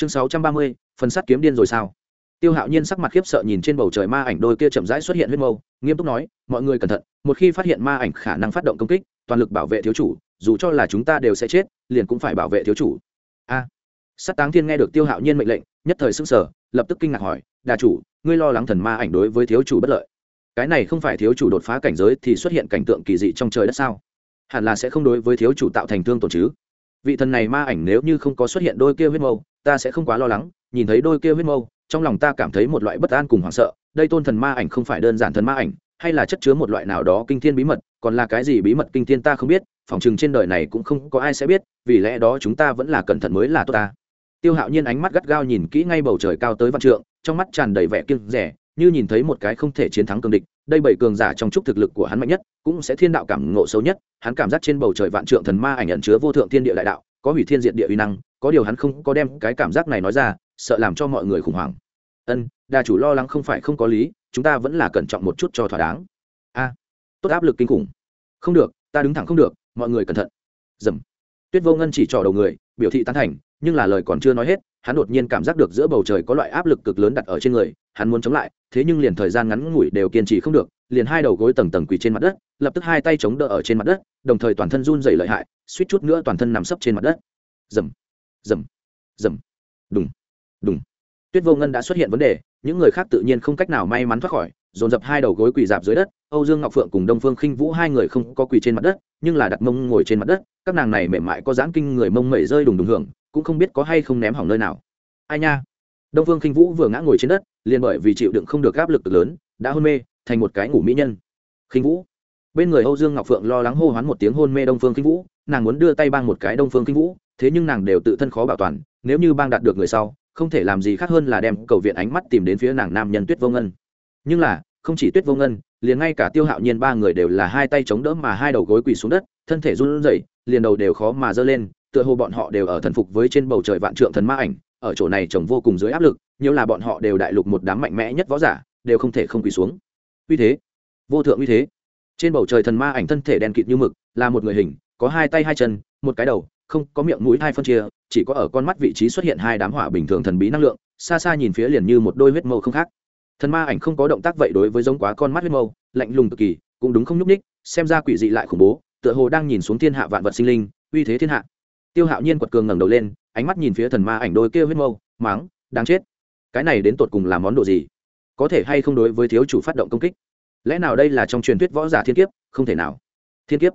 chương sáu trăm ba mươi phần sắt kiếm điên rồi sao? Tiêu hạo nhiên sắc mặt khiếp sợ nhìn trên bầu trời ma ảnh đôi kia chậm rãi xuất hiện huyết mâu nghiêm túc nói mọi người cẩn thận một khi phát hiện ma ảnh khả năng phát động công kích toàn lực bảo vệ thiếu chủ dù cho là chúng ta đều sẽ chết liền cũng phải bảo vệ thiếu chủ. A. À, sắt táng thiên nghe được tiêu hạo nhiên mệnh lệnh nhất thời sững sờ lập tức kinh ngạc hỏi đà chủ ngươi lo lắng thần ma ảnh đối với thiếu chủ bất lợi? Cái này không phải thiếu chủ đột phá cảnh giới thì xuất hiện cảnh tượng kỳ dị trong trời đất sao? Hẳn là sẽ không đối với thiếu chủ tạo thành thương tổn chứ? Vị thần này ma ảnh nếu như không có xuất hiện đôi kia huyết mâu, ta sẽ không quá lo lắng, nhìn thấy đôi kia huyết mâu, trong lòng ta cảm thấy một loại bất an cùng hoảng sợ, đây tôn thần ma ảnh không phải đơn giản thần ma ảnh, hay là chất chứa một loại nào đó kinh thiên bí mật, còn là cái gì bí mật kinh thiên ta không biết phỏng chừng trên đời này cũng không có ai sẽ biết, vì lẽ đó chúng ta vẫn là cẩn thận mới là tốt ta. Tiêu hạo nhiên ánh mắt gắt gao nhìn kỹ ngay bầu trời cao tới vạn trượng, trong mắt tràn đầy vẻ kiêng rẻ như nhìn thấy một cái không thể chiến thắng cường địch, đây bảy cường giả trong chúc thực lực của hắn mạnh nhất, cũng sẽ thiên đạo cảm ngộ xấu nhất, hắn cảm giác trên bầu trời vạn trượng thần ma ảnh ẩn chứa vô thượng thiên địa đại đạo, có hủy thiên diện địa uy năng, có điều hắn không có đem cái cảm giác này nói ra, sợ làm cho mọi người khủng hoảng. Ân đa chủ lo lắng không phải không có lý, chúng ta vẫn là cẩn trọng một chút cho thỏa đáng. A, tốt áp lực kinh khủng. Không được, ta đứng thẳng không được, mọi người cẩn thận. Dầm. Tuyết vô ngân chỉ trỏ đầu người, biểu thị tán thành, nhưng là lời còn chưa nói hết, hắn đột nhiên cảm giác được giữa bầu trời có loại áp lực cực lớn đặt ở trên người, hắn muốn chống lại thế nhưng liền thời gian ngắn ngủi đều kiên trì không được, liền hai đầu gối tầng tầng quỳ trên mặt đất, lập tức hai tay chống đỡ ở trên mặt đất, đồng thời toàn thân run dày lợi hại, suýt chút nữa toàn thân nằm sấp trên mặt đất. Dầm dầm dầm đùng đùng. Tuyết vô ngân đã xuất hiện vấn đề, những người khác tự nhiên không cách nào may mắn thoát khỏi, dồn dập hai đầu gối quỳ dạp dưới đất, âu dương ngọc phượng cùng đông phương khinh vũ hai người không có quỳ trên mặt đất, nhưng là đặt mông ngồi trên mặt đất, các nàng này mềm mại có giãn kinh người mông mẩy rơi đùng đùng hưởng, cũng không biết có hay không ném hỏng nơi nào. Ai nha? Đông phương khinh vũ vừa ngã ngồi trên đất liền bởi vì chịu đựng không được áp lực lớn, đã hôn mê, thành một cái ngủ mỹ nhân. Khinh vũ. Bên người âu dương ngọc phượng lo lắng hô hoán một tiếng hôn mê đông phương khinh vũ, nàng muốn đưa tay bang một cái đông phương khinh vũ, thế nhưng nàng đều tự thân khó bảo toàn, nếu như bang đạt được người sau, không thể làm gì khác hơn là đem cầu viện ánh mắt tìm đến phía nàng nam nhân tuyết vô ngân. Nhưng là, không chỉ tuyết vô ngân, liền ngay cả tiêu hạo nhiên ba người đều là hai tay chống đỡ mà hai đầu gối quỳ xuống đất, thân thể run rẩy, liền đầu đều khó mà giơ lên, tựa hồ bọn họ đều ở thần phục với trên bầu trời vạn trượng thần ma ảnh, ở chỗ này chồng vô cùng dưới áp lực nhiều là bọn họ đều đại lục một đám mạnh mẽ nhất võ giả, đều không thể không quỳ xuống. Uy thế, vô thượng uy thế. Trên bầu trời thần ma ảnh thân thể đen kịt như mực, là một người hình, có hai tay hai chân, một cái đầu, không có miệng mũi hai phân chia, chỉ có ở con mắt vị trí xuất hiện hai đám hỏa bình thường thần bí năng lượng, xa xa nhìn phía liền như một đôi huyết mâu không khác. Thần ma ảnh không có động tác vậy đối với giống quá con mắt huyết mâu, lạnh lùng cực kỳ, cũng đúng không nhúc ních xem ra quỷ dị lại khủng bố, tựa hồ đang nhìn xuống thiên hạ vạn vật sinh linh, uy thế thiên hạ. Tiêu hạo nhiên quật cường ngẩng đầu lên, ánh mắt nhìn phía thần ma ảnh đôi kia huyết mâu máng đáng chết cái này đến tột cùng là món đồ gì? Có thể hay không đối với thiếu chủ phát động công kích? Lẽ nào đây là trong truyền thuyết võ giả thiên kiếp? Không thể nào. Thiên kiếp?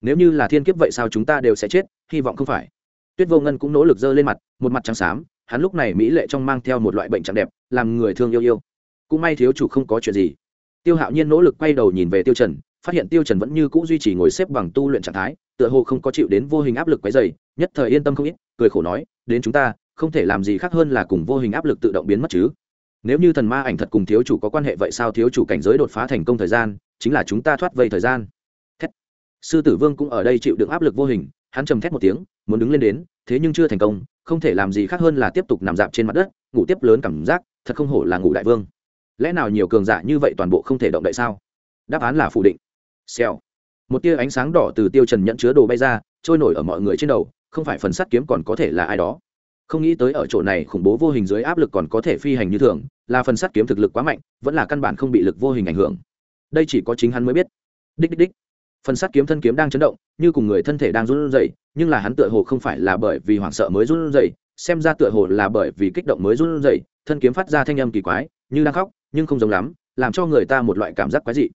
Nếu như là thiên kiếp vậy sao chúng ta đều sẽ chết? Hy vọng không phải. Tuyết vô ngân cũng nỗ lực dơ lên mặt, một mặt trắng xám, hắn lúc này mỹ lệ trong mang theo một loại bệnh trạng đẹp, làm người thương yêu yêu. Cũng may thiếu chủ không có chuyện gì. Tiêu hạo nhiên nỗ lực quay đầu nhìn về tiêu trần, phát hiện tiêu trần vẫn như cũ duy trì ngồi xếp bằng tu luyện trạng thái, tựa hồ không có chịu đến vô hình áp lực quấy dày nhất thời yên tâm không ít, cười khổ nói, đến chúng ta không thể làm gì khác hơn là cùng vô hình áp lực tự động biến mất chứ. Nếu như thần ma ảnh thật cùng thiếu chủ có quan hệ vậy sao thiếu chủ cảnh giới đột phá thành công thời gian, chính là chúng ta thoát vây thời gian. Thét. sư tử vương cũng ở đây chịu đựng áp lực vô hình, hắn trầm thét một tiếng, muốn đứng lên đến, thế nhưng chưa thành công, không thể làm gì khác hơn là tiếp tục nằm dạp trên mặt đất, ngủ tiếp lớn cảm giác, thật không hổ là ngủ đại vương. Lẽ nào nhiều cường giả như vậy toàn bộ không thể động đậy sao? Đáp án là phủ định. Xèo. Một tia ánh sáng đỏ từ tiêu trần nhận chứa đồ bay ra, trôi nổi ở mọi người trên đầu, không phải phần sắt kiếm còn có thể là ai đó không nghĩ tới ở chỗ này khủng bố vô hình dưới áp lực còn có thể phi hành như thường, là phần sắt kiếm thực lực quá mạnh, vẫn là căn bản không bị lực vô hình ảnh hưởng. Đây chỉ có chính hắn mới biết. Đích đích đích. Phần sắt kiếm thân kiếm đang chấn động, như cùng người thân thể đang run rẩy, nhưng là hắn tựa hồ không phải là bởi vì hoảng sợ mới run rẩy, xem ra tựa hồ là bởi vì kích động mới run rẩy, thân kiếm phát ra thanh âm kỳ quái, như đang khóc, nhưng không giống lắm, làm cho người ta một loại cảm giác quái dị.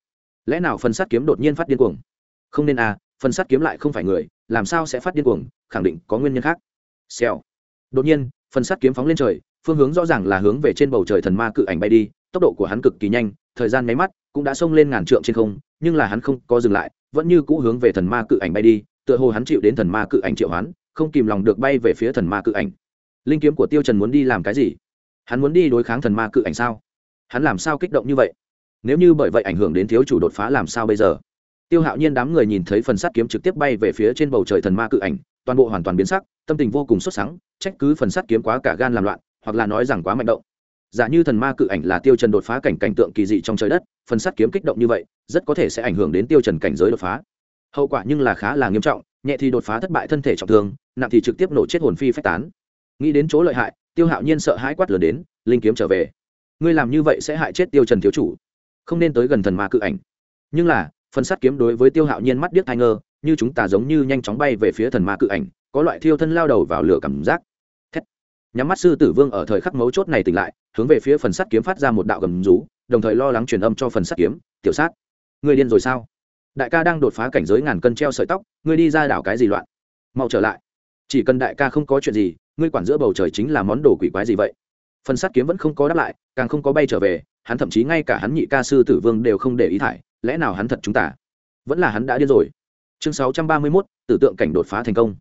Lẽ nào phần sắt kiếm đột nhiên phát điên cuồng? Không nên à phần sắt kiếm lại không phải người, làm sao sẽ phát điên cuồng, khẳng định có nguyên nhân khác. Xèo đột nhiên, phần sắt kiếm phóng lên trời, phương hướng rõ ràng là hướng về trên bầu trời thần ma cự ảnh bay đi, tốc độ của hắn cực kỳ nhanh, thời gian máy mắt cũng đã xông lên ngàn trượng trên không, nhưng là hắn không có dừng lại, vẫn như cũ hướng về thần ma cự ảnh bay đi, tựa hồ hắn chịu đến thần ma cự ảnh triệu hoán, không kìm lòng được bay về phía thần ma cự ảnh. Linh kiếm của tiêu trần muốn đi làm cái gì? Hắn muốn đi đối kháng thần ma cự ảnh sao? Hắn làm sao kích động như vậy? Nếu như bởi vậy ảnh hưởng đến thiếu chủ đột phá làm sao bây giờ? Tiêu hạo nhiên đám người nhìn thấy phần sắt kiếm trực tiếp bay về phía trên bầu trời thần ma cự ảnh, toàn bộ hoàn toàn biến sắc tâm tình vô cùng sốt sắng, trách cứ phần sắt kiếm quá cả gan làm loạn, hoặc là nói rằng quá mạnh động. Giả như thần ma cự ảnh là tiêu trần đột phá cảnh cảnh tượng kỳ dị trong trời đất, phần sắt kiếm kích động như vậy, rất có thể sẽ ảnh hưởng đến tiêu trần cảnh giới đột phá. Hậu quả nhưng là khá là nghiêm trọng, nhẹ thì đột phá thất bại thân thể trọng thương, nặng thì trực tiếp nổ chết hồn phi phách tán. Nghĩ đến chỗ lợi hại, tiêu hạo nhiên sợ hãi quát lớn đến, linh kiếm trở về. Ngươi làm như vậy sẽ hại chết tiêu trần thiếu chủ. Không nên tới gần thần ma cự ảnh. Nhưng là, phần sắt kiếm đối với tiêu hạo nhiên mắt điếc thai ngơ, như chúng ta giống như nhanh chóng bay về phía thần ma cự ảnh có loại thiêu thân lao đầu vào lửa cảm giác. Thét. nhắm mắt sư tử vương ở thời khắc mấu chốt này tỉnh lại, hướng về phía phần sắt kiếm phát ra một đạo gầm rú, đồng thời lo lắng truyền âm cho phần sắt kiếm, tiểu sát người điên rồi sao? Đại ca đang đột phá cảnh giới ngàn cân treo sợi tóc, ngươi đi ra đảo cái gì loạn? Mau trở lại. Chỉ cần đại ca không có chuyện gì, ngươi quản giữa bầu trời chính là món đồ quỷ quái gì vậy? Phần sắt kiếm vẫn không có đáp lại, càng không có bay trở về, hắn thậm chí ngay cả hắn nhị ca sư tử vương đều không để ý thải, lẽ nào hắn thật chúng ta? Vẫn là hắn đã điên rồi. Chương sáu trăm ba mươi mốt, tử tượng cảnh đột phá thành công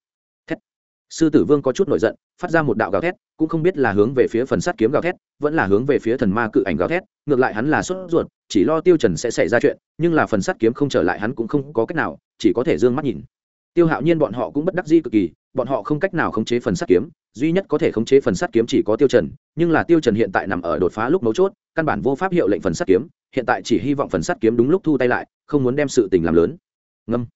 sư tử vương có chút nổi giận, phát ra một đạo gào thét, cũng không biết là hướng về phía phần sắt kiếm gào thét, vẫn là hướng về phía thần ma cự ảnh gào thét, ngược lại hắn là sốt ruột, chỉ lo tiêu trần sẽ xảy ra chuyện, nhưng là phần sắt kiếm không trở lại hắn cũng không có cách nào, chỉ có thể dương mắt nhìn. Tiêu hạo nhiên bọn họ cũng bất đắc dĩ cực kỳ, bọn họ không cách nào khống chế phần sắt kiếm, duy nhất có thể khống chế phần sắt kiếm chỉ có tiêu trần, nhưng là tiêu trần hiện tại nằm ở đột phá lúc mấu chốt, căn bản vô pháp hiệu lệnh phần sắt kiếm, hiện tại chỉ hy vọng phần sắt kiếm đúng lúc thu tay lại, không muốn đem sự tình làm lớn. Ngâm.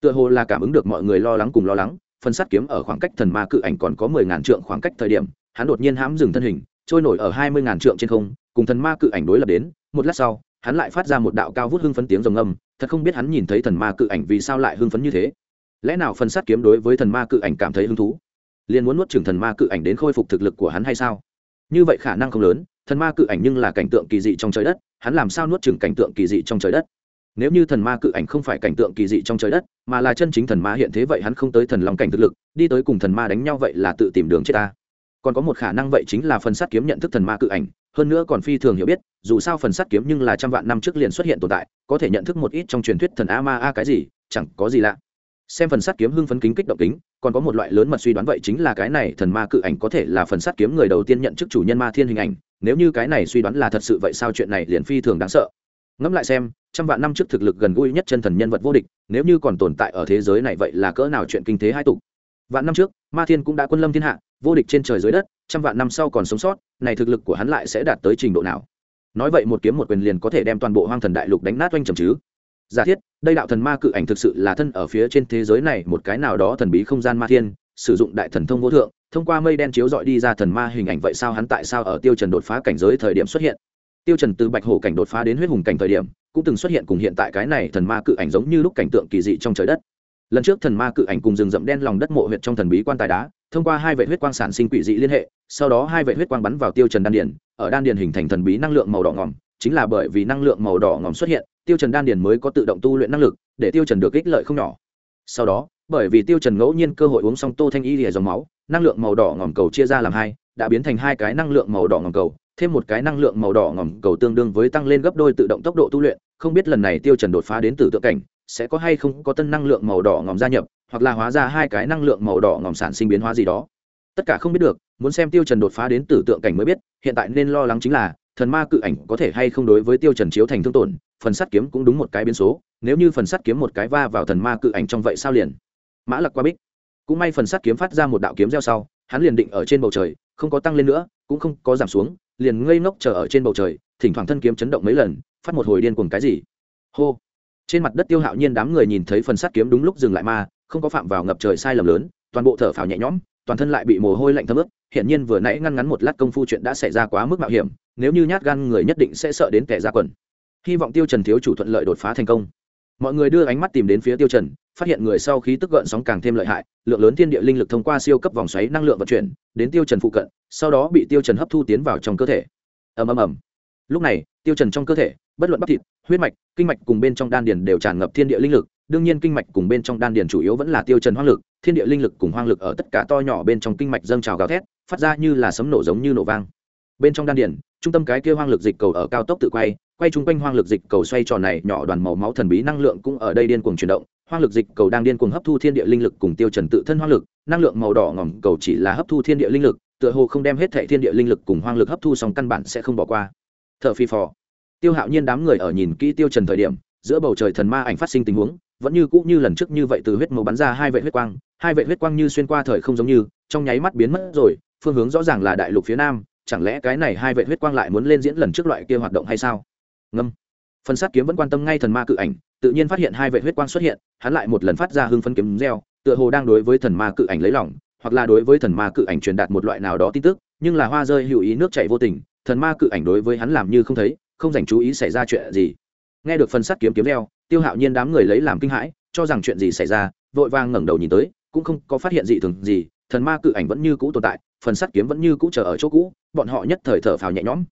Tựa hồ là cảm ứng được mọi người lo lắng cùng lo lắng phần sắt kiếm ở khoảng cách thần ma cự ảnh còn có mười ngàn trượng khoảng cách thời điểm, hắn đột nhiên hãm dừng thân hình, trôi nổi ở hai mươi ngàn trượng trên không, cùng thần ma cự ảnh đối lập đến, một lát sau, hắn lại phát ra một đạo cao vút hưng phấn tiếng rồng âm thật không biết hắn nhìn thấy thần ma cự ảnh vì sao lại hưng phấn như thế. Lẽ nào phần sát kiếm đối với thần ma cự ảnh cảm thấy hứng thú? Liền muốn nuốt chửng thần ma cự ảnh đến khôi phục thực lực của hắn hay sao? Như vậy khả năng không lớn, thần ma cự ảnh nhưng là cảnh tượng kỳ dị trong trời đất, hắn làm sao nuốt chửng cảnh tượng kỳ dị trong trời đất? Nếu như thần ma cự ảnh không phải cảnh tượng kỳ dị trong trời đất, mà là chân chính thần ma hiện thế vậy hắn không tới thần lòng cảnh thực lực, đi tới cùng thần ma đánh nhau vậy là tự tìm đường chết ta. Còn có một khả năng vậy chính là phần sắt kiếm nhận thức thần ma cự ảnh, hơn nữa còn phi thường hiểu biết, dù sao phần sắt kiếm nhưng là trăm vạn năm trước liền xuất hiện tồn tại, có thể nhận thức một ít trong truyền thuyết thần a ma a cái gì, chẳng có gì lạ. Xem phần sắt kiếm hưng phấn kính kích động kính, còn có một loại lớn mật suy đoán vậy chính là cái này thần ma cự ảnh có thể là phần sắt kiếm người đầu tiên nhận chức chủ nhân ma thiên hình ảnh, nếu như cái này suy đoán là thật sự vậy sao chuyện này liền phi thường đáng sợ. Ngẫm lại xem trăm vạn năm trước thực lực gần gũi nhất chân thần nhân vật vô địch, nếu như còn tồn tại ở thế giới này vậy là cỡ nào chuyện kinh thế hai tục. Vạn năm trước, ma thiên cũng đã quân lâm thiên hạ, vô địch trên trời dưới đất, trăm vạn năm sau còn sống sót, này thực lực của hắn lại sẽ đạt tới trình độ nào? Nói vậy một kiếm một quyền liền có thể đem toàn bộ hoang thần đại lục đánh nát oanh trầm chứ? Giả thiết, đây đạo thần ma cự ảnh thực sự là thân ở phía trên thế giới này một cái nào đó thần bí không gian ma thiên, sử dụng đại thần thông vô thượng, thông qua mây đen chiếu dọi đi ra thần ma hình ảnh vậy sao hắn tại sao ở tiêu trần đột phá cảnh giới thời điểm xuất hiện? Tiêu trần từ bạch hổ cảnh đột phá đến huyết hùng cảnh thời điểm cũng từng xuất hiện cùng hiện tại cái này thần ma cự ảnh giống như lúc cảnh tượng kỳ dị trong trời đất. Lần trước thần ma cự ảnh cùng rừng rậm đen lòng đất mộ huyệt trong thần bí quan tài đá, thông qua hai vệ huyết quang sản sinh quỷ dị liên hệ, sau đó hai vệ huyết quang bắn vào tiêu trần đan điền, ở đan điền hình thành thần bí năng lượng màu đỏ ngỏm, chính là bởi vì năng lượng màu đỏ ngỏm xuất hiện, tiêu trần đan điền mới có tự động tu luyện năng lực, để tiêu trần được ích lợi không nhỏ. Sau đó, bởi vì tiêu trần ngẫu nhiên cơ hội uống xong tô thanh y lìa dòng máu, năng lượng màu đỏ ngỏm cầu chia ra làm hai, đã biến thành hai cái năng lượng màu đỏ ngỏm cầu, thêm một cái năng lượng màu đỏ ngỏm cầu tương đương với tăng lên gấp đôi tự động tốc độ tu luyện không biết lần này tiêu trần đột phá đến tử tượng cảnh, sẽ có hay không có tân năng lượng màu đỏ ngỏm gia nhập, hoặc là hóa ra hai cái năng lượng màu đỏ ngỏm sản sinh biến hóa gì đó. Tất cả không biết được, muốn xem tiêu trần đột phá đến tử tượng cảnh mới biết, hiện tại nên lo lắng chính là, thần ma cự ảnh có thể hay không đối với tiêu trần chiếu thành thương tổn, phần sắt kiếm cũng đúng một cái biến số, nếu như phần sắt kiếm một cái va vào thần ma cự ảnh trong vậy sao liền? Mã lặc qua bích. Cũng may phần sắt kiếm phát ra một đạo kiếm gieo sau, hắn liền định ở trên bầu trời, không có tăng lên nữa, cũng không có giảm xuống, liền ngây ngốc chờ ở trên bầu trời, thỉnh thoảng thân kiếm chấn động mấy lần phát một hồi điên cuồng cái gì? Hô. Trên mặt đất tiêu hạo nhiên đám người nhìn thấy phần sắt kiếm đúng lúc dừng lại ma không có phạm vào ngập trời sai lầm lớn, toàn bộ thở phào nhẹ nhõm, toàn thân lại bị mồ hôi lạnh thấm ướt. Hiện nhiên vừa nãy ngăn ngắn một lát công phu chuyện đã xảy ra quá mức mạo hiểm, nếu như nhát gan người nhất định sẽ sợ đến kẻ ra quần. Hy vọng tiêu trần thiếu chủ thuận lợi đột phá thành công. Mọi người đưa ánh mắt tìm đến phía tiêu trần, phát hiện người sau khí tức gợn sóng càng thêm lợi hại, lượng lớn thiên địa linh lực thông qua siêu cấp vòng xoáy năng lượng vận chuyển, đến tiêu trần phụ cận, sau đó bị tiêu trần hấp thu tiến vào trong cơ thể. Ầm ầm ầm lúc này, tiêu trần trong cơ thể, bất luận bắp thịt, huyết mạch, kinh mạch cùng bên trong đan điền đều tràn ngập thiên địa linh lực. Đương nhiên kinh mạch cùng bên trong đan điền chủ yếu vẫn là tiêu trần hoang lực, thiên địa linh lực cùng hoang lực ở tất cả to nhỏ bên trong kinh mạch dâng trào gào thét, phát ra như là sấm nổ giống như nổ vang. Bên trong đan điền, trung tâm cái kia hoang lực dịch cầu ở cao tốc tự quay quay chung quanh hoang lực dịch cầu xoay tròn này, nhỏ đoàn màu máu thần bí năng lượng cũng ở đây điên cuồng chuyển động. Hoang lực dịch cầu đang điên cuồng hấp thu thiên địa linh lực cùng tiêu trần tự thân hoang lực, năng lượng màu đỏ ngỏm cầu chỉ là hấp thu thiên địa linh lực, tựa hồ không đem hết thảy thiên địa linh lực cùng hoang lực hấp thu xong căn bản sẽ không bỏ qua thở phi phò. Tiêu hạo nhiên đám người ở nhìn kỹ tiêu trần thời điểm, giữa bầu trời thần ma ảnh phát sinh tình huống, vẫn như cũ như lần trước như vậy từ huyết màu bắn ra hai vệ huyết quang, hai vệ huyết quang như xuyên qua thời không giống như, trong nháy mắt biến mất rồi, phương hướng rõ ràng là đại lục phía nam, chẳng lẽ cái này hai vệ huyết quang lại muốn lên diễn lần trước loại kia hoạt động hay sao? Ngâm. Phần sát kiếm vẫn quan tâm ngay thần ma cự ảnh, tự nhiên phát hiện hai vệ huyết quang xuất hiện, hắn lại một lần phát ra hưng phân kiếm reo, tựa hồ đang đối với thần ma cự ảnh lấy lòng, hoặc là đối với thần ma cự ảnh truyền đạt một loại nào đó tin tức, nhưng là hoa rơi hữu ý nước chảy vô tình thần ma cự ảnh đối với hắn làm như không thấy, không dành chú ý xảy ra chuyện gì. Nghe được phần sắt kiếm kiếm reo, tiêu hạo nhiên đám người lấy làm kinh hãi, cho rằng chuyện gì xảy ra, vội vàng ngẩng đầu nhìn tới, cũng không có phát hiện gì thường gì, thần ma cự ảnh vẫn như cũ tồn tại, phần sắt kiếm vẫn như cũ chờ ở chỗ cũ, bọn họ nhất thời thở phào nhẹ nhõm.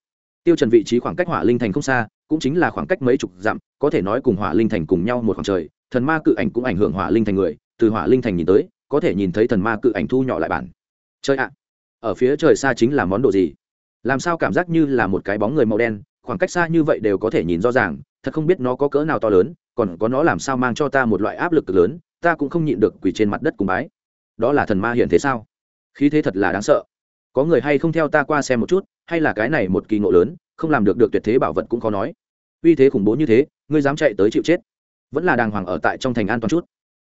Tiêu trần vị trí khoảng cách hỏa linh thành không xa, cũng chính là khoảng cách mấy chục dặm, có thể nói cùng hỏa linh thành cùng nhau một khoảng trời, thần ma cự ảnh cũng ảnh hưởng hỏa linh thành người, từ hỏa linh thành nhìn tới, có thể nhìn thấy thần ma cự ảnh thu nhỏ lại bản. Chơi ạ! Ở phía trời xa chính là món đồ gì? Làm sao cảm giác như là một cái bóng người màu đen, khoảng cách xa như vậy đều có thể nhìn rõ ràng, thật không biết nó có cỡ nào to lớn, còn có nó làm sao mang cho ta một loại áp lực cực lớn, ta cũng không nhịn được quỳ trên mặt đất cùng bái. Đó là thần ma hiện thế sao? Khí thế thật là đáng sợ. Có người hay không theo ta qua xem một chút, hay là cái này một kỳ ngộ lớn, không làm được được tuyệt thế bảo vật cũng khó nói. Uy thế khủng bố như thế, ngươi dám chạy tới chịu chết. Vẫn là đàng hoàng ở tại trong thành an toàn chút.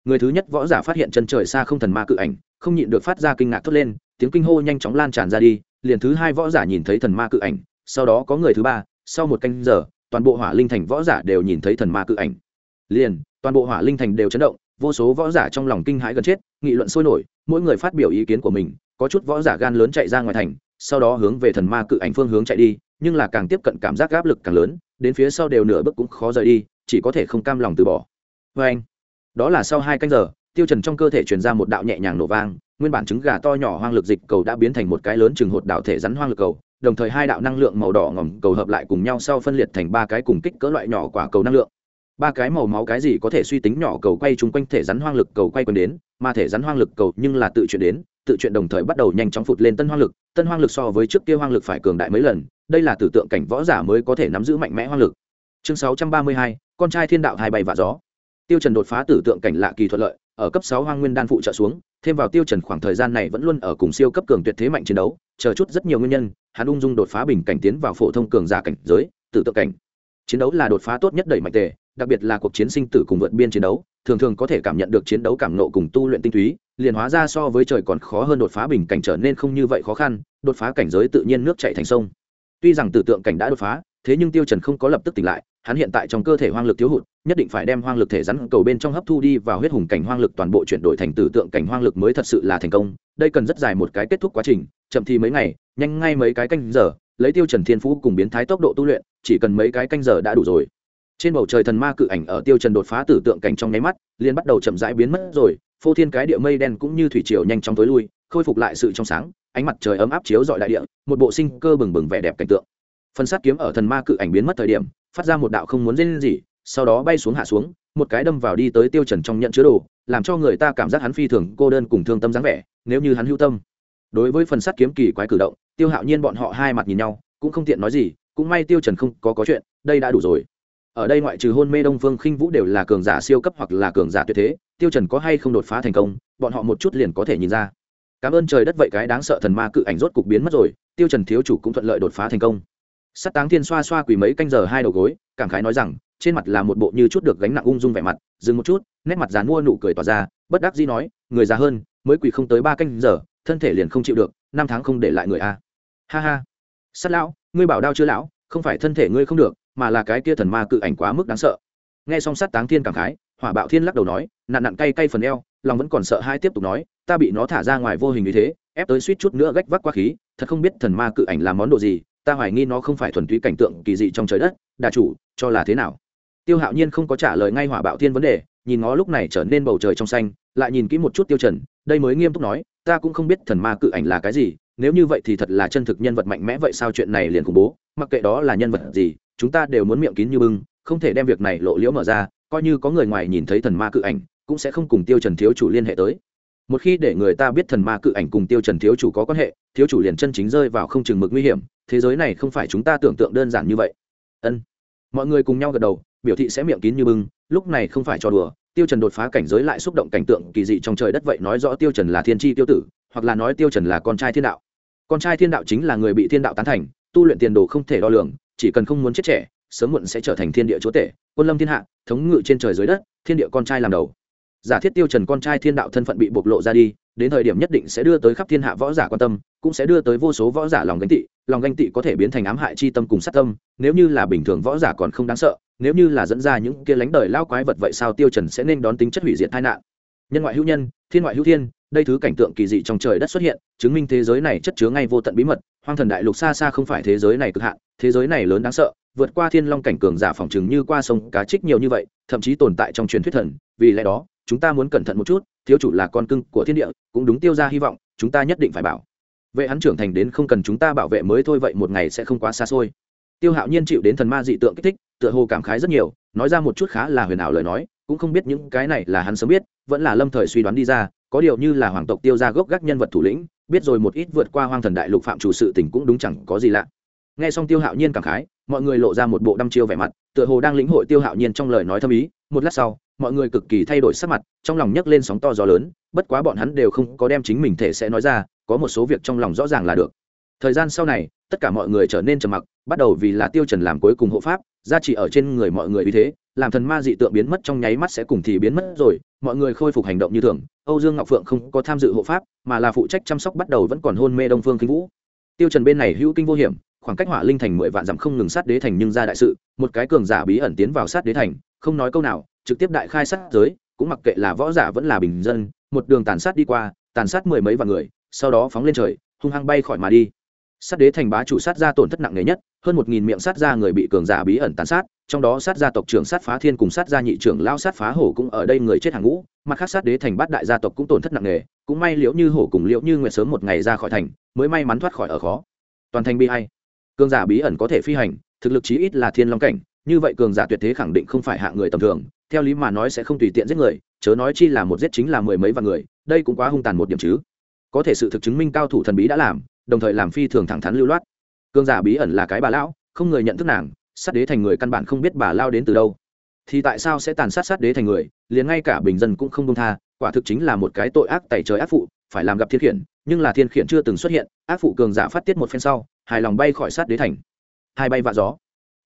Người thứ nhất võ giả phát hiện chân trời xa không thần ma cự ảnh, không nhịn được phát ra kinh ngạc thốt lên, tiếng kinh hô nhanh chóng lan tràn ra đi liền thứ hai võ giả nhìn thấy thần ma cự ảnh, sau đó có người thứ ba, sau một canh giờ, toàn bộ hỏa linh thành võ giả đều nhìn thấy thần ma cự ảnh. Liền, toàn bộ hỏa linh thành đều chấn động, vô số võ giả trong lòng kinh hãi gần chết, nghị luận sôi nổi, mỗi người phát biểu ý kiến của mình, có chút võ giả gan lớn chạy ra ngoài thành, sau đó hướng về thần ma cự ảnh phương hướng chạy đi, nhưng là càng tiếp cận cảm giác áp lực càng lớn, đến phía sau đều nửa bước cũng khó rời đi, chỉ có thể không cam lòng từ bỏ. Vê anh đó là sau hai canh giờ, tiêu trần trong cơ thể truyền ra một đạo nhẹ nhàng nổ vang nguyên bản trứng gà to nhỏ hoang lực dịch cầu đã biến thành một cái lớn chừng hột đạo thể rắn hoang lực cầu, đồng thời hai đạo năng lượng màu đỏ ngòm cầu hợp lại cùng nhau sau phân liệt thành ba cái cùng kích cỡ loại nhỏ quả cầu năng lượng. Ba cái màu máu cái gì có thể suy tính nhỏ cầu quay chung quanh thể rắn hoang lực cầu quay quần đến, mà thể rắn hoang lực cầu nhưng là tự chuyển đến, tự chuyển đồng thời bắt đầu nhanh chóng phụt lên tân hoang lực, tân hoang lực so với trước kia hoang lực phải cường đại mấy lần, đây là tử tượng cảnh võ giả mới có thể nắm giữ mạnh mẽ hoang lực. Chương sáu trăm ba mươi hai, con trai thiên đạo hai bay và gió. Tiêu trần đột phá tử tượng cảnh lạ kỳ thuận lợi ở cấp sáu hoang nguyên đan phụ trợ xuống, thêm vào tiêu trần khoảng thời gian này vẫn luôn ở cùng siêu cấp cường tuyệt thế mạnh chiến đấu, chờ chút rất nhiều nguyên nhân, hắn ung dung đột phá bình cảnh tiến vào phổ thông cường giả cảnh giới tử tượng cảnh. Chiến đấu là đột phá tốt nhất đẩy mạnh tề, đặc biệt là cuộc chiến sinh tử cùng vượt biên chiến đấu, thường thường có thể cảm nhận được chiến đấu cảm nộ cùng tu luyện tinh túy, liền hóa ra so với trời còn khó hơn đột phá bình cảnh trở nên không như vậy khó khăn, đột phá cảnh giới tự nhiên nước chảy thành sông. Tuy rằng tử tượng cảnh đã đột phá, thế nhưng tiêu trần không có lập tức tỉnh lại, hắn hiện tại trong cơ thể hoang lực thiếu hụt nhất định phải đem hoang lực thể rắn cầu bên trong hấp thu đi vào huyết hùng cảnh hoang lực toàn bộ chuyển đổi thành tử tượng cảnh hoang lực mới thật sự là thành công. Đây cần rất dài một cái kết thúc quá trình, chậm thì mấy ngày, nhanh ngay mấy cái canh giờ, lấy tiêu trần thiên phú cùng biến thái tốc độ tu luyện, chỉ cần mấy cái canh giờ đã đủ rồi. Trên bầu trời thần ma cự ảnh ở tiêu trần đột phá tử tượng cảnh trong nháy mắt, liền bắt đầu chậm rãi biến mất rồi. Phô thiên cái địa mây đen cũng như thủy triều nhanh chóng tối lui, khôi phục lại sự trong sáng, ánh mặt trời ấm áp chiếu dọi đại địa, một bộ sinh cơ bừng bừng vẻ đẹp cảnh tượng. Phần sát kiếm ở thần ma cự ảnh biến mất thời điểm, phát ra một đạo không muốn lên gì sau đó bay xuống hạ xuống, một cái đâm vào đi tới tiêu trần trong nhận chứa đồ, làm cho người ta cảm giác hắn phi thường cô đơn cùng thương tâm dáng vẻ, nếu như hắn hữu tâm. Đối với phần sắt kiếm kỳ quái cử động, tiêu hạo nhiên bọn họ hai mặt nhìn nhau, cũng không tiện nói gì, cũng may tiêu trần không có có chuyện, đây đã đủ rồi. Ở đây ngoại trừ hôn mê đông phương khinh vũ đều là cường giả siêu cấp hoặc là cường giả tuyệt thế, tiêu trần có hay không đột phá thành công, bọn họ một chút liền có thể nhìn ra. Cảm ơn trời đất vậy cái đáng sợ thần ma cự ảnh rốt cục biến mất rồi, tiêu trần thiếu chủ cũng thuận lợi đột phá thành công. Sát táng thiên xoa xoa quỳ mấy canh giờ hai đầu gối, cảm khái nói rằng trên mặt là một bộ như chút được gánh nặng ung dung vẻ mặt, dừng một chút, nét mặt dán mua nụ cười tỏa ra, bất đắc dĩ nói, người già hơn, mới quỳ không tới ba canh giờ, thân thể liền không chịu được, năm tháng không để lại người a. Ha ha. Sát lão, ngươi bảo đau chưa lão, không phải thân thể ngươi không được, mà là cái kia thần ma cự ảnh quá mức đáng sợ. Nghe xong sát táng thiên cảm khái, hỏa bạo thiên lắc đầu nói nạn nặn cay cay phần eo, lòng vẫn còn sợ hai tiếp tục nói, ta bị nó thả ra ngoài vô hình như thế, ép tới suýt chút nữa gách vác quá khí, thật không biết thần ma cự ảnh làm món đồ gì, ta hoài nghi nó không phải thuần túy cảnh tượng kỳ dị trong trời đất, đà chủ, cho là thế nào? Tiêu hạo nhiên không có trả lời ngay hỏa bạo thiên vấn đề, nhìn nó lúc này trở nên bầu trời trong xanh, lại nhìn kỹ một chút tiêu trần, đây mới nghiêm túc nói, ta cũng không biết thần ma cự ảnh là cái gì, nếu như vậy thì thật là chân thực nhân vật mạnh mẽ vậy sao chuyện này liền khủng bố, mặc kệ đó là nhân vật gì, chúng ta đều muốn miệng kín như bưng, không thể đem việc này lộ liễu mở ra, coi như có người ngoài nhìn thấy thần ma cự ảnh, cũng sẽ không cùng tiêu trần thiếu chủ liên hệ tới. Một khi để người ta biết thần ma cự ảnh cùng tiêu trần thiếu chủ có quan hệ, thiếu chủ liền chân chính rơi vào không chừng mực nguy hiểm, thế giới này không phải chúng ta tưởng tượng đơn giản như vậy. Ân. Mọi người cùng nhau gật đầu biểu thị sẽ miệng kín như bưng, lúc này không phải cho đùa, tiêu trần đột phá cảnh giới lại xúc động cảnh tượng kỳ dị trong trời đất vậy nói rõ tiêu trần là thiên chi tiêu tử, hoặc là nói tiêu trần là con trai thiên đạo. Con trai thiên đạo chính là người bị thiên đạo tán thành, tu luyện tiền đồ không thể đo lường, chỉ cần không muốn chết trẻ, sớm muộn sẽ trở thành thiên địa chúa tể, quân lâm thiên hạ, thống ngự trên trời dưới đất, thiên địa con trai làm đầu. Giả thiết tiêu trần con trai thiên đạo thân phận bị bộc lộ ra đi đến thời điểm nhất định sẽ đưa tới khắp thiên hạ võ giả quan tâm, cũng sẽ đưa tới vô số võ giả lòng ganh tị, lòng ganh tị có thể biến thành ám hại chi tâm cùng sát tâm, nếu như là bình thường võ giả còn không đáng sợ, nếu như là dẫn ra những kia lánh đời lao quái vật vậy sao tiêu trần sẽ nên đón tính chất hủy diệt tai nạn? Nhân ngoại hữu nhân, thiên ngoại hữu thiên, đây thứ cảnh tượng kỳ dị trong trời đất xuất hiện, chứng minh thế giới này chất chứa ngay vô tận bí mật, hoang thần đại lục xa xa không phải thế giới này cực hạn, thế giới này lớn đáng sợ, vượt qua thiên long cảnh cường giả phòng chừng như qua sông cá trích nhiều như vậy, thậm chí tồn tại trong truyền thuyết thần, vì lẽ đó chúng ta muốn cẩn thận một chút, thiếu chủ là con cưng của thiên địa, cũng đúng tiêu ra hy vọng, chúng ta nhất định phải bảo. Vệ hắn trưởng thành đến không cần chúng ta bảo vệ mới thôi vậy một ngày sẽ không quá xa xôi. Tiêu hạo nhiên chịu đến thần ma dị tượng kích thích, tựa hồ cảm khái rất nhiều, nói ra một chút khá là huyền ảo lời nói, cũng không biết những cái này là hắn sớm biết, vẫn là lâm thời suy đoán đi ra, có điều như là hoàng tộc tiêu ra gốc gác nhân vật thủ lĩnh, biết rồi một ít vượt qua hoang thần đại lục phạm chủ sự tình cũng đúng chẳng có gì lạ. Nghe xong tiêu hạo nhiên cảm khái, mọi người lộ ra một bộ đăm chiêu vẻ mặt, tựa hồ đang lĩnh hội tiêu hạo nhiên trong lời nói thâm ý, một lát sau mọi người cực kỳ thay đổi sắc mặt, trong lòng nhấc lên sóng to gió lớn, bất quá bọn hắn đều không có đem chính mình thể sẽ nói ra, có một số việc trong lòng rõ ràng là được. Thời gian sau này, tất cả mọi người trở nên trầm mặc, bắt đầu vì là tiêu trần làm cuối cùng hộ pháp, gia trị ở trên người mọi người vì thế, làm thần ma dị tượng biến mất trong nháy mắt sẽ cùng thì biến mất rồi, mọi người khôi phục hành động như thường. Âu dương ngọc phượng không có tham dự hộ pháp, mà là phụ trách chăm sóc bắt đầu vẫn còn hôn mê đông phương kinh vũ. Tiêu trần bên này hữu kinh vô hiểm, khoảng cách hỏa linh thành mười vạn dặm không ngừng sát đế thành nhưng ra đại sự, một cái cường giả bí ẩn tiến vào sát đế thành, không nói câu nào trực tiếp đại khai sát giới, cũng mặc kệ là võ giả vẫn là bình dân, một đường tàn sát đi qua, tàn sát mười mấy vạn người, sau đó phóng lên trời, hung hăng bay khỏi mà đi. Sát đế thành bá chủ sát ra tổn thất nặng nề nhất, hơn một nghìn miệng sát ra người bị cường giả bí ẩn tàn sát, trong đó sát gia tộc trưởng sát phá thiên cùng sát gia nhị trưởng lao sát phá hổ cũng ở đây người chết hàng ngũ, mặt khác sát đế thành bát đại gia tộc cũng tổn thất nặng nề, cũng may liễu như hổ cùng liễu như nguyệt sớm một ngày ra khỏi thành, mới may mắn thoát khỏi ở khó. Toàn thành bi hay. Cường giả bí ẩn có thể phi hành, thực lực chí ít là thiên long cảnh như vậy cường giả tuyệt thế khẳng định không phải hạ người tầm thường, theo lý mà nói sẽ không tùy tiện giết người, chớ nói chi là một giết chính là mười mấy vạn người, đây cũng quá hung tàn một điểm chứ. Có thể sự thực chứng minh cao thủ thần bí đã làm, đồng thời làm phi thường thẳng thắn lưu loát. Cường giả bí ẩn là cái bà lão, không người nhận thức nàng, sát đế thành người căn bản không biết bà lao đến từ đâu. Thì tại sao sẽ tàn sát sát đế thành người, liền ngay cả bình dân cũng không công tha, quả thực chính là một cái tội ác tẩy trời ác phụ, phải làm gặp thiên khiển, nhưng là thiên khiển chưa từng xuất hiện, ác phụ cường giả phát tiết một phen sau, hài lòng bay khỏi sát đế thành. Hai bay vạ gió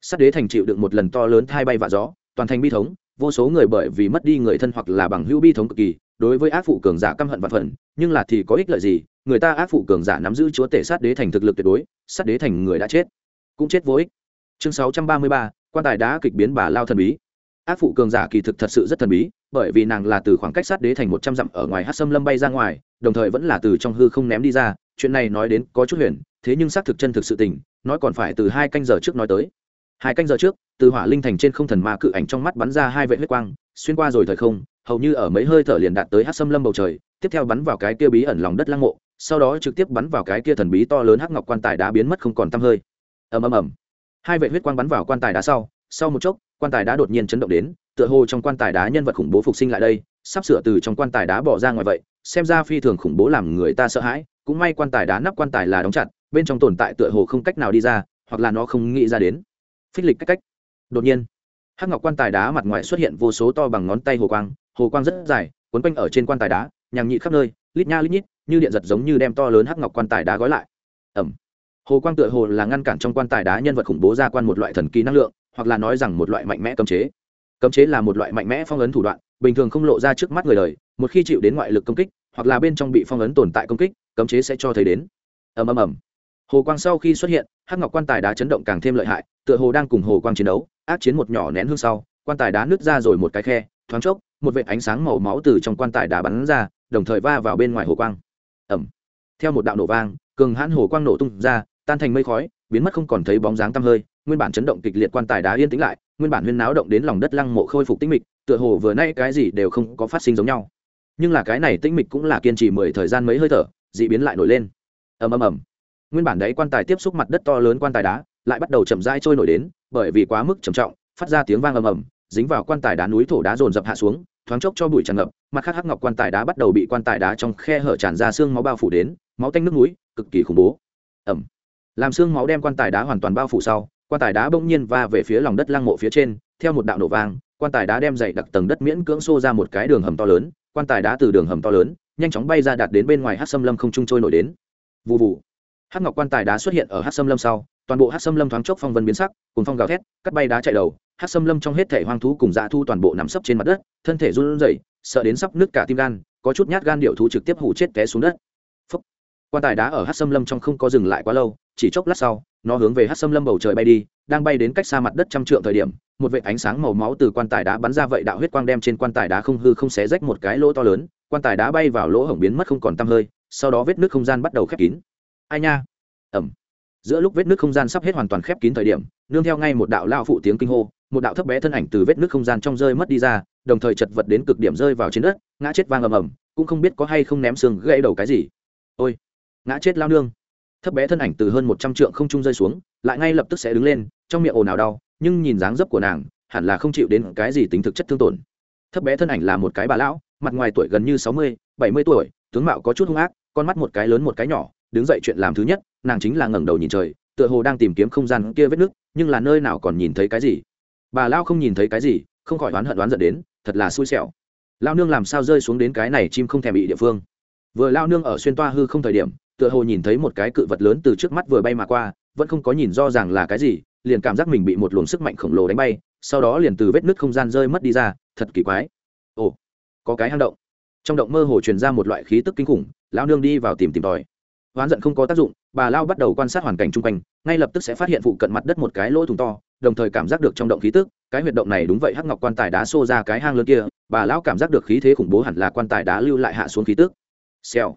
sát đế thành chịu được một lần to lớn hai bay vạ gió, toàn thành bi thống, vô số người bởi vì mất đi người thân hoặc là bằng hữu bi thống cực kỳ, đối với ác phụ cường giả căm hận và phần, nhưng là thì có ích lợi gì? Người ta ác phụ cường giả nắm giữ chúa tể sát đế thành thực lực tuyệt đối, sát đế thành người đã chết, cũng chết vô ích. Chương sáu trăm ba mươi ba, quan tài đã kịch biến bà lao thần bí. Ác phụ cường giả kỳ thực thật sự rất thần bí, bởi vì nàng là từ khoảng cách sát đế thành một trăm dặm ở ngoài hát xâm lâm bay ra ngoài, đồng thời vẫn là từ trong hư không ném đi ra, chuyện này nói đến có chút huyền, thế nhưng xác thực chân thực sự tình, nói còn phải từ hai canh giờ trước nói tới hai canh giờ trước, từ hỏa linh thành trên không thần ma cự ảnh trong mắt bắn ra hai vệ huyết quang, xuyên qua rồi thời không, hầu như ở mấy hơi thở liền đạt tới hát xâm lâm bầu trời, tiếp theo bắn vào cái kia bí ẩn lòng đất lăng mộ, sau đó trực tiếp bắn vào cái kia thần bí to lớn hắc ngọc quan tài đã biến mất không còn tăm hơi. Ầm ầm ầm. Hai vệ huyết quang bắn vào quan tài đá sau sau một chốc, quan tài đá đột nhiên chấn động đến, tựa hồ trong quan tài đá nhân vật khủng bố phục sinh lại đây, sắp sửa từ trong quan tài đá bỏ ra ngoài vậy, xem ra phi thường khủng bố làm người ta sợ hãi, cũng may quan tài đá nắp quan tài là đóng chặt, bên trong tồn tại tựa hồ không cách nào đi ra, hoặc là nó không nghĩ ra đến phích lịch cách cách. Đột nhiên, hắc ngọc quan tài đá mặt ngoài xuất hiện vô số to bằng ngón tay hồ quang hồ quang rất dài, quấn quanh ở trên quan tài đá nhàng nhị khắp nơi, lít nha lít nhít, như điện giật giống như đem to lớn hắc ngọc quan tài đá gói lại. Ẩm hồ quang tựa hồ là ngăn cản trong quan tài đá nhân vật khủng bố ra quan một loại thần kỳ năng lượng, hoặc là nói rằng một loại mạnh mẽ cấm chế. Cấm chế là một loại mạnh mẽ phong ấn thủ đoạn, bình thường không lộ ra trước mắt người đời, một khi chịu đến ngoại lực công kích, hoặc là bên trong bị phong ấn tồn tại công kích, cấm chế sẽ cho thấy đến. Ầm ầm ầm hồ quang sau khi xuất hiện, hắc ngọc quan tài đá chấn động càng thêm lợi hại, tựa hồ đang cùng hồ quang chiến đấu, ác chiến một nhỏ nén hương sau, quan tài đá nứt ra rồi một cái khe, thoáng chốc, một vệt ánh sáng màu máu từ trong quan tài đá bắn ra, đồng thời va vào bên ngoài hồ quang. Ẩm theo một đạo nổ vang, cường hãn hồ quang nổ tung ra, tan thành mây khói, biến mất không còn thấy bóng dáng tăm hơi, nguyên bản chấn động kịch liệt quan tài đá yên tĩnh lại, nguyên bản huyên náo động đến lòng đất lăng mộ khôi phục tĩnh mịch, tựa hồ vừa nay cái gì đều không có phát sinh giống nhau. Nhưng là cái này tĩnh mịch cũng là kiên trì mười thời gian mấy hơi thở, dị biến lại nổi lên. Ầm ầm ầm nguyên bản đấy quan tài tiếp xúc mặt đất to lớn quan tài đá, lại bắt đầu chậm rãi trôi nổi đến, bởi vì quá mức trầm trọng, phát ra tiếng vang ầm ầm, dính vào quan tài đá núi thổ đá dồn dập hạ xuống, thoáng chốc cho bụi tràn ngập, mặt khác hắc ngọc quan tài đá bắt đầu bị quan tài đá trong khe hở tràn ra xương máu bao phủ đến, máu tanh nước núi, cực kỳ khủng bố. Ẩm làm xương máu đem quan tài đá hoàn toàn bao phủ sau, quan tài đá bỗng nhiên va về phía lòng đất lăng mộ phía trên, theo một đạo nổ vang, quan tài đá đem dậy đặc tầng đất miễn cưỡng xô ra một cái đường hầm to lớn, quan tài đá từ đường hầm to lớn, nhanh chóng bay ra đạt đến bên ngoài hát xâm lâm không trung trôi nổi đến. Vụ vụ hát ngọc quan tài đá xuất hiện ở hát xâm lâm sau, toàn bộ hát xâm lâm thoáng chốc phong vân biến sắc cùng phong gào thét, cắt bay đá chạy đầu hát xâm lâm trong hết thể hoang thú cùng dạ thu toàn bộ nằm sấp trên mặt đất, thân thể run rẩy, sợ đến sắp nứt cả tim gan, có chút nhát gan điệu thú trực tiếp hủ chết té xuống đất Phúc. quan tài đá ở hát xâm lâm trong không có dừng lại quá lâu, chỉ chốc lát sau, nó hướng về hát xâm lâm bầu trời bay đi, đang bay đến cách xa mặt đất trăm trượng thời điểm, một vệ ánh sáng màu máu từ quan tài đá bắn ra vậy đạo huyết quang đem trên quan tài đá không hư không xé rách một cái lỗ to lớn, quan tài đá bay vào lỗ hổng biến mất không còn tăm hơi, sau đó vết nước không gian bắt đầu khép kín ai nha? Ẩm. Giữa lúc vết nước không gian sắp hết hoàn toàn khép kín thời điểm, nương theo ngay một đạo lao phụ tiếng kinh hô, một đạo thấp bé thân ảnh từ vết nước không gian trong rơi mất đi ra, đồng thời chật vật đến cực điểm rơi vào trên đất, ngã chết vang ầm ầm, cũng không biết có hay không ném xương gãy đầu cái gì. Ôi, ngã chết lao nương. Thấp bé thân ảnh từ hơn một trăm trượng không trung rơi xuống, lại ngay lập tức sẽ đứng lên, trong miệng ồn ào đau, nhưng nhìn dáng dấp của nàng, hẳn là không chịu đến cái gì tính thực chất thương tổn. Thấp bé thân ảnh là một cái bà lão, mặt ngoài tuổi gần như sáu mươi, bảy mươi tuổi, tướng mạo có chút hung ác, con mắt một cái lớn một cái nhỏ đứng dậy chuyện làm thứ nhất, nàng chính là ngẩng đầu nhìn trời, tựa hồ đang tìm kiếm không gian kia vết nước nhưng là nơi nào còn nhìn thấy cái gì? Bà lao không nhìn thấy cái gì, không khỏi oán hận oán giận đến, thật là xui xẻo. Lao nương làm sao rơi xuống đến cái này chim không thèm bị địa phương? Vừa lao nương ở xuyên toa hư không thời điểm, tựa hồ nhìn thấy một cái cự vật lớn từ trước mắt vừa bay mà qua, vẫn không có nhìn rõ ràng là cái gì, liền cảm giác mình bị một luồng sức mạnh khổng lồ đánh bay, sau đó liền từ vết nứt không gian rơi mất đi ra, thật kỳ quái. Ồ, có cái hang động. Trong động mơ hồ truyền ra một loại khí tức kinh khủng, lão nương đi vào tìm tìm tòi oán giận không có tác dụng, bà lao bắt đầu quan sát hoàn cảnh chung quanh, ngay lập tức sẽ phát hiện phụ cận mặt đất một cái lỗ thủng to, đồng thời cảm giác được trong động khí tức, cái huyệt động này đúng vậy, hắc ngọc quan tài đá xô ra cái hang lớn kia, bà lao cảm giác được khí thế khủng bố hẳn là quan tài đá lưu lại hạ xuống khí tức. Xèo.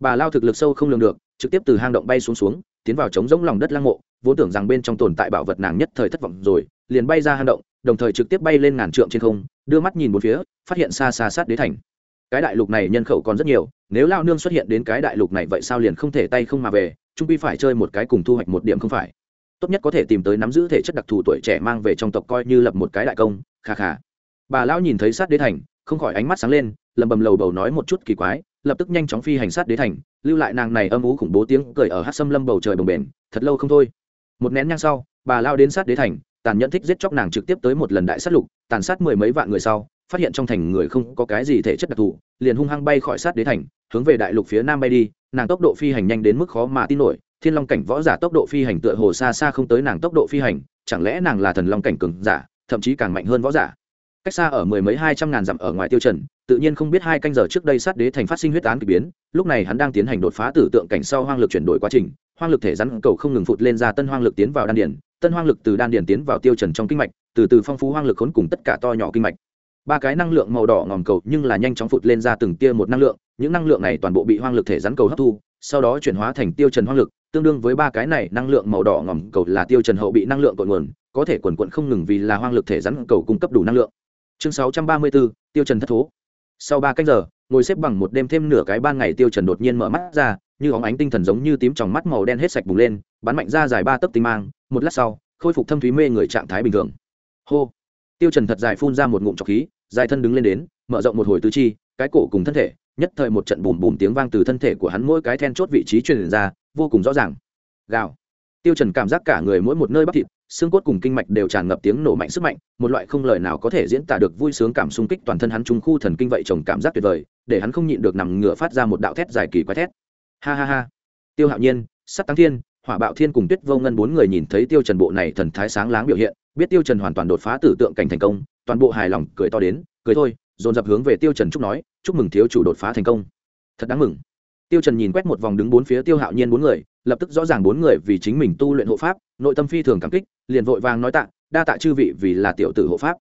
Bà lao thực lực sâu không lường được, trực tiếp từ hang động bay xuống xuống, tiến vào trống rỗng lòng đất lăng mộ, vốn tưởng rằng bên trong tồn tại bảo vật nàng nhất thời thất vọng rồi, liền bay ra hang động, đồng thời trực tiếp bay lên ngàn trượng trên không, đưa mắt nhìn một phía, phát hiện xa xa sát đế thành. Cái đại lục này nhân khẩu còn rất nhiều nếu lao nương xuất hiện đến cái đại lục này vậy sao liền không thể tay không mà về, trung pi phải chơi một cái cùng thu hoạch một điểm không phải. Tốt nhất có thể tìm tới nắm giữ thể chất đặc thù tuổi trẻ mang về trong tộc coi như lập một cái đại công, kha kha. Bà lão nhìn thấy sát đế thành, không khỏi ánh mắt sáng lên, lầm bầm lầu bầu nói một chút kỳ quái, lập tức nhanh chóng phi hành sát đế thành, lưu lại nàng này âm ú khủng bố tiếng cười ở hát xâm lâm bầu trời bồng bềnh, thật lâu không thôi. Một nén nhang sau, bà lao đến sát đế thành, tàn nhẫn thích giết chóc nàng trực tiếp tới một lần đại sát lục, tàn sát mười mấy vạn người sau phát hiện trong thành người không có cái gì thể chất đặc thù, liền hung hăng bay khỏi sát đế thành, hướng về đại lục phía nam bay đi, nàng tốc độ phi hành nhanh đến mức khó mà tin nổi, thiên long cảnh võ giả tốc độ phi hành tựa hồ xa xa không tới nàng tốc độ phi hành, chẳng lẽ nàng là thần long cảnh cường giả, thậm chí càng mạnh hơn võ giả? Cách xa ở mười mấy hai trăm ngàn dặm ở ngoài tiêu trần, tự nhiên không biết hai canh giờ trước đây sát đế thành phát sinh huyết án kỳ biến, lúc này hắn đang tiến hành đột phá tử tượng cảnh sau hoang lực chuyển đổi quá trình, hoang lực thể rắn cầu không ngừng phụt lên ra tân hoang lực tiến vào đan điển tân hoang lực từ đan điển tiến vào tiêu trần trong kinh mạch, từ từ phong phú hoang lực khốn cùng tất cả to nhỏ kinh mạch ba cái năng lượng màu đỏ ngòm cầu nhưng là nhanh chóng phụt lên ra từng tia một năng lượng những năng lượng này toàn bộ bị hoang lực thể rắn cầu hấp thu sau đó chuyển hóa thành tiêu trần hoang lực tương đương với ba cái này năng lượng màu đỏ ngòm cầu là tiêu trần hậu bị năng lượng cội nguồn có thể quần quận không ngừng vì là hoang lực thể rắn cầu cung cấp đủ năng lượng. Chương 634, tiêu trần thất thố. Sau ba canh giờ ngồi xếp bằng một đêm thêm nửa cái ban ngày tiêu trần đột nhiên mở mắt ra như óng ánh tinh thần giống như tím trong mắt màu đen hết sạch bùng lên bắn mạnh ra dài ba tấc tinh mang một lát sau khôi phục thâm thúy mê người trạng thái bình thường. Hô. Tiêu trần thật dài phun ra một ngụm trọc khí dài thân đứng lên đến, mở rộng một hồi tứ chi, cái cổ cùng thân thể, nhất thời một trận bùm bùm tiếng vang từ thân thể của hắn mỗi cái then chốt vị trí truyền ra, vô cùng rõ ràng. Gào. Tiêu trần cảm giác cả người mỗi một nơi bắp thịt, xương cốt cùng kinh mạch đều tràn ngập tiếng nổ mạnh sức mạnh, một loại không lời nào có thể diễn tả được vui sướng cảm xung kích toàn thân hắn trung khu thần kinh vậy chồng cảm giác tuyệt vời, để hắn không nhịn được nằm ngửa phát ra một đạo thét dài kỳ quái thét. Ha ha ha. Tiêu hạo nhiên, sắt tăng thiên, hỏa bạo thiên cùng tuyết vô ngân bốn người nhìn thấy tiêu trần bộ này thần thái sáng láng biểu hiện, biết tiêu trần hoàn toàn đột phá tử tượng cảnh thành công toàn bộ hài lòng cười to đến, cười thôi, dồn dập hướng về tiêu trần chúc nói, chúc mừng thiếu chủ đột phá thành công. Thật đáng mừng. Tiêu trần nhìn quét một vòng đứng bốn phía tiêu hạo nhiên bốn người, lập tức rõ ràng bốn người vì chính mình tu luyện hộ pháp, nội tâm phi thường cảm kích, liền vội vàng nói tạ, đa tạ chư vị vì là tiểu tử hộ pháp.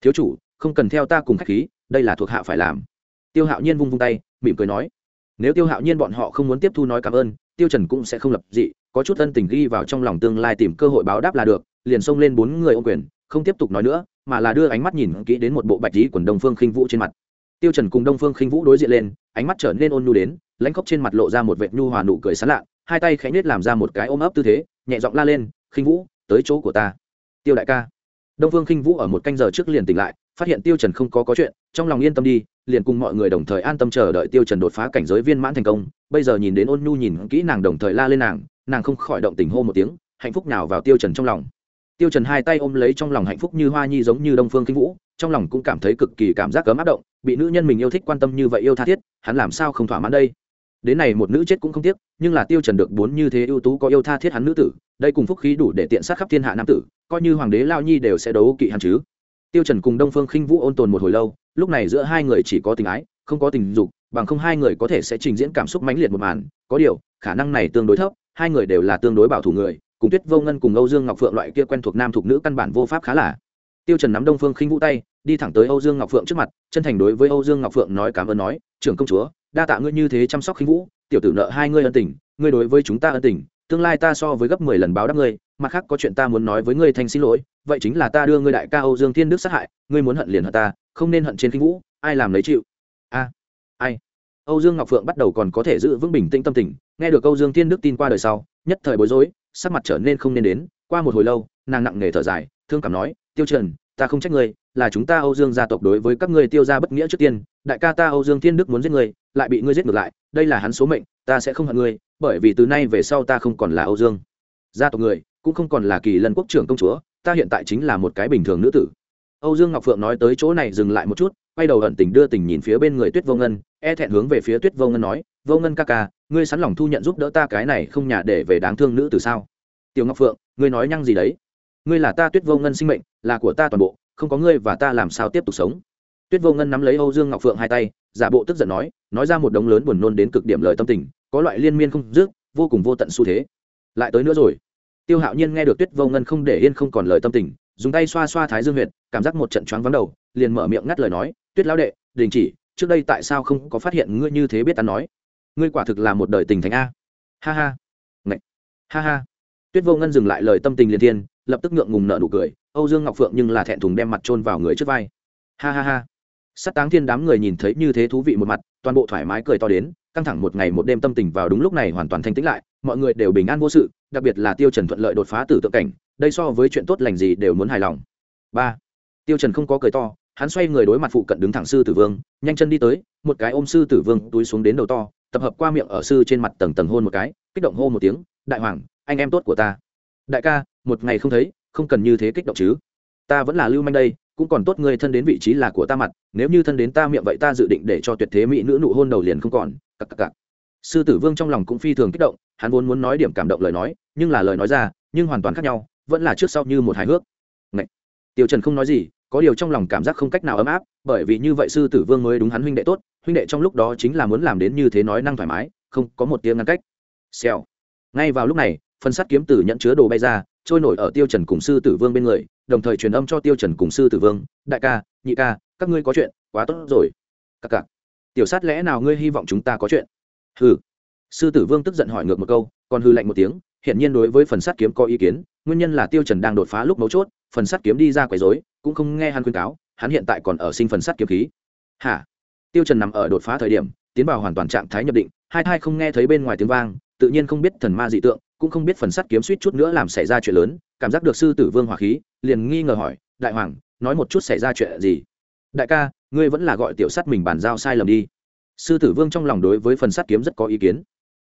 Thiếu chủ, không cần theo ta cùng khách khí, đây là thuộc hạ phải làm. Tiêu hạo nhiên vung vung tay, mỉm cười nói, nếu tiêu hạo nhiên bọn họ không muốn tiếp thu nói cảm ơn, tiêu trần cũng sẽ không lập dị, có chút ân tình ghi vào trong lòng tương lai tìm cơ hội báo đáp là được, liền xông lên bốn người ô quyền không tiếp tục nói nữa, mà là đưa ánh mắt nhìn kỹ đến một bộ bạch lý quần đông phương khinh vũ trên mặt. Tiêu trần cùng đông phương khinh vũ đối diện lên, ánh mắt trở nên ôn nhu đến, lãnh khốc trên mặt lộ ra một vệt nhu hòa nụ cười sán lạ, hai tay khẽ nết làm ra một cái ôm ấp tư thế, nhẹ giọng la lên, khinh vũ, tới chỗ của ta. Tiêu đại ca. Đông phương khinh vũ ở một canh giờ trước liền tỉnh lại, phát hiện tiêu trần không có có chuyện, trong lòng yên tâm đi, liền cùng mọi người đồng thời an tâm chờ đợi tiêu trần đột phá cảnh giới viên mãn thành công. Bây giờ nhìn đến ôn nhu nhìn kỹ nàng đồng thời la lên nàng nàng không khỏi động tình hô một tiếng, hạnh phúc nào vào tiêu trần trong lòng tiêu trần hai tay ôm lấy trong lòng hạnh phúc như hoa nhi giống như đông phương kinh vũ, trong lòng cũng cảm thấy cực kỳ cảm giác cấm áp động, bị nữ nhân mình yêu thích quan tâm như vậy yêu tha thiết, hắn làm sao không thỏa mãn đây? Đến này một nữ chết cũng không tiếc, nhưng là tiêu trần được bốn như thế ưu tú có yêu tha thiết hắn nữ tử, đây cùng phúc khí đủ để tiện sát khắp thiên hạ nam tử, coi như hoàng đế lao nhi đều sẽ đấu kỵ hắn chứ. Tiêu trần cùng đông phương khinh vũ ôn tồn một hồi lâu, lúc này giữa hai người chỉ có tình ái, không có tình dục, bằng không hai người có thể sẽ trình diễn cảm xúc mãnh liệt một màn, có điều, khả năng này tương đối thấp, hai người đều là tương đối bảo thủ người cùng tuyết vô ngân cùng âu dương ngọc phượng loại kia quen thuộc nam thuộc nữ căn bản vô pháp khá là. Tiêu trần nắm đông phương khinh vũ tay, đi thẳng tới âu dương ngọc phượng trước mặt, chân thành đối với âu dương ngọc phượng nói cảm ơn nói, trưởng công chúa, đa tạ ngươi như thế chăm sóc khinh vũ, tiểu tử nợ hai ngươi ân tình, ngươi đối với chúng ta ân tình, tương lai ta so với gấp mười lần báo đáp ngươi, mặt khác có chuyện ta muốn nói với ngươi thành xin lỗi, vậy chính là ta đưa ngươi đại ca âu dương thiên đức sát hại, ngươi muốn hận liền hận ta, không nên hận trên Khinh vũ, ai làm lấy chịu? A, ai? Âu dương ngọc phượng bắt đầu còn có thể giữ vững bình tĩnh tâm tình, nghe được âu dương thiên đức tin qua đời sau, nhất thời bối rối sắc mặt trở nên không nên đến, qua một hồi lâu, nàng nặng nề thở dài, thương cảm nói, tiêu trần, ta không trách ngươi, là chúng ta âu dương gia tộc đối với các ngươi tiêu gia bất nghĩa trước tiên, đại ca ta âu dương thiên đức muốn giết ngươi, lại bị ngươi giết ngược lại, đây là hắn số mệnh, ta sẽ không hận ngươi, bởi vì từ nay về sau ta không còn là âu dương gia tộc người, cũng không còn là kỳ lân quốc trưởng công chúa, ta hiện tại chính là một cái bình thường nữ tử. Âu dương ngọc phượng nói tới chỗ này dừng lại một chút, quay đầu ẩn tình đưa tình nhìn phía bên người tuyết vô ngân e thẹn hướng về phía tuyết vô ngân nói, vô ngân ca ca ngươi sẵn lòng thu nhận giúp đỡ ta cái này không nhà để về đáng thương nữ từ sao? Tiểu ngọc phượng, ngươi nói nhăng gì đấy? Ngươi là ta tuyết vô ngân sinh mệnh, là của ta toàn bộ, không có ngươi và ta làm sao tiếp tục sống. Tuyết vô ngân nắm lấy âu dương ngọc phượng hai tay, giả bộ tức giận nói nói ra một đống lớn buồn nôn đến cực điểm lời tâm tình, có loại liên miên không dứt, vô cùng vô tận xu thế. Lại tới nữa rồi. Tiêu hạo nhiên nghe được tuyết vô ngân không để yên không còn lời tâm tình, dùng tay xoa xoa thái dương huyệt, cảm giác một trận choáng vắng đầu, liền mở miệng ngắt lời nói, tuyết lão đệ, đình chỉ, trước đây tại sao không có phát hiện ngươi như thế biết ta nói? Ngươi quả thực là một đời tình thánh a. Ha ha. Ngậy. ha ha. Tuyết vô ngân dừng lại lời tâm tình liền thiên, lập tức ngượng ngùng nợ nụ cười, âu dương ngọc phượng nhưng là thẹn thùng đem mặt trôn vào người trước vai. Ha ha ha. Sát táng thiên đám người nhìn thấy như thế thú vị một mặt, toàn bộ thoải mái cười to đến, căng thẳng một ngày một đêm tâm tình vào đúng lúc này hoàn toàn thanh tĩnh lại, mọi người đều bình an vô sự, đặc biệt là tiêu trần thuận lợi đột phá tử tượng cảnh, đây so với chuyện tốt lành gì đều muốn hài lòng. Ba. Tiêu trần không có cười to, hắn xoay người đối mặt phụ cận đứng thẳng sư tử vương, nhanh chân đi tới, một cái ôm sư tử vương túi xuống đến đầu to tập hợp qua miệng ở sư trên mặt tầng tầng hôn một cái, kích động hô một tiếng, đại hoàng, anh em tốt của ta. Đại ca, một ngày không thấy, không cần như thế kích động chứ. Ta vẫn là lưu manh đây, cũng còn tốt ngươi thân đến vị trí là của ta mặt, nếu như thân đến ta miệng vậy ta dự định để cho tuyệt thế mỹ nữ nụ hôn đầu liền không còn. Cặc cặc cặc. Sư tử vương trong lòng cũng phi thường kích động, hắn vốn muốn nói điểm cảm động lời nói, nhưng là lời nói ra, nhưng hoàn toàn khác nhau, vẫn là trước sau như một hài hước. Ngậy! tiêu trần không nói gì, có điều trong lòng cảm giác không cách nào ấm áp, bởi vì như vậy sư tử vương mới đúng hắn huynh đệ tốt huynh đệ trong lúc đó chính là muốn làm đến như thế nói năng thoải mái, không có một tiếng ngăn cách. Xèo. Ngay vào lúc này, phân sắt kiếm tử nhận chứa đồ bay ra, trôi nổi ở tiêu trần cùng sư tử vương bên người, đồng thời truyền âm cho tiêu trần cùng sư tử vương, đại ca, nhị ca, các ngươi có chuyện, quá tốt rồi. Các cặc. Tiểu sát lẽ nào ngươi hy vọng chúng ta có chuyện? Hừ. Sư tử vương tức giận hỏi ngược một câu, còn hư lạnh một tiếng hiện nhiên đối với phần sắt kiếm có ý kiến, nguyên nhân là tiêu trần đang đột phá lúc mấu chốt, phần sắt kiếm đi ra quấy rối, cũng không nghe hắn khuyên cáo, hắn hiện tại còn ở sinh phần sắt kiếm khí. Hả? Tiêu trần nằm ở đột phá thời điểm, tiến vào hoàn toàn trạng thái nhập định, hai thai không nghe thấy bên ngoài tiếng vang, tự nhiên không biết thần ma dị tượng, cũng không biết phần sắt kiếm suýt chút nữa làm xảy ra chuyện lớn, cảm giác được sư tử vương hỏa khí, liền nghi ngờ hỏi, đại hoàng, nói một chút xảy ra chuyện gì? Đại ca, ngươi vẫn là gọi tiểu sắt mình bàn giao sai lầm đi. Sư tử vương trong lòng đối với phần sắt kiếm rất có ý kiến.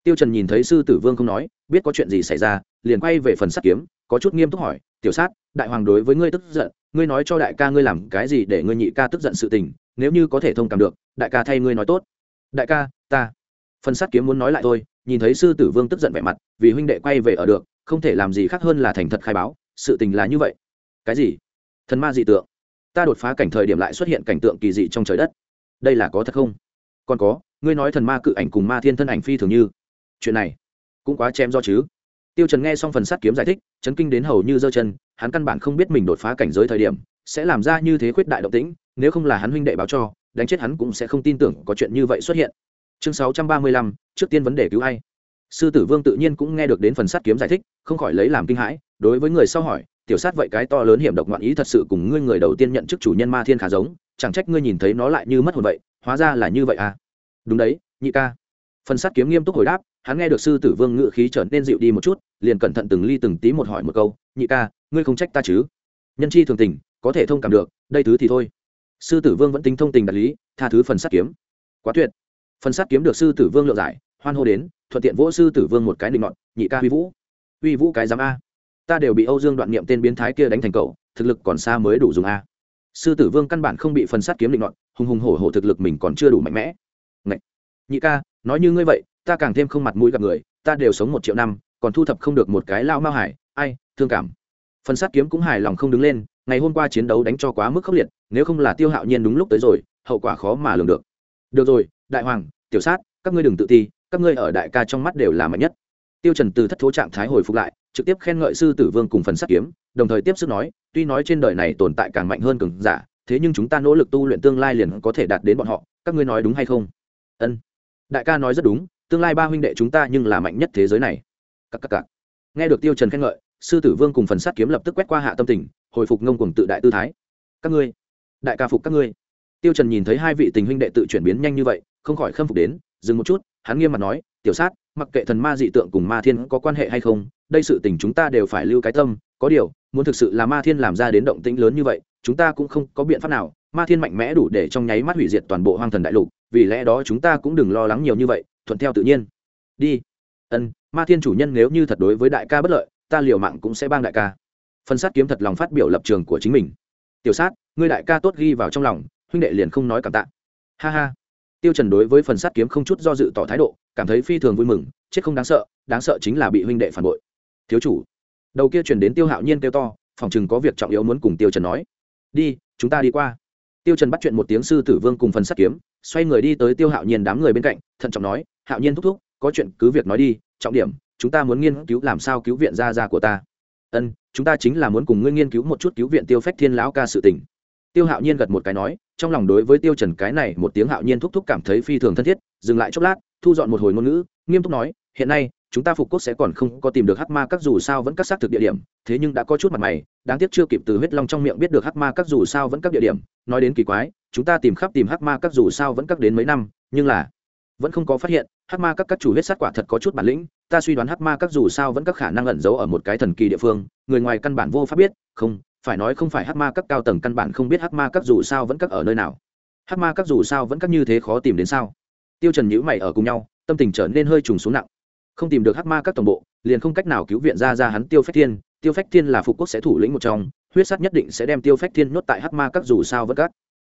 Tiêu trần nhìn thấy sư tử vương không nói, biết có chuyện gì xảy ra, liền quay về phần sắt kiếm, có chút nghiêm túc hỏi, tiểu sát đại hoàng đối với ngươi tức giận ngươi nói cho đại ca ngươi làm cái gì để ngươi nhị ca tức giận sự tình, nếu như có thể thông cảm được, đại ca thay ngươi nói tốt. Đại ca, ta. Phần sắt kiếm muốn nói lại thôi, nhìn thấy sư tử vương tức giận vẻ mặt, vì huynh đệ quay về ở được, không thể làm gì khác hơn là thành thật khai báo, sự tình là như vậy. Cái gì? Thần ma dị tượng. Ta đột phá cảnh thời điểm lại xuất hiện cảnh tượng kỳ dị trong trời đất. Đây là có thật không? Còn có, ngươi nói thần ma cự ảnh cùng ma thiên thân ảnh phi thường như. Chuyện này cũng quá chém do chứ tiêu trần nghe xong phần sát kiếm giải thích chấn kinh đến hầu như giơ chân hắn căn bản không biết mình đột phá cảnh giới thời điểm sẽ làm ra như thế khuyết đại động tĩnh nếu không là hắn huynh đệ báo cho đánh chết hắn cũng sẽ không tin tưởng có chuyện như vậy xuất hiện. Chương 635, trước tiên vấn đề cứu ai sư tử vương tự nhiên cũng nghe được đến phần sát kiếm giải thích không khỏi lấy làm kinh hãi đối với người sau hỏi tiểu sát vậy cái to lớn hiểm độc ngoạn ý thật sự cùng ngươi người đầu tiên nhận chức chủ nhân ma thiên khá giống chẳng trách ngươi nhìn thấy nó lại như mất hồn vậy hóa ra là như vậy à? Đúng đấy nhị ca. Phần sát kiếm nghiêm túc hồi đáp hắn nghe được sư tử vương ngự khí trở nên dịu đi một chút, liền cẩn thận từng ly từng tí một hỏi một câu, nhị ca, ngươi không trách ta chứ? Nhân chi thường tình, có thể thông cảm được, đây thứ thì thôi. Sư tử vương vẫn tính thông tình đạt lý, tha thứ phần sát kiếm. Quá tuyệt. Phần sát kiếm được sư tử vương lượng giải, hoan hô đến, thuận tiện vỗ sư tử vương một cái định ngọn, nhị ca huy vũ huy vũ cái giám a. Ta đều bị âu dương đoạn niệm tên biến thái kia đánh thành cậu, thực lực còn xa mới đủ dùng a. Sư tử vương căn bản không bị phần sát kiếm định ngọn, hùng hùng hổ hổ thực lực mình còn chưa đủ mạnh mẽ. Ngậy! nhị ca, nói như ngươi vậy ta càng thêm không mặt mũi gặp người, ta đều sống một triệu năm, còn thu thập không được một cái lao mao hải, ai, thương cảm. Phần sát kiếm cũng hài lòng không đứng lên, ngày hôm qua chiến đấu đánh cho quá mức khốc liệt, nếu không là tiêu hạo nhiên đúng lúc tới rồi, hậu quả khó mà lường được. Được rồi, đại hoàng, tiểu sát, các ngươi đừng tự ti, các ngươi ở đại ca trong mắt đều là mạnh nhất. Tiêu trần từ thất thố trạng thái hồi phục lại, trực tiếp khen ngợi sư tử vương cùng phần sát kiếm, đồng thời tiếp sức nói, tuy nói trên đời này tồn tại càng mạnh hơn cường giả, thế nhưng chúng ta nỗ lực tu luyện tương lai liền có thể đạt đến bọn họ, các ngươi nói đúng hay không? Ân. Đại ca nói rất đúng tương lai ba huynh đệ chúng ta nhưng là mạnh nhất thế giới này. Cắc cắc cắc. nghe được tiêu trần khen ngợi, sư tử vương cùng phần sát kiếm lập tức quét qua hạ tâm tình, hồi phục ngông cuồng tự đại tư thái. Các ngươi, đại ca phục các ngươi. Tiêu trần nhìn thấy hai vị tình huynh đệ tự chuyển biến nhanh như vậy, không khỏi khâm phục đến, dừng một chút, hắn nghiêm mặt nói, tiểu sát, mặc kệ thần ma dị tượng cùng ma thiên có quan hệ hay không, đây sự tình chúng ta đều phải lưu cái tâm, có điều, muốn thực sự là ma thiên làm ra đến động tĩnh lớn như vậy, chúng ta cũng không có biện pháp nào, ma thiên mạnh mẽ đủ để trong nháy mắt hủy diệt toàn bộ hoang thần đại lục, vì lẽ đó chúng ta cũng đừng lo lắng nhiều như vậy thuận theo tự nhiên. Đi. Ân, ma thiên chủ nhân nếu như thật đối với đại ca bất lợi, ta liều mạng cũng sẽ bang đại ca. Phân sát kiếm thật lòng phát biểu lập trường của chính mình. Tiểu sát, ngươi đại ca tốt ghi vào trong lòng, huynh đệ liền không nói cảm tạ. Ha ha. Tiêu trần đối với phần sát kiếm không chút do dự tỏ thái độ, cảm thấy phi thường vui mừng, chết không đáng sợ đáng sợ chính là bị huynh đệ phản bội. Thiếu chủ. Đầu kia truyền đến tiêu hạo nhiên kêu to, phòng chừng có việc trọng yếu muốn cùng tiêu trần nói. Đi, chúng ta đi qua tiêu trần bắt chuyện một tiếng sư tử vương cùng phần sát kiếm, xoay người đi tới tiêu hạo nhiên đám người bên cạnh, thận trọng nói, hạo nhiên thúc thúc, có chuyện cứ việc nói đi, trọng điểm, chúng ta muốn nghiên cứu làm sao cứu viện gia gia của ta. Ân, chúng ta chính là muốn cùng ngươi nghiên cứu một chút cứu viện tiêu phách thiên lão ca sự tình. Tiêu hạo nhiên gật một cái nói, trong lòng đối với tiêu trần cái này một tiếng hạo nhiên thúc thúc cảm thấy phi thường thân thiết, dừng lại chốc lát, thu dọn một hồi ngôn ngữ, nghiêm túc nói, hiện nay chúng ta phục quốc sẽ còn không có tìm được hắc ma các dù sao vẫn các xác thực địa điểm, thế nhưng đã có chút mặt mày, đáng tiếc chưa kịp từ huyết long trong miệng biết được hắc ma các dù sao vẫn các địa điểm, nói đến kỳ quái, chúng ta tìm khắp tìm hắc ma các dù sao vẫn các đến mấy năm, nhưng là vẫn không có phát hiện, hắc ma các các chủ huyết sát quả thật có chút bản lĩnh, ta suy đoán hắc ma các dù sao vẫn các khả năng ẩn giấu ở một cái thần kỳ địa phương, người ngoài căn bản vô pháp biết, không, phải nói không phải hắc ma các cao tầng căn bản không biết hắc ma các dù sao vẫn các ở nơi nào. Hắc ma các dù sao vẫn các như thế khó tìm đến sao? Tiêu trần nhíu mày ở cùng nhau, tâm tình trở nên hơi trùng xuống nặng không tìm được hắc ma các tổng bộ, liền không cách nào cứu viện ra ra hắn tiêu phách thiên. Tiêu phách thiên là phục quốc sẽ thủ lĩnh một trong, huyết sát nhất định sẽ đem tiêu phách thiên nhốt tại hắc ma các dù sao vẫn các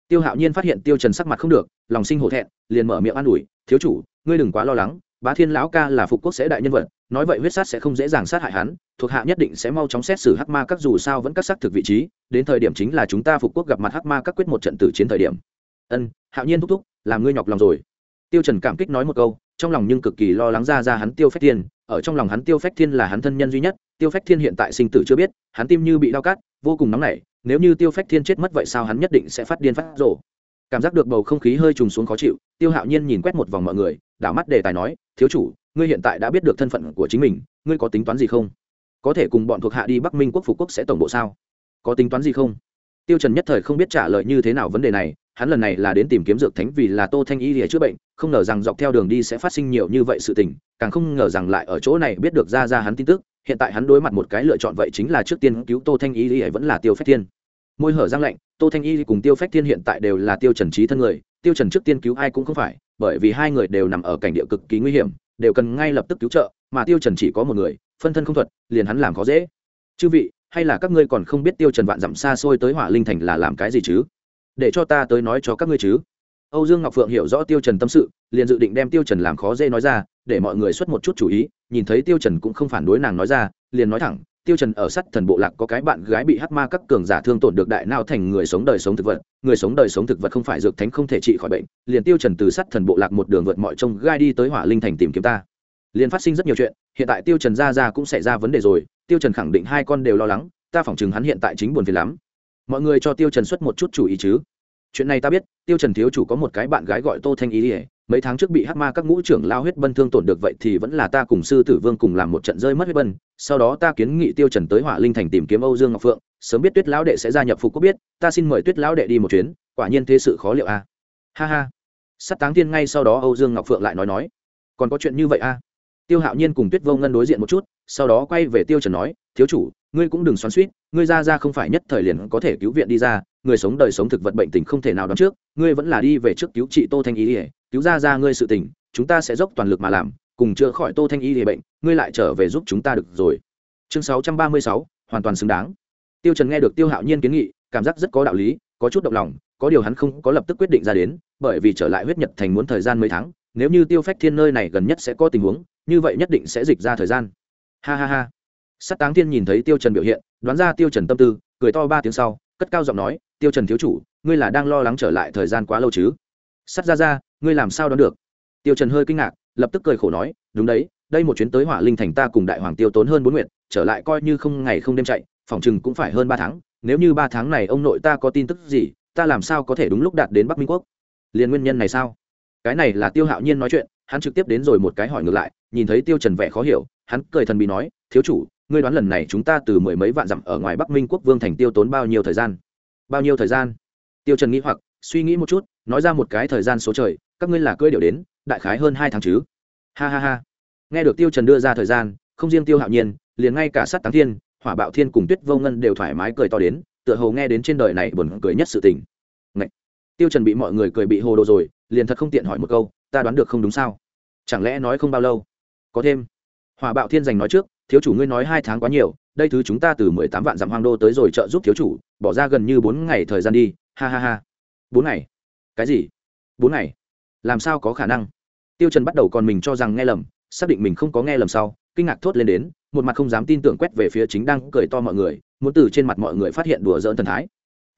tiêu hạo nhiên phát hiện tiêu trần sắc mặt không được, lòng sinh hổ thẹn, liền mở miệng an ủi, thiếu chủ, ngươi đừng quá lo lắng, bá thiên lão ca là phục quốc sẽ đại nhân vật, nói vậy huyết sát sẽ không dễ dàng sát hại hắn, thuộc hạ nhất định sẽ mau chóng xét xử hắc ma các dù sao vẫn các xác thực vị trí, đến thời điểm chính là chúng ta phục quốc gặp mặt hắc ma các quyết một trận tử chiến thời điểm. Ân, hạo nhiên thúc thúc, làm ngươi nhọc lòng rồi. Tiêu trần cảm kích nói một câu trong lòng nhưng cực kỳ lo lắng ra ra hắn tiêu phách thiên. Ở trong lòng hắn tiêu phách thiên là hắn thân nhân duy nhất. Tiêu phách thiên hiện tại sinh tử chưa biết, hắn tim như bị đau cắt, vô cùng nóng nảy. Nếu như tiêu phách thiên chết mất vậy sao hắn nhất định sẽ phát điên phát rổ cảm giác được bầu không khí hơi trùng xuống khó chịu, tiêu hạo nhiên nhìn quét một vòng mọi người, đảo mắt đề tài nói, thiếu chủ, ngươi hiện tại đã biết được thân phận của chính mình, ngươi có tính toán gì không? Có thể cùng bọn thuộc hạ đi bắc minh quốc phục quốc sẽ tổng bộ sao? Có tính toán gì không? Tiêu trần nhất thời không biết trả lời như thế nào vấn đề này hắn lần này là đến tìm kiếm dược thánh vì là tô thanh y lìa chữa bệnh, không ngờ rằng dọc theo đường đi sẽ phát sinh nhiều như vậy sự tình, càng không ngờ rằng lại ở chỗ này biết được ra ra hắn tin tức, hiện tại hắn đối mặt một cái lựa chọn vậy chính là trước tiên cứu tô thanh y thì vẫn là tiêu phách thiên. Môi hở răng lạnh, tô thanh y cùng tiêu phách thiên hiện tại đều là tiêu trần trí thân người, tiêu trần trước tiên cứu ai cũng không phải, bởi vì hai người đều nằm ở cảnh địa cực kỳ nguy hiểm, đều cần ngay lập tức cứu trợ, mà tiêu trần chỉ có một người, phân thân không thuật, liền hắn làm khó dễ. Chư vị, hay là các ngươi còn không biết tiêu trần vạn dặm xa xôi tới hỏa linh thành là làm cái gì chứ? Để cho ta tới nói cho các ngươi chứ. Âu dương ngọc phượng hiểu rõ tiêu trần tâm sự, liền dự định đem tiêu trần làm khó dễ nói ra, để mọi người xuất một chút chú ý, nhìn thấy tiêu trần cũng không phản đối nàng nói ra, liền nói thẳng, tiêu trần ở sắt thần bộ lạc có cái bạn gái bị hắc ma các cường giả thương tổn được đại não thành người sống đời sống thực vật, người sống đời sống thực vật không phải dược thánh không thể trị khỏi bệnh, liền tiêu trần từ sắt thần bộ lạc một đường vượt mọi trông gai đi tới hỏa linh thành tìm kiếm ta. Liền phát sinh rất nhiều chuyện, hiện tại tiêu trần ra ra cũng xảy ra vấn đề rồi, tiêu trần khẳng định hai con đều lo lắng, ta phỏng chừng hắn hiện tại chính buồn phiền lắm mọi người cho tiêu trần xuất một chút chủ ý chứ. Chuyện này ta biết, tiêu trần thiếu chủ có một cái bạn gái gọi tô thanh ý ỉa mấy tháng trước bị hắc ma các ngũ trưởng lao huyết bân thương tổn được vậy thì vẫn là ta cùng sư tử vương cùng làm một trận rơi mất huyết bân, sau đó ta kiến nghị tiêu trần tới hỏa linh thành tìm kiếm âu dương ngọc phượng, sớm biết tuyết lão đệ sẽ gia nhập phục quốc biết, ta xin mời tuyết lão đệ đi một chuyến, quả nhiên thế sự khó liệu a. Ha ha. Sắt táng thiên ngay sau đó âu dương ngọc phượng lại nói nói, còn có chuyện như vậy a? Tiêu hạo nhiên cùng tuyết vô ngân đối diện một chút sau đó quay về tiêu trần nói thiếu chủ ngươi cũng đừng xoắn xuýt ngươi ra ra không phải nhất thời liền có thể cứu viện đi ra người sống đời sống thực vật bệnh tình không thể nào đoán trước ngươi vẫn là đi về trước cứu trị tô thanh y ỉa cứu ra ra ngươi sự tình chúng ta sẽ dốc toàn lực mà làm cùng chữa khỏi tô thanh y ỉa bệnh ngươi lại trở về giúp chúng ta được rồi. Chương 636, hoàn toàn xứng đáng. Tiêu trần nghe được tiêu hạo nhiên kiến nghị cảm giác rất có đạo lý có chút động lòng có điều hắn không có lập tức quyết định ra đến bởi vì trở lại huyết nhật thành muốn thời gian mấy tháng nếu như tiêu phách thiên nơi này gần nhất sẽ có tình huống như vậy nhất định sẽ dịch ra thời gian ha ha ha. Sắt táng thiên nhìn thấy tiêu trần biểu hiện, đoán ra tiêu trần tâm tư, cười to ba tiếng sau, cất cao giọng nói, tiêu trần thiếu chủ, ngươi là đang lo lắng trở lại thời gian quá lâu chứ? Sắt ra ra, ngươi làm sao đoán được? Tiêu trần hơi kinh ngạc, lập tức cười khổ nói, đúng đấy, đây một chuyến tới hỏa linh thành ta cùng đại hoàng tiêu tốn hơn bốn nguyện trở lại coi như không ngày không đêm chạy, phòng chừng cũng phải hơn ba tháng, nếu như ba tháng này ông nội ta có tin tức gì, ta làm sao có thể đúng lúc đạt đến bắc minh quốc? Liền nguyên nhân này sao? Cái này là tiêu hạo nhiên nói chuyện, hắn trực tiếp đến rồi một cái hỏi ngược lại nhìn thấy tiêu trần vẻ khó hiểu, hắn cười thần bị nói, thiếu chủ, ngươi đoán lần này chúng ta từ mười mấy vạn dặm ở ngoài bắc minh quốc vương thành tiêu tốn bao nhiêu thời gian? Bao nhiêu thời gian? Tiêu trần nghĩ hoặc, suy nghĩ một chút, nói ra một cái thời gian số trời, các ngươi là cưỡi điều đến, đại khái hơn hai tháng chứ? Ha ha ha. Nghe được tiêu trần đưa ra thời gian, không riêng tiêu hạo nhiên, liền ngay cả sát táng thiên, hỏa bạo thiên cùng tuyết vô ngân đều thoải mái cười to đến, tựa hồ nghe đến trên đời này buồn cười nhất sự tình. Ngậy! tiêu trần bị mọi người cười bị hồ đồ rồi, liền thật không tiện hỏi một câu, ta đoán được không đúng sao? Chẳng lẽ nói không bao lâu? Có thêm. Hòa bạo thiên giành nói trước, thiếu chủ ngươi nói hai tháng quá nhiều, đây thứ chúng ta từ mười tám vạn dặm hoang đô tới rồi trợ giúp thiếu chủ, bỏ ra gần như bốn ngày thời gian đi, ha ha ha. Bốn ngày? Cái gì? Bốn ngày? Làm sao có khả năng? Tiêu trần bắt đầu còn mình cho rằng nghe lầm, xác định mình không có nghe lầm sau, kinh ngạc thốt lên đến, một mặt không dám tin tưởng quét về phía chính đang cười to mọi người, muốn từ trên mặt mọi người phát hiện đùa giỡn thần thái.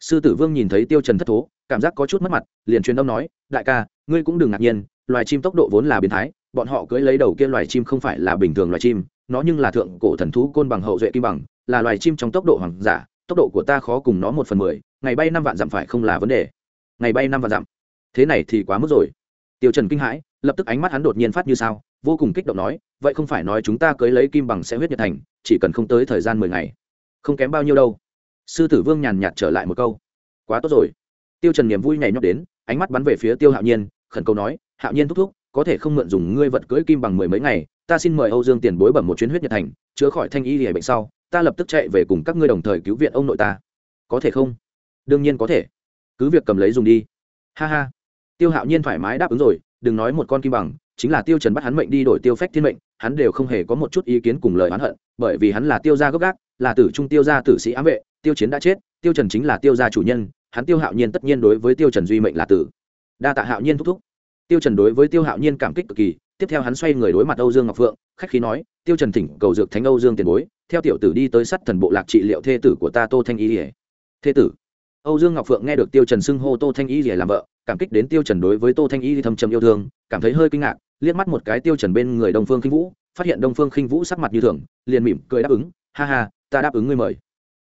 Sư tử vương nhìn thấy tiêu trần thất thố, cảm giác có chút mất mặt, liền truyền âm nói, đại ca, ngươi cũng đừng ngạc nhiên, loài chim tốc độ vốn là biến thái bọn họ cưới lấy đầu kia loài chim không phải là bình thường loài chim, nó nhưng là thượng cổ thần thú côn bằng hậu duệ kim bằng, là loài chim trong tốc độ hoàng giả, tốc độ của ta khó cùng nó một phần mười, ngày bay năm vạn dặm phải không là vấn đề. Ngày bay năm vạn dặm. Thế này thì quá mức rồi. Tiêu trần kinh hãi, lập tức ánh mắt hắn đột nhiên phát như sao, vô cùng kích động nói, vậy không phải nói chúng ta cưới lấy kim bằng sẽ huyết nhật thành, chỉ cần không tới thời gian mười ngày. Không kém bao nhiêu đâu. Sư tử vương nhàn nhạt trở lại một câu. Quá tốt rồi. Tiêu trần niềm vui nhảy nhót đến, ánh mắt bắn về phía tiêu hạo nhiên, khẩn cầu nói, hạo nhiên thúc thúc có thể không mượn dùng ngươi vật cưỡi kim bằng mười mấy ngày, ta xin mời âu dương tiền bối bẩm một chuyến huyết nhật thành, chữa khỏi thanh y lìa bệnh sau, ta lập tức chạy về cùng các ngươi đồng thời cứu viện ông nội ta. Có thể không? Đương nhiên có thể. Cứ việc cầm lấy dùng đi. Ha ha. Tiêu hạo nhiên thoải mái đáp ứng rồi, đừng nói một con kim bằng, chính là tiêu trần bắt hắn mệnh đi đổi tiêu phách thiên mệnh, hắn đều không hề có một chút ý kiến cùng lời oán hận, bởi vì hắn là tiêu gia gốc gác, là tử trung tiêu gia tử sĩ ám vệ, tiêu chiến đã chết, tiêu trần chính là tiêu gia chủ nhân, hắn tiêu hạo nhiên tất nhiên đối với tiêu trần duy mệnh là tử. Đa tạ hạo nhiên thúc thúc tiêu trần đối với tiêu hạo nhiên cảm kích cực kỳ, tiếp theo hắn xoay người đối mặt âu dương ngọc phượng, khách khí nói, tiêu trần thỉnh cầu dược thánh âu dương tiền bối, theo tiểu tử đi tới sắt thần bộ lạc trị liệu thê tử của ta tô thanh y lìa. Thê tử? Âu dương ngọc phượng nghe được tiêu trần xưng hô tô thanh y lìa làm vợ, cảm kích đến tiêu trần đối với tô thanh y thâm trầm yêu thương, cảm thấy hơi kinh ngạc, liếc mắt một cái tiêu trần bên người đông phương khinh vũ, phát hiện đông phương khinh vũ sắc mặt như thường, liền mỉm cười đáp ứng, ha ha, ta đáp ứng ngươi mời.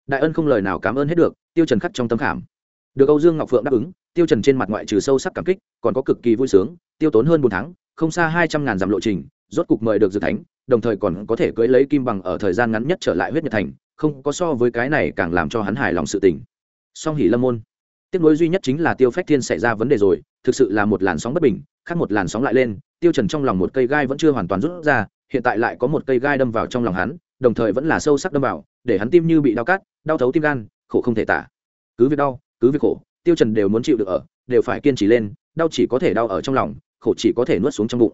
Đại ân không lời nào cảm ơn hết được, tiêu trần khắc trong tâm khảm. Được âu dương ngọc phượng đáp ứng tiêu trần trên mặt ngoại trừ sâu sắc cảm kích, còn có cực kỳ vui sướng, tiêu tốn hơn bốn tháng, không xa hai trăm ngàn dặm lộ trình, rốt cục mời được dự thánh, đồng thời còn có thể cưỡi lấy kim bằng ở thời gian ngắn nhất trở lại huyết nhật thành, không có so với cái này càng làm cho hắn hài lòng sự tình. Song hỉ lâm môn. Tiếc nối duy nhất chính là tiêu phách thiên xảy ra vấn đề rồi, thực sự là một làn sóng bất bình, khác một làn sóng lại lên, tiêu trần trong lòng một cây gai vẫn chưa hoàn toàn rút ra, hiện tại lại có một cây gai đâm vào trong lòng hắn, đồng thời vẫn là sâu sắc đâm vào, để hắn tim như bị đau cắt, đau thấu tim gan, khổ không thể tả. Cứ việc đau, cứ việc khổ tiêu trần đều muốn chịu được ở, đều phải kiên trì lên, đau chỉ có thể đau ở trong lòng, khổ chỉ có thể nuốt xuống trong bụng.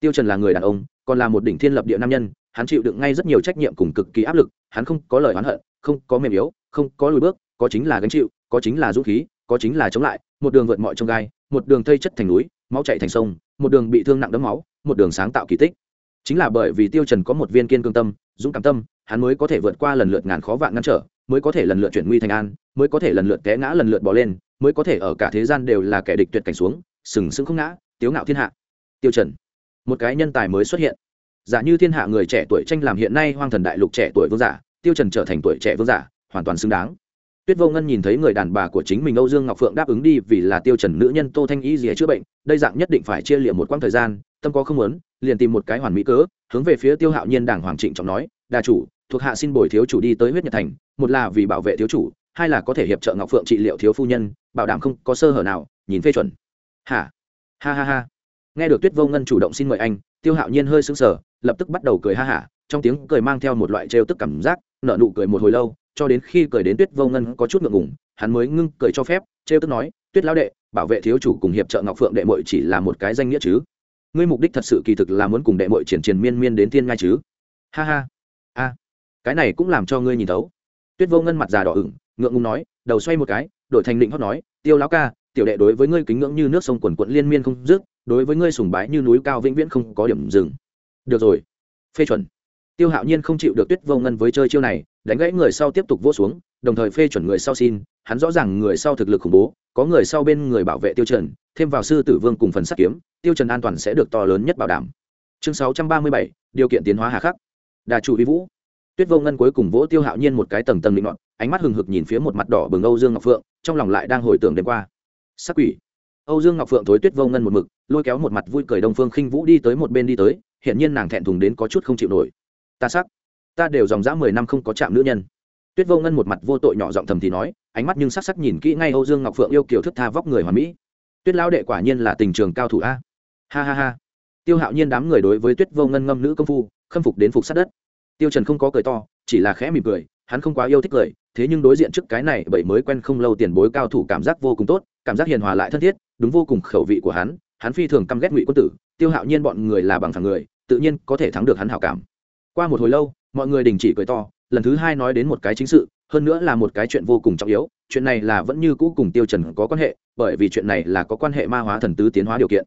Tiêu trần là người đàn ông, còn là một đỉnh thiên lập địa nam nhân, hắn chịu đựng ngay rất nhiều trách nhiệm cùng cực kỳ áp lực, hắn không có lời oán hận, không có mềm yếu, không có lùi bước, có chính là gánh chịu, có chính là dũng khí, có chính là chống lại, một đường vượt mọi trông gai, một đường thây chất thành núi, máu chảy thành sông, một đường bị thương nặng đấm máu, một đường sáng tạo kỳ tích. Chính là bởi vì tiêu trần có một viên kiên cương tâm, dũng cảm tâm, hắn mới có thể vượt qua lần lượt ngàn khó vạn ngăn trở, mới có thể lần lượt chuyển nguy thành an, mới có thể lần lượt té ngã lần lượt bỏ lên mới có thể ở cả thế gian đều là kẻ địch tuyệt cảnh xuống, sừng sững không ngã, tiếu ngạo thiên hạ. Tiêu trần, một cái nhân tài mới xuất hiện. Giả như thiên hạ người trẻ tuổi tranh làm hiện nay hoang thần đại lục trẻ tuổi vương giả, tiêu trần trở thành tuổi trẻ vương giả, hoàn toàn xứng đáng. Tuyết vô ngân nhìn thấy người đàn bà của chính mình âu dương ngọc phượng đáp ứng đi vì là tiêu trần nữ nhân tô thanh y gì chữa bệnh, đây dạng nhất định phải chia liệm một quãng thời gian, tâm có không muốn, liền tìm một cái hoàn mỹ cớ, hướng về phía tiêu hạo nhiên đảng hoàng trịnh trọng nói đa chủ, thuộc hạ xin bồi thiếu chủ đi tới huyết nhật thành, một là vì bảo vệ thiếu chủ hai là có thể hiệp trợ ngọc phượng trị liệu thiếu phu nhân, bảo đảm không có sơ hở nào, nhìn phê chuẩn. Hả? Ha ha ha. Nghe được tuyết vô ngân chủ động xin mời anh, tiêu hạo nhiên hơi sững sờ, lập tức bắt đầu cười ha hả, trong tiếng cười mang theo một loại trêu tức cảm giác, nở nụ cười một hồi lâu, cho đến khi cười đến tuyết vô ngân có chút ngượng ngùng, hắn mới ngưng cười cho phép, trêu tức nói, tuyết lão đệ, bảo vệ thiếu chủ cùng hiệp trợ ngọc phượng đệ mội chỉ là một cái danh nghĩa chứ? Ngươi mục đích thật sự kỳ thực là muốn cùng đệ mội triển triển miên miên đến thiên ngai chứ? Ha ha. A, cái này cũng làm cho ngươi nhìn thấu. Tuyết vô ngân mặt già đỏ ửng ngượng ngùng nói đầu xoay một cái đổi thành định hót nói tiêu lão ca tiểu đệ đối với ngươi kính ngưỡng như nước sông quần quận liên miên không dứt đối với ngươi sùng bái như núi cao vĩnh viễn không có điểm dừng. Được rồi. Phê chuẩn. Tiêu hạo nhiên không chịu được tuyết vô ngân với chơi chiêu này đánh gãy người sau tiếp tục vỗ xuống đồng thời phê chuẩn người sau xin hắn rõ ràng người sau thực lực khủng bố có người sau bên người bảo vệ tiêu trần thêm vào sư tử vương cùng phần sắt kiếm tiêu trần an toàn sẽ được to lớn nhất bảo đảm. Chương 637, điều kiện tiến hóa hà khắc. Đà chủ vi vũ tuyết vô ngân cuối cùng vỗ tiêu hạo nhiên một cái tầng tầng định ngọn ánh mắt hừng hực nhìn phía một mặt đỏ bừng âu dương ngọc phượng, trong lòng lại đang hồi tưởng đêm qua. Sắc quỷ. Âu dương ngọc phượng thối tuyết vô ngân một mực, lôi kéo một mặt vui cười đông phương khinh vũ đi tới một bên đi tới hiện nhiên nàng thẹn thùng đến có chút không chịu nổi. Ta sắc. Ta đều dòng dã mười năm không có chạm nữ nhân. Tuyết vô ngân một mặt vô tội nhỏ giọng thầm thì nói, ánh mắt nhưng sắc sắc nhìn kỹ ngay âu dương ngọc phượng yêu kiều thức tha vóc người hoàn mỹ. Tuyết Lão đệ quả nhiên là tình trường cao thủ a. Ha ha ha. Tiêu hạo nhiên đám người đối với tuyết vô ngân ngâm nữ công phu, khâm phục đến phục sát đất tiêu trần không có cười to, chỉ là khẽ mỉm cười, hắn không quá yêu thích cười, thế nhưng đối diện trước cái này bởi mới quen không lâu tiền bối cao thủ cảm giác vô cùng tốt, cảm giác hiền hòa lại thân thiết, đúng vô cùng khẩu vị của hắn hắn phi thường căm ghét ngụy quân tử, tiêu hạo nhiên bọn người là bằng phẳng người, tự nhiên có thể thắng được hắn hảo cảm. Qua một hồi lâu, mọi người đình chỉ cười to, lần thứ hai nói đến một cái chính sự, hơn nữa là một cái chuyện vô cùng trọng yếu, chuyện này là vẫn như cũ cùng tiêu trần có quan hệ, bởi vì chuyện này là có quan hệ ma hóa thần tứ tiến hóa điều kiện.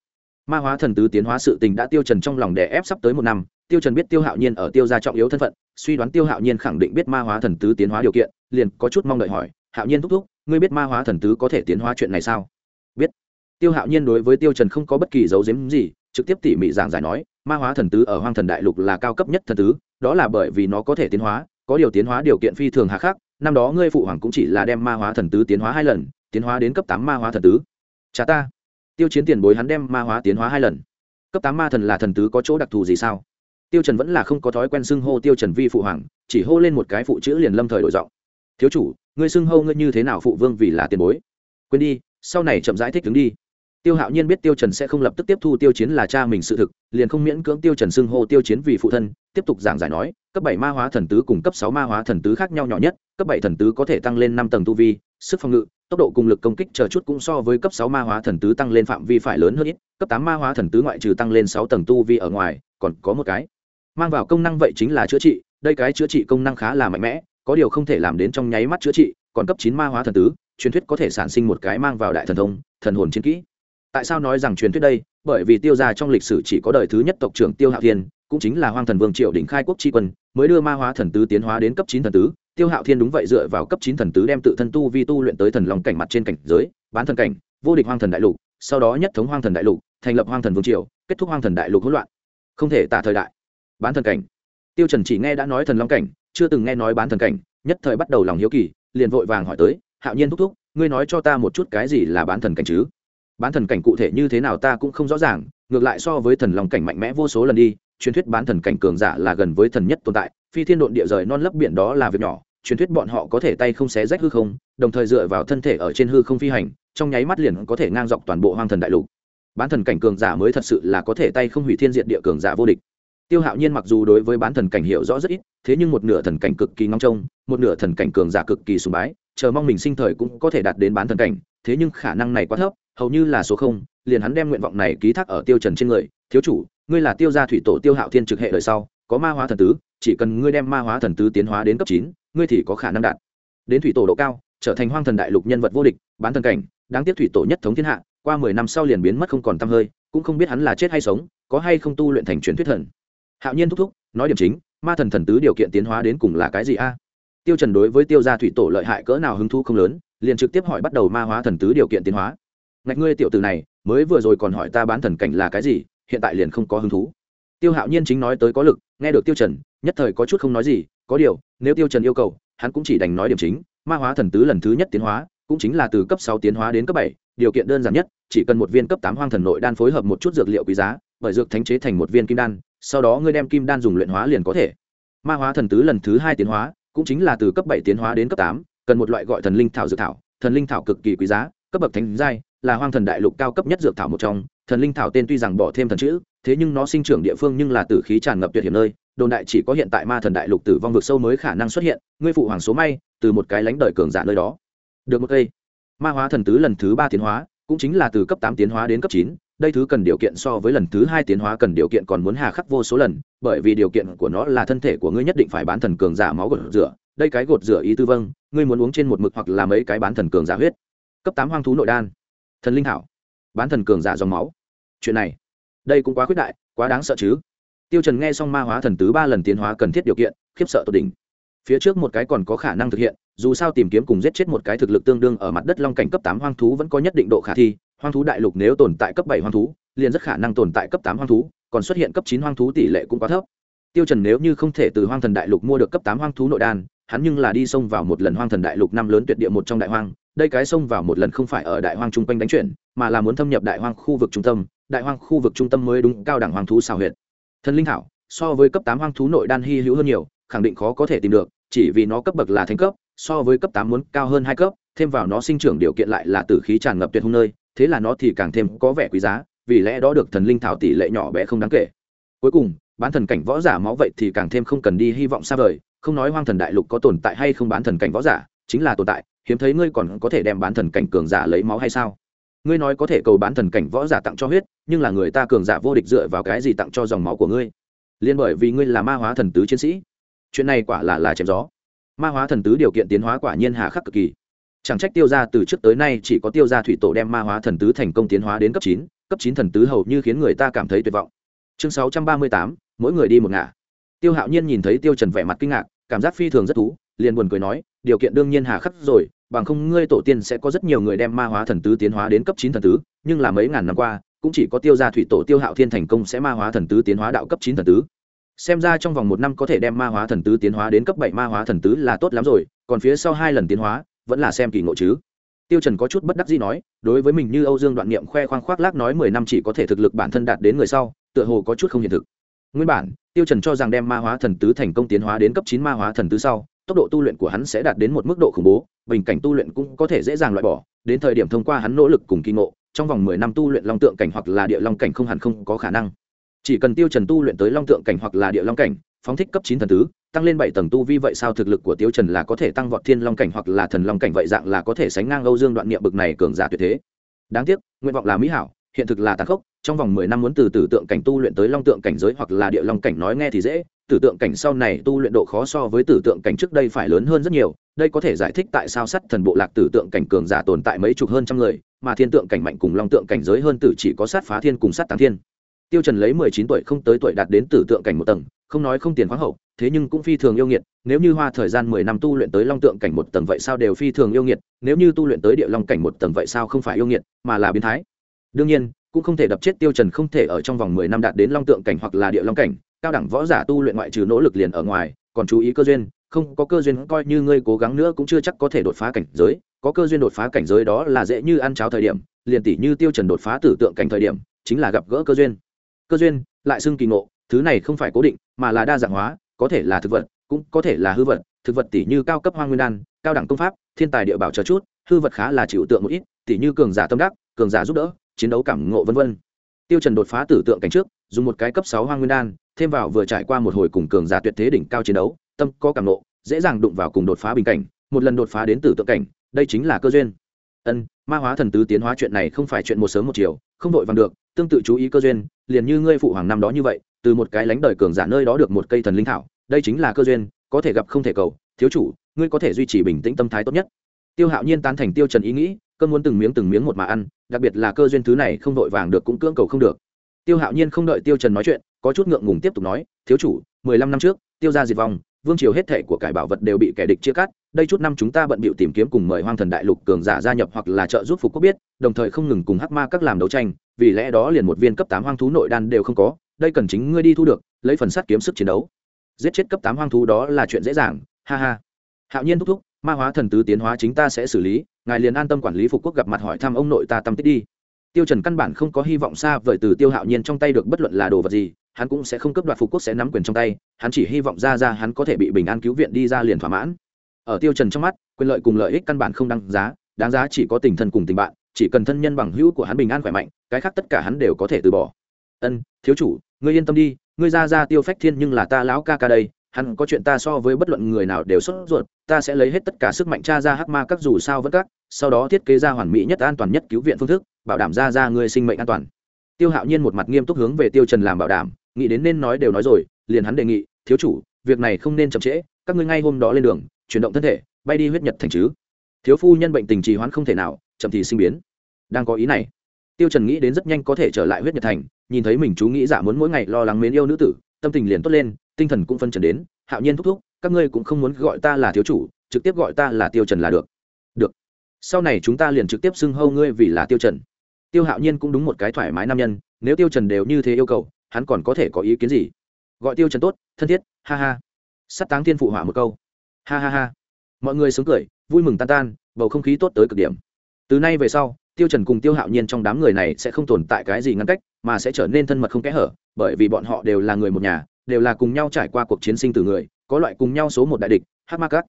Ma hóa thần tứ tiến hóa sự tình đã tiêu trần trong lòng đè ép sắp tới một năm tiêu trần biết tiêu hạo nhiên ở tiêu gia trọng yếu thân phận, suy đoán tiêu hạo nhiên khẳng định biết ma hóa thần tứ tiến hóa điều kiện, liền có chút mong đợi hỏi, hạo nhiên thúc thúc, ngươi biết ma hóa thần tứ có thể tiến hóa chuyện này sao? Biết. Tiêu hạo nhiên đối với tiêu trần không có bất kỳ dấu giếm gì, trực tiếp tỉ mỉ giảng giải nói, ma hóa thần tứ ở hoang thần đại lục là cao cấp nhất thần tứ, đó là bởi vì nó có thể tiến hóa, có điều tiến hóa điều kiện phi thường hà khắc, năm đó ngươi phụ hoàng cũng chỉ là đem ma hóa thần tứ tiến hóa hai lần, tiến hóa đến cấp tám ma hóa thần tứ. Cha ta. Tiêu chiến tiền bối hắn đem ma hóa tiến hóa hai lần. Cấp tám ma thần là thần tứ có chỗ đặc thù gì sao? Tiêu trần vẫn là không có thói quen xưng hô tiêu trần vi phụ hoàng, chỉ hô lên một cái phụ chữ liền lâm thời đổi giọng. Thiếu chủ, ngươi xưng hô ngươi như thế nào phụ vương vì là tiền bối? Quên đi, sau này chậm rãi thích đứng đi. Tiêu hạo nhiên biết tiêu trần sẽ không lập tức tiếp thu tiêu chiến là cha mình sự thực, liền không miễn cưỡng tiêu trần xưng hô tiêu chiến vì phụ thân, tiếp tục giảng giải nói, cấp bảy ma hóa thần tứ cùng cấp sáu ma hóa thần tứ khác nhau nhỏ nhất, cấp bảy thần tứ có thể tăng lên năm tầng tu vi, sức phòng ngự, tốc độ cùng lực công kích chờ chút cũng so với cấp sáu ma hóa thần tứ tăng lên phạm vi phải lớn hơn ít, cấp tám ma hóa thần tứ ngoại trừ tăng lên sáu tầng tu vi ở ngoài, còn có một cái mang vào công năng vậy chính là chữa trị, đây cái chữa trị công năng khá là mạnh mẽ, có điều không thể làm đến trong nháy mắt chữa trị, còn cấp chín ma hóa thần tứ, truyền thuyết có thể sản sinh một cái mang vào đại thần thông, thần hồn chiến kỹ. Tại sao nói rằng truyền thuyết đây? Bởi vì tiêu gia trong lịch sử chỉ có đời thứ nhất tộc trưởng tiêu hạo thiên, cũng chính là hoang thần vương triệu đỉnh khai quốc tri quân, mới đưa ma hóa thần tứ tiến hóa đến cấp chín thần tứ. Tiêu hạo thiên đúng vậy dựa vào cấp chín thần tứ đem tự thân tu vi tu luyện tới thần lòng cảnh mặt trên cảnh giới, bán thần cảnh, vô địch hoang thần đại lục, sau đó nhất thống hoang thần đại lục, thành lập hoang thần vương triều, kết thúc hoang thần đại lục hỗn loạn. Không thể tả thời đại bán thần cảnh. Tiêu trần chỉ nghe đã nói thần long cảnh, chưa từng nghe nói bán thần cảnh, nhất thời bắt đầu lòng hiếu kỳ, liền vội vàng hỏi tới, hạo nhiên thúc thúc, ngươi nói cho ta một chút cái gì là bán thần cảnh chứ? Bán thần cảnh cụ thể như thế nào ta cũng không rõ ràng, ngược lại so với thần long cảnh mạnh mẽ vô số lần đi, truyền thuyết bán thần cảnh cường giả là gần với thần nhất tồn tại, phi thiên độn địa rời non lấp biển đó là việc nhỏ, truyền thuyết bọn họ có thể tay không xé rách hư không, đồng thời dựa vào thân thể ở trên hư không phi hành, trong nháy mắt liền có thể ngang dọc toàn bộ hoang thần đại lục. Bán thần cảnh cường giả mới thật sự là có thể tay không hủy thiên diện địa cường giả vô địch tiêu hạo nhiên mặc dù đối với bán thần cảnh hiểu rõ rất ít, thế nhưng một nửa thần cảnh cực kỳ ngong trông, một nửa thần cảnh cường giả cực kỳ sùng bái, chờ mong mình sinh thời cũng có thể đạt đến bán thần cảnh, thế nhưng khả năng này quá thấp, hầu như là số không, liền hắn đem nguyện vọng này ký thác ở tiêu trần trên người, thiếu chủ, ngươi là tiêu gia thủy tổ tiêu hạo thiên trực hệ đời sau, có ma hóa thần tứ, chỉ cần ngươi đem ma hóa thần tứ tiến hóa đến cấp chín, ngươi thì có khả năng đạt đến thủy tổ độ cao, trở thành hoang thần đại lục nhân vật vô địch, bán thần cảnh, đáng tiếc thủy tổ nhất thống thiên hạ, qua mười năm sau liền biến mất không còn tăm hơi, cũng không biết hắn là chết hay sống, có hay không tu luyện thành truyền thuyết thần hạo nhiên thúc thúc, nói điểm chính, ma thần thần tứ điều kiện tiến hóa đến cùng là cái gì a? Tiêu trần đối với tiêu gia thủy tổ lợi hại cỡ nào hứng thú không lớn, liền trực tiếp hỏi bắt đầu ma hóa thần tứ điều kiện tiến hóa. Ngạch ngươi tiểu tử này, mới vừa rồi còn hỏi ta bán thần cảnh là cái gì, hiện tại liền không có hứng thú. Tiêu hạo nhiên chính nói tới có lực, nghe được tiêu trần, nhất thời có chút không nói gì, có điều, nếu tiêu trần yêu cầu, hắn cũng chỉ đành nói điểm chính, ma hóa thần tứ lần thứ nhất tiến hóa, cũng chính là từ cấp sáu tiến hóa đến cấp bảy, điều kiện đơn giản nhất, chỉ cần một viên cấp tám hoang thần nội đan phối hợp một chút dược liệu quý giá bởi dược thánh chế thành một viên kim đan, sau đó ngươi đem kim đan dùng luyện hóa liền có thể. Ma hóa thần tứ lần thứ hai tiến hóa, cũng chính là từ cấp bảy tiến hóa đến cấp tám, cần một loại gọi thần linh thảo dược thảo, thần linh thảo cực kỳ quý giá, cấp bậc thánh giai, là hoang thần đại lục cao cấp nhất dược thảo một trong. Thần linh thảo tên tuy rằng bỏ thêm thần chữ, thế nhưng nó sinh trưởng địa phương nhưng là tử khí tràn ngập tuyệt hiểm nơi. Đồn đại chỉ có hiện tại ma thần đại lục tử vong vực sâu mới khả năng xuất hiện, ngươi phụ hoàng số may, từ một cái lánh đời cường giả nơi đó. Được một cây. Ma hóa thần tứ lần thứ ba tiến hóa, cũng chính là từ cấp tám tiến hóa đến cấp chín đây thứ cần điều kiện so với lần thứ hai tiến hóa cần điều kiện còn muốn hà khắc vô số lần, bởi vì điều kiện của nó là thân thể của ngươi nhất định phải bán thần cường giả máu gột rửa. Đây cái gột rửa ý tư vâng ngươi muốn uống trên một mực hoặc là mấy cái bán thần cường giả huyết. Cấp tám hoang thú nội đan. Thần linh thảo bán thần cường giả dòng máu. Chuyện này, đây cũng quá khuyết đại, quá đáng sợ chứ. Tiêu trần nghe xong ma hóa thần tứ ba lần tiến hóa cần thiết điều kiện, khiếp sợ tột đỉnh. Phía trước một cái còn có khả năng thực hiện, dù sao tìm kiếm cùng giết chết một cái thực lực tương đương ở mặt đất long cảnh cấp tám hoang thú vẫn có nhất định độ khả thi hoang thú đại lục nếu tồn tại cấp bảy hoang thú, liền rất khả năng tồn tại cấp tám hoang thú, còn xuất hiện cấp chín hoang thú tỷ lệ cũng quá thấp. Tiêu trần nếu như không thể từ hoang thần đại lục mua được cấp tám hoang thú nội đan, hắn nhưng là đi xông vào một lần hoang thần đại lục năm lớn tuyệt địa một trong đại hoang, đây cái xông vào một lần không phải ở đại hoang trung quanh đánh chuyển, mà là muốn thâm nhập đại hoang khu vực trung tâm, đại hoang khu vực trung tâm mới đúng cao đẳng hoang thú xào huyệt. Thần linh thảo, so với cấp tám hoang thú nội đan hy hữu hơn nhiều, khẳng định khó có thể tìm được, chỉ vì nó cấp bậc là thánh cấp, so với cấp tám muốn cao hơn hai cấp, thêm vào nó sinh trưởng điều kiện lại là tử khí tràn ngập tuyệt hung nơi thế là nó thì càng thêm có vẻ quý giá, vì lẽ đó được thần linh thảo tỷ lệ nhỏ bé không đáng kể. Cuối cùng, bán thần cảnh võ giả máu vậy thì càng thêm không cần đi hy vọng xa vời, không nói hoang thần đại lục có tồn tại hay không bán thần cảnh võ giả, chính là tồn tại, hiếm thấy ngươi còn có thể đem bán thần cảnh cường giả lấy máu hay sao? Ngươi nói có thể cầu bán thần cảnh võ giả tặng cho huyết, nhưng là người ta cường giả vô địch dựa vào cái gì tặng cho dòng máu của ngươi? Liên bởi vì ngươi là ma hóa thần tứ chiến sĩ. Chuyện này quả là là chém gió. Ma hóa thần tứ điều kiện tiến hóa quả nhiên hà khắc cực kỳ chẳng trách tiêu gia từ trước tới nay chỉ có tiêu gia thủy tổ đem ma hóa thần tứ thành công tiến hóa đến cấp chín cấp chín thần tứ hầu như khiến người ta cảm thấy tuyệt vọng. Chương sáu trăm ba mươi tám, mỗi người đi một ngả. Tiêu hạo nhiên nhìn thấy tiêu trần vẻ mặt kinh ngạc, cảm giác phi thường rất thú, liền buồn cười nói, điều kiện đương nhiên hà khắc rồi, bằng không ngươi tổ tiên sẽ có rất nhiều người đem ma hóa thần tứ tiến hóa đến cấp chín thần tứ, nhưng là mấy ngàn năm qua, cũng chỉ có tiêu gia thủy tổ tiêu hạo thiên thành công sẽ ma hóa thần tứ tiến hóa đạo cấp chín thần tứ. Xem ra trong vòng một năm có thể đem ma hóa thần tứ tiến hóa đến cấp bảy ma hóa thần tứ là tốt lắm rồi, còn phía sau hai lần tiến hóa vẫn là xem kỳ ngộ chứ. Tiêu trần có chút bất đắc dĩ nói, đối với mình như âu dương đoạn niệm khoe khoang khoác lác nói mười năm chỉ có thể thực lực bản thân đạt đến người sau, tựa hồ có chút không hiện thực. Nguyên bản, tiêu trần cho rằng đem ma hóa thần tứ thành công tiến hóa đến cấp chín ma hóa thần tứ sau, tốc độ tu luyện của hắn sẽ đạt đến một mức độ khủng bố, bình cảnh tu luyện cũng có thể dễ dàng loại bỏ, đến thời điểm thông qua hắn nỗ lực cùng kỳ ngộ, trong vòng mười năm tu luyện long tượng cảnh hoặc là địa long cảnh không hẳn không có khả năng. Chỉ cần tiêu trần tu luyện tới long tượng cảnh hoặc là địa long cảnh phóng thích cấp chín thần tứ, tăng lên bảy tầng tu vi vậy sao thực lực của tiêu trần là có thể tăng vọt thiên long cảnh hoặc là thần long cảnh vậy dạng là có thể sánh ngang âu dương đoạn niệm bực này cường giả tuyệt thế. Đáng tiếc, nguyện vọng là mỹ hảo, hiện thực là tàn khốc, trong vòng mười năm muốn từ tử tượng cảnh tu luyện tới long tượng cảnh giới hoặc là địa long cảnh nói nghe thì dễ, tử tượng cảnh sau này tu luyện độ khó so với tử tượng cảnh trước đây phải lớn hơn rất nhiều, đây có thể giải thích tại sao sắt thần bộ lạc tử tượng cảnh cường giả tồn tại mấy chục hơn trăm người, mà thiên tượng cảnh mạnh cùng long tượng cảnh giới hơn tử chỉ có sát phá thiên cùng sát tăng thiên. Tiêu trần lấy mười chín tuổi không tới tuổi đạt đến tử tượng cảnh một tầng không nói không tiền khoáng hậu, thế nhưng cũng phi thường yêu nghiệt, nếu như hoa thời gian mười năm tu luyện tới long tượng cảnh một tầng vậy sao đều phi thường yêu nghiệt, nếu như tu luyện tới địa long cảnh một tầng vậy sao không phải yêu nghiệt, mà là biến thái. Đương nhiên, cũng không thể đập chết tiêu trần không thể ở trong vòng mười năm đạt đến long tượng cảnh hoặc là địa long cảnh, cao đẳng võ giả tu luyện ngoại trừ nỗ lực liền ở ngoài, còn chú ý cơ duyên, không có cơ duyên coi như ngươi cố gắng nữa cũng chưa chắc có thể đột phá cảnh giới, có cơ duyên đột phá cảnh giới đó là dễ như ăn cháo thời điểm, liền tỷ như tiêu trần đột phá tử tượng cảnh thời điểm, chính là gặp gỡ cơ duyên. Cơ duyên, lại xưng kỳ ngộ thứ này không phải cố định, mà là đa dạng hóa, có thể là thực vật, cũng có thể là hư vật. Thực vật tỷ như cao cấp hoang nguyên đan, cao đẳng công pháp, thiên tài địa bảo chờ chút, hư vật khá là chịu tượng một ít tỷ như cường giả tâm đắc, cường giả giúp đỡ, chiến đấu cảm ngộ vân vân. Tiêu trần đột phá tử tượng cảnh trước, dùng một cái cấp sáu hoang nguyên đan, thêm vào vừa trải qua một hồi cùng cường giả tuyệt thế đỉnh cao chiến đấu, tâm có cảm ngộ, dễ dàng đụng vào cùng đột phá bình cảnh, một lần đột phá đến tử tượng cảnh, đây chính là cơ duyên. Ân, ma hóa thần tứ tiến hóa chuyện này không phải chuyện một sớm một chiều, không đội vàng được, tương tự chú ý cơ duyên, liền như ngươi phụ hoàng năm đó như vậy từ một cái lánh đời cường giả nơi đó được một cây thần linh thảo, đây chính là cơ duyên, có thể gặp không thể cầu. Thiếu chủ, ngươi có thể duy trì bình tĩnh tâm thái tốt nhất. Tiêu hạo nhiên tán thành tiêu trần ý nghĩ, cơn muốn từng miếng từng miếng một mà ăn, đặc biệt là cơ duyên thứ này không đội vàng được cũng cưỡng cầu không được. Tiêu hạo nhiên không đợi tiêu trần nói chuyện, có chút ngượng ngùng tiếp tục nói, thiếu chủ, mười lăm năm trước, tiêu gia diệt vong, vương triều hết thể của cải bảo vật đều bị kẻ địch chia cắt, đây chút năm chúng ta bận bịu tìm kiếm cùng mời hoang thần đại lục cường giả gia nhập hoặc là trợ giúp phục quốc biết, đồng thời không ngừng cùng hắc ma các làm đấu tranh, vì lẽ đó liền một viên cấp tám hoang thú nội đan đều không có đây cần chính ngươi đi thu được, lấy phần sắt kiếm sức chiến đấu. Giết chết cấp tám hoang thú đó là chuyện dễ dàng, ha ha. Hạo nhiên thúc thúc, ma hóa thần tứ tiến hóa chính ta sẽ xử lý, ngài liền an tâm quản lý phục quốc gặp mặt hỏi thăm ông nội ta tâm tích đi. Tiêu trần căn bản không có hy vọng xa vời từ tiêu hạo nhiên trong tay được bất luận là đồ vật gì, hắn cũng sẽ không cấp đoạt phục quốc sẽ nắm quyền trong tay, hắn chỉ hy vọng ra ra hắn có thể bị bình an cứu viện đi ra liền thỏa mãn. Ở tiêu trần trong mắt, quyền lợi cùng lợi ích căn bản không đáng giá đáng giá chỉ có tình thân cùng tình bạn, chỉ cần thân nhân bằng hữu của hắn bình an khỏe mạnh, cái khác tất cả hắn đều có thể từ bỏ ân, thiếu chủ, ngươi yên tâm đi, ngươi ra ra tiêu phách thiên nhưng là ta lão ca ca đây, hắn có chuyện ta so với bất luận người nào đều sốt ruột, ta sẽ lấy hết tất cả sức mạnh cha ra hắc ma các dù sao vẫn các, sau đó thiết kế ra hoàn mỹ nhất an toàn nhất cứu viện phương thức, bảo đảm ra ra ngươi sinh mệnh an toàn. Tiêu hạo nhiên một mặt nghiêm túc hướng về tiêu trần làm bảo đảm, nghĩ đến nên nói đều nói rồi, liền hắn đề nghị, thiếu chủ, việc này không nên chậm trễ, các ngươi ngay hôm đó lên đường, chuyển động thân thể, bay đi huyết nhật thành chứ. Thiếu phu nhân bệnh tình trì hoãn không thể nào, chậm thì sinh biến. Đang có ý này, tiêu trần nghĩ đến rất nhanh có thể trở lại huyết nhật thành nhìn thấy mình chú nghĩ giả muốn mỗi ngày lo lắng mến yêu nữ tử, tâm tình liền tốt lên, tinh thần cũng phân trần đến, hạo nhiên thúc thúc, các ngươi cũng không muốn gọi ta là thiếu chủ, trực tiếp gọi ta là tiêu trần là được. Được. Sau này chúng ta liền trực tiếp xưng hâu ngươi vì là tiêu trần. Tiêu hạo nhiên cũng đúng một cái thoải mái nam nhân, nếu tiêu trần đều như thế yêu cầu, hắn còn có thể có ý kiến gì? Gọi tiêu trần tốt, thân thiết, ha ha. Sắt táng thiên phụ hỏa một câu. Ha ha ha. Mọi người sướng cười, vui mừng tan tan, bầu không khí tốt tới cực điểm. Từ nay về sau, tiêu trần cùng tiêu hạo nhiên trong đám người này sẽ không tồn tại cái gì ngăn cách mà sẽ trở nên thân mật không kẽ hở, bởi vì bọn họ đều là người một nhà, đều là cùng nhau trải qua cuộc chiến sinh từ người, có loại cùng nhau số một đại địch hát ma cát.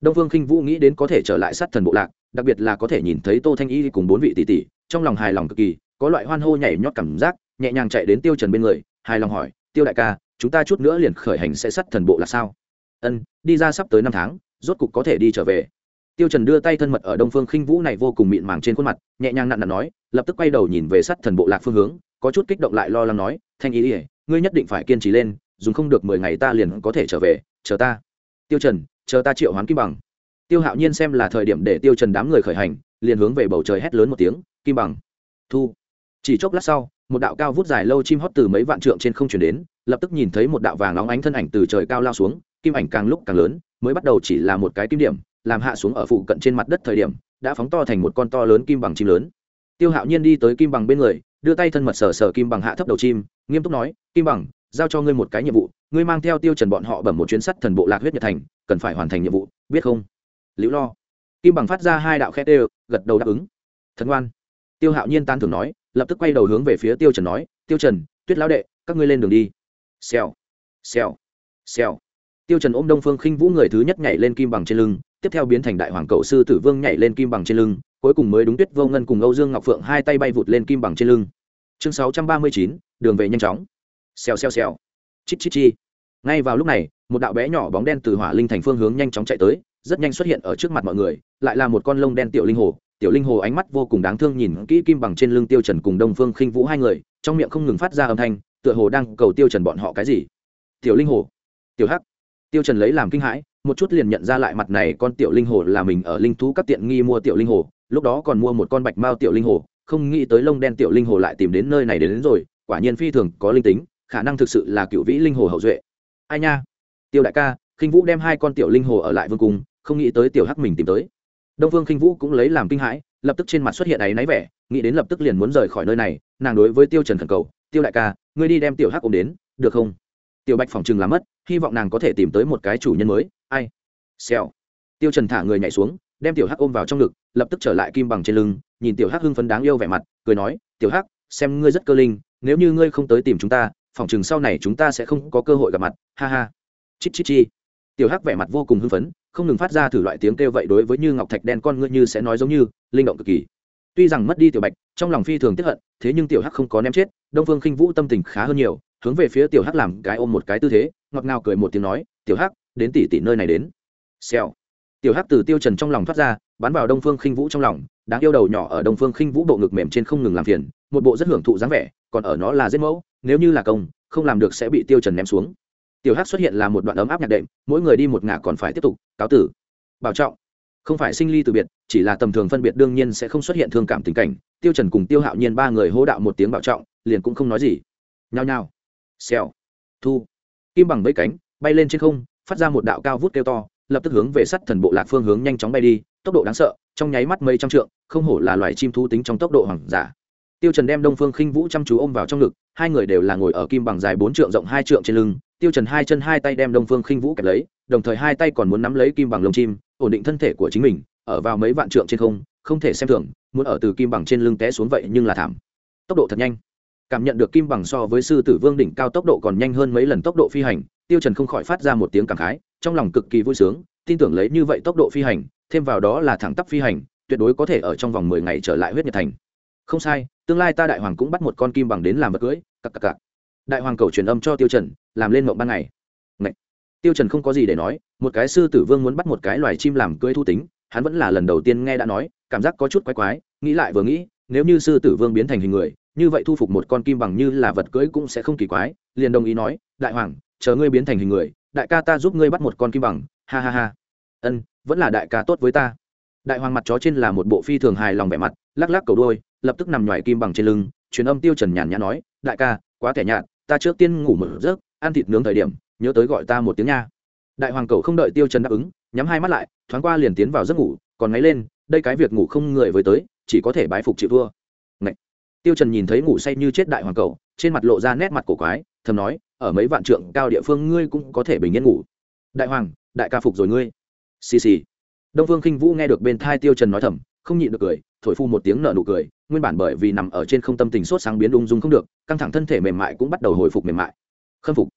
Đông phương khinh vũ nghĩ đến có thể trở lại sát thần bộ lạc, đặc biệt là có thể nhìn thấy tô thanh y cùng bốn vị tỷ tỷ, trong lòng hài lòng cực kỳ, có loại hoan hô nhảy nhót cảm giác, nhẹ nhàng chạy đến tiêu trần bên người, hài lòng hỏi, tiêu đại ca, chúng ta chút nữa liền khởi hành sẽ sát thần bộ là sao? Ân, đi ra sắp tới năm tháng, rốt cục có thể đi trở về. Tiêu trần đưa tay thân mật ở đông phương khinh vũ này vô cùng mịn màng trên khuôn mặt, nhẹ nhàng nặn nặn nói, lập tức quay đầu nhìn về sát thần bộ lạc phương hướng có chút kích động lại lo lắng nói, thanh ý ỉa ngươi nhất định phải kiên trì lên, dùng không được mười ngày ta liền có thể trở về, chờ ta. Tiêu trần, chờ ta triệu hoán kim bằng. Tiêu hạo nhiên xem là thời điểm để tiêu trần đám người khởi hành, liền hướng về bầu trời hét lớn một tiếng, kim bằng, thu. Chỉ chốc lát sau, một đạo cao vút dài lâu chim hót từ mấy vạn trượng trên không chuyển đến, lập tức nhìn thấy một đạo vàng nóng ánh thân ảnh từ trời cao lao xuống, kim ảnh càng lúc càng lớn, mới bắt đầu chỉ là một cái kim điểm, làm hạ xuống ở phụ cận trên mặt đất thời điểm, đã phóng to thành một con to lớn kim bằng chim lớn. Tiêu hạo nhiên đi tới kim bằng bên người đưa tay thân mật sờ sờ kim bằng hạ thấp đầu chim, nghiêm túc nói, kim bằng, giao cho ngươi một cái nhiệm vụ, ngươi mang theo tiêu trần bọn họ bẩm một chuyến sắt thần bộ lạc huyết nhật thành, cần phải hoàn thành nhiệm vụ, biết không? Liễu lo. Kim bằng phát ra hai đạo khét đều gật đầu đáp ứng. Thần ngoan. Tiêu hạo nhiên tan thường nói, lập tức quay đầu hướng về phía tiêu trần nói, tiêu trần, tuyết lão đệ, các ngươi lên đường đi. Xèo xèo xèo. Tiêu trần ôm đông phương khinh vũ người thứ nhất nhảy lên kim bằng trên lưng, tiếp theo biến thành đại hoàng cầu sư tử vương nhảy lên kim bằng trên lưng cuối cùng mới đúng tuyết vô ngân cùng âu dương ngọc phượng hai tay bay vụt lên kim bằng trên lưng. Chương sáu trăm ba mươi chín, đường về nhanh chóng. Xèo xèo xèo. Chít chít chi. Ngay vào lúc này, một đạo bé nhỏ bóng đen từ hỏa linh thành phương hướng nhanh chóng chạy tới, rất nhanh xuất hiện ở trước mặt mọi người, lại là một con lông đen tiểu linh hồ. Tiểu linh hồ ánh mắt vô cùng đáng thương nhìn kỹ kim bằng trên lưng tiêu trần cùng đông phương khinh vũ hai người, trong miệng không ngừng phát ra âm thanh, tựa hồ đang cầu tiêu trần bọn họ cái gì. Tiểu linh hồ. Tiểu hắc. Tiêu trần lấy làm kinh hãi, một chút liền nhận ra lại mặt này con tiểu linh hồ là mình ở linh thú các tiện nghi mua tiểu linh hồ lúc đó còn mua một con bạch mao tiểu linh hồ không nghĩ tới lông đen tiểu linh hồ lại tìm đến nơi này đến, đến rồi quả nhiên phi thường có linh tính khả năng thực sự là cựu vĩ linh hồ hậu duệ. Ai nha? Tiêu đại ca khinh vũ đem hai con tiểu linh hồ ở lại vương cung không nghĩ tới tiểu hắc mình tìm tới. Đông vương khinh vũ cũng lấy làm kinh hãi lập tức trên mặt xuất hiện áy náy vẻ nghĩ đến lập tức liền muốn rời khỏi nơi này nàng đối với tiêu trần thần cầu tiêu đại ca ngươi đi đem tiểu hắc ôm đến được không? Tiểu bạch phòng chừng làm mất hy vọng nàng có thể tìm tới một cái chủ nhân mới. Ai? Xèo. Tiêu trần thả người nhảy xuống đem tiểu hắc ôm vào trong ngực lập tức trở lại kim bằng trên lưng, nhìn tiểu hắc hưng phấn đáng yêu vẻ mặt, cười nói, tiểu hắc, xem ngươi rất cơ linh, nếu như ngươi không tới tìm chúng ta, phòng chừng sau này chúng ta sẽ không có cơ hội gặp mặt. Ha ha. Chít chít chi. Tiểu hắc vẻ mặt vô cùng hưng phấn, không ngừng phát ra thử loại tiếng kêu vậy đối với như ngọc thạch đen con ngươi như sẽ nói giống như linh động cực kỳ. Tuy rằng mất đi tiểu bạch, trong lòng phi thường tiếp hận, thế nhưng tiểu hắc không có ném chết, đông phương khinh vũ tâm tình khá hơn nhiều, hướng về phía tiểu hắc làm cái ôm một cái tư thế, ngọt ngào cười một tiếng nói, tiểu hắc, đến tỷ tỷ nơi này đến. Xèo. Tiểu hắc từ tiêu trần trong lòng thoát ra bắn vào đông phương khinh vũ trong lòng, đáng yêu đầu nhỏ ở đông phương khinh vũ bộ ngực mềm trên không ngừng làm phiền, một bộ rất hưởng thụ dáng vẻ, còn ở nó là giết mẫu, nếu như là công, không làm được sẽ bị tiêu trần ném xuống. Tiểu hắc xuất hiện là một đoạn ấm áp nhạc đệm, mỗi người đi một ngả còn phải tiếp tục, cáo tử. Bảo trọng. Không phải sinh ly từ biệt, chỉ là tầm thường phân biệt đương nhiên sẽ không xuất hiện thương cảm tình cảnh. Tiêu trần cùng tiêu hạo nhiên ba người hô đạo một tiếng bảo trọng, liền cũng không nói gì. Nhao nhao. Xèo. Thu. Kim bằng mấy cánh, bay lên trên không, phát ra một đạo cao vút kêu to, lập tức hướng về sắt thần bộ lạc phương hướng nhanh chóng bay đi tốc độ đáng sợ, trong nháy mắt mấy trăm trượng, không hổ là loài chim thú tính trong tốc độ hoàng giả. Tiêu trần đem đông phương khinh vũ chăm chú ôm vào trong ngực, hai người đều là ngồi ở kim bằng dài bốn trượng rộng hai trượng trên lưng. Tiêu trần hai chân hai tay đem đông phương khinh vũ kẹp lấy, đồng thời hai tay còn muốn nắm lấy kim bằng lông chim, ổn định thân thể của chính mình, ở vào mấy vạn trượng trên không không thể xem thường, muốn ở từ kim bằng trên lưng té xuống vậy nhưng là thảm. Tốc độ thật nhanh. Cảm nhận được kim bằng so với sư tử vương đỉnh cao tốc độ còn nhanh hơn mấy lần tốc độ phi hành, tiêu trần không khỏi phát ra một tiếng cảm khái, trong lòng cực kỳ vui sướng, tin tưởng lấy như vậy tốc độ phi hành thêm vào đó là thẳng tắp phi hành, tuyệt đối có thể ở trong vòng mười ngày trở lại huyết nhật thành. Không sai, tương lai ta đại hoàng cũng bắt một con kim bằng đến làm vật cưới cặp cặp cặp đại hoàng cầu truyền âm cho tiêu trần, làm lên mộng ban ngày. Ngậy. tiêu trần không có gì để nói, một cái sư tử vương muốn bắt một cái loài chim làm cưới thu tính, hắn vẫn là lần đầu tiên nghe đã nói, cảm giác có chút quái quái, nghĩ lại vừa nghĩ, nếu như sư tử vương biến thành hình người, như vậy thu phục một con kim bằng như là vật cưới cũng sẽ không kỳ quái, liền đồng ý nói, đại hoàng, chờ ngươi biến thành hình người, đại ca ta giúp ngươi bắt một con kim bằng, ha ha ha. Ân vẫn là đại ca tốt với ta. Đại hoàng mặt chó trên là một bộ phi thường hài lòng vẻ mặt, lắc lắc cầu đôi, lập tức nằm ngoài kim bằng trên lưng, truyền âm tiêu trần nhàn nhã nói, đại ca, quá thẻ nhạt, ta trước tiên ngủ một giấc, ăn thịt nướng thời điểm, nhớ tới gọi ta một tiếng nha. Đại hoàng cầu không đợi tiêu trần đáp ứng, nhắm hai mắt lại, thoáng qua liền tiến vào giấc ngủ, còn ngáy lên, đây cái việc ngủ không người với tới, chỉ có thể bái phục chịu thua. Ngậy. tiêu trần nhìn thấy ngủ say như chết đại hoàng cầu, trên mặt lộ ra nét mặt cổ quái, thầm nói, ở mấy vạn trượng cao địa phương ngươi cũng có thể bình yên ngủ. Đại hoàng, đại ca phục rồi ngươi xì xì. Đông phương khinh vũ nghe được bên thai tiêu trần nói thầm, không nhịn được cười, thổi phu một tiếng nở nụ cười, nguyên bản bởi vì nằm ở trên không tâm tình sốt sáng biến ung dung không được, căng thẳng thân thể mềm mại cũng bắt đầu hồi phục mềm mại. Khâm phục.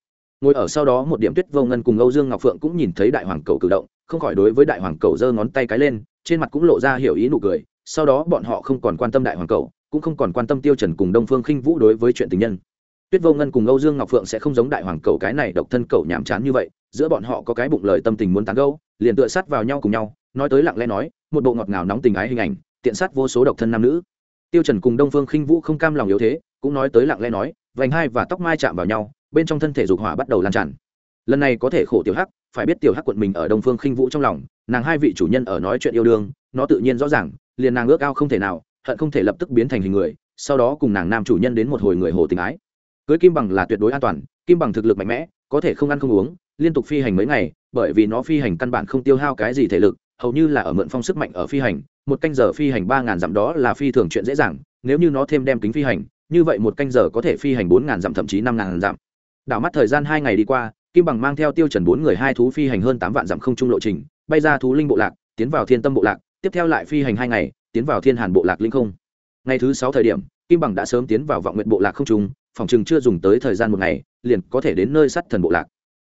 Ngồi ở sau đó một điểm tuyết vô ngân cùng âu dương ngọc phượng cũng nhìn thấy đại hoàng cầu cử động, không khỏi đối với đại hoàng cầu giơ ngón tay cái lên, trên mặt cũng lộ ra hiểu ý nụ cười, sau đó bọn họ không còn quan tâm đại hoàng cầu, cũng không còn quan tâm tiêu trần cùng đông phương khinh vũ đối với chuyện tình nhân tuyết vô ngân cùng âu dương ngọc phượng sẽ không giống đại hoàng cầu cái này độc thân cầu nhảm chán như vậy, giữa bọn họ có cái bụng lời tâm tình muốn tán gẫu, liền tựa sát vào nhau cùng nhau, nói tới lặng lẽ nói, một bộ ngọt ngào nóng tình ái hình ảnh, tiện sát vô số độc thân nam nữ. Tiêu trần cùng đông phương khinh vũ không cam lòng yếu thế, cũng nói tới lặng lẽ nói, vành hai và tóc mai chạm vào nhau, bên trong thân thể dục hỏa bắt đầu lan tràn. Lần này có thể khổ tiểu hắc, phải biết tiểu hắc quận mình ở đông phương khinh vũ trong lòng, nàng hai vị chủ nhân ở nói chuyện yêu đương, nó tự nhiên rõ ràng, liền nàng ước ao không thể nào, hận không thể lập tức biến thành hình người, sau đó cùng nàng nam chủ nhân đến một hồi người hồ tình ái cưới kim bằng là tuyệt đối an toàn, kim bằng thực lực mạnh mẽ, có thể không ăn không uống, liên tục phi hành mấy ngày, bởi vì nó phi hành căn bản không tiêu hao cái gì thể lực, hầu như là ở mượn phong sức mạnh ở phi hành, một canh giờ phi hành ba ngàn dặm đó là phi thường chuyện dễ dàng, nếu như nó thêm đem kính phi hành, như vậy một canh giờ có thể phi hành bốn ngàn dặm thậm chí năm ngàn dặm. Đảo mắt thời gian hai ngày đi qua, kim bằng mang theo tiêu chuẩn bốn người hai thú phi hành hơn tám vạn dặm không trung lộ trình, bay ra thú linh bộ lạc, tiến vào thiên tâm bộ lạc, tiếp theo lại phi hành hai ngày, tiến vào thiên hàn bộ lạc linh không. Ngày thứ sáu thời điểm, kim bằng đã sớm tiến vào vọng nguyện bộ lạc không trung phòng chừng chưa dùng tới thời gian một ngày, liền có thể đến nơi sắt thần bộ lạc.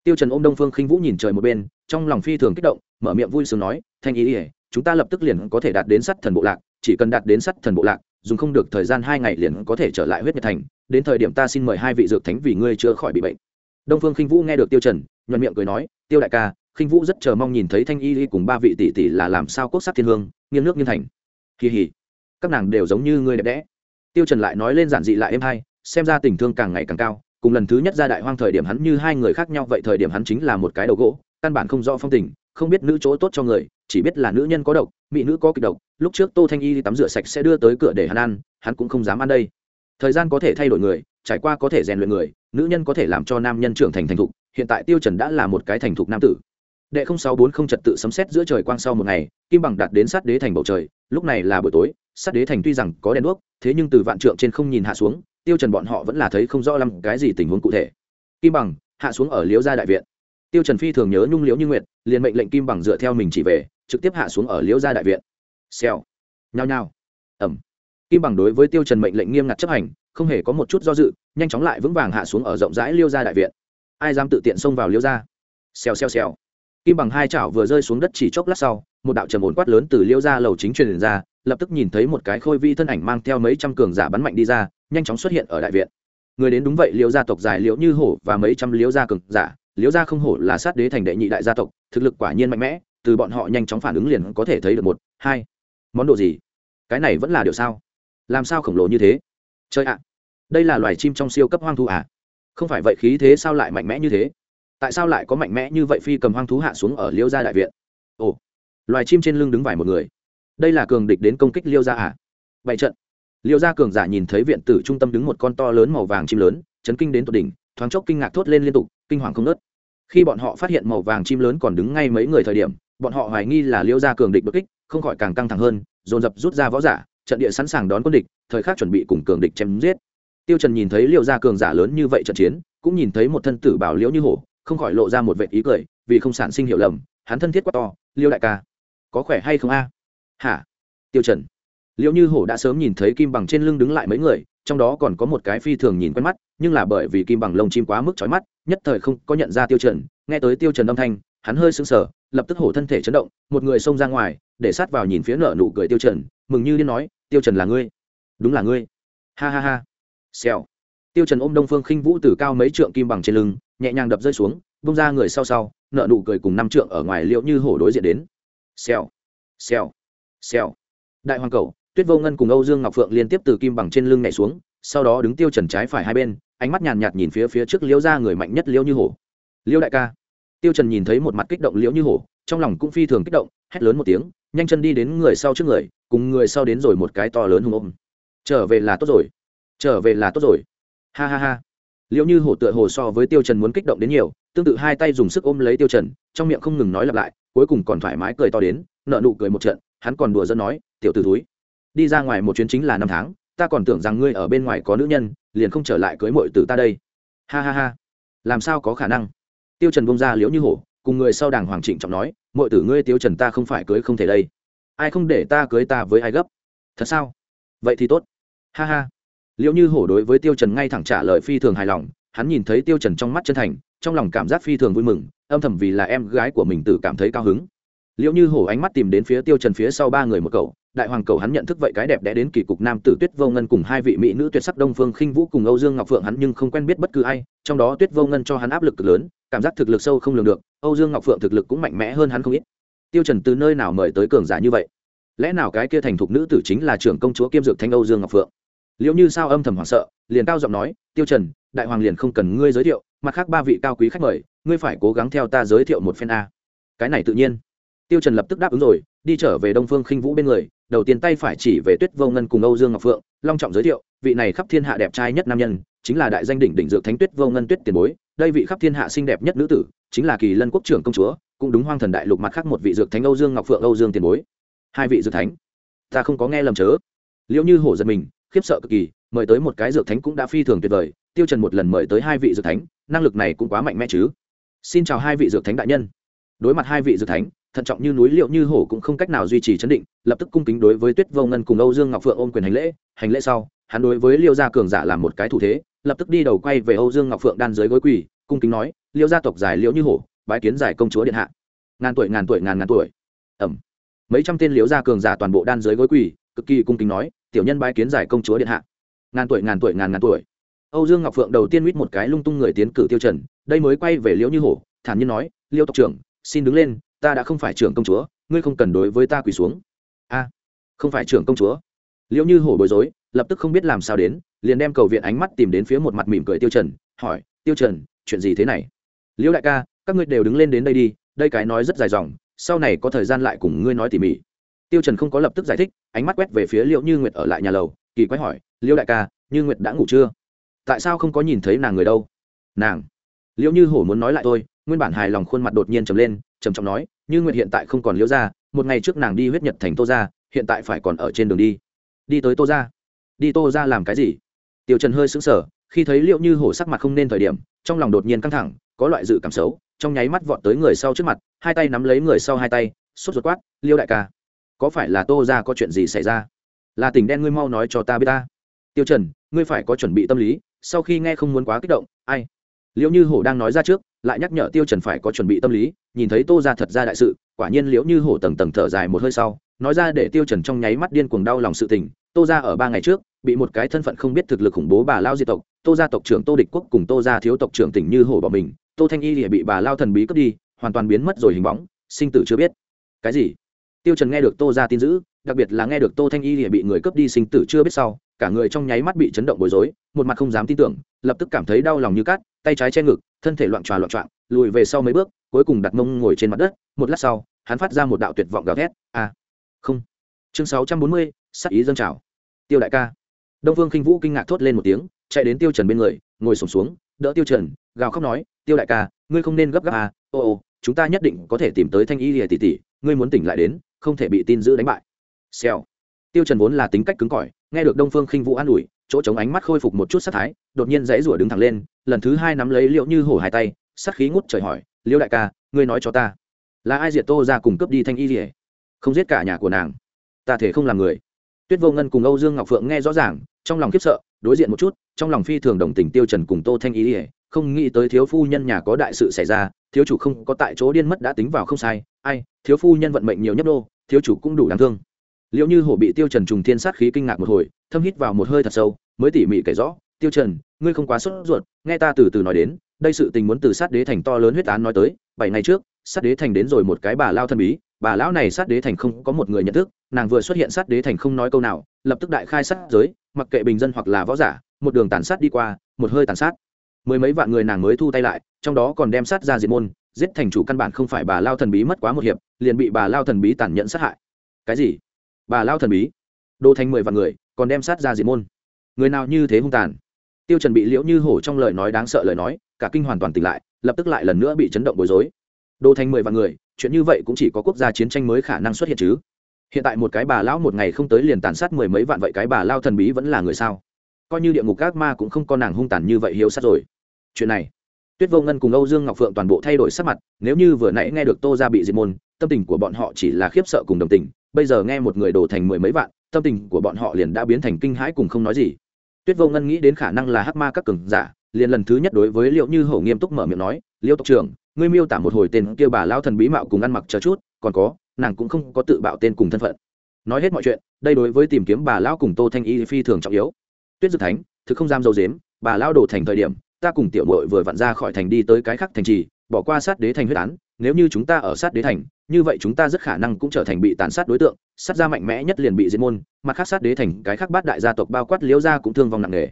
Tiêu trần ôm đông phương khinh vũ nhìn trời một bên, trong lòng phi thường kích động, mở miệng vui sướng nói, thanh ý ỉa chúng ta lập tức liền có thể đạt đến sắt thần bộ lạc, chỉ cần đạt đến sắt thần bộ lạc, dùng không được thời gian hai ngày liền có thể trở lại huyết nhật thành. Đến thời điểm ta xin mời hai vị dược thánh vì ngươi chữa khỏi bị bệnh. Đông phương khinh vũ nghe được tiêu trần, nhuận miệng cười nói, tiêu đại ca, khinh vũ rất chờ mong nhìn thấy thanh y cùng ba vị tỷ tỷ là làm sao cốt sắc thiên hương, nghiêng nước nghiêng thành. Kỳ hỉ, các nàng đều giống như ngươi đẹp đẽ. Tiêu trần lại nói lên giản dị lại êm hay xem ra tình thương càng ngày càng cao, cùng lần thứ nhất ra đại hoang thời điểm hắn như hai người khác nhau, vậy thời điểm hắn chính là một cái đầu gỗ, căn bản không rõ phong tình, không biết nữ chỗ tốt cho người, chỉ biết là nữ nhân có độc, mỹ nữ có kịch độc, lúc trước tô thanh y đi tắm rửa sạch sẽ đưa tới cửa để hắn ăn, hắn cũng không dám ăn đây. Thời gian có thể thay đổi người, trải qua có thể rèn luyện người, nữ nhân có thể làm cho nam nhân trưởng thành thành thục, hiện tại tiêu trần đã là một cái thành thục nam tử. Đệ không sáu bốn không trật tự sấm sét giữa trời quang sau một ngày, kim bằng đạt đến sát đế thành bầu trời, lúc này là buổi tối, sát đế thành tuy rằng có đèn đuốc, thế nhưng từ vạn trượng trên không nhìn hạ xuống tiêu trần bọn họ vẫn là thấy không rõ lắm cái gì tình huống cụ thể. Kim bằng, hạ xuống ở liễu gia đại viện. Tiêu trần phi thường nhớ nhung liễu như nguyệt, liền mệnh lệnh kim bằng dựa theo mình chỉ về, trực tiếp hạ xuống ở liễu gia đại viện. Xèo. Nhao nhao. Ẩm. Kim bằng đối với tiêu trần mệnh lệnh nghiêm ngặt chấp hành, không hề có một chút do dự, nhanh chóng lại vững vàng hạ xuống ở rộng rãi liêu gia đại viện. Ai dám tự tiện xông vào liêu gia? Xèo xèo xèo. Kim bằng hai chảo vừa rơi xuống đất chỉ chốc lát sau, một đạo trầm ổn quát lớn từ liêu gia lầu chính truyền ra lập tức nhìn thấy một cái khôi vi thân ảnh mang theo mấy trăm cường giả bắn mạnh đi ra, nhanh chóng xuất hiện ở đại viện. Người đến đúng vậy, liễu gia tộc dài liễu như hổ và mấy trăm liễu gia cường giả. Liễu gia không hổ là sát đế thành đệ nhị đại gia tộc, thực lực quả nhiên mạnh mẽ, từ bọn họ nhanh chóng phản ứng liền có thể thấy được một, hai. Món đồ gì? Cái này vẫn là điều sao? Làm sao khổng lồ như thế? Chơi ạ! Đây là loài chim trong siêu cấp hoang thú à? Không phải vậy, khí thế sao lại mạnh mẽ như thế? Tại sao lại có mạnh mẽ như vậy phi cầm hoang thú hạ xuống ở liêu gia đại viện? Ồ! Loài chim trên lưng đứng vài một người đây là cường địch đến công kích liêu gia à? Bảy trận. Liêu gia cường giả nhìn thấy viện tử trung tâm đứng một con to lớn màu vàng chim lớn, chấn kinh đến tột đỉnh, thoáng chốc kinh ngạc thốt lên liên tục, kinh hoàng không nớt khi bọn họ phát hiện màu vàng chim lớn còn đứng ngay mấy người thời điểm, bọn họ hoài nghi là liêu gia cường địch bất kích, không khỏi càng căng thẳng hơn, dồn dập rút ra võ giả, trận địa sẵn sàng đón quân địch, thời khắc chuẩn bị cùng cường địch chém giết. Tiêu trần nhìn thấy liêu gia cường giả lớn như vậy trận chiến, cũng nhìn thấy một thân tử bảo liễu như hổ, không khỏi lộ ra một vẻ ý cười, vì không sản sinh hiểu lầm, hắn thân thiết quá to, liêu đại ca, có khỏe hay không a? Hả? Tiêu trần liễu như hổ đã sớm nhìn thấy kim bằng trên lưng đứng lại mấy người, trong đó còn có một cái phi thường nhìn quen mắt, nhưng là bởi vì kim bằng lông chim quá mức chói mắt, nhất thời không có nhận ra tiêu trần. Nghe tới tiêu trần âm thanh, hắn hơi sững sờ, lập tức hổ thân thể chấn động, một người xông ra ngoài, để sát vào nhìn phía nợ nụ cười tiêu trần, mừng như điên nói, tiêu trần là ngươi. Đúng là ngươi. Ha ha ha. Xèo. Tiêu trần ôm đông phương khinh vũ từ cao mấy trượng kim bằng trên lưng, nhẹ nhàng đập rơi xuống, bung ra người sau sau nợ nụ cười cùng năm trượng ở ngoài liệu như hổ đối diện đến. Xèo. Xèo xèo. Đại hoàng cầu, tuyết vô ngân cùng âu dương ngọc phượng liên tiếp từ kim bằng trên lưng nhảy xuống, sau đó đứng tiêu trần trái phải hai bên, ánh mắt nhàn nhạt nhìn phía phía trước liễu ra người mạnh nhất liễu như hổ. Liễu đại ca. Tiêu trần nhìn thấy một mặt kích động liễu như hổ, trong lòng cũng phi thường kích động, hét lớn một tiếng, nhanh chân đi đến người sau trước người, cùng người sau đến rồi một cái to lớn hùng ôm. Trở về là tốt rồi. Trở về là tốt rồi. Ha ha ha. Liệu như hổ tựa hồ so với tiêu trần muốn kích động đến nhiều, tương tự hai tay dùng sức ôm lấy tiêu trần, trong miệng không ngừng nói lặp lại, cuối cùng còn thoải mái cười to đến nợ nụ cười một trận hắn còn đùa dẫn nói, tiểu tử túi đi ra ngoài một chuyến chính là năm tháng, ta còn tưởng rằng ngươi ở bên ngoài có nữ nhân, liền không trở lại cưới mội tử ta đây. Ha ha ha. Làm sao có khả năng? Tiêu trần bông ra liễu như hổ, cùng người sau đàng hoàng trịnh trọng nói mội tử ngươi tiêu trần ta không phải cưới không thể đây. Ai không để ta cưới ta với ai gấp? Thật sao? Vậy thì tốt. Ha ha. Liệu như hổ đối với tiêu trần ngay thẳng trả lời phi thường hài lòng, hắn nhìn thấy tiêu trần trong mắt chân thành, trong lòng cảm giác phi thường vui mừng, âm thầm vì là em gái của mình tự cảm thấy cao hứng liệu như hổ ánh mắt tìm đến phía tiêu trần phía sau ba người một cậu, đại hoàng cầu hắn nhận thức vậy cái đẹp đẽ đến kỳ cục nam tử tuyết vô ngân cùng hai vị mỹ nữ tuyệt sắc đông phương khinh vũ cùng âu dương ngọc phượng hắn nhưng không quen biết bất cứ ai, trong đó tuyết vô ngân cho hắn áp lực cực lớn, cảm giác thực lực sâu không lường được, âu dương ngọc phượng thực lực cũng mạnh mẽ hơn hắn không ít. Tiêu trần từ nơi nào mời tới cường giả như vậy? Lẽ nào cái kia thành thục nữ tử chính là trưởng công chúa kiêm dược thanh âu dương ngọc phượng? Liệu như sao âm thầm hoảng sợ, liền cao giọng nói, tiêu trần, đại hoàng liền không cần ngươi giới thiệu, mặt khác ba vị cao quý khách mời, ngươi phải cố gắng theo ta giới thiệu một phen a. Cái này tự nhiên tiêu trần lập tức đáp ứng rồi, đi trở về đông phương khinh vũ bên người, đầu tiên tay phải chỉ về tuyết vô ngân cùng âu dương ngọc phượng, long trọng giới thiệu, vị này khắp thiên hạ đẹp trai nhất nam nhân, chính là đại danh đỉnh đỉnh dược thánh tuyết vô ngân tuyết tiền bối, đây vị khắp thiên hạ xinh đẹp nhất nữ tử, chính là kỳ lân quốc trưởng công chúa, cũng đúng hoang thần đại lục mặt khác một vị dược thánh âu dương ngọc phượng, âu dương tiền bối. Hai vị dược thánh, ta không có nghe lầm chớ. Liệu như hổ giật mình, khiếp sợ cực kỳ, mời tới một cái dược thánh cũng đã phi thường tuyệt vời, tiêu trần một lần mời tới hai vị dược thánh, năng lực này cũng quá mạnh mẽ chứ. Xin chào hai vị dược thánh đại nhân. Đối mặt hai vị dược thánh thận trọng như núi liệu như hổ cũng không cách nào duy trì chấn định, lập tức cung kính đối với tuyết vô ngân cùng âu dương ngọc phượng ôm quyền hành lễ hành lễ sau, hắn đối với liêu gia cường giả làm một cái thủ thế, lập tức đi đầu quay về âu dương ngọc phượng đan dưới gối quỳ, cung kính nói, liêu gia tộc giải liễu như hổ, bái kiến giải công chúa điện hạ. Ngàn tuổi ngàn tuổi, ngàn ngàn tuổi. Ẩm. Mấy trăm tên liễu gia cường giả toàn bộ đan dưới gối quỳ, cực kỳ cung kính nói, tiểu nhân bái kiến giải công chúa điện hạ. Ngàn tuổi ngàn tuổi, ngàn ngàn tuổi. Âu dương ngọc phượng đầu tiên huýt một cái lung tung người tiến cử tiêu trần, đây mới quay về liễu như hổ, thản nhiên nói, liêu tộc trưởng, xin đứng lên ta đã không phải trưởng công chúa, ngươi không cần đối với ta quỳ xuống. A, không phải trưởng công chúa. Liễu như hổ bối rối, lập tức không biết làm sao đến, liền đem cầu viện ánh mắt tìm đến phía một mặt mỉm cười tiêu trần, hỏi, tiêu trần, chuyện gì thế này? Liễu đại ca, các ngươi đều đứng lên đến đây đi, đây cái nói rất dài dòng, sau này có thời gian lại cùng ngươi nói tỉ mỉ. Tiêu trần không có lập tức giải thích, ánh mắt quét về phía liễu như nguyệt ở lại nhà lầu, kỳ quái hỏi, liễu đại ca, như nguyệt đã ngủ chưa? Tại sao không có nhìn thấy nàng người đâu? Nàng. Liễu như hổ muốn nói lại thôi, nguyên bản hài lòng khuôn mặt đột nhiên trầm lên trầm trọng nói, như nguyệt hiện tại không còn liễu ra một ngày trước nàng đi huyết nhật thành tô ra hiện tại phải còn ở trên đường đi. Đi tới tô ra đi tô ra làm cái gì? Tiêu trần hơi sững sờ, khi thấy liệu như hổ sắc mặt không nên thời điểm, trong lòng đột nhiên căng thẳng, có loại dự cảm xấu, trong nháy mắt vọt tới người sau trước mặt, hai tay nắm lấy người sau hai tay, sốt ruột quát liêu đại ca, có phải là tô ra có chuyện gì xảy ra? Là tỉnh đen ngươi mau nói cho ta biết ta. Tiêu trần, ngươi phải có chuẩn bị tâm lý, sau khi nghe không muốn quá kích động, ai? Liễu như hổ đang nói ra trước, lại nhắc nhở tiêu trần phải có chuẩn bị tâm lý nhìn thấy tô ra thật ra đại sự, quả nhiên liễu như hổ tầng tầng thở dài một hơi sau, nói ra để tiêu trần trong nháy mắt điên cuồng đau lòng sự tình, tô ra ở ba ngày trước, bị một cái thân phận không biết thực lực khủng bố bà lao diệt tộc, tô gia tộc trưởng tô địch quốc cùng tô gia thiếu tộc trưởng tỉnh như hổ bỏ mình, tô thanh y thì bị bà lao thần bí cướp đi, hoàn toàn biến mất rồi hình bóng, sinh tử chưa biết. Cái gì? Tiêu trần nghe được tô gia tin dữ, đặc biệt là nghe được tô thanh y thì bị người cướp đi sinh tử chưa biết sau, cả người trong nháy mắt bị chấn động bối rối, một mặt không dám tin tưởng, lập tức cảm thấy đau lòng như cát, tay trái che ngực, thân thể loạn tròa loạn trọng lùi về sau mấy bước cuối cùng đặt mông ngồi trên mặt đất một lát sau hắn phát ra một đạo tuyệt vọng gào thét a à, không. Chương sáu trăm bốn mươi sắc ý dân trào. Tiêu đại ca. Đông phương khinh vũ kinh ngạc thốt lên một tiếng chạy đến tiêu trần bên người ngồi sổm xuống đỡ tiêu trần gào khóc nói tiêu đại ca ngươi không nên gấp gáp à ô ô chúng ta nhất định có thể tìm tới thanh y lìa tỷ tỷ ngươi muốn tỉnh lại đến không thể bị tin giữ đánh bại. Xèo. Tiêu trần vốn là tính cách cứng cỏi nghe được đông phương khinh vũ an ủi chỗ chống ánh mắt khôi phục một chút sát thái đột nhiên dãy rủa đứng thẳng lên lần thứ hai nắm lấy liệu như hổ hai tay sát khí ngút trời hỏi liêu đại ca, ngươi nói cho ta. Là ai diệt tô ra cùng cướp đi thanh y lìa không giết cả nhà của nàng. Ta thể không làm người. Tuyết vô ngân cùng âu dương ngọc phượng nghe rõ ràng, trong lòng khiếp sợ, đối diện một chút, trong lòng phi thường đồng tình tiêu trần cùng tô thanh y rỉa không nghĩ tới thiếu phu nhân nhà có đại sự xảy ra, thiếu chủ không có tại chỗ điên mất đã tính vào không sai. Ai, thiếu phu nhân vận mệnh nhiều nhất đô thiếu chủ cũng đủ đáng thương. Liệu như hổ bị tiêu trần trùng thiên sát khí kinh ngạc một hồi, thâm hít vào một hơi thật sâu, mới tỉ mỉ kể rõ, tiêu trần, ngươi không quá sốt ruột, nghe ta từ từ nói đến đây sự tình muốn từ sát đế thành to lớn huyết án nói tới, bảy ngày trước, sát đế thành đến rồi một cái bà lao thân bí, bà lão này sát đế thành không có một người nhận thức, nàng vừa xuất hiện sát đế thành không nói câu nào, lập tức đại khai sát giới, mặc kệ bình dân hoặc là võ giả, một đường tàn sát đi qua, một hơi tàn sát. Mười mấy vạn người nàng mới thu tay lại, trong đó còn đem sát ra diệt môn, giết thành chủ căn bản không phải bà lao thần bí mất quá một hiệp, liền bị bà lao thần bí tàn nhẫn sát hại. Cái gì? Bà lao thần bí? Đô thành mười vạn người, còn đem sát ra diệt môn. Người nào như thế hung tàn? Tiêu trần bị liễu như hổ trong lời nói đáng sợ lời nói, cả kinh hoàn toàn tỉnh lại, lập tức lại lần nữa bị chấn động bối rối. Đô thành mười vạn người, chuyện như vậy cũng chỉ có quốc gia chiến tranh mới khả năng xuất hiện chứ. Hiện tại một cái bà lão một ngày không tới liền tàn sát mười mấy vạn vậy cái bà lao thần bí vẫn là người sao? Coi như địa ngục các ma cũng không có nàng hung tàn như vậy hiếu sát rồi. Chuyện này, tuyết vô ngân cùng âu dương ngọc phượng toàn bộ thay đổi sắc mặt, nếu như vừa nãy nghe được tô ra bị diệt môn, tâm tình của bọn họ chỉ là khiếp sợ cùng đồng tình, bây giờ nghe một người đổ thành mười mấy vạn, tâm tình của bọn họ liền đã biến thành kinh hãi cùng không nói gì tuyết vô ngân nghĩ đến khả năng là hắc ma các cường giả, liền lần thứ nhất đối với liệu như hổ nghiêm túc mở miệng nói liêu tộc trưởng, ngươi miêu tả một hồi tên kia bà lao thần bí mạo cùng ăn mặc chờ chút, còn có, nàng cũng không có tự bạo tên cùng thân phận. Nói hết mọi chuyện, đây đối với tìm kiếm bà lão cùng tô thanh y phi thường trọng yếu. Tuyết dược thánh, thực không dám dâu dếm bà lao đổ thành thời điểm, ta cùng tiểu mội vừa vặn ra khỏi thành đi tới cái khác thành trì, bỏ qua sát đế thành huyết án, nếu như chúng ta ở sát đế thành như vậy chúng ta rất khả năng cũng trở thành bị tàn sát đối tượng, sát gia mạnh mẽ nhất liền bị diệt môn, mặt khác sát đế thành cái khác bát đại gia tộc bao quát liễu gia cũng thương vong nặng nề.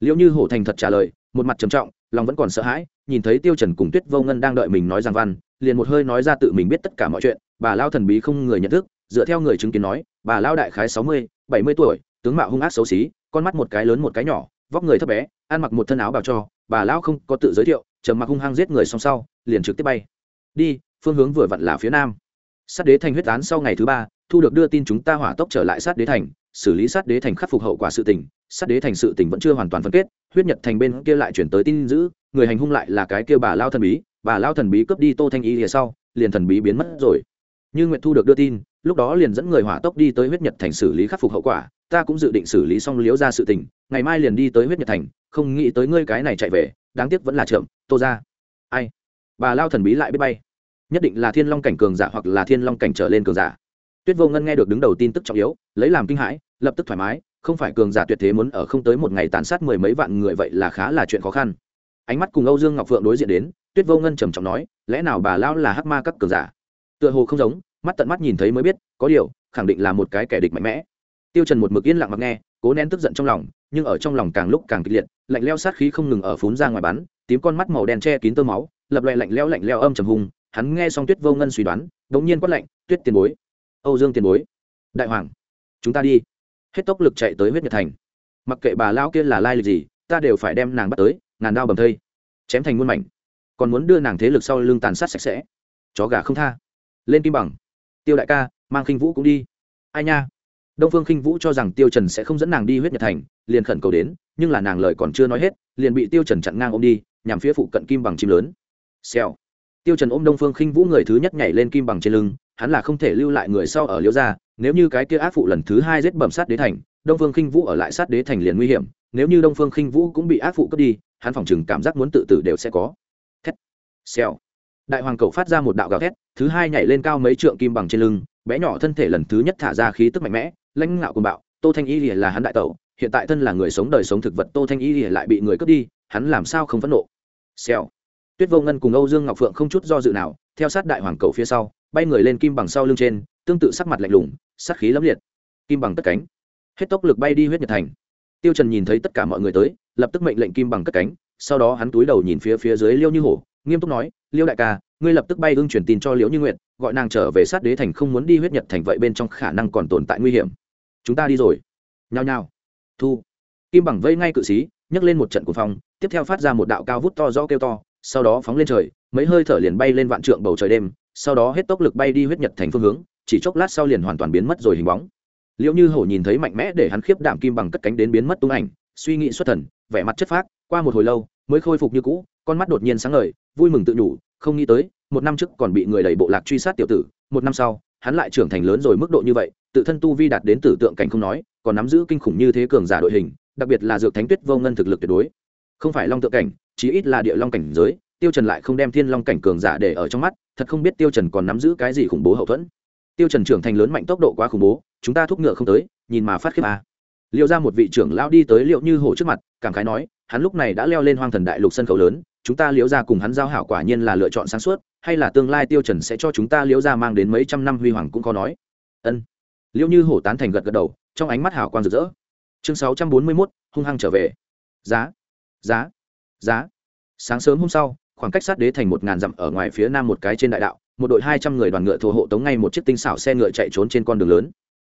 Liễu như hổ thành thật trả lời, một mặt trầm trọng, lòng vẫn còn sợ hãi, nhìn thấy tiêu trần cùng tuyết vô ngân đang đợi mình nói rằng văn, liền một hơi nói ra tự mình biết tất cả mọi chuyện, bà lao thần bí không người nhận thức, dựa theo người chứng kiến nói, bà lao đại khái sáu mươi, bảy mươi tuổi, tướng mạo hung ác xấu xí, con mắt một cái lớn một cái nhỏ, vóc người thấp bé, ăn mặc một thân áo bào cho, bà lão không có tự giới thiệu, trầm mặc hung hăng giết người xong sau, liền trực tiếp bay. Đi, phương hướng vừa vặn là phía nam sát đế thành huyết án sau ngày thứ ba, thu được đưa tin chúng ta hỏa tốc trở lại sát đế thành, xử lý sát đế thành khắc phục hậu quả sự tình. Sát đế thành sự tình vẫn chưa hoàn toàn phân kết, huyết nhật thành bên kia lại chuyển tới tin giữ người hành hung lại là cái kia bà lao thần bí. Bà lao thần bí cướp đi tô thanh y lìa sau, liền thần bí biến mất rồi. Như nguyệt thu được đưa tin, lúc đó liền dẫn người hỏa tốc đi tới huyết nhật thành xử lý khắc phục hậu quả. Ta cũng dự định xử lý xong liếu ra sự tình, ngày mai liền đi tới huyết nhật thành, không nghĩ tới ngươi cái này chạy về, đáng tiếc vẫn là trượm tô ra ai? Bà lao thần bí lại biết bay nhất định là thiên long cảnh cường giả hoặc là thiên long cảnh trở lên cường giả. Tuyết vô ngân nghe được đứng đầu tin tức trọng yếu, lấy làm kinh hãi, lập tức thoải mái, không phải cường giả tuyệt thế muốn ở không tới một ngày tàn sát mười mấy vạn người vậy là khá là chuyện khó khăn. Ánh mắt cùng âu dương ngọc phượng đối diện đến, tuyết vô ngân trầm trọng nói, lẽ nào bà lão là hắc ma các cường giả? Tựa hồ không giống, mắt tận mắt nhìn thấy mới biết, có điều, khẳng định là một cái kẻ địch mạnh mẽ. Tiêu trần một mực yên lặng mặc nghe, cố nén tức giận trong lòng, nhưng ở trong lòng càng lúc càng kịch liệt, lạnh leo sát khí không ngừng ở phún ra ngoài bắn, tím con mắt màu đen che kín tơ máu, lập loè lạnh leo lạnh leo âm trầm hùng hắn nghe xong tuyết vô ngân suy đoán, đống nhiên quát lạnh, tuyết tiền bối, âu dương tiền bối, đại hoàng, chúng ta đi. Hết tốc lực chạy tới huyết nhật thành. Mặc kệ bà lao kia là lai lịch gì, ta đều phải đem nàng bắt tới, ngàn đao bầm thây, chém thành muôn mảnh. Còn muốn đưa nàng thế lực sau lưng tàn sát sạch sẽ. Chó gà không tha. Lên kim bằng. Tiêu đại ca, mang khinh vũ cũng đi. Ai nha? Đông phương khinh vũ cho rằng tiêu trần sẽ không dẫn nàng đi huyết nhật thành, liền khẩn cầu đến, nhưng là nàng lời còn chưa nói hết, liền bị tiêu trần chặn ngang ôm đi, nhằm phía phụ cận kim bằng chim lớn. Xèo tiêu trần ôm đông phương khinh vũ người thứ nhất nhảy lên kim bằng trên lưng, hắn là không thể lưu lại người sau ở liễu gia, nếu như cái kia ác phụ lần thứ hai giết bẩm sát đế thành, đông phương khinh vũ ở lại sát đế thành liền nguy hiểm, nếu như đông phương khinh vũ cũng bị ác phụ cướp đi, hắn phòng chừng cảm giác muốn tự tử đều sẽ có. Thét. Xèo. Đại hoàng cầu phát ra một đạo gào thét, thứ hai nhảy lên cao mấy trượng kim bằng trên lưng, bé nhỏ thân thể lần thứ nhất thả ra khí tức mạnh mẽ, lãnh ngạo cuồng bạo, tô thanh y lìa là hắn đại tẩu, hiện tại thân là người sống đời sống thực vật, tô thanh y lìa lại bị người cướp đi, hắn làm sao không phẫn nộ? Xèo tuyết vô ngân cùng âu dương ngọc phượng không chút do dự nào, theo sát đại hoàng cầu phía sau, bay người lên kim bằng sau lưng trên, tương tự sắc mặt lạnh lùng sắc khí lẫm liệt. Kim bằng cất cánh. Hết tốc lực bay đi huyết nhật thành. Tiêu trần nhìn thấy tất cả mọi người tới, lập tức mệnh lệnh kim bằng cất cánh, sau đó hắn túi đầu nhìn phía phía dưới liêu như hổ, nghiêm túc nói, liêu đại ca, ngươi lập tức bay ưng truyền tin cho liễu như nguyệt, gọi nàng trở về sát đế thành không muốn đi huyết nhật thành vậy bên trong khả năng còn tồn tại nguy hiểm. Chúng ta đi rồi. Nhao nhao. Thu. Kim bằng vây ngay cự sĩ, nhấc lên một trận cuồng phong, tiếp theo phát ra một đạo cao vút to rõ kêu to sau đó phóng lên trời, mấy hơi thở liền bay lên vạn trượng bầu trời đêm, sau đó hết tốc lực bay đi huyết nhật thành phương hướng, chỉ chốc lát sau liền hoàn toàn biến mất rồi hình bóng. Liệu như hổ nhìn thấy mạnh mẽ để hắn khiếp đạm kim bằng cất cánh đến biến mất tung ảnh, suy nghĩ xuất thần, vẻ mặt chất phác, qua một hồi lâu, mới khôi phục như cũ, con mắt đột nhiên sáng ngời, vui mừng tự nhủ, không nghĩ tới, một năm trước còn bị người đẩy bộ lạc truy sát tiểu tử, một năm sau, hắn lại trưởng thành lớn rồi mức độ như vậy, tự thân tu vi đạt đến tử tượng cảnh không nói, còn nắm giữ kinh khủng như thế cường giả đội hình, đặc biệt là dược thánh tuyết vô ngân thực lực tuyệt đối không phải long tượng cảnh chí ít là địa long cảnh giới tiêu trần lại không đem thiên long cảnh cường giả để ở trong mắt thật không biết tiêu trần còn nắm giữ cái gì khủng bố hậu thuẫn. Tiêu trần trưởng thành lớn mạnh tốc độ quá khủng bố chúng ta thúc ngựa không tới nhìn mà phát khiếp à. liệu ra một vị trưởng lão đi tới liệu như hổ trước mặt cảm khái nói hắn lúc này đã leo lên hoang thần đại lục sân khấu lớn chúng ta liễu ra cùng hắn giao hảo quả nhiên là lựa chọn sáng suốt hay là tương lai tiêu trần sẽ cho chúng ta liễu ra mang đến mấy trăm năm huy hoàng cũng có nói. Ân. Liễu như hổ tán thành gật gật đầu trong ánh mắt hào quang rực rỡ. Chương 641, hung hăng trở về. Giá giá. Giá. Sáng sớm hôm sau, khoảng cách sát đế thành một ngàn dặm ở ngoài phía nam một cái trên đại đạo, một đội hai trăm người đoàn ngựa thổ hộ tống ngay một chiếc tinh xảo xe ngựa chạy trốn trên con đường lớn.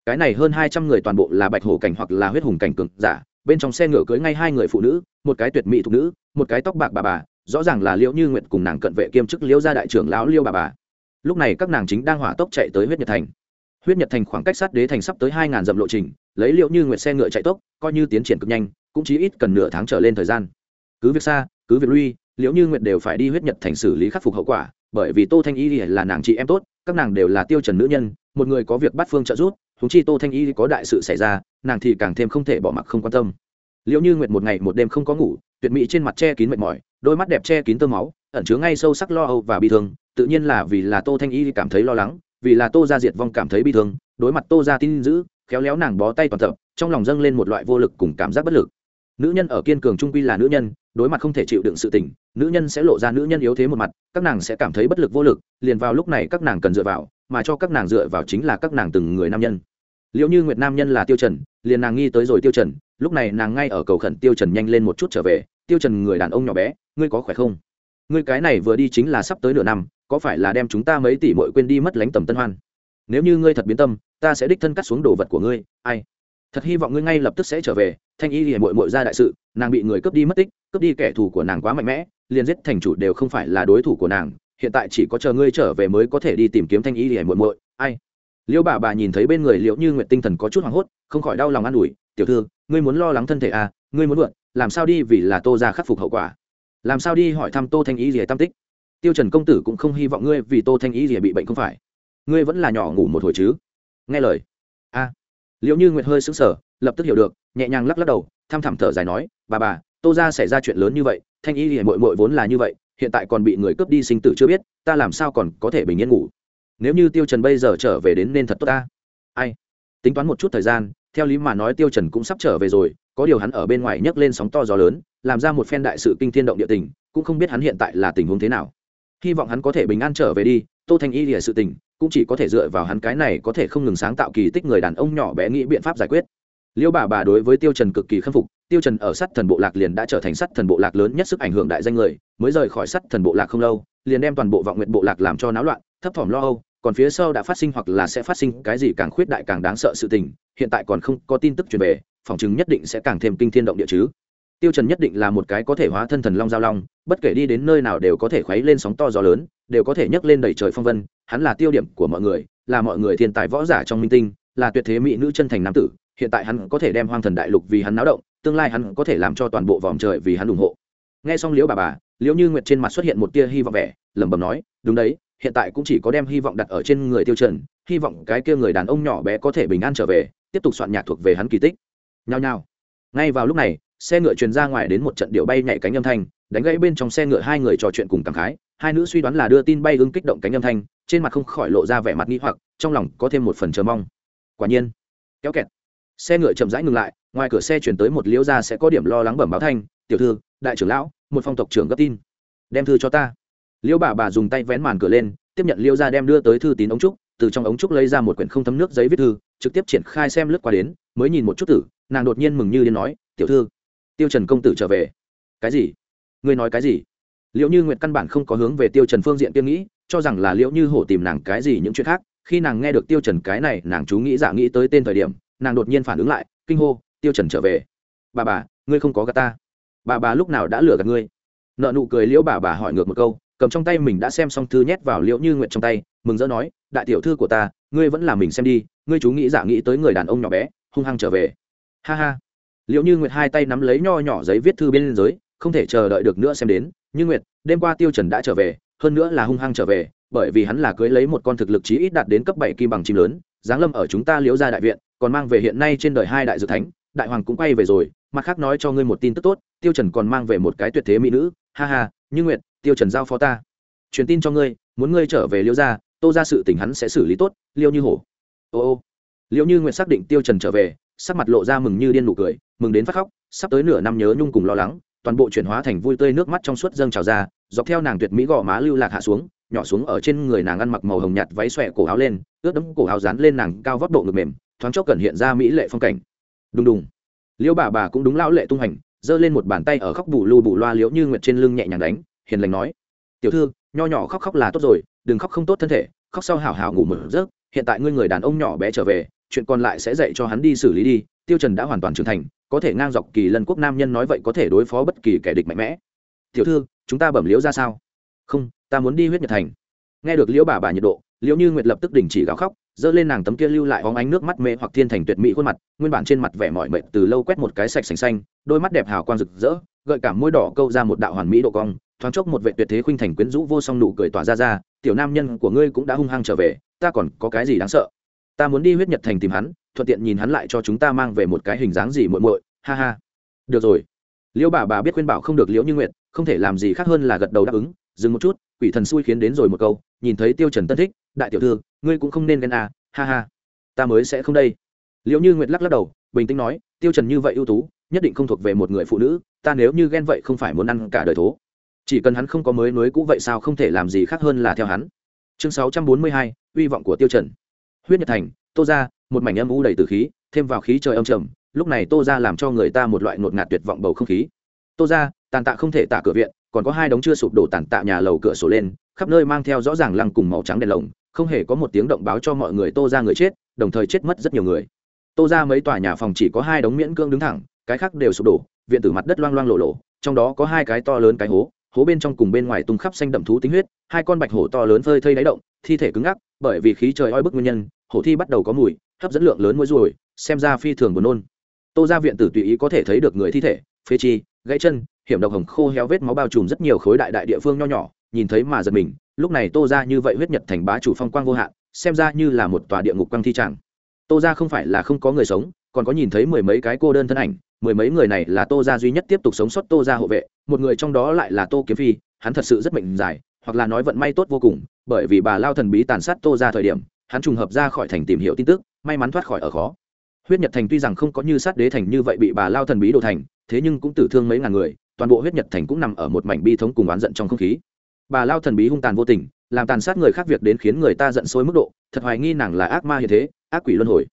Cái này hơn hai trăm người toàn bộ là bạch hổ cảnh hoặc là huyết hùng cảnh cường giả, bên trong xe ngựa cưới ngay hai người phụ nữ, một cái tuyệt mỹ thục nữ, một cái tóc bạc bà bà, rõ ràng là liễu như nguyện cùng nàng cận vệ kiêm chức liễu gia đại trưởng lão liêu bà bà. Lúc này các nàng chính đang hỏa tốc chạy tới huyết nhật thành. Huyết nhật thành khoảng cách sát đế thành sắp tới hai ngàn dặm lộ trình, lấy liễu như nguyện xe ngựa chạy tốc, coi như tiến triển cực nhanh cũng chỉ ít cần nửa tháng trở lên thời gian. Cứ việc xa cứ việc lui liễu như nguyệt đều phải đi huyết nhật thành xử lý khắc phục hậu quả bởi vì tô thanh y là nàng chị em tốt các nàng đều là tiêu trần nữ nhân một người có việc bắt phương trợ giúp thúng chi tô thanh y có đại sự xảy ra nàng thì càng thêm không thể bỏ mặc không quan tâm. Liễu như nguyệt một ngày một đêm không có ngủ tuyệt mỹ trên mặt che kín mệt mỏi đôi mắt đẹp che kín tơ máu ẩn chứa ngay sâu sắc lo âu và bi thương tự nhiên là vì là tô thanh y cảm thấy lo lắng vì là tô gia diệt vong cảm thấy bi thương đối mặt tô gia tin dữ, khéo léo nàng bó tay toàn tập trong lòng dâng lên một loại vô lực cùng cảm giác bất lực nữ nhân ở kiên cường trung quy là nữ nhân, đối mặt không thể chịu đựng sự tình, nữ nhân sẽ lộ ra nữ nhân yếu thế một mặt, các nàng sẽ cảm thấy bất lực vô lực, liền vào lúc này các nàng cần dựa vào, mà cho các nàng dựa vào chính là các nàng từng người nam nhân. Liệu như nguyệt nam nhân là tiêu trần, liền nàng nghi tới rồi tiêu trần, lúc này nàng ngay ở cầu khẩn tiêu trần nhanh lên một chút trở về, tiêu trần, người đàn ông nhỏ bé, ngươi có khỏe không? Ngươi cái này vừa đi chính là sắp tới nửa năm, có phải là đem chúng ta mấy tỷ muội quên đi mất lánh tầm tân hoan? Nếu như ngươi thật biến tâm, ta sẽ đích thân cắt xuống đồ vật của ngươi, ai? Thật hy vọng ngươi ngay lập tức sẽ trở về, thanh y hiểm mội mội ra đại sự, nàng bị người cướp đi mất tích, cướp đi kẻ thù của nàng quá mạnh mẽ, liền giết thành chủ đều không phải là đối thủ của nàng, hiện tại chỉ có chờ ngươi trở về mới có thể đi tìm kiếm thanh y hiểm mội mội ai? Liêu bà bà nhìn thấy bên người liệu như nguyện tinh thần có chút hoảng hốt, không khỏi đau lòng an ủi, tiểu thư, ngươi muốn lo lắng thân thể à ngươi muốn vượt, làm sao đi vì là tô ra khắc phục hậu quả? Làm sao đi hỏi thăm tô thanh y rìa tam tích? Tiêu trần công tử cũng không hy vọng ngươi vì tô thanh y rìa bị bệnh không phải. Ngươi vẫn là nhỏ ngủ một hồi chứ. Nghe lời. A liệu như nguyệt hơi sững sờ, lập tức hiểu được, nhẹ nhàng lắc lắc đầu thăm thẳm thở dài nói, bà bà, tô ra xảy ra chuyện lớn như vậy, thanh y thì mội mội vốn là như vậy, hiện tại còn bị người cướp đi sinh tử chưa biết, ta làm sao còn có thể bình yên ngủ? Nếu như tiêu trần bây giờ trở về đến nên thật tốt ta. Ai? Tính toán một chút thời gian, theo lý mà nói tiêu trần cũng sắp trở về rồi, có điều hắn ở bên ngoài nhấc lên sóng to gió lớn, làm ra một phen đại sự kinh thiên động địa tình, cũng không biết hắn hiện tại là tình huống thế nào. Hy vọng hắn có thể bình an trở về đi, tô thanh y lìa sự tình cũng chỉ có thể dựa vào hắn cái này có thể không ngừng sáng tạo kỳ tích người đàn ông nhỏ bé nghĩ biện pháp giải quyết. Liêu bà bà đối với tiêu trần cực kỳ khâm phục, tiêu trần ở sắt thần bộ lạc liền đã trở thành sắt thần bộ lạc lớn nhất sức ảnh hưởng đại danh người, mới rời khỏi sắt thần bộ lạc không lâu, liền đem toàn bộ vọng nguyện bộ lạc làm cho náo loạn, thấp thỏm lo âu, còn phía sau đã phát sinh hoặc là sẽ phát sinh cái gì càng khuyết đại càng đáng sợ sự tình, hiện tại còn không có tin tức truyền về phỏng chứng nhất định sẽ càng thêm kinh thiên động địa chứ. Tiêu trần nhất định là một cái có thể hóa thân thần long giao long, bất kể đi đến nơi nào đều có thể khuấy lên sóng to gió lớn, đều có thể nhấc lên đẩy trời phong vân hắn là tiêu điểm của mọi người, là mọi người thiên tài võ giả trong minh tinh, là tuyệt thế mỹ nữ chân thành nam tử, hiện tại hắn có thể đem hoang thần đại lục vì hắn náo động, tương lai hắn có thể làm cho toàn bộ vòm trời vì hắn ủng hộ. Nghe xong liễu bà bà, liễu như nguyệt trên mặt xuất hiện một tia hy vọng vẻ, lẩm bẩm nói, đúng đấy, hiện tại cũng chỉ có đem hy vọng đặt ở trên người tiêu trần, hy vọng cái kia người đàn ông nhỏ bé có thể bình an trở về, tiếp tục soạn nhạc thuộc về hắn kỳ tích. Nhao nhao. Ngay vào lúc này, xe ngựa truyền ra ngoài đến một trận điệu bay nhảy cánh âm thanh, đánh gãy bên trong xe ngựa hai người trò chuyện cùng cảm khái hai nữ suy đoán là đưa tin bay ưng kích động cánh âm thanh, trên mặt không khỏi lộ ra vẻ mặt nghi hoặc, trong lòng có thêm một phần chờ mong. Quả nhiên, kéo kẹt. Xe ngựa chậm rãi ngừng lại, ngoài cửa xe chuyển tới một liễu gia sẽ có điểm lo lắng bẩm báo thanh, tiểu thư, đại trưởng lão, một phong tộc trưởng gấp tin. Đem thư cho ta. Liễu bà bà dùng tay vén màn cửa lên, tiếp nhận liễu gia đem đưa tới thư tín ống trúc, từ trong ống trúc lấy ra một quyển không thấm nước giấy viết thư, trực tiếp triển khai xem lướt qua đến, mới nhìn một chút tử, nàng đột nhiên mừng như điên nói, tiểu thư, tiêu trần công tử trở về. Cái gì? Ngươi nói cái gì? Liệu như nguyệt căn bản không có hướng về tiêu trần phương diện kia nghĩ, cho rằng là liệu như hổ tìm nàng cái gì những chuyện khác. Khi nàng nghe được tiêu trần cái này, nàng chú nghĩ giả nghĩ tới tên thời điểm, nàng đột nhiên phản ứng lại, kinh hô, tiêu trần trở về. Bà bà, ngươi không có gạt ta. Bà bà lúc nào đã lừa gạt ngươi? Nợ nụ cười liễu bà bà hỏi ngược một câu, cầm trong tay mình đã xem xong thư nhét vào liễu như nguyệt trong tay, mừng rỡ nói, đại tiểu thư của ta, ngươi vẫn là mình xem đi, ngươi chú nghĩ giả nghĩ tới người đàn ông nhỏ bé, hung hăng trở về. Ha ha. Liễu như nguyệt hai tay nắm lấy nho nhỏ giấy viết thư bên dưới không thể chờ đợi được nữa xem đến. Như nguyệt, đêm qua tiêu trần đã trở về, hơn nữa là hung hăng trở về, bởi vì hắn là cưới lấy một con thực lực chí ít đạt đến cấp bảy kim bằng chim lớn, giáng lâm ở chúng ta liễu gia đại viện, còn mang về hiện nay trên đời hai đại dược thánh, đại hoàng cũng quay về rồi, mặt khác nói cho ngươi một tin tức tốt, tiêu trần còn mang về một cái tuyệt thế mỹ nữ. Ha ha, như nguyệt, tiêu trần giao phó ta. Truyền tin cho ngươi, muốn ngươi trở về liễu gia, tô ra sự tình hắn sẽ xử lý tốt liêu như hổ. Ô ô. Liễu như nguyệt xác định tiêu trần trở về, sắc mặt lộ ra mừng như điên nụ cười, mừng đến phát khóc, sắp tới nửa năm nhớ nhung cùng lo lắng toàn bộ chuyển hóa thành vui tươi nước mắt trong suốt dâng trào ra, dọc theo nàng tuyệt mỹ gò má lưu lạc hạ xuống, nhỏ xuống ở trên người nàng ăn mặc màu hồng nhạt váy xòe cổ áo lên, ướt đẫm cổ áo dán lên nàng cao vóc độ ngực mềm, thoáng chốc cần hiện ra mỹ lệ phong cảnh. Đùng đùng. Liễu bà bà cũng đúng lão lệ tung hành, giơ lên một bàn tay ở khóc bù lu bù loa liễu như nguyệt trên lưng nhẹ nhàng đánh, hiền lành nói, tiểu thư, nho nhỏ khóc khóc là tốt rồi, đừng khóc không tốt thân thể, khóc sau hảo hảo ngủ mở giấc, hiện tại ngươi người đàn ông nhỏ bé trở về, chuyện còn lại sẽ dạy cho hắn đi xử lý đi tiêu trần đã hoàn toàn trưởng thành, có thể ngang dọc kỳ lân quốc nam nhân nói vậy có thể đối phó bất kỳ kẻ địch mạnh mẽ. Tiểu thư, chúng ta bẩm liễu ra sao? Không, ta muốn đi huyết nhật thành. Nghe được liễu bà bà nhiệt độ, liễu như nguyệt lập tức đình chỉ gào khóc dơ lên nàng tấm kia lưu lại óng ánh nước mắt mê hoặc thiên thành tuyệt mỹ khuôn mặt, nguyên bản trên mặt vẻ mỏi mệt từ lâu quét một cái sạch sành xanh, đôi mắt đẹp hào quang rực rỡ, gợi cảm môi đỏ câu ra một đạo hoàn mỹ độ cong, thoáng chốc một vệ tuyệt thế khuynh thành quyến rũ vô song nụ cười tỏa ra ra, tiểu nam nhân của ngươi cũng đã hung hăng trở về, ta còn có cái gì đáng sợ? Ta muốn đi huyết nhật thành tìm hắn thuận tiện nhìn hắn lại cho chúng ta mang về một cái hình dáng gì muội muội ha ha. Được rồi. Liễu bà bà biết khuyên bảo không được liễu như nguyệt không thể làm gì khác hơn là gật đầu đáp ứng. Dừng một chút quỷ thần xui khiến đến rồi một câu nhìn thấy tiêu trần tân thích đại tiểu thư ngươi cũng không nên ghen à ha ha. Ta mới sẽ không đây. Liễu như nguyệt lắc lắc đầu bình tĩnh nói tiêu trần như vậy ưu tú nhất định không thuộc về một người phụ nữ ta nếu như ghen vậy không phải muốn ăn cả đời thố. Chỉ cần hắn không có mới nối cũ vậy sao không thể làm gì khác hơn là theo hắn. Chương 642, uy vọng của tiêu trần. Huyết nhật thành tô gia một mảnh âm u đầy từ khí, thêm vào khí trời âm trầm, lúc này tô ra làm cho người ta một loại ngột ngạt tuyệt vọng bầu không khí. Tô ra tàn tạ không thể tạ cửa viện, còn có hai đống chưa sụp đổ tàn tạ nhà lầu cửa sổ lên, khắp nơi mang theo rõ ràng lăng cùng màu trắng đèn lồng, không hề có một tiếng động báo cho mọi người tô ra người chết, đồng thời chết mất rất nhiều người. Tô ra mấy tòa nhà phòng chỉ có hai đống miễn cương đứng thẳng, cái khác đều sụp đổ, viện tử mặt đất loang loang lộ lộ, trong đó có hai cái to lớn cái hố hố bên trong cùng bên ngoài tung khắp xanh đậm thú tính huyết, hai con bạch hổ to lớn phơi thây đáy động, thi thể cứng ngắc, bởi vì khí trời oi bức nguyên nhân, hổ thi bắt đầu có mùi hấp dẫn lượng lớn mũi ruồi, xem ra phi thường buồn nôn. Tô ra viện tử tùy ý có thể thấy được người thi thể, phế chi, gãy chân, hiểm độc hồng khô héo vết máu bao trùm rất nhiều khối đại đại địa phương nho nhỏ, nhìn thấy mà giật mình, lúc này tô ra như vậy huyết nhật thành bá chủ phong quang vô hạn, xem ra như là một tòa địa ngục quang thi tràng tô ra không phải là không có người sống, còn có nhìn thấy mười mấy cái cô đơn thân ảnh, mười mấy người này là tô ra duy nhất tiếp tục sống sót tô ra hộ vệ, một người trong đó lại là tô kiếm phi, hắn thật sự rất mệnh dài, hoặc là nói vận may tốt vô cùng, bởi vì bà lao thần bí tàn sát tô ra thời điểm, hắn trùng hợp ra khỏi thành tìm hiểu tin tức may mắn thoát khỏi ở khó. Huyết nhật thành tuy rằng không có như sát đế thành như vậy bị bà lao thần bí đồ thành, thế nhưng cũng tử thương mấy ngàn người, toàn bộ huyết nhật thành cũng nằm ở một mảnh bi thống cùng oán giận trong không khí. Bà lao thần bí hung tàn vô tình, làm tàn sát người khác việc đến khiến người ta giận sôi mức độ, thật hoài nghi nàng là ác ma như thế, ác quỷ luân hồi.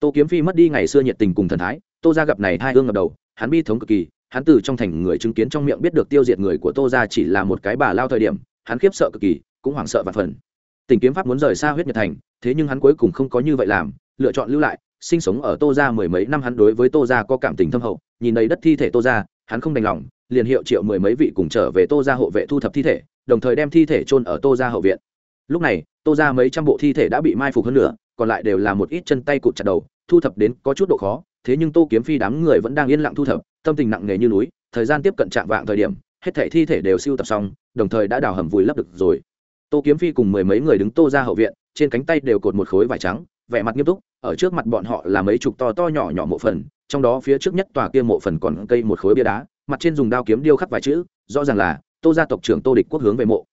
Tô kiếm phi mất đi ngày xưa nhiệt tình cùng thần thái, tô ra gặp này hai hương ngập đầu, hắn bi thống cực kỳ, hắn từ trong thành người chứng kiến trong miệng biết được tiêu diệt người của tô ra chỉ là một cái bà lao thời điểm, hắn khiếp sợ cực kỳ, cũng hoảng sợ và phần. Tình kiếm pháp muốn rời xa huyết nhật thành, thế nhưng hắn cuối cùng không có như vậy làm lựa chọn lưu lại, sinh sống ở tô ra mười mấy năm hắn đối với tô ra có cảm tình thâm hậu, nhìn đầy đất thi thể tô ra hắn không đành lòng, liền hiệu triệu mười mấy vị cùng trở về tô ra hộ vệ thu thập thi thể, đồng thời đem thi thể chôn ở tô ra hậu viện. Lúc này, tô ra mấy trăm bộ thi thể đã bị mai phục hơn nữa, còn lại đều là một ít chân tay cụt chặt đầu, thu thập đến có chút độ khó, thế nhưng tô kiếm phi đám người vẫn đang yên lặng thu thập, tâm tình nặng nề như núi, thời gian tiếp cận chạm vạng thời điểm, hết thảy thi thể đều siêu tập xong, đồng thời đã đào hầm vùi lấp được rồi. Tô kiếm phi cùng mười mấy người đứng tô ra hậu viện, trên cánh tay đều cột một khối vải trắng vẻ mặt nghiêm túc, ở trước mặt bọn họ là mấy chục to to nhỏ nhỏ mộ phần, trong đó phía trước nhất tòa kia mộ phần còn cây một khối bia đá, mặt trên dùng đao kiếm điêu khắc vài chữ, rõ ràng là, tô gia tộc trưởng tô địch quốc hướng về mộ.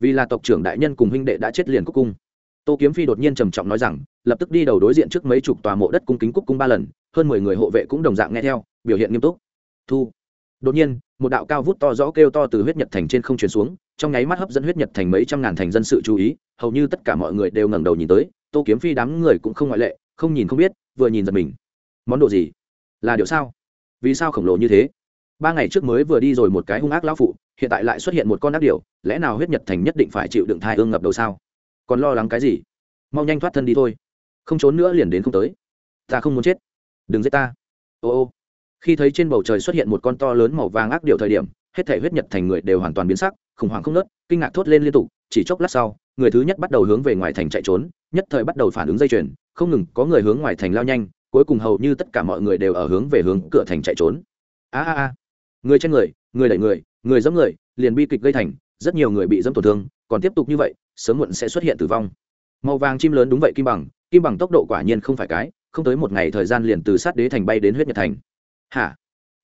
Vì là tộc trưởng đại nhân cùng huynh đệ đã chết liền cúc cung. Tô kiếm phi đột nhiên trầm trọng nói rằng, lập tức đi đầu đối diện trước mấy chục tòa mộ đất cung kính cúc cung ba lần, hơn mười người hộ vệ cũng đồng dạng nghe theo, biểu hiện nghiêm túc. Thu đột nhiên, một đạo cao vút to rõ kêu to từ huyết nhật thành trên không truyền xuống, trong nháy mắt hấp dẫn huyết nhật thành mấy trăm ngàn thành dân sự chú ý, hầu như tất cả mọi người đều ngẩng đầu nhìn tới, tô kiếm phi đám người cũng không ngoại lệ, không nhìn không biết, vừa nhìn giật mình. Món đồ gì? Là điều sao? Vì sao khổng lồ như thế? Ba ngày trước mới vừa đi rồi một cái hung ác lão phụ, hiện tại lại xuất hiện một con ác điểu, lẽ nào huyết nhật thành nhất định phải chịu đựng thai ương ngập đầu sao? Còn lo lắng cái gì? Mau nhanh thoát thân đi thôi. Không trốn nữa liền đến không tới. Ta không muốn chết. Đừng giết ta. Ô ô khi thấy trên bầu trời xuất hiện một con to lớn màu vàng ác điệu thời điểm, hết thể huyết nhật thành người đều hoàn toàn biến sắc, khủng hoảng không nớt, kinh ngạc thốt lên liên tục, chỉ chốc lát sau, người thứ nhất bắt đầu hướng về ngoài thành chạy trốn, nhất thời bắt đầu phản ứng dây chuyền, không ngừng có người hướng ngoài thành lao nhanh, cuối cùng hầu như tất cả mọi người đều ở hướng về hướng cửa thành chạy trốn. A a a. Người trên người người đẩy người người dẫm người, liền bi kịch gây thành, rất nhiều người bị dẫm tổn thương, còn tiếp tục như vậy, sớm muộn sẽ xuất hiện tử vong. Màu vàng chim lớn đúng vậy, kim bằng kim bằng tốc độ quả nhiên không phải cái, không tới một ngày thời gian liền từ sát đế thành bay đến huyết nhật thành hả?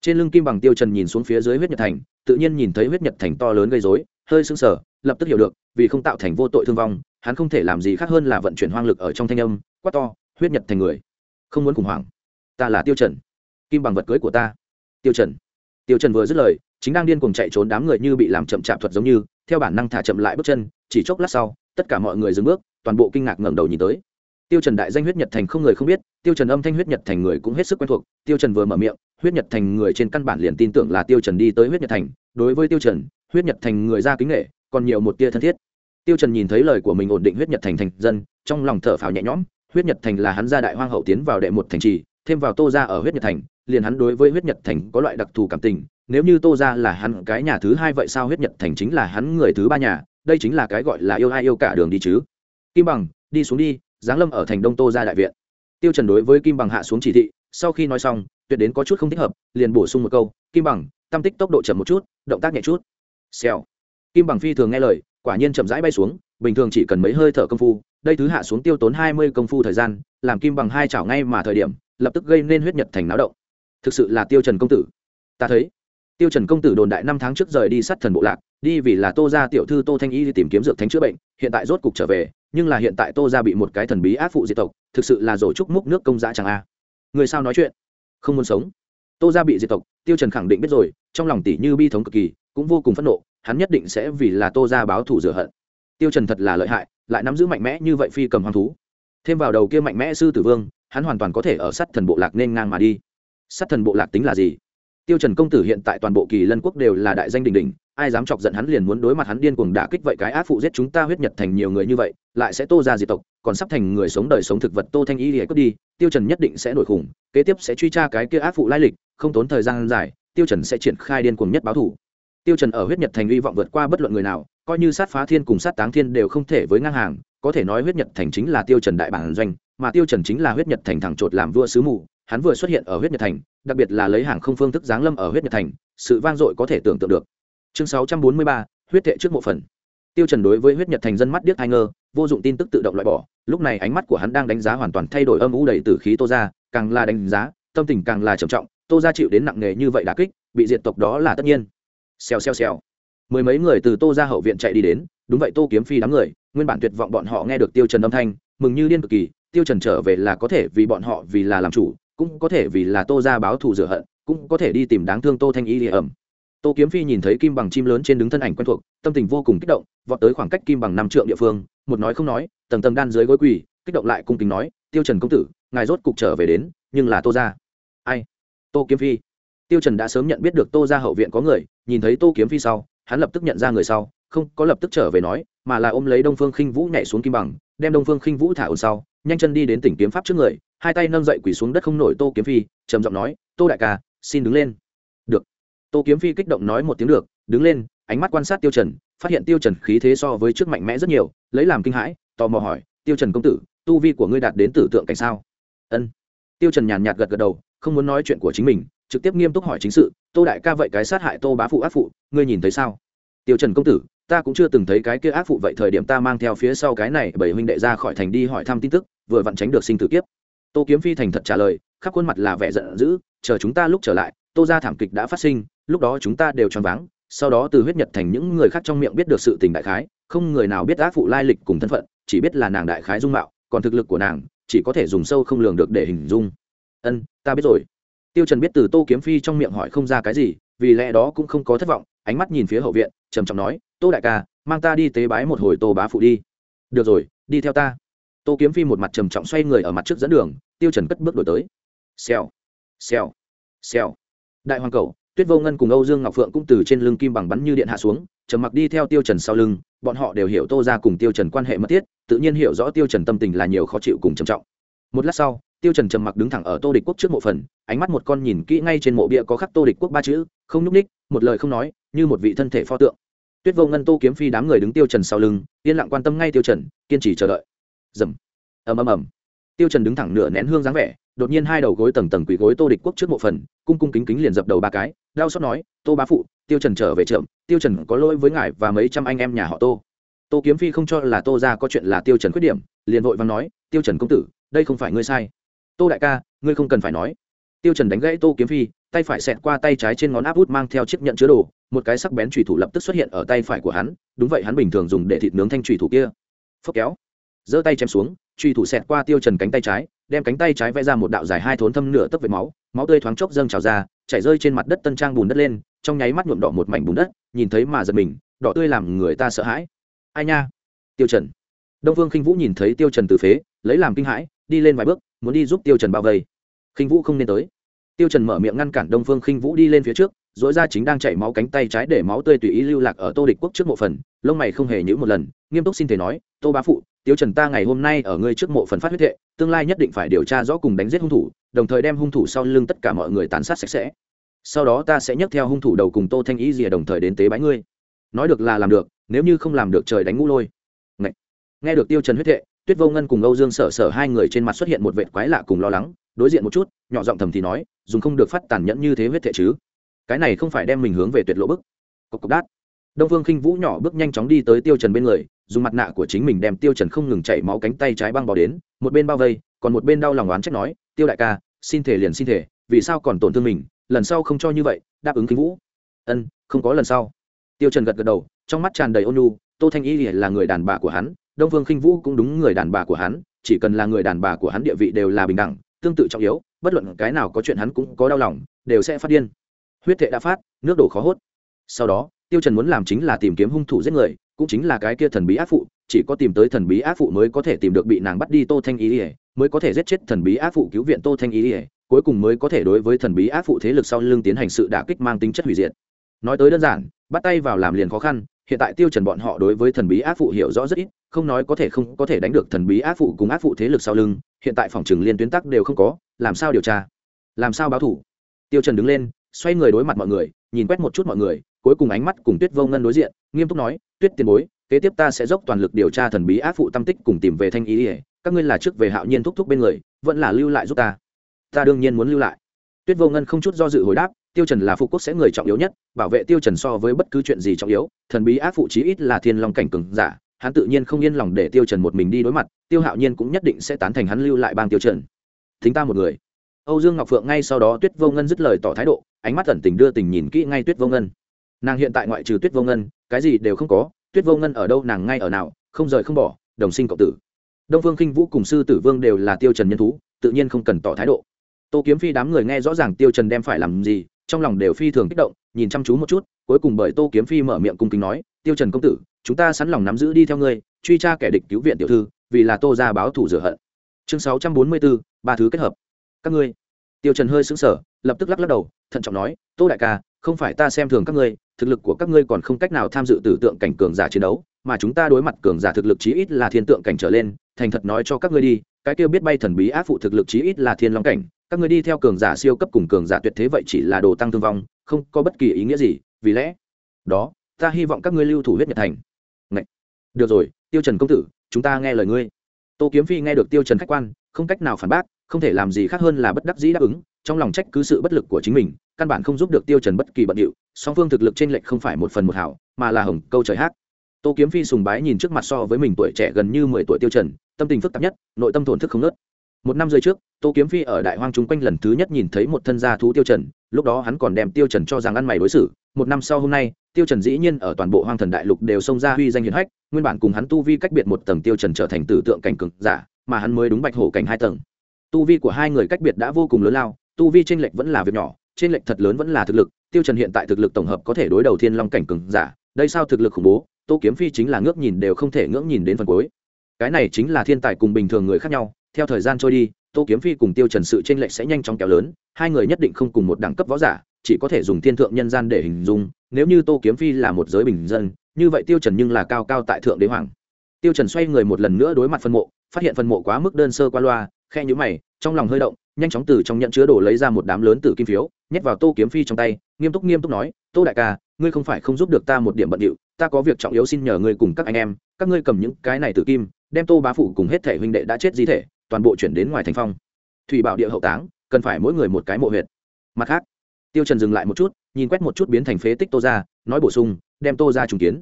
Trên lưng kim bằng tiêu trần nhìn xuống phía dưới huyết nhật thành, tự nhiên nhìn thấy huyết nhật thành to lớn gây rối, hơi sưng sờ, lập tức hiểu được, vì không tạo thành vô tội thương vong, hắn không thể làm gì khác hơn là vận chuyển hoang lực ở trong thanh âm, quát to, huyết nhật thành người, không muốn khủng hoảng. Ta là tiêu trần. Kim bằng vật cưới của ta. Tiêu trần. Tiêu trần vừa dứt lời, chính đang điên cuồng chạy trốn đám người như bị làm chậm chạp thuật giống như, theo bản năng thả chậm lại bước chân, chỉ chốc lát sau, tất cả mọi người dừng bước, toàn bộ kinh ngạc ngẩng đầu nhìn tới. Tiêu trần đại danh huyết nhật thành không người không biết, tiêu trần âm thanh huyết nhật thành người cũng hết sức quen thuộc, tiêu trần vừa mở miệng huyết nhật thành người trên căn bản liền tin tưởng là tiêu trần đi tới huyết nhật thành. Đối với tiêu trần, huyết nhật thành người ra kính nghệ, còn nhiều một tia thân thiết. Tiêu trần nhìn thấy lời của mình ổn định huyết nhật thành thành dân, trong lòng thở phào nhẹ nhõm. Huyết nhật thành là hắn gia đại hoang hậu tiến vào đệ một thành trì, thêm vào tô gia ở huyết nhật thành, liền hắn đối với huyết nhật thành có loại đặc thù cảm tình. Nếu như tô gia là hắn cái nhà thứ hai vậy sao huyết nhật thành chính là hắn người thứ ba nhà? Đây chính là cái gọi là yêu ai yêu cả đường đi chứ? Kim bằng, đi xuống đi, giáng lâm ở thành đông tô gia đại viện. Tiêu trần đối với kim bằng hạ xuống chỉ thị, sau khi nói xong tuyệt đến có chút không thích hợp, liền bổ sung một câu, kim bằng, tâm tích tốc độ chậm một chút, động tác nhẹ chút. Xèo. Kim bằng phi thường nghe lời, quả nhiên chậm rãi bay xuống, bình thường chỉ cần mấy hơi thở công phu, đây thứ hạ xuống tiêu tốn hai mươi công phu thời gian, làm kim bằng hai chảo ngay mà thời điểm, lập tức gây nên huyết nhật thành náo động. Thực sự là tiêu trần công tử. Ta thấy, tiêu trần công tử đồn đại năm tháng trước rời đi sát thần bộ lạc, đi vì là tô gia tiểu thư tô thanh y đi tìm kiếm dược thánh chữa bệnh, hiện tại rốt cục trở về, nhưng là hiện tại tô gia bị một cái thần bí ác phụ diệt tộc, thực sự là rổ trúc múc nước công dã chẳng a. Người sao nói chuyện? Không muốn sống. Tô gia bị diệt tộc, tiêu trần khẳng định biết rồi, trong lòng tỷ như bi thống cực kỳ, cũng vô cùng phẫn nộ, hắn nhất định sẽ vì là tô gia báo thù rửa hận. Tiêu trần thật là lợi hại, lại nắm giữ mạnh mẽ như vậy phi cầm hoang thú. Thêm vào đầu kia mạnh mẽ sư tử vương, hắn hoàn toàn có thể ở sát thần bộ lạc nên ngang mà đi. Sát thần bộ lạc tính là gì? Tiêu trần công tử hiện tại toàn bộ kỳ lân quốc đều là đại danh đình đình ai dám chọc giận hắn liền muốn đối mặt hắn điên cuồng đả kích vậy cái ác phụ giết chúng ta huyết nhật thành nhiều người như vậy, lại sẽ tô ra diệt tộc, còn sắp thành người sống đời sống thực vật tô thanh y lìa cướp đi, tiêu trần nhất định sẽ nổi khủng, kế tiếp sẽ truy tra cái kia ác phụ lai lịch, không tốn thời gian dài, tiêu trần sẽ triển khai điên cuồng nhất báo thủ. tiêu trần ở huyết nhật thành uy vọng vượt qua bất luận người nào, coi như sát phá thiên cùng sát táng thiên đều không thể với ngang hàng, có thể nói huyết nhật thành chính là tiêu trần đại bản doanh, mà tiêu trần chính là huyết nhật thành thẳng trột làm vua sứ mù hắn vừa xuất hiện ở huyết nhật thành đặc biệt là lấy hàng không phương thức giáng lâm ở huyết nhật thành sự vang dội có thể tưởng tượng được. Chương 643, huyết thệ trước mộ phần. Tiêu trần đối với huyết nhật thành dân mắt điếc hai ngơ vô dụng tin tức tự động loại bỏ lúc này ánh mắt của hắn đang đánh giá hoàn toàn thay đổi âm u đầy tử khí tô ra càng là đánh giá tâm tình càng là trầm trọng tô ra chịu đến nặng nề như vậy đả kích bị diệt tộc đó là tất nhiên. Xèo xèo xèo. Mười mấy người từ tô ra hậu viện chạy đi đến đúng vậy tô kiếm phi đám người nguyên bản tuyệt vọng bọn họ nghe được tiêu trần âm thanh mừng như điên cực kỳ tiêu trần trở về là có thể vì bọn họ vì là làm chủ cũng có thể vì là tô ra báo thù rửa hận, cũng có thể đi tìm đáng thương tô thanh y địa ẩm. Tô kiếm phi nhìn thấy kim bằng chim lớn trên đứng thân ảnh quen thuộc, tâm tình vô cùng kích động, vọt tới khoảng cách kim bằng năm trượng địa phương, một nói không nói, tầng tầng đan dưới gối quỳ, kích động lại cung kính nói, tiêu trần công tử, ngài rốt cục trở về đến, nhưng là tô ra ai? Tô kiếm phi. Tiêu trần đã sớm nhận biết được tô ra hậu viện có người, nhìn thấy tô kiếm phi sau, hắn lập tức nhận ra người sau, không có lập tức trở về nói, mà là ôm lấy đông phương khinh vũ nhảy xuống kim bằng, đem đông phương khinh vũ thả ổn sau, nhanh chân đi đến tỉnh kiếm pháp trước người hai tay nâng dậy quỳ xuống đất không nổi tô kiếm phi, trầm giọng nói, tô đại ca, xin đứng lên. Được. Tô kiếm phi kích động nói một tiếng được, đứng lên, ánh mắt quan sát tiêu trần, phát hiện tiêu trần khí thế so với trước mạnh mẽ rất nhiều, lấy làm kinh hãi, tò mò hỏi, tiêu trần công tử, tu vi của ngươi đạt đến tử tượng cảnh sao? Ân. Tiêu trần nhàn nhạt gật gật đầu, không muốn nói chuyện của chính mình, trực tiếp nghiêm túc hỏi chính sự, tô đại ca vậy cái sát hại tô bá phụ ác phụ, ngươi nhìn thấy sao? Tiêu trần công tử, ta cũng chưa từng thấy cái kia ác phụ vậy thời điểm ta mang theo phía sau cái này bảy huynh đệ ra khỏi thành đi hỏi thăm tin tức, vừa vặn tránh được sinh tử kiếp tô kiếm phi thành thật trả lời, khắp khuôn mặt là vẻ giận dữ, chờ chúng ta lúc trở lại, tô ra thảm kịch đã phát sinh, lúc đó chúng ta đều choáng váng, sau đó từ huyết nhật thành những người khác trong miệng biết được sự tình đại khái, không người nào biết ác phụ lai lịch cùng thân phận, chỉ biết là nàng đại khái dung mạo, còn thực lực của nàng, chỉ có thể dùng sâu không lường được để hình dung. Ân, ta biết rồi. Tiêu trần biết từ tô kiếm phi trong miệng hỏi không ra cái gì, vì lẽ đó cũng không có thất vọng, ánh mắt nhìn phía hậu viện, trầm trọng nói, tô đại ca, mang ta đi tế bái một hồi tô bá phụ đi. Được rồi, đi theo ta tô kiếm phi một mặt trầm trọng xoay người ở mặt trước dẫn đường, tiêu trần cất bước đổi tới. Xèo xèo xèo. Đại hoàng cầu tuyết vô ngân cùng âu dương ngọc phượng cũng từ trên lưng kim bằng bắn như điện hạ xuống, trầm mặc đi theo tiêu trần sau lưng, bọn họ đều hiểu tô ra cùng tiêu trần quan hệ mật thiết, tự nhiên hiểu rõ tiêu trần tâm tình là nhiều khó chịu cùng trầm trọng. Một lát sau, tiêu trần trầm mặc đứng thẳng ở tô địch quốc trước mộ phần, ánh mắt một con nhìn kỹ ngay trên mộ bia có khắc tô địch quốc ba chữ, không nhúc ních, một lời không nói, như một vị thân thể pho tượng. Tuyết vô ngân, tô kiếm phi đám người đứng tiêu trần sau lưng, yên lặng quan tâm ngay tiêu trần, kiên trì chờ đợi dầm. Ầm ầm ầm. Tiêu trần đứng thẳng nửa nén hương dáng vẻ, đột nhiên hai đầu gối tầng tầng quỳ gối tô địch quốc trước mộ phần, cung cung kính kính liền dập đầu ba cái, đau xót nói, tô bá phụ, tiêu trần trở về trưởng tiêu trần có lỗi với ngài và mấy trăm anh em nhà họ tô. Tô kiếm phi không cho là tô ra có chuyện là tiêu trần khuyết điểm, liền vội vàng nói, tiêu trần công tử, đây không phải ngươi sai. Tô đại ca, ngươi không cần phải nói. Tiêu trần đánh gãy tô kiếm phi, tay phải xẹt qua tay trái trên ngón áp út mang theo chiếc nhận chứa đồ, một cái sắc bén chủy thủ lập tức xuất hiện ở tay phải của hắn, đúng vậy hắn bình thường dùng để thịt nướng thanh chủy thủ kia. Phốc kéo giơ tay chém xuống, truy thủ xẹt qua tiêu trần cánh tay trái, đem cánh tay trái vẽ ra một đạo dài hai thốn thâm nửa tấc vệt máu máu tươi thoáng chốc dâng trào ra, chảy rơi trên mặt đất tân trang bùn đất lên, trong nháy mắt nhuộm đỏ một mảnh bùn đất, nhìn thấy mà giật mình, đỏ tươi làm người ta sợ hãi. Ai nha? Tiêu trần. Đông vương khinh vũ nhìn thấy tiêu trần từ phế, lấy làm kinh hãi, đi lên vài bước, muốn đi giúp tiêu trần bao vây. Khinh vũ không nên tới. Tiêu trần mở miệng ngăn cản đông phương khinh vũ đi lên phía trước dỗi ra chính đang chảy máu cánh tay trái để máu tươi tùy ý lưu lạc ở tô địch quốc trước mộ phần, lông mày không hề nhíu một lần, nghiêm túc xin thể nói, tô bá phụ tiêu trần ta ngày hôm nay ở ngươi trước mộ phần phát huyết thệ, tương lai nhất định phải điều tra rõ cùng đánh giết hung thủ, đồng thời đem hung thủ sau lưng tất cả mọi người tàn sát sạch sẽ. Sau đó ta sẽ nhấc theo hung thủ đầu cùng tô thanh ý rìa đồng thời đến tế bái ngươi. Nói được là làm được, nếu như không làm được trời đánh ngũ lôi. Ngậy. nghe được tiêu trần huyết thệ, tuyết vô ngân cùng âu dương sở sở hai người trên mặt xuất hiện một vệt quái lạ cùng lo lắng, đối diện một chút, nhỏ giọng thầm thì nói, dùng không được phát tàn nhẫn như thế huyết thệ chứ? Cái này không phải đem mình hướng về tuyệt lộ bức. Cộc cộc đát. Đông phương khinh vũ nhỏ bước nhanh chóng đi tới tiêu trần bên người, dùng mặt nạ của chính mình đem tiêu trần không ngừng chảy máu cánh tay trái băng bò đến, một bên bao vây, còn một bên đau lòng oán trách nói, tiêu đại ca, xin thể liền xin thể vì sao còn tổn thương mình, lần sau không cho như vậy, đáp ứng khinh vũ. Ân, không có lần sau. Tiêu trần gật gật đầu, trong mắt tràn đầy ôn nhu, tô thanh y là người đàn bà của hắn, đông vương khinh vũ cũng đúng người đàn bà của hắn, chỉ cần là người đàn bà của hắn địa vị đều là bình đẳng, tương tự trọng yếu, bất luận cái nào có chuyện hắn cũng có đau lòng, đều sẽ phát điên huyết thệ đã phát, nước đổ khó hốt. Sau đó, tiêu trần muốn làm chính là tìm kiếm hung thủ giết người, cũng chính là cái kia thần bí ác phụ, chỉ có tìm tới thần bí ác phụ mới có thể tìm được bị nàng bắt đi tô thanh y mới có thể giết chết thần bí ác phụ cứu viện tô thanh y cuối cùng mới có thể đối với thần bí ác phụ thế lực sau lưng tiến hành sự đả kích mang tính chất hủy diệt. Nói tới đơn giản, bắt tay vào làm liền khó khăn, hiện tại tiêu trần bọn họ đối với thần bí ác phụ hiểu rõ rất ít, không nói có thể không có thể đánh được thần bí ác phụ cùng ác phụ thế lực sau lưng, hiện tại phòng trường liên tuyến tắc đều không có, làm sao điều tra? Làm sao báo thủ? Tiêu trần đứng lên xoay người đối mặt mọi người, nhìn quét một chút mọi người, cuối cùng ánh mắt cùng tuyết vô ngân đối diện, nghiêm túc nói, tuyết tiền bối, kế tiếp ta sẽ dốc toàn lực điều tra thần bí ác phụ tâm tích cùng tìm về thanh ý ỉa các ngươi là trước về hạo nhiên thúc thúc bên người, vẫn là lưu lại giúp ta. Ta đương nhiên muốn lưu lại. Tuyết vô ngân không chút do dự hồi đáp, tiêu trần là phụ quốc sẽ người trọng yếu nhất, bảo vệ tiêu trần so với bất cứ chuyện gì trọng yếu, thần bí ác phụ chí ít là thiên long cảnh cường giả, hắn tự nhiên không yên lòng để tiêu trần một mình đi đối mặt, tiêu hạo nhiên cũng nhất định sẽ tán thành hắn lưu lại bang tiêu trần. Thính ta một người. Âu dương ngọc phượng ngay sau đó tuyết vô ngân dứt lời tỏ thái độ ánh mắt ẩn tình đưa tình nhìn kỹ ngay tuyết vô ngân. Nàng hiện tại ngoại trừ tuyết vô ngân cái gì đều không có tuyết vô ngân ở đâu nàng ngay ở nào không rời không bỏ đồng sinh cộng tử. Đông phương kinh vũ cùng sư tử vương đều là tiêu trần nhân thú tự nhiên không cần tỏ thái độ. Tô kiếm phi đám người nghe rõ ràng tiêu trần đem phải làm gì trong lòng đều phi thường kích động nhìn chăm chú một chút cuối cùng bởi tô kiếm phi mở miệng cung kính nói tiêu trần công tử chúng ta sẵn lòng nắm giữ đi theo ngươi truy tra kẻ địch cứu viện tiểu thư vì là tô gia báo thủ rửa hận. Chương 644, ba thứ kết hợp. Các ngươi tiêu trần hơi sững sờ, lập tức lắc lắc đầu, thận trọng nói, tô đại ca, không phải ta xem thường các ngươi, thực lực của các ngươi còn không cách nào tham dự tử tượng cảnh cường giả chiến đấu, mà chúng ta đối mặt cường giả thực lực chí ít là thiên tượng cảnh trở lên, thành thật nói cho các ngươi đi, cái kia biết bay thần bí áp phụ thực lực chí ít là thiên long cảnh, các ngươi đi theo cường giả siêu cấp cùng cường giả tuyệt thế vậy chỉ là đồ tăng thương vong, không có bất kỳ ý nghĩa gì, vì lẽ đó, ta hy vọng các ngươi lưu thủ huyết nhật thành Ngậy. được rồi, tiêu trần công tử, chúng ta nghe lời ngươi tô kiếm phi nghe được tiêu trần khách quan, không cách nào phản bác không thể làm gì khác hơn là bất đắc dĩ đáp ứng, trong lòng trách cứ sự bất lực của chính mình, căn bản không giúp được tiêu trần bất kỳ bận điệu, song phương thực lực trên lệch không phải một phần một hảo, mà là hồng, câu trời hát. Tô kiếm phi sùng bái nhìn trước mặt so với mình tuổi trẻ gần như mười tuổi tiêu trần, tâm tình phức tạp nhất, nội tâm thổn thức không nớt một năm rưỡi trước, tô kiếm phi ở đại hoang trung quanh lần thứ nhất nhìn thấy một thân gia thú tiêu trần, lúc đó hắn còn đem tiêu trần cho rằng ăn mày đối xử. Một năm sau hôm nay, tiêu trần dĩ nhiên ở toàn bộ hoang thần đại lục đều xông ra huy danh hiển hách, nguyên bản cùng hắn tu vi cách biệt một tầng tiêu trần trở thành tử tượng cảnh cực giả, mà hắn mới đúng bạch hổ cảnh hai tầng tu vi của hai người cách biệt đã vô cùng lớn lao, tu vi trên lệch vẫn là việc nhỏ trên lệch thật lớn vẫn là thực lực. Tiêu trần hiện tại thực lực tổng hợp có thể đối đầu thiên long cảnh cường giả, đây sao thực lực khủng bố? Tô kiếm phi chính là ngước nhìn đều không thể ngưỡng nhìn đến phần cuối. Cái này chính là thiên tài cùng bình thường người khác nhau. Theo thời gian trôi đi, tô kiếm phi cùng tiêu trần sự trên lệch sẽ nhanh chóng kéo lớn, hai người nhất định không cùng một đẳng cấp võ giả, chỉ có thể dùng thiên thượng nhân gian để hình dung. Nếu như tô kiếm phi là một giới bình dân, như vậy tiêu trần nhưng là cao cao tại thượng đế hoàng. Tiêu trần xoay người một lần nữa đối mặt phân mộ, phát hiện phân mộ quá mức đơn sơ qua loa khe nhíu mày, trong lòng hơi động, nhanh chóng từ trong nhận chứa đồ lấy ra một đám lớn tử kim phiếu, nhét vào tô kiếm phi trong tay, nghiêm túc nghiêm túc nói, tô đại ca, ngươi không phải không giúp được ta một điểm bận điệu, ta có việc trọng yếu xin nhờ ngươi cùng các anh em, các ngươi cầm những cái này tử kim, đem tô bá phụ cùng hết thể huynh đệ đã chết di thể, toàn bộ chuyển đến ngoài thành phong. Thủy bảo địa hậu táng, cần phải mỗi người một cái mộ huyệt. Mặt khác, tiêu trần dừng lại một chút, nhìn quét một chút biến thành phế tích tô ra, nói bổ sung, đem tô ra trùng kiến.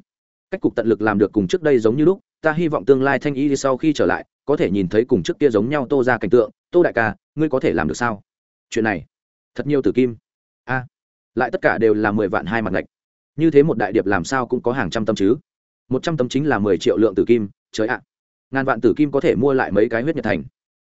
Cách cục tận lực làm được cùng trước đây giống như lúc, ta hy vọng tương lai thanh y sau khi trở lại có thể nhìn thấy cùng trước kia giống nhau tô ra cảnh tượng, tô đại ca, ngươi có thể làm được sao? Chuyện này, thật nhiều tử kim. A, lại tất cả đều là mười vạn hai mặt ngạch. Như thế một đại điệp làm sao cũng có hàng trăm tâm chứ? Một trăm tấm chính là mười triệu lượng tử kim, trời ạ. Ngàn vạn tử kim có thể mua lại mấy cái huyết nhật thành.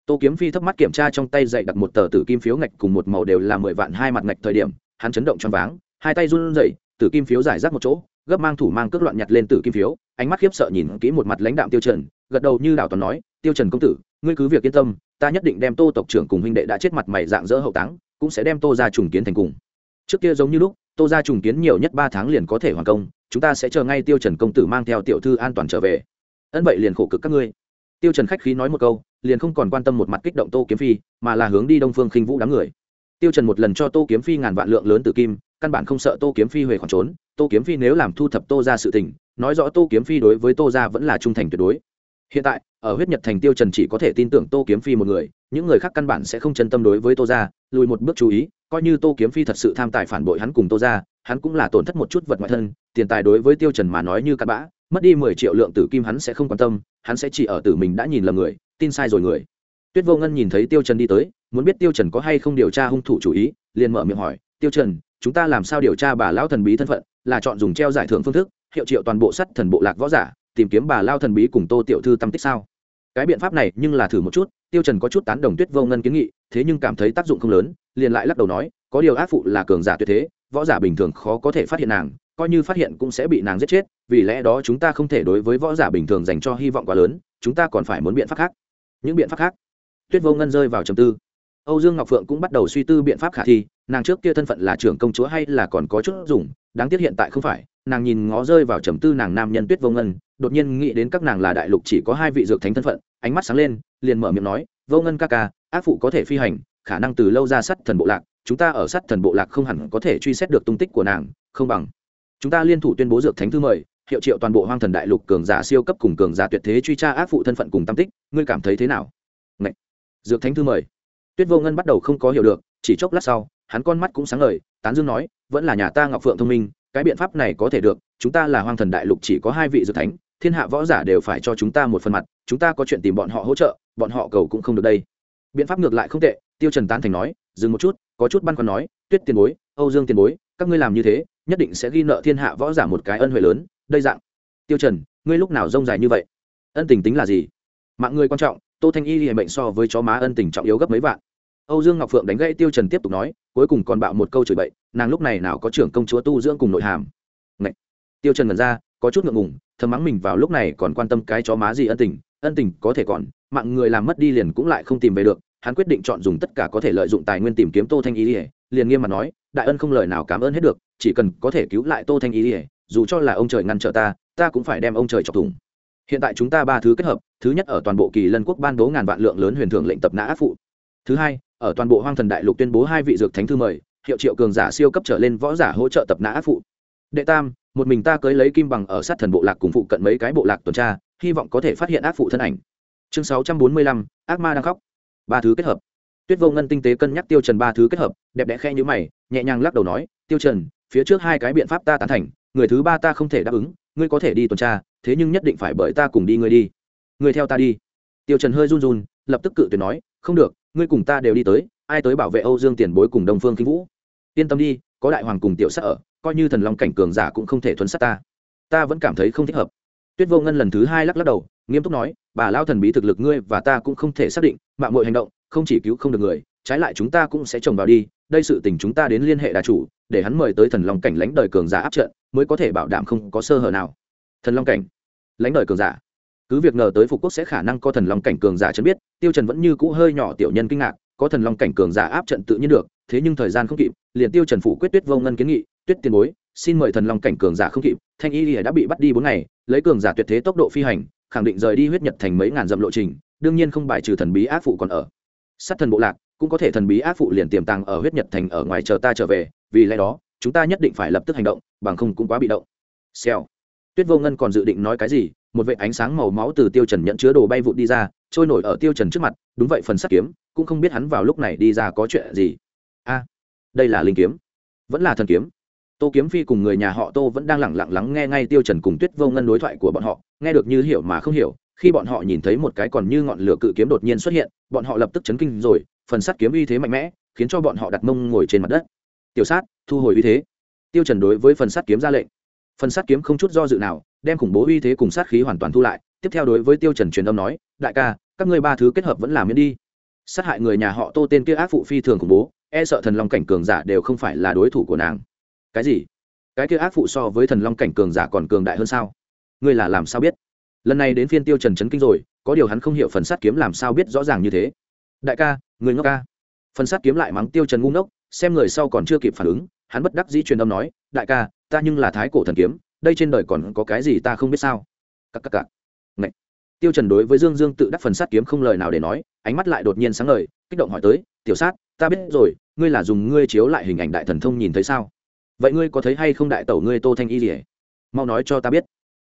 Tô kiếm phi thấp mắt kiểm tra trong tay dậy đặt một tờ tử kim phiếu ngạch cùng một màu đều là mười vạn hai mặt ngạch thời điểm, hắn chấn động trong váng, hai tay run rẩy, tử kim phiếu giải rác một chỗ, gấp mang thủ mang cước loạn nhặt lên tử kim phiếu, ánh mắt khiếp sợ nhìn kỹ một mặt lãnh đạm tiêu trần gật đầu như đảo toàn nói, tiêu trần công tử, ngươi cứ việc yên tâm, ta nhất định đem tô tộc trưởng cùng huynh đệ đã chết mặt mày dạng dỡ hậu táng, cũng sẽ đem tô ra trùng kiến thành cùng. Trước kia giống như lúc, tô ra trùng kiến nhiều nhất ba tháng liền có thể hoàn công, chúng ta sẽ chờ ngay tiêu trần công tử mang theo tiểu thư an toàn trở về. Ân vậy liền khổ cực các ngươi. Tiêu trần khách khí nói một câu, liền không còn quan tâm một mặt kích động tô kiếm phi, mà là hướng đi đông phương khinh vũ đám người. Tiêu trần một lần cho tô kiếm phi ngàn vạn lượng lớn tử kim, căn bản không sợ tô kiếm phi huề khoản trốn. Tô kiếm phi nếu làm thu thập tô ra sự tình, nói rõ tô kiếm phi đối với tô ra vẫn là trung thành tuyệt đối hiện tại, ở huyết nhật thành tiêu trần chỉ có thể tin tưởng tô kiếm phi một người, những người khác căn bản sẽ không chân tâm đối với tô gia, lùi một bước chú ý, coi như tô kiếm phi thật sự tham tài phản bội hắn cùng tô gia, hắn cũng là tổn thất một chút vật ngoại thân, tiền tài đối với tiêu trần mà nói như cặn bã, mất đi mười triệu lượng tử kim hắn sẽ không quan tâm, hắn sẽ chỉ ở tử mình đã nhìn lầm người, tin sai rồi người. Tuyết vô ngân nhìn thấy tiêu trần đi tới, muốn biết tiêu trần có hay không điều tra hung thủ chủ ý, liền mở miệng hỏi, tiêu trần, chúng ta làm sao điều tra bà lão thần bí thân phận, là chọn dùng treo giải thưởng phương thức, hiệu triệu toàn bộ sắt thần bộ lạc võ giả tìm kiếm bà lao thần bí cùng tô tiểu thư tâm tích sao? Cái biện pháp này nhưng là thử một chút, tiêu trần có chút tán đồng tuyết vô ngân kiến nghị, thế nhưng cảm thấy tác dụng không lớn, liền lại lắc đầu nói, có điều ác phụ là cường giả tuyệt thế, võ giả bình thường khó có thể phát hiện nàng, coi như phát hiện cũng sẽ bị nàng giết chết, vì lẽ đó chúng ta không thể đối với võ giả bình thường dành cho hy vọng quá lớn, chúng ta còn phải muốn biện pháp khác. Những biện pháp khác? Tuyết vô ngân rơi vào trầm tư. Âu dương ngọc phượng cũng bắt đầu suy tư biện pháp khả thi, nàng trước kia thân phận là trưởng công chúa hay là còn có chút dùng, đáng tiếc hiện tại không phải nàng nhìn ngó rơi vào trầm tư nàng nam nhân tuyết vô ngân, đột nhiên nghĩ đến các nàng là đại lục chỉ có hai vị dược thánh thân phận, ánh mắt sáng lên, liền mở miệng nói, vô ngân ca ca, ác phụ có thể phi hành, khả năng từ lâu ra sắt thần bộ lạc, chúng ta ở sắt thần bộ lạc không hẳn có thể truy xét được tung tích của nàng, không bằng. Chúng ta liên thủ tuyên bố dược thánh thư mời, hiệu triệu toàn bộ hoang thần đại lục cường giả siêu cấp cùng cường giả tuyệt thế truy tra ác phụ thân phận cùng tam tích, ngươi cảm thấy thế nào? Ngậy! dược thánh thư mời. Tuyết vô ngân bắt đầu không có hiểu được, chỉ chốc lát sau, hắn con mắt cũng sáng ngời, tán dương nói, vẫn là nhà ta ngọc phượng thông minh cái biện pháp này có thể được, chúng ta là hoang thần đại lục chỉ có hai vị dược thánh, thiên hạ võ giả đều phải cho chúng ta một phần mặt, chúng ta có chuyện tìm bọn họ hỗ trợ, bọn họ cầu cũng không được đây. Biện pháp ngược lại không tệ, tiêu trần tán thành nói, dừng một chút, có chút băn khoăn nói, tuyết tiền bối, âu dương tiền bối, các ngươi làm như thế, nhất định sẽ ghi nợ thiên hạ võ giả một cái ân huệ lớn, đây dạng. Tiêu trần, ngươi lúc nào rông dài như vậy? Ân tình tính là gì? Mạng người quan trọng, tô thanh y hiện mệnh so với chó má ân tình trọng yếu gấp mấy vạn âu dương ngọc phượng đánh gãy tiêu trần tiếp tục nói, cuối cùng còn bạo một câu chửi bậy, nàng lúc này nào có trưởng công chúa tu dưỡng cùng nội hàm. Ngậy. tiêu trần ngẩn ra, có chút ngượng ngùng, thầm mắng mình vào lúc này còn quan tâm cái chó má gì ân tình ân tình có thể còn, mạng người làm mất đi liền cũng lại không tìm về được, hắn quyết định chọn dùng tất cả có thể lợi dụng tài nguyên tìm kiếm tô thanh y liền nghiêm mặt nói, đại ân không lời nào cảm ơn hết được, chỉ cần có thể cứu lại tô thanh y dù cho là ông trời ngăn trở ta ta cũng phải đem ông trời chọc thủng. Hiện tại chúng ta ba thứ kết hợp, thứ nhất ở toàn bộ kỳ lân quốc ban bố ngàn vạn lượng lớn huyền thưởng lệnh tập nã áp phụ. Thứ hai ở toàn bộ hoang thần đại lục tuyên bố hai vị dược thánh thư mời, hiệu triệu cường giả siêu cấp trở lên võ giả hỗ trợ tập nã ác phụ. Đệ tam, một mình ta cưới lấy kim bằng ở sát thần bộ lạc cùng phụ cận mấy cái bộ lạc tuần tra, hy vọng có thể phát hiện ác phụ thân ảnh. Chương sáu trăm bốn mươi lăm, ác ma đang khóc. Ba thứ kết hợp. Tuyết vô ngân tinh tế cân nhắc tiêu trần ba thứ kết hợp, đẹp đẽ khe như mày, nhẹ nhàng lắc đầu nói, tiêu trần, phía trước hai cái biện pháp ta tán thành, người thứ ba ta không thể đáp ứng, ngươi có thể đi tuần tra, thế nhưng nhất định phải bởi ta cùng đi ngươi đi. Ngươi theo ta đi. Tiêu trần hơi run run, lập tức cự tuyệt nói, không được ngươi cùng ta đều đi tới, ai tới bảo vệ âu dương tiền bối cùng đông phương kinh vũ? Yên tâm đi, có đại hoàng cùng tiểu sắc ở, coi như thần long cảnh cường giả cũng không thể thuấn sát ta. Ta vẫn cảm thấy không thích hợp. Tuyết vô ngân lần thứ hai lắc lắc đầu, nghiêm túc nói, bà lao thần bí thực lực ngươi và ta cũng không thể xác định, mạng mọi hành động, không chỉ cứu không được người, trái lại chúng ta cũng sẽ trồng vào đi, đây sự tình chúng ta đến liên hệ đà chủ, để hắn mời tới thần long cảnh lãnh đời cường giả áp trận, mới có thể bảo đảm không có sơ hở nào. Thần long cảnh lãnh đời cường giả cứ việc ngờ tới phục quốc sẽ khả năng có thần long cảnh cường giả chân biết, tiêu trần vẫn như cũ hơi nhỏ tiểu nhân kinh ngạc, có thần long cảnh cường giả áp trận tự nhiên được, thế nhưng thời gian không kịp, liền tiêu trần phủ quyết tuyết vô ngân kiến nghị, tuyết tiền bối, xin mời thần long cảnh cường giả không kịp, thanh y lìa đã bị bắt đi bốn ngày, lấy cường giả tuyệt thế tốc độ phi hành, khẳng định rời đi huyết nhật thành mấy ngàn dặm lộ trình, đương nhiên không bài trừ thần bí ác phụ còn ở. Sát thần bộ lạc cũng có thể thần bí ác phụ liền tiềm tàng ở huyết nhật thành ở ngoài chờ ta trở về, vì lẽ đó, chúng ta nhất định phải lập tức hành động, bằng không cũng quá bị động. Xèo. Tuyết vô ngân còn dự định nói cái gì một vệ ánh sáng màu máu từ tiêu trần nhận chứa đồ bay vụt đi ra, trôi nổi ở tiêu trần trước mặt, đúng vậy phần sắt kiếm, cũng không biết hắn vào lúc này đi ra có chuyện gì. A, đây là linh kiếm, vẫn là thần kiếm. Tô kiếm phi cùng người nhà họ tô vẫn đang lẳng lặng lắng nghe ngay tiêu trần cùng tuyết vô ngân đối thoại của bọn họ, nghe được như hiểu mà không hiểu, khi bọn họ nhìn thấy một cái còn như ngọn lửa cự kiếm đột nhiên xuất hiện, bọn họ lập tức chấn kinh rồi, phần sắt kiếm uy thế mạnh mẽ, khiến cho bọn họ đặt mông ngồi trên mặt đất. Tiểu sát, thu hồi uy thế. Tiêu trần đối với phần sắt kiếm ra lệnh phần sắt kiếm không chút do dự nào, đem khủng bố uy thế cùng sát khí hoàn toàn thu lại. Tiếp theo đối với tiêu trần truyền âm nói, đại ca, các ngươi ba thứ kết hợp vẫn làm miễn đi. Sát hại người nhà họ tô tên kia ác phụ phi thường khủng bố e sợ thần long cảnh cường giả đều không phải là đối thủ của nàng. Cái gì? Cái kia ác phụ so với thần long cảnh cường giả còn cường đại hơn sao? Ngươi là làm sao biết? Lần này đến phiên tiêu trần chấn kinh rồi, có điều hắn không hiểu phần sát kiếm làm sao biết rõ ràng như thế. Đại ca, người ngốc ca phần sát kiếm lại mắng tiêu trần ngu ngốc, xem người sau còn chưa kịp phản ứng, hắn bất đắc dĩ truyền âm nói, đại ca ta nhưng là thái cổ thần kiếm, đây trên đời còn có cái gì ta không biết sao? Cắc cắc cắc Ngậy. tiêu trần đối với dương dương tự đắc phần sát kiếm không lời nào để nói, ánh mắt lại đột nhiên sáng ngời, kích động hỏi tới, tiểu sát, ta biết rồi, ngươi là dùng ngươi chiếu lại hình ảnh đại thần thông nhìn thấy sao? Vậy ngươi có thấy hay không đại tẩu ngươi tô thanh y gì mau nói cho ta biết.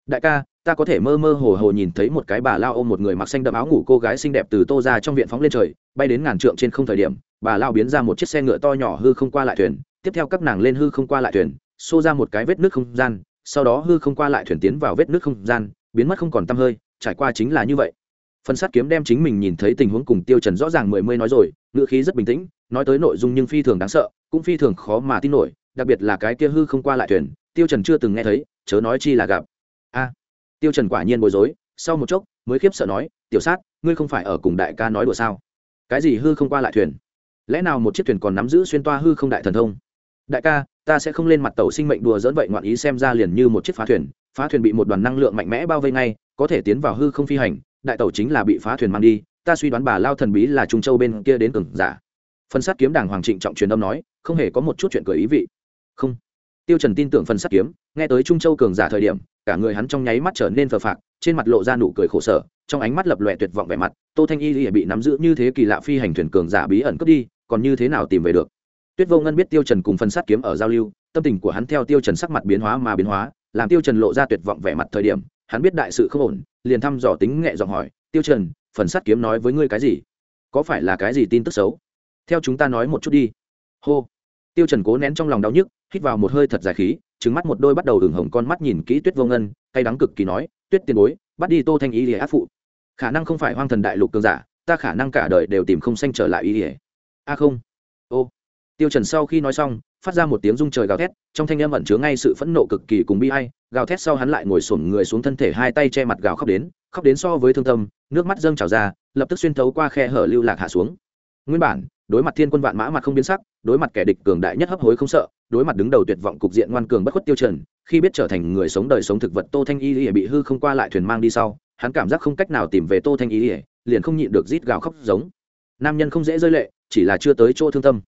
Đại ca, ta có thể mơ mơ hồ hồ nhìn thấy một cái bà lao ôm một người mặc xanh đậm áo ngủ cô gái xinh đẹp từ tô ra trong viện phóng lên trời, bay đến ngàn trượng trên không thời điểm, bà lao biến ra một chiếc xe ngựa to nhỏ hư không qua lại thuyền, tiếp theo các nàng lên hư không qua lại thuyền xô ra một cái vết nước không gian, sau đó hư không qua lại thuyền tiến vào vết nước không gian, biến mất không còn tăm hơi, trải qua chính là như vậy. Phần sát kiếm đem chính mình nhìn thấy tình huống cùng tiêu trần rõ ràng mười mươi nói rồi ngựa khí rất bình tĩnh, nói tới nội dung nhưng phi thường đáng sợ, cũng phi thường khó mà tin nổi, đặc biệt là cái kia hư không qua lại thuyền, tiêu trần chưa từng nghe thấy, chớ nói chi là gặp. A, tiêu trần quả nhiên bối rối, sau một chốc, mới khiếp sợ nói, tiểu sát, ngươi không phải ở cùng đại ca nói đùa sao? Cái gì hư không qua lại thuyền? Lẽ nào một chiếc thuyền còn nắm giữ xuyên toa hư không đại thần thông? Đại ca, ta sẽ không lên mặt tàu sinh mệnh đùa dỡn vậy, ngoạn ý xem ra liền như một chiếc phá thuyền phá thuyền bị một đoàn năng lượng mạnh mẽ bao vây ngay, có thể tiến vào hư không phi hành, đại tàu chính là bị phá thuyền mang đi, ta suy đoán bà lao thần bí là trung châu bên kia đến cường giả. Phân sát kiếm đảng hoàng trịnh trọng truyền âm nói, không hề có một chút chuyện cười ý vị. Không. Tiêu trần tin tưởng phân sát kiếm, nghe tới trung châu cường giả thời điểm, cả người hắn trong nháy mắt trở nên phờ phạc, trên mặt lộ ra nụ cười khổ sở, trong ánh mắt lập lòe tuyệt vọng vẻ mặt, tô thanh y bị nắm giữ như thế kỳ lạ phi hành thuyền cường giả bí ẩn cướp đi, còn như thế nào tìm về được? Tuyết vô ngân biết tiêu trần cùng phần sát kiếm ở giao lưu, tâm tình của hắn theo tiêu trần sắc mặt biến hóa mà biến hóa, làm tiêu trần lộ ra tuyệt vọng vẻ mặt thời điểm, hắn biết đại sự không ổn, liền thăm dò tính nghệ giọng hỏi, tiêu trần, phần sát kiếm nói với ngươi cái gì? Có phải là cái gì tin tức xấu? Theo chúng ta nói một chút đi. Hô. Tiêu trần cố nén trong lòng đau nhức, hít vào một hơi thật dài khí, trừng mắt một đôi bắt đầu hừng hồng con mắt nhìn kỹ tuyết vô ngân, cay đắng cực kỳ nói, tuyết tiền bối, bắt đi tô thanh ý lìa áp phụ. Khả năng không phải hoang thần đại lục cường giả, ta khả năng cả đời đều tìm không xanh trở lại ý lìa. A không. Ô tiêu trần sau khi nói xong, phát ra một tiếng rung trời gào thét, trong thanh âm ẩn chứa ngay sự phẫn nộ cực kỳ cùng bi ai, gào thét sau hắn lại ngồi xổm người xuống thân thể hai tay che mặt gào khóc đến khóc đến so với thương tâm, nước mắt dâng trào ra, lập tức xuyên thấu qua khe hở lưu lạc hạ xuống. Nguyên bản, đối mặt thiên quân vạn mã mặt không biến sắc, đối mặt kẻ địch cường đại nhất hấp hối không sợ, đối mặt đứng đầu tuyệt vọng cục diện ngoan cường bất khuất tiêu trần, khi biết trở thành người sống đời sống thực vật tô thanh y lìa bị hư không qua lại thuyền mang đi sau, hắn cảm giác không cách nào tìm về tô thanh y, liền không nhịn được rít gào khóc giống. Nam nhân không dễ rơi lệ, chỉ là chưa tới chỗ thương tâm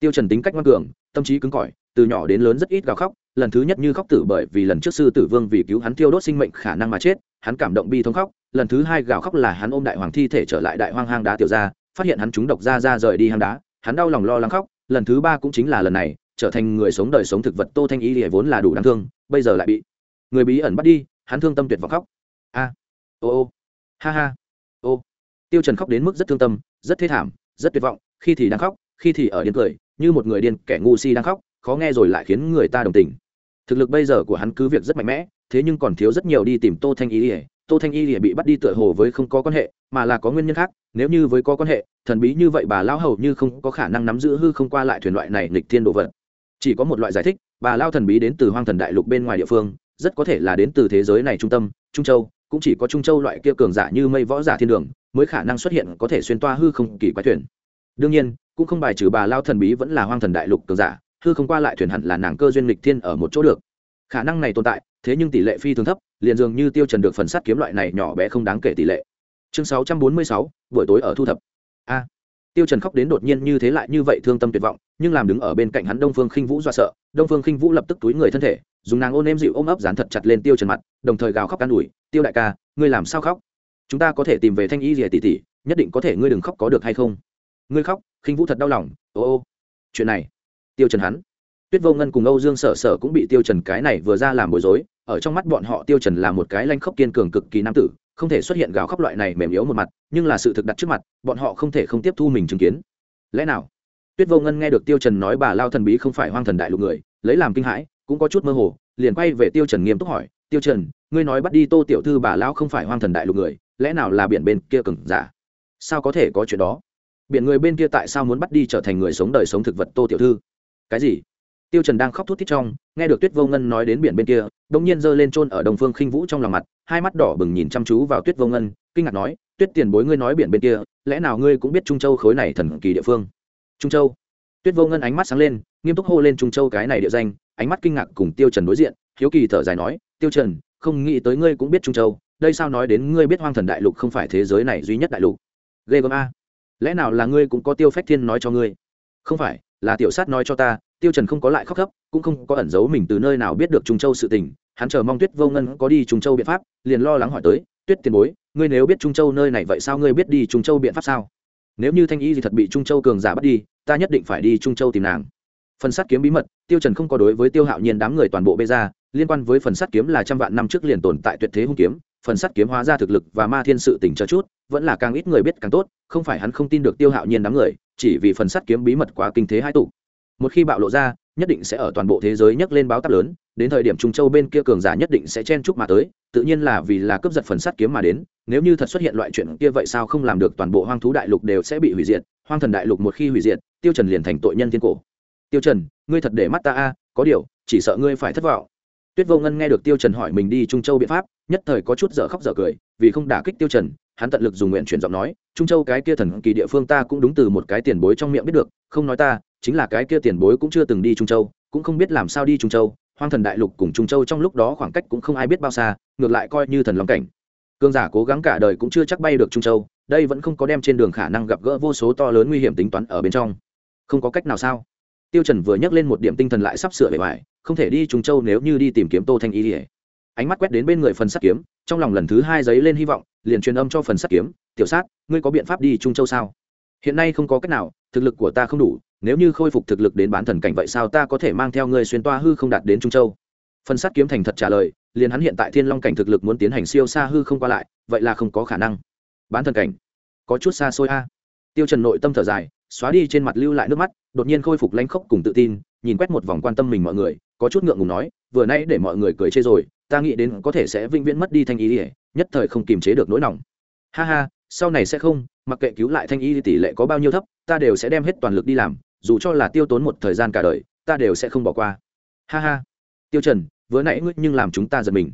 tiêu trần tính cách ngoan cường, tâm trí cứng cỏi, từ nhỏ đến lớn rất ít gào khóc, lần thứ nhất như khóc tử bởi vì lần trước sư tử vương vì cứu hắn tiêu đốt sinh mệnh khả năng mà chết, hắn cảm động bi thống khóc, lần thứ hai gào khóc là hắn ôm đại hoàng thi thể trở lại đại hoang hang đá tiểu ra phát hiện hắn chúng độc ra ra rời đi hang đá, hắn đau lòng lo lắng khóc, lần thứ ba cũng chính là lần này, trở thành người sống đời sống thực vật tô thanh y thì vốn là đủ đáng thương, bây giờ lại bị người bí ẩn bắt đi, hắn thương tâm tuyệt vọng khóc. A, ô ô, ha ha, ô. Tiêu trần khóc đến mức rất thương tâm, rất thê thảm, rất tuyệt vọng, khi thì đang khóc khi thì ở điên cười, như một người điên kẻ ngu si đang khóc, khó nghe rồi lại khiến người ta đồng tình. Thực lực bây giờ của hắn cứ việc rất mạnh mẽ, thế nhưng còn thiếu rất nhiều đi tìm tô thanh y ỉa tô thanh y ỉa bị bắt đi tựa hồ với không có quan hệ, mà là có nguyên nhân khác, nếu như với có quan hệ, thần bí như vậy bà lao hầu như không có khả năng nắm giữ hư không qua lại thuyền loại này nghịch thiên đồ vật. Chỉ có một loại giải thích, bà lao thần bí đến từ hoang thần đại lục bên ngoài địa phương, rất có thể là đến từ thế giới này trung tâm, trung châu, cũng chỉ có trung châu loại kia cường giả như mây võ giả thiên đường, mới khả năng xuất hiện có thể xuyên toa hư không kỳ quái thuyền. Đương nhiên cũng không bài trừ bà lao thần bí vẫn là hoang thần đại lục cường giả hư không qua lại thuyền hẳn là nàng cơ duyên lịch thiên ở một chỗ được. Khả năng này tồn tại thế nhưng tỷ lệ phi thường thấp liền dường như tiêu trần được phần sắt kiếm loại này nhỏ bé không đáng kể tỷ lệ. Chương 646, buổi tối ở thu thập. A. Tiêu trần khóc đến đột nhiên như thế lại như vậy thương tâm tuyệt vọng nhưng làm đứng ở bên cạnh hắn đông phương khinh vũ do sợ đông phương khinh vũ lập tức túi người thân thể dùng nàng ôn em dịu ôm ấp dán thật chặt lên tiêu trần mặt đồng thời gào khóc can đuổi tiêu đại ca ngươi làm sao khóc? Chúng ta có thể tìm về thanh y rìa tỷ tỷ nhất định có thể ngươi đừng khóc có được hay không? Ngươi khóc? Khinh vũ thật đau lòng, ô ô, chuyện này, tiêu trần hắn, tuyết vô ngân cùng âu dương sở sở cũng bị tiêu trần cái này vừa ra làm bối rối, ở trong mắt bọn họ tiêu trần là một cái lanh khốc kiên cường cực kỳ nam tử, không thể xuất hiện gào khóc loại này mềm yếu một mặt, nhưng là sự thực đặt trước mặt, bọn họ không thể không tiếp thu mình chứng kiến. Lẽ nào? Tuyết vô ngân nghe được tiêu trần nói bà lao thần bí không phải hoang thần đại lục người, lấy làm kinh hãi, cũng có chút mơ hồ, liền quay về tiêu trần nghiêm túc hỏi, tiêu trần, ngươi nói bắt đi tô tiểu thư bà lao không phải hoang thần đại lục người, lẽ nào là biển bên kia cường giả? Sao có thể có chuyện đó? Biển người bên kia tại sao muốn bắt đi trở thành người sống đời sống thực vật tô tiểu thư? Cái gì? Tiêu trần đang khóc thút thít trong, nghe được tuyết vô ngân nói đến biển bên kia đống nhiên rơi lên trôn ở đồng phương khinh vũ trong lòng mặt, hai mắt đỏ bừng nhìn chăm chú vào tuyết vô ngân, kinh ngạc nói, tuyết tiền bối ngươi nói biển bên kia, lẽ nào ngươi cũng biết trung châu khối này thần kỳ địa phương? Trung châu? Tuyết vô ngân ánh mắt sáng lên, nghiêm túc hô lên trung châu cái này địa danh, ánh mắt kinh ngạc cùng tiêu trần đối diện, hiếu kỳ thở dài nói, tiêu trần, không nghĩ tới ngươi cũng biết trung châu, đây sao nói đến ngươi biết hoang thần đại lục không phải thế giới này duy nhất đại lục? Ghê gớm a lẽ nào là ngươi cũng có tiêu phách thiên nói cho ngươi? Không phải là tiểu sát nói cho ta tiêu trần không có lại khóc gấp, cũng không có ẩn giấu mình từ nơi nào biết được trung châu sự tình. Hắn chờ mong tuyết vô ngân có đi trung châu biện pháp liền lo lắng hỏi tới tuyết tiền bối ngươi nếu biết trung châu nơi này vậy sao ngươi biết đi trung châu biện pháp sao? Nếu như thanh y gì thật bị trung châu cường giả bắt đi ta nhất định phải đi trung châu tìm nàng. Phần sát kiếm bí mật tiêu trần không có đối với tiêu hạo nhiên đám người toàn bộ bê ra liên quan với phần sát kiếm là trăm vạn năm trước liền tồn tại tuyệt thế hung kiếm phần sắt kiếm hóa ra thực lực và ma thiên sự tỉnh chờ chút, vẫn là càng ít người biết càng tốt, không phải hắn không tin được tiêu hạo nhiên đám người, chỉ vì phần sắt kiếm bí mật quá kinh thế hai tụ. Một khi bạo lộ ra, nhất định sẽ ở toàn bộ thế giới nhấc lên báo táp lớn, đến thời điểm trung châu bên kia cường giả nhất định sẽ chen chúc mà tới, tự nhiên là vì là cướp giật phần sắt kiếm mà đến, nếu như thật xuất hiện loại chuyện kia vậy sao không làm được toàn bộ hoang thú đại lục đều sẽ bị hủy diệt, hoang thần đại lục một khi hủy diệt, tiêu trần liền thành tội nhân thiên cổ. Tiêu trần, ngươi thật để mắt ta a, có điều, chỉ sợ ngươi phải thất vọng tuyết vô ngân nghe được tiêu trần hỏi mình đi trung châu biện pháp, nhất thời có chút dở khóc dở cười, vì không đả kích tiêu trần, hắn tận lực dùng nguyện chuyển giọng nói, trung châu cái kia thần kỳ địa phương ta cũng đúng từ một cái tiền bối trong miệng biết được, không nói ta, chính là cái kia tiền bối cũng chưa từng đi trung châu, cũng không biết làm sao đi trung châu, hoang thần đại lục cùng trung châu trong lúc đó khoảng cách cũng không ai biết bao xa, ngược lại coi như thần long cảnh. Cương giả cố gắng cả đời cũng chưa chắc bay được trung châu, đây vẫn không có đem trên đường khả năng gặp gỡ vô số to lớn nguy hiểm tính toán ở bên trong. Không có cách nào sao? Tiêu trần vừa nhắc lên một điểm tinh thần lại sắp sửa bề ngoài, không thể đi trung châu nếu như đi tìm kiếm tô thanh y ánh mắt quét đến bên người phần sắt kiếm, trong lòng lần thứ hai giấy lên hy vọng, liền truyền âm cho phần sắt kiếm, tiểu sát, ngươi có biện pháp đi trung châu sao? Hiện nay không có cách nào, thực lực của ta không đủ, nếu như khôi phục thực lực đến bán thần cảnh vậy sao ta có thể mang theo ngươi xuyên toa hư không đạt đến trung châu? Phần sắt kiếm thành thật trả lời, liền hắn hiện tại thiên long cảnh thực lực muốn tiến hành siêu xa hư không qua lại, vậy là không có khả năng. Bán thần cảnh, có chút xa xôi a. Tiêu trần nội tâm thở dài xóa đi trên mặt lưu lại nước mắt, đột nhiên khôi phục lãnh khốc cùng tự tin, nhìn quét một vòng quan tâm mình mọi người, có chút ngượng ngùng nói, vừa nãy để mọi người cười chê rồi, ta nghĩ đến có thể sẽ vĩnh viễn mất đi thanh ý ỉa nhất thời không kiềm chế được nỗi lòng. Ha ha, sau này sẽ không, mặc kệ cứu lại thanh y tỷ lệ có bao nhiêu thấp, ta đều sẽ đem hết toàn lực đi làm, dù cho là tiêu tốn một thời gian cả đời, ta đều sẽ không bỏ qua. Ha ha. Tiêu trần, vừa nãy ngươi nhưng làm chúng ta giật mình.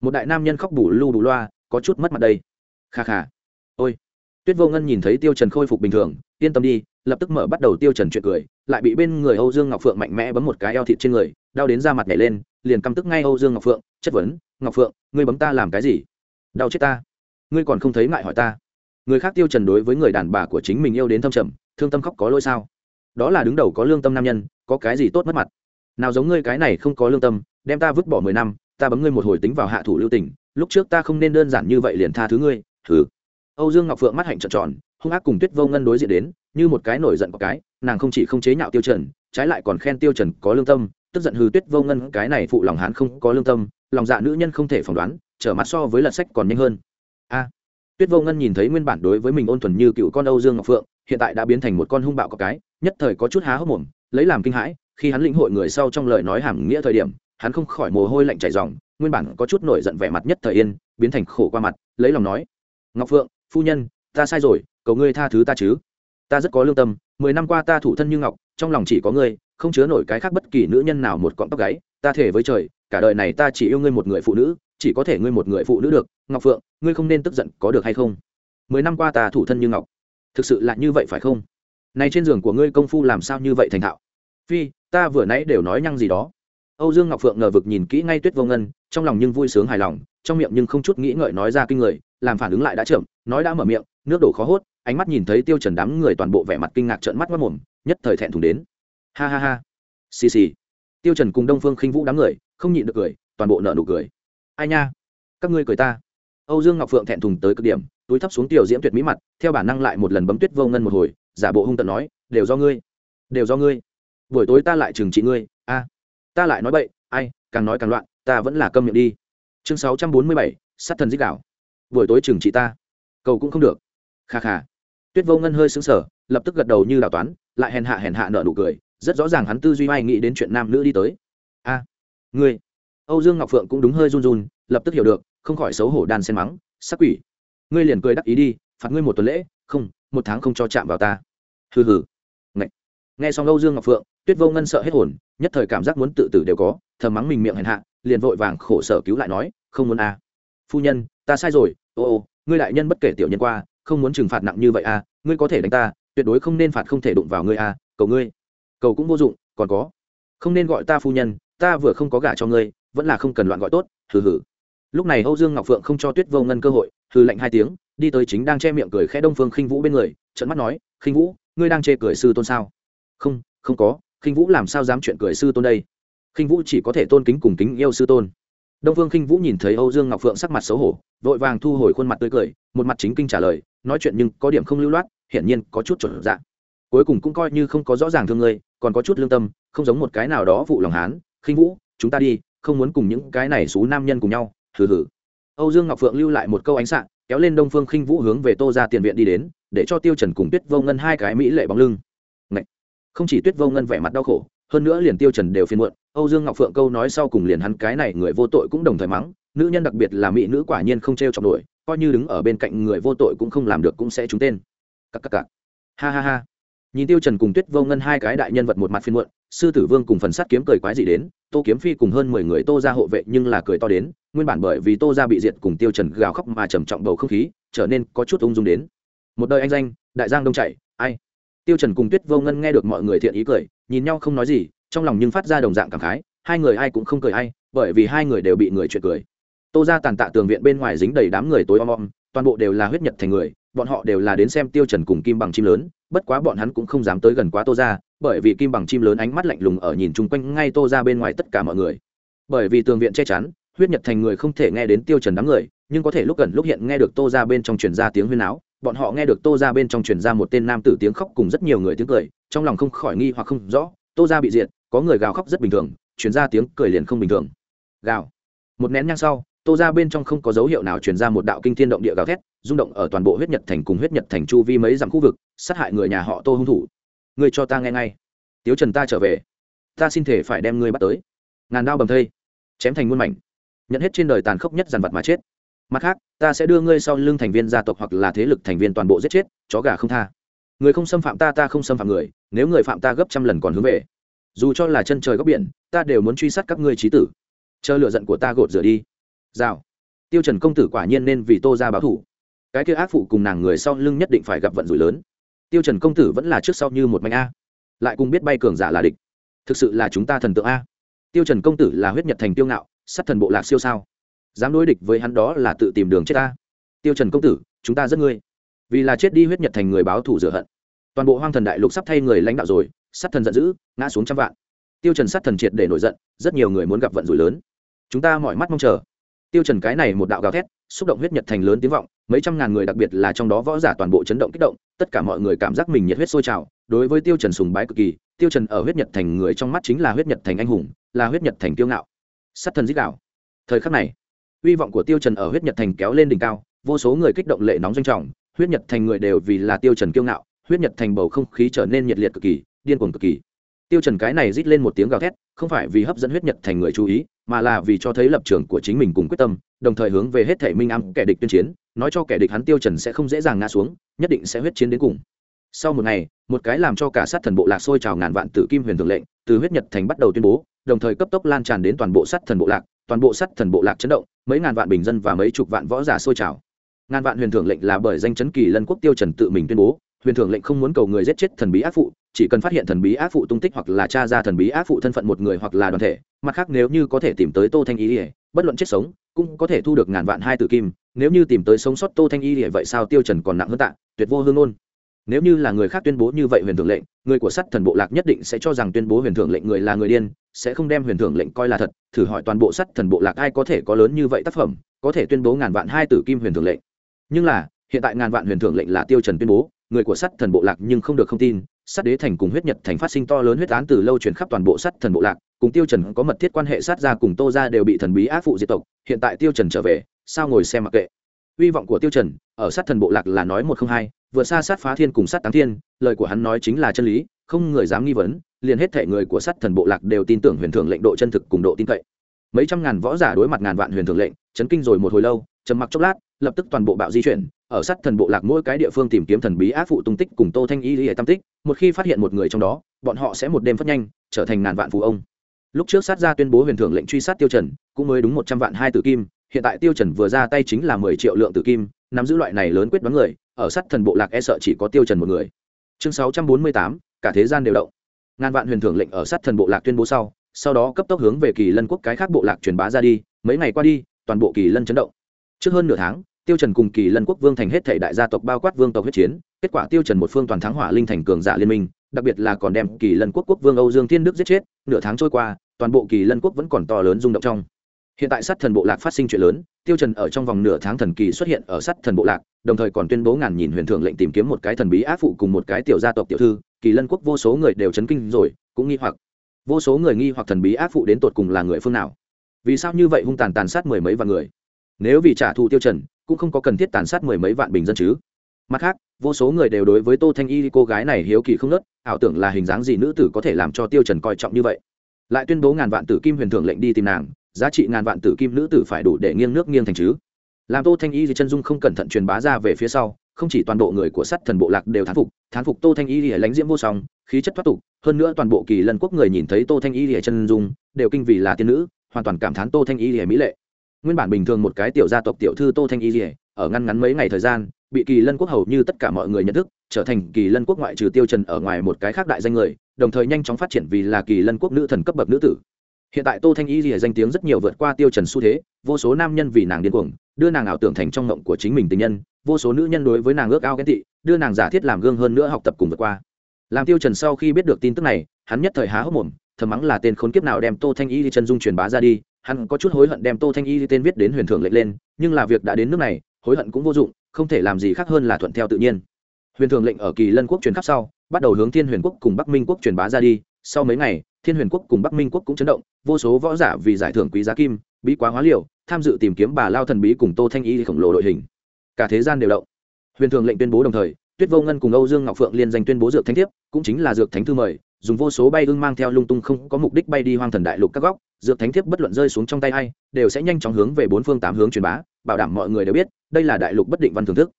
Một đại nam nhân khóc bù lu bù loa, có chút mất mặt đây. Kha kha. Ôi. Tuyết vô ngân nhìn thấy tiêu trần khôi phục bình thường, yên tâm đi lập tức mở bắt đầu tiêu trần chuyện cười, lại bị bên người âu dương ngọc phượng mạnh mẽ bấm một cái eo thịt trên người, đau đến da mặt nhảy lên, liền căm tức ngay âu dương ngọc phượng, chất vấn, ngọc phượng, ngươi bấm ta làm cái gì? Đau chết ta. Ngươi còn không thấy ngại hỏi ta. Người khác tiêu trần đối với người đàn bà của chính mình yêu đến thâm trầm, thương tâm khóc có lỗi sao? Đó là đứng đầu có lương tâm nam nhân, có cái gì tốt mất mặt? Nào giống ngươi cái này không có lương tâm, đem ta vứt bỏ mười năm, ta bấm ngươi một hồi tính vào hạ thủ lưu tình, lúc trước ta không nên đơn giản như vậy liền tha thứ ngươi. Thử âu dương ngọc phượng mắt hạnh trợn tròn hung ác cùng tuyết vô ngân đối diện đến, như một cái nổi giận có cái, nàng không chỉ không chế nhạo tiêu trần, trái lại còn khen tiêu trần có lương tâm, tức giận hư tuyết vô ngân, cái này phụ lòng hắn không có lương tâm, lòng dạ nữ nhân không thể phỏng đoán, trở mặt so với lật sách còn nhanh hơn. A. Tuyết vô ngân nhìn thấy nguyên bản đối với mình ôn thuần như cựu con âu dương ngọc phượng, hiện tại đã biến thành một con hung bạo có cái, nhất thời có chút há hốc mồm, lấy làm kinh hãi, khi hắn lĩnh hội người sau trong lời nói hàm nghĩa thời điểm, hắn không khỏi mồ hôi lạnh chảy ròng, nguyên bản có chút nổi giận vẻ mặt nhất thời yên, biến thành khổ qua mặt, lấy lòng nói, ngọc phượng, phu nhân, ta sai rồi cầu ngươi tha thứ ta chứ. Ta rất có lương tâm, mười năm qua ta thủ thân như ngọc, trong lòng chỉ có ngươi, không chứa nổi cái khác bất kỳ nữ nhân nào một cọng tóc gáy. Ta thể với trời, cả đời này ta chỉ yêu ngươi một người phụ nữ, chỉ có thể ngươi một người phụ nữ được. Ngọc phượng, ngươi không nên tức giận, có được hay không? Mười năm qua ta thủ thân như ngọc. Thực sự là như vậy phải không? Này trên giường của ngươi công phu làm sao như vậy thành thạo? Phi, ta vừa nãy đều nói nhăng gì đó. Âu dương ngọc phượng ngờ vực nhìn kỹ ngay tuyết vô ngân, trong lòng nhưng vui sướng hài lòng, trong miệng nhưng không chút nghĩ ngợi nói ra kinh người, làm phản ứng lại đã chậm, nói đã mở miệng, nước đổ khó hốt ánh mắt nhìn thấy tiêu trần đám người toàn bộ vẻ mặt kinh ngạc trợn mắt mất mồm, nhất thời thẹn thùng đến. Ha ha ha. Xì xì. Tiêu trần cùng đông phương khinh vũ đám người, không nhịn được cười, toàn bộ nở nụ cười. Ai nha? Các ngươi cười ta. Âu dương ngọc phượng thẹn thùng tới cực điểm, túi thấp xuống tiểu diễm tuyệt mỹ mặt, theo bản năng lại một lần bấm tuyết vô ngân một hồi, giả bộ hung tận nói, đều do ngươi. Đều do ngươi. Buổi tối ta lại trừng trị ngươi. A. Ta lại nói bậy, ai, càng nói càng loạn, ta vẫn là câm miệng đi. Chương sáu trăm bốn mươi bảy, sát thần dích đảo buổi tối trừng trị ta. Cầu cũng không được. Kha kha tuyết vô ngân hơi sững sờ, lập tức gật đầu như đào toán, lại hèn hạ hèn hạ nợ nụ cười, rất rõ ràng hắn tư duy may nghĩ đến chuyện nam nữ đi tới. A, ngươi. Âu dương ngọc phượng cũng đúng hơi run run, lập tức hiểu được, không khỏi xấu hổ đan xen mắng, sắc quỷ, ngươi liền cười đắc ý đi, phạt ngươi một tuần lễ, không, một tháng không cho chạm vào ta. Hừ hừ. Ngậy. nghe xong âu dương ngọc phượng, tuyết vô ngân sợ hết hồn, nhất thời cảm giác muốn tự tử đều có, thầm mắng mình miệng hèn hạ, liền vội vàng khổ sở cứu lại nói, không muốn a. Phu nhân, ta sai rồi, ô ô, ngươi đại nhân bất kể tiểu nhân qua không muốn trừng phạt nặng như vậy à? ngươi có thể đánh ta tuyệt đối không nên phạt không thể đụng vào ngươi à, cầu ngươi. Cầu cũng vô dụng còn có. Không nên gọi ta phu nhân ta vừa không có gả cho ngươi vẫn là không cần loạn gọi tốt hừ hừ. Lúc này âu dương ngọc phượng không cho tuyết vô ngân cơ hội hừ lạnh hai tiếng đi tới chính đang che miệng cười khẽ đông phương khinh vũ bên người trận mắt nói khinh vũ ngươi đang chê cười sư tôn sao? Không không có khinh vũ làm sao dám chuyện cười sư tôn đây? Khinh vũ chỉ có thể tôn kính cùng kính yêu sư tôn đông phương khinh vũ nhìn thấy âu dương ngọc phượng sắc mặt xấu hổ vội vàng thu hồi khuôn mặt tươi cười một mặt chính kinh trả lời nói chuyện nhưng có điểm không lưu loát hiển nhiên có chút chột dạng. Cuối cùng cũng coi như không có rõ ràng thương ngươi còn có chút lương tâm không giống một cái nào đó vụ lòng hán. Khinh vũ chúng ta đi không muốn cùng những cái này xú nam nhân cùng nhau. Hừ hừ. Âu dương ngọc phượng lưu lại một câu ánh sáng, kéo lên đông phương khinh vũ hướng về tô gia tiền viện đi đến để cho tiêu trần cùng tuyết vô ngân hai cái mỹ lệ bóng lưng. Ngậy! không chỉ tuyết vô ngân vẻ mặt đau khổ hơn nữa liền tiêu trần đều phiền muộn âu dương ngọc phượng câu nói sau cùng liền hắn cái này người vô tội cũng đồng thời mắng, nữ nhân đặc biệt là mỹ nữ quả nhiên không treo chọc nổi, coi như đứng ở bên cạnh người vô tội cũng không làm được cũng sẽ trúng tên. Các các các. ha ha ha. Nhìn tiêu trần cùng tuyết vô ngân hai cái đại nhân vật một mặt phiền muộn, sư tử vương cùng phần sắt kiếm cười quái dị đến, tô kiếm phi cùng hơn mười người tô gia hộ vệ nhưng là cười to đến, nguyên bản bởi vì tô gia bị diệt cùng tiêu trần gào khóc mà trầm trọng bầu không khí, trở nên có chút ung dung đến. Một đời anh danh, đại giang đông chảy, ai? Tiêu trần cùng tuyết vô ngân nghe được mọi người thiện ý cười, nhìn nhau không nói gì trong lòng nhưng phát ra đồng dạng cảm khái, hai người ai cũng không cười ai, bởi vì hai người đều bị người chuyện cười. Tô ra tàn tạ tường viện bên ngoài dính đầy đám người tối om om, toàn bộ đều là huyết nhật thành người, bọn họ đều là đến xem tiêu trần cùng kim bằng chim lớn, bất quá bọn hắn cũng không dám tới gần quá tô ra bởi vì kim bằng chim lớn ánh mắt lạnh lùng ở nhìn chung quanh ngay tô ra bên ngoài tất cả mọi người. Bởi vì tường viện che chắn, huyết nhật thành người không thể nghe đến tiêu trần đám người, nhưng có thể lúc gần lúc hiện nghe được tô ra bên trong truyền ra tiếng huyên áo bọn họ nghe được tô ra bên trong truyền ra một tên nam tử tiếng khóc cùng rất nhiều người tiếng cười, trong lòng không khỏi nghi hoặc không rõ, tô ra bị diệt có người gào khóc rất bình thường, truyền ra tiếng cười liền không bình thường. Gào. Một nén nhang sau, tô ra bên trong không có dấu hiệu nào truyền ra một đạo kinh thiên động địa gào thét, rung động ở toàn bộ huyết nhật thành cùng huyết nhật thành chu vi mấy dặm khu vực, sát hại người nhà họ tô hung thủ. Người cho ta nghe ngay. Tiếu trần ta trở về. Ta xin thể phải đem ngươi bắt tới. Ngàn đao bầm thây. Chém thành muôn mảnh. Nhận hết trên đời tàn khốc nhất dàn vật mà chết. Mặt khác, ta sẽ đưa ngươi sau lưng thành viên gia tộc hoặc là thế lực thành viên toàn bộ giết chết, chó gà không tha. Người không xâm phạm ta ta không xâm phạm người. Nếu người phạm ta gấp trăm lần còn hướng về dù cho là chân trời góc biển, ta đều muốn truy sát các ngươi trí tử. Chờ lựa giận của ta gột rửa đi. Rào. Tiêu trần công tử quả nhiên nên vì tô ra báo thủ cái kia ác phụ cùng nàng người sau lưng nhất định phải gặp vận rủi lớn. Tiêu trần công tử vẫn là trước sau như một manh a. Lại cùng biết bay cường giả là địch. Thực sự là chúng ta thần tượng a. Tiêu trần công tử là huyết nhật thành tiêu ngạo, sát thần bộ lạc siêu sao? Dám đối địch với hắn đó là tự tìm đường chết ta. Tiêu trần công tử, chúng ta rất ngươi. Vì là chết đi huyết nhật thành người báo thủ rửa hận toàn bộ hoang thần đại lục sắp thay người lãnh đạo rồi, sát thần giận dữ, ngã xuống trăm vạn. Tiêu trần sát thần triệt để nổi giận, rất nhiều người muốn gặp vận rủi lớn. Chúng ta mọi mắt mong chờ. Tiêu trần cái này một đạo gào thét, xúc động huyết nhật thành lớn tiếng vọng, mấy trăm ngàn người đặc biệt là trong đó võ giả toàn bộ chấn động kích động, tất cả mọi người cảm giác mình nhiệt huyết sôi trào, đối với tiêu trần sùng bái cực kỳ, tiêu trần ở huyết nhật thành người trong mắt chính là huyết nhật thành anh hùng, là huyết nhật thành tiêu ngạo. Sát thần giết đạo. Thời khắc này, uy vọng của tiêu trần ở huyết nhật thành kéo lên đỉnh cao, vô số người kích động lệ nóng doanh trọng, huyết nhật thành người đều vì là tiêu trần kiêu ngạo huyết nhật thành bầu không khí trở nên nhiệt liệt cực kỳ, điên cuồng cực kỳ. Tiêu trần cái này rít lên một tiếng gào thét, không phải vì hấp dẫn huyết nhật thành người chú ý, mà là vì cho thấy lập trường của chính mình cùng quyết tâm, đồng thời hướng về hết thể minh âm kẻ địch tuyên chiến, nói cho kẻ địch hắn tiêu trần sẽ không dễ dàng ngã xuống, nhất định sẽ huyết chiến đến cùng. Sau một ngày, một cái làm cho cả sát thần bộ lạc sôi trào ngàn vạn tử kim huyền thường lệnh, từ huyết nhật thành bắt đầu tuyên bố, đồng thời cấp tốc lan tràn đến toàn bộ sát thần bộ lạc, toàn bộ sát thần bộ lạc chấn động, mấy ngàn vạn bình dân và mấy chục vạn võ giả sôi trào. Ngàn vạn huyền thưởng lệnh là bởi danh chấn kỳ lân quốc tiêu trần tự mình tuyên bố huyền thưởng lệnh không muốn cầu người giết chết thần bí ác phụ chỉ cần phát hiện thần bí ác phụ tung tích hoặc là tra ra thần bí ác phụ thân phận một người hoặc là đoàn thể mặt khác nếu như có thể tìm tới tô thanh Y, ỉa bất luận chết sống cũng có thể thu được ngàn vạn hai tử kim nếu như tìm tới sống sót tô thanh y ỉa vậy sao tiêu trần còn nặng hơn tạ tuyệt vô hương ngôn. Nếu như là người khác tuyên bố như vậy huyền thưởng lệnh người của sắt thần bộ lạc nhất định sẽ cho rằng tuyên bố huyền thưởng lệnh người là người điên sẽ không đem huyền thưởng lệnh coi là thật thử hỏi toàn bộ sắt thần bộ lạc ai có thể có lớn như vậy tác phẩm có thể tuyên bố ngàn vạn hai tử kim huyền thưởng lệnh. Nhưng là hiện tại ngàn vạn huyền thưởng lệnh là tiêu trần tuyên bố người của sắt thần bộ lạc nhưng không được không tin Sắt đế thành cùng huyết nhật thành phát sinh to lớn huyết án từ lâu truyền khắp toàn bộ sắt thần bộ lạc, cùng tiêu trần có mật thiết quan hệ sát ra cùng tô gia đều bị thần bí ác phụ diệt tộc, hiện tại tiêu trần trở về, sao ngồi xem mặc kệ. Uy vọng của tiêu trần, ở sát thần bộ lạc là nói một không hai vừa xa sát phá thiên cùng sát táng thiên, lời của hắn nói chính là chân lý, không người dám nghi vấn, liền hết thể người của sát thần bộ lạc đều tin tưởng huyền thưởng lệnh độ chân thực cùng độ tin cậy. Mấy trăm ngàn võ giả đối mặt ngàn vạn huyền thưởng lệnh, chấn kinh rồi một hồi lâu, trầm mặc chốc lát, lập tức toàn bộ bạo di chuyển ở sát thần bộ lạc mỗi cái địa phương tìm kiếm thần bí ác phụ tung tích cùng tô thanh y lý tam tích, một khi phát hiện một người trong đó, bọn họ sẽ một đêm phát nhanh, trở thành ngàn vạn phù ông. Lúc trước sát ra tuyên bố huyền thưởng lệnh truy sát tiêu trần, cũng mới đúng một trăm vạn hai tử kim, hiện tại tiêu trần vừa ra tay chính là mười triệu lượng tử kim, nắm giữ loại này lớn quyết đoán người, ở sát thần bộ lạc e sợ chỉ có tiêu trần một người. Chương sáu trăm bốn mươi tám, cả thế gian đều động. Ngàn vạn huyền thưởng lệnh ở sát thần bộ lạc tuyên bố sau sau đó cấp tốc hướng về kỳ lân quốc cái khác bộ lạc truyền bá ra đi, mấy ngày qua đi, toàn bộ kỳ lân chấn động. Trước hơn nửa tháng tiêu trần cùng kỳ lân quốc vương thành hết thảy đại gia tộc bao quát vương tộc huyết chiến, kết quả tiêu trần một phương toàn thắng hỏa linh thành cường giả liên minh, đặc biệt là còn đem kỳ lân quốc quốc vương âu dương thiên đức giết chết, nửa tháng trôi qua, toàn bộ kỳ lân quốc vẫn còn to lớn rung động trong. Hiện tại sát thần bộ lạc phát sinh chuyện lớn, tiêu trần ở trong vòng nửa tháng thần kỳ xuất hiện ở sát thần bộ lạc, đồng thời còn tuyên bố ngàn nhìn huyền thượng lệnh tìm kiếm một cái thần bí ác phụ cùng một cái tiểu gia tộc tiểu thư, kỳ lân quốc vô số người đều chấn kinh rồi, cũng nghi hoặc. Vô số người nghi hoặc thần bí ác phụ đến tột cùng là người phương nào? Vì sao như vậy hung tàn tàn sát mười mấy vạn người? Nếu vì trả thù tiêu trần, cũng không có cần thiết tàn sát mười mấy vạn bình dân chứ. Mặt khác, vô số người đều đối với tô thanh y cô gái này hiếu kỳ không nớt ảo tưởng là hình dáng gì nữ tử có thể làm cho tiêu trần coi trọng như vậy. Lại tuyên bố ngàn vạn tử kim huyền thượng lệnh đi tìm nàng, giá trị ngàn vạn tử kim nữ tử phải đủ để nghiêng nước nghiêng thành chứ. Làm tô thanh y thì chân dung không cẩn thận truyền bá ra về phía sau, không chỉ toàn bộ người của sắt thần bộ lạc đều thán phục thán phục tô thanh y lìa lánh diễm vô song, khí chất thoát tục, hơn nữa toàn bộ kỳ lân quốc người nhìn thấy tô thanh y lìa chân dung, đều kinh vì là tiên nữ, hoàn toàn cảm thán tô thanh y lìa mỹ lệ nguyên bản bình thường một cái tiểu gia tộc tiểu thư tô thanh y lìa ở ngăn ngắn mấy ngày thời gian, bị kỳ lân quốc hầu như tất cả mọi người nhận thức, trở thành kỳ lân quốc ngoại trừ tiêu trần ở ngoài một cái khác đại danh người, đồng thời nhanh chóng phát triển vì là kỳ lân quốc nữ thần cấp bậc nữ tử. Hiện tại tô thanh y lìa danh tiếng rất nhiều vượt qua tiêu trần xu thế, vô số nam nhân vì nàng điên cuồng, đưa nàng ảo tưởng thành trong ngộng của chính mình tình nhân, vô số nữ nhân đối với nàng ước ao ghen tị, đưa nàng giả thiết làm gương hơn nữa học tập cùng vượt qua. Làm tiêu trần sau khi biết được tin tức này, hắn nhất thời há hốc mồm, thầm mắng là tên khốn kiếp nào đem tô thanh y chân dung truyền bá ra đi hắn có chút hối hận đem tô thanh y tên viết đến huyền thượng lệnh lên, nhưng là việc đã đến nước này, hối hận cũng vô dụng, không thể làm gì khác hơn là thuận theo tự nhiên. Huyền thưởng lệnh ở kỳ lân quốc truyền khắp sau, bắt đầu hướng thiên huyền quốc cùng bắc minh quốc truyền bá ra đi. Sau mấy ngày, thiên huyền quốc cùng bắc minh quốc cũng chấn động, vô số võ giả vì giải thưởng quý giá kim, bí quá hóa liều, tham dự tìm kiếm bà lao thần bí cùng tô thanh y khổng lồ đội hình. Cả thế gian đều động. Huyền thường lệnh tuyên bố đồng thời, tuyết vô ngân cùng âu dương ngọc phượng liên danh tuyên bố dược thánh thiếp, cũng chính là dược thánh thư mời dùng vô số bay ưng mang theo lung tung không có mục đích bay đi hoang thần đại lục các góc, dược thánh thiếp bất luận rơi xuống trong tay ai, đều sẽ nhanh chóng hướng về bốn phương tám hướng truyền bá, bảo đảm mọi người đều biết, đây là đại lục bất định văn thưởng thức.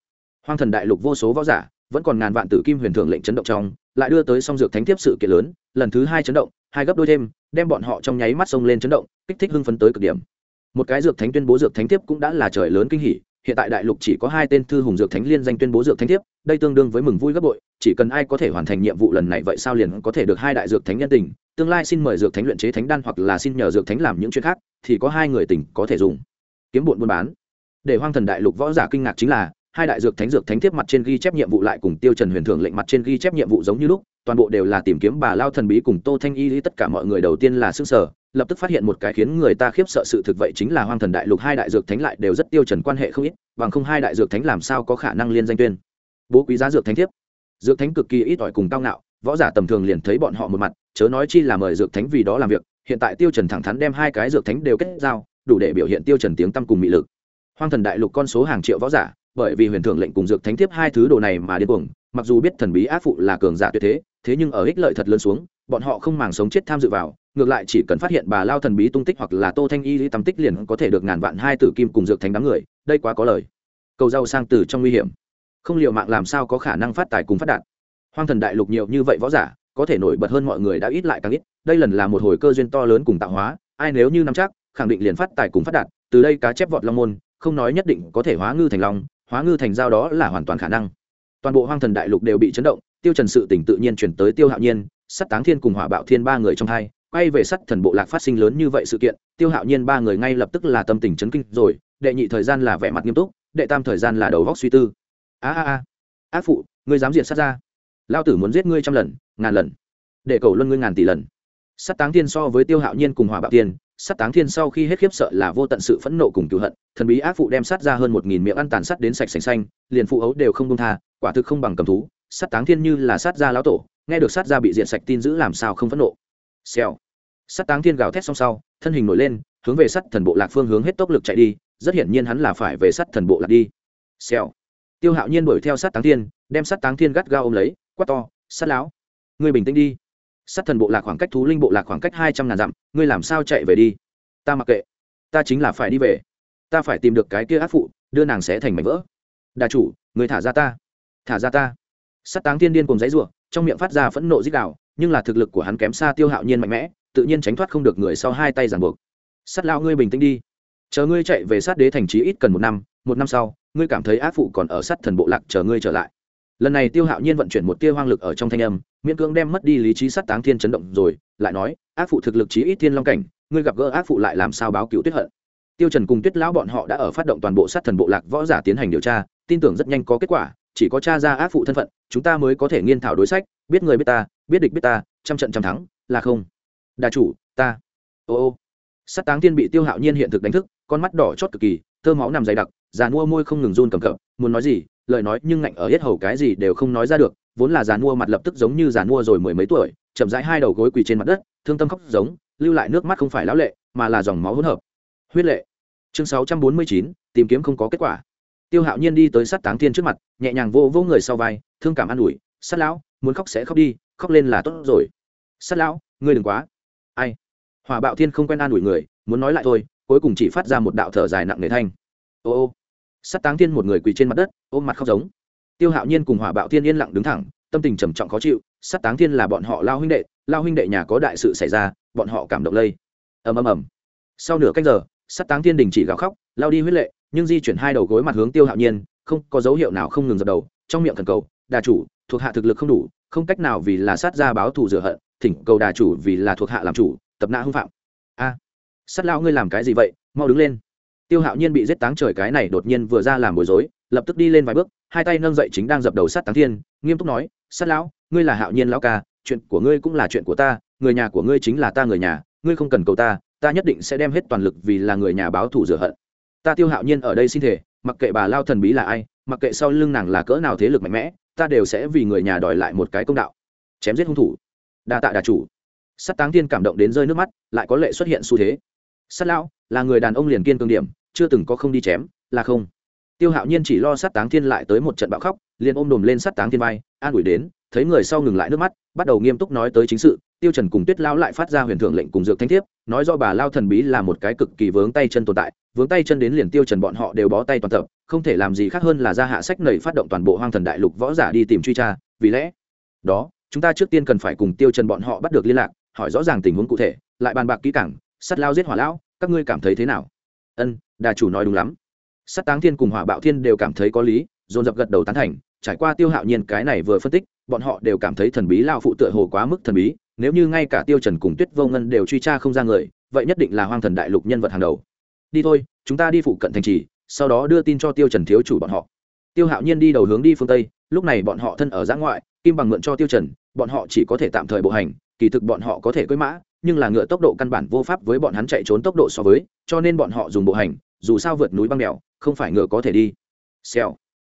Hoang thần đại lục vô số võ giả, vẫn còn ngàn vạn tử kim huyền thường lệnh chấn động trong, lại đưa tới song dược thánh thiếp sự kiện lớn, lần thứ hai chấn động, hai gấp đôi thêm, đem bọn họ trong nháy mắt sông lên chấn động, kích thích hưng phấn tới cực điểm. Một cái dược thánh tuyên bố dược thánh thiếp cũng đã là trời lớn kinh hỉ, hiện tại đại lục chỉ có hai tên thư hùng dược thánh liên danh tuyên bố dược thánh thiếp, đây tương đương với mừng vui gấp bội chỉ cần ai có thể hoàn thành nhiệm vụ lần này vậy sao liền có thể được hai đại dược thánh nhân tình, tương lai xin mời dược thánh luyện chế thánh đan hoặc là xin nhờ dược thánh làm những chuyện khác, thì có hai người tình có thể dùng. Kiếm bụn buôn bán. Để hoang thần đại lục võ giả kinh ngạc chính là, hai đại dược thánh dược thánh tiếp mặt trên ghi chép nhiệm vụ lại cùng tiêu trần huyền thưởng lệnh mặt trên ghi chép nhiệm vụ giống như lúc, toàn bộ đều là tìm kiếm bà lao thần bí cùng tô thanh y lý, tất cả mọi người đầu tiên là xương sở lập tức phát hiện một cái khiến người ta khiếp sợ sự thực vậy chính là hoang thần đại lục hai đại dược thánh lại đều rất tiêu trần quan hệ không ít, bằng không hai đại dược thánh làm sao có khả năng liên danh tuyên. Bố quý giá dược thánh thiếp dược thánh cực kỳ ít ỏi cùng cao ngạo, võ giả tầm thường liền thấy bọn họ một mặt, chớ nói chi là mời dược thánh vì đó làm việc, hiện tại tiêu trần thẳng thắn đem hai cái dược thánh đều kết giao, đủ để biểu hiện tiêu trần tiếng tâm cùng mị lực. Hoang thần đại lục con số hàng triệu võ giả, bởi vì huyền thưởng lệnh cùng dược thánh tiếp hai thứ đồ này mà điên cuồng, mặc dù biết thần bí ác phụ là cường giả tuyệt thế thế nhưng ở ích lợi thật lớn xuống, bọn họ không màng sống chết tham dự vào, ngược lại chỉ cần phát hiện bà lao thần bí tung tích hoặc là tô thanh y lý tâm tích liền có thể được ngàn vạn hai tử kim cùng dược thánh đám người, đây quá có lời. Cầu giàu sang từ trong nguy hiểm không liệu mạng làm sao có khả năng phát tài cùng phát đạt. Hoang thần đại lục nhiều như vậy võ giả, có thể nổi bật hơn mọi người đã ít lại càng ít, đây lần là một hồi cơ duyên to lớn cùng tạo hóa, ai nếu như nắm chắc, khẳng định liền phát tài cùng phát đạt, từ đây cá chép vọt long môn, không nói nhất định có thể hóa ngư thành long, hóa ngư thành giao đó là hoàn toàn khả năng. Toàn bộ hoang thần đại lục đều bị chấn động, tiêu trần sự tỉnh tự nhiên chuyển tới tiêu hạo nhiên, sắt táng thiên cùng hỏa bạo thiên ba người trong hai, quay về sắt thần bộ lạc phát sinh lớn như vậy sự kiện, tiêu hạo nhiên ba người ngay lập tức là tâm tình chấn kinh rồi, đệ nhị thời gian là vẻ mặt nghiêm túc, đệ tam thời gian là đầu góc suy tư a a a, ác phụ, ngươi dám diệt sát ra. Lao tử muốn giết ngươi trăm lần, ngàn lần, để cầu luân ngươi ngàn tỷ lần. Sắt táng thiên so với tiêu hạo nhiên cùng hỏa bạo thiên, sát táng thiên sau khi hết khiếp sợ là vô tận sự phẫn nộ cùng cựu hận, thần bí ác phụ đem sát ra hơn một nghìn miệng ăn tàn sắt đến sạch sành xanh, liền phụ ấu đều không công tha, quả thực không bằng cầm thú. Sát táng thiên như là sát ra lão tổ, nghe được sát ra bị diện sạch tin giữ làm sao không phẫn nộ. Xèo. Sát táng thiên gào thét xong sau, thân hình nổi lên, hướng về sắt thần bộ lạc phương hướng hết tốc lực chạy đi, rất hiển nhiên hắn là phải về sắt thần bộ lạc đi. Xèo tiêu hạo nhiên đuổi theo sát táng thiên, đem sát táng thiên gắt gao ôm lấy, quát to, sát lão người bình tĩnh đi. Sát thần bộ lạc khoảng cách thú linh bộ lạc khoảng cách hai trăm ngàn dặm, ngươi làm sao chạy về đi? Ta mặc kệ, ta chính là phải đi về. Ta phải tìm được cái kia ác phụ, đưa nàng sẽ thành mảnh vỡ. Đà chủ người thả ra ta, thả ra ta. Sát táng thiên điên cùng giấy ruộng trong miệng phát ra phẫn nộ dích đạo nhưng là thực lực của hắn kém xa tiêu hạo nhiên mạnh mẽ, tự nhiên tránh thoát không được người sau hai tay giàn buộc. Sát lao ngươi bình tĩnh đi. Chờ ngươi chạy về sát đế thành trí ít cần một năm một năm sau, ngươi cảm thấy ác phụ còn ở sát thần bộ lạc chờ ngươi trở lại. Lần này tiêu hạo nhiên vận chuyển một tia hoang lực ở trong thanh âm, miễn cưỡng đem mất đi lý trí sát táng thiên chấn động rồi, lại nói, ác phụ thực lực chí ít thiên long cảnh, ngươi gặp gỡ ác phụ lại làm sao báo cứu tuyết hận. Tiêu trần cùng tuyết lão bọn họ đã ở phát động toàn bộ sát thần bộ lạc võ giả tiến hành điều tra, tin tưởng rất nhanh có kết quả, chỉ có tra ra ác phụ thân phận, chúng ta mới có thể nghiên thảo đối sách, biết người biết ta, biết địch biết ta, trăm trận trăm thắng, là không? Đà chủ, ta. Ô ô. Sát táng thiên bị tiêu hạo nhiên hiện thực đánh thức, con mắt đỏ chót cực kỳ, thơ máu nằm dày đặc già mua môi không ngừng run cầm cập, muốn nói gì, lời nói nhưng ngạnh ở hết hầu cái gì đều không nói ra được, vốn là giàn mua mặt lập tức giống như giàn mua rồi mười mấy tuổi, chậm rãi hai đầu gối quỳ trên mặt đất, thương tâm khóc giống, lưu lại nước mắt không phải lão lệ, mà là dòng máu hỗn hợp. Huyết lệ. Chương sáu trăm bốn mươi chín, tìm kiếm không có kết quả. Tiêu hạo nhiên đi tới sát táng thiên trước mặt, nhẹ nhàng vô vô người sau vai, thương cảm an ủi, sát lão, muốn khóc sẽ khóc đi, khóc lên là tốt rồi. Sát lão, ngươi đừng quá. Ai? Hòa bạo thiên không quen an ủi người, muốn nói lại thôi, cuối cùng chỉ phát ra một đạo thở dài nặng nề thanh ô ô sát táng thiên một người quỳ trên mặt đất ôm mặt khóc giống tiêu hạo nhiên cùng hỏa bạo thiên yên lặng đứng thẳng tâm tình trầm trọng khó chịu sát táng thiên là bọn họ lao huynh đệ lao huynh đệ nhà có đại sự xảy ra bọn họ cảm động lây ầm ầm ầm sau nửa cách giờ sát táng thiên đình chỉ gào khóc lao đi huyết lệ nhưng di chuyển hai đầu gối mặt hướng tiêu hạo nhiên không có dấu hiệu nào không ngừng dập đầu trong miệng thần cầu đà chủ thuộc hạ thực lực không đủ không cách nào vì là sát ra báo thù rửa hận thỉnh cầu đà chủ vì là thuộc hạ làm chủ tập nã hưng phạm a à, sát lao ngươi làm cái gì vậy mau đứng lên tiêu hạo nhiên bị giết táng trời cái này đột nhiên vừa ra làm bối rối, lập tức đi lên vài bước, hai tay nâng dậy chính đang dập đầu sát táng thiên, nghiêm túc nói, sát lão, ngươi là hạo nhiên lão ca, chuyện của ngươi cũng là chuyện của ta, người nhà của ngươi chính là ta người nhà, ngươi không cần cầu ta ta nhất định sẽ đem hết toàn lực vì là người nhà báo thù rửa hận. Ta tiêu hạo nhiên ở đây xin thể mặc kệ bà lao thần bí là ai, mặc kệ sau lưng nàng là cỡ nào thế lực mạnh mẽ, ta đều sẽ vì người nhà đòi lại một cái công đạo. Chém giết hung thủ. Đa tạ đà chủ. Sắt táng thiên cảm động đến rơi nước mắt, lại có lệ xuất hiện xu thế. Sát lão, là người đàn ông liền kiên cường điểm, chưa từng có không đi chém, là không. Tiêu hạo nhiên chỉ lo sát táng thiên lại tới một trận bạo khóc, liền ôm đồm lên sát táng thiên vai, an ủi đến, thấy người sau ngừng lại nước mắt, bắt đầu nghiêm túc nói tới chính sự. Tiêu trần cùng tuyết lão lại phát ra huyền thượng lệnh cùng dược thanh thiếp, nói do bà lao thần bí là một cái cực kỳ vướng tay chân tồn tại, vướng tay chân đến liền tiêu trần bọn họ đều bó tay toàn tập, không thể làm gì khác hơn là ra hạ sách nảy phát động toàn bộ hoang thần đại lục võ giả đi tìm truy tra, vì lẽ đó, chúng ta trước tiên cần phải cùng tiêu trần bọn họ bắt được liên lạc, hỏi rõ ràng tình huống cụ thể, lại bàn bạc kỹ càng Sắt lao giết hỏa lão, các ngươi cảm thấy thế nào? Ân, đà chủ nói đúng lắm. Sắt táng thiên cùng hỏa bạo thiên đều cảm thấy có lý, dồn dập gật đầu tán thành, trải qua tiêu hạo nhiên cái này vừa phân tích, bọn họ đều cảm thấy thần bí lao phụ tựa hồ quá mức thần bí, nếu như ngay cả tiêu trần cùng tuyết vô ngân đều truy tra không ra người, vậy nhất định là hoang thần đại lục nhân vật hàng đầu. Đi thôi, chúng ta đi phụ cận thành trì, sau đó đưa tin cho tiêu trần thiếu chủ bọn họ. Tiêu hạo nhiên đi đầu hướng đi phương tây, lúc này bọn họ thân ở giã ngoại, kim bằng mượn cho tiêu trần, bọn họ chỉ có thể tạm thời bộ hành, kỳ thực bọn họ có thể cưỡi mã nhưng là ngựa tốc độ căn bản vô pháp với bọn hắn chạy trốn tốc độ so với, cho nên bọn họ dùng bộ hành, dù sao vượt núi băng đèo không phải ngựa có thể đi. Xèo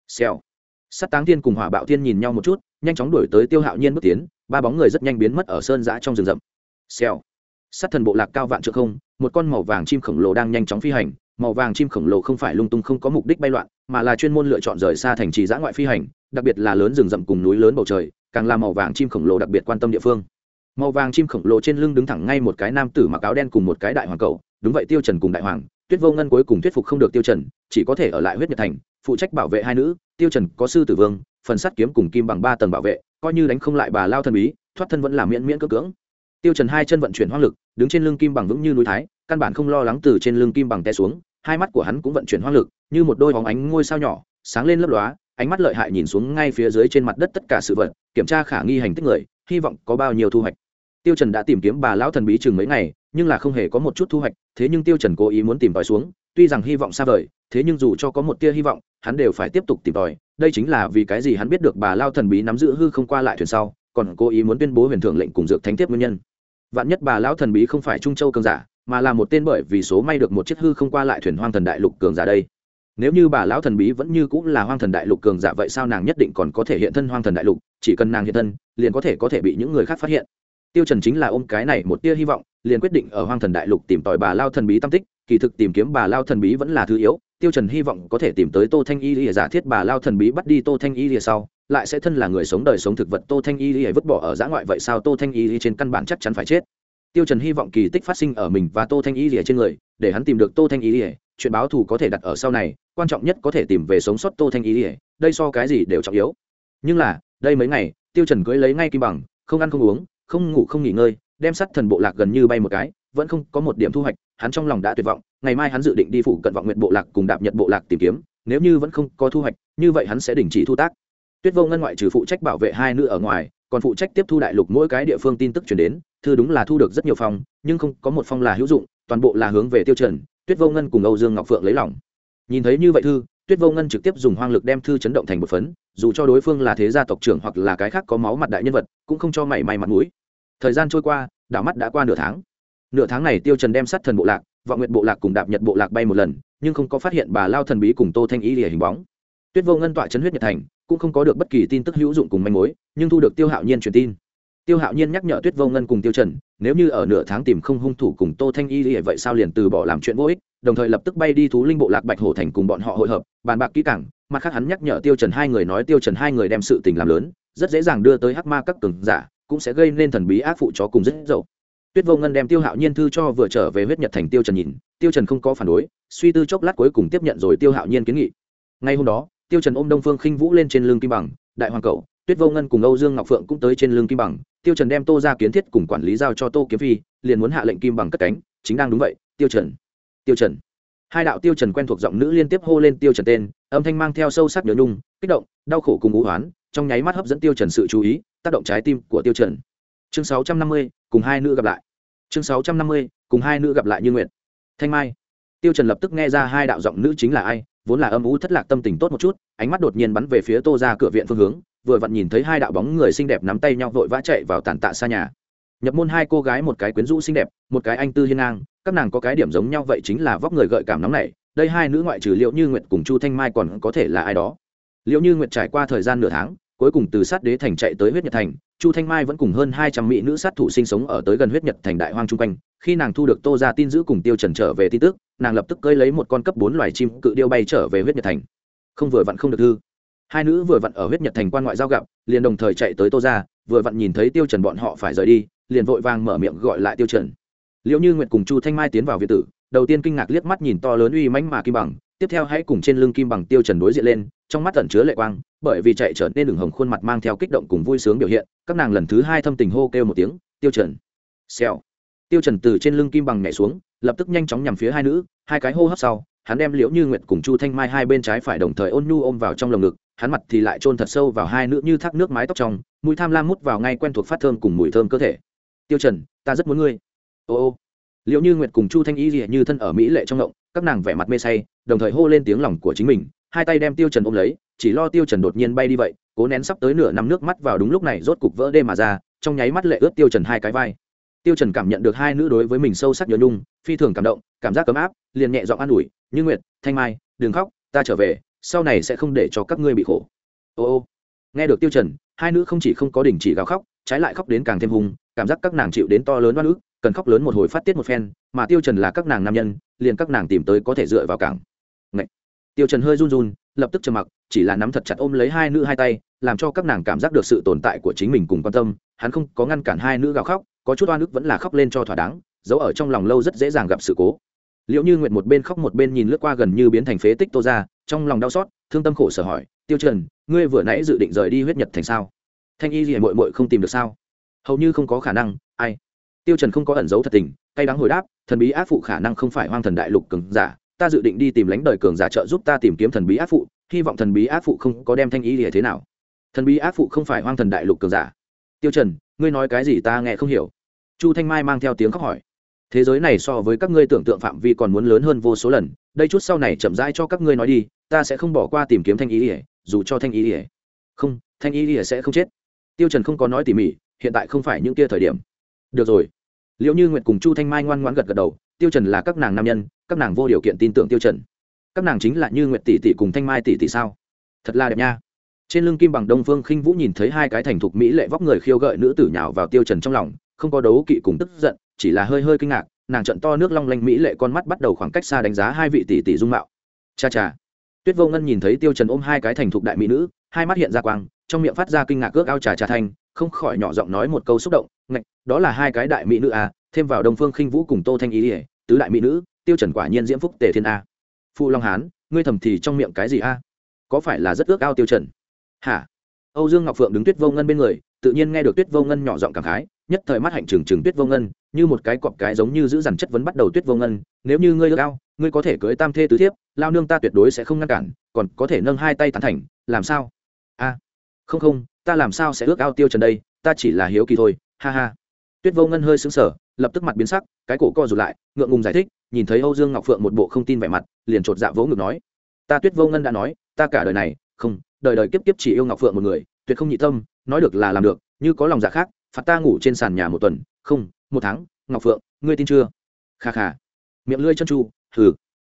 xèo. Sắt táng thiên cùng hỏa bạo thiên nhìn nhau một chút, nhanh chóng đuổi tới tiêu hạo nhiên bước tiến, ba bóng người rất nhanh biến mất ở sơn giã trong rừng rậm. Xèo. Sắt thần bộ lạc cao vạn trượng không, một con màu vàng chim khổng lồ đang nhanh chóng phi hành, màu vàng chim khổng lồ không phải lung tung không có mục đích bay loạn, mà là chuyên môn lựa chọn rời xa thành trì giã ngoại phi hành, đặc biệt là lớn rừng rậm cùng núi lớn bầu trời, càng là màu vàng chim khổng lồ đặc biệt quan tâm địa phương màu vàng chim khổng lồ trên lưng đứng thẳng ngay một cái nam tử mặc áo đen cùng một cái đại hoàng cầu đúng vậy, tiêu trần cùng đại hoàng, tuyết vô ngân cuối cùng thuyết phục không được tiêu trần, chỉ có thể ở lại huyết nhật thành, phụ trách bảo vệ hai nữ. Tiêu trần có sư tử vương, phần sắt kiếm cùng kim bằng ba tầng bảo vệ, coi như đánh không lại bà lao thần bí, thoát thân vẫn là miễn miễn cưỡng cưỡng. Tiêu trần hai chân vận chuyển hoang lực, đứng trên lưng kim bằng vững như núi thái, căn bản không lo lắng từ trên lưng kim bằng té xuống, hai mắt của hắn cũng vận chuyển hoang lực, như một đôi bóng ánh ngôi sao nhỏ, sáng lên lấp lóa, ánh mắt lợi hại nhìn xuống ngay phía dưới trên mặt đất tất cả sự vật, kiểm tra khả nghi hành tích người, hy vọng có bao nhiêu thu hoạch tiêu trần đã tìm kiếm bà lão thần bí chừng mấy ngày, nhưng là không hề có một chút thu hoạch, thế nhưng tiêu trần cố ý muốn tìm tòi xuống, tuy rằng hy vọng xa vời, thế nhưng dù cho có một tia hy vọng, hắn đều phải tiếp tục tìm tòi, đây chính là vì cái gì hắn biết được bà lao thần bí nắm giữ hư không qua lại thuyền sau, còn cố ý muốn tuyên bố huyền thượng lệnh cùng dược thánh tiếp nguyên nhân. Vạn nhất bà lão thần bí không phải trung châu cường giả, mà là một tên bởi vì số may được một chiếc hư không qua lại thuyền hoang thần đại lục cường giả đây. Nếu như bà lão thần bí vẫn như cũng là hoang thần đại lục cường giả vậy sao nàng nhất định còn có thể hiện thân hoang thần đại lục, chỉ cần nàng hiện thân, liền có thể có thể bị những người khác phát hiện tiêu trần chính là ôm cái này một tia hy vọng, liền quyết định ở hoang thần đại lục tìm tòi bà lao thần bí tâm tích, kỳ thực tìm kiếm bà lao thần bí vẫn là thứ yếu, tiêu trần hy vọng có thể tìm tới tô thanh y lìa giả thiết bà lao thần bí bắt đi tô thanh y lìa sau, lại sẽ thân là người sống đời sống thực vật tô thanh y lìa vứt bỏ ở giã ngoại vậy sao tô thanh y lìa trên căn bản chắc chắn phải chết. Tiêu trần hy vọng kỳ tích phát sinh ở mình và tô thanh y lìa trên người, để hắn tìm được tô thanh y lìa, chuyện báo thù có thể đặt ở sau này, quan trọng nhất có thể tìm về sống sót tô thanh y lìa, đây so cái gì đều trọng yếu. Nhưng là, đây mấy ngày, tiêu trần cưới lấy ngay kim bằng, không ăn không uống không ngủ không nghỉ ngơi, đem sắt thần bộ lạc gần như bay một cái, vẫn không có một điểm thu hoạch, hắn trong lòng đã tuyệt vọng, ngày mai hắn dự định đi phụ cận vọng nguyện bộ lạc cùng đạp nhật bộ lạc tìm kiếm, nếu như vẫn không có thu hoạch, như vậy hắn sẽ đình chỉ thu tác. Tuyết vô ngân ngoại trừ phụ trách bảo vệ hai nữ ở ngoài, còn phụ trách tiếp thu đại lục mỗi cái địa phương tin tức chuyển đến, thư đúng là thu được rất nhiều phong, nhưng không có một phong là hữu dụng, toàn bộ là hướng về tiêu trần, tuyết vô ngân cùng âu dương ngọc phượng lấy lòng. Nhìn thấy như vậy thư, tuyết vô ngân trực tiếp dùng hoang lực đem thư chấn động thành một phấn, dù cho đối phương là thế gia tộc trưởng hoặc là cái khác có máu mặt đại nhân vật, cũng không cho mảy may mặt mũi thời gian trôi qua, đảo mắt đã qua nửa tháng. Nửa tháng này, tiêu trần đem sát thần bộ lạc vọng nguyện bộ lạc cùng đạp nhật bộ lạc bay một lần, nhưng không có phát hiện bà lao thần bí cùng tô thanh ý lìa hình bóng. Tuyết vô ngân tọa chấn huyết nhật thành, cũng không có được bất kỳ tin tức hữu dụng cùng manh mối, nhưng thu được tiêu hạo nhiên truyền tin. Tiêu hạo nhiên nhắc nhở tuyết vô ngân cùng tiêu trần, nếu như ở nửa tháng tìm không hung thủ cùng tô thanh y lìa vậy sao liền từ bỏ làm chuyện vô ích, đồng thời lập tức bay đi thú linh bộ lạc bạch hổ thành cùng bọn họ hội hợp, bàn bạc kỹ càng, mặt khác hắn nhắc nhở tiêu trần hai người nói tiêu trần hai người đem sự tình làm lớn, rất dễ dàng đưa tới hắc ma các cường giả cũng sẽ gây nên thần bí ác phụ chó cùng rất dậu. Tuyết vô ngân đem tiêu hạo nhiên thư cho vừa trở về huyết nhật thành tiêu trần nhìn, tiêu trần không có phản đối, suy tư chốc lát cuối cùng tiếp nhận rồi tiêu hạo nhiên kiến nghị. Ngay hôm đó, tiêu trần ôm đông phương khinh vũ lên trên lưng kim bằng, đại hoàng cậu tuyết vô ngân cùng âu dương ngọc phượng cũng tới trên lưng kim bằng, tiêu trần đem tô ra kiến thiết cùng quản lý giao cho tô kiếm phi, liền muốn hạ lệnh kim bằng cất cánh, chính đang đúng vậy, tiêu trần tiêu trần. Hai đạo tiêu trần quen thuộc giọng nữ liên tiếp hô lên tiêu trần tên, âm thanh mang theo sâu sắc nhớ nhung, kích động, đau khổ cùng ngũ hoán trong nháy mắt hấp dẫn tiêu trần sự chú ý tác động trái tim của tiêu trần. Chương 650, cùng hai nữ gặp lại. Chương 650, cùng hai nữ gặp lại như nguyện. Thanh mai. Tiêu trần lập tức nghe ra hai đạo giọng nữ chính là ai vốn là âm u thất lạc tâm tình tốt một chút ánh mắt đột nhiên bắn về phía tô ra cửa viện phương hướng vừa vặn nhìn thấy hai đạo bóng người xinh đẹp nắm tay nhau vội vã chạy vào tàn tạ xa nhà. Nhập môn hai cô gái một cái quyến rũ xinh đẹp một cái anh tư hiên ngang các nàng có cái điểm giống nhau vậy chính là vóc người gợi cảm nóng này đây hai nữ ngoại trừ liệu như nguyệt cùng chu thanh mai còn có thể là ai đó? Liệu như nguyệt trải qua thời gian nửa tháng, cuối cùng từ sát đế thành chạy tới huyết nhật thành, chu thanh mai vẫn cùng hơn hai trăm mỹ nữ sát thủ sinh sống ở tới gần huyết nhật thành đại hoang chung quanh. Khi nàng thu được tô ra tin giữ cùng tiêu trần trở về tin tức, nàng lập tức cơi lấy một con cấp bốn loài chim cự điêu bay trở về huyết nhật thành. Không vừa vặn không được thư. Hai nữ vừa vặn ở huyết nhật thành quan ngoại giao gặp, liền đồng thời chạy tới tô ra vừa vặn nhìn thấy tiêu trần bọn họ phải rời đi, liền vội vàng mở miệng gọi lại tiêu trần. Liệu như nguyệt cùng chu thanh mai tiến vào viện tử, đầu tiên kinh ngạc liếc mắt nhìn to lớn uy mãnh mà kim bằng tiếp theo hãy cùng trên lưng kim bằng tiêu trần đối diện lên, trong mắt tẩn chứa lệ quang, bởi vì chạy trở nên đường hồng khuôn mặt mang theo kích động cùng vui sướng biểu hiện, các nàng lần thứ hai thâm tình hô kêu một tiếng, tiêu trần! Xèo. Tiêu trần từ trên lưng kim bằng nhảy xuống, lập tức nhanh chóng nhằm phía hai nữ, hai cái hô hấp sau, hắn đem liễu như nguyệt cùng chu thanh mai hai bên trái phải đồng thời ôn nhu ôm vào trong lồng ngực, hắn mặt thì lại chôn thật sâu vào hai nữ như thác nước mái tóc trong mùi tham lam mút vào ngay quen thuộc phát thơm cùng mùi thơm cơ thể. Tiêu trần, ta rất muốn ngươi. Ô ô. Liễu như nguyệt cùng chu thanh y gì như thân ở mỹ lệ trong ngộng, các nàng vẻ mặt mê say đồng thời hô lên tiếng lòng của chính mình, hai tay đem tiêu trần ôm lấy, chỉ lo tiêu trần đột nhiên bay đi vậy, cố nén sắp tới nửa năm nước mắt vào đúng lúc này rốt cục vỡ đê mà ra, trong nháy mắt lệ ướt tiêu trần hai cái vai. Tiêu trần cảm nhận được hai nữ đối với mình sâu sắc nhớ nhung, phi thường cảm động, cảm giác cấm áp, liền nhẹ giọng an ủi, như nguyệt, thanh mai, đừng khóc, ta trở về, sau này sẽ không để cho các ngươi bị khổ. Ô ô. Nghe được tiêu trần, hai nữ không chỉ không có đình chỉ gào khóc, trái lại khóc đến càng thêm hùng cảm giác các nàng chịu đến to lớn oan ức, cần khóc lớn một hồi phát tiết một phen, mà tiêu trần là các nàng nam nhân, liền các nàng tìm tới có thể dựa vào cảng tiêu trần hơi run run, lập tức trầm mặc, chỉ là nắm thật chặt ôm lấy hai nữ hai tay, làm cho các nàng cảm giác được sự tồn tại của chính mình cùng quan tâm. Hắn không có ngăn cản hai nữ gào khóc, có chút oan ức vẫn là khóc lên cho thỏa đáng, giấu ở trong lòng lâu rất dễ dàng gặp sự cố. Liệu như nguyệt một bên khóc một bên nhìn lướt qua gần như biến thành phế tích tô ra trong lòng đau xót, thương tâm khổ sở hỏi, tiêu trần, ngươi vừa nãy dự định rời đi huyết nhật thành sao? Thanh y gì muội muội không tìm được sao? Hầu như không có khả năng, ai? Tiêu trần không có ẩn giấu thật tình, cay đắng hồi đáp, thần bí ác phụ khả năng không phải hoang thần đại lục cường giả ta dự định đi tìm lãnh đời cường giả trợ giúp ta tìm kiếm thần bí ác phụ, hy vọng thần bí ác phụ không có đem thanh ý lìa thế nào. Thần bí ác phụ không phải hoang thần đại lục cường giả. Tiêu trần, ngươi nói cái gì ta nghe không hiểu. Chu thanh mai mang theo tiếng khóc hỏi. Thế giới này so với các ngươi tưởng tượng phạm vi còn muốn lớn hơn vô số lần, đây chút sau này chậm rãi cho các ngươi nói đi, ta sẽ không bỏ qua tìm kiếm thanh ý ỉa dù cho thanh ý ỉa không, thanh ý ỉa sẽ không chết. Tiêu trần không có nói tỉ mỉ, hiện tại không phải những kia thời điểm. Được rồi. Liệu như nguyệt cùng chu thanh mai ngoan ngoãn gật gật đầu, tiêu trần là các nàng nam nhân các nàng vô điều kiện tin tưởng tiêu trần. Các nàng chính là như nguyệt tỷ tỷ cùng thanh mai tỷ tỷ sao? Thật là đẹp nha. Trên lưng kim bằng đông phương khinh vũ nhìn thấy hai cái thành thục mỹ lệ vóc người khiêu gợi nữ tử nhào vào tiêu trần trong lòng, không có đấu kỵ cùng tức giận, chỉ là hơi hơi kinh ngạc, nàng trận to nước long lanh mỹ lệ con mắt bắt đầu khoảng cách xa đánh giá hai vị tỷ tỷ dung mạo. Cha cha. Tuyết vô ngân nhìn thấy tiêu trần ôm hai cái thành thục đại mỹ nữ, hai mắt hiện ra quang, trong miệng phát ra kinh ngạc cước ao trà trà thanh, không khỏi nhỏ giọng nói một câu xúc động, ngạch, đó là hai cái đại mỹ nữ à thêm vào đông phương khinh vũ cùng tô thanh ý ỉa tứ đại mỹ nữ tiêu trần quả nhiên diễm phúc tề thiên a. Phụ long hán, ngươi thầm thì trong miệng cái gì a? Có phải là rất ước ao tiêu trần? Hả? Âu dương ngọc phượng đứng tuyết vô ngân bên người, tự nhiên nghe được tuyết vô ngân nhỏ giọng cảm khái, nhất thời mắt hạnh trừng trừng tuyết vô ngân, như một cái cọp cái giống như giữ dằn chất vấn bắt đầu tuyết vô ngân, nếu như ngươi ước ao, ngươi có thể cưới tam thê tứ thiếp, lao nương ta tuyệt đối sẽ không ngăn cản, còn có thể nâng hai tay tán thành, làm sao? A, không không, ta làm sao sẽ ước ao tiêu trần đây, ta chỉ là hiếu kỳ thôi, ha ha. Tuyết vô ngân hơi sững sờ lập tức mặt biến sắc, cái cổ co rụt lại, ngượng ngùng giải thích, nhìn thấy âu dương ngọc phượng một bộ không tin vẻ mặt, liền chột dạ vỗ ngực nói, ta tuyết vô ngân đã nói, ta cả đời này, không, đời đời kiếp kiếp chỉ yêu ngọc phượng một người, tuyệt không nhị tâm, nói được là làm được, như có lòng dạ khác, phạt ta ngủ trên sàn nhà một tuần, không, một tháng, ngọc phượng, ngươi tin chưa kha kha miệng lưỡi chân tru thử.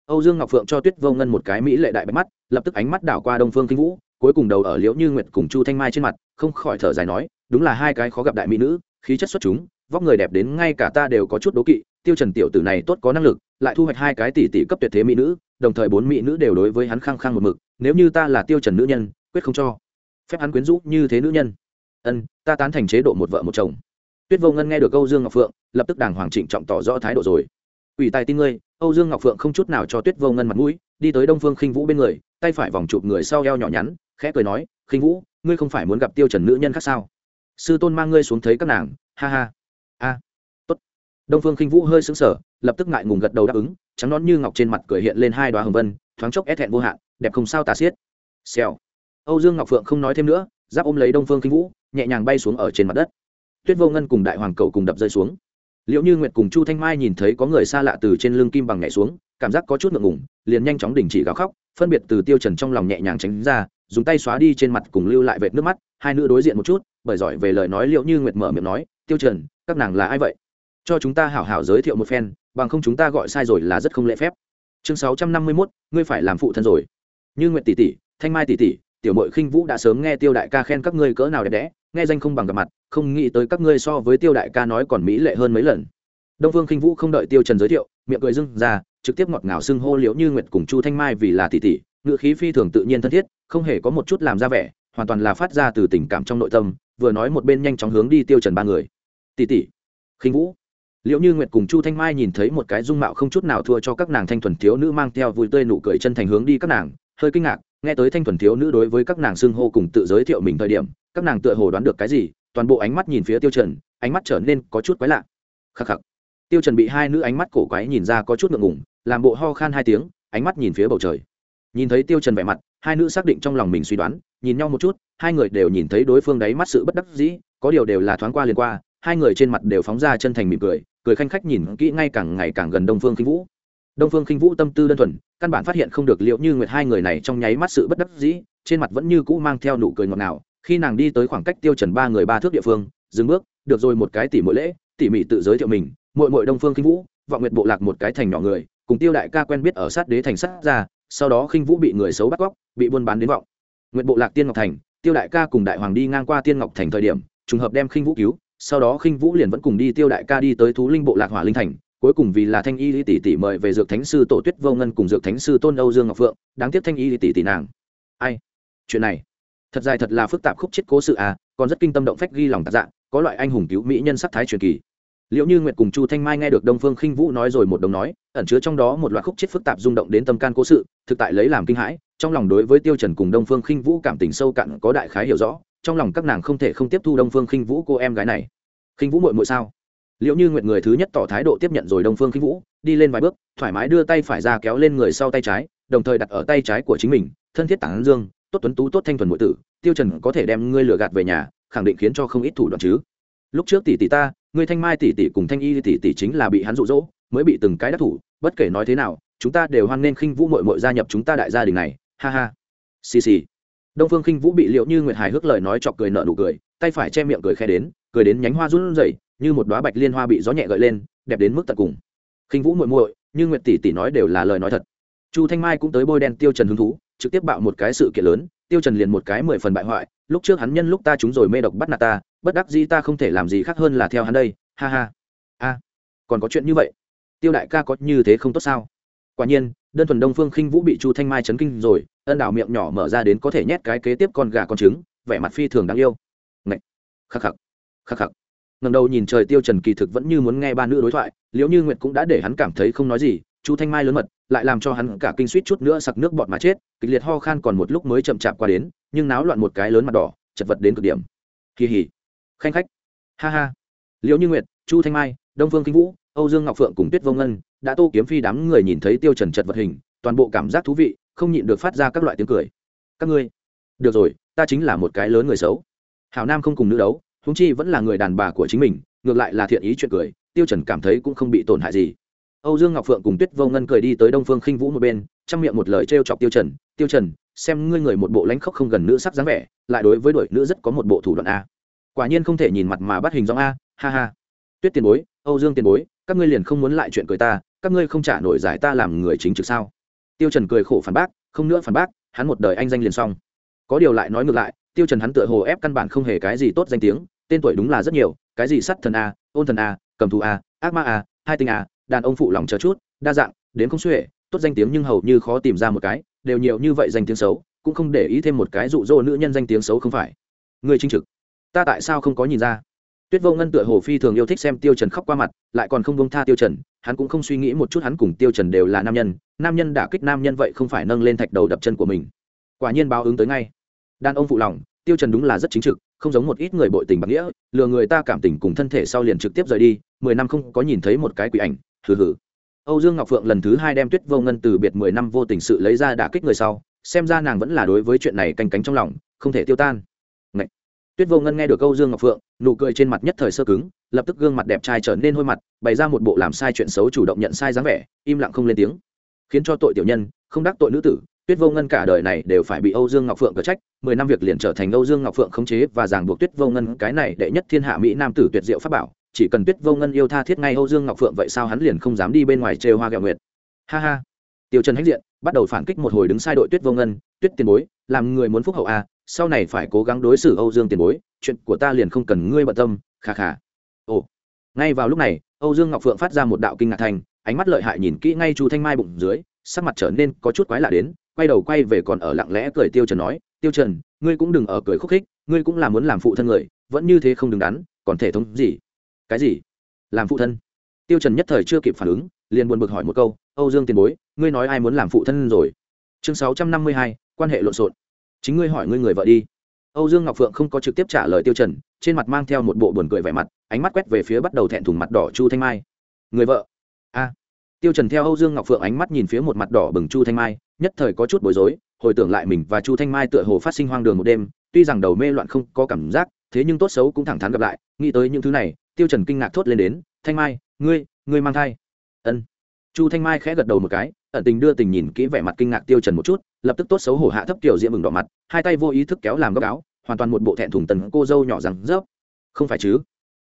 âu dương ngọc phượng cho tuyết vô ngân một cái mỹ lệ đại bạch mắt, lập tức ánh mắt đảo qua đông phương kinh vũ, cuối cùng đầu ở liễu như nguyệt cùng chu thanh mai trên mặt, không khỏi thở dài nói, đúng là hai cái khó gặp đại mỹ nữ, khí chất xuất chúng vóc người đẹp đến ngay cả ta đều có chút đố kỵ, tiêu trần tiểu tử này tốt có năng lực, lại thu hoạch hai cái tỷ tỷ cấp tuyệt thế mỹ nữ, đồng thời bốn mỹ nữ đều đối với hắn khăng khăng một mực, nếu như ta là tiêu trần nữ nhân, quyết không cho. Phép hắn quyến rũ như thế nữ nhân. Ân, ta tán thành chế độ một vợ một chồng. Tuyết vô ngân nghe được âu dương ngọc phượng, lập tức đàng hoàng trịnh trọng tỏ rõ thái độ rồi. Ủy tài tin ngươi, âu dương ngọc phượng không chút nào cho tuyết vô ngân mặt mũi, đi tới đông phương khinh vũ bên người, tay phải vòng chụp người sau eo nhỏ nhắn, khẽ cười nói, khinh vũ, ngươi không phải muốn gặp tiêu trần nữ nhân khác sao? Sư tôn mang ngươi xuống thấy các nàng, ha ha a, tốt. Đông phương khinh vũ hơi sững sờ, lập tức ngại ngùng gật đầu đáp ứng, trắng nón như ngọc trên mặt cười hiện lên hai đoá hồng vân, thoáng chốc é thẹn vô hạn, đẹp không sao tà xiết. Xèo. Âu dương ngọc phượng không nói thêm nữa, giáp ôm lấy đông phương khinh vũ, nhẹ nhàng bay xuống ở trên mặt đất. Tuyết vô ngân cùng đại hoàng cầu cùng đập rơi xuống. Liệu như nguyệt cùng chu thanh mai nhìn thấy có người xa lạ từ trên lưng kim bằng nhảy xuống, cảm giác có chút ngượng ngủng liền nhanh chóng đình chỉ gào khóc, phân biệt từ tiêu trần trong lòng nhẹ nhàng tránh ra, dùng tay xóa đi trên mặt cùng lưu lại vệt nước mắt, hai nữ đối diện một chút, bởi giỏi về lời nói liệu như nguyệt mở miệng nói, tiêu trần các nàng là ai vậy? Cho chúng ta hảo hảo giới thiệu một phen bằng không chúng ta gọi sai rồi là rất không lễ phép. Chương 651, ngươi phải làm phụ thân rồi. Như nguyệt tỷ tỷ thanh mai tỷ tỷ tiểu mội khinh vũ đã sớm nghe tiêu đại ca khen các ngươi cỡ nào đẹp đẽ nghe danh không bằng gặp mặt không nghĩ tới các ngươi so với tiêu đại ca nói còn mỹ lệ hơn mấy lần. Đông phương khinh vũ không đợi tiêu trần giới thiệu miệng cười dưng ra trực tiếp ngọt ngào xưng hô liễu như nguyệt cùng chu thanh mai vì là tỷ tỷ ngựa khí phi thường tự nhiên thân thiết không hề có một chút làm ra vẻ hoàn toàn là phát ra từ tình cảm trong nội tâm vừa nói một bên nhanh chóng hướng đi tiêu trần ba người tỷ tỷ khinh vũ. Liệu như nguyệt cùng chu thanh mai nhìn thấy một cái dung mạo không chút nào thua cho các nàng thanh thuần thiếu nữ mang theo vui tươi nụ cười chân thành hướng đi các nàng, hơi kinh ngạc, nghe tới thanh thuần thiếu nữ đối với các nàng xưng hô cùng tự giới thiệu mình thời điểm, các nàng tựa hồ đoán được cái gì, toàn bộ ánh mắt nhìn phía tiêu trần, ánh mắt trở nên có chút quái lạ. Khắc khắc. Tiêu trần bị hai nữ ánh mắt cổ quái nhìn ra có chút ngượng ngùng, làm bộ ho khan hai tiếng, ánh mắt nhìn phía bầu trời. Nhìn thấy tiêu trần vẻ mặt, hai nữ xác định trong lòng mình suy đoán, nhìn nhau một chút, hai người đều nhìn thấy đối phương đáy mắt sự bất đắc dĩ, có điều đều là thoáng qua liền qua hai người trên mặt đều phóng ra chân thành mỉm cười cười khanh khách nhìn kỹ ngay càng ngày càng gần đông phương khinh vũ. Đông phương khinh vũ tâm tư đơn thuần, căn bản phát hiện không được liệu như nguyệt hai người này trong nháy mắt sự bất đắc dĩ, trên mặt vẫn như cũ mang theo nụ cười ngọt ngào. Khi nàng đi tới khoảng cách tiêu trần ba người ba thước địa phương, dừng bước, được rồi một cái tỉ mỗi lễ, tỉ mỉ tự giới thiệu mình, muội muội đông phương khinh vũ, vọng nguyệt bộ lạc một cái thành nhỏ người, cùng tiêu đại ca quen biết ở sát đế thành sát ra sau đó khinh vũ bị người xấu bắt cóc, bị buôn bán đến vọng. Nguyệt bộ lạc tiên ngọc thành, tiêu đại ca cùng đại hoàng đi ngang qua tiên ngọc thành thời điểm, trùng hợp đem khinh vũ cứu sau đó khinh vũ liền vẫn cùng đi tiêu đại ca đi tới thú linh bộ lạc hỏa linh thành, cuối cùng vì là thanh y tỷ tỷ mời về dược thánh sư tổ tuyết vô ngân cùng dược thánh sư tôn âu dương ngọc phượng, đáng tiếc thanh y tỷ tỷ nàng. Ai? Chuyện này, thật dài thật là phức tạp khúc chết cố sự à còn rất kinh tâm động phách ghi lòng tạc dạ có loại anh hùng cứu mỹ nhân sắc thái truyền kỳ. Liệu như nguyệt cùng chu thanh mai nghe được đông phương khinh vũ nói rồi một đồng nói, ẩn chứa trong đó một loạt khúc chết phức tạp rung động đến tâm can cố sự, thực tại lấy làm kinh hãi, trong lòng đối với tiêu trần cùng đông phương khinh vũ cảm tình sâu cạn có đại khái hiểu rõ trong lòng các nàng không thể không tiếp thu đông phương khinh vũ cô em gái này. Khinh vũ muội muội sao? Liệu như nguyện người thứ nhất tỏ thái độ tiếp nhận rồi đông phương khinh vũ, đi lên vài bước, thoải mái đưa tay phải ra kéo lên người sau tay trái, đồng thời đặt ở tay trái của chính mình, thân thiết tản dương, tốt tuấn tú, tốt thanh thuần muội tử, tiêu trần có thể đem ngươi lừa gạt về nhà, khẳng định khiến cho không ít thủ đoạn chứ. Lúc trước tỷ tỷ ta, ngươi thanh mai tỷ tỷ cùng thanh y tỷ tỷ chính là bị hắn dụ dỗ, mới bị từng cái đắc thủ, bất kể nói thế nào, chúng ta đều hoan nên khinh vũ muội muội gia nhập chúng ta đại gia đình này. Ha ha. Xì xì đông phương khinh vũ bị liệu như nguyệt hài hước lời nói chọc cười nợ nụ cười, tay phải che miệng cười khe đến, cười đến nhánh hoa run rẩy, như một đóa bạch liên hoa bị gió nhẹ gợi lên, đẹp đến mức tận cùng. Khinh vũ muội muội, như nguyệt tỷ tỷ nói đều là lời nói thật. Chu thanh mai cũng tới bôi đen tiêu trần hứng thú, trực tiếp bạo một cái sự kiện lớn, tiêu trần liền một cái mười phần bại hoại, lúc trước hắn nhân lúc ta chúng rồi mê độc bắt nạt ta, bất đắc dĩ ta không thể làm gì khác hơn là theo hắn đây, ha ha. A, còn có chuyện như vậy? Tiêu đại ca có như thế không tốt sao? Quả nhiên đơn thuần đông phương khinh vũ bị chu thanh mai chấn kinh rồi, ân đào miệng nhỏ mở ra đến có thể nhét cái kế tiếp con gà con trứng, vẻ mặt phi thường đáng yêu. Ngậy! khắc khắc! Khắc khắc! Ngầm đầu nhìn trời tiêu trần kỳ thực vẫn như muốn nghe ba nữ đối thoại, liễu như nguyệt cũng đã để hắn cảm thấy không nói gì, chu thanh mai lớn mật, lại làm cho hắn cả kinh suýt chút nữa sặc nước bọt mà chết, kịch liệt ho khan còn một lúc mới chậm chạp qua đến, nhưng náo loạn một cái lớn mặt đỏ, chật vật đến cực điểm. Kỳ hỉ! Khanh khách! Ha ha! Liễu như nguyệt, chu thanh mai, đông phương kinh vũ, âu dương ngọc phượng cùng tuyết vô ngân đã tô kiếm phi đám người nhìn thấy tiêu trần chật vật hình, toàn bộ cảm giác thú vị, không nhịn được phát ra các loại tiếng cười. Các ngươi, được rồi, ta chính là một cái lớn người xấu. Hảo nam không cùng nữ đấu chúng chi vẫn là người đàn bà của chính mình, ngược lại là thiện ý chuyện cười, tiêu trần cảm thấy cũng không bị tổn hại gì. Âu dương ngọc phượng cùng tuyết vô ngân cười đi tới đông phương khinh vũ một bên, trong miệng một lời trêu chọc tiêu trần tiêu trần, xem ngươi người một bộ lãnh khốc không gần nữ sắc dáng vẻ, lại đối với đội nữ rất có một bộ thủ đoạn a. Quả nhiên không thể nhìn mặt mà bắt hình dong a, ha ha. Tuyết tiền bối, âu dương tiền bối, các ngươi liền không muốn lại chuyện cười ta các ngươi không trả nổi giải ta làm người chính trực sao? Tiêu trần cười khổ phản bác, không nữa phản bác, hắn một đời anh danh liền xong. Có điều lại nói ngược lại, tiêu trần hắn tựa hồ ép căn bản không hề cái gì tốt danh tiếng, tên tuổi đúng là rất nhiều, cái gì sắt thần a, ôn thần a, cầm thù a, ác ma a, hai tinh a, đàn ông phụ lòng chờ chút, đa dạng, đến không xuể, tốt danh tiếng nhưng hầu như khó tìm ra một cái, đều nhiều như vậy danh tiếng xấu, cũng không để ý thêm một cái dụ dỗ nữ nhân danh tiếng xấu không phải. Người chính trực, ta tại sao không có nhìn ra? Tuyết vô ngân tựa hồ phi thường yêu thích xem tiêu trần khóc qua mặt, lại còn không bông tha tiêu trần hắn cũng không suy nghĩ một chút hắn cùng tiêu trần đều là nam nhân nam nhân đả kích nam nhân vậy không phải nâng lên thạch đầu đập chân của mình. Quả nhiên báo ứng tới ngay. Đàn ông phụ lòng, tiêu trần đúng là rất chính trực, không giống một ít người bội tình bạc nghĩa, lừa người ta cảm tình cùng thân thể sau liền trực tiếp rời đi, mười năm không có nhìn thấy một cái quỷ ảnh, hừ hừ. Âu dương ngọc phượng lần thứ hai đem tuyết vô ngân từ biệt mười năm vô tình sự lấy ra đả kích người sau, xem ra nàng vẫn là đối với chuyện này canh cánh trong lòng, không thể tiêu tan. Ngậy. tuyết vô ngân nghe được âu dương ngọc phượng, nụ cười trên mặt nhất thời sơ cứng lập tức gương mặt đẹp trai trở nên hôi mặt bày ra một bộ làm sai chuyện xấu chủ động nhận sai dáng vẻ im lặng không lên tiếng. Khiến cho tội tiểu nhân không đắc tội nữ tử tuyết vô ngân cả đời này đều phải bị âu dương ngọc phượng cở trách mười năm việc liền trở thành âu dương ngọc phượng khống chế và ràng buộc tuyết vô ngân cái này đệ nhất thiên hạ mỹ nam tử tuyệt diệu pháp bảo chỉ cần tuyết vô ngân yêu tha thiết ngay âu dương ngọc phượng vậy sao hắn liền không dám đi bên ngoài trêu hoa gạo nguyệt. Ha ha. Tiêu trần hãnh diện bắt đầu phản kích một hồi đứng sai đội tuyết vô ngân tuyết tiền bối làm người muốn phúc hậu a à, sau này phải cố gắng đối xử âu dương tiền bối chuyện của ta liền không cần ngươi bận tâm kha kha ồ. Ngay vào lúc này âu dương ngọc phượng phát ra một đạo kinh ngạc thành ánh mắt lợi hại nhìn kỹ ngay chu thanh mai bụng dưới sắc mặt trở nên có chút quái lạ đến quay đầu quay về còn ở lặng lẽ cười tiêu trần nói tiêu trần ngươi cũng đừng ở cười khúc khích ngươi cũng là muốn làm phụ thân người vẫn như thế không đứng đắn còn thể thống gì? Cái gì? Làm phụ thân. Tiêu trần nhất thời chưa kịp phản ứng liền buồn bực hỏi một câu âu dương tiền bối ngươi nói ai muốn làm phụ thân rồi? Chương 652, quan hệ lộn xộn. Chính ngươi hỏi ngươi người vợ đi. Âu dương ngọc phượng không có trực tiếp trả lời tiêu trần trên mặt mang theo một bộ buồn cười vẻ mặt ánh mắt quét về phía bắt đầu thẹn thùng mặt đỏ chu thanh mai. Người vợ. A. Tiêu trần theo âu dương ngọc phượng ánh mắt nhìn phía một mặt đỏ bừng chu thanh mai, nhất thời có chút bối rối, hồi tưởng lại mình và chu thanh mai tựa hồ phát sinh hoang đường một đêm, tuy rằng đầu mê loạn không có cảm giác, thế nhưng tốt xấu cũng thẳng thắn gặp lại, nghĩ tới những thứ này, tiêu trần kinh ngạc thốt lên đến, thanh mai, ngươi ngươi mang thai. Ân. Chu thanh mai khẽ gật đầu một cái, ẩn tình đưa tình nhìn kỹ vẻ mặt kinh ngạc tiêu trần một chút, lập tức tốt xấu hổ hạ thấp tiểu diễm mừng đỏ mặt, hai tay vô ý thức kéo làm góc áo, hoàn toàn một bộ thẹn thùng tần cô dâu nhỏ rằng rớp. Không phải chứ?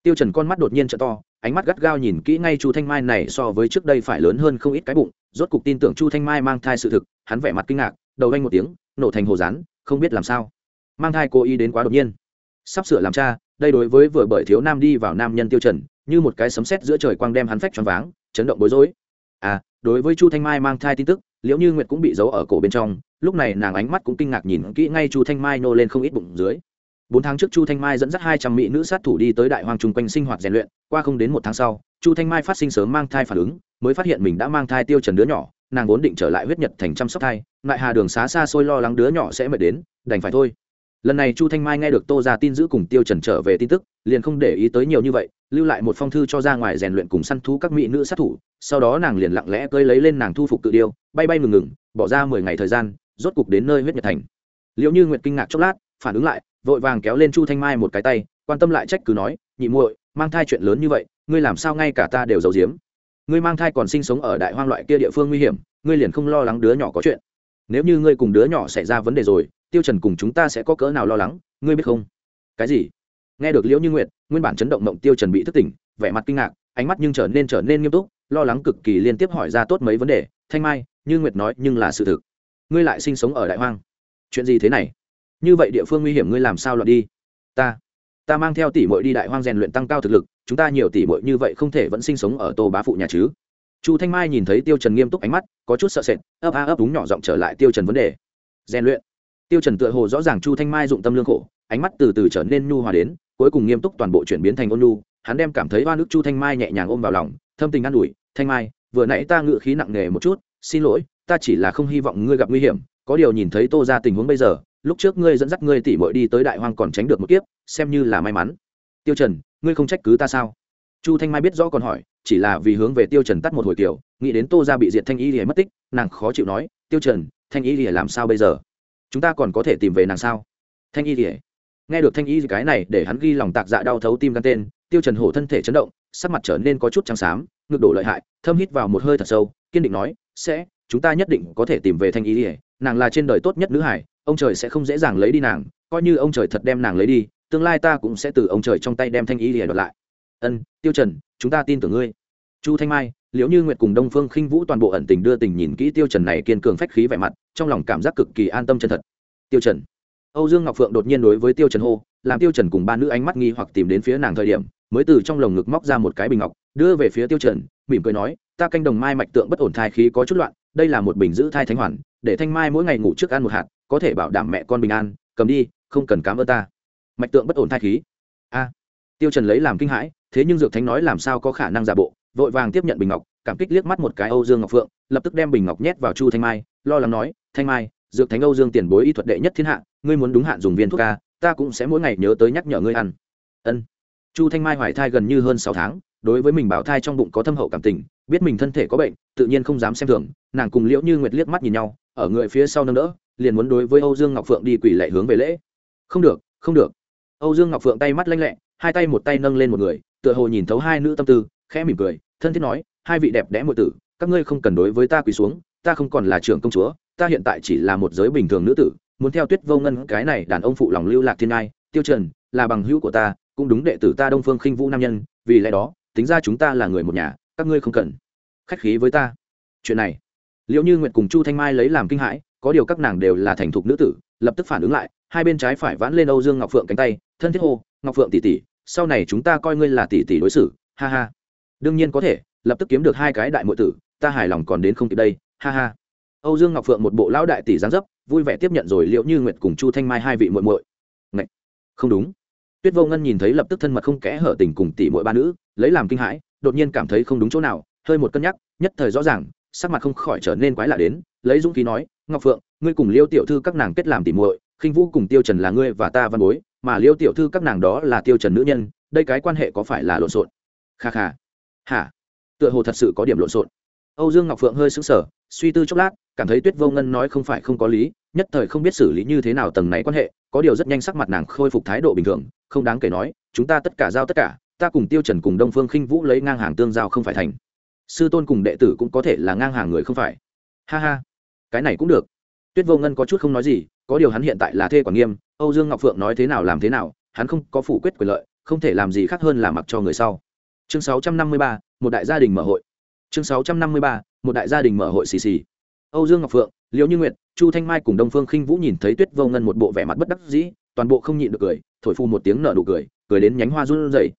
Tiêu trần con mắt đột nhiên trợ to, ánh mắt gắt gao nhìn kỹ ngay chu thanh mai này so với trước đây phải lớn hơn không ít cái bụng, rốt cục tin tưởng chu thanh mai mang thai sự thực, hắn vẻ mặt kinh ngạc, đầu anh một tiếng, nổ thành hồ rán, không biết làm sao. Mang thai cố ý đến quá đột nhiên. Sắp sửa làm cha, đây đối với vừa bởi thiếu nam đi vào nam nhân tiêu trần, như một cái sấm sét giữa trời quang đem hắn phách choáng váng, chấn động bối rối. À đối với chu thanh mai mang thai tin tức, liễu như nguyệt cũng bị giấu ở cổ bên trong, lúc này nàng ánh mắt cũng kinh ngạc nhìn kỹ ngay chu thanh mai nô lên không ít bụng dưới bốn tháng trước chu thanh mai dẫn dắt hai trăm mỹ nữ sát thủ đi tới đại hoàng chung quanh sinh hoạt rèn luyện, qua không đến một tháng sau, chu thanh mai phát sinh sớm mang thai phản ứng, mới phát hiện mình đã mang thai tiêu trần đứa nhỏ, nàng vốn định trở lại huyết nhật thành chăm sóc thai, lại hà đường xá xa xôi lo lắng đứa nhỏ sẽ mệt đến, đành phải thôi. Lần này chu thanh mai nghe được tô ra tin giữ cùng tiêu trần trở về tin tức, liền không để ý tới nhiều như vậy, lưu lại một phong thư cho ra ngoài rèn luyện cùng săn thú các mỹ nữ sát thủ, sau đó nàng liền lặng lẽ cơi lấy lên nàng thu phục tự điêu, bay bay ngừng ngừng, bỏ ra mười ngày thời gian, rốt cục đến nơi huyết nhật thành. Liệu như nguyệt kinh ngạc chốc lát, phản ứng lại vội vàng kéo lên chu thanh mai một cái tay, quan tâm lại trách cứ nói, nhị muội, mang thai chuyện lớn như vậy, ngươi làm sao ngay cả ta đều giấu giếm? Ngươi mang thai còn sinh sống ở đại hoang loại kia địa phương nguy hiểm, ngươi liền không lo lắng đứa nhỏ có chuyện. Nếu như ngươi cùng đứa nhỏ xảy ra vấn đề rồi, tiêu trần cùng chúng ta sẽ có cỡ nào lo lắng, ngươi biết không? Cái gì? Nghe được liễu như nguyệt, nguyên bản chấn động mộng tiêu trần bị thức tỉnh, vẻ mặt kinh ngạc, ánh mắt nhưng trở nên trở nên nghiêm túc, lo lắng cực kỳ liên tiếp hỏi ra tốt mấy vấn đề. Thanh mai, như nguyệt nói nhưng là sự thực. Ngươi lại sinh sống ở đại hoang. Chuyện gì thế này? Như vậy địa phương nguy hiểm ngươi làm sao lọt đi? Ta ta mang theo tỷ muội đi đại hoang rèn luyện tăng cao thực lực, chúng ta nhiều tỷ muội như vậy không thể vẫn sinh sống ở tô bá phụ nhà chứ? Chu thanh mai nhìn thấy tiêu trần nghiêm túc ánh mắt, có chút sợ sệt, ấp a ấp đúng nhỏ giọng trở lại tiêu trần vấn đề. Rèn luyện. Tiêu trần tựa hồ rõ ràng chu thanh mai dụng tâm lương khổ, ánh mắt từ từ trở nên nhu hòa đến, cuối cùng nghiêm túc toàn bộ chuyển biến thành ôn nhu, hắn đem cảm thấy ba nước chu thanh mai nhẹ nhàng ôm vào lòng, thâm tình an ủi, thanh mai, vừa nãy ta ngự khí nặng nề một chút, xin lỗi, ta chỉ là không hy vọng ngươi gặp nguy hiểm, có điều nhìn thấy tô ra tình huống bây giờ lúc trước ngươi dẫn dắt ngươi tỷ muội đi tới đại hoang còn tránh được một kiếp xem như là may mắn. Tiêu trần ngươi không trách cứ ta sao? Chu thanh mai biết rõ còn hỏi chỉ là vì hướng về tiêu trần tắt một hồi tiểu, nghĩ đến tô Gia bị diệt thanh y lìa mất tích nàng khó chịu nói tiêu trần thanh y lìa làm sao bây giờ? Chúng ta còn có thể tìm về nàng sao? Thanh y lìa. Nghe được thanh y cái này để hắn ghi lòng tạc dạ đau thấu tim gan tên tiêu trần hổ thân thể chấn động sắc mặt trở nên có chút trắng xám ngực đổ lợi hại thâm hít vào một hơi thật sâu kiên định nói sẽ chúng ta nhất định có thể tìm về thanh y lìa nàng là trên đời tốt nhất nữ hải ông trời sẽ không dễ dàng lấy đi nàng, coi như ông trời thật đem nàng lấy đi, tương lai ta cũng sẽ từ ông trời trong tay đem thanh y lìa đoạt lại. Ân, tiêu trần, chúng ta tin tưởng ngươi. Chu thanh mai liễu như nguyệt cùng đông phương khinh vũ toàn bộ ẩn tình đưa tình nhìn kỹ tiêu trần này kiên cường phách khí vẻ mặt, trong lòng cảm giác cực kỳ an tâm chân thật. Tiêu trần. Âu dương ngọc phượng đột nhiên đối với tiêu trần hô, làm tiêu trần cùng ba nữ ánh mắt nghi hoặc tìm đến phía nàng thời điểm, mới từ trong lồng ngực móc ra một cái bình ngọc, đưa về phía tiêu trần, mỉm cười nói, ta canh đồng mai mạch tượng bất ổn thai khí có chút loạn, đây là một bình giữ thai thánh hoàn, để thanh mai mỗi ngày ngủ trước ăn một hạt có thể bảo đảm mẹ con bình an, cầm đi, không cần cám ơn ta. Mạch tượng bất ổn thai khí. A. Tiêu trần lấy làm kinh hãi, thế nhưng dược thánh nói làm sao có khả năng giả bộ, vội vàng tiếp nhận bình ngọc, cảm kích liếc mắt một cái âu dương ngọc phượng, lập tức đem bình ngọc nhét vào chu thanh mai, lo lắng nói, thanh mai, dược thánh âu dương tiền bối y thuật đệ nhất thiên hạ, ngươi muốn đúng hạn dùng viên thuốc ca ta cũng sẽ mỗi ngày nhớ tới nhắc nhở ngươi ăn. Ân. Chu thanh mai hoài thai gần như hơn sáu tháng, đối với mình bảo thai trong bụng có thâm hậu cảm tình, biết mình thân thể có bệnh, tự nhiên không dám xem thường, nàng cùng liễu như nguyệt liếc mắt nhìn nhau, ở người phía sau nâng đỡ liền muốn đối với âu dương ngọc phượng đi quỳ lệ hướng về lễ. Không được không được. Âu dương ngọc phượng tay mắt lanh lẹ, hai tay một tay nâng lên một người, tựa hồ nhìn thấu hai nữ tâm tư, khẽ mỉm cười, thân thiết nói, hai vị đẹp đẽ muội tử, các ngươi không cần đối với ta quỳ xuống, ta không còn là trưởng công chúa, ta hiện tại chỉ là một giới bình thường nữ tử, muốn theo tuyết vô ngân cái này đàn ông phụ lòng lưu lạc thiên ai tiêu trần, là bằng hữu của ta, cũng đúng đệ tử ta đông phương khinh vũ nam nhân, vì lẽ đó, tính ra chúng ta là người một nhà, các ngươi không cần khách khí với ta. Chuyện này liệu như nguyệt cùng chu thanh mai lấy làm kinh hãi có điều các nàng đều là thành thục nữ tử, lập tức phản ứng lại, hai bên trái phải vãn lên âu dương ngọc phượng cánh tay, thân thiết hô, ngọc phượng tỷ tỷ, sau này chúng ta coi ngươi là tỷ tỷ đối xử. Ha ha. Đương nhiên có thể, lập tức kiếm được hai cái đại muội tử, ta hài lòng còn đến không kịp đây. Ha ha. Âu dương ngọc phượng một bộ lão đại tỷ giáng dấp, vui vẻ tiếp nhận rồi liệu như nguyệt cùng chu thanh mai hai vị muội muội. Ngậy! không đúng. Tuyết vô ngân nhìn thấy lập tức thân mật không kẽ hở tình cùng tỷ muội ba nữ, lấy làm kinh hãi, đột nhiên cảm thấy không đúng chỗ nào, hơi một cân nhắc, nhất thời rõ ràng, sắc mặt không khỏi trở nên quái lạ đến, lấy dũng khí nói ngọc phượng, ngươi cùng liêu tiểu thư các nàng kết làm tỷ muội, khinh vũ cùng tiêu trần là ngươi và ta văn bối, mà liêu tiểu thư các nàng đó là tiêu trần nữ nhân, đây cái quan hệ có phải là lộn xộn? Kha kha. Hả? Tựa hồ thật sự có điểm lộn xộn. Âu dương ngọc phượng hơi sững sờ, suy tư chốc lát, cảm thấy tuyết vô ngân nói không phải không có lý, nhất thời không biết xử lý như thế nào tầng này quan hệ, có điều rất nhanh sắc mặt nàng khôi phục thái độ bình thường, không đáng kể nói, chúng ta tất cả giao tất cả, ta cùng tiêu trần cùng đông phương khinh vũ lấy ngang hàng tương giao không phải thành. Sư tôn cùng đệ tử cũng có thể là ngang hàng người không phải. Ha ha cái này cũng được. Tuyết vô ngân có chút không nói gì có điều hắn hiện tại là thê quản nghiêm âu dương ngọc phượng nói thế nào làm thế nào hắn không có phủ quyết quyền lợi không thể làm gì khác hơn là mặc cho người sau. Chương 653, một đại gia đình mở hội. Chương 653, một đại gia đình mở hội xì xì. Âu dương ngọc phượng liễu như nguyệt chu thanh mai cùng đông phương khinh vũ nhìn thấy tuyết vô ngân một bộ vẻ mặt bất đắc dĩ toàn bộ không nhịn được cười thổi phu một tiếng nở nụ cười cười đến nhánh hoa run rẩy.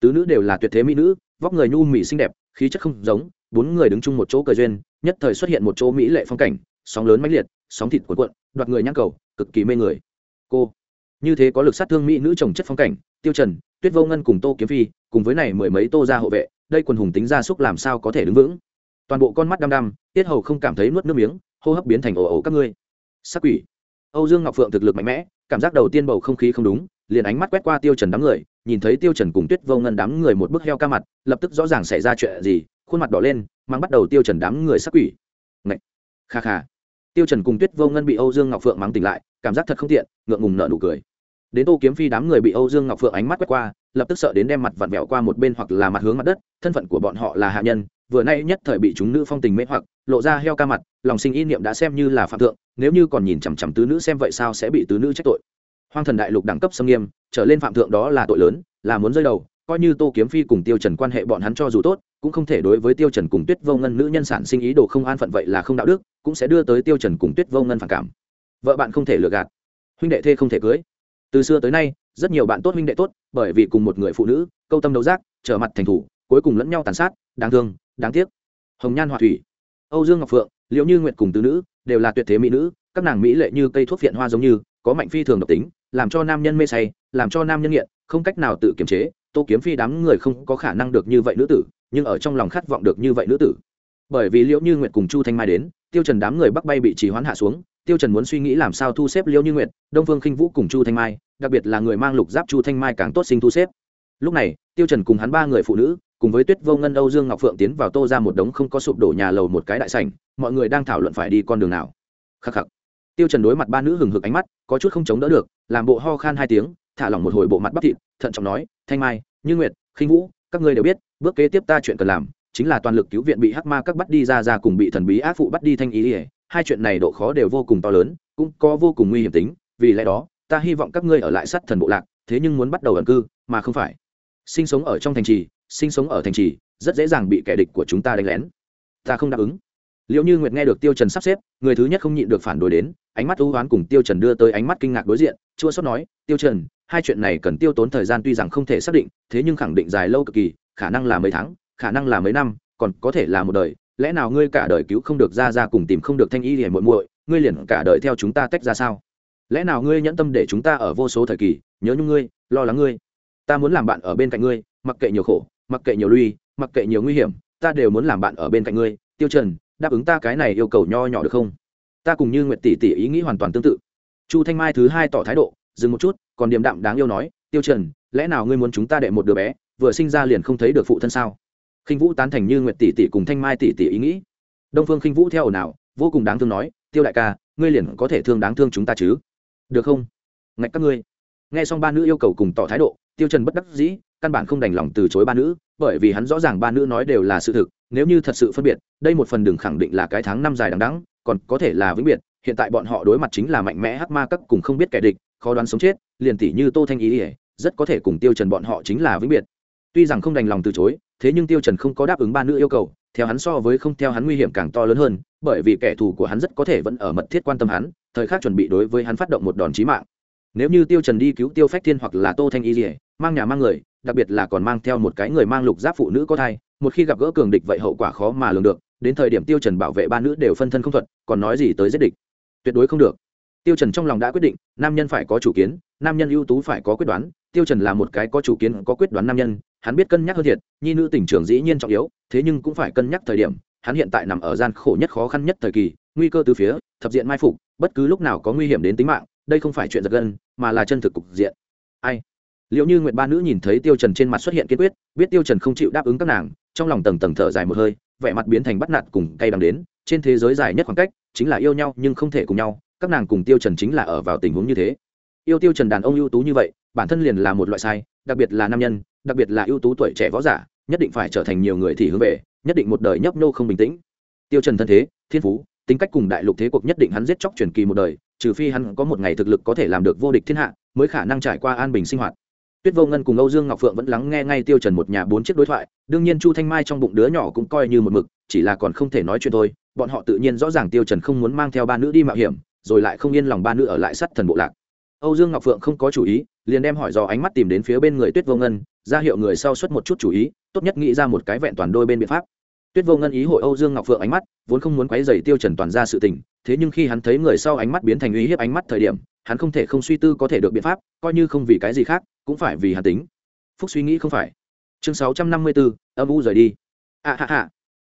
Tứ nữ đều là tuyệt thế mỹ nữ vóc người nhu mỹ xinh đẹp khí chất không giống bốn người đứng chung một chỗ cười duyên nhất thời xuất hiện một chỗ mỹ lệ phong cảnh sóng lớn mãnh liệt, sóng thịt cuộn cuộn, đoạt người nhãn cầu, cực kỳ mê người. Cô, như thế có lực sát thương mỹ nữ trồng chất phong cảnh, tiêu trần, tuyết vô ngân cùng tô kiếm phi, cùng với này mười mấy tô gia hộ vệ, đây quần hùng tính gia súc làm sao có thể đứng vững? Toàn bộ con mắt đăm đăm, tiết hầu không cảm thấy nuốt nước miếng, hô hấp biến thành ồ ồ các ngươi. Sắc quỷ. Âu dương ngọc phượng thực lực mạnh mẽ, cảm giác đầu tiên bầu không khí không đúng, liền ánh mắt quét qua tiêu trần đám người, nhìn thấy tiêu trần cùng tuyết vô ngân đám người một bức heo ca mặt, lập tức rõ ràng xảy ra chuyện gì, khuôn mặt đỏ lên, mang bắt đầu tiêu trần đám người sắc quỷ. Ngậy! kha kha tiêu trần cùng tuyết vô ngân bị âu dương ngọc phượng mắng tỉnh lại, cảm giác thật không tiện, ngượng ngùng nở nụ cười. Đến tô kiếm phi đám người bị âu dương ngọc phượng ánh mắt quét qua, lập tức sợ đến đem mặt vặn vẹo qua một bên hoặc là mặt hướng mặt đất, thân phận của bọn họ là hạ nhân, vừa nay nhất thời bị chúng nữ phong tình mê hoặc, lộ ra heo ca mặt, lòng sinh ý niệm đã xem như là phạm thượng, nếu như còn nhìn chằm chằm tứ nữ xem vậy sao sẽ bị tứ nữ trách tội. Hoang thần đại lục đẳng cấp xâm nghiêm, trở lên phạm thượng đó là tội lớn, là muốn rơi đầu coi như tô kiếm phi cùng tiêu trần quan hệ bọn hắn cho dù tốt, cũng không thể đối với tiêu trần cùng tuyết vô ngân nữ nhân sản sinh ý đồ không an phận vậy là không đạo đức, cũng sẽ đưa tới tiêu trần cùng tuyết vô ngân phản cảm. Vợ bạn không thể lừa gạt. Huynh đệ thê không thể cưới. Từ xưa tới nay, rất nhiều bạn tốt huynh đệ tốt, bởi vì cùng một người phụ nữ, câu tâm đấu giác, trở mặt thành thủ, cuối cùng lẫn nhau tàn sát, đáng thương, đáng tiếc. Hồng nhan họa thủy, âu dương ngọc phượng, liễu như nguyệt cùng tứ nữ, đều là tuyệt thế mỹ nữ, các nàng mỹ lệ như cây thuốc phiện hoa giống như, có mạnh phi thường độc tính, làm cho nam nhân mê say, làm cho nam nhân nghiện, không cách nào tự kiềm chế tô kiếm phi đám người không có khả năng được như vậy nữ tử, nhưng ở trong lòng khát vọng được như vậy nữ tử. Bởi vì liễu như nguyệt cùng chu thanh mai đến, tiêu trần đám người bắc bay bị trì hoãn hạ xuống, tiêu trần muốn suy nghĩ làm sao thu xếp liễu như nguyệt, đông phương khinh vũ cùng chu thanh mai, đặc biệt là người mang lục giáp chu thanh mai càng tốt sinh thu xếp. Lúc này, tiêu trần cùng hắn ba người phụ nữ, cùng với tuyết vô ngân, âu dương ngọc phượng tiến vào tô ra một đống không có sụp đổ nhà lầu một cái đại sảnh, mọi người đang thảo luận phải đi con đường nào. Khắc khắc. Tiêu trần đối mặt ba nữ hừng hực ánh mắt, có chút không chống đỡ được, làm bộ ho khan hai tiếng, thả lỏng một hồi bộ mặt bắp thịt, thận trọng nói thanh mai, như nguyệt, khinh vũ, các ngươi đều biết, bước kế tiếp ta chuyện cần làm chính là toàn lực cứu viện bị hắc ma các bắt đi ra ra cùng bị thần bí ác phụ bắt đi thanh ý ỉa hai chuyện này độ khó đều vô cùng to lớn, cũng có vô cùng nguy hiểm tính, vì lẽ đó, ta hy vọng các ngươi ở lại sát thần bộ lạc, thế nhưng muốn bắt đầu ẩn cư, mà không phải. Sinh sống ở trong thành trì, sinh sống ở thành trì, rất dễ dàng bị kẻ địch của chúng ta đánh lén. Ta không đáp ứng liệu như nguyệt nghe được tiêu trần sắp xếp, người thứ nhất không nhịn được phản đối đến, ánh mắt ưu ám cùng tiêu trần đưa tới ánh mắt kinh ngạc đối diện, chua xót nói, tiêu trần, hai chuyện này cần tiêu tốn thời gian tuy rằng không thể xác định, thế nhưng khẳng định dài lâu cực kỳ, khả năng là mấy tháng, khả năng là mấy năm, còn có thể là một đời. Lẽ nào ngươi cả đời cứu không được ra ra cùng tìm không được thanh y để muội muội, ngươi liền cả đời theo chúng ta tách ra sao? Lẽ nào ngươi nhẫn tâm để chúng ta ở vô số thời kỳ, nhớ nhung ngươi, lo lắng ngươi? Ta muốn làm bạn ở bên cạnh ngươi, mặc kệ nhiều khổ, mặc kệ nhiều lui mặc kệ nhiều nguy hiểm, ta đều muốn làm bạn ở bên cạnh ngươi. Tiêu trần đáp ứng ta cái này yêu cầu nho nhỏ được không? Ta cùng như nguyệt tỷ tỷ ý nghĩ hoàn toàn tương tự. Chu thanh mai thứ hai tỏ thái độ, dừng một chút, còn điềm đạm đáng yêu nói, tiêu trần, lẽ nào ngươi muốn chúng ta đệ một đứa bé, vừa sinh ra liền không thấy được phụ thân sao? Khinh vũ tán thành như nguyệt tỷ tỷ cùng thanh mai tỷ tỷ ý nghĩ. Đông phương khinh vũ theo ồn ào, vô cùng đáng thương nói, tiêu đại ca, ngươi liền có thể thương đáng thương chúng ta chứ? Được không? Ngạch các ngươi. Nghe xong ba nữ yêu cầu cùng tỏ thái độ, tiêu trần bất đắc dĩ căn bản không đành lòng từ chối ba nữ, bởi vì hắn rõ ràng ba nữ nói đều là sự thực, nếu như thật sự phân biệt, đây một phần đừng khẳng định là cái tháng năm dài đằng đẵng, còn có thể là vĩnh biệt, hiện tại bọn họ đối mặt chính là mạnh mẽ hắc ma các cùng không biết kẻ địch, khó đoán sống chết, liền tỷ như tô thanh ý ỉa rất có thể cùng tiêu trần bọn họ chính là vĩnh biệt. Tuy rằng không đành lòng từ chối, thế nhưng tiêu trần không có đáp ứng ba nữ yêu cầu, theo hắn so với không theo hắn nguy hiểm càng to lớn hơn, bởi vì kẻ thù của hắn rất có thể vẫn ở mật thiết quan tâm hắn, thời khắc chuẩn bị đối với hắn phát động một đòn chí mạng. Nếu như tiêu trần đi cứu tiêu phách thiên hoặc là tô thanh y rỉa mang nhà mang người đặc biệt là còn mang theo một cái người mang lục giáp phụ nữ có thai, một khi gặp gỡ cường địch vậy hậu quả khó mà lường được, đến thời điểm tiêu trần bảo vệ ba nữ đều phân thân không thuận, còn nói gì tới giết địch? Tuyệt đối không được. Tiêu trần trong lòng đã quyết định, nam nhân phải có chủ kiến, nam nhân ưu tú phải có quyết đoán, tiêu trần là một cái có chủ kiến, có quyết đoán nam nhân, hắn biết cân nhắc hơn thiệt, nhi nữ tình trưởng dĩ nhiên trọng yếu, thế nhưng cũng phải cân nhắc thời điểm, hắn hiện tại nằm ở gian khổ nhất khó khăn nhất thời kỳ, nguy cơ từ phía, thập diện mai phục, bất cứ lúc nào có nguy hiểm đến tính mạng, đây không phải chuyện giật gân, mà là chân thực cục diện. Ai? Liệu như nguyệt ba nữ nhìn thấy tiêu trần trên mặt xuất hiện kiên quyết, biết tiêu trần không chịu đáp ứng các nàng, trong lòng tầng tầng thở dài một hơi, vẻ mặt biến thành bắt nạt cùng cay đắng đến, trên thế giới dài nhất khoảng cách, chính là yêu nhau nhưng không thể cùng nhau, các nàng cùng tiêu trần chính là ở vào tình huống như thế. Yêu tiêu trần đàn ông ưu tú như vậy, bản thân liền là một loại sai, đặc biệt là nam nhân, đặc biệt là ưu tú tuổi trẻ võ giả, nhất định phải trở thành nhiều người thì hướng về, nhất định một đời nhấp nô không bình tĩnh. Tiêu trần thân thế, thiên phú, tính cách cùng đại lục thế cuộc nhất định hắn giết chóc truyền kỳ một đời, trừ phi hắn có một ngày thực lực có thể làm được vô địch thiên hạ, mới khả năng trải qua an bình sinh hoạt tuyết vô ngân cùng âu dương ngọc phượng vẫn lắng nghe ngay tiêu trần một nhà bốn chiếc đối thoại, đương nhiên chu thanh mai trong bụng đứa nhỏ cũng coi như một mực, chỉ là còn không thể nói chuyện thôi, bọn họ tự nhiên rõ ràng tiêu trần không muốn mang theo ba nữ đi mạo hiểm, rồi lại không yên lòng ba nữ ở lại sát thần bộ lạc. Âu dương ngọc phượng không có chủ ý, liền đem hỏi dò ánh mắt tìm đến phía bên người tuyết vô ngân, ra hiệu người sau xuất một chút chủ ý, tốt nhất nghĩ ra một cái vẹn toàn đôi bên biện pháp. Tuyết vô ngân ý hội âu dương ngọc phượng ánh mắt, vốn không muốn quấy rầy tiêu trần toàn ra sự tình thế nhưng khi hắn thấy người sau ánh mắt biến thành uy hiếp ánh mắt thời điểm, hắn không thể không suy tư có thể được biện pháp, coi như không vì cái gì khác, cũng phải vì hắn tính. Phúc suy nghĩ không phải. Chương sáu trăm năm mươi bốn âm u rời đi. A ha ha.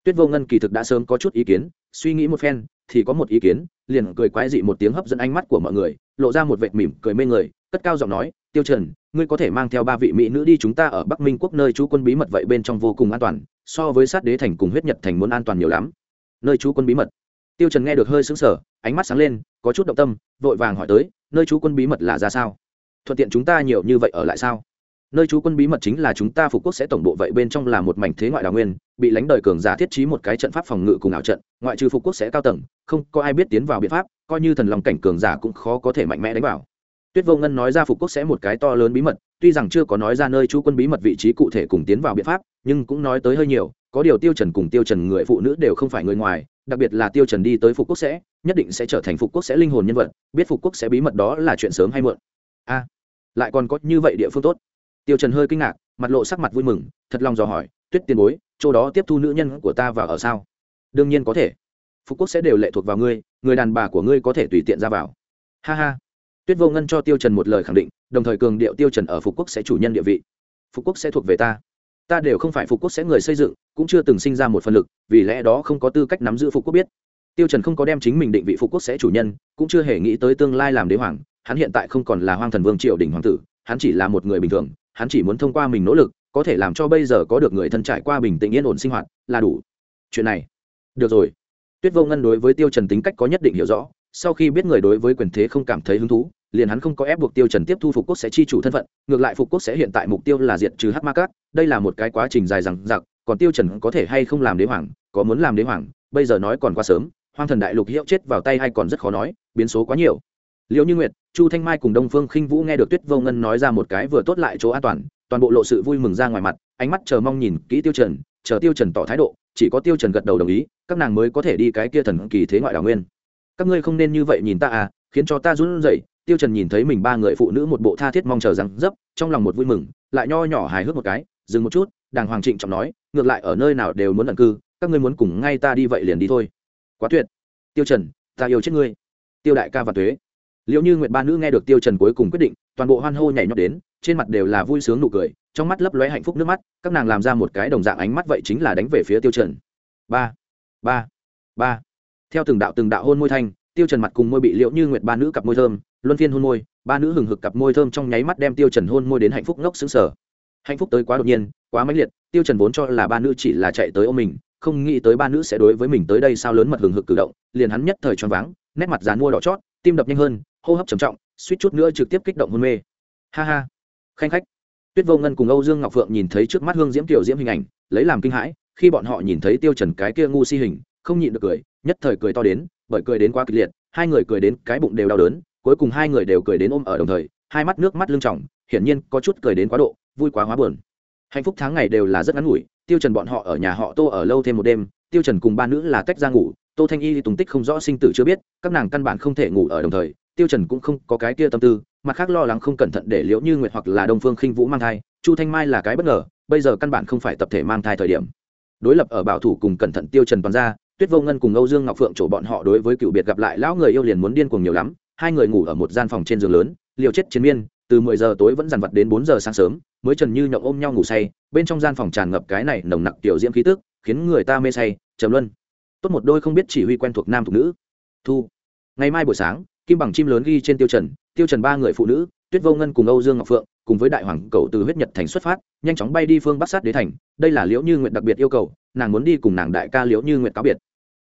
Tuyết vô ngân kỳ thực đã sớm có chút ý kiến, suy nghĩ một phen, thì có một ý kiến, liền cười quái dị một tiếng hấp dẫn ánh mắt của mọi người, lộ ra một vệt mỉm cười mê người, cất cao giọng nói, tiêu trần, ngươi có thể mang theo ba vị mỹ nữ đi chúng ta ở bắc minh quốc nơi chú quân bí mật vậy bên trong vô cùng an toàn, so với sát đế thành cùng huyết nhật thành muốn an toàn nhiều lắm. Nơi chú quân bí mật tiêu trần nghe được hơi sững sờ, ánh mắt sáng lên, có chút động tâm, vội vàng hỏi tới, nơi chú quân bí mật là ra sao? Thuận tiện chúng ta nhiều như vậy ở lại sao? Nơi chú quân bí mật chính là chúng ta phục quốc sẽ tổng bộ vậy bên trong là một mảnh thế ngoại đào nguyên, bị lãnh đời cường giả thiết trí một cái trận pháp phòng ngự cùng ảo trận, ngoại trừ phục quốc sẽ cao tầng, không có ai biết tiến vào biện pháp, coi như thần lòng cảnh cường giả cũng khó có thể mạnh mẽ đánh vào. Tuyết vô ngân nói ra phục quốc sẽ một cái to lớn bí mật, tuy rằng chưa có nói ra nơi chú quân bí mật vị trí cụ thể cùng tiến vào biện pháp, nhưng cũng nói tới hơi nhiều, có điều tiêu trần cùng tiêu trần người phụ nữ đều không phải người ngoài đặc biệt là tiêu trần đi tới phục quốc sẽ, nhất định sẽ trở thành phục quốc sẽ linh hồn nhân vật, biết phục quốc sẽ bí mật đó là chuyện sớm hay muộn. A, lại còn có như vậy địa phương tốt. Tiêu trần hơi kinh ngạc, mặt lộ sắc mặt vui mừng, thật lòng dò hỏi, tuyết tiên bối, chỗ đó tiếp thu nữ nhân của ta vào ở sao? Đương nhiên có thể. Phục quốc sẽ đều lệ thuộc vào ngươi, người đàn bà của ngươi có thể tùy tiện ra vào. Ha ha. Tuyết vô ngân cho tiêu trần một lời khẳng định, đồng thời cường điệu tiêu trần ở phục quốc sẽ chủ nhân địa vị. Phục quốc sẽ thuộc về ta ta đều không phải phục quốc sẽ người xây dựng, cũng chưa từng sinh ra một phần lực, vì lẽ đó không có tư cách nắm giữ phục quốc biết. Tiêu trần không có đem chính mình định vị phục quốc sẽ chủ nhân, cũng chưa hề nghĩ tới tương lai làm đế hoàng, hắn hiện tại không còn là hoang thần vương triều đỉnh hoàng tử, hắn chỉ là một người bình thường, hắn chỉ muốn thông qua mình nỗ lực, có thể làm cho bây giờ có được người thân trải qua bình tĩnh yên ổn sinh hoạt, là đủ. Chuyện này, được rồi. Tuyết vô ngân đối với tiêu trần tính cách có nhất định hiểu rõ, sau khi biết người đối với quyền thế không cảm thấy hứng thú, liền hắn không có ép buộc tiêu trần tiếp thu phục quốc sẽ chi chủ thân phận, ngược lại phục quốc sẽ hiện tại mục tiêu là diệt trừ hắc ma cát đây là một cái quá trình dài dằng dặc, còn tiêu trần có thể hay không làm đế hoàng, có muốn làm đế hoàng, bây giờ nói còn quá sớm, hoang thần đại lục hiệu chết vào tay hay còn rất khó nói, biến số quá nhiều. Liễu như nguyệt, chu thanh mai cùng đông phương khinh vũ nghe được tuyết vô ngân nói ra một cái vừa tốt lại chỗ an toàn toàn bộ lộ sự vui mừng ra ngoài mặt, ánh mắt chờ mong nhìn kỹ tiêu trần, chờ tiêu trần tỏ thái độ, chỉ có tiêu trần gật đầu đồng ý, các nàng mới có thể đi cái kia thần kỳ thế ngoại đảo nguyên. Các ngươi không nên như vậy nhìn ta à khiến cho ta run rẩy. Tiêu trần nhìn thấy mình ba người phụ nữ một bộ tha thiết mong chờ rằng dấp, trong lòng một vui mừng, lại nho nhỏ hài hước một cái dừng một chút, đàng hoàng trịnh trọng nói, ngược lại ở nơi nào đều muốn ẩn cư, các ngươi muốn cùng ngay ta đi vậy liền đi thôi. Quá tuyệt. Tiêu trần, ta yêu chết ngươi. Tiêu đại ca và tuế. Liệu như nguyệt ba nữ nghe được tiêu trần cuối cùng quyết định, toàn bộ hoan hô nhảy nhót đến, trên mặt đều là vui sướng nụ cười, trong mắt lấp lóe hạnh phúc nước mắt, các nàng làm ra một cái đồng dạng ánh mắt vậy chính là đánh về phía tiêu trần. Ba ba ba. Theo từng đạo từng đạo hôn môi thanh, tiêu trần mặt cùng môi bị liễu như nguyệt ba nữ cặp môi thơm, luân phiên hôn môi, ba nữ hừng hực cặp môi thơm trong nháy mắt đem tiêu trần hôn môi đến hạnh phúc ngốc sững sờ hạnh phúc tới quá đột nhiên, quá mãnh liệt, tiêu trần vốn cho là ba nữ chỉ là chạy tới ôm mình, không nghĩ tới ba nữ sẽ đối với mình tới đây sao lớn mật hừng hực cử động, liền hắn nhất thời choáng váng, nét mặt dán mua đỏ chót, tim đập nhanh hơn, hô hấp trầm trọng, suýt chút nữa trực tiếp kích động hôn mê. Ha ha. Khanh khách. Tuyết vô ngân cùng âu dương ngọc phượng nhìn thấy trước mắt hương diễm tiểu diễm hình ảnh, lấy làm kinh hãi, khi bọn họ nhìn thấy tiêu trần cái kia ngu si hình, không nhịn được cười, nhất thời cười to đến, bởi cười đến quá kịch liệt, hai người cười đến cái bụng đều đau đớn, cuối cùng hai người đều cười đến ôm ở đồng thời, hai mắt nước mắt lưng tròng hiển nhiên có chút cười đến quá độ, vui quá hóa buồn. Hạnh phúc tháng ngày đều là rất ngắn ngủi, tiêu trần bọn họ ở nhà họ tô ở lâu thêm một đêm, tiêu trần cùng ba nữ là tách ra ngủ, tô thanh y tùng tích không rõ sinh tử chưa biết, các nàng căn bản không thể ngủ ở đồng thời, tiêu trần cũng không có cái kia tâm tư, mặt khác lo lắng không cẩn thận để liễu như nguyệt hoặc là đông phương khinh vũ mang thai, chu thanh mai là cái bất ngờ, bây giờ căn bản không phải tập thể mang thai thời điểm. Đối lập ở bảo thủ cùng cẩn thận tiêu trần toàn ra, tuyết vô ngân cùng âu dương ngọc phượng chỗ bọn họ đối với cựu biệt gặp lại lão người yêu liền muốn điên cuồng nhiều lắm, hai người ngủ ở một gian phòng trên giường lớn, liều chết chiến miên từ mười giờ tối vẫn dằn vặt đến bốn giờ sáng sớm, mới trần như nhậu ôm nhau ngủ say, bên trong gian phòng tràn ngập cái này nồng nặc tiểu diễm khí tức, khiến người ta mê say, trầm luân. Tốt một đôi không biết chỉ huy quen thuộc nam thuộc nữ. Thu. Ngày mai buổi sáng, kim bằng chim lớn ghi trên tiêu trần tiêu trần ba người phụ nữ, tuyết vô ngân cùng âu dương ngọc phượng, cùng với đại hoàng cầu từ huyết nhật thành xuất phát, nhanh chóng bay đi phương bắc sát đế thành, đây là liễu như nguyện đặc biệt yêu cầu, nàng muốn đi cùng nàng đại ca liễu như nguyện cáo biệt.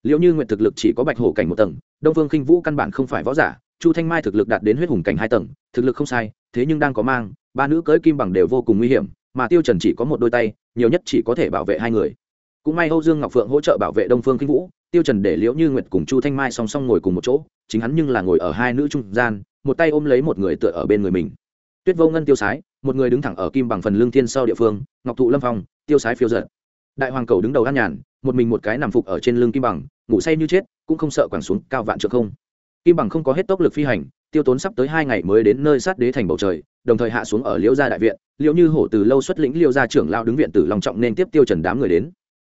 Liễu như nguyện thực lực chỉ có bạch hổ cảnh một tầng, đông phương khinh vũ căn bản không phải võ giả, chu thanh mai thực lực đạt đến huyết hùng cảnh hai tầng, thực lực không sai thế nhưng đang có mang, ba nữ cưỡi kim bằng đều vô cùng nguy hiểm, mà tiêu trần chỉ có một đôi tay, nhiều nhất chỉ có thể bảo vệ hai người. Cũng may âu dương ngọc phượng hỗ trợ bảo vệ đông phương kinh vũ, tiêu trần để liễu như nguyệt cùng chu thanh mai song song ngồi cùng một chỗ, chính hắn nhưng là ngồi ở hai nữ trung gian, một tay ôm lấy một người tựa ở bên người mình. Tuyết vô ngân tiêu sái, một người đứng thẳng ở kim bằng phần lưng thiên sau địa phương, ngọc thụ lâm phong, tiêu sái phiêu dật. Đại hoàng cầu đứng đầu an nhàn, một mình một cái nằm phục ở trên lưng kim bằng, ngủ say như chết, cũng không sợ quẳng xuống cao vạn trượng không. Kim bằng không có hết tốc lực phi hành tiêu tốn sắp tới hai ngày mới đến nơi sát đế thành bầu trời, đồng thời hạ xuống ở liễu gia đại viện liễu như hổ từ lâu xuất lĩnh liễu gia trưởng lao đứng viện tử long trọng nên tiếp tiêu trần đám người đến.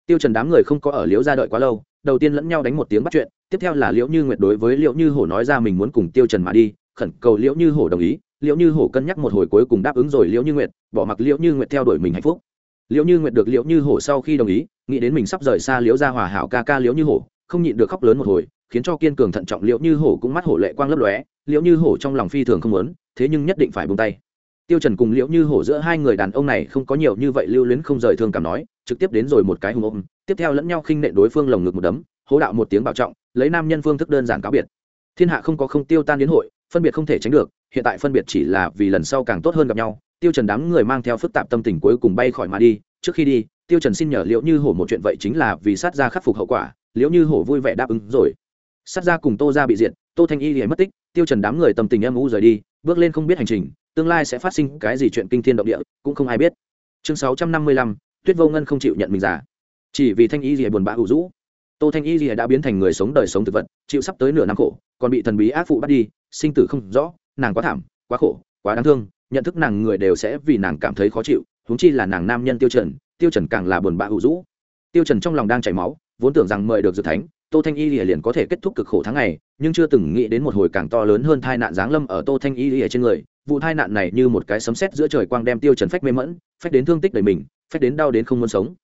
Tiêu trần đám người không có ở liễu gia đợi quá lâu, đầu tiên lẫn nhau đánh một tiếng bắt chuyện, tiếp theo là liễu như nguyệt đối với liễu như hổ nói ra mình muốn cùng tiêu trần mà đi, khẩn cầu liễu như hổ đồng ý, liễu như hổ cân nhắc một hồi cuối cùng đáp ứng rồi liễu như nguyệt, bỏ mặc liễu như nguyệt theo đuổi mình hạnh phúc. Liễu như nguyệt được liễu như hổ sau khi đồng ý, nghĩ đến mình sắp rời xa liễu gia hòa hảo ca ca liễu như hổ không nhịn được khóc lớn một hồi, khiến cho kiên cường thận trọng liễu như hổ cũng mắt hổ lệ quang lấp lóe, liễu như hổ trong lòng phi thường không muốn, thế nhưng nhất định phải buông tay. Tiêu trần cùng liễu như hổ giữa hai người đàn ông này không có nhiều như vậy lưu luyến không rời thương cảm nói, trực tiếp đến rồi một cái hùng ôm, tiếp theo lẫn nhau khinh nệ đối phương lồng ngực một đấm hố đạo một tiếng bảo trọng, lấy nam nhân phương thức đơn giản cáo biệt. Thiên hạ không có không tiêu tan đến hội, phân biệt không thể tránh được, hiện tại phân biệt chỉ là vì lần sau càng tốt hơn gặp nhau. Tiêu trần đám người mang theo phức tạp tâm tình cuối cùng bay khỏi mà đi, trước khi đi, tiêu trần xin nhờ liễu như hổ một chuyện vậy chính là vì sát gia khắc phục hậu quả liễu như hổ vui vẻ đáp ứng rồi. Sát ra cùng tô gia bị diện, tô thanh y thì mất tích tiêu trần đám người tâm tình âm u rời đi bước lên không biết hành trình tương lai sẽ phát sinh cái gì chuyện kinh thiên động địa cũng không ai biết. Chương 655, tuyết vô ngân không chịu nhận mình giả chỉ vì thanh y thì buồn bã u rũ. Tô thanh y thì đã biến thành người sống đời sống thực vật chịu sắp tới nửa năm khổ còn bị thần bí ác phụ bắt đi sinh tử không rõ nàng quá thảm quá khổ quá đáng thương nhận thức nàng người đều sẽ vì nàng cảm thấy khó chịu huống chi là nàng nam nhân tiêu trần tiêu trần càng là buồn bã u rũ. Tiêu trần trong lòng đang chảy máu vốn tưởng rằng mời được dược thánh, tô thanh y lìa liền có thể kết thúc cực khổ tháng ngày, nhưng chưa từng nghĩ đến một hồi càng to lớn hơn tai nạn giáng lâm ở tô thanh y lìa trên người, vụ tai nạn này như một cái sấm sét giữa trời quang đem tiêu trần phách mê mẫn, phách đến thương tích đầy mình, phách đến đau đến không muốn sống.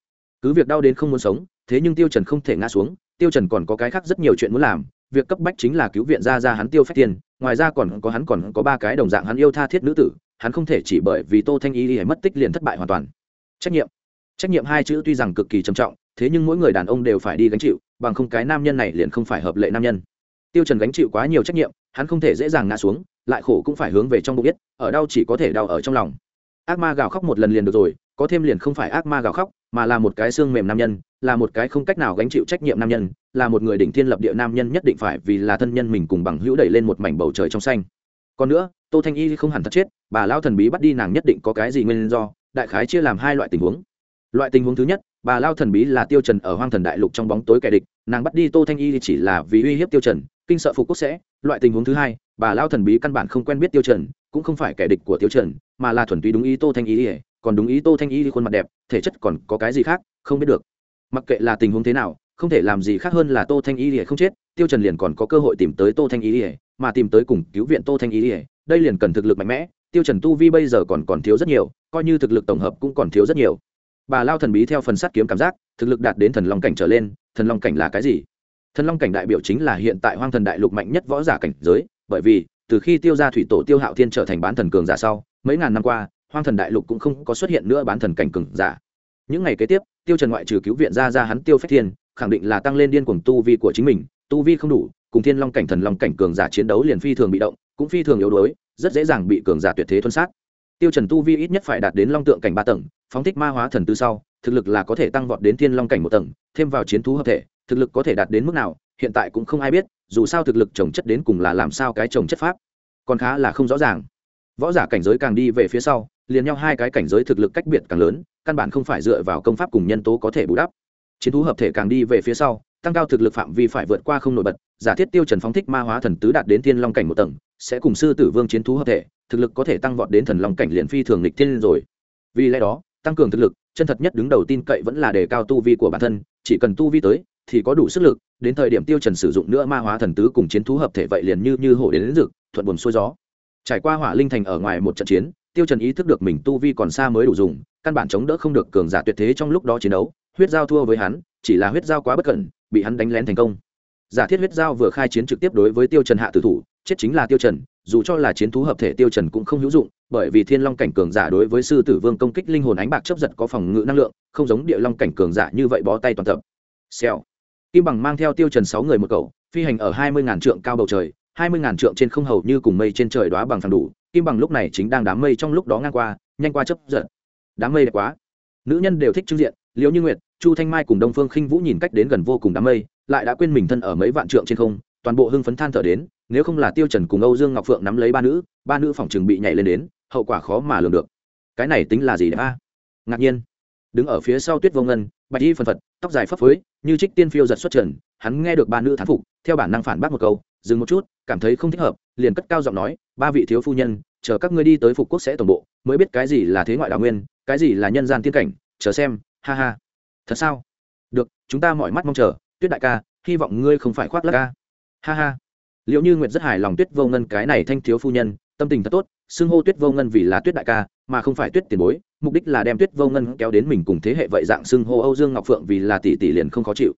Cứ việc đau đến không muốn sống, thế nhưng tiêu trần không thể ngã xuống, tiêu trần còn có cái khác rất nhiều chuyện muốn làm, việc cấp bách chính là cứu viện ra ra hắn tiêu phách tiền, ngoài ra còn có hắn còn có ba cái đồng dạng hắn yêu tha thiết nữ tử, hắn không thể chỉ bởi vì tô thanh y lìa mất tích liền thất bại hoàn toàn. Trách nhiệm. Trách nhiệm hai chữ tuy rằng cực kỳ trầm trọng thế nhưng mỗi người đàn ông đều phải đi gánh chịu, bằng không cái nam nhân này liền không phải hợp lệ nam nhân. Tiêu trần gánh chịu quá nhiều trách nhiệm, hắn không thể dễ dàng ngã xuống, lại khổ cũng phải hướng về trong bụng biết, ở đâu chỉ có thể đau ở trong lòng. Ác ma gào khóc một lần liền được rồi, có thêm liền không phải ác ma gào khóc, mà là một cái xương mềm nam nhân, là một cái không cách nào gánh chịu trách nhiệm nam nhân, là một người đỉnh thiên lập địa nam nhân nhất định phải vì là thân nhân mình cùng bằng hữu đẩy lên một mảnh bầu trời trong xanh. Còn nữa, tô thanh y không hẳn thật chết, bà lao thần bí bắt đi nàng nhất định có cái gì nguyên do, đại khái chia làm hai loại tình huống. Loại tình huống thứ nhất bà lao thần bí là tiêu trần ở hoang thần đại lục trong bóng tối kẻ địch nàng bắt đi tô thanh y chỉ là vì uy hiếp tiêu trần kinh sợ phục quốc sẽ loại tình huống thứ hai bà lao thần bí căn bản không quen biết tiêu trần cũng không phải kẻ địch của tiêu trần mà là thuần túy đúng ý tô thanh y còn đúng ý tô thanh y khuôn mặt đẹp thể chất còn có cái gì khác không biết được. Mặc kệ là tình huống thế nào không thể làm gì khác hơn là tô thanh y không chết tiêu trần liền còn có cơ hội tìm tới tô thanh Y, mà tìm tới cùng cứu viện tô thanh Y, đây liền cần thực lực mạnh mẽ tiêu trần tu vi bây giờ còn còn thiếu rất nhiều coi như thực lực tổng hợp cũng còn thiếu rất nhiều bà lao thần bí theo phần sắt kiếm cảm giác, thực lực đạt đến thần long cảnh trở lên, thần long cảnh là cái gì? Thần long cảnh đại biểu chính là hiện tại hoang thần đại lục mạnh nhất võ giả cảnh giới, bởi vì, từ khi tiêu gia thủy tổ tiêu hạo thiên trở thành bán thần cường giả sau, mấy ngàn năm qua, hoang thần đại lục cũng không có xuất hiện nữa bán thần cảnh cường giả. Những ngày kế tiếp, tiêu trần ngoại trừ cứu viện ra ra hắn tiêu phách thiên, khẳng định là tăng lên điên cuồng tu vi của chính mình, tu vi không đủ, cùng thiên long cảnh thần long cảnh cường giả chiến đấu liền phi thường bị động, cũng phi thường yếu đuối, rất dễ dàng bị cường giả tuyệt thế thuần sát tiêu trần tu vi ít nhất phải đạt đến long tượng cảnh ba tầng, phóng thích ma hóa thần tư sau, thực lực là có thể tăng vọt đến thiên long cảnh một tầng, thêm vào chiến thú hợp thể, thực lực có thể đạt đến mức nào, hiện tại cũng không ai biết, dù sao thực lực trồng chất đến cùng là làm sao cái trồng chất pháp, còn khá là không rõ ràng. Võ giả cảnh giới càng đi về phía sau, liền nhau hai cái cảnh giới thực lực cách biệt càng lớn, căn bản không phải dựa vào công pháp cùng nhân tố có thể bù đắp. Chiến thú hợp thể càng đi về phía sau, tăng cao thực lực phạm vi phải vượt qua không nổi bật, giả thiết tiêu trần phóng thích ma hóa thần tứ đạt đến thiên long cảnh một tầng sẽ cùng sư tử vương chiến thú hợp thể thực lực có thể tăng vọt đến thần long cảnh liền phi thường lịch thiên rồi. Vì lẽ đó tăng cường thực lực chân thật nhất đứng đầu tin cậy vẫn là đề cao tu vi của bản thân chỉ cần tu vi tới thì có đủ sức lực đến thời điểm tiêu trần sử dụng nữa ma hóa thần tứ cùng chiến thú hợp thể vậy liền như như hổ đến, đến rực thuận buồm xuôi gió. Trải qua hỏa linh thành ở ngoài một trận chiến tiêu trần ý thức được mình tu vi còn xa mới đủ dùng căn bản chống đỡ không được cường giả tuyệt thế trong lúc đó chiến đấu huyết giao thua với hắn chỉ là huyết giao quá bất cẩn bị hắn đánh lén thành công. Giả thiết huyết giao vừa khai chiến trực tiếp đối với tiêu trần hạ tử thủ chết chính là tiêu trần, dù cho là chiến thú hợp thể tiêu trần cũng không hữu dụng, bởi vì thiên long cảnh cường giả đối với sư tử vương công kích linh hồn ánh bạc chấp giật có phòng ngự năng lượng, không giống địa long cảnh cường giả như vậy bó tay toàn tập. Xèo. Kim bằng mang theo tiêu trần sáu người một cầu phi hành ở hai mươi ngàn trượng cao bầu trời, hai mươi ngàn trượng trên không hầu như cùng mây trên trời đóa bằng phẳng đủ, kim bằng lúc này chính đang đám mây trong lúc đó ngang qua, nhanh qua chấp giật. Đám mây đẹp quá. Nữ nhân đều thích trưng diện, liễu như nguyệt, chu thanh mai cùng đông phương khinh vũ nhìn cách đến gần vô cùng đám mây, lại đã quên mình thân ở mấy vạn trượng trên không, toàn bộ hưng phấn than thở đến nếu không là tiêu trần cùng âu dương ngọc phượng nắm lấy ba nữ ba nữ phòng trường bị nhảy lên đến, hậu quả khó mà lường được. Cái này tính là gì đấy a? Ngạc nhiên. Đứng ở phía sau tuyết vô ngân, bạch y phần phật, tóc dài phấp phới, như trích tiên phiêu giật xuất trần, hắn nghe được ba nữ thán phục, theo bản năng phản bác một câu, dừng một chút, cảm thấy không thích hợp, liền cất cao giọng nói, ba vị thiếu phu nhân, chờ các ngươi đi tới phục quốc sẽ tổng bộ, mới biết cái gì là thế ngoại đào nguyên, cái gì là nhân gian tiên cảnh, chờ xem, ha ha. Thật sao? Được, chúng ta mọi mắt mong chờ, tuyết đại ca, hy vọng ngươi không phải khoác lác ca. Ha ha liệu như nguyệt rất hài lòng tuyết vô ngân cái này thanh thiếu phu nhân, tâm tình thật tốt, xưng hô tuyết vô ngân vì là tuyết đại ca, mà không phải tuyết tiền bối, mục đích là đem tuyết vô ngân kéo đến mình cùng thế hệ vậy dạng xưng hô âu dương ngọc phượng vì là tỷ tỷ liền không khó chịu.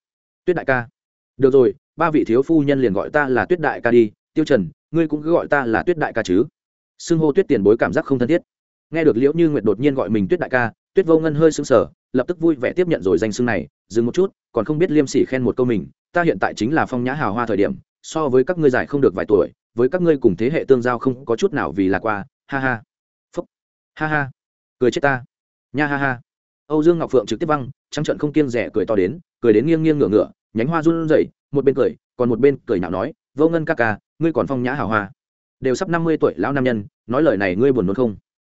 Tuyết đại ca. Được rồi, ba vị thiếu phu nhân liền gọi ta là tuyết đại ca đi, tiêu trần, ngươi cũng cứ gọi ta là tuyết đại ca chứ. Xưng hô tuyết tiền bối cảm giác không thân thiết. Nghe được liễu như nguyệt đột nhiên gọi mình tuyết đại ca, tuyết vô ngân hơi sững sờ, lập tức vui vẻ tiếp nhận rồi danh xưng này, dừng một chút, còn không biết liêm sỉ khen một câu mình, ta hiện tại chính là phong nhã hào hoa thời điểm so với các ngươi giải không được vài tuổi, với các ngươi cùng thế hệ tương giao không có chút nào vì là qua, ha ha. Phúc. Ha ha. Cười chết ta. Nha ha ha. Âu dương ngọc phượng trực tiếp văng, trắng trận không kiêng rẻ cười to đến, cười đến nghiêng nghiêng ngửa ngửa, nhánh hoa run rẩy, một bên cười, còn một bên cười nhạo nói, vô ngân ca ca, ngươi còn phong nhã hào hoa. Đều sắp năm mươi tuổi lão nam nhân, nói lời này ngươi buồn nôn không?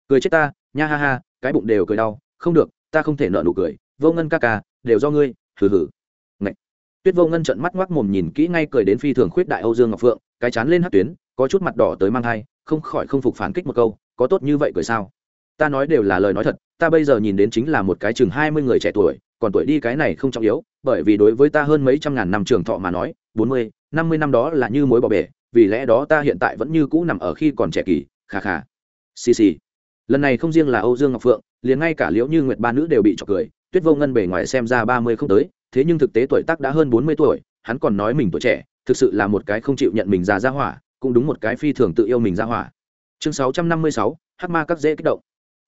Cười chết ta, nha ha ha, cái bụng đều cười đau, không được, ta không thể nợ nụ cười. Vô ngân ca ca, đều do ngươi, hừ hừ tuyết vô ngân trợn mắt ngoác mồm nhìn kỹ ngay cười đến phi thường khuyết đại âu dương ngọc phượng, cái chán lên hát tuyến, có chút mặt đỏ tới mang thai, không khỏi không phục phản kích một câu, có tốt như vậy cười sao? Ta nói đều là lời nói thật, ta bây giờ nhìn đến chính là một cái chừng hai mươi người trẻ tuổi, còn tuổi đi cái này không trọng yếu, bởi vì đối với ta hơn mấy trăm ngàn năm trường thọ mà nói, bốn mươi, năm mươi năm đó là như mối bỏ bể, vì lẽ đó ta hiện tại vẫn như cũ nằm ở khi còn trẻ kỳ khà khà xì xì. Lần này không riêng là âu dương ngọc phượng, liền ngay cả liễu như nguyệt ba nữ đều bị trọc cười, tuyết vô ngân bề ngoài xem ra ba mươi không tới thế nhưng thực tế tuổi tác đã hơn bốn mươi tuổi, hắn còn nói mình tuổi trẻ, thực sự là một cái không chịu nhận mình già ra hỏa, cũng đúng một cái phi thường tự yêu mình ra hỏa. Chương sáu trăm năm mươi sáu, hắc ma các dễ kích động.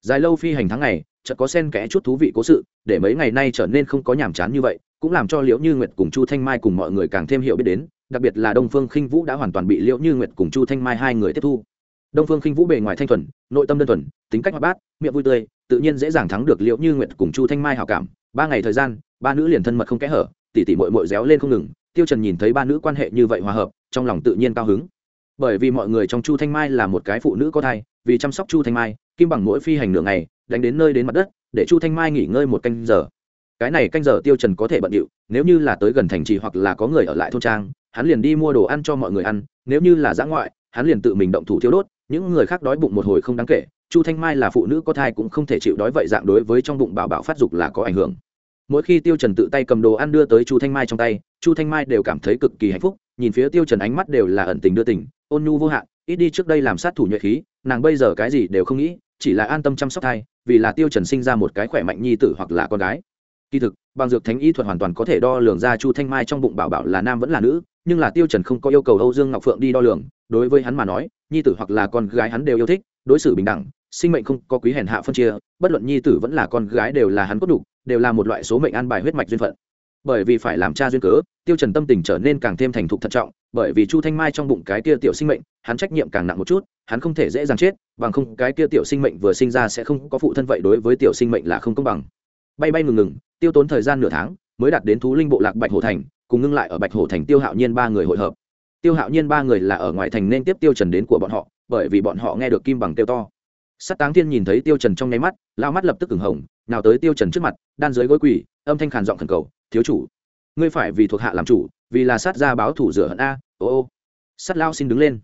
Dài lâu phi hành tháng ngày, chợt có sen kẽ chút thú vị cố sự, để mấy ngày nay trở nên không có nhàm chán như vậy, cũng làm cho liễu như nguyệt cùng chu thanh mai cùng mọi người càng thêm hiểu biết đến, đặc biệt là đông phương khinh vũ đã hoàn toàn bị liễu như nguyệt cùng chu thanh mai hai người tiếp thu. Đông phương khinh vũ bề ngoài thanh thuần, nội tâm đơn thuần, tính cách hoạt bát, miệng vui tươi, tự nhiên dễ dàng thắng được liễu như nguyệt cùng chu thanh mai hảo cảm ba ngày thời gian, ba nữ liền thân mật không kẽ hở, tỉ tỉ mội mội réo lên không ngừng, tiêu trần nhìn thấy ba nữ quan hệ như vậy hòa hợp, trong lòng tự nhiên cao hứng. Bởi vì mọi người trong chu thanh mai là một cái phụ nữ có thai, vì chăm sóc chu thanh mai, kim bằng mỗi phi hành nửa ngày, đánh đến nơi đến mặt đất, để chu thanh mai nghỉ ngơi một canh giờ. Cái này canh giờ tiêu trần có thể bận điệu, nếu như là tới gần thành trì hoặc là có người ở lại thôn trang, hắn liền đi mua đồ ăn cho mọi người ăn, nếu như là giã ngoại, hắn liền tự mình động thủ thiếu đốt, những người khác đói bụng một hồi không đáng kể chu thanh mai là phụ nữ có thai cũng không thể chịu đói vậy dạng đối với trong bụng bảo bảo phát dục là có ảnh hưởng. Mỗi khi tiêu trần tự tay cầm đồ ăn đưa tới chu thanh mai trong tay, chu thanh mai đều cảm thấy cực kỳ hạnh phúc, nhìn phía tiêu trần ánh mắt đều là ẩn tình đưa tình, ôn nhu vô hạn, ít đi trước đây làm sát thủ nhuệ khí, nàng bây giờ cái gì đều không nghĩ, chỉ là an tâm chăm sóc thai, vì là tiêu trần sinh ra một cái khỏe mạnh nhi tử hoặc là con gái. Kỳ thực, bằng dược thánh y thuật hoàn toàn có thể đo lường ra chu thanh mai trong bụng bảo bảo là nam vẫn là nữ, nhưng là tiêu trần không có yêu cầu âu dương ngọc phượng đi đo lường, đối với hắn mà nói, nhi tử hoặc là con gái hắn đều yêu thích, đối xử bình đẳng sinh mệnh không có quý hèn hạ phân chia, bất luận nhi tử vẫn là con gái đều là hắn cốt đủ, đều là một loại số mệnh an bài huyết mạch duyên phận. Bởi vì phải làm cha duyên cớ, tiêu trần tâm tình trở nên càng thêm thành thục thận trọng, bởi vì chu thanh mai trong bụng cái kia tiểu sinh mệnh, hắn trách nhiệm càng nặng một chút, hắn không thể dễ dàng chết, bằng không cái kia tiểu sinh mệnh vừa sinh ra sẽ không có phụ thân vậy đối với tiểu sinh mệnh là không công bằng. Bay bay ngừng ngừng, tiêu tốn thời gian nửa tháng, mới đạt đến thú linh bộ lạc bạch hồ thành, cùng ngưng lại ở bạch hồ thành tiêu hạo nhiên ba người hội hợp. Tiêu hạo nhiên ba người là ở ngoài thành nên tiếp tiêu trần đến của bọn họ, bởi vì bọn họ nghe được kim bằng tiêu to. Sát Táng Thiên nhìn thấy Tiêu Trần trong nháy mắt, lao mắt lập tức ửng hồng, nào tới Tiêu Trần trước mặt, đan dưới gối quỳ, âm thanh khàn giọng khẩn cầu, "Thiếu chủ, ngươi phải vì thuộc hạ làm chủ, vì là sát gia báo thủ rửa hận a." Ô ô. Sát lao xin đứng lên.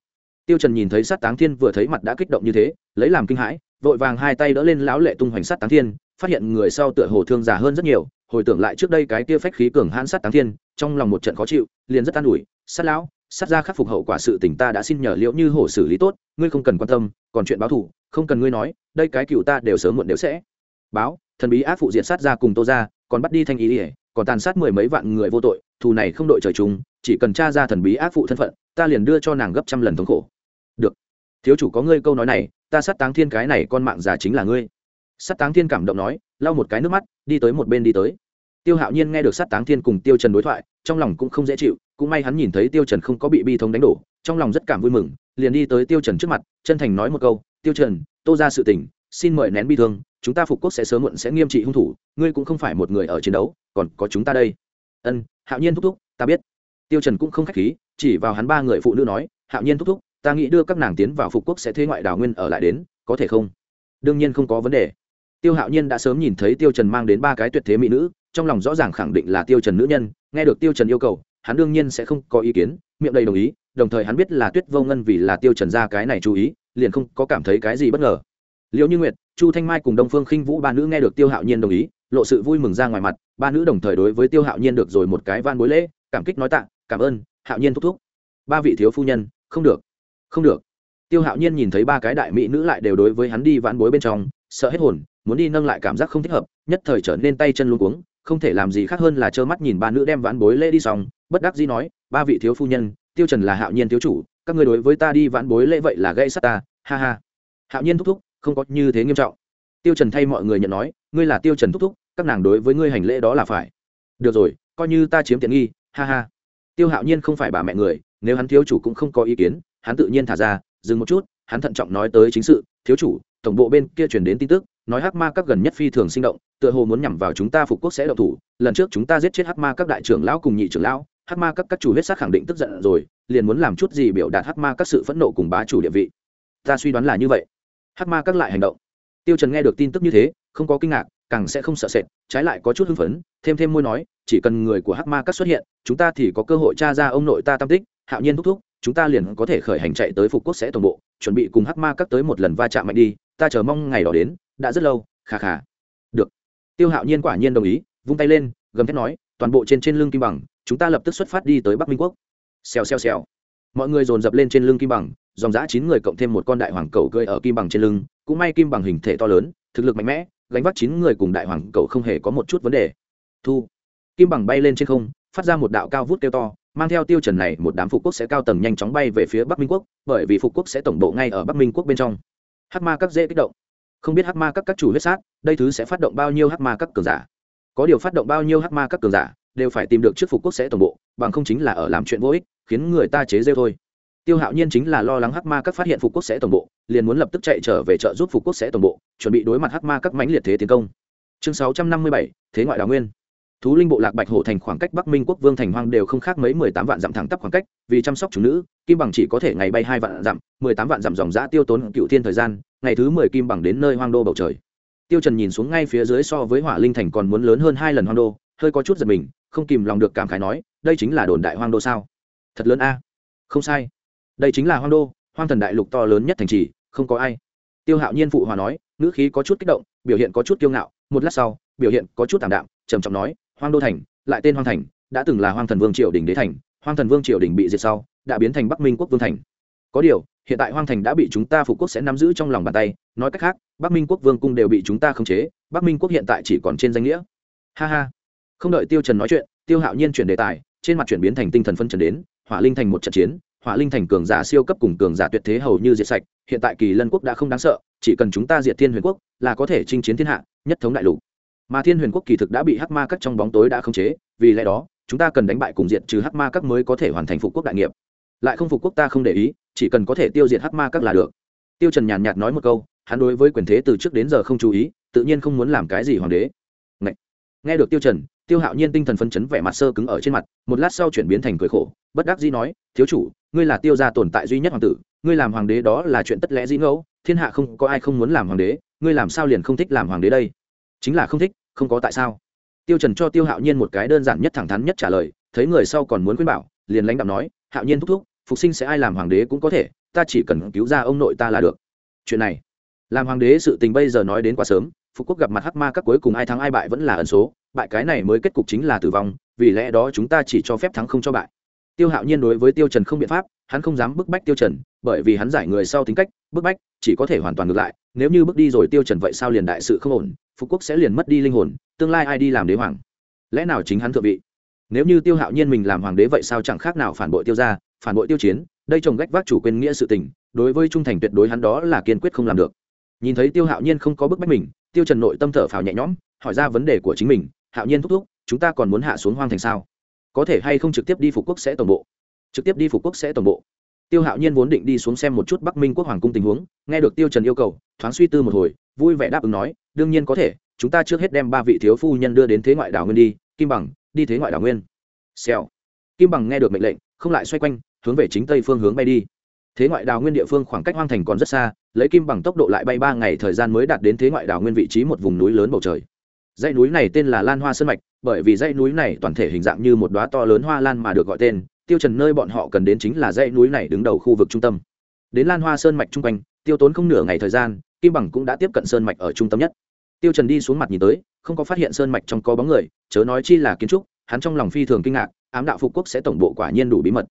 Tiêu Trần nhìn thấy Sát Táng Thiên vừa thấy mặt đã kích động như thế, lấy làm kinh hãi, vội vàng hai tay đỡ lên lão lệ tung hoành Sát Táng Thiên, phát hiện người sau tựa hồ thương già hơn rất nhiều, hồi tưởng lại trước đây cái kia phách khí cường hãn Sát Táng Thiên, trong lòng một trận khó chịu, liền rất an ủi, "Sát lão, sát gia khắc phục hậu quả sự tình ta đã xin nhờ liễu như hổ xử lý tốt ngươi không cần quan tâm còn chuyện báo thù không cần ngươi nói, đây cái cựu ta đều sớm muộn đều sẽ. Báo, thần bí ác phụ diện sát gia cùng tô ra còn bắt đi thanh ý ỉa còn tàn sát mười mấy vạn người vô tội, thù này không đội trời chúng chỉ cần tra ra thần bí ác phụ thân phận, ta liền đưa cho nàng gấp trăm lần thống khổ. Được. Thiếu chủ có ngươi câu nói này, ta sát táng thiên cái này con mạng già chính là ngươi. Sát táng thiên cảm động nói, lau một cái nước mắt, đi tới một bên đi tới. Tiêu hạo nhiên nghe được sát táng thiên cùng tiêu trần đối thoại, trong lòng cũng không dễ chịu, cũng may hắn nhìn thấy tiêu trần không có bị bi thống đánh đổ, trong lòng rất cảm vui mừng, liền đi tới tiêu trần trước mặt, chân thành nói một câu tiêu trần, tô ra sự tình, xin mời nén bi thương, chúng ta phục quốc sẽ sớm muộn sẽ nghiêm trị hung thủ, ngươi cũng không phải một người ở chiến đấu, còn có chúng ta đây. Ân, hạo nhiên thúc thúc, ta biết. Tiêu trần cũng không khách khí, chỉ vào hắn ba người phụ nữ nói, hạo nhiên thúc thúc, ta nghĩ đưa các nàng tiến vào phục quốc sẽ thuê ngoại đào nguyên ở lại đến, có thể không? Đương nhiên không có vấn đề. Tiêu hạo nhiên đã sớm nhìn thấy tiêu trần mang đến ba cái tuyệt thế mỹ nữ, trong lòng rõ ràng khẳng định là tiêu trần nữ nhân, nghe được tiêu trần yêu cầu, hắn đương nhiên sẽ không có ý kiến, miệng đầy đồng ý, đồng thời hắn biết là tuyết vô ngân vì là tiêu trần ra cái này chú ý liền không có cảm thấy cái gì bất ngờ. Liễu như nguyệt, chu thanh mai cùng đông phương khinh vũ ba nữ nghe được tiêu hạo nhiên đồng ý, lộ sự vui mừng ra ngoài mặt, ba nữ đồng thời đối với tiêu hạo nhiên được rồi một cái van bối lễ, cảm kích nói tạ, cảm ơn, hạo nhiên thúc thúc. Ba vị thiếu phu nhân, không được không được. Tiêu hạo nhiên nhìn thấy ba cái đại mỹ nữ lại đều đối với hắn đi vãn bối bên trong, sợ hết hồn, muốn đi nâng lại cảm giác không thích hợp, nhất thời trở nên tay chân luống cuống, không thể làm gì khác hơn là trơ mắt nhìn ba nữ đem vãn bối lễ đi xong, bất đắc dĩ nói, ba vị thiếu phu nhân, tiêu trần là hạo nhiên thiếu chủ các ngươi đối với ta đi vãn bối lễ vậy là gây sát ta, ha ha. Hạo nhiên thúc thúc, không có như thế nghiêm trọng. Tiêu trần thay mọi người nhận nói, ngươi là tiêu trần thúc thúc, các nàng đối với ngươi hành lễ đó là phải. Được rồi, coi như ta chiếm tiện nghi, ha ha. Tiêu hạo nhiên không phải bà mẹ người, nếu hắn thiếu chủ cũng không có ý kiến, hắn tự nhiên thả ra, dừng một chút, hắn thận trọng nói tới chính sự, thiếu chủ, tổng bộ bên kia truyền đến tin tức, nói hắc ma các gần nhất phi thường sinh động, tựa hồ muốn nhằm vào chúng ta phục quốc sẽ động thủ, lần trước chúng ta giết chết hắc ma các đại trưởng lão cùng nhị trưởng lão hắc ma các các chủ huyết sắc khẳng định tức giận rồi, liền muốn làm chút gì biểu đạt hắc ma các sự phẫn nộ cùng bá chủ địa vị. Ta suy đoán là như vậy. Hắc ma các lại hành động. Tiêu trần nghe được tin tức như thế, không có kinh ngạc, càng sẽ không sợ sệt, trái lại có chút hưng phấn, thêm thêm môi nói, chỉ cần người của hắc ma các xuất hiện, chúng ta thì có cơ hội tra ra ông nội ta tam tích, hạo nhiên thúc thúc, chúng ta liền có thể khởi hành chạy tới phục quốc sẽ toàn bộ, chuẩn bị cùng hắc ma các tới một lần va chạm mạnh đi, ta chờ mong ngày đó đến, đã rất lâu khà khà được. Tiêu hạo nhiên quả nhiên đồng ý, vung tay lên, gầm thét nói, toàn bộ trên trên lưng kim bằng chúng ta lập tức xuất phát đi tới bắc minh quốc xèo xèo xèo mọi người dồn dập lên trên lưng kim bằng dòng giã chín người cộng thêm một con đại hoàng cầu cưỡi ở kim bằng trên lưng cũng may kim bằng hình thể to lớn thực lực mạnh mẽ gánh vác chín người cùng đại hoàng cầu không hề có một chút vấn đề thu kim bằng bay lên trên không phát ra một đạo cao vút kêu to mang theo tiêu trần này một đám phục quốc sẽ cao tầng nhanh chóng bay về phía bắc minh quốc bởi vì phục quốc sẽ tổng bộ ngay ở bắc minh quốc bên trong hắc ma các dễ kích động không biết hắc ma các các chủ huyết sát đây thứ sẽ phát động bao nhiêu hắc ma các cường giả có điều phát động bao nhiêu hắc ma các cường giả đều phải tìm được trước phục quốc sẽ tổng bộ, bằng không chính là ở làm chuyện vô ích, khiến người ta chế rêu thôi. Tiêu hạo nhiên chính là lo lắng hắc ma các phát hiện phục quốc sẽ tổng bộ, liền muốn lập tức chạy trở về trợ giúp phục quốc sẽ tổng bộ, chuẩn bị đối mặt hắc ma các mãnh liệt thế tiến công. Chương sáu trăm năm mươi bảy, thế ngoại đào nguyên. Thú linh bộ lạc bạch hổ thành khoảng cách bắc minh quốc vương thành hoang đều không khác mấy mười tám vạn dặm thẳng tắp khoảng cách, vì chăm sóc chủ nữ, kim bằng chỉ có thể ngày bay hai vạn dặm, mười tám vạn dặm dòng giã tiêu tốn cựu thiên thời gian, ngày thứ mười kim bằng đến nơi hoang đô bầu trời. Tiêu trần nhìn xuống ngay phía dưới so với hỏa linh thành còn muốn lớn hơn hai lần hoang đô hơi có chút giật mình, không kìm lòng được cảm khái nói, đây chính là đồn đại hoang đô sao? Thật lớn a. Không sai. Đây chính là hoang đô, hoang thần đại lục to lớn nhất thành trì, không có ai. Tiêu hạo nhiên phụ hòa nói, ngữ khí có chút kích động, biểu hiện có chút kiêu ngạo, một lát sau, biểu hiện có chút tạm đạm, trầm trọng nói, hoang đô thành, lại tên hoang thành, đã từng là hoang thần vương triều đình đế thành, hoang thần vương triều đình bị diệt sau, đã biến thành bắc minh quốc vương thành. Có điều, hiện tại hoang thành đã bị chúng ta phục quốc sẽ nắm giữ trong lòng bàn tay, nói cách khác, bắc minh quốc vương cung đều bị chúng ta khống chế, bắc minh quốc hiện tại chỉ còn trên danh nghĩa. Ha ha không đợi tiêu trần nói chuyện, tiêu hạo nhiên chuyển đề tài, trên mặt chuyển biến thành tinh thần phân trần đến, hỏa linh thành một trận chiến, hỏa linh thành cường giả siêu cấp cùng cường giả tuyệt thế hầu như diệt sạch, hiện tại kỳ lân quốc đã không đáng sợ, chỉ cần chúng ta diệt thiên huyền quốc, là có thể chinh chiến thiên hạ, nhất thống đại lục. Mà thiên huyền quốc kỳ thực đã bị hắc ma các trong bóng tối đã khống chế, vì lẽ đó, chúng ta cần đánh bại cùng diệt trừ hắc ma các mới có thể hoàn thành phục quốc đại nghiệp. Lại không phục quốc ta không để ý, chỉ cần có thể tiêu diệt hắc ma các là được. Tiêu trần nhàn nhạt nói một câu, hắn đối với quyền thế từ trước đến giờ không chú ý, tự nhiên không muốn làm cái gì hoàng đế. Ngậy. nghe được tiêu trần tiêu hạo nhiên tinh thần phân chấn vẻ mặt sơ cứng ở trên mặt, một lát sau chuyển biến thành cười khổ, bất đắc dĩ nói, thiếu chủ, ngươi là tiêu gia tồn tại duy nhất hoàng tử, ngươi làm hoàng đế đó là chuyện tất lẽ dĩ ngẫu, thiên hạ không có ai không muốn làm hoàng đế, ngươi làm sao liền không thích làm hoàng đế đây? Chính là không thích, không có tại sao? Tiêu trần cho tiêu hạo nhiên một cái đơn giản nhất thẳng thắn nhất trả lời, thấy người sau còn muốn khuyên bảo, liền lãnh đạo nói, hạo nhiên thúc thúc, phục sinh sẽ ai làm hoàng đế cũng có thể, ta chỉ cần cứu ra ông nội ta là được. Chuyện này, làm hoàng đế sự tình bây giờ nói đến quá sớm, phục quốc gặp mặt hắc ma các cuối cùng ai thắng ai bại vẫn là ẩn số bại cái này mới kết cục chính là tử vong, vì lẽ đó chúng ta chỉ cho phép thắng không cho bại. Tiêu hạo nhiên đối với tiêu trần không biện pháp, hắn không dám bức bách tiêu trần, bởi vì hắn giải người sau tính cách, bức bách chỉ có thể hoàn toàn ngược lại, nếu như bước đi rồi tiêu trần vậy sao liền đại sự không ổn phục quốc sẽ liền mất đi linh hồn, tương lai ai đi làm đế hoàng? Lẽ nào chính hắn thượng vị? Nếu như tiêu hạo nhiên mình làm hoàng đế vậy sao chẳng khác nào phản bội tiêu gia, phản bội tiêu chiến, đây trồng gách vác chủ quyền nghĩa sự tình, đối với trung thành tuyệt đối hắn đó là kiên quyết không làm được. Nhìn thấy tiêu hạo nhiên không có bức bách mình, tiêu trần nội tâm thở phào nhẹ nhõm, hỏi ra vấn đề của chính mình hạo nhiên thúc thúc, chúng ta còn muốn hạ xuống hoang thành sao? Có thể hay không trực tiếp đi phục quốc sẽ tổng bộ? Trực tiếp đi phục quốc sẽ tổng bộ. Tiêu hạo nhiên vốn định đi xuống xem một chút bắc minh quốc hoàng cung tình huống, nghe được tiêu trần yêu cầu, thoáng suy tư một hồi, vui vẻ đáp ứng nói, đương nhiên có thể, chúng ta trước hết đem ba vị thiếu phu nhân đưa đến thế ngoại đảo nguyên đi, kim bằng, đi thế ngoại đảo nguyên. Xèo. Kim bằng nghe được mệnh lệnh, không lại xoay quanh, hướng về chính tây phương hướng bay đi. Thế ngoại đảo nguyên địa phương khoảng cách hoang thành còn rất xa, lấy kim bằng tốc độ lại bay ba ngày thời gian mới đạt đến thế ngoại đảo nguyên vị trí một vùng núi lớn bầu trời dãy núi này tên là lan hoa sơn mạch, bởi vì dãy núi này toàn thể hình dạng như một đóa to lớn hoa lan mà được gọi tên, tiêu trần nơi bọn họ cần đến chính là dãy núi này đứng đầu khu vực trung tâm. Đến lan hoa sơn mạch trung quanh, tiêu tốn không nửa ngày thời gian, kim bằng cũng đã tiếp cận sơn mạch ở trung tâm nhất. Tiêu trần đi xuống mặt nhìn tới, không có phát hiện sơn mạch trong có bóng người, chớ nói chi là kiến trúc, hắn trong lòng phi thường kinh ngạc, ám đạo phục quốc sẽ tổng bộ quả nhiên đủ bí mật.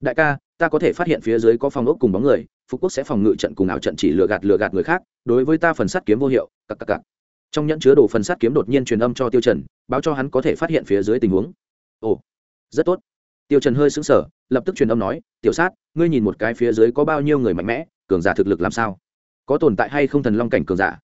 Đại ca, ta có thể phát hiện phía dưới có phòng ốc cùng bóng người, phục quốc sẽ phòng ngự trận cùng ảo trận chỉ lừa gạt lừa gạt người khác, đối với ta phần sắt kiếm vô hiệu, cặc cặc cặc trong nhẫn chứa đồ phần sắt kiếm đột nhiên truyền âm cho tiêu trần báo cho hắn có thể phát hiện phía dưới tình huống ồ rất tốt tiêu trần hơi sững sờ, lập tức truyền âm nói tiểu sát ngươi nhìn một cái phía dưới có bao nhiêu người mạnh mẽ cường giả thực lực làm sao có tồn tại hay không thần long cảnh cường giả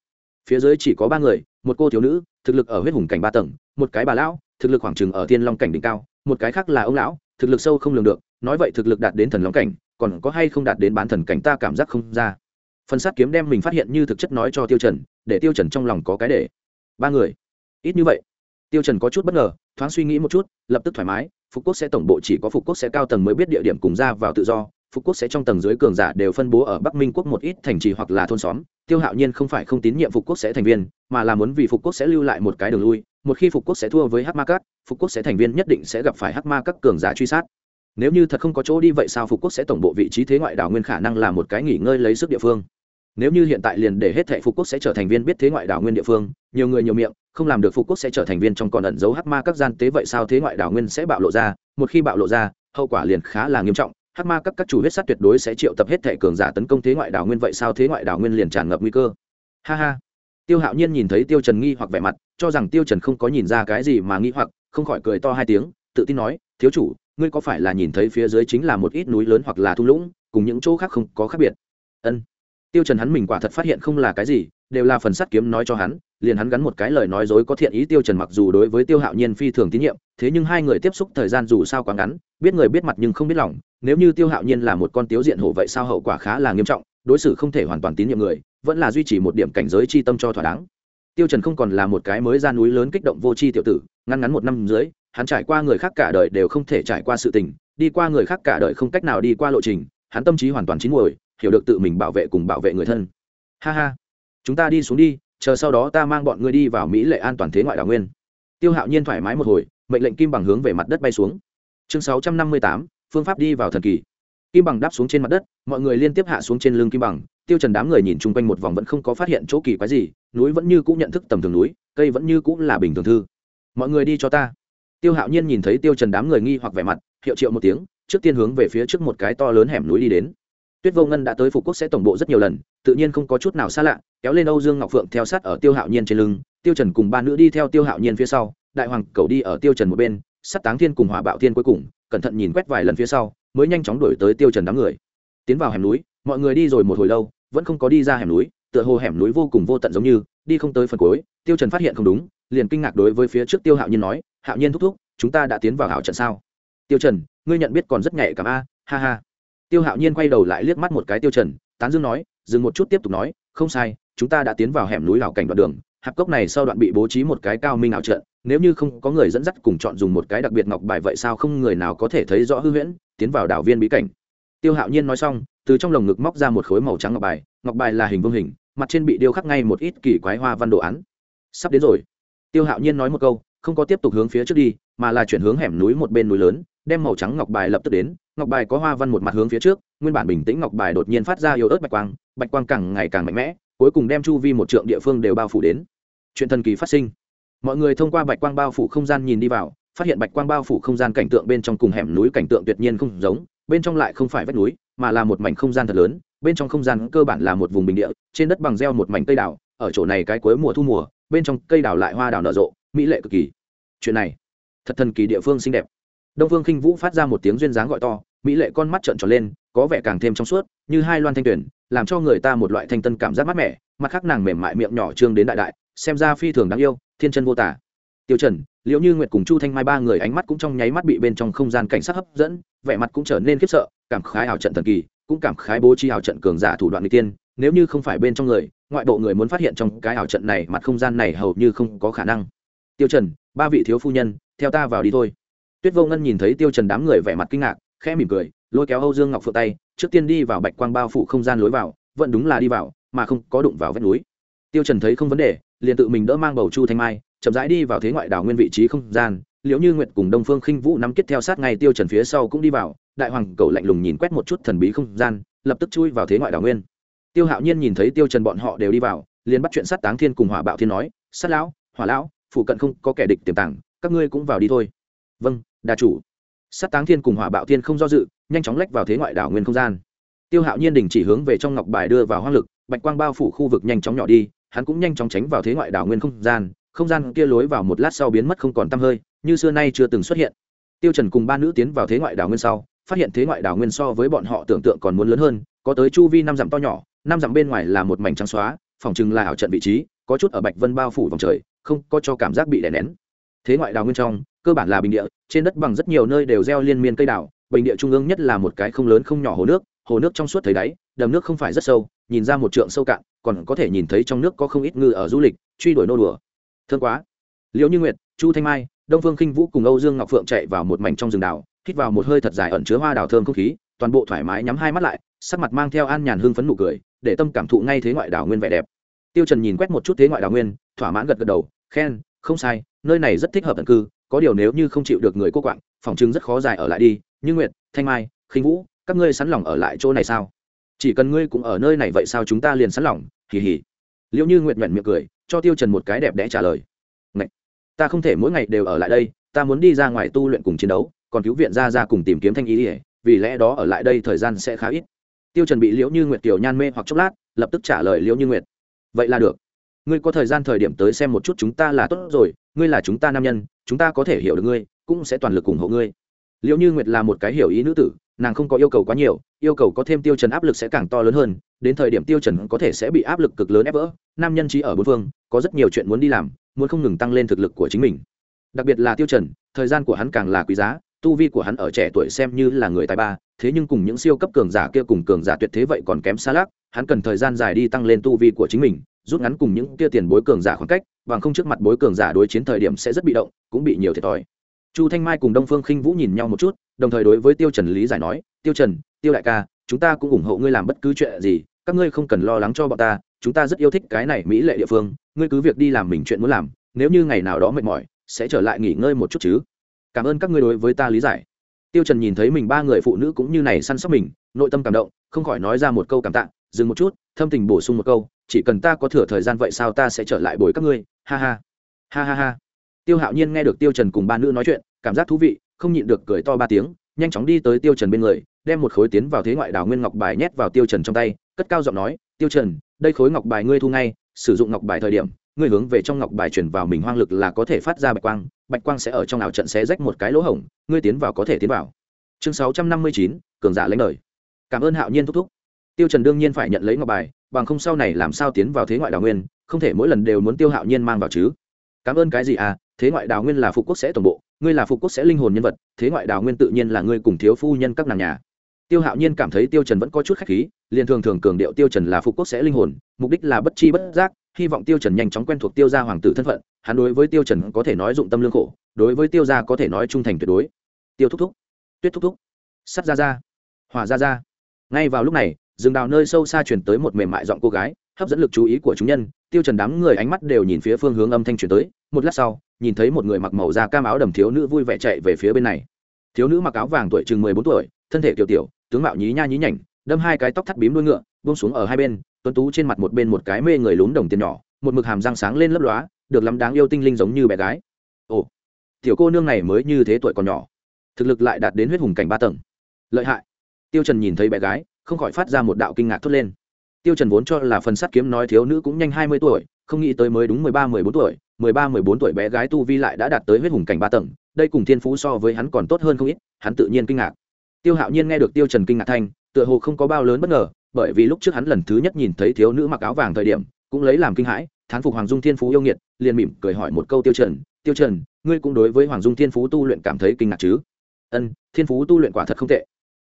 phía dưới chỉ có ba người một cô thiếu nữ thực lực ở huyết hùng cảnh ba tầng một cái bà lão thực lực khoảng chừng ở thiên long cảnh đỉnh cao một cái khác là ông lão thực lực sâu không lường được nói vậy thực lực đạt đến thần long cảnh còn có hay không đạt đến bán thần cảnh ta cảm giác không ra phần sát kiếm đem mình phát hiện như thực chất nói cho tiêu trần, để tiêu trần trong lòng có cái để. Ba người. Ít như vậy. Tiêu trần có chút bất ngờ, thoáng suy nghĩ một chút, lập tức thoải mái, phục quốc sẽ tổng bộ chỉ có phục quốc sẽ cao tầng mới biết địa điểm cùng ra vào tự do, phục quốc sẽ trong tầng dưới cường giả đều phân bố ở bắc minh quốc một ít thành trì hoặc là thôn xóm. Tiêu hạo nhiên không phải không tín nhiệm phục quốc sẽ thành viên, mà là muốn vì phục quốc sẽ lưu lại một cái đường lui, một khi phục quốc sẽ thua với hắc ma cát phục quốc sẽ thành viên nhất định sẽ gặp phải hắc ma các cường giả truy sát. Nếu như thật không có chỗ đi vậy sao phục quốc sẽ tổng bộ vị trí thế ngoại đảo nguyên khả năng là một cái nghỉ ngơi lấy sức địa phương? Nếu như hiện tại liền để hết thệ phục quốc sẽ trở thành viên biết thế ngoại đảo nguyên địa phương, nhiều người nhiều miệng, không làm được phục quốc sẽ trở thành viên trong còn ẩn giấu hắc ma các gian tế vậy sao thế ngoại đảo nguyên sẽ bạo lộ ra? Một khi bạo lộ ra, hậu quả liền khá là nghiêm trọng. Hắc ma các các chủ huyết sát tuyệt đối sẽ triệu tập hết thệ cường giả tấn công thế ngoại đảo nguyên vậy sao thế ngoại đảo nguyên liền tràn ngập nguy cơ. Ha ha. Tiêu hạo nhiên nhìn thấy tiêu trần nghi hoặc vẻ mặt, cho rằng tiêu trần không có nhìn ra cái gì mà nghi hoặc, không khỏi cười to hai tiếng, tự tin nói, thiếu chủ, ngươi có phải là nhìn thấy phía dưới chính là một ít núi lớn hoặc là thung lũng, cùng những chỗ khác không có khác biệt? Ân tiêu trần hắn mình quả thật phát hiện không là cái gì, đều là phần sắt kiếm nói cho hắn, liền hắn gắn một cái lời nói dối có thiện ý tiêu trần mặc dù đối với tiêu hạo nhiên phi thường tín nhiệm, thế nhưng hai người tiếp xúc thời gian dù sao quá ngắn, biết người biết mặt nhưng không biết lòng, nếu như tiêu hạo nhiên là một con tiếu diện hổ vậy sao hậu quả khá là nghiêm trọng, đối xử không thể hoàn toàn tín nhiệm người, vẫn là duy trì một điểm cảnh giới chi tâm cho thỏa đáng. Tiêu trần không còn là một cái mới ra núi lớn kích động vô chi tiểu tử ngăn ngắn một năm dưới, hắn trải qua người khác cả đời đều không thể trải qua sự tình, đi qua người khác cả đời không cách nào đi qua lộ trình, hắn tâm trí hoàn toàn chín muồi hiểu được tự mình bảo vệ cùng bảo vệ người thân. Ha ha. Chúng ta đi xuống đi, chờ sau đó ta mang bọn ngươi đi vào mỹ lệ an toàn thế ngoại đảo nguyên. Tiêu hạo nhiên thoải mái một hồi, mệnh lệnh kim bằng hướng về mặt đất bay xuống. Chương sáu trăm năm mươi tám, phương pháp đi vào thần kỳ. Kim bằng đáp xuống trên mặt đất, mọi người liên tiếp hạ xuống trên lưng kim bằng, tiêu trần đám người nhìn chung quanh một vòng vẫn không có phát hiện chỗ kỳ quái gì, núi vẫn như cũ nhận thức tầm thường núi, cây vẫn như cũ là bình thường thư. Mọi người đi cho ta. Tiêu hạo nhiên nhìn thấy tiêu trần đám người nghi hoặc vẻ mặt, hiệu triệu một tiếng, trước tiên hướng về phía trước một cái to lớn hẻm núi đi đến tuyết vô ngân đã tới phục quốc sẽ tổng bộ rất nhiều lần, tự nhiên không có chút nào xa lạ, kéo lên âu dương ngọc phượng theo sát ở tiêu hạo nhiên trên lưng, tiêu trần cùng ba nữ đi theo tiêu hạo nhiên phía sau, đại hoàng cầu đi ở tiêu trần một bên, sắt táng thiên cùng hỏa bạo thiên cuối cùng, cẩn thận nhìn quét vài lần phía sau, mới nhanh chóng đuổi tới tiêu trần đám người. Tiến vào hẻm núi, mọi người đi rồi một hồi lâu, vẫn không có đi ra hẻm núi, tựa hồ hẻm núi vô cùng vô tận giống như, đi không tới phần cuối, tiêu trần phát hiện không đúng, liền kinh ngạc đối với phía trước tiêu hạo nhiên nói, hạo nhiên thúc thúc, chúng ta đã tiến vào hảo trận sao? Tiêu trần, ngươi nhận biết còn rất nhạy cảm a, ha ha tiêu hạo nhiên quay đầu lại liếc mắt một cái tiêu trần, tán dương nói, dừng một chút tiếp tục nói, không sai, chúng ta đã tiến vào hẻm núi hảo cảnh đoạn đường, hạp cốc này sau đoạn bị bố trí một cái cao minh ảo trận, nếu như không có người dẫn dắt cùng chọn dùng một cái đặc biệt ngọc bài vậy sao không người nào có thể thấy rõ hư huyễn, tiến vào đảo viên bí cảnh. Tiêu hạo nhiên nói xong, từ trong lồng ngực móc ra một khối màu trắng ngọc bài ngọc bài là hình vương hình, mặt trên bị điêu khắc ngay một ít kỳ quái hoa văn đồ án. Sắp đến rồi. Tiêu hạo nhiên nói một câu, không có tiếp tục hướng phía trước đi, mà là chuyển hướng hẻm núi một bên núi lớn, đem màu trắng ngọc bài lập tức đến ngọc bài có hoa văn một mặt hướng phía trước, nguyên bản bình tĩnh ngọc bài đột nhiên phát ra yếu ớt bạch quang bạch quang càng ngày càng mạnh mẽ, cuối cùng đem chu vi một trượng địa phương đều bao phủ đến. Chuyện thần kỳ phát sinh. Mọi người thông qua bạch quang bao phủ không gian nhìn đi vào, phát hiện bạch quang bao phủ không gian cảnh tượng bên trong cùng hẻm núi cảnh tượng tuyệt nhiên không giống, bên trong lại không phải vách núi, mà là một mảnh không gian thật lớn, bên trong không gian cơ bản là một vùng bình địa, trên đất bằng gieo một mảnh cây đào, ở chỗ này cái cuối mùa thu mùa, bên trong cây đào lại hoa đào nở rộ, mỹ lệ cực kỳ. Chuyện này, thật thần kỳ địa phương xinh đẹp đông phương khinh vũ phát ra một tiếng duyên dáng gọi to, mỹ lệ con mắt trợn tròn lên, có vẻ càng thêm trong suốt, như hai loan thanh tuyển, làm cho người ta một loại thanh tân cảm giác mát mẻ, mặt khác nàng mềm mại miệng nhỏ trương đến đại đại, xem ra phi thường đáng yêu, thiên chân vô tả. Tiêu trần liễu như nguyệt cùng chu thanh mai ba người ánh mắt cũng trong nháy mắt bị bên trong không gian cảnh sát hấp dẫn, vẻ mặt cũng trở nên khiếp sợ, cảm khái ảo trận thần kỳ, cũng cảm khái bố trí ảo trận cường giả thủ đoạn n tiên, nếu như không phải bên trong người, ngoại bộ người muốn phát hiện trong cái ảo trận này, mặt không gian này hầu như không có khả năng. Tiêu trần, ba vị thiếu phu nhân, theo ta vào đi thôi tuyết vô ngân nhìn thấy tiêu trần đám người vẻ mặt kinh ngạc, khẽ mỉm cười, lôi kéo âu dương ngọc phượng tay, trước tiên đi vào bạch quang bao phủ không gian lối vào, vẫn đúng là đi vào, mà không có đụng vào vách núi. Tiêu trần thấy không vấn đề, liền tự mình đỡ mang bầu chu thanh mai, chậm rãi đi vào thế ngoại đảo nguyên vị trí không gian, liễu như nguyệt cùng đông phương khinh vũ nắm kết theo sát ngay tiêu trần phía sau cũng đi vào, đại hoàng cầu lạnh lùng nhìn quét một chút thần bí không gian, lập tức chui vào thế ngoại đảo nguyên. Tiêu hạo nhiên nhìn thấy tiêu trần bọn họ đều đi vào, liền bắt chuyện sát táng thiên cùng hỏa bạo thiên nói, sát lão, hỏa lão phụ cận không có kẻ địch tiềm tàng, các ngươi cũng vào đi thôi. Vâng đà chủ. Sát táng thiên cùng hỏa bạo thiên không do dự, nhanh chóng lách vào thế ngoại đảo nguyên không gian. Tiêu hạo nhiên đình chỉ hướng về trong ngọc bài đưa vào hoang lực, bạch quang bao phủ khu vực nhanh chóng nhỏ đi, hắn cũng nhanh chóng tránh vào thế ngoại đảo nguyên không gian không gian kia lối vào một lát sau biến mất không còn tăm hơi, như xưa nay chưa từng xuất hiện. Tiêu trần cùng ba nữ tiến vào thế ngoại đảo nguyên sau, phát hiện thế ngoại đảo nguyên so với bọn họ tưởng tượng còn muốn lớn hơn, có tới chu vi năm dặm to nhỏ, năm dặm bên ngoài là một mảnh trắng xóa, phòng chừng là ảo trận vị trí, có chút ở bạch vân bao phủ vòng trời, không có cho cảm giác bị đè nén. Thế ngoại đảo nguyên trong cơ bản là bình địa, trên đất bằng rất nhiều nơi đều gieo liên miên cây đảo bình địa trung ương nhất là một cái không lớn không nhỏ hồ nước hồ nước trong suốt thấy đáy, đầm nước không phải rất sâu, nhìn ra một trượng sâu cạn, còn có thể nhìn thấy trong nước có không ít ngư ở du lịch, truy đuổi nô đùa. Thương quá. Liệu như nguyệt, chu thanh mai, đông phương khinh vũ cùng âu dương ngọc phượng chạy vào một mảnh trong rừng đảo hít vào một hơi thật dài ẩn chứa hoa đào thơm không khí, toàn bộ thoải mái nhắm hai mắt lại, sắc mặt mang theo an nhàn hương phấn nụ cười, để tâm cảm thụ ngay thế ngoại đảo nguyên vẻ đẹp. Tiêu trần nhìn quét một chút thế ngoại đảo nguyên, thỏa mãn gật gật đầu, khen, không sai, nơi này rất thích hợp tận cư có điều nếu như không chịu được người cô quạng, phòng chứng rất khó dài ở lại đi. Như nguyệt, thanh mai, khinh vũ, các ngươi sẵn lòng ở lại chỗ này sao? Chỉ cần ngươi cũng ở nơi này vậy sao chúng ta liền sẵn lòng? Hì hì. Liệu như nguyệt nhuận miệng cười, cho tiêu trần một cái đẹp đẽ trả lời. Ngậy! ta không thể mỗi ngày đều ở lại đây, ta muốn đi ra ngoài tu luyện cùng chiến đấu, còn cứu viện ra ra cùng tìm kiếm thanh ý ỉa vì lẽ đó ở lại đây thời gian sẽ khá ít. Tiêu trần bị liễu như nguyệt tiểu nhan mê hoặc chốc lát, lập tức trả lời liễu như nguyệt. Vậy là được ngươi có thời gian thời điểm tới xem một chút chúng ta là tốt rồi, ngươi là chúng ta nam nhân, chúng ta có thể hiểu được ngươi, cũng sẽ toàn lực ủng hộ ngươi. Liệu như nguyệt là một cái hiểu ý nữ tử, nàng không có yêu cầu quá nhiều, yêu cầu có thêm tiêu trần áp lực sẽ càng to lớn hơn, đến thời điểm tiêu trần có thể sẽ bị áp lực cực lớn ép vỡ, nam nhân trí ở bốn phương, có rất nhiều chuyện muốn đi làm, muốn không ngừng tăng lên thực lực của chính mình. Đặc biệt là tiêu trần, thời gian của hắn càng là quý giá, tu vi của hắn ở trẻ tuổi xem như là người tài ba, thế nhưng cùng những siêu cấp cường giả kia cùng cường giả tuyệt thế vậy còn kém xa lắc, hắn cần thời gian dài đi tăng lên tu vi của chính mình rút ngắn cùng những kia tiền bối cường giả khoảng cách, bằng không trước mặt bối cường giả đối chiến thời điểm sẽ rất bị động, cũng bị nhiều thiệt thòi. Chu thanh mai cùng đông phương khinh vũ nhìn nhau một chút, đồng thời đối với tiêu trần lý giải nói, tiêu trần, tiêu đại ca, chúng ta cũng ủng hộ ngươi làm bất cứ chuyện gì, các ngươi không cần lo lắng cho bọn ta, chúng ta rất yêu thích cái này mỹ lệ địa phương, ngươi cứ việc đi làm mình chuyện muốn làm, nếu như ngày nào đó mệt mỏi, sẽ trở lại nghỉ ngơi một chút chứ. Cảm ơn các ngươi đối với ta lý giải. Tiêu trần nhìn thấy mình ba người phụ nữ cũng như này săn sóc mình, nội tâm cảm động, không khỏi nói ra một câu cảm tạ, dừng một chút, thâm tình bổ sung một câu chỉ cần ta có thừa thời gian vậy sao ta sẽ trở lại bồi các ngươi? Ha ha. Ha ha ha. Tiêu hạo nhiên nghe được tiêu trần cùng ba nữ nói chuyện, cảm giác thú vị, không nhịn được cười to ba tiếng, nhanh chóng đi tới tiêu trần bên người, đem một khối tiến vào thế ngoại đào nguyên ngọc bài nhét vào tiêu trần trong tay, cất cao giọng nói, tiêu trần, đây khối ngọc bài ngươi thu ngay, sử dụng ngọc bài thời điểm, ngươi hướng về trong ngọc bài chuyển vào mình hoang lực là có thể phát ra bạch quang bạch quang sẽ ở trong ảo trận xé rách một cái lỗ hổng, ngươi tiến vào có thể tiến vào. Chương sáu trăm năm mươi chín, cường giả lãnh đời. Cảm ơn hạo nhiên thúc thúc tiêu trần đương nhiên phải nhận lấy ngọc bài, bằng không sau này làm sao tiến vào thế ngoại đào nguyên, không thể mỗi lần đều muốn tiêu hạo nhiên mang vào chứ. Cảm ơn cái gì à thế ngoại đào nguyên là phục quốc sẽ tổng bộ, ngươi là phục quốc sẽ linh hồn nhân vật, thế ngoại đào nguyên tự nhiên là ngươi cùng thiếu phu nhân các nàng nhà. Tiêu hạo nhiên cảm thấy tiêu trần vẫn có chút khách khí, liền thường thường cường điệu tiêu trần là phục quốc sẽ linh hồn, mục đích là bất chi bất giác, hy vọng tiêu trần nhanh chóng quen thuộc tiêu gia hoàng tử thân phận, hắn đối với tiêu trần có thể nói dụng tâm lương khổ, đối với tiêu gia có thể nói trung thành tuyệt đối. Tiêu thúc thúc, tuyết thúc thúc, sắt ra ra, hỏa ra ra. Ngay vào lúc này rừng đào nơi sâu xa truyền tới một mềm mại giọng cô gái, hấp dẫn lực chú ý của chúng nhân, tiêu trần đám người ánh mắt đều nhìn phía phương hướng âm thanh truyền tới, một lát sau, nhìn thấy một người mặc màu da cam áo đầm thiếu nữ vui vẻ chạy về phía bên này. Thiếu nữ mặc áo vàng tuổi chừng mười bốn tuổi, thân thể tiểu tiểu, tướng mạo nhí nha nhí nhảnh, đâm hai cái tóc thắt bím đuôi ngựa, buông xuống ở hai bên, tuấn tú trên mặt một bên một cái mê người lún đồng tiền nhỏ, một mực hàm răng sáng lên lấp lóa, được lắm đáng yêu tinh linh giống như bé gái. Ồ, tiểu cô nương này mới như thế tuổi còn nhỏ, thực lực lại đạt đến huyết hùng cảnh ba tầng. Lợi hại. Tiêu trần nhìn thấy bé gái không khỏi phát ra một đạo kinh ngạc thốt lên. Tiêu trần vốn cho là phần sắt kiếm nói thiếu nữ cũng nhanh hai mươi tuổi, không nghĩ tới mới đúng mười ba, mười bốn tuổi, mười ba, mười bốn tuổi bé gái tu vi lại đã đạt tới huyết hùng cảnh ba tầng, đây cùng thiên phú so với hắn còn tốt hơn không ít, hắn tự nhiên kinh ngạc. Tiêu hạo nhiên nghe được tiêu trần kinh ngạc thanh, tựa hồ không có bao lớn bất ngờ, bởi vì lúc trước hắn lần thứ nhất nhìn thấy thiếu nữ mặc áo vàng thời điểm, cũng lấy làm kinh hãi, thán phục hoàng dung thiên phú yêu nghiệt, liền mỉm cười hỏi một câu tiêu trần tiêu trần, ngươi cũng đối với hoàng dung thiên phú tu luyện cảm thấy kinh ngạc chứ? Ân, thiên phú tu luyện quả thật không tệ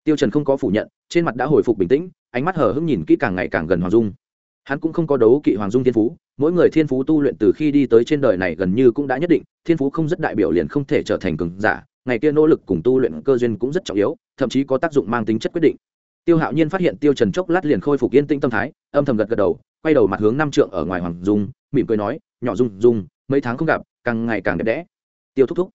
tiêu trần không có phủ nhận, trên mặt đã hồi phục bình tĩnh, ánh mắt hờ hững nhìn kỹ càng ngày càng gần hoàng dung. Hắn cũng không có đấu kỵ hoàng dung thiên phú, mỗi người thiên phú tu luyện từ khi đi tới trên đời này gần như cũng đã nhất định, thiên phú không rất đại biểu liền không thể trở thành cường giả, ngày kia nỗ lực cùng tu luyện cơ duyên cũng rất trọng yếu, thậm chí có tác dụng mang tính chất quyết định. Tiêu hạo nhiên phát hiện tiêu trần chốc lát liền khôi phục yên tĩnh tâm thái, âm thầm gật gật đầu, quay đầu mặt hướng năm trượng ở ngoài hoàng dung, mỉm cười nói, nhỏ dung dung, mấy tháng không gặp, càng ngày càng đẹp đẽ. Tiêu thúc thúc.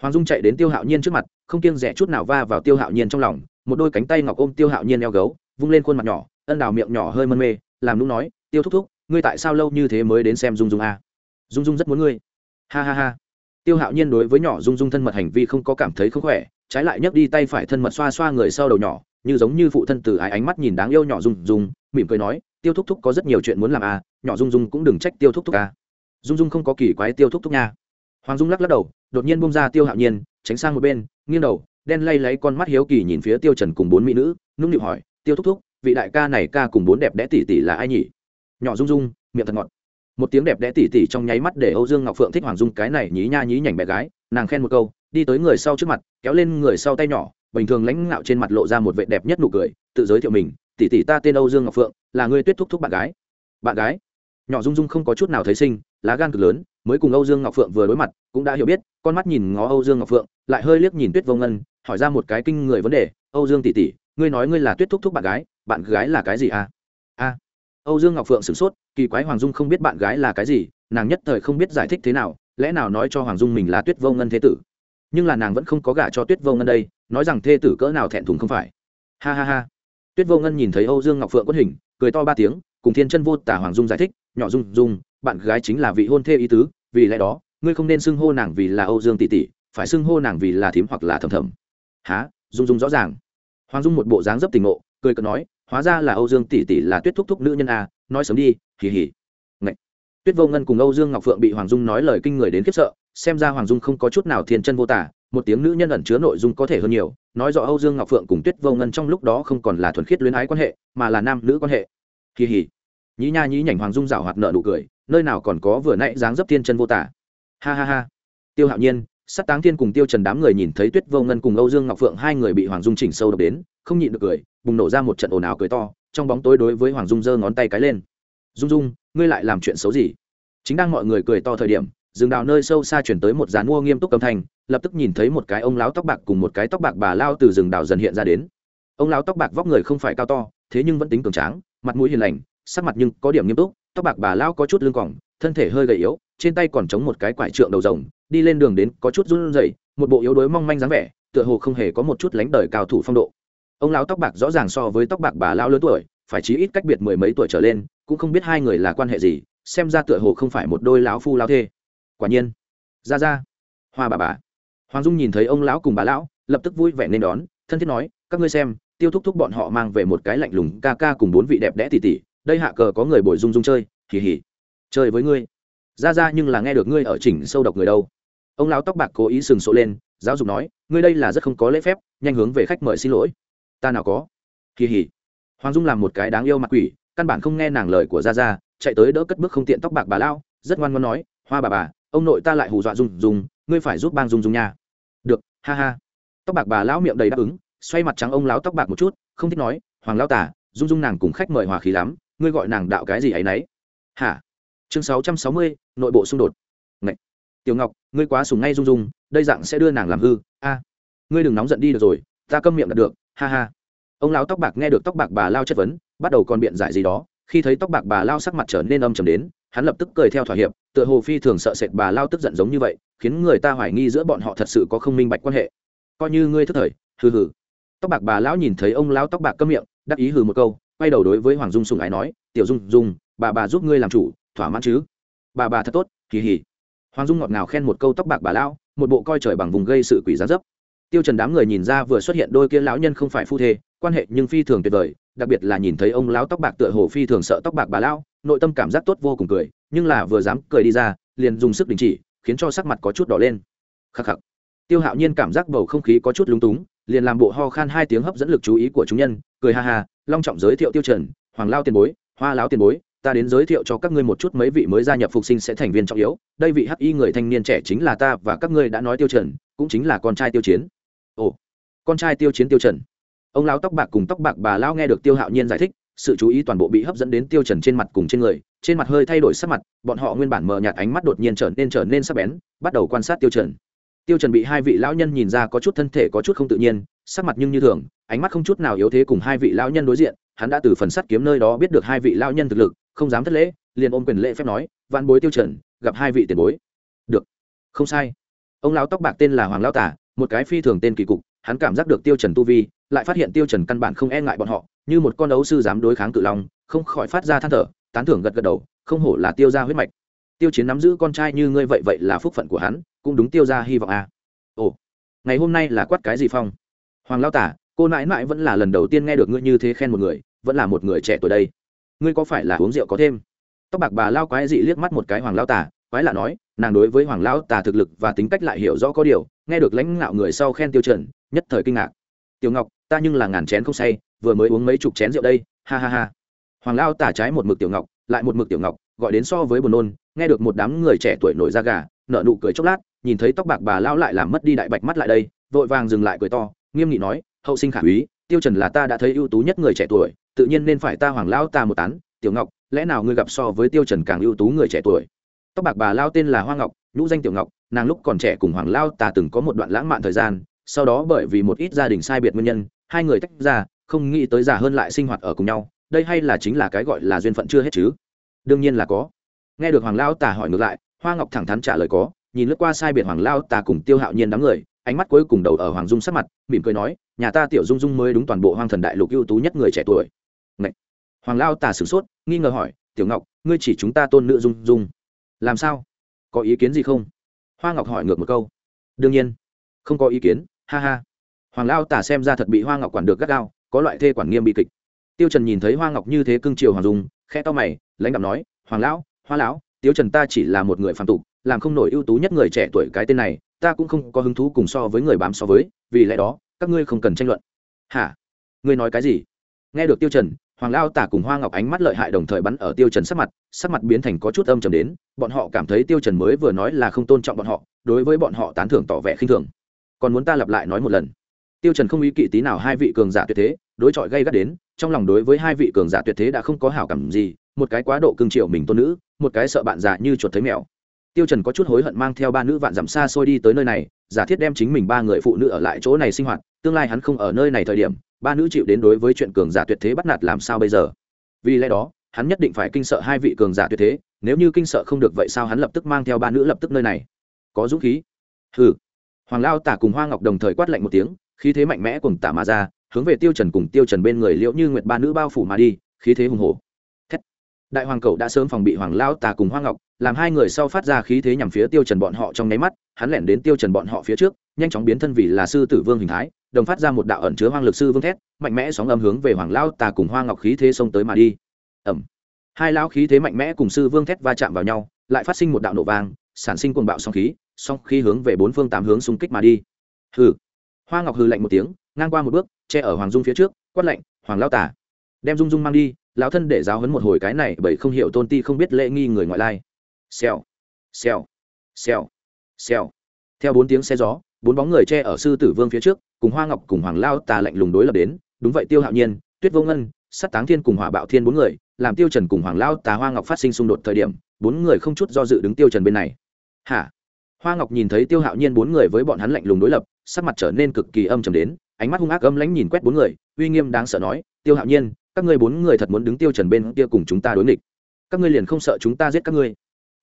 Hoàng dung chạy đến tiêu hạo nhiên trước mặt, không kiêng rẻ chút nào va vào tiêu hạo nhiên trong lòng một đôi cánh tay ngọc ôm tiêu hạo nhiên eo gấu, vung lên khuôn mặt nhỏ, ân đào miệng nhỏ hơi mân mê, làm lúc nói, tiêu thúc thúc, ngươi tại sao lâu như thế mới đến xem dung dung a dung dung rất muốn ngươi. Ha ha ha. Tiêu hạo nhiên đối với nhỏ dung dung thân mật hành vi không có cảm thấy không khỏe, trái lại nhấc đi tay phải thân mật xoa xoa người sau đầu nhỏ, như giống như phụ thân từ ái ánh mắt nhìn đáng yêu nhỏ dung dung, mỉm cười nói, tiêu thúc thúc có rất nhiều chuyện muốn làm à nhỏ dung dung cũng đừng trách tiêu thúc thúc à. Dung dung không có kỳ quái tiêu thúc thúc nha. Hoàng dung lắc lắc đầu, đột nhiên bông ra tiêu hạo nhiên, tránh sang một bên, nghiêng đầu đen lay lấy con mắt hiếu kỳ nhìn phía tiêu trần cùng bốn mỹ nữ, nũng nịu hỏi, tiêu thúc thúc, vị đại ca này ca cùng bốn đẹp đẽ tỷ tỷ là ai nhỉ? Nhỏ dung dung miệng thật ngọt. Một tiếng đẹp đẽ tỷ tỷ trong nháy mắt để âu dương ngọc phượng thích hoàng dung cái này nhí nha nhí nhảnh bé gái, nàng khen một câu, đi tới người sau trước mặt, kéo lên người sau tay nhỏ, bình thường lãnh ngạo trên mặt lộ ra một vẻ đẹp nhất nụ cười, tự giới thiệu mình, tỷ tỷ ta tên âu dương ngọc phượng, là người tuyết thúc thúc bạn gái. Bạn gái? Nhỏ dung dung không có chút nào thấy sinh, lá gan cực lớn, mới cùng âu dương ngọc phượng vừa đối mặt, cũng đã hiểu biết, con mắt nhìn ngó âu dương ngọc phượng, lại hơi liếc nhìn tuyết vô ngân hỏi ra một cái kinh người vấn đề, âu dương tỷ tỷ, ngươi nói ngươi là tuyết thúc thúc bạn gái bạn gái là cái gì à? A. Âu dương ngọc phượng sửng sốt, kỳ quái hoàng dung không biết bạn gái là cái gì, nàng nhất thời không biết giải thích thế nào, lẽ nào nói cho hoàng dung mình là tuyết vô ngân thế tử? Nhưng là nàng vẫn không có gả cho tuyết vô ngân đây, nói rằng thê tử cỡ nào thẹn thùng không phải. Ha ha ha. Tuyết vô ngân nhìn thấy âu dương ngọc phượng quất hình, cười to ba tiếng, cùng thiên chân vô tả hoàng dung giải thích, nhỏ dung dung, bạn gái chính là vị hôn thê ý tứ, vì lẽ đó, ngươi không nên xưng hô nàng vì là âu dương tỷ tỷ, phải xưng hô nàng vì là thím hoặc là thầm thầm há dung dung rõ ràng. Hoàng dung một bộ dáng dấp tình ngộ cười cợt nói hóa ra là âu dương tỷ tỷ là tuyết thúc thúc nữ nhân a nói sớm đi hì hì. Ngậy. tuyết vô ngân cùng âu dương ngọc phượng bị hoàng dung nói lời kinh người đến khiếp sợ xem ra hoàng dung không có chút nào thiên chân vô tả một tiếng nữ nhân ẩn chứa nội dung có thể hơn nhiều nói rõ âu dương ngọc phượng cùng tuyết vô ngân trong lúc đó không còn là thuần khiết luyến ái quan hệ mà là nam nữ quan hệ. Hì hì, nhí nha nhí nhảnh hoàng dung rảo hoạt nợ nụ cười nơi nào còn có vừa nãy dáng dấp thiên chân vô tả. Ha ha ha. Tiêu hạo nhiên sát táng thiên cùng tiêu trần đám người nhìn thấy tuyết vô ngân cùng âu dương ngọc phượng hai người bị hoàng dung chỉnh sâu độc đến, không nhịn được cười, bùng nổ ra một trận ồn ào cười to, trong bóng tối đối với hoàng dung giơ ngón tay cái lên. Dung dung, ngươi lại làm chuyện xấu gì? Chính đang mọi người cười to thời điểm, rừng đào nơi sâu xa chuyển tới một dàn mua nghiêm túc âm thanh, lập tức nhìn thấy một cái ông lão tóc bạc cùng một cái tóc bạc bà lao từ rừng đào dần hiện ra đến. Ông lão tóc bạc vóc người không phải cao to, thế nhưng vẫn tính cường tráng, mặt mũi hiền lành, sắc mặt nhưng có điểm nghiêm túc, tóc bạc bà lao có chút lưng cỏng thân thể hơi gầy yếu, trên tay còn chống một cái quải trượng đầu rồng đi lên đường đến có chút run rẩy, một bộ yếu đuối mong manh dáng vẻ, tựa hồ không hề có một chút lánh đời cao thủ phong độ. Ông lão tóc bạc rõ ràng so với tóc bạc bà lão lớn tuổi, phải chí ít cách biệt mười mấy tuổi trở lên, cũng không biết hai người là quan hệ gì, xem ra tựa hồ không phải một đôi lão phu lão thê. Quả nhiên, ra ra, hoa bà bà. Hoàng dung nhìn thấy ông lão cùng bà lão, lập tức vui vẻ nên đón, thân thiết nói, các ngươi xem, tiêu thúc thúc bọn họ mang về một cái lạnh lùng ca ca cùng bốn vị đẹp đẽ tỉ tỉ đây hạ cờ có người bồi dung dung chơi hỉ hỉ chơi với ngươi ra ra nhưng là nghe được ngươi ở chỉnh sâu độc người đâu. Ông lão tóc bạc cố ý sừng sộ lên giáo dục nói ngươi đây là rất không có lễ phép nhanh hướng về khách mời xin lỗi. Ta nào có. Kỳ hỉ. Hoàng dung làm một cái đáng yêu mặt quỷ căn bản không nghe nàng lời của Ra Ra, chạy tới đỡ cất bước không tiện tóc bạc bà lao rất ngoan ngoan nói hoa bà bà ông nội ta lại hù dọa dung dung ngươi phải giúp bang dung dung nha. Được ha ha. Tóc bạc bà lão miệng đầy đáp ứng xoay mặt trắng ông lão tóc bạc một chút không thích nói hoàng lão tả dung dung nàng cùng khách mời hòa khí lắm ngươi gọi nàng đạo cái gì ấy nấy? Hả? Chương sáu trăm sáu mươi, nội bộ xung đột. Ngậy. tiểu ngọc, ngươi quá sùng ngay dung dung đây dạng sẽ đưa nàng làm hư. A. Ngươi đừng nóng giận đi được rồi, ta câm miệng là được, ha ha. Ông lão tóc bạc nghe được tóc bạc bà lao chất vấn, bắt đầu còn biện giải gì đó. Khi thấy tóc bạc bà lao sắc mặt trở nên âm trầm đến, hắn lập tức cười theo thỏa hiệp, tựa hồ phi thường sợ sệt bà lao tức giận giống như vậy, khiến người ta hoài nghi giữa bọn họ thật sự có không minh bạch quan hệ. Coi như ngươi thức thời, hừ hừ. Tóc bạc bà lão nhìn thấy ông lão tóc bạc câm miệng, đắc ý hừ một câu, quay đầu đối với hoàng dung sùng ái nói, tiểu dung dung, bà bà giúp ngươi làm chủ thỏa mãn chứ? Bà bà thật tốt kỳ hỉ hoàng dung ngọt ngào khen một câu tóc bạc bà lão, một bộ coi trời bằng vùng gây sự quỷ giá dấp. Tiêu trần đám người nhìn ra vừa xuất hiện đôi kia lão nhân không phải phu thê, quan hệ nhưng phi thường tuyệt vời, đặc biệt là nhìn thấy ông lão tóc bạc tựa hồ phi thường sợ tóc bạc bà lão, nội tâm cảm giác tốt vô cùng cười, nhưng là vừa dám cười đi ra, liền dùng sức đình chỉ, khiến cho sắc mặt có chút đỏ lên. Khắc khắc. Tiêu hạo nhiên cảm giác bầu không khí có chút lúng túng, liền làm bộ ho khan hai tiếng hấp dẫn lực chú ý của chúng nhân, cười ha ha, long trọng giới thiệu tiêu trần, hoàng lao tiền bối, hoa lão tiền bối ta đến giới thiệu cho các ngươi một chút mấy vị mới gia nhập phục sinh sẽ thành viên trọng yếu. Đây vị hắc y người thanh niên trẻ chính là ta và các ngươi đã nói tiêu trần cũng chính là con trai tiêu chiến. Ồ, con trai tiêu chiến tiêu trần. Ông lão tóc bạc cùng tóc bạc bà lão nghe được tiêu hạo nhiên giải thích, sự chú ý toàn bộ bị hấp dẫn đến tiêu trần trên mặt cùng trên người, trên mặt hơi thay đổi sắc mặt, bọn họ nguyên bản mờ nhạt ánh mắt đột nhiên trở nên trở nên sắc bén, bắt đầu quan sát tiêu trần. Tiêu trần bị hai vị lão nhân nhìn ra có chút thân thể có chút không tự nhiên, sắc mặt nhưng như thường, ánh mắt không chút nào yếu thế cùng hai vị lão nhân đối diện, hắn đã từ phần sắt kiếm nơi đó biết được hai vị lão nhân thực lực không dám thất lễ, liền ôm quyền lễ phép nói, vạn bối tiêu trần, gặp hai vị tiền bối. Được. Không sai. Ông lão tóc bạc tên là hoàng lão tả, một cái phi thường tên kỳ cục, hắn cảm giác được tiêu trần tu vi, lại phát hiện tiêu trần căn bản không e ngại bọn họ, như một con đấu sư dám đối kháng cự long, không khỏi phát ra than thở, tán thưởng gật gật đầu, không hổ là tiêu gia huyết mạch. Tiêu chiến nắm giữ con trai như ngươi vậy vậy là phúc phận của hắn, cũng đúng tiêu gia hy vọng à. ồ, ngày hôm nay là quát cái gì phong? Hoàng lão tả, cô nãi nãi vẫn là lần đầu tiên nghe được ngươi như thế khen một người, vẫn là một người trẻ tuổi đây ngươi có phải là uống rượu có thêm? Tóc bạc bà lao quái dị liếc mắt một cái hoàng lao tả quái lạ nói, nàng đối với hoàng lao tả thực lực và tính cách lại hiểu rõ có điều, nghe được lãnh ngạo người sau khen tiêu chuẩn, nhất thời kinh ngạc. Tiểu ngọc, ta nhưng là ngàn chén không say, vừa mới uống mấy chục chén rượu đây, ha ha ha. Hoàng lao tả trái một mực tiểu ngọc, lại một mực tiểu ngọc, gọi đến so với buồn nôn, nghe được một đám người trẻ tuổi nổi da gà, nở nụ cười chốc lát, nhìn thấy tóc bạc bà lao lại làm mất đi đại bạch mắt lại đây, vội vàng dừng lại cười to, nghiêm nghị nói, hậu sinh khả úy, tiêu trần là ta đã thấy ưu tú nhất người trẻ tuổi tự nhiên nên phải ta hoàng lao ta một tán, tiểu ngọc, lẽ nào ngươi gặp so với tiêu trần càng ưu tú người trẻ tuổi? Tóc bạc bà lao tên là hoa ngọc, nhũ danh tiểu ngọc, nàng lúc còn trẻ cùng hoàng lao ta từng có một đoạn lãng mạn thời gian, sau đó bởi vì một ít gia đình sai biệt nguyên nhân, hai người tách ra, không nghĩ tới già hơn lại sinh hoạt ở cùng nhau, đây hay là chính là cái gọi là duyên phận chưa hết chứ? Đương nhiên là có. Nghe được hoàng lao tà hỏi ngược lại, hoa ngọc thẳng thắn trả lời có, nhìn lướt qua sai biệt hoàng lao tà cùng tiêu hạo nhiên đám người, ánh mắt cuối cùng đầu ở hoàng dung sắc mặt, mỉm cười nói, nhà ta tiểu dung dung mới đúng toàn bộ hoang thần đại lục ưu tú nhất người trẻ tuổi. Ngậy! hoàng lao tà sửng sốt, nghi ngờ hỏi, tiểu ngọc, ngươi chỉ chúng ta tôn nữ dung dung, làm sao? Có ý kiến gì không? Hoa ngọc hỏi ngược một câu, đương nhiên, không có ý kiến, ha ha. Hoàng lao tả xem ra thật bị hoa ngọc quản được gắt gao, có loại thê quản nghiêm bị kịch. Tiêu trần nhìn thấy hoa ngọc như thế cưng chiều hoàng dung, khẽ to mày, lãnh đạo nói, hoàng lão, hoa lão, tiêu trần ta chỉ là một người phàm tục, làm không nổi ưu tú nhất người trẻ tuổi cái tên này, ta cũng không có hứng thú cùng so với người bám so với, vì lẽ đó, các ngươi không cần tranh luận. Hả? Ngươi nói cái gì? Nghe được tiêu trần hoàng lao tả cùng hoa ngọc ánh mắt lợi hại đồng thời bắn ở tiêu trần sắc mặt sắc mặt biến thành có chút âm trầm đến, bọn họ cảm thấy tiêu trần mới vừa nói là không tôn trọng bọn họ, đối với bọn họ tán thưởng tỏ vẻ khinh thường. Còn muốn ta lặp lại nói một lần. Tiêu trần không ý kỵ tí nào hai vị cường giả tuyệt thế, đối chọi gây gắt đến, trong lòng đối với hai vị cường giả tuyệt thế đã không có hảo cảm gì, một cái quá độ cương triệu mình tôn nữ, một cái sợ bạn già như chuột thấy mèo tiêu trần có chút hối hận mang theo ba nữ vạn dặm xa xôi đi tới nơi này, giả thiết đem chính mình ba người phụ nữ ở lại chỗ này sinh hoạt, tương lai hắn không ở nơi này thời điểm, ba nữ chịu đến đối với chuyện cường giả tuyệt thế bắt nạt làm sao bây giờ? Vì lẽ đó, hắn nhất định phải kinh sợ hai vị cường giả tuyệt thế, nếu như kinh sợ không được vậy sao hắn lập tức mang theo ba nữ lập tức nơi này? Có dũng khí. Hừ. Hoàng lao tả cùng hoa ngọc đồng thời quát lạnh một tiếng, khí thế mạnh mẽ cùng tả mà ra, hướng về tiêu trần cùng tiêu trần bên người liễu như nguyệt ba nữ bao phủ mà đi, khí thế hùng hổ. Đại hoàng cậu đã sớm phòng bị hoàng lao tả cùng hoa ngọc làm hai người sau phát ra khí thế nhằm phía tiêu trần bọn họ trong nháy mắt, hắn lẻn đến tiêu trần bọn họ phía trước, nhanh chóng biến thân vì là sư tử vương hình thái, đồng phát ra một đạo ẩn chứa hoang lực sư vương thét, mạnh mẽ sóng âm hướng về hoàng lao tà cùng hoa ngọc khí thế xông tới mà đi. Ẩm hai lão khí thế mạnh mẽ cùng sư vương thét va chạm vào nhau, lại phát sinh một đạo nổ vang, sản sinh cuồng bạo song khí song khí hướng về bốn phương tám hướng xung kích mà đi. Hừ. Hoa ngọc hừ lạnh một tiếng, ngang qua một bước, che ở hoàng dung phía trước, quát lạnh, hoàng lao tả đem dung dung mang đi, lão thân để giáo hấn một hồi cái này, bởi không hiểu tôn ti không biết lễ nghi người ngoại lai xèo. Xèo. Xèo. Xèo. Theo bốn tiếng xe gió, bốn bóng người che ở sư tử vương phía trước, cùng hoa ngọc cùng hoàng lao tà lạnh lùng đối lập đến. Đúng vậy tiêu hạo nhiên, tuyết vô ngân sắt táng thiên cùng hỏa bạo thiên bốn người, làm tiêu trần cùng hoàng lao tà hoa ngọc phát sinh xung đột thời điểm, bốn người không chút do dự đứng tiêu trần bên này. Hả? Hoa ngọc nhìn thấy tiêu hạo nhiên bốn người với bọn hắn lạnh lùng đối lập, sắc mặt trở nên cực kỳ âm trầm đến, ánh mắt hung ác âm lãnh nhìn quét bốn người, uy nghiêm đáng sợ nói, tiêu hạo nhiên, các ngươi bốn người thật muốn đứng tiêu trần bên kia cùng chúng ta đối nghịch. Các ngươi liền không sợ chúng ta giết các ngươi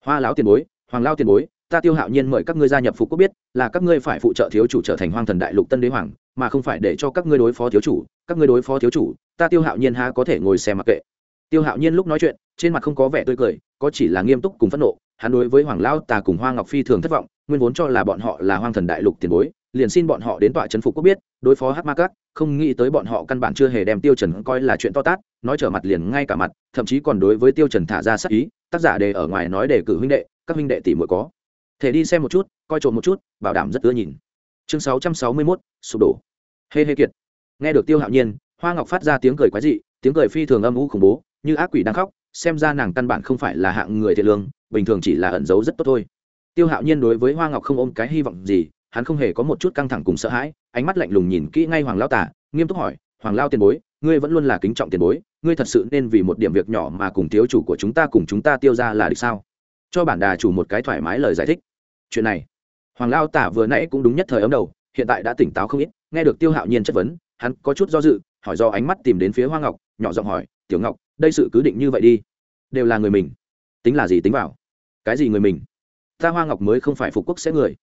hoa lão tiền bối, hoàng lao tiền bối, ta tiêu hạo nhiên mời các ngươi gia nhập phục quốc biết, là các ngươi phải phụ trợ thiếu chủ trở thành hoang thần đại lục tân đế hoàng, mà không phải để cho các ngươi đối phó thiếu chủ, các ngươi đối phó thiếu chủ, ta tiêu hạo nhiên há có thể ngồi xem mặc kệ. Tiêu hạo nhiên lúc nói chuyện, trên mặt không có vẻ tươi cười, có chỉ là nghiêm túc cùng phẫn nộ, hắn đối với hoàng lao tà cùng hoa ngọc phi thường thất vọng, nguyên vốn cho là bọn họ là hoang thần đại lục tiền bối liền xin bọn họ đến tọa trấn phục quốc biết đối phó hát ma cát không nghĩ tới bọn họ căn bản chưa hề đem tiêu trần coi là chuyện to tát nói trở mặt liền ngay cả mặt thậm chí còn đối với tiêu trần thả ra sắc ý tác giả đề ở ngoài nói đề cử huynh đệ các huynh đệ tỷ muội có. Thể đi xem một chút coi trộm một chút bảo đảm rất ưa nhìn. Chương 661, sụp đổ. Hê hê kiệt. Nghe được tiêu hạo nhiên hoa ngọc phát ra tiếng cười quái dị tiếng cười phi thường âm u khủng bố như ác quỷ đang khóc xem ra nàng căn bản không phải là hạng người thiện lương bình thường chỉ là ẩn giấu rất tốt thôi. Tiêu hạo nhiên đối với hoa ngọc không ôm cái hy vọng gì hắn không hề có một chút căng thẳng cùng sợ hãi, ánh mắt lạnh lùng nhìn kỹ ngay hoàng lao tả, nghiêm túc hỏi, hoàng lao tiền bối, ngươi vẫn luôn là kính trọng tiền bối, ngươi thật sự nên vì một điểm việc nhỏ mà cùng thiếu chủ của chúng ta cùng chúng ta tiêu ra là được sao? Cho bản đà chủ một cái thoải mái lời giải thích. Chuyện này, hoàng lao tả vừa nãy cũng đúng nhất thời ấm đầu, hiện tại đã tỉnh táo không ít, nghe được tiêu hạo nhiên chất vấn, hắn có chút do dự, hỏi do ánh mắt tìm đến phía hoa ngọc, nhỏ giọng hỏi, tiểu ngọc, đây sự cứ định như vậy đi, đều là người mình, tính là gì tính vào? Cái gì người mình? Ta hoa ngọc mới không phải phục quốc sẽ người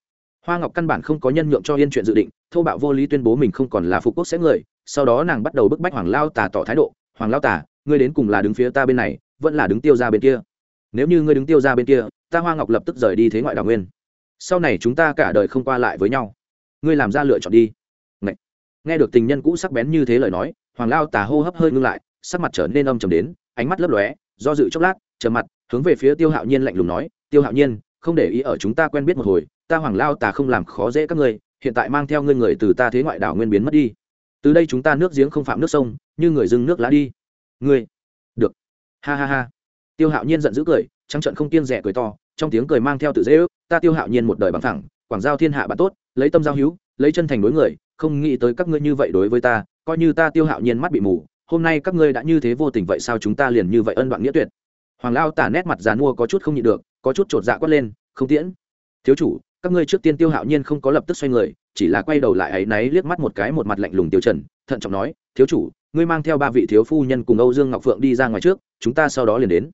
hoa ngọc căn bản không có nhân nhượng cho yên chuyện dự định, thô bạo vô lý tuyên bố mình không còn là phục quốc sẽ người, sau đó nàng bắt đầu bức bách hoàng lao tà tỏ thái độ, hoàng lao tà, ngươi đến cùng là đứng phía ta bên này, vẫn là đứng tiêu ra bên kia. Nếu như ngươi đứng tiêu ra bên kia, ta hoa ngọc lập tức rời đi thế ngoại đào nguyên. Sau này chúng ta cả đời không qua lại với nhau. Ngươi làm ra lựa chọn đi. Ngậy. nghe được tình nhân cũ sắc bén như thế lời nói, hoàng lao tà hô hấp hơi ngưng lại, sắc mặt trở nên âm trầm đến, ánh mắt lấp lóe, do dự chốc lát, trầm mặt, hướng về phía tiêu hạo nhiên lạnh lùng nói, tiêu hạo nhiên, không để ý ở chúng ta quen biết một hồi ta hoàng lao tà không làm khó dễ các ngươi, hiện tại mang theo ngươi người từ ta thế ngoại đảo nguyên biến mất đi. Từ đây chúng ta nước giếng không phạm nước sông, như người dưng nước lá đi. Ngươi, được. Ha ha ha. Tiêu hạo nhiên giận dữ cười, trắng trận không kiên rẻ cười to, trong tiếng cười mang theo tự dễ ước, ta tiêu hạo nhiên một đời bằng thẳng, quảng giao thiên hạ bạn tốt, lấy tâm giao hữu, lấy chân thành đối người, không nghĩ tới các ngươi như vậy đối với ta, coi như ta tiêu hạo nhiên mắt bị mù, hôm nay các ngươi đã như thế vô tình vậy sao chúng ta liền như vậy ân đoạn nghĩa tuyệt? Hoàng lao tả nét mặt dàn mua có chút không nhịn được, có chút chột dạ quát lên, không tiễn. Thiếu chủ các ngươi trước tiên tiêu hạo nhiên không có lập tức xoay người, chỉ là quay đầu lại ấy náy liếc mắt một cái một mặt lạnh lùng tiêu trần, thận trọng nói, thiếu chủ, ngươi mang theo ba vị thiếu phu nhân cùng âu dương ngọc phượng đi ra ngoài trước, chúng ta sau đó liền đến.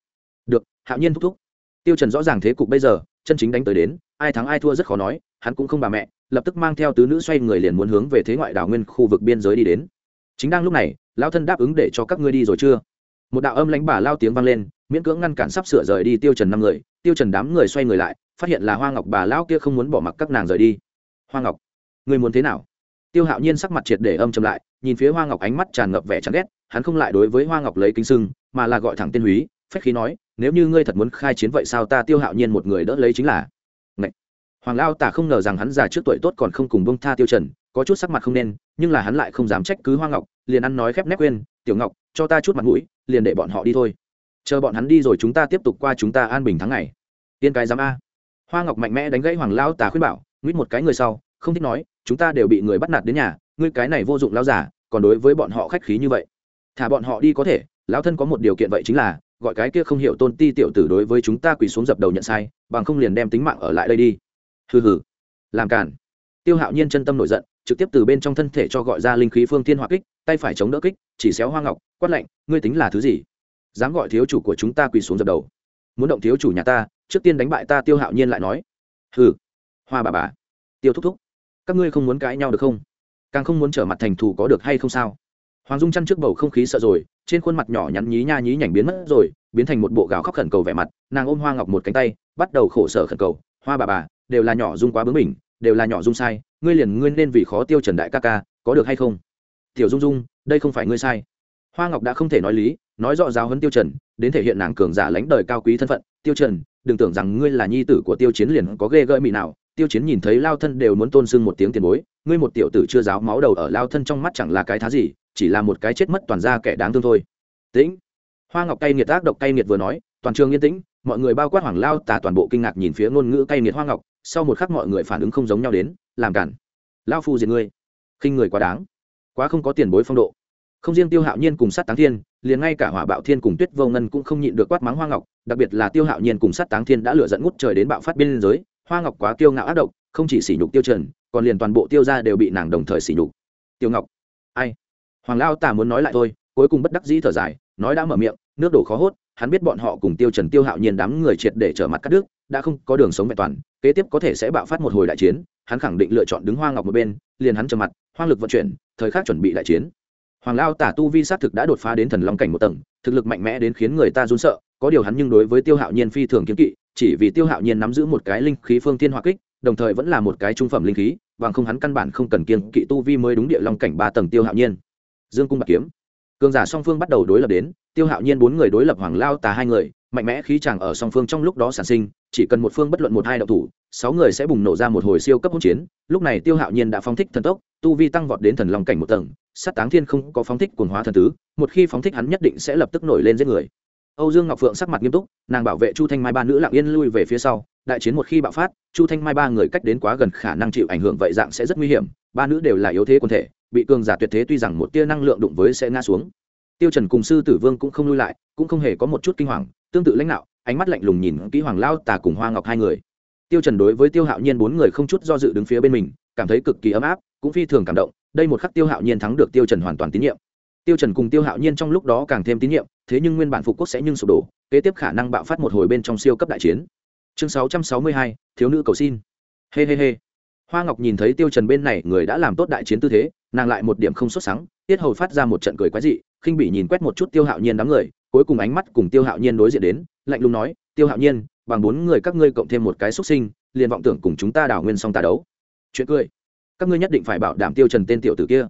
Được. Hạo nhiên thúc thúc. Tiêu trần rõ ràng thế cục bây giờ, chân chính đánh tới đến, ai thắng ai thua rất khó nói, hắn cũng không bà mẹ, lập tức mang theo tứ nữ xoay người liền muốn hướng về thế ngoại đảo nguyên khu vực biên giới đi đến. Chính đang lúc này, lão thân đáp ứng để cho các ngươi đi rồi chưa? Một đạo âm lãnh bà lao tiếng vang lên, miễn cưỡng ngăn cản sắp sửa rời đi tiêu trần năm người, tiêu trần đám người xoay người lại phát hiện là hoa ngọc bà lão kia không muốn bỏ mặc các nàng rời đi. Hoa ngọc người muốn thế nào? Tiêu hạo nhiên sắc mặt triệt để âm chầm lại, nhìn phía hoa ngọc ánh mắt tràn ngập vẻ chán ghét, hắn không lại đối với hoa ngọc lấy kính sưng, mà là gọi thẳng tên húy, phách khí nói, nếu như ngươi thật muốn khai chiến vậy sao ta tiêu hạo nhiên một người đỡ lấy chính là? Ngậy! hoàng lao tả không ngờ rằng hắn già trước tuổi tốt còn không cùng bông tha tiêu trần, có chút sắc mặt không nên, nhưng là hắn lại không dám trách cứ hoa ngọc, liền ăn nói khép nép quên, tiểu ngọc, cho ta chút mặt mũi, liền để bọn họ đi thôi. Chờ bọn hắn đi rồi chúng ta tiếp tục qua chúng ta an bình tháng ngày. Tiên cái dám a hoa ngọc mạnh mẽ đánh gãy hoàng lao tà khuyên bảo, nguyết một cái người sau, không thích nói, chúng ta đều bị người bắt nạt đến nhà, ngươi cái này vô dụng lao giả còn đối với bọn họ khách khí như vậy. Thả bọn họ đi có thể, lão thân có một điều kiện vậy chính là, gọi cái kia không hiểu tôn ti tiểu tử đối với chúng ta quỳ xuống dập đầu nhận sai, bằng không liền đem tính mạng ở lại đây đi. Hừ hừ. Làm cản tiêu hạo nhiên chân tâm nổi giận, trực tiếp từ bên trong thân thể cho gọi ra linh khí phương thiên hỏa kích, tay phải chống đỡ kích, chỉ xéo hoa ngọc, quát lạnh, ngươi tính là thứ gì? Dám gọi thiếu chủ của chúng ta quỳ xuống dập đầu. Muốn động thiếu chủ nhà ta trước tiên đánh bại ta tiêu hạo nhiên lại nói. Hừ, hoa bà bà, tiêu thúc thúc, các ngươi không muốn cãi nhau được không? Càng không muốn trở mặt thành thù có được hay không sao? Hoàng dung chăn trước bầu không khí sợ rồi, trên khuôn mặt nhỏ nhắn nhí nha nhí nhảnh biến mất rồi, biến thành một bộ gạo khóc khẩn cầu vẻ mặt, nàng ôm hoa ngọc một cánh tay, bắt đầu khổ sở khẩn cầu, hoa bà bà, đều là nhỏ dung quá bướng mình đều là nhỏ dung sai, ngươi liền ngươi nên vì khó tiêu trần đại ca ca, có được hay không? Tiểu dung dung, đây không phải ngươi sai. Hoa ngọc đã không thể nói lý, nói rõ giáo huấn tiêu trần, đến thể hiện nàng cường giả lãnh đời cao quý thân phận, tiêu trần đừng tưởng rằng ngươi là nhi tử của tiêu chiến liền có ghê gợi mị nào, tiêu chiến nhìn thấy lao thân đều muốn tôn sưng một tiếng tiền bối, ngươi một tiểu tử chưa giáo máu đầu ở lao thân trong mắt chẳng là cái thá gì, chỉ là một cái chết mất toàn ra kẻ đáng thương thôi. Tĩnh. Hoa ngọc cay nghiệt ác độc cay nghiệt vừa nói, toàn trường yên tĩnh, mọi người bao quát hoàng lao tà toàn bộ kinh ngạc nhìn phía ngôn ngữ cay nghiệt hoa ngọc, sau một khắc mọi người phản ứng không giống nhau đến, làm cản. Lao phu diệt ngươi. Khinh người quá đáng. Quá không có tiền bối phong độ. Không riêng tiêu hạo nhiên cùng sát táng thiên liền ngay cả hỏa bạo thiên cùng tuyết vô ngân cũng không nhịn được quát mắng hoa ngọc, đặc biệt là tiêu hạo nhiên cùng sát táng thiên đã lựa dẫn ngút trời đến bạo phát biên giới, hoa ngọc quá tiêu ngạo ác độc, không chỉ sỉ nhục tiêu trần, còn liền toàn bộ tiêu gia đều bị nàng đồng thời sỉ nhục. Tiêu ngọc, ai? Hoàng lao tà muốn nói lại thôi, cuối cùng bất đắc dĩ thở dài, nói đã mở miệng, nước đổ khó hốt, hắn biết bọn họ cùng tiêu trần tiêu hạo nhiên đám người triệt để trở mặt cắt đứt, đã không có đường sống vẹn toàn, kế tiếp có thể sẽ bạo phát một hồi đại chiến, hắn khẳng định lựa chọn đứng hoa ngọc một bên, liền hắn trở mặt, hoang lực vận chuyển, thời khắc chuẩn bị đại chiến hoàng lao tả tu vi sát thực đã đột phá đến thần long cảnh một tầng, thực lực mạnh mẽ đến khiến người ta run sợ, có điều hắn nhưng đối với tiêu hạo nhiên phi thường kiếm kỵ, chỉ vì tiêu hạo nhiên nắm giữ một cái linh khí phương tiên hoa kích, đồng thời vẫn là một cái trung phẩm linh khí, bằng không hắn căn bản không cần kiên kỵ tu vi mới đúng địa long cảnh ba tầng tiêu hạo nhiên. Dương cung bạc kiếm cường giả song phương bắt đầu đối lập đến, tiêu hạo nhiên bốn người đối lập hoàng lao tà hai người, mạnh mẽ khí chàng ở song phương trong lúc đó sản sinh, chỉ cần một phương bất luận một hai đậu thủ, sáu người sẽ bùng nổ ra một hồi siêu cấp hỗn chiến. Lúc này tiêu hạo nhiên đã phóng thích thần tốc, tu vi tăng vọt đến thần long cảnh một tầng, sát táng thiên không có phóng thích quần hóa thần tứ, một khi phóng thích hắn nhất định sẽ lập tức nổi lên giết người. Âu dương ngọc phượng sắc mặt nghiêm túc, nàng bảo vệ chu thanh mai ba nữ lặng yên lui về phía sau, đại chiến một khi bạo phát, chu thanh mai ba người cách đến quá gần khả năng chịu ảnh hưởng vậy dạng sẽ rất nguy hiểm, ba nữ đều là yếu thế quân thể bị cường giả tuyệt thế tuy rằng một tia năng lượng đụng với sẽ ngã xuống. Tiêu trần cùng sư tử vương cũng không lui lại cũng không hề có một chút kinh hoàng tương tự lãnh đạo ánh mắt lạnh lùng nhìn kỹ hoàng lao tà cùng hoa ngọc hai người. Tiêu trần đối với tiêu hạo nhiên bốn người không chút do dự đứng phía bên mình cảm thấy cực kỳ ấm áp cũng phi thường cảm động đây một khắc tiêu hạo nhiên thắng được tiêu trần hoàn toàn tín nhiệm. Tiêu trần cùng tiêu hạo nhiên trong lúc đó càng thêm tín nhiệm thế nhưng nguyên bản phục quốc sẽ nhưng sụp đổ kế tiếp khả năng bạo phát một hồi bên trong siêu cấp đại chiến. Chương 662, thiếu nữ cầu xin. He he he hoa ngọc nhìn thấy tiêu trần bên này người đã làm tốt đại chiến tư thế nàng lại một điểm không xuất sáng tiết hầu phát ra một trận cười quái dị, khinh bỉ nhìn quét một chút tiêu hạo nhiên đám người, cuối cùng ánh mắt cùng tiêu hạo nhiên đối diện đến, lạnh lùng nói, tiêu hạo nhiên, bằng bốn người các ngươi cộng thêm một cái xuất sinh, liền vọng tưởng cùng chúng ta đảo nguyên song tà đấu. Chuyện cười. Các ngươi nhất định phải bảo đảm tiêu trần tên tiểu tử kia.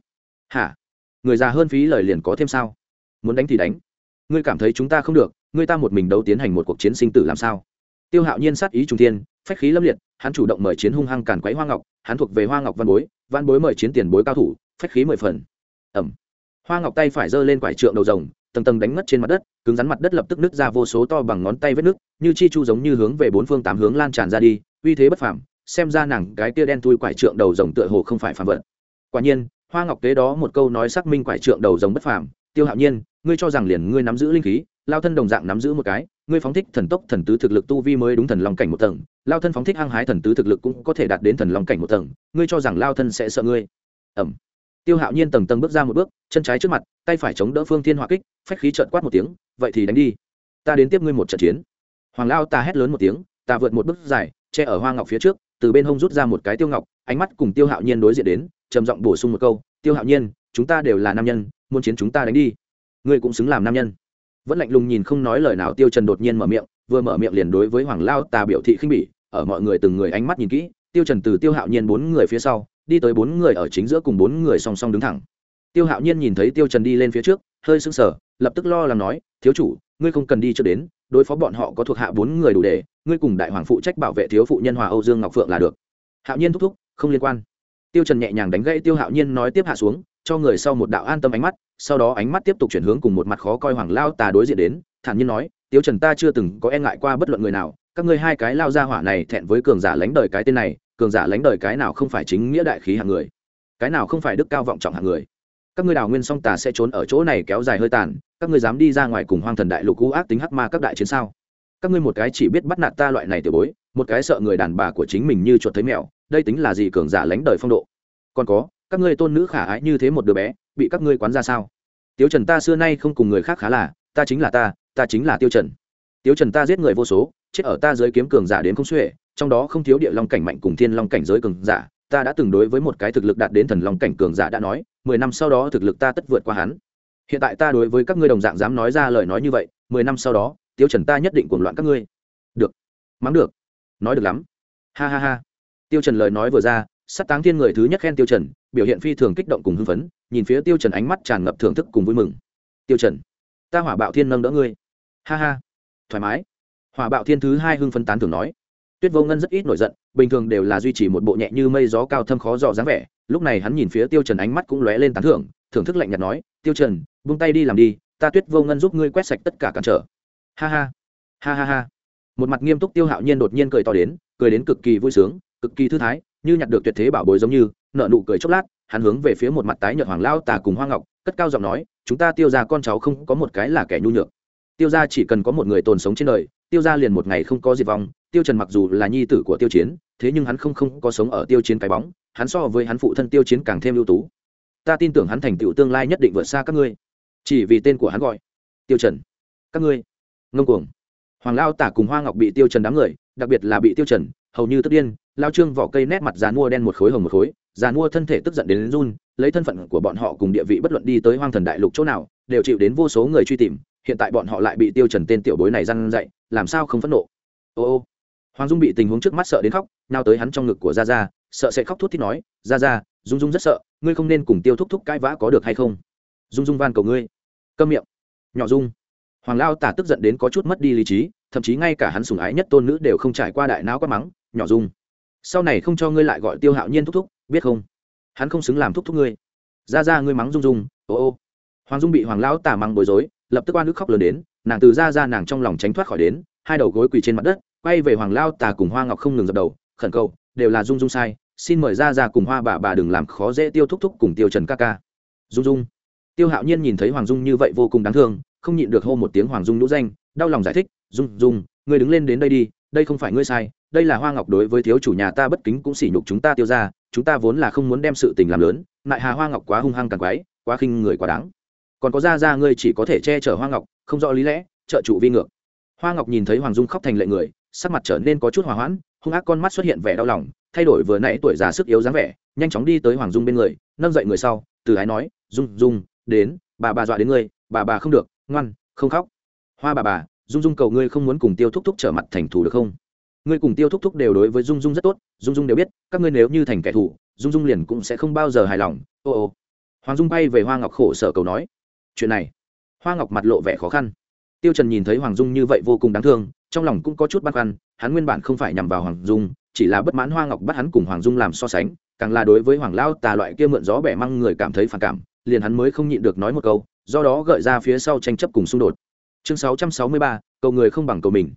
Hả? Người già hơn phí lời liền có thêm sao? Muốn đánh thì đánh. Ngươi cảm thấy chúng ta không được, ngươi ta một mình đấu tiến hành một cuộc chiến sinh tử làm sao? Tiêu hạo nhiên sát ý trung thiên, phách khí lâm liệt, hắn chủ động mời chiến hung hăng càn quấy hoa ngọc, hắn thuộc về hoa ngọc văn bối văn bối mời chiến tiền bối cao thủ phách khí mười phần. Ẩm. Hoa ngọc tay phải giơ lên quải trượng đầu rồng, tầng tầng đánh ngất trên mặt đất, cứng rắn mặt đất lập tức nứt ra vô số to bằng ngón tay vết nước như chi chu giống như hướng về bốn phương tám hướng lan tràn ra đi, uy thế bất phàm, xem ra nàng cái kia đen thui quải trượng đầu rồng tựa hồ không phải phàm vật. Quả nhiên, hoa ngọc kế đó một câu nói xác minh quải trượng đầu rồng bất phàm, tiêu hạo nhiên, ngươi cho rằng liền ngươi nắm giữ linh khí, lao thân đồng dạng nắm giữ một cái, ngươi phóng thích thần tốc thần tứ thực lực tu vi mới đúng thần long cảnh một tầng, lao thân phóng thích hăng hái thần tứ thực lực cũng có thể đạt đến thần long cảnh một tầng, ngươi cho rằng lao thân sẽ sợ ngươi? Ẩm tiêu hạo nhiên tầng tầng bước ra một bước, chân trái trước mặt, tay phải chống đỡ phương thiên hỏa kích, phách khí trợn quát một tiếng, vậy thì đánh đi. Ta đến tiếp ngươi một trận chiến. Hoàng lao ta hét lớn một tiếng, ta vượt một bước dài, che ở hoa ngọc phía trước, từ bên hông rút ra một cái tiêu ngọc, ánh mắt cùng tiêu hạo nhiên đối diện đến, trầm giọng bổ sung một câu, tiêu hạo nhiên, chúng ta đều là nam nhân, muốn chiến chúng ta đánh đi. Ngươi cũng xứng làm nam nhân. Vẫn lạnh lùng nhìn không nói lời nào, tiêu trần đột nhiên mở miệng, vừa mở miệng liền đối với hoàng lao ta biểu thị khinh bỉ, ở mọi người từng người ánh mắt nhìn kỹ, tiêu trần từ tiêu hạo nhiên bốn người phía sau đi tới bốn người ở chính giữa cùng bốn người song song đứng thẳng. Tiêu hạo nhiên nhìn thấy tiêu trần đi lên phía trước, hơi sững sờ, lập tức lo lắng nói, thiếu chủ, ngươi không cần đi trước đến, đối phó bọn họ có thuộc hạ bốn người đủ để, ngươi cùng đại hoàng phụ trách bảo vệ thiếu phụ nhân hòa âu dương ngọc phượng là được. Hạo nhiên thúc thúc, không liên quan. Tiêu trần nhẹ nhàng đánh gãy tiêu hạo nhiên nói tiếp hạ xuống, cho người sau một đạo an tâm ánh mắt, sau đó ánh mắt tiếp tục chuyển hướng cùng một mặt khó coi hoàng lao tà đối diện đến, thản nhiên nói, tiêu trần ta chưa từng có e ngại qua bất luận người nào, các ngươi hai cái lao ra hỏa này thẹn với cường giả lãnh đời cái tên này cường giả lãnh đời cái nào không phải chính nghĩa đại khí hạng người, cái nào không phải đức cao vọng trọng hạng người. Các ngươi đào nguyên song tà sẽ trốn ở chỗ này kéo dài hơi tàn, các ngươi dám đi ra ngoài cùng hoang thần đại lục cũ ác tính hắc ma các đại chiến sao? Các ngươi một cái chỉ biết bắt nạt ta loại này tiểu bối, một cái sợ người đàn bà của chính mình như chuột thấy mèo, đây tính là gì cường giả lãnh đời phong độ? Còn có, các ngươi tôn nữ khả ái như thế một đứa bé, bị các ngươi quán ra sao? Tiêu trần ta xưa nay không cùng người khác khá là, ta chính là ta ta chính là tiêu trần. Tiêu trần ta giết người vô số, chết ở ta dưới kiếm cường giả đến không xuể trong đó không thiếu địa long cảnh mạnh cùng thiên long cảnh giới cường giả, ta đã từng đối với một cái thực lực đạt đến thần long cảnh cường giả đã nói, mười năm sau đó thực lực ta tất vượt qua hắn. Hiện tại ta đối với các ngươi đồng dạng dám nói ra lời nói như vậy, mười năm sau đó, tiêu trần ta nhất định cuồng loạn các ngươi. Được. Mắng được. Nói được lắm. Ha ha ha. Tiêu trần lời nói vừa ra sát táng thiên người thứ nhất khen tiêu trần, biểu hiện phi thường kích động cùng hưng phấn, nhìn phía tiêu trần ánh mắt tràn ngập thưởng thức cùng vui mừng. Tiêu trần, ta hỏa bạo thiên nâng đỡ ngươi. Ha ha. Thoải mái. Hỏa bạo thiên thứ hai hưng phấn tán thường nói tuyết vô ngân rất ít nổi giận, bình thường đều là duy trì một bộ nhẹ như mây gió cao thâm khó dò dáng vẻ. Lúc này hắn nhìn phía tiêu trần ánh mắt cũng lóe lên tán thưởng thưởng thức lạnh nhạt nói, tiêu trần, buông tay đi làm đi, ta tuyết vô ngân giúp ngươi quét sạch tất cả cản trở. Ha ha ha ha ha. Một mặt nghiêm túc tiêu hạo nhiên đột nhiên cười to đến, cười đến cực kỳ vui sướng, cực kỳ thư thái, như nhặt được tuyệt thế bảo bối giống như nợ nụ cười chốc lát, hắn hướng về phía một mặt tái nhợt hoàng lao tà cùng hoa ngọc, cất cao giọng nói, chúng ta tiêu ra con cháu không có một cái là kẻ nhu nhược. Tiêu ra chỉ cần có một người tồn sống trên đời, tiêu ra liền một ngày không có diệt vong tiêu trần mặc dù là nhi tử của tiêu chiến thế nhưng hắn không không có sống ở tiêu chiến cái bóng hắn so với hắn phụ thân tiêu chiến càng thêm ưu tú. Ta tin tưởng hắn thành tựu tương lai nhất định vượt xa các ngươi. Chỉ vì tên của hắn gọi tiêu trần. Các ngươi ngông cuồng. Hoàng lao tả cùng hoa ngọc bị tiêu trần đám người đặc biệt là bị tiêu trần hầu như tức điên lao trương vỏ cây nét mặt dàn mua đen một khối hồng một khối dàn mua thân thể tức giận đến, đến run lấy thân phận của bọn họ cùng địa vị bất luận đi tới hoang thần đại lục chỗ nào đều chịu đến vô số người truy tìm hiện tại bọn họ lại bị tiêu trần tên tiểu bối này răn dạy làm sao không phẫn nộ? Ô ô hoàng dung bị tình huống trước mắt sợ đến khóc nao tới hắn trong ngực của gia gia, sợ sẽ khóc thút thít nói, gia gia, dung dung rất sợ, ngươi không nên cùng tiêu thúc thúc cãi vã có được hay không? Dung dung van cầu ngươi. Câm miệng. Nhỏ dung. Hoàng lao tả tức giận đến có chút mất đi lý trí, thậm chí ngay cả hắn sùng ái nhất tôn nữ đều không trải qua đại não quát mắng, nhỏ dung, sau này không cho ngươi lại gọi tiêu hạo nhiên thúc thúc, biết không? Hắn không xứng làm thúc thúc ngươi. Ra ra ngươi mắng dung dung, ô ô. Hoàng dung bị hoàng lão tả mắng bối rối, lập tức oan ức khóc lớn đến, nàng từ ra ra nàng trong lòng tránh thoát khỏi đến hai đầu gối quỳ trên mặt đất, quay về hoàng lao tà cùng hoa ngọc không ngừng dập đầu, khẩn cầu, đều là dung dung sai, xin mời ra ra cùng hoa bà bà đừng làm khó dễ tiêu thúc thúc cùng tiêu trần ca ca. Dung dung. Tiêu hạo nhiên nhìn thấy hoàng dung như vậy vô cùng đáng thương, không nhịn được hô một tiếng hoàng dung nhũ danh, đau lòng giải thích, dung dung, ngươi đứng lên đến đây đi, đây không phải ngươi sai, đây là hoa ngọc đối với thiếu chủ nhà ta bất kính cũng sỉ nhục chúng ta tiêu ra chúng ta vốn là không muốn đem sự tình làm lớn lại hà hoa ngọc quá hung hăng càng quái, quá khinh người quá đáng. Còn có ra ra ngươi chỉ có thể che chở hoa ngọc, không rõ lý lẽ, trợ trụ vi ngược hoa ngọc nhìn thấy hoàng dung khóc thành lệ người, sắc mặt trở nên có chút hòa hoãn, hung ác con mắt xuất hiện vẻ đau lòng, thay đổi vừa nãy tuổi già sức yếu dáng vẻ, nhanh chóng đi tới hoàng dung bên người, nâng dậy người sau, từ ái nói, dung dung, đến, bà bà dọa đến ngươi, bà bà không được, ngoan, không khóc. Hoa bà bà, dung dung cầu ngươi không muốn cùng tiêu thúc thúc trở mặt thành thù được không? Ngươi cùng tiêu thúc thúc đều đối với dung dung rất tốt, dung dung đều biết, các ngươi nếu như thành kẻ thù, dung dung liền cũng sẽ không bao giờ hài lòng. Ô ô. Hoàng dung bay về hoa ngọc khổ sở cầu nói. Chuyện này. Hoa ngọc mặt lộ vẻ khó khăn tiêu trần nhìn thấy hoàng dung như vậy vô cùng đáng thương trong lòng cũng có chút băn khoăn hắn nguyên bản không phải nhằm vào hoàng dung chỉ là bất mãn hoa ngọc bắt hắn cùng hoàng dung làm so sánh càng là đối với hoàng lao tà loại kia mượn gió bẻ măng người cảm thấy phản cảm liền hắn mới không nhịn được nói một câu do đó gợi ra phía sau tranh chấp cùng xung đột. Chương 663, cầu người không bằng cầu mình.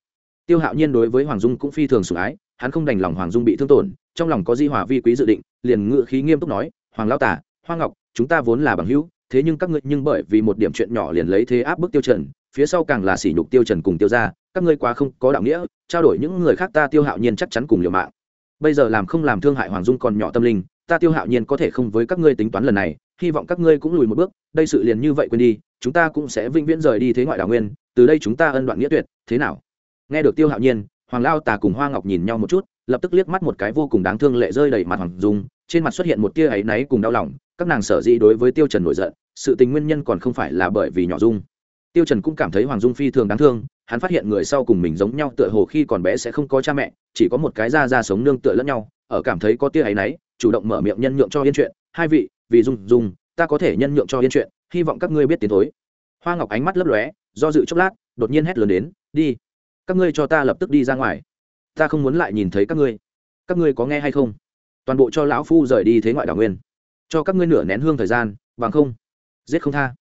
Tiêu hạo nhiên đối với hoàng dung cũng phi thường sủng ái hắn không đành lòng hoàng dung bị thương tổn trong lòng có di hòa vi quý dự định liền ngự khí nghiêm túc nói hoàng lao Tà, hoa ngọc chúng ta vốn là bằng hữu thế nhưng các ngươi nhưng bởi vì một điểm chuyện nhỏ liền lấy thế áp bức tiêu trần, phía sau càng là sỉ nhục tiêu trần cùng tiêu gia, các ngươi quá không có đạo nghĩa, trao đổi những người khác ta tiêu hạo nhiên chắc chắn cùng liều mạng. Bây giờ làm không làm thương hại hoàng dung còn nhỏ tâm linh, ta tiêu hạo nhiên có thể không với các ngươi tính toán lần này, hy vọng các ngươi cũng lùi một bước, đây sự liền như vậy quên đi, chúng ta cũng sẽ vĩnh viễn rời đi thế ngoại đảo nguyên, từ đây chúng ta ân đoạn nghĩa tuyệt, thế nào? Nghe được tiêu hạo nhiên, hoàng lao tà cùng hoa ngọc nhìn nhau một chút, lập tức liếc mắt một cái vô cùng đáng thương lệ rơi đầy mặt hoàng dung, trên mặt xuất hiện một tia áy náy cùng đau lòng các nàng sở dĩ đối với tiêu trần nổi giận, sự tình nguyên nhân còn không phải là bởi vì nhỏ dung. Tiêu trần cũng cảm thấy hoàng dung phi thường đáng thương, hắn phát hiện người sau cùng mình giống nhau tựa hồ khi còn bé sẽ không có cha mẹ, chỉ có một cái da da sống nương tựa lẫn nhau, ở cảm thấy có tia ấy náy, chủ động mở miệng nhân nhượng cho yên chuyện, hai vị, vì dung dung, ta có thể nhân nhượng cho yên chuyện, hy vọng các ngươi biết tiến thối. Hoa ngọc ánh mắt lấp lóe, do dự chốc lát, đột nhiên hét lớn đến, đi, các ngươi cho ta lập tức đi ra ngoài. Ta không muốn lại nhìn thấy các ngươi. Các ngươi có nghe hay không? Toàn bộ cho lão phu rời đi thế ngoại đảo nguyên cho các ngươi nửa nén hương thời gian, bằng không, giết không tha.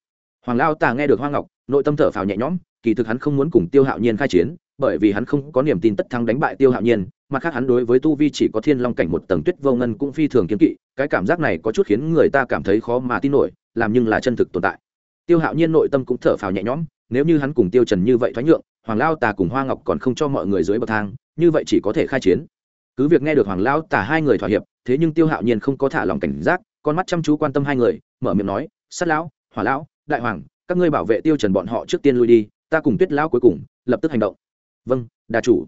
Hoàng lao tà nghe được hoa ngọc, nội tâm thở phào nhẹ nhõm, kỳ thực hắn không muốn cùng tiêu hạo nhiên khai chiến, bởi vì hắn không có niềm tin tất thắng đánh bại tiêu hạo nhiên, mặt khác hắn đối với tu vi chỉ có thiên long cảnh một tầng tuyết vô ngân cũng phi thường kiếm kỵ, cái cảm giác này có chút khiến người ta cảm thấy khó mà tin nổi, làm nhưng là chân thực tồn tại. Tiêu hạo nhiên nội tâm cũng thở phào nhẹ nhõm, nếu như hắn cùng tiêu trần như vậy thoái nhượng, hoàng lao tà cùng hoa ngọc còn không cho mọi người dưới bậc thang, như vậy chỉ có thể khai chiến. Cứ việc nghe được hoàng lao tà hai người thỏa hiệp, thế nhưng tiêu hạo nhiên không có thả lòng cảnh giác con mắt chăm chú quan tâm hai người, mở miệng nói, sát lão, hỏa lão, đại hoàng, các ngươi bảo vệ tiêu trần bọn họ trước tiên lui đi, ta cùng tuyết lão cuối cùng, lập tức hành động. Vâng đà chủ.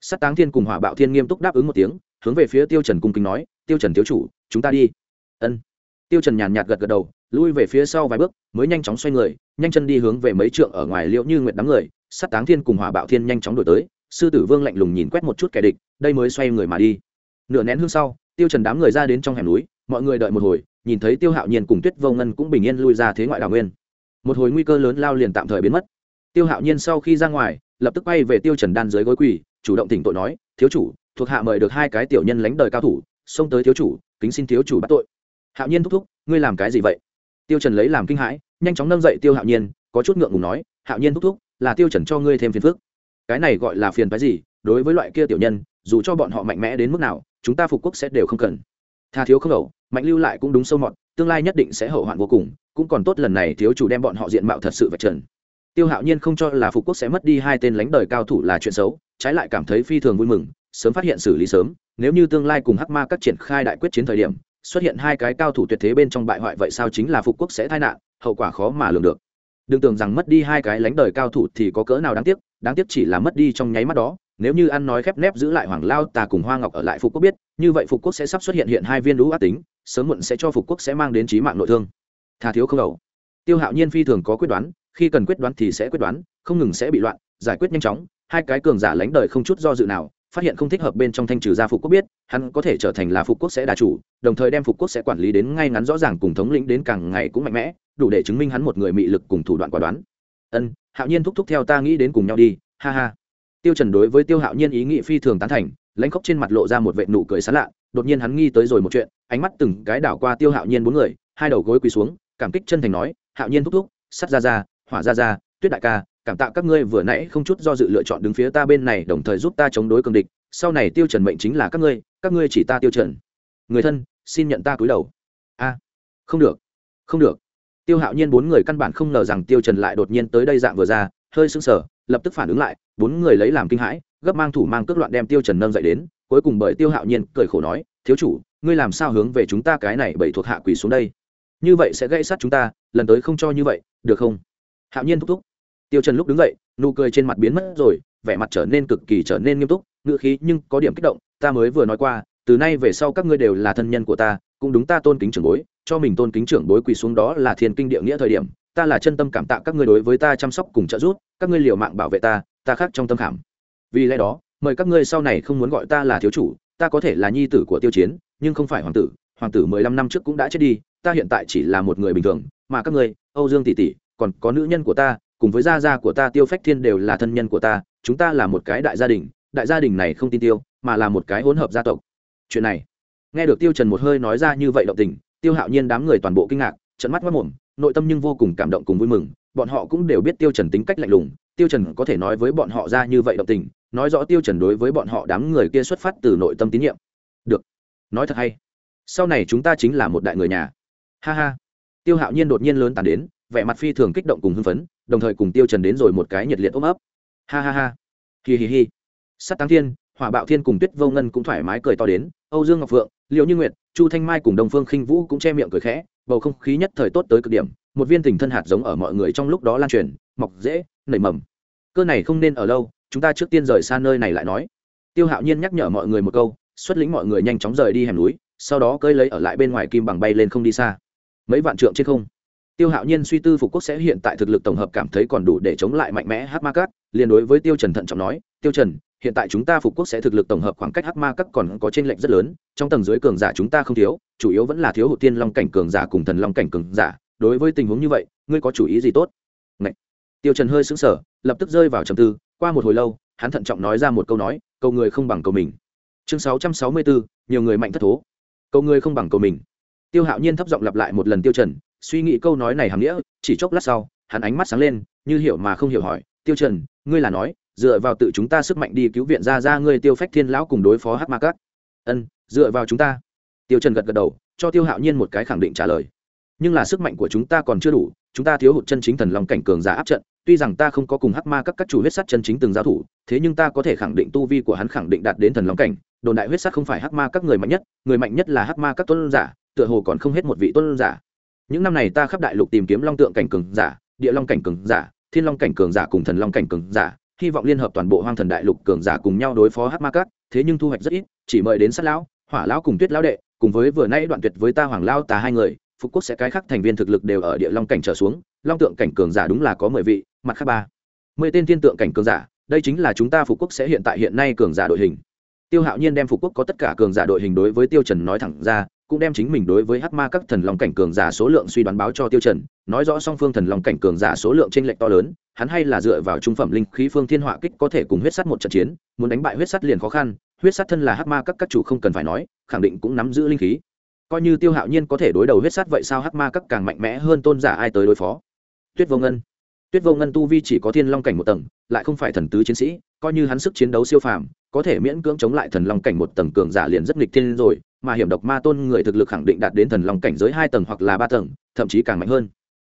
Sát táng thiên cùng hỏa bạo thiên nghiêm túc đáp ứng một tiếng, hướng về phía tiêu trần cung kính nói, tiêu trần thiếu chủ, chúng ta đi. Ân. Tiêu trần nhàn nhạt gật gật đầu, lui về phía sau vài bước, mới nhanh chóng xoay người, nhanh chân đi hướng về mấy trượng ở ngoài liễu như nguyệt đám người. Sát táng thiên cùng hỏa bạo thiên nhanh chóng đổi tới, sư tử vương lạnh lùng nhìn quét một chút kẻ địch, đây mới xoay người mà đi. Nửa nén hương sau, tiêu trần đám người ra đến trong hẻm núi mọi người đợi một hồi, nhìn thấy tiêu hạo nhiên cùng tuyết vô ngân cũng bình yên lui ra thế ngoại đào nguyên. Một hồi nguy cơ lớn lao liền tạm thời biến mất. Tiêu hạo nhiên sau khi ra ngoài, lập tức bay về tiêu trần đan dưới gối quỳ, chủ động tỉnh tội nói, thiếu chủ, thuộc hạ mời được hai cái tiểu nhân lãnh đời cao thủ, xông tới thiếu chủ, kính xin thiếu chủ bắt tội. Hạo nhiên thúc thúc, ngươi làm cái gì vậy? Tiêu trần lấy làm kinh hãi, nhanh chóng nâng dậy tiêu hạo nhiên, có chút ngượng ngùng nói, hạo nhiên thúc thúc, là tiêu trần cho ngươi thêm phiền phức. Cái này gọi là phiền phái gì? Đối với loại kia tiểu nhân, dù cho bọn họ mạnh mẽ đến mức nào, chúng ta phục quốc sẽ đều không cần. Tha thiếu không đầu mạnh lưu lại cũng đúng sâu mọt, tương lai nhất định sẽ hậu hoạn vô cùng, cũng còn tốt lần này thiếu chủ đem bọn họ diện mạo thật sự vạch trần. Tiêu hạo nhiên không cho là phục quốc sẽ mất đi hai tên lãnh đời cao thủ là chuyện xấu, trái lại cảm thấy phi thường vui mừng, sớm phát hiện xử lý sớm, nếu như tương lai cùng hắc ma các triển khai đại quyết chiến thời điểm, xuất hiện hai cái cao thủ tuyệt thế bên trong bại hoại vậy sao chính là phục quốc sẽ tai nạn, hậu quả khó mà lường được. Đừng tưởng rằng mất đi hai cái lãnh đời cao thủ thì có cỡ nào đáng tiếc đáng tiếc chỉ là mất đi trong nháy mắt đó nếu như ăn nói khép nép giữ lại hoàng lao tà cùng hoa ngọc ở lại phục quốc biết, như vậy phục quốc sẽ sắp xuất hiện hiện hai viên lũ ác tính, sớm muộn sẽ cho phục quốc sẽ mang đến trí mạng nội thương. Tha thiếu không đầu. Tiêu hạo nhiên phi thường có quyết đoán, khi cần quyết đoán thì sẽ quyết đoán, không ngừng sẽ bị loạn, giải quyết nhanh chóng, hai cái cường giả lãnh đời không chút do dự nào, phát hiện không thích hợp bên trong thanh trừ gia phục quốc biết, hắn có thể trở thành là phục quốc sẽ đà chủ, đồng thời đem phục quốc sẽ quản lý đến ngay ngắn rõ ràng cùng thống lĩnh đến càng ngày cũng mạnh mẽ, đủ để chứng minh hắn một người mị lực cùng thủ đoạn quả đoán. Ân, hạo nhiên thúc thúc theo ta nghĩ đến cùng nhau đi, ha ha tiêu trần đối với tiêu hạo nhiên ý nghĩ phi thường tán thành, lãnh khóc trên mặt lộ ra một vệt nụ cười sán lạ, đột nhiên hắn nghi tới rồi một chuyện, ánh mắt từng cái đảo qua tiêu hạo nhiên bốn người, hai đầu gối quỳ xuống, cảm kích chân thành nói, hạo nhiên thúc thúc, sắt ra ra, hỏa ra ra, tuyết đại ca, cảm tạ các ngươi vừa nãy không chút do dự lựa chọn đứng phía ta bên này, đồng thời giúp ta chống đối cường địch, sau này tiêu trần mệnh chính là các ngươi các ngươi chỉ ta tiêu trần. Người thân, xin nhận ta cúi đầu. A, không được không được. Tiêu hạo nhiên bốn người căn bản không ngờ rằng tiêu trần lại đột nhiên tới đây dạng vừa ra, hơi sững sờ, lập tức phản ứng lại bốn người lấy làm kinh hãi, gấp mang thủ mang cước loạn đem tiêu trần nâng dậy đến, cuối cùng bởi tiêu hạo nhiên cười khổ nói, thiếu chủ, ngươi làm sao hướng về chúng ta cái này bảy thuộc hạ quỳ xuống đây? Như vậy sẽ gây sát chúng ta, lần tới không cho như vậy, được không? Hạo nhiên thúc thúc. Tiêu trần lúc đứng dậy, nụ cười trên mặt biến mất rồi, vẻ mặt trở nên cực kỳ trở nên nghiêm túc ngựa khí nhưng có điểm kích động, ta mới vừa nói qua, từ nay về sau các ngươi đều là thân nhân của ta, cũng đúng ta tôn kính trưởng bối, cho mình tôn kính trưởng bối quỳ xuống đó là thiên kinh địa nghĩa thời điểm, ta là chân tâm cảm tạ các ngươi đối với ta chăm sóc cùng trợ giúp, các ngươi liều mạng bảo vệ ta ta khác trong tâm khảm. Vì lẽ đó, mời các ngươi sau này không muốn gọi ta là thiếu chủ, ta có thể là nhi tử của tiêu chiến, nhưng không phải hoàng tử hoàng tử mười lăm năm trước cũng đã chết đi, ta hiện tại chỉ là một người bình thường, mà các ngươi, âu dương tỷ tỷ, còn có nữ nhân của ta, cùng với gia gia của ta tiêu phách thiên đều là thân nhân của ta, chúng ta là một cái đại gia đình, đại gia đình này không tin tiêu, mà là một cái hỗn hợp gia tộc. Chuyện này, nghe được tiêu trần một hơi nói ra như vậy động tình, tiêu hạo nhiên đám người toàn bộ kinh ngạc trận mắt mất mồm nội tâm nhưng vô cùng cảm động cùng vui mừng, bọn họ cũng đều biết tiêu trần tính cách lạnh lùng tiêu trần có thể nói với bọn họ ra như vậy động tình, nói rõ tiêu trần đối với bọn họ đám người kia xuất phát từ nội tâm tín nhiệm. Được. Nói thật hay. Sau này chúng ta chính là một đại người nhà. Ha ha. Tiêu hạo nhiên đột nhiên lớn tàn đến, vẻ mặt phi thường kích động cùng hưng phấn, đồng thời cùng tiêu trần đến rồi một cái nhiệt liệt ôm ấp. Ha ha ha. Hi hi hi. Sát tăng thiên, hỏa bạo thiên cùng tuyết vô ngân cũng thoải mái cười to đến, âu dương ngọc phượng liệu như nguyệt, chu thanh mai cùng đồng phương khinh vũ cũng che miệng cười khẽ, bầu không khí nhất thời tốt tới cực điểm, một viên tình thân hạt giống ở mọi người trong lúc đó lan truyền, mọc dễ nảy mầm cơ này không nên ở lâu, chúng ta trước tiên rời xa nơi này lại nói. Tiêu hạo nhiên nhắc nhở mọi người một câu, xuất lĩnh mọi người nhanh chóng rời đi hẻm núi, sau đó cơi lấy ở lại bên ngoài kim bằng bay lên không đi xa. Mấy vạn trượng trên không. Tiêu hạo nhiên suy tư phục quốc sẽ hiện tại thực lực tổng hợp cảm thấy còn đủ để chống lại mạnh mẽ hát ma cát, liền đối với tiêu trần thận trọng nói, tiêu trần, hiện tại chúng ta phục quốc sẽ thực lực tổng hợp khoảng cách Hát ma Cắt còn có trên lệnh rất lớn, trong tầng dưới cường giả chúng ta không thiếu, chủ yếu vẫn là thiếu hụt tiên long cảnh cường giả cùng thần long cảnh cường giả. Đối với tình huống như vậy, ngươi có chủ ý gì tốt? Ngậy tiêu trần hơi sững sờ lập tức rơi vào trầm tư qua một hồi lâu hắn thận trọng nói ra một câu nói cầu người không bằng cầu mình. Chương 664, nhiều người mạnh thất thố. Cầu người không bằng cầu mình. Tiêu hạo nhiên thấp giọng lặp lại một lần tiêu trần suy nghĩ câu nói này hàm nghĩa chỉ chốc lát sau hắn ánh mắt sáng lên như hiểu mà không hiểu hỏi tiêu trần ngươi là nói dựa vào tự chúng ta sức mạnh đi cứu viện ra ra ngươi tiêu phách thiên lão cùng đối phó hắc ma cát ân dựa vào chúng ta. Tiêu trần gật gật đầu cho tiêu hạo nhiên một cái khẳng định trả lời nhưng là sức mạnh của chúng ta còn chưa đủ, chúng ta thiếu hụt chân chính thần long cảnh cường giả áp trận, tuy rằng ta không có cùng hắc ma các các chủ huyết sắt chân chính từng giao thủ, thế nhưng ta có thể khẳng định tu vi của hắn khẳng định đạt đến thần long cảnh, đồn đại huyết sắt không phải hắc ma các người mạnh nhất, người mạnh nhất là hắc ma các tôn giả, tựa hồ còn không hết một vị tôn giả những năm này ta khắp đại lục tìm kiếm long tượng cảnh cường giả, địa long cảnh cường giả, thiên long cảnh cường giả cùng thần long cảnh cường giả, hy vọng liên hợp toàn bộ hoang thần đại lục cường giả cùng nhau đối phó hắc ma các. thế nhưng thu hoạch rất ít, chỉ mời đến sát lão, hỏa lão cùng tuyết lão đệ, cùng với vừa nay đoạn tuyệt với ta hoàng lao tà hai người phục quốc sẽ cái khác thành viên thực lực đều ở địa long cảnh trở xuống, long tượng cảnh cường giả đúng là có mười vị, mặt khác ba. Mười tên thiên tượng cảnh cường giả, đây chính là chúng ta phục quốc sẽ hiện tại hiện nay cường giả đội hình. Tiêu hạo nhiên đem phục quốc có tất cả cường giả đội hình đối với tiêu trần nói thẳng ra, cũng đem chính mình đối với hắc ma các thần long cảnh cường giả số lượng suy đoán báo cho tiêu trần, nói rõ song phương thần long cảnh cường giả số lượng trên lệch to lớn, hắn hay là dựa vào trung phẩm linh khí phương thiên hỏa kích có thể cùng huyết sắt một trận chiến, muốn đánh bại huyết sắt liền khó khăn, huyết sắt thân là hắc ma các các chủ không cần phải nói, khẳng định cũng nắm giữ linh khí coi như tiêu hạo nhiên có thể đối đầu huyết sát vậy sao hắc ma các càng mạnh mẽ hơn tôn giả ai tới đối phó? Tuyết vô ngân. Tuyết vô ngân tu vi chỉ có thiên long cảnh một tầng, lại không phải thần tứ chiến sĩ, coi như hắn sức chiến đấu siêu phàm, có thể miễn cưỡng chống lại thần long cảnh một tầng cường giả liền rất nghịch thiên rồi, mà hiểm độc ma tôn người thực lực khẳng định đạt đến thần long cảnh giới hai tầng hoặc là ba tầng, thậm chí càng mạnh hơn.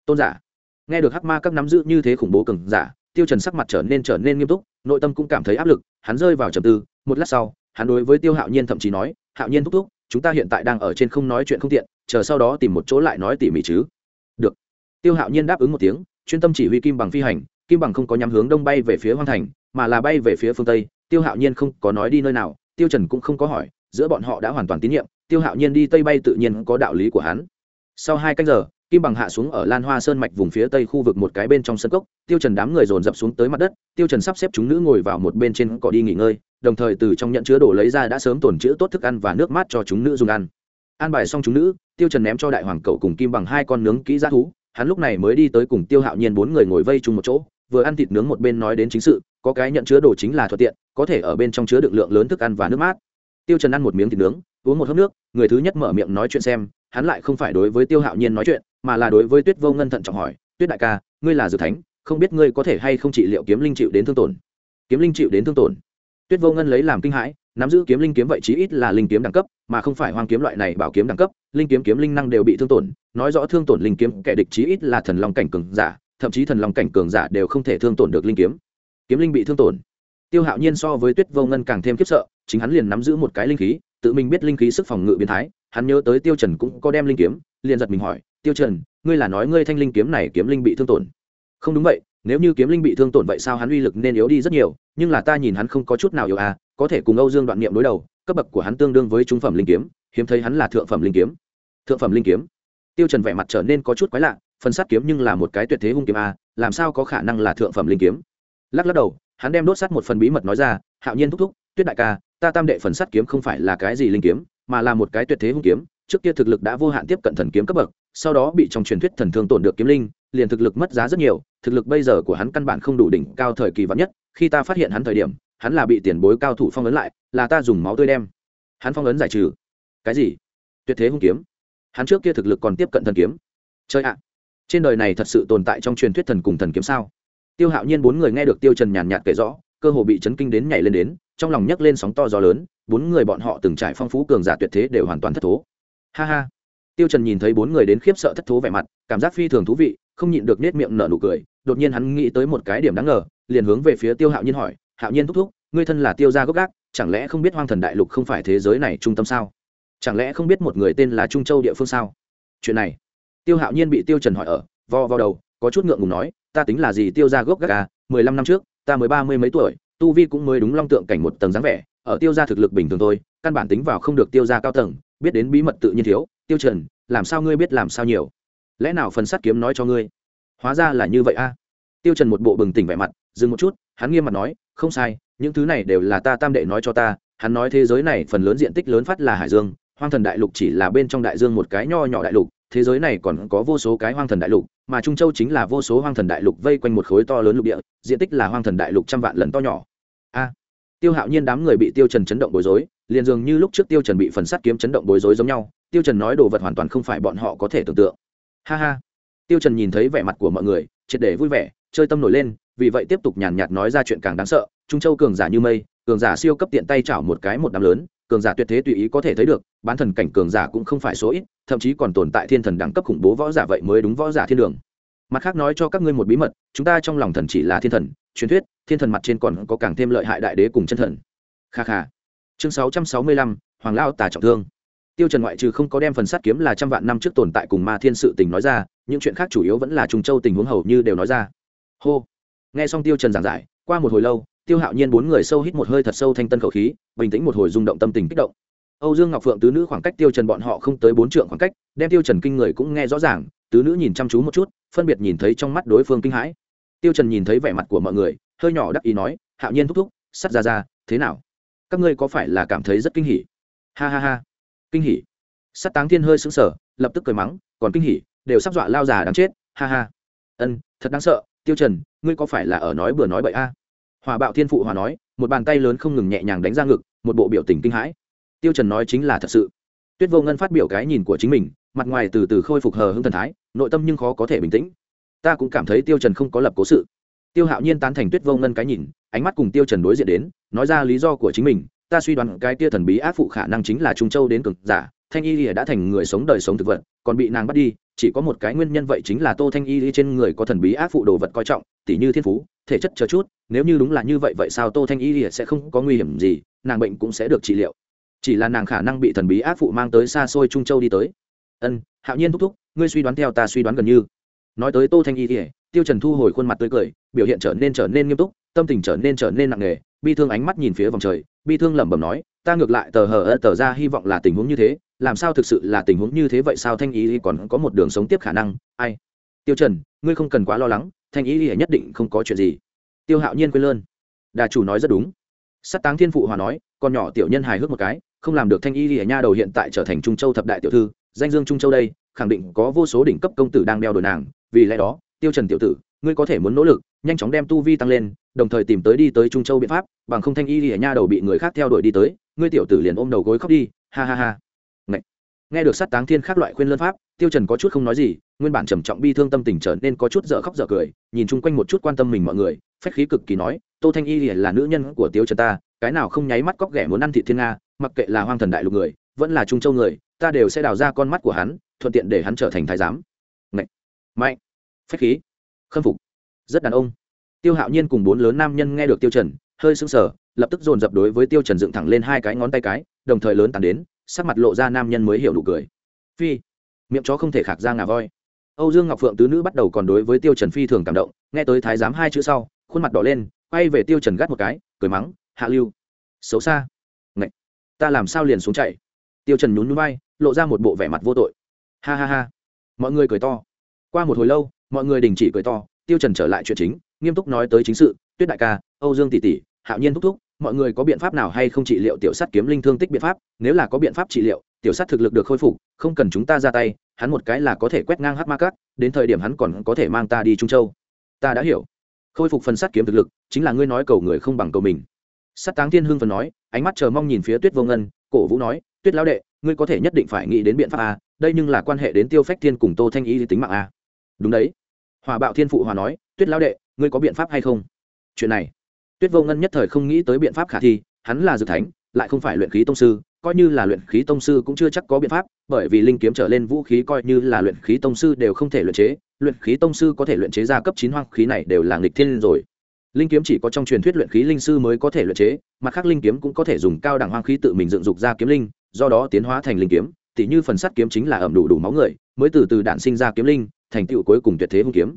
Tôn giả. Nghe được hắc ma các nắm giữ như thế khủng bố cường giả, tiêu trần sắc mặt trở nên trở nên nghiêm túc, nội tâm cũng cảm thấy áp lực, hắn rơi vào trầm tư, một lát sau, hắn đối với tiêu hạo nhiên thậm chí nói, hạo nhiên thúc thúc chúng ta hiện tại đang ở trên không nói chuyện không tiện, chờ sau đó tìm một chỗ lại nói tỉ mỉ chứ. Được. Tiêu hạo nhiên đáp ứng một tiếng, chuyên tâm chỉ huy kim bằng phi hành, kim bằng không có nhắm hướng đông bay về phía hoang thành, mà là bay về phía phương tây. Tiêu hạo nhiên không có nói đi nơi nào, tiêu trần cũng không có hỏi, giữa bọn họ đã hoàn toàn tín nhiệm, tiêu hạo nhiên đi tây bay tự nhiên có đạo lý của hắn. Sau hai canh giờ kim bằng hạ xuống ở lan hoa sơn mạch vùng phía tây khu vực một cái bên trong sân cốc, tiêu trần đám người dồn dập xuống tới mặt đất, tiêu trần sắp xếp chúng nữ ngồi vào một bên trên cỏ đi nghỉ ngơi, đồng thời từ trong nhận chứa đồ lấy ra đã sớm tổn chữ tốt thức ăn và nước mát cho chúng nữ dùng ăn. An bài xong chúng nữ, tiêu trần ném cho đại hoàng cậu cùng kim bằng hai con nướng kỹ giá thú, hắn lúc này mới đi tới cùng tiêu hạo nhiên bốn người ngồi vây chung một chỗ, vừa ăn thịt nướng một bên nói đến chính sự, có cái nhận chứa đồ chính là thuận tiện, có thể ở bên trong chứa được lượng lớn thức ăn và nước mát. Tiêu trần ăn một miếng thịt nướng, uống một hớp nước, người thứ nhất mở miệng nói chuyện xem, hắn lại không phải đối với tiêu hạo nhiên nói chuyện mà là đối với tuyết vô ngân thận trọng hỏi, tuyết đại ca, ngươi là dược thánh, không biết ngươi có thể hay không trị liệu kiếm linh chịu đến thương tổn? Kiếm linh chịu đến thương tổn? Tuyết vô ngân lấy làm kinh hãi, nắm giữ kiếm linh kiếm vậy chí ít là linh kiếm đẳng cấp, mà không phải hoang kiếm loại này bảo kiếm đẳng cấp, linh kiếm kiếm linh năng đều bị thương tổn, nói rõ thương tổn linh kiếm kẻ địch chí ít là thần long cảnh cường giả, thậm chí thần long cảnh cường giả đều không thể thương tổn được linh kiếm. Kiếm linh bị thương tổn. Tiêu hạo nhiên so với tuyết vô ngân càng thêm khiếp sợ, chính hắn liền nắm giữ một cái linh khí, tự mình biết linh khí sức phòng ngự biến thái, hắn nhớ tới tiêu trần cũng có đem linh kiếm, liền giật mình hỏi tiêu trần, ngươi là nói ngươi thanh linh kiếm này kiếm linh bị thương tổn. Không đúng vậy, nếu như kiếm linh bị thương tổn vậy sao hắn uy lực nên yếu đi rất nhiều, nhưng là ta nhìn hắn không có chút nào yếu à có thể cùng âu dương đoạn niệm đối đầu, cấp bậc của hắn tương đương với trung phẩm linh kiếm, hiếm thấy hắn là thượng phẩm linh kiếm. Thượng phẩm linh kiếm. Tiêu trần vẻ mặt trở nên có chút quái lạ, phần sát kiếm nhưng là một cái tuyệt thế hung kiếm a làm sao có khả năng là thượng phẩm linh kiếm? Lắc lắc đầu, hắn đem đốt sắt một phần bí mật nói ra, hạo nhiên thúc thúc, tuyết đại ca, ta tam đệ phần sắt kiếm không phải là cái gì linh kiếm, mà là một cái tuyệt thế hung kiếm, trước kia thực lực đã vô hạn tiếp cận thần kiếm cấp bậc sau đó bị trong truyền thuyết thần thương tổn được kiếm linh, liền thực lực mất giá rất nhiều, thực lực bây giờ của hắn căn bản không đủ đỉnh cao thời kỳ vắn nhất, khi ta phát hiện hắn thời điểm, hắn là bị tiền bối cao thủ phong ấn lại, là ta dùng máu tươi đem. Hắn phong ấn giải trừ. Cái gì? Tuyệt thế hung kiếm. Hắn trước kia thực lực còn tiếp cận thần kiếm. Chơi ạ! Trên đời này thật sự tồn tại trong truyền thuyết thần cùng thần kiếm sao? Tiêu hạo nhiên bốn người nghe được tiêu trần nhàn nhạt kể rõ, cơ hồ bị chấn kinh đến nhảy lên đến, trong lòng nhấc lên sóng to gió lớn, bốn người bọn họ từng trải phong phú cường giả tuyệt thế đều hoàn toàn thất thố. Ha ha! Tiêu trần nhìn thấy bốn người đến khiếp sợ thất thố vẻ mặt, cảm giác phi thường thú vị, không nhịn được nét miệng nở nụ cười, đột nhiên hắn nghĩ tới một cái điểm đáng ngờ, liền hướng về phía tiêu hạo nhiên hỏi, hạo nhiên thúc thúc, ngươi thân là tiêu gia gốc gác, chẳng lẽ không biết hoang thần đại lục không phải thế giới này trung tâm sao? Chẳng lẽ không biết một người tên là trung châu địa phương sao? Chuyện này, tiêu hạo nhiên bị tiêu trần hỏi ở, vo vào đầu, có chút ngượng ngùng nói, ta tính là gì tiêu gia gốc gác à mười lăm năm trước, ta mới ba mươi mấy tuổi, tu vi cũng mới đúng long tượng cảnh một tầng dáng vẻ, ở tiêu gia thực lực bình thường thôi, căn bản tính vào không được tiêu gia cao tầng, biết đến bí mật tự nhiên thiếu tiêu trần, làm sao ngươi biết làm sao nhiều? Lẽ nào phần sắt kiếm nói cho ngươi? Hóa ra là như vậy a. Tiêu trần một bộ bừng tỉnh vẻ mặt, dừng một chút, hắn nghiêm mặt nói, không sai, những thứ này đều là ta tam đệ nói cho ta, hắn nói thế giới này phần lớn diện tích lớn phát là hải dương, hoang thần đại lục chỉ là bên trong đại dương một cái nho nhỏ đại lục, thế giới này còn có vô số cái hoang thần đại lục, mà trung châu chính là vô số hoang thần đại lục vây quanh một khối to lớn lục địa, diện tích là hoang thần đại lục trăm vạn lần to nhỏ. A. Tiêu hạo nhiên đám người bị tiêu trần chấn động bối rối, liền dường như lúc trước tiêu trần bị phần sắt kiếm chấn động bối rối giống nhau tiêu trần nói đồ vật hoàn toàn không phải bọn họ có thể tưởng tượng. Ha ha. Tiêu trần nhìn thấy vẻ mặt của mọi người, triệt để vui vẻ, chơi tâm nổi lên, vì vậy tiếp tục nhàn nhạt nói ra chuyện càng đáng sợ. Trung châu cường giả như mây, cường giả siêu cấp tiện tay chảo một cái một đám lớn, cường giả tuyệt thế tùy ý có thể thấy được, bán thần cảnh cường giả cũng không phải số ít, thậm chí còn tồn tại thiên thần đẳng cấp khủng bố võ giả vậy mới đúng võ giả thiên đường. Mặt khác nói cho các ngươi một bí mật, chúng ta trong lòng thần chỉ là thiên thần, truyền thuyết, thiên thần mặt trên còn có càng thêm lợi hại đại đế cùng chân thần. Kha kha. Chương sáu trăm sáu mươi lăm, hoàng lao tà trọng thương tiêu trần ngoại trừ không có đem phần sát kiếm là trăm vạn năm trước tồn tại cùng ma thiên sự tình nói ra, những chuyện khác chủ yếu vẫn là trùng châu tình huống hầu như đều nói ra. Hô. Nghe xong tiêu trần giảng giải, qua một hồi lâu, tiêu hạo nhiên bốn người sâu hít một hơi thật sâu thanh tân khẩu khí, bình tĩnh một hồi rung động tâm tình kích động. Âu dương ngọc phượng tứ nữ khoảng cách tiêu trần bọn họ không tới bốn trượng khoảng cách, đem tiêu trần kinh người cũng nghe rõ ràng, tứ nữ nhìn chăm chú một chút, phân biệt nhìn thấy trong mắt đối phương kinh hãi. Tiêu trần nhìn thấy vẻ mặt của mọi người, hơi nhỏ đắc ý nói, hạo nhiên thúc thúc, sắt ra ra, thế nào? Các ngươi có phải là cảm thấy rất kinh hỉ? Ha ha ha kinh hỉ. Sắt táng thiên hơi sững sờ, lập tức cười mắng, còn kinh hỉ, đều sắp dọa lao già đáng chết, ha ha. Ân, thật đáng sợ, tiêu trần, ngươi có phải là ở nói bừa nói bậy a? À? hòa bạo thiên phụ hòa nói, một bàn tay lớn không ngừng nhẹ nhàng đánh ra ngực, một bộ biểu tình kinh hãi. Tiêu trần nói chính là thật sự. Tuyết vô ngân phát biểu cái nhìn của chính mình, mặt ngoài từ từ khôi phục hờ hững thần thái, nội tâm nhưng khó có thể bình tĩnh. Ta cũng cảm thấy tiêu trần không có lập cố sự. Tiêu hạo nhiên tán thành tuyết vô ngân cái nhìn, ánh mắt cùng tiêu trần đối diện đến, nói ra lý do của chính mình ta suy đoán cái tia thần bí ác phụ khả năng chính là trung châu đến cực giả, thanh y lìa đã thành người sống đời sống thực vật, còn bị nàng bắt đi, chỉ có một cái nguyên nhân vậy chính là tô thanh y Lìa trên người có thần bí ác phụ đồ vật coi trọng, tỉ như thiên phú, thể chất chờ chút, nếu như đúng là như vậy vậy sao tô thanh y lìa sẽ không có nguy hiểm gì, nàng bệnh cũng sẽ được trị liệu. Chỉ là nàng khả năng bị thần bí ác phụ mang tới xa xôi trung châu đi tới. Ân, hạo nhiên thúc thúc, ngươi suy đoán theo ta suy đoán gần như. Nói tới tô thanh y lìa tiêu trần thu hồi khuôn mặt tươi cười, biểu hiện trở nên trở nên nghiêm túc, tâm tình trở nên trở nên nặng nề bi thương ánh mắt nhìn phía vòng trời, bi thương lẩm bẩm nói, ta ngược lại tờ hờ ơ tờ ra hy vọng là tình huống như thế, làm sao thực sự là tình huống như thế vậy sao thanh ý còn có một đường sống tiếp khả năng, ai? Tiêu trần, ngươi không cần quá lo lắng, thanh ý nhất định không có chuyện gì. Tiêu hạo nhiên quên lơn. Đà chủ nói rất đúng. Sát táng thiên phụ hòa nói, con nhỏ tiểu nhân hài hước một cái, không làm được thanh y lìa nha đầu hiện tại trở thành trung châu thập đại tiểu thư, danh dương trung châu đây, khẳng định có vô số đỉnh cấp công tử đang đeo đuổi nàng, vì lẽ đó, tiêu trần tiểu tử, ngươi có thể muốn nỗ lực, nhanh chóng đem tu vi tăng lên đồng thời tìm tới đi tới trung châu biện pháp, bằng không thanh y lìa nha đầu bị người khác theo đuổi đi tới, ngươi tiểu tử liền ôm đầu gối khóc đi, ha ha ha. Ngậy. nghe được sát táng thiên khác loại khuyên lân pháp, tiêu trần có chút không nói gì, nguyên bản trầm trọng bi thương tâm tình trở nên có chút dở khóc dở cười, nhìn chung quanh một chút quan tâm mình mọi người, phách khí cực kỳ nói, tô thanh y là nữ nhân của tiêu trần ta, cái nào không nháy mắt cóc ghẻ muốn ăn thịt thiên nga, mặc kệ là hoang thần đại lục người, vẫn là trung châu người, ta đều sẽ đào ra con mắt của hắn, thuận tiện để hắn trở thành thái giám. Ngậy. mạnh. Phách khí. Khâm phục. Rất đàn ông tiêu hạo nhiên cùng bốn lớn nam nhân nghe được tiêu trần, hơi sững sờ, lập tức dồn dập đối với tiêu trần dựng thẳng lên hai cái ngón tay cái, đồng thời lớn tàn đến, sắc mặt lộ ra nam nhân mới hiểu đủ cười. Phi, miệng chó không thể khạc ra ngà voi. Âu dương ngọc phượng tứ nữ bắt đầu còn đối với tiêu trần phi thường cảm động, nghe tới thái giám hai chữ sau, khuôn mặt đỏ lên, quay về tiêu trần gắt một cái, cười mắng, hạ lưu, xấu xa. Ngạch ta làm sao liền xuống chạy? Tiêu trần nhún nhún vai, lộ ra một bộ vẻ mặt vô tội. Ha ha ha. Mọi người cười to. Qua một hồi lâu, mọi người đình chỉ cười to, tiêu trần trở lại chuyện chính nghiêm túc nói tới chính sự, tuyết đại ca, âu dương tỷ tỷ, hạo nhiên thúc thúc, mọi người có biện pháp nào hay không trị liệu tiểu sắt kiếm linh thương tích biện pháp? Nếu là có biện pháp trị liệu, tiểu sắt thực lực được khôi phục, không cần chúng ta ra tay, hắn một cái là có thể quét ngang hát ma cắt đến thời điểm hắn còn có thể mang ta đi trung châu. Ta đã hiểu. Khôi phục phần sắt kiếm thực lực, chính là ngươi nói cầu người không bằng cầu mình. Sắt táng thiên hương phần nói, ánh mắt chờ mong nhìn phía tuyết vô ngân, cổ vũ nói, tuyết lão đệ, ngươi có thể nhất định phải nghĩ đến biện pháp a đây nhưng là quan hệ đến tiêu phách thiên cùng tô thanh y tính mạng a đúng đấy. Hòa bạo thiên phụ hòa nói, tuyết lão đệ ngươi có biện pháp hay không? Chuyện này, tuyết vô ngân nhất thời không nghĩ tới biện pháp khả thi, hắn là dược thánh, lại không phải luyện khí tông sư, coi như là luyện khí tông sư cũng chưa chắc có biện pháp, bởi vì linh kiếm trở lên vũ khí coi như là luyện khí tông sư đều không thể luyện chế, luyện khí tông sư có thể luyện chế ra cấp chín hoang khí này đều là nghịch thiên rồi. Linh kiếm chỉ có trong truyền thuyết luyện khí linh sư mới có thể luyện chế, mặt khác linh kiếm cũng có thể dùng cao đẳng hoang khí tự mình dựng dục ra kiếm linh, do đó tiến hóa thành linh kiếm, tỉ như phần sắt kiếm chính là ẩm đủ đủ máu người, mới từ từ đạn sinh ra kiếm linh, thành tựu cuối cùng tuyệt thế hung kiếm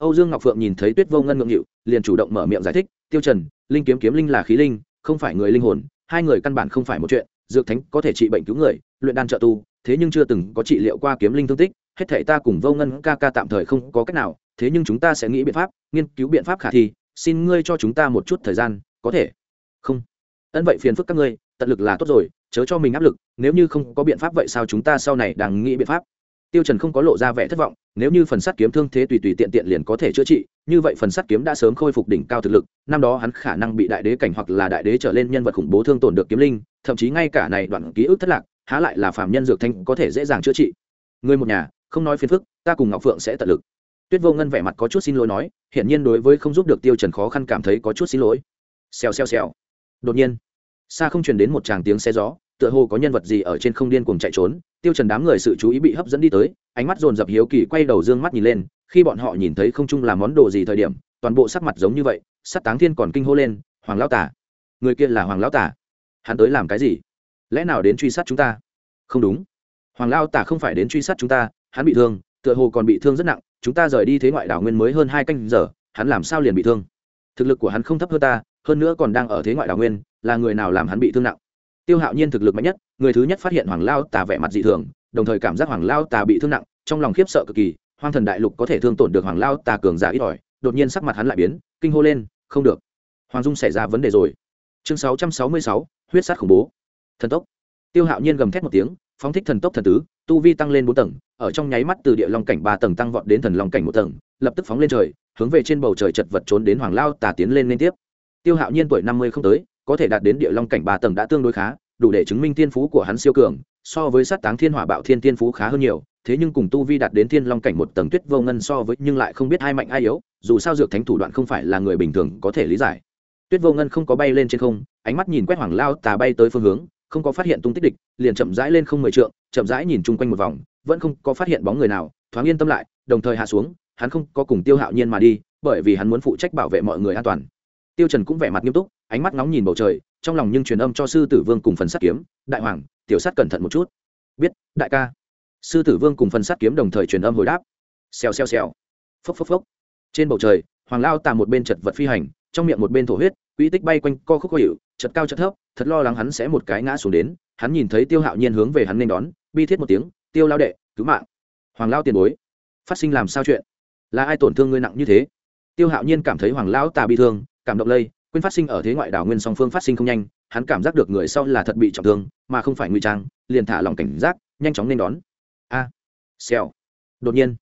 âu dương ngọc phượng nhìn thấy tuyết vô ngân ngượng nghịu, liền chủ động mở miệng giải thích, tiêu trần, linh kiếm kiếm linh là khí linh, không phải người linh hồn, hai người căn bản không phải một chuyện, dược thánh có thể trị bệnh cứu người, luyện đan trợ tu, thế nhưng chưa từng có trị liệu qua kiếm linh thương tích, hết thảy ta cùng vô ngân ca ca tạm thời không có cách nào, thế nhưng chúng ta sẽ nghĩ biện pháp, nghiên cứu biện pháp khả thi, xin ngươi cho chúng ta một chút thời gian, có thể? Không. "Ấn vậy phiền phức các ngươi, tận lực là tốt rồi, chớ cho mình áp lực, nếu như không có biện pháp vậy sao chúng ta sau này đang nghĩ biện pháp? Tiêu trần không có lộ ra vẻ thất vọng, nếu như phần sắt kiếm thương thế tùy tùy tiện tiện liền có thể chữa trị, như vậy phần sắt kiếm đã sớm khôi phục đỉnh cao thực lực, năm đó hắn khả năng bị đại đế cảnh hoặc là đại đế trở lên nhân vật khủng bố thương tổn được kiếm linh, thậm chí ngay cả này đoạn ký ức thất lạc, há lại là phàm nhân dược thanh có thể dễ dàng chữa trị. Người một nhà, không nói phiền phức, ta cùng ngọc phượng sẽ tận lực. Tuyết vô ngân vẻ mặt có chút xin lỗi nói, hiển nhiên đối với không giúp được tiêu trần khó khăn cảm thấy có chút xin lỗi. Xèo xèo xèo. Đột nhiên, xa không truyền đến một tràng tiếng xe gió tựa hồ có nhân vật gì ở trên không điên cuồng chạy trốn, tiêu trần đám người sự chú ý bị hấp dẫn đi tới, ánh mắt dồn dập hiếu kỳ quay đầu dương mắt nhìn lên, khi bọn họ nhìn thấy không trung là món đồ gì thời điểm, toàn bộ sắc mặt giống như vậy sát táng thiên còn kinh hô lên, hoàng lão tả người kia là hoàng lão tả hắn tới làm cái gì? Lẽ nào đến truy sát chúng ta? Không đúng, hoàng lão tả không phải đến truy sát chúng ta, hắn bị thương, tựa hồ còn bị thương rất nặng, chúng ta rời đi thế ngoại đảo nguyên mới hơn hai canh giờ, hắn làm sao liền bị thương? Thực lực của hắn không thấp hơn ta, hơn nữa còn đang ở thế ngoại đảo nguyên, là người nào làm hắn bị thương nặng? Tiêu hạo nhiên thực lực mạnh nhất người thứ nhất phát hiện hoàng lao tà vẻ mặt dị thường đồng thời cảm giác hoàng lao tà bị thương nặng trong lòng khiếp sợ cực kỳ hoang thần đại lục có thể thương tổn được hoàng lao tà cường giả ít ỏi đột nhiên sắc mặt hắn lại biến kinh hô lên không được hoàng dung xảy ra vấn đề rồi. Chương 666, huyết sát khủng bố. Thần tốc. Tiêu hạo nhiên gầm thét một tiếng phóng thích thần tốc thần tứ tu vi tăng lên bốn tầng ở trong nháy mắt từ địa long cảnh ba tầng tăng vọt đến thần long cảnh một tầng lập tức phóng lên trời hướng về trên bầu trời chật vật trốn đến hoàng lao tà tiến lên liên tiếp. Tiêu hạo nhiên tuổi năm mươi không tới có thể đạt đến địa long cảnh ba tầng đã tương đối khá, đủ để chứng minh thiên phú của hắn siêu cường, so với sát táng thiên hỏa bạo thiên thiên phú khá hơn nhiều, thế nhưng cùng tu vi đạt đến thiên long cảnh một tầng tuyết vô ngân so với, nhưng lại không biết ai mạnh ai yếu, dù sao dược thánh thủ đoạn không phải là người bình thường có thể lý giải. Tuyết vô ngân không có bay lên trên không, ánh mắt nhìn quét hoàng lao tà bay tới phương hướng, không có phát hiện tung tích địch, liền chậm rãi lên không mười trượng, chậm rãi nhìn chung quanh một vòng, vẫn không có phát hiện bóng người nào, thoáng yên tâm lại, đồng thời hạ xuống, hắn không có cùng tiêu hạo nhiên mà đi, bởi vì hắn muốn phụ trách bảo vệ mọi người an toàn tiêu trần cũng vẻ mặt nghiêm túc, ánh mắt nóng nhìn bầu trời, trong lòng nhưng truyền âm cho sư tử vương cùng phần sắt kiếm, đại hoàng, tiểu sát cẩn thận một chút. Biết, đại ca. Sư tử vương cùng phần sắt kiếm đồng thời truyền âm hồi đáp. Xèo xèo xèo. Phốc phốc phốc. Trên bầu trời, hoàng lao tà một bên chật vật phi hành, trong miệng một bên thổ huyết quỹ tích bay quanh co khúc khó hiệu, chật cao chật thấp, thật lo lắng hắn sẽ một cái ngã xuống đến. Hắn nhìn thấy tiêu hạo nhiên hướng về hắn nên đón, bi thiết một tiếng, tiêu lao đệ, cứu mạng. Hoàng lao tiền bối, phát sinh làm sao chuyện? Là ai tổn thương ngươi nặng như thế? Tiêu hạo nhiên cảm thấy hoàng lão tà bị thương cảm động lây quên phát sinh ở thế ngoại đảo nguyên song phương phát sinh không nhanh hắn cảm giác được người sau là thật bị trọng thương mà không phải nguy trang liền thả lòng cảnh giác nhanh chóng nên đón. A xèo. Đột nhiên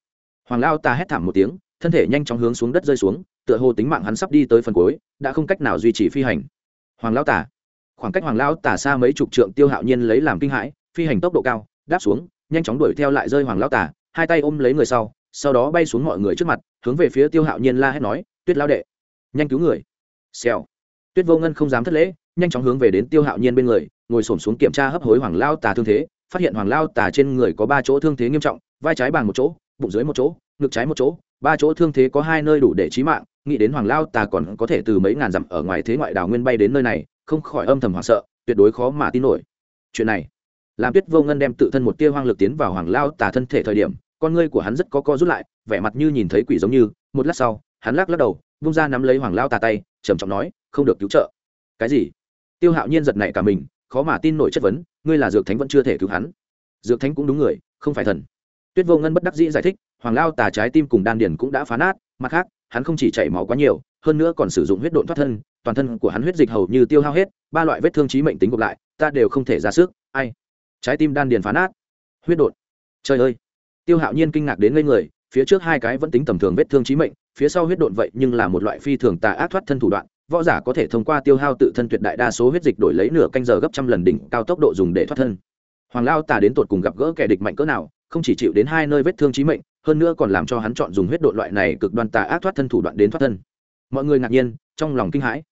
hoàng lao ta hét thảm một tiếng thân thể nhanh chóng hướng xuống đất rơi xuống tựa hồ tính mạng hắn sắp đi tới phần cuối đã không cách nào duy trì phi hành. Hoàng lao tả, khoảng cách hoàng lao tả xa mấy chục trượng tiêu hạo nhiên lấy làm kinh hãi phi hành tốc độ cao đáp xuống nhanh chóng đuổi theo lại rơi hoàng lao tả, hai tay ôm lấy người sau sau đó bay xuống mọi người trước mặt hướng về phía tiêu hạo nhiên la hét nói tuyết lao đệ nhanh cứu người. Xèo. Tuyết vô ngân không dám thất lễ, nhanh chóng hướng về đến tiêu hạo nhiên bên người, ngồi s ổ m xuống kiểm tra hấp hối hoàng lao tà thương thế, phát hiện hoàng lao tà trên người có ba chỗ thương thế nghiêm trọng, vai trái bàn một chỗ, bụng dưới một chỗ, ngực trái một chỗ, ba chỗ thương thế có hai nơi đủ để trí mạng, nghĩ đến hoàng lao tà còn có thể từ mấy ngàn dặm ở ngoài thế ngoại đảo nguyên bay đến nơi này, không khỏi âm thầm hoảng sợ, tuyệt đối khó mà tin nổi. Chuyện này, làm tuyết vô ngân đem tự thân một tia hoang lực tiến vào hoàng lao tà thân thể thời điểm, con ngươi của hắn rất có co rút lại, vẻ mặt như nhìn thấy quỷ giống như, một lát sau, hắn lắc lắc đầu vung ra nắm lấy hoàng lao tà tay, trầm trọng nói, không được cứu trợ. Cái gì? Tiêu hạo nhiên giật nảy cả mình, khó mà tin nổi chất vấn, ngươi là dược thánh vẫn chưa thể cứu hắn. Dược thánh cũng đúng người, không phải thần. Tuyết vô ngân bất đắc dĩ giải thích, hoàng lao tà trái tim cùng đan điền cũng đã phá nát, mặt khác, hắn không chỉ chảy máu quá nhiều, hơn nữa còn sử dụng huyết độn thoát thân, toàn thân của hắn huyết dịch hầu như tiêu hao hết, ba loại vết thương trí mệnh tính gộp lại, ta đều không thể ra sức, ai? Trái tim đan điền phá nát, huyết độn. Trời ơi. Tiêu hạo nhiên kinh ngạc đến ngây người, phía trước hai cái vẫn tính tầm thường vết thương trí mệnh phía sau huyết độn vậy nhưng là một loại phi thường tà ác thoát thân thủ đoạn, võ giả có thể thông qua tiêu hao tự thân tuyệt đại đa số huyết dịch đổi lấy nửa canh giờ gấp trăm lần đỉnh cao tốc độ dùng để thoát thân. Hoàng lao tà đến tột cùng gặp gỡ kẻ địch mạnh cỡ nào, không chỉ chịu đến hai nơi vết thương trí mệnh, hơn nữa còn làm cho hắn chọn dùng huyết độn loại này cực đoan tà ác thoát thân thủ đoạn đến thoát thân. Mọi người ngạc nhiên, trong lòng kinh hãi.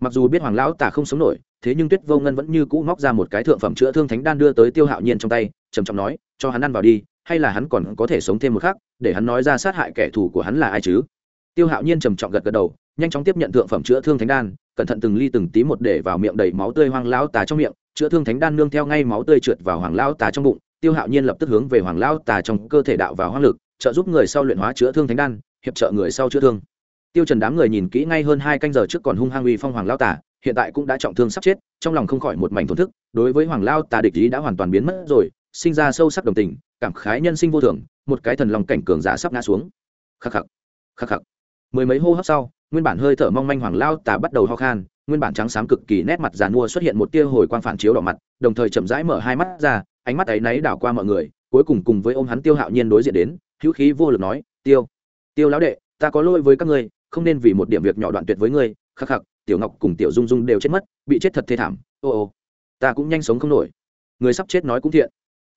Mặc dù biết hoàng lão tà không sống nổi, thế nhưng tuyết vô ngân vẫn như cũ móc ra một cái thượng phẩm chữa thương thánh đan đưa tới tiêu hạo nhiên trong tay, trầm trọng nói, cho hắn ăn vào đi, hay là hắn còn có thể sống thêm một khắc, để hắn nói ra sát hại kẻ thù của hắn là ai chứ? Tiêu hạo nhiên trầm trọng gật gật đầu, nhanh chóng tiếp nhận thượng phẩm chữa thương thánh đan, cẩn thận từng ly từng tí một để vào miệng đầy máu tươi hoàng lão tà trong miệng. Chữa thương thánh đan nương theo ngay máu tươi trượt vào hoàng lão tà trong bụng, tiêu hạo nhiên lập tức hướng về hoàng lão tà trong cơ thể đạo vào hoang lực, trợ giúp người sau luyện hóa chữa thương thánh đan, hiệp trợ người sau chữa thương. Tiêu trần đám người nhìn kỹ ngay hơn hai canh giờ trước còn hung hăng uy phong hoàng lão tà, hiện tại cũng đã trọng thương sắp chết, trong lòng không khỏi một mảnh thổn thức, đối với hoàng lão tà địch ý đã hoàn toàn biến mất rồi, sinh ra sâu sắc đồng tình, cảm khái nhân sinh vô thường, một cái thần lòng cảnh cường giả sắp ngã xuống. Khắc khắc khắc khắc mười mấy hô hấp sau, nguyên bản hơi thở mong manh hoàng lao tà bắt đầu ho khan, nguyên bản trắng xám cực kỳ nét mặt giàn mua xuất hiện một tia hồi quang phản chiếu đỏ mặt, đồng thời chậm rãi mở hai mắt ra, ánh mắt ấy náy đảo qua mọi người, cuối cùng cùng với ôm hắn tiêu hạo nhiên đối diện đến, hữu khí vô lực nói, tiêu tiêu lão đệ, ta có lỗi với các ngươi, không nên vì một điểm việc nhỏ đoạn tuyệt với ngươi, khắc khắc, tiểu ngọc cùng tiểu dung dung đều chết mất, bị chết thật thê thảm, ô ô, ta cũng nhanh sống không nổi. Người sắp chết nói cũng thiện.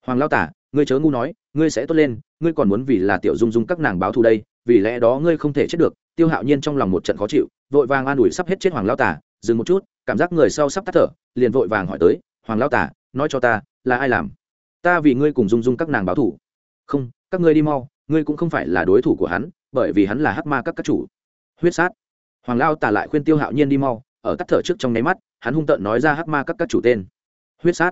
Hoàng lao tả ngươi chớ ngu nói, ngươi sẽ tốt lên, ngươi còn muốn vì là tiểu dung dung các nàng báo thù đây vì lẽ đó ngươi không thể chết được, tiêu hạo nhiên trong lòng một trận khó chịu, vội vàng an ủi sắp hết chết hoàng lao tả dừng một chút, cảm giác người sau sắp tắt thở, liền vội vàng hỏi tới, hoàng lao tả nói cho ta, là ai làm? Ta vì ngươi cùng dung dung các nàng báo thù. Không, các ngươi đi mau, ngươi cũng không phải là đối thủ của hắn, bởi vì hắn là hắc ma các các chủ. Huyết sát. Hoàng lao tả lại khuyên tiêu hạo nhiên đi mau, ở tắt thở trước trong nháy mắt, hắn hung tợn nói ra hắc ma các các chủ tên. Huyết sát.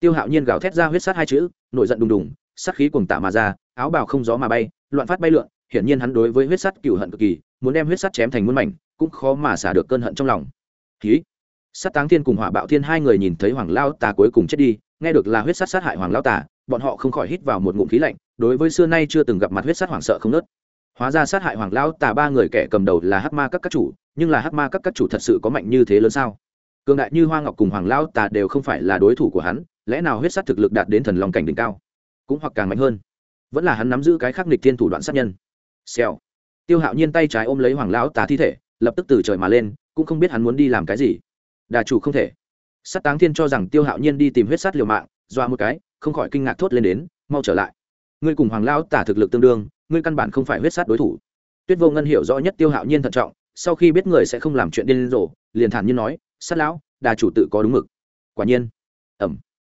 Tiêu hạo nhiên gào thét ra huyết sát hai chữ, nổi giận đùng đùng, sát khí cuồng tả mà ra, áo bào không gió mà bay, loạn phát bay lượn hiển nhiên hắn đối với huyết sắt cựu hận cực kỳ, muốn đem huyết sắt chém thành muôn mảnh, cũng khó mà xả được cơn hận trong lòng. Khí sát táng thiên cùng hỏa bạo thiên hai người nhìn thấy hoàng lao tà cuối cùng chết đi, nghe được là huyết sắt sát hại hoàng lao tà, bọn họ không khỏi hít vào một ngụm khí lạnh, đối với xưa nay chưa từng gặp mặt huyết sắt hoàng sợ không nớt. Hóa ra sát hại hoàng lao tà ba người kẻ cầm đầu là hắc ma các các chủ, nhưng là hắc ma các các chủ thật sự có mạnh như thế lớn sao? Cường đại như hoa ngọc cùng hoàng lao tà đều không phải là đối thủ của hắn, lẽ nào huyết sắt thực lực đạt đến thần lòng cảnh đỉnh cao, cũng hoặc càng mạnh hơn? Vẫn là hắn nắm giữ cái khắc nghịch thiên thủ đoạn sát nhân xèo. Tiêu hạo nhiên tay trái ôm lấy hoàng lão tà thi thể, lập tức từ trời mà lên, cũng không biết hắn muốn đi làm cái gì. Đà chủ không thể. Sát táng thiên cho rằng tiêu hạo nhiên đi tìm huyết sát liều mạng doa một cái, không khỏi kinh ngạc thốt lên đến, mau trở lại. Ngươi cùng hoàng lão tả thực lực tương đương, ngươi căn bản không phải huyết sát đối thủ. Tuyết vô ngân hiểu rõ nhất tiêu hạo nhiên thận trọng, sau khi biết người sẽ không làm chuyện điên rồ, liền thản nhiên nói, sát lão, đà chủ tự có đúng mực. Quả nhiên. Ẩm.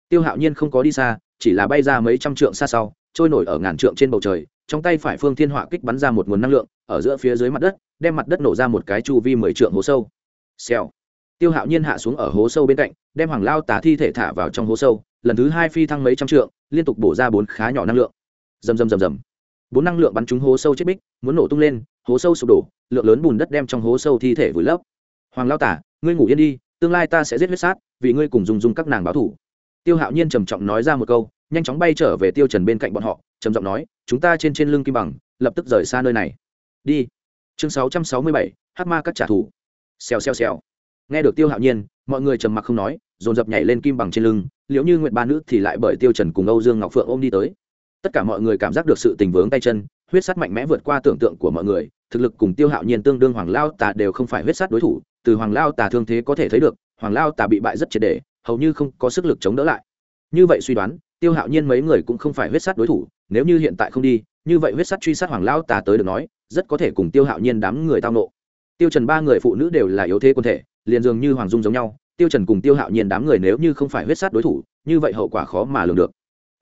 Tiêu hạo nhiên không có đi xa, chỉ là bay ra mấy trăm trượng xa sau, trôi nổi ở ngàn trượng trên bầu trời trong tay phải phương thiên họa kích bắn ra một nguồn năng lượng, ở giữa phía dưới mặt đất, đem mặt đất nổ ra một cái chu vi mười trượng hố sâu. Xèo. Tiêu hạo nhiên hạ xuống ở hố sâu bên cạnh, đem hoàng lao tả thi thể thả vào trong hố sâu, lần thứ hai phi thăng mấy trăm trượng, liên tục bổ ra bốn khá nhỏ năng lượng. Rầm rầm rầm rầm. Bốn năng lượng bắn trúng hố sâu chết bích, muốn nổ tung lên, hố sâu sụp đổ, lượng lớn bùn đất đem trong hố sâu thi thể vùi lấp. Hoàng lao tả ngươi ngủ yên đi, tương lai ta sẽ giết huyết sát, vì ngươi cùng dùng dùng các nàng báo thủ. Tiêu hạo nhiên trầm trọng nói ra một câu, nhanh chóng bay trở về tiêu trần bên cạnh bọn họ trầm giọng nói chúng ta trên trên lưng kim bằng lập tức rời xa nơi này. Đi. Chương 667, hắc ma các trả thù. Xèo xèo xèo. Nghe được tiêu hạo nhiên mọi người trầm mặc không nói dồn dập nhảy lên kim bằng trên lưng liễu như nguyện ba nữ thì lại bởi tiêu trần cùng âu dương ngọc phượng ôm đi tới. Tất cả mọi người cảm giác được sự tình vướng tay chân huyết sát mạnh mẽ vượt qua tưởng tượng của mọi người thực lực cùng tiêu hạo nhiên tương đương hoàng lao tà đều không phải huyết sát đối thủ từ hoàng lao tà thương thế có thể thấy được hoàng lao tà bị bại rất triệt đề hầu như không có sức lực chống đỡ lại. Như vậy suy đoán tiêu hạo nhiên mấy người cũng không phải huyết sát đối thủ nếu như hiện tại không đi, như vậy huyết sát truy sát hoàng lao tà tới được nói, rất có thể cùng tiêu hạo nhiên đám người tao nộ. Tiêu trần ba người phụ nữ đều là yếu thế quân thể, liền dường như hoàng dung giống nhau, tiêu trần cùng tiêu hạo nhiên đám người nếu như không phải huyết sát đối thủ, như vậy hậu quả khó mà lường được.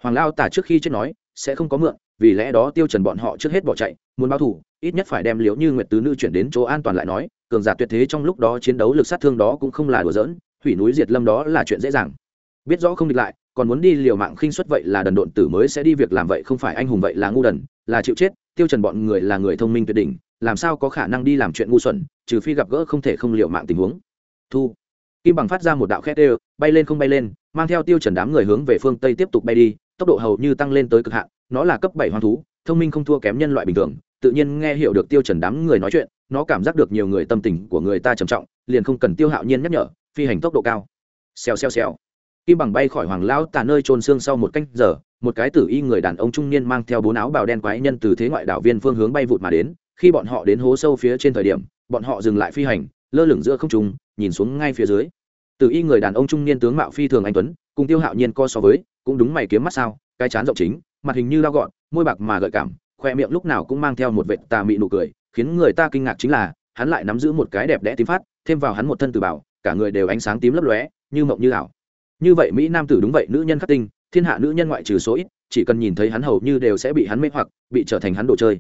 Hoàng lao tả trước khi chết nói, sẽ không có mượn, vì lẽ đó tiêu trần bọn họ trước hết bỏ chạy, muốn báo thù, ít nhất phải đem liễu như nguyệt tứ nữ chuyển đến chỗ an toàn lại nói, cường giả tuyệt thế trong lúc đó chiến đấu lực sát thương đó cũng không là đùa giỡn, hủy núi diệt lâm đó là chuyện dễ dàng. Biết rõ không địch lại còn muốn đi liều mạng khinh suất vậy là đần độn tử mới sẽ đi việc làm vậy, không phải anh hùng vậy là ngu đần, là chịu chết, tiêu trần bọn người là người thông minh tuyệt đỉnh, làm sao có khả năng đi làm chuyện ngu xuẩn, trừ phi gặp gỡ không thể không liều mạng tình huống. Thu. Kim bằng phát ra một đạo khét đều, bay lên không bay lên, mang theo tiêu trần đám người hướng về phương tây tiếp tục bay đi, tốc độ hầu như tăng lên tới cực hạn, nó là cấp bảy hoang thú, thông minh không thua kém nhân loại bình thường, tự nhiên nghe hiểu được tiêu trần đám người nói chuyện, nó cảm giác được nhiều người tâm tình của người ta trầm trọng, liền không cần tiêu hạo nhiên nhắc nhở, phi hành tốc độ cao. Xèo xèo xèo kim bằng bay khỏi hoàng lão tà nơi trôn xương sau một canh giờ, một cái tử y người đàn ông trung niên mang theo bốn áo bào đen quái nhân từ thế ngoại đảo viên phương hướng bay vụt mà đến. Khi bọn họ đến hố sâu phía trên thời điểm, bọn họ dừng lại phi hành, lơ lửng giữa không trung, nhìn xuống ngay phía dưới. Tử y người đàn ông trung niên tướng mạo phi thường anh tuấn, cùng tiêu hạo nhiên co so với, cũng đúng mày kiếm mắt sao, cái chán rộng chính, mặt hình như lao gọn, môi bạc mà gợi cảm, khoe miệng lúc nào cũng mang theo một vệt tà mị nụ cười, khiến người ta kinh ngạc chính là, hắn lại nắm giữ một cái đẹp đẽ tím phát, thêm vào hắn một thân từ bảo, cả người đều ánh sáng tím lấp lóe, như mộng như ảo như vậy mỹ nam tử đúng vậy, nữ nhân khắc tinh, thiên hạ nữ nhân ngoại trừ số ít, chỉ cần nhìn thấy hắn hầu như đều sẽ bị hắn mê hoặc, bị trở thành hắn đồ chơi.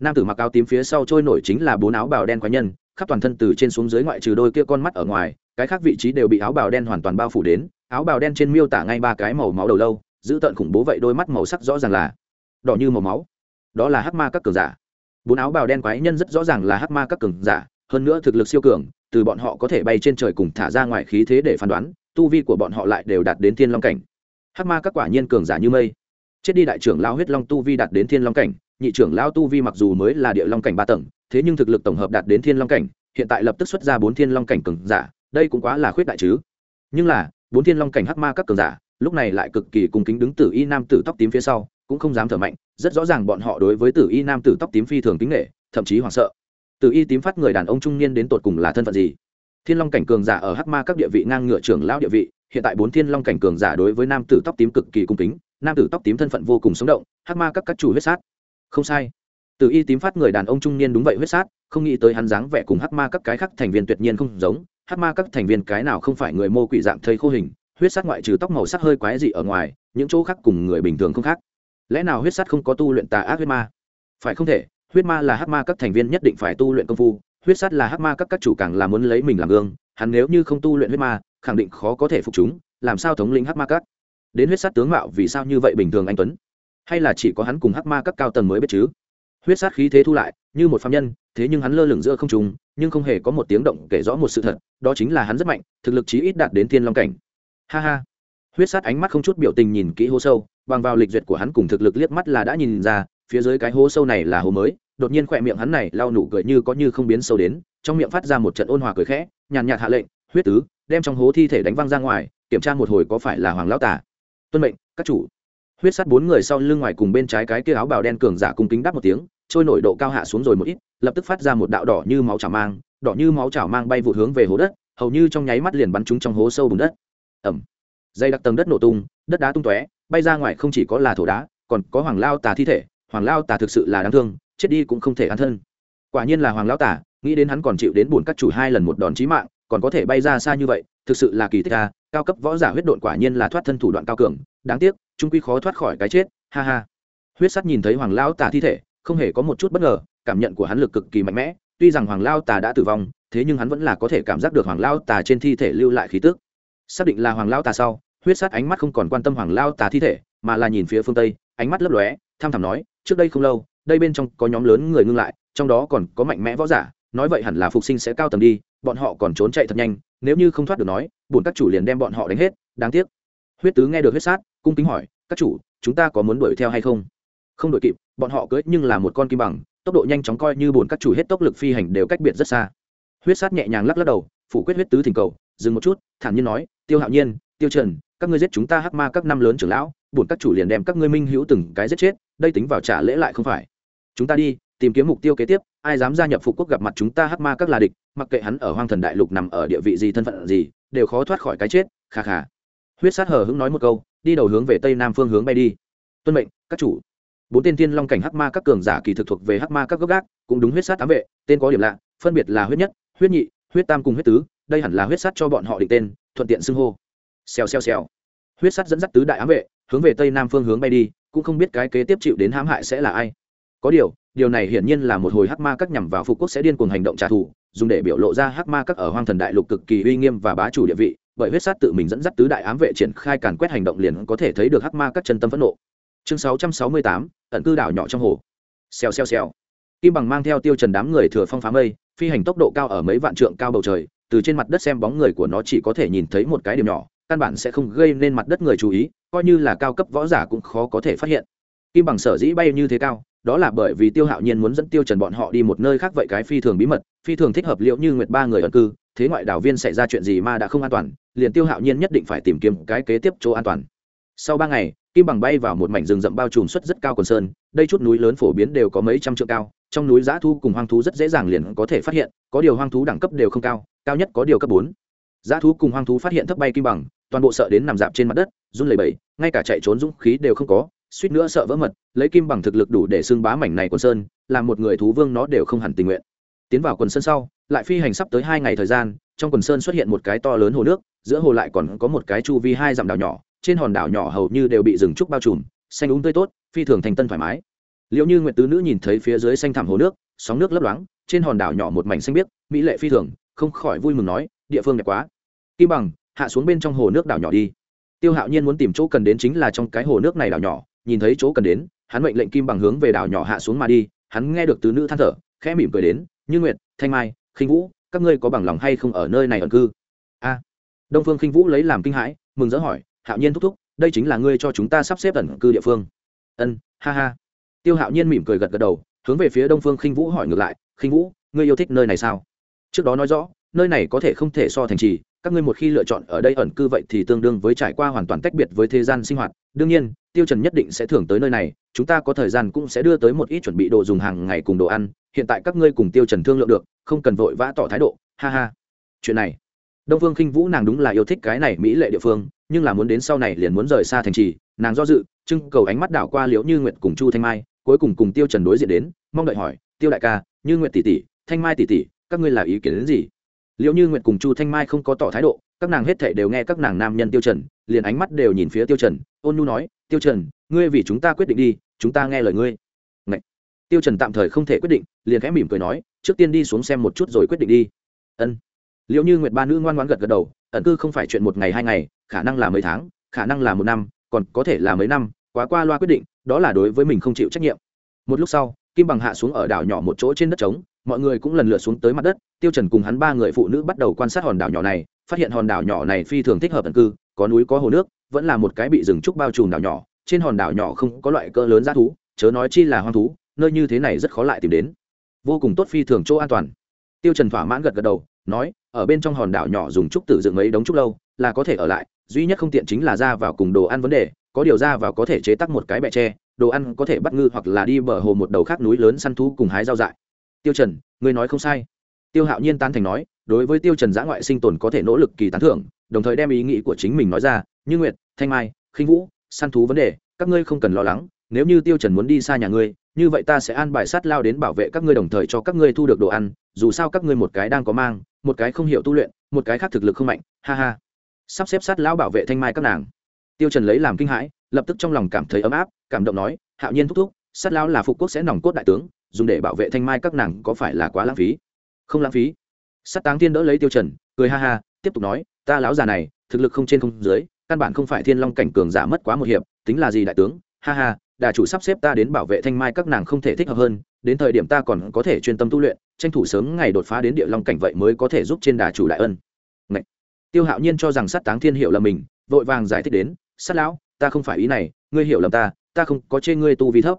Nam tử mặc áo tím phía sau trôi nổi chính là bốn áo bào đen quái nhân, khắp toàn thân từ trên xuống dưới ngoại trừ đôi kia con mắt ở ngoài, cái khác vị trí đều bị áo bào đen hoàn toàn bao phủ đến, áo bào đen trên miêu tả ngay ba cái màu máu đầu lâu, giữ tợn khủng bố vậy đôi mắt màu sắc rõ ràng là đỏ như màu máu. Đó là hắc ma các cường giả. Bốn áo bào đen quái nhân rất rõ ràng là hắc ma các cường giả, hơn nữa thực lực siêu cường, từ bọn họ có thể bay trên trời cùng thả ra ngoài khí thế để phán đoán tu vi của bọn họ lại đều đạt đến thiên long cảnh. Hắc ma các quả nhiên cường giả như mây. Chết đi đại trưởng lao huyết long tu vi đạt đến thiên long cảnh, nhị trưởng lao tu vi mặc dù mới là địa long cảnh ba tầng, thế nhưng thực lực tổng hợp đạt đến thiên long cảnh, hiện tại lập tức xuất ra bốn thiên long cảnh cường giả, đây cũng quá là khuyết đại chứ. Nhưng là, bốn thiên long cảnh hắc ma các cường giả, lúc này lại cực kỳ cung kính đứng tử y nam tử tóc tím phía sau, cũng không dám thở mạnh, rất rõ ràng bọn họ đối với tử y nam tử tóc tím phi thường kính nghệ thậm chí hoảng sợ. Tử y tím phát người đàn ông trung niên đến tột cùng là thân phận gì? Thiên long cảnh cường giả ở hắc ma các địa vị ngang ngựa trưởng lão địa vị, hiện tại bốn thiên long cảnh cường giả đối với nam tử tóc tím cực kỳ cung kính, nam tử tóc tím thân phận vô cùng sống động, hắc ma các các chủ huyết sát. Không sai. Từ y tím phát người đàn ông trung niên đúng vậy huyết sát, không nghĩ tới hắn dáng vẻ cùng hắc ma các cái khác thành viên tuyệt nhiên không giống, hắc ma các thành viên cái nào không phải người mô quỷ dạng thây khô hình, huyết sát ngoại trừ tóc màu sắc hơi quái dị ở ngoài, những chỗ khác cùng người bình thường không khác. Lẽ nào huyết sát không có tu luyện tà ác huyết ma? Phải không thể, huyết ma là hắc ma các thành viên nhất định phải tu luyện công phu huyết sát là hắc ma các các chủ càng là muốn lấy mình làm gương, hắn nếu như không tu luyện huyết ma, khẳng định khó có thể phục chúng, làm sao thống lĩnh hắc ma các? Đến huyết sát tướng mạo vì sao như vậy bình thường anh tuấn? Hay là chỉ có hắn cùng hắc ma các cao tầng mới biết chứ? Huyết sát khí thế thu lại, như một phạm nhân, thế nhưng hắn lơ lửng giữa không trùng nhưng không hề có một tiếng động kể rõ một sự thật, đó chính là hắn rất mạnh, thực lực chí ít đạt đến thiên long cảnh. Ha ha. Huyết sát ánh mắt không chút biểu tình nhìn kỹ hố sâu, bằng vào lịch duyệt của hắn cùng thực lực liếc mắt là đã nhìn ra, phía dưới cái hố sâu này là hố mới đột nhiên khỏe miệng hắn này lao nụ cười như có như không biến sâu đến, trong miệng phát ra một trận ôn hòa cười khẽ, nhàn nhạt hạ lệnh, huyết tứ, đem trong hố thi thể đánh văng ra ngoài, kiểm tra một hồi có phải là hoàng lao tả tuân mệnh, các chủ. Huyết sắt bốn người sau lưng ngoài cùng bên trái cái kia áo bào đen cường giả cung kính đáp một tiếng, trôi nổi độ cao hạ xuống rồi một ít, lập tức phát ra một đạo đỏ như máu chảo mang, đỏ như máu chảo mang bay vụt hướng về hố đất, hầu như trong nháy mắt liền bắn chúng trong hố sâu bùn đất. Ẩm dây đặc tầng đất nổ tung, đất đá tung tóe, bay ra ngoài không chỉ có là thổ đá, còn có hoàng lao tà thi thể, hoàng lao tà thực sự là đáng thương chết đi cũng không thể an thân. Quả nhiên là hoàng lão tả, nghĩ đến hắn còn chịu đến bùn các chủ hai lần một đòn chí mạng, còn có thể bay ra xa như vậy, thực sự là kỳ tích a, cao cấp võ giả huyết độn quả nhiên là thoát thân thủ đoạn cao cường, đáng tiếc trung quy khó thoát khỏi cái chết, ha ha. Huyết sắt nhìn thấy hoàng lão tả thi thể, không hề có một chút bất ngờ, cảm nhận của hắn lực cực kỳ mạnh mẽ, tuy rằng hoàng lao tà đã tử vong, thế nhưng hắn vẫn là có thể cảm giác được hoàng lao tà trên thi thể lưu lại khí tức. Xác định là hoàng lao tà sau, huyết sát ánh mắt không còn quan tâm hoàng lao tà thi thể, mà là nhìn phía phương tây, ánh mắt lấp lóe tham thầm nói, trước đây không lâu đây bên trong có nhóm lớn người ngưng lại, trong đó còn có mạnh mẽ võ giả, nói vậy hẳn là phục sinh sẽ cao tầm đi, bọn họ còn trốn chạy thật nhanh, nếu như không thoát được nói bùn các chủ liền đem bọn họ đánh hết, đáng tiếc. Huyết tứ nghe được huyết sát, cung kính hỏi, các chủ, chúng ta có muốn đuổi theo hay không? Không đuổi kịp, bọn họ cưỡi nhưng là một con kim bằng, tốc độ nhanh chóng coi như bùn các chủ hết tốc lực phi hành đều cách biệt rất xa. Huyết sát nhẹ nhàng lắc lắc đầu, phủ quyết huyết tứ thỉnh cầu, dừng một chút, thản nhiên nói, tiêu hạo nhiên, tiêu trần, các ngươi giết chúng ta hắc ma các năm lớn trưởng lão, bổn các chủ liền đem các ngươi minh hữu từng cái giết chết, đây tính vào trả lễ lại không phải chúng ta đi, tìm kiếm mục tiêu kế tiếp, ai dám gia nhập phục quốc gặp mặt chúng ta hắc ma các là địch, mặc kệ hắn ở hoang thần đại lục nằm ở địa vị gì thân phận gì, đều khó thoát khỏi cái chết, kha kha. Huyết sát hờ hững nói một câu, đi đầu hướng về tây nam phương hướng bay đi. Tuân mệnh, các chủ. Bốn tên tiên long cảnh hắc ma các cường giả kỳ thực thuộc về hắc ma các gốc gác, cũng đúng huyết sát ám vệ, tên có điểm lạ, phân biệt là huyết nhất, huyết nhị, huyết tam cùng huyết tứ, đây hẳn là huyết sát cho bọn họ định tên, thuận tiện xưng hô. Xèo xèo xèo. Huyết sát dẫn dắt tứ đại ám vệ, hướng về tây nam phương hướng bay đi, cũng không biết cái kế tiếp chịu đến hãm hại sẽ là ai có điều điều này hiển nhiên là một hồi hắc ma các nhằm vào phục quốc sẽ điên cuồng hành động trả thù dùng để biểu lộ ra hắc ma các ở hoang thần đại lục cực kỳ uy nghiêm và bá chủ địa vị bởi huyết sát tự mình dẫn dắt tứ đại ám vệ triển khai càn quét hành động liền có thể thấy được hắc ma các chân tâm phẫn nộ. Chương 668, ẩn cư đảo nhỏ trong hồ. Xèo xèo xèo. Kim bằng mang theo tiêu trần đám người thừa phong phá mây phi hành tốc độ cao ở mấy vạn trượng cao bầu trời từ trên mặt đất xem bóng người của nó chỉ có thể nhìn thấy một cái điểm nhỏ căn bản sẽ không gây nên mặt đất người chú ý coi như là cao cấp võ giả cũng khó có thể phát hiện. Kim bằng sở dĩ bay như thế cao đó là bởi vì tiêu hạo nhiên muốn dẫn tiêu trần bọn họ đi một nơi khác vậy cái phi thường bí mật, phi thường thích hợp liệu như nguyệt ba người ẩn cư, thế ngoại đảo viên xảy ra chuyện gì mà đã không an toàn, liền tiêu hạo nhiên nhất định phải tìm kiếm cái kế tiếp chỗ an toàn. Sau ba ngày, kim bằng bay vào một mảnh rừng rậm bao trùm suất rất cao quần sơn, đây chút núi lớn phổ biến đều có mấy trăm trượng cao, trong núi giã thu cùng hoang thú rất dễ dàng liền có thể phát hiện, có điều hoang thú đẳng cấp đều không cao cao nhất có điều cấp bốn. Giã thú cùng hoang thú phát hiện thấp bay kim bằng, toàn bộ sợ đến nằm dạp trên mặt đất, run lẩy bẩy, ngay cả chạy trốn dũng khí đều không có suýt nữa sợ vỡ mật, lấy kim bằng thực lực đủ để xưng bá mảnh này quần sơn, làm một người thú vương nó đều không hẳn tình nguyện. Tiến vào quần sơn sau, lại phi hành sắp tới hai ngày thời gian, trong quần sơn xuất hiện một cái to lớn hồ nước, giữa hồ lại còn có một cái chu vi hai dặm đảo nhỏ, trên hòn đảo nhỏ hầu như đều bị rừng trúc bao trùm, xanh úng tươi tốt, phi thường thành tân thoải mái. Liệu như nguyện tứ nữ nhìn thấy phía dưới xanh thẳm hồ nước, sóng nước lấp loáng, trên hòn đảo nhỏ một mảnh xanh biếc, mỹ lệ phi thường, không khỏi vui mừng nói, địa phương đẹp quá. Kim bằng, hạ xuống bên trong hồ nước đảo nhỏ đi. Tiêu hạo nhiên muốn tìm chỗ cần đến chính là trong cái hồ nước này đảo nhỏ nhìn thấy chỗ cần đến, hắn mệnh lệnh kim bằng hướng về đảo nhỏ hạ xuống mà đi. Hắn nghe được tứ nữ than thở, khẽ mỉm cười đến, như nguyệt, thanh mai, khinh vũ, các ngươi có bằng lòng hay không ở nơi này ẩn cư? A. Đông phương khinh vũ lấy làm kinh hãi, mừng rỡ hỏi, hạo nhiên thúc thúc, đây chính là ngươi cho chúng ta sắp xếp ẩn cư địa phương. Ân, ha ha. Tiêu hạo nhiên mỉm cười gật gật đầu, hướng về phía đông phương khinh vũ hỏi ngược lại, khinh vũ, ngươi yêu thích nơi này sao? Trước đó nói rõ, nơi này có thể không thể so thành trì, các ngươi một khi lựa chọn ở đây ẩn cư vậy thì tương đương với trải qua hoàn toàn tách biệt với thế gian sinh hoạt. Đương nhiên tiêu trần nhất định sẽ thưởng tới nơi này, chúng ta có thời gian cũng sẽ đưa tới một ít chuẩn bị đồ dùng hàng ngày cùng đồ ăn, hiện tại các ngươi cùng tiêu trần thương lượng được, không cần vội vã tỏ thái độ, ha ha. Chuyện này, đông phương khinh vũ nàng đúng là yêu thích cái này mỹ lệ địa phương, nhưng là muốn đến sau này liền muốn rời xa thành trì, nàng do dự, trưng cầu ánh mắt đảo qua liễu như nguyệt cùng chu thanh mai, cuối cùng cùng tiêu trần đối diện đến, mong đợi hỏi, tiêu đại ca, như nguyệt tỷ tỷ, thanh mai tỷ tỷ, các ngươi là ý kiến đến gì? Liệu như nguyệt cùng chu thanh mai không có tỏ thái độ, các nàng hết thể đều nghe các nàng nam nhân tiêu trần, liền ánh mắt đều nhìn phía tiêu trần, ôn nhu nói, tiêu trần, ngươi vì chúng ta quyết định đi, chúng ta nghe lời ngươi. Ngậy. tiêu trần tạm thời không thể quyết định, liền khẽ mỉm cười nói, trước tiên đi xuống xem một chút rồi quyết định đi. Ân. Liễu như nguyệt ba nữ ngoan ngoãn gật gật đầu, ẩn cư không phải chuyện một ngày hai ngày, khả năng là mấy tháng, khả năng là một năm, còn có thể là mấy năm, quá qua loa quyết định, đó là đối với mình không chịu trách nhiệm. Một lúc sau, kim bằng hạ xuống ở đảo nhỏ một chỗ trên đất trống mọi người cũng lần lượt xuống tới mặt đất, tiêu trần cùng hắn ba người phụ nữ bắt đầu quan sát hòn đảo nhỏ này, phát hiện hòn đảo nhỏ này phi thường thích hợp ẩn cư, có núi, có hồ nước, vẫn là một cái bị rừng trúc bao trùm đảo nhỏ, trên hòn đảo nhỏ không có loại cỡ lớn giá thú, chớ nói chi là hoang thú, nơi như thế này rất khó lại tìm đến. Vô cùng tốt phi thường chỗ an toàn. Tiêu trần thỏa mãn gật gật đầu, nói, ở bên trong hòn đảo nhỏ dùng trúc tử dựng ấy đống trúc lâu, là có thể ở lại, duy nhất không tiện chính là ra vào cùng đồ ăn vấn đề, có điều ra vào có thể chế tác một cái bẹ tre, đồ ăn có thể bắt ngư hoặc là đi bờ hồ một đầu khác núi lớn săn thú cùng hái rau dại tiêu trần, ngươi nói không sai. Tiêu hạo nhiên tan thành nói, đối với tiêu trần giã ngoại sinh tồn có thể nỗ lực kỳ tán thưởng, đồng thời đem ý nghĩ của chính mình nói ra, như nguyệt, thanh mai, khinh vũ săn thú vấn đề, các ngươi không cần lo lắng, nếu như tiêu trần muốn đi xa nhà ngươi, như vậy ta sẽ an bài sát lao đến bảo vệ các ngươi đồng thời cho các ngươi thu được đồ ăn, dù sao các ngươi một cái đang có mang, một cái không hiểu tu luyện, một cái khác thực lực không mạnh, ha ha. Sắp xếp sát lão bảo vệ thanh mai các nàng. Tiêu trần lấy làm kinh hãi, lập tức trong lòng cảm thấy ấm áp, cảm động nói, hạo nhiên thúc thúc, sát lão là phục quốc sẽ nòng cốt đại tướng dùng để bảo vệ thanh mai các nàng có phải là quá lãng phí? Không lãng phí. Sát táng thiên đỡ lấy tiêu trần, cười ha ha, tiếp tục nói, ta lão già này, thực lực không trên không dưới, căn bản không phải thiên long cảnh cường giả mất quá một hiệp, tính là gì đại tướng? Ha ha, đà chủ sắp xếp ta đến bảo vệ thanh mai các nàng không thể thích hợp hơn, đến thời điểm ta còn có thể chuyên tâm tu luyện, tranh thủ sớm ngày đột phá đến địa long cảnh vậy mới có thể giúp trên đà chủ đại ân. Ngậy. tiêu hạo nhiên cho rằng sát táng thiên hiểu là mình, vội vàng giải thích đến sát lão, ta không phải ý này, ngươi hiểu lầm ta ta không có chê ngươi tu vi thấp.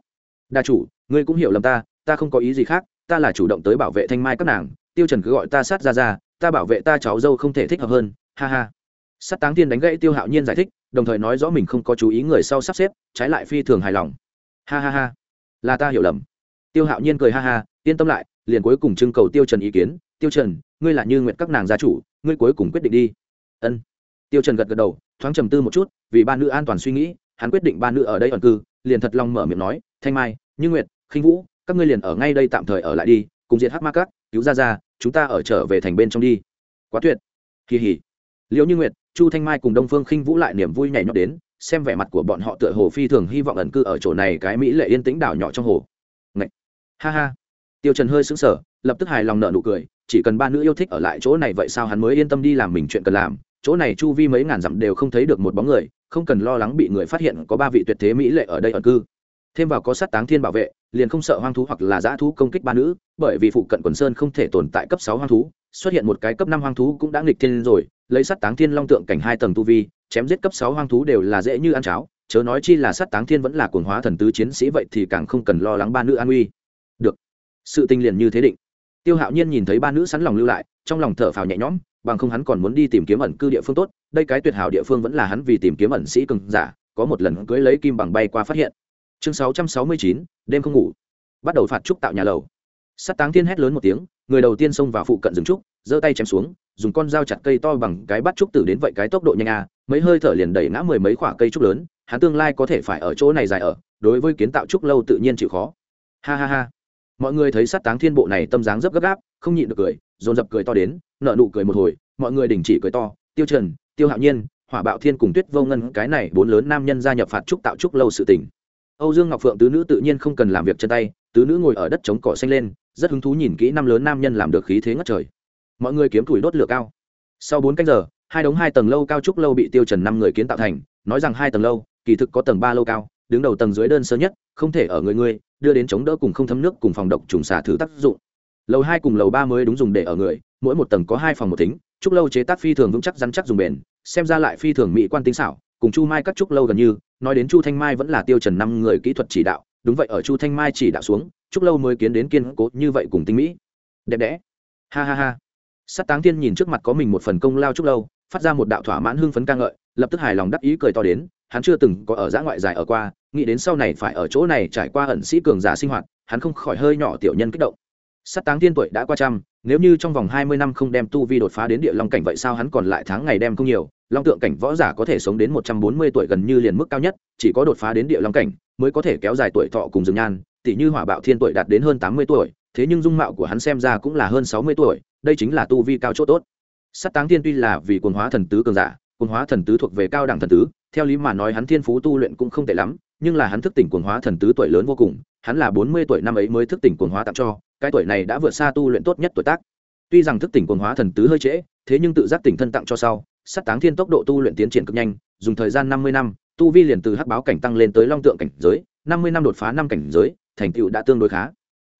Đà chủ, ngươi cũng hiểu lầm ta ta không có ý gì khác, ta là chủ động tới bảo vệ thanh mai các nàng, tiêu trần cứ gọi ta sát ra ra, ta bảo vệ ta cháu dâu không thể thích hợp hơn, ha ha. Sát táng thiên đánh gãy tiêu hạo nhiên giải thích, đồng thời nói rõ mình không có chú ý người sau sắp xếp, trái lại phi thường hài lòng. Ha ha ha. Là ta hiểu lầm. Tiêu hạo nhiên cười ha ha, yên tâm lại, liền cuối cùng trưng cầu tiêu trần ý kiến, tiêu trần, ngươi là như nguyện các nàng gia chủ, ngươi cuối cùng quyết định đi. Ân. Tiêu trần gật gật đầu, thoáng trầm tư một chút, vì ba nữ an toàn suy nghĩ, hắn quyết định ba nữ ở đây ẩn cư, liền thật lòng mở miệng nói, thanh mai, như nguyệt, khinh vũ các ngươi liền ở ngay đây tạm thời ở lại đi cùng diệt hắc ma Cắt, cứu ra ra chúng ta ở trở về thành bên trong đi. Quá tuyệt. Kỳ hỉ. Liễu như nguyệt chu thanh mai cùng đông phương khinh vũ lại niềm vui nhảy nhót đến xem vẻ mặt của bọn họ tựa hồ phi thường hy vọng ẩn cư ở chỗ này cái mỹ lệ yên tĩnh đảo nhỏ trong hồ. Ngậy! ha ha. Tiêu trần hơi sững sờ lập tức hài lòng nở nụ cười chỉ cần ba nữ yêu thích ở lại chỗ này vậy sao hắn mới yên tâm đi làm mình chuyện cần làm. Chỗ này chu vi mấy ngàn dặm đều không thấy được một bóng người không cần lo lắng bị người phát hiện có ba vị tuyệt thế mỹ lệ ở đây ẩn cư. Thêm vào có sát táng thiên bảo vệ liền không sợ hoang thú hoặc là dã thú công kích ba nữ, bởi vì phụ cận quần sơn không thể tồn tại cấp sáu hoang thú, xuất hiện một cái cấp năm hoang thú cũng đã nghịch thiên rồi, lấy sắt táng thiên long tượng cảnh hai tầng tu vi, chém giết cấp sáu hoang thú đều là dễ như ăn cháo, chớ nói chi là sắt táng thiên vẫn là cuồng hóa thần tứ chiến sĩ vậy thì càng không cần lo lắng ba nữ an uy được. Sự tinh liền như thế định. Tiêu hạo nhiên nhìn thấy ba nữ sẵn lòng lưu lại, trong lòng thở phào nhẹ nhõm, bằng không hắn còn muốn đi tìm kiếm ẩn cư địa phương tốt, đây cái tuyệt hảo địa phương vẫn là hắn vì tìm kiếm ẩn sĩ cường giả, có một lần cưới lấy kim bằng bay qua phát hiện chương sáu trăm sáu mươi chín, đêm không ngủ. Bắt đầu phạt trúc tạo nhà lầu. Sắt táng thiên hét lớn một tiếng, người đầu tiên xông vào phụ cận rừng trúc, giơ tay chém xuống, dùng con dao chặt cây to bằng cái bắt trúc tử đến vậy cái tốc độ nhanh à mấy hơi thở liền đẩy ngã mười mấy khoả cây trúc lớn, hắn tương lai có thể phải ở chỗ này dài ở, đối với kiến tạo trúc lâu tự nhiên chịu khó. Ha ha ha. Mọi người thấy sát táng thiên bộ này tâm dáng rất gấp gáp, không nhịn được cười, dồn dập cười to đến nợ nụ cười một hồi, mọi người đình chỉ cười to, tiêu trần, tiêu hạo nhiên, hỏa bạo thiên cùng tuyết vô ngân, cái này bốn lớn nam nhân gia nhập phạt trúc tạo trúc lâu sự tình âu dương ngọc phượng tứ nữ tự nhiên không cần làm việc chân tay, tứ nữ ngồi ở đất chống cỏ xanh lên, rất hứng thú nhìn kỹ năm lớn nam nhân làm được khí thế ngất trời. Mọi người kiếm tuổi đốt lửa cao. Sau bốn canh giờ, hai đống hai tầng lâu cao trúc lâu bị tiêu trần năm người kiến tạo thành, nói rằng hai tầng lâu, kỳ thực có tầng ba lâu cao, đứng đầu tầng dưới đơn sơ nhất, không thể ở người người, đưa đến chống đỡ cùng không thấm nước cùng phòng độc trùng xả thử tác dụng. Lầu hai cùng lầu ba mới đúng dùng để ở người, mỗi một tầng có hai phòng một thính, trúc lâu chế tác phi thường vững chắc rắn chắc dùng bền, xem ra lại phi thường mỹ quan tinh xảo cùng chu mai các trúc lâu gần như, nói đến chu thanh mai vẫn là tiêu trần năm người kỹ thuật chỉ đạo, đúng vậy, ở chu thanh mai chỉ đạo xuống, trúc lâu mới kiến đến kiên cố như vậy cùng tinh mỹ. Đẹp đẽ. Ha ha ha. Sát táng tiên nhìn trước mặt có mình một phần công lao trúc lâu, phát ra một đạo thỏa mãn hưng phấn ca ngợi, lập tức hài lòng đắc ý cười to đến, hắn chưa từng có ở giã ngoại dài ở qua, nghĩ đến sau này phải ở chỗ này trải qua ẩn sĩ cường giả sinh hoạt, hắn không khỏi hơi nhỏ tiểu nhân kích động. Sát táng tiên tuổi đã qua trăm, nếu như trong vòng hai mươi năm không đem tu vi đột phá đến địa long cảnh vậy sao hắn còn lại tháng ngày đem không nhiều long tượng cảnh võ giả có thể sống đến một trăm bốn mươi tuổi gần như liền mức cao nhất, chỉ có đột phá đến địa long cảnh mới có thể kéo dài tuổi thọ cùng rừng nhan, tỷ như hỏa bạo thiên tuổi đạt đến hơn tám mươi tuổi, thế nhưng dung mạo của hắn xem ra cũng là hơn sáu mươi tuổi, đây chính là tu vi cao chỗ tốt. Sát táng thiên tuy là vì quần hóa thần tứ cường giả quần hóa thần tứ thuộc về cao đẳng thần tứ, theo lý mà nói hắn thiên phú tu luyện cũng không tệ lắm, nhưng là hắn thức tỉnh quần hóa thần tứ tuổi lớn vô cùng, hắn là bốn mươi tuổi năm ấy mới thức tỉnh quần hóa tặng cho, cái tuổi này đã vượt xa tu luyện tốt nhất tuổi tác. Tuy rằng thức tỉnh quần hóa thần tứ hơi trễ, thế nhưng tự giác tỉnh thân tặng cho sau sát táng thiên tốc độ tu luyện tiến triển cực nhanh, dùng thời gian năm mươi năm, tu vi liền từ hắc báo cảnh tăng lên tới long tượng cảnh giới, năm mươi năm đột phá năm cảnh giới, thành tựu đã tương đối khá.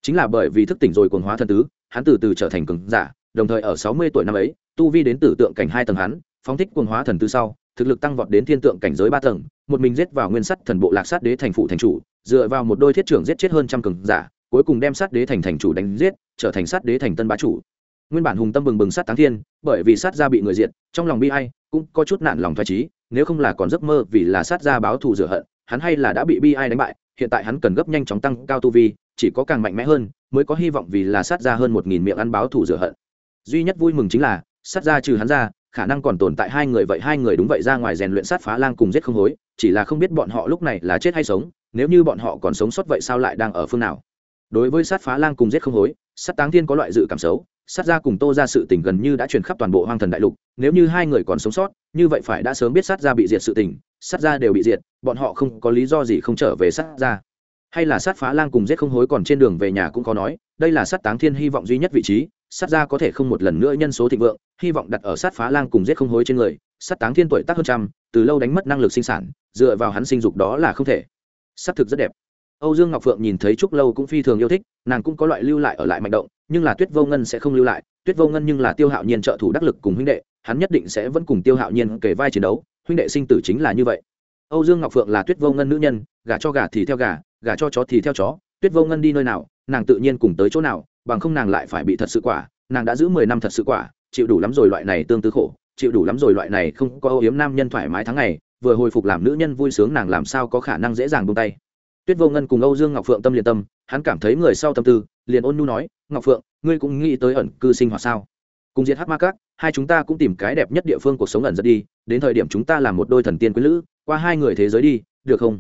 Chính là bởi vì thức tỉnh rồi quần hóa thần tứ, hắn từ từ trở thành cường giả, đồng thời ở sáu mươi tuổi năm ấy, tu vi đến tử tượng cảnh hai tầng hắn, phóng thích quần hóa thần tứ sau, thực lực tăng vọt đến thiên tượng cảnh giới ba tầng, một mình giết vào nguyên sắt thần bộ lạc sát đế thành phụ thành chủ, dựa vào một đôi thiết trưởng giết chết hơn trăm cường giả, cuối cùng đem sát đế thành thành chủ đánh giết, trở thành sát đế thành tân bá chủ nguyên bản hùng tâm bừng bừng sát táng thiên, bởi vì sát gia bị người diệt, trong lòng bi ai cũng có chút nản lòng thoải trí nếu không là còn giấc mơ vì là sát gia báo thù rửa hận, hắn hay là đã bị bi ai đánh bại, hiện tại hắn cần gấp nhanh chóng tăng cao tu vi, chỉ có càng mạnh mẽ hơn, mới có hy vọng vì là sát gia hơn một nghìn miệng ăn báo thù rửa hận. Duy nhất vui mừng chính là, sát gia trừ hắn ra, khả năng còn tồn tại hai người vậy, hai người đúng vậy ra ngoài rèn luyện sát phá lang cùng giết không hối, chỉ là không biết bọn họ lúc này là chết hay sống, nếu như bọn họ còn sống sót vậy sao lại đang ở phương nào. Đối với sát phá lang cùng giết không hối, sát táng thiên có loại dự cảm xấu sát gia cùng tô ra sự tình gần như đã truyền khắp toàn bộ hoang thần đại lục, nếu như hai người còn sống sót, như vậy phải đã sớm biết sát gia bị diệt sự tình, sát gia đều bị diệt, bọn họ không có lý do gì không trở về sát gia hay là sát phá lang cùng giết không hối còn trên đường về nhà cũng có nói, đây là sát táng thiên hy vọng duy nhất vị trí, sát gia có thể không một lần nữa nhân số thịnh vượng, hy vọng đặt ở sát phá lang cùng giết không hối trên người, sát táng thiên tuổi tác hơn trăm, từ lâu đánh mất năng lực sinh sản, dựa vào hắn sinh dục đó là không thể. Xác thực rất đẹp. Âu dương ngọc phượng nhìn thấy trúc lâu cũng phi thường yêu thích, nàng cũng có loại lưu lại ở lại mạnh động nhưng là tuyết vô ngân sẽ không lưu lại, tuyết vô ngân nhưng là tiêu hạo nhiên trợ thủ đắc lực cùng huynh đệ, hắn nhất định sẽ vẫn cùng tiêu hạo nhiên kể vai chiến đấu, huynh đệ sinh tử chính là như vậy. Âu dương ngọc phượng là tuyết vô ngân nữ nhân, gả cho gà thì theo gà, gả cho chó thì theo chó, tuyết vô ngân đi nơi nào, nàng tự nhiên cùng tới chỗ nào, bằng không nàng lại phải bị thật sự quả, nàng đã giữ mười năm thật sự quả, chịu đủ lắm rồi loại này tương tư khổ, chịu đủ lắm rồi loại này không có âu yếm nam nhân thoải mái tháng ngày, vừa hồi phục làm nữ nhân vui sướng nàng làm sao có khả năng dễ dàng buông tay. Tuyết vô ngân cùng âu dương ngọc phượng tâm liền tâm, hắn cảm thấy người sau tâm tư liền ôn Nu nói, ngọc phượng, ngươi cũng nghĩ tới ẩn cư sinh hoạt sao? Cùng diệt hát ma các, hai chúng ta cũng tìm cái đẹp nhất địa phương cuộc sống ẩn giật đi, đến thời điểm chúng ta làm một đôi thần tiên quý lữ, qua hai người thế giới đi, được không?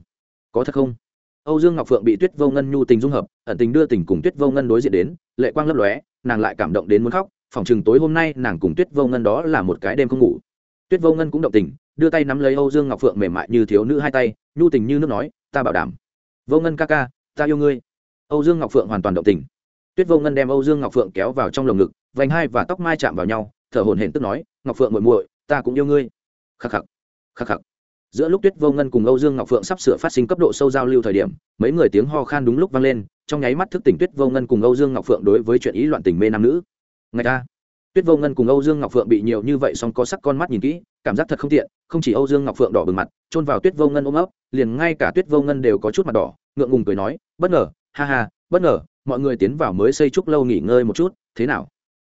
Có thật không? Âu dương ngọc phượng bị tuyết vô ngân nhu tình dung hợp, ẩn tình đưa tình cùng tuyết vô ngân đối diện đến, lệ quang lấp lóe, nàng lại cảm động đến muốn khóc phòng chừng tối hôm nay nàng cùng tuyết vô ngân đó là một cái đêm không ngủ. Tuyết vô ngân cũng động tình, đưa tay nắm lấy âu dương ngọc phượng mềm mại như thiếu nữ hai tay, nhu tình như nước nói, ta bảo đảm. Vô ngân ca ca, ta yêu ngươi. Âu dương ngọc phượng hoàn toàn động tình tuyết vô ngân đem âu dương ngọc phượng kéo vào trong lồng ngực, vành hai và tóc mai chạm vào nhau, thở hồn hển tức nói, ngọc phượng muội muội, ta cũng yêu ngươi. Khắc khắc khắc khắc. Giữa lúc tuyết vô ngân cùng âu dương ngọc phượng sắp sửa phát sinh cấp độ sâu giao lưu thời điểm, mấy người tiếng ho khan đúng lúc vang lên, trong nháy mắt thức tỉnh tuyết vô ngân cùng âu dương ngọc phượng đối với chuyện ý loạn tình mê nam nữ. Ngay ta tuyết vô ngân cùng âu dương ngọc phượng bị nhiều như vậy song có sắc con mắt nhìn kỹ, cảm giác thật không tiện, không chỉ âu dương ngọc phượng đỏ bừng mặt trôn vào tuyết vô ngân ôm ấp, liền ngay cả tuyết vô ngân đều có chút mặt đỏ, ngượng ngùng cười nói, bất ngờ, ha ha, bất ngờ mọi người tiến vào mới xây trúc lâu nghỉ ngơi một chút, thế nào?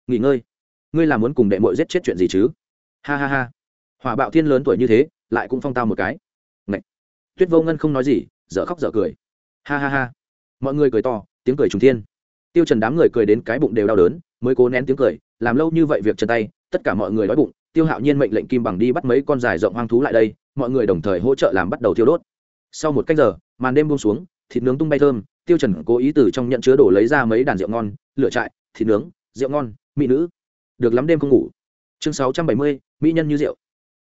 Nghỉ ngơi? Ngươi là muốn cùng đệ mội giết chết chuyện gì chứ? Ha ha ha. Hỏa bạo thiên lớn tuổi như thế, lại cũng phong tao một cái. Ngậy. tuyết vô ngân không nói gì, dở khóc dở cười. Ha ha ha. Mọi người cười to, tiếng cười trùng thiên. Tiêu trần đám người cười đến cái bụng đều đau đớn, mới cố nén tiếng cười, làm lâu như vậy việc chân tay, tất cả mọi người đói bụng, tiêu hạo nhiên mệnh lệnh kim bằng đi bắt mấy con dài rộng hoang thú lại đây, mọi người đồng thời hỗ trợ làm bắt đầu thiêu đốt. Sau một cách giờ, màn đêm buông xuống, thịt nướng tung bay thơm tiêu trần cố ý từ trong nhận chứa đổ lấy ra mấy đàn rượu ngon lửa trại thịt nướng rượu ngon mỹ nữ. Được lắm đêm không ngủ. Chương 670, mỹ nhân như rượu.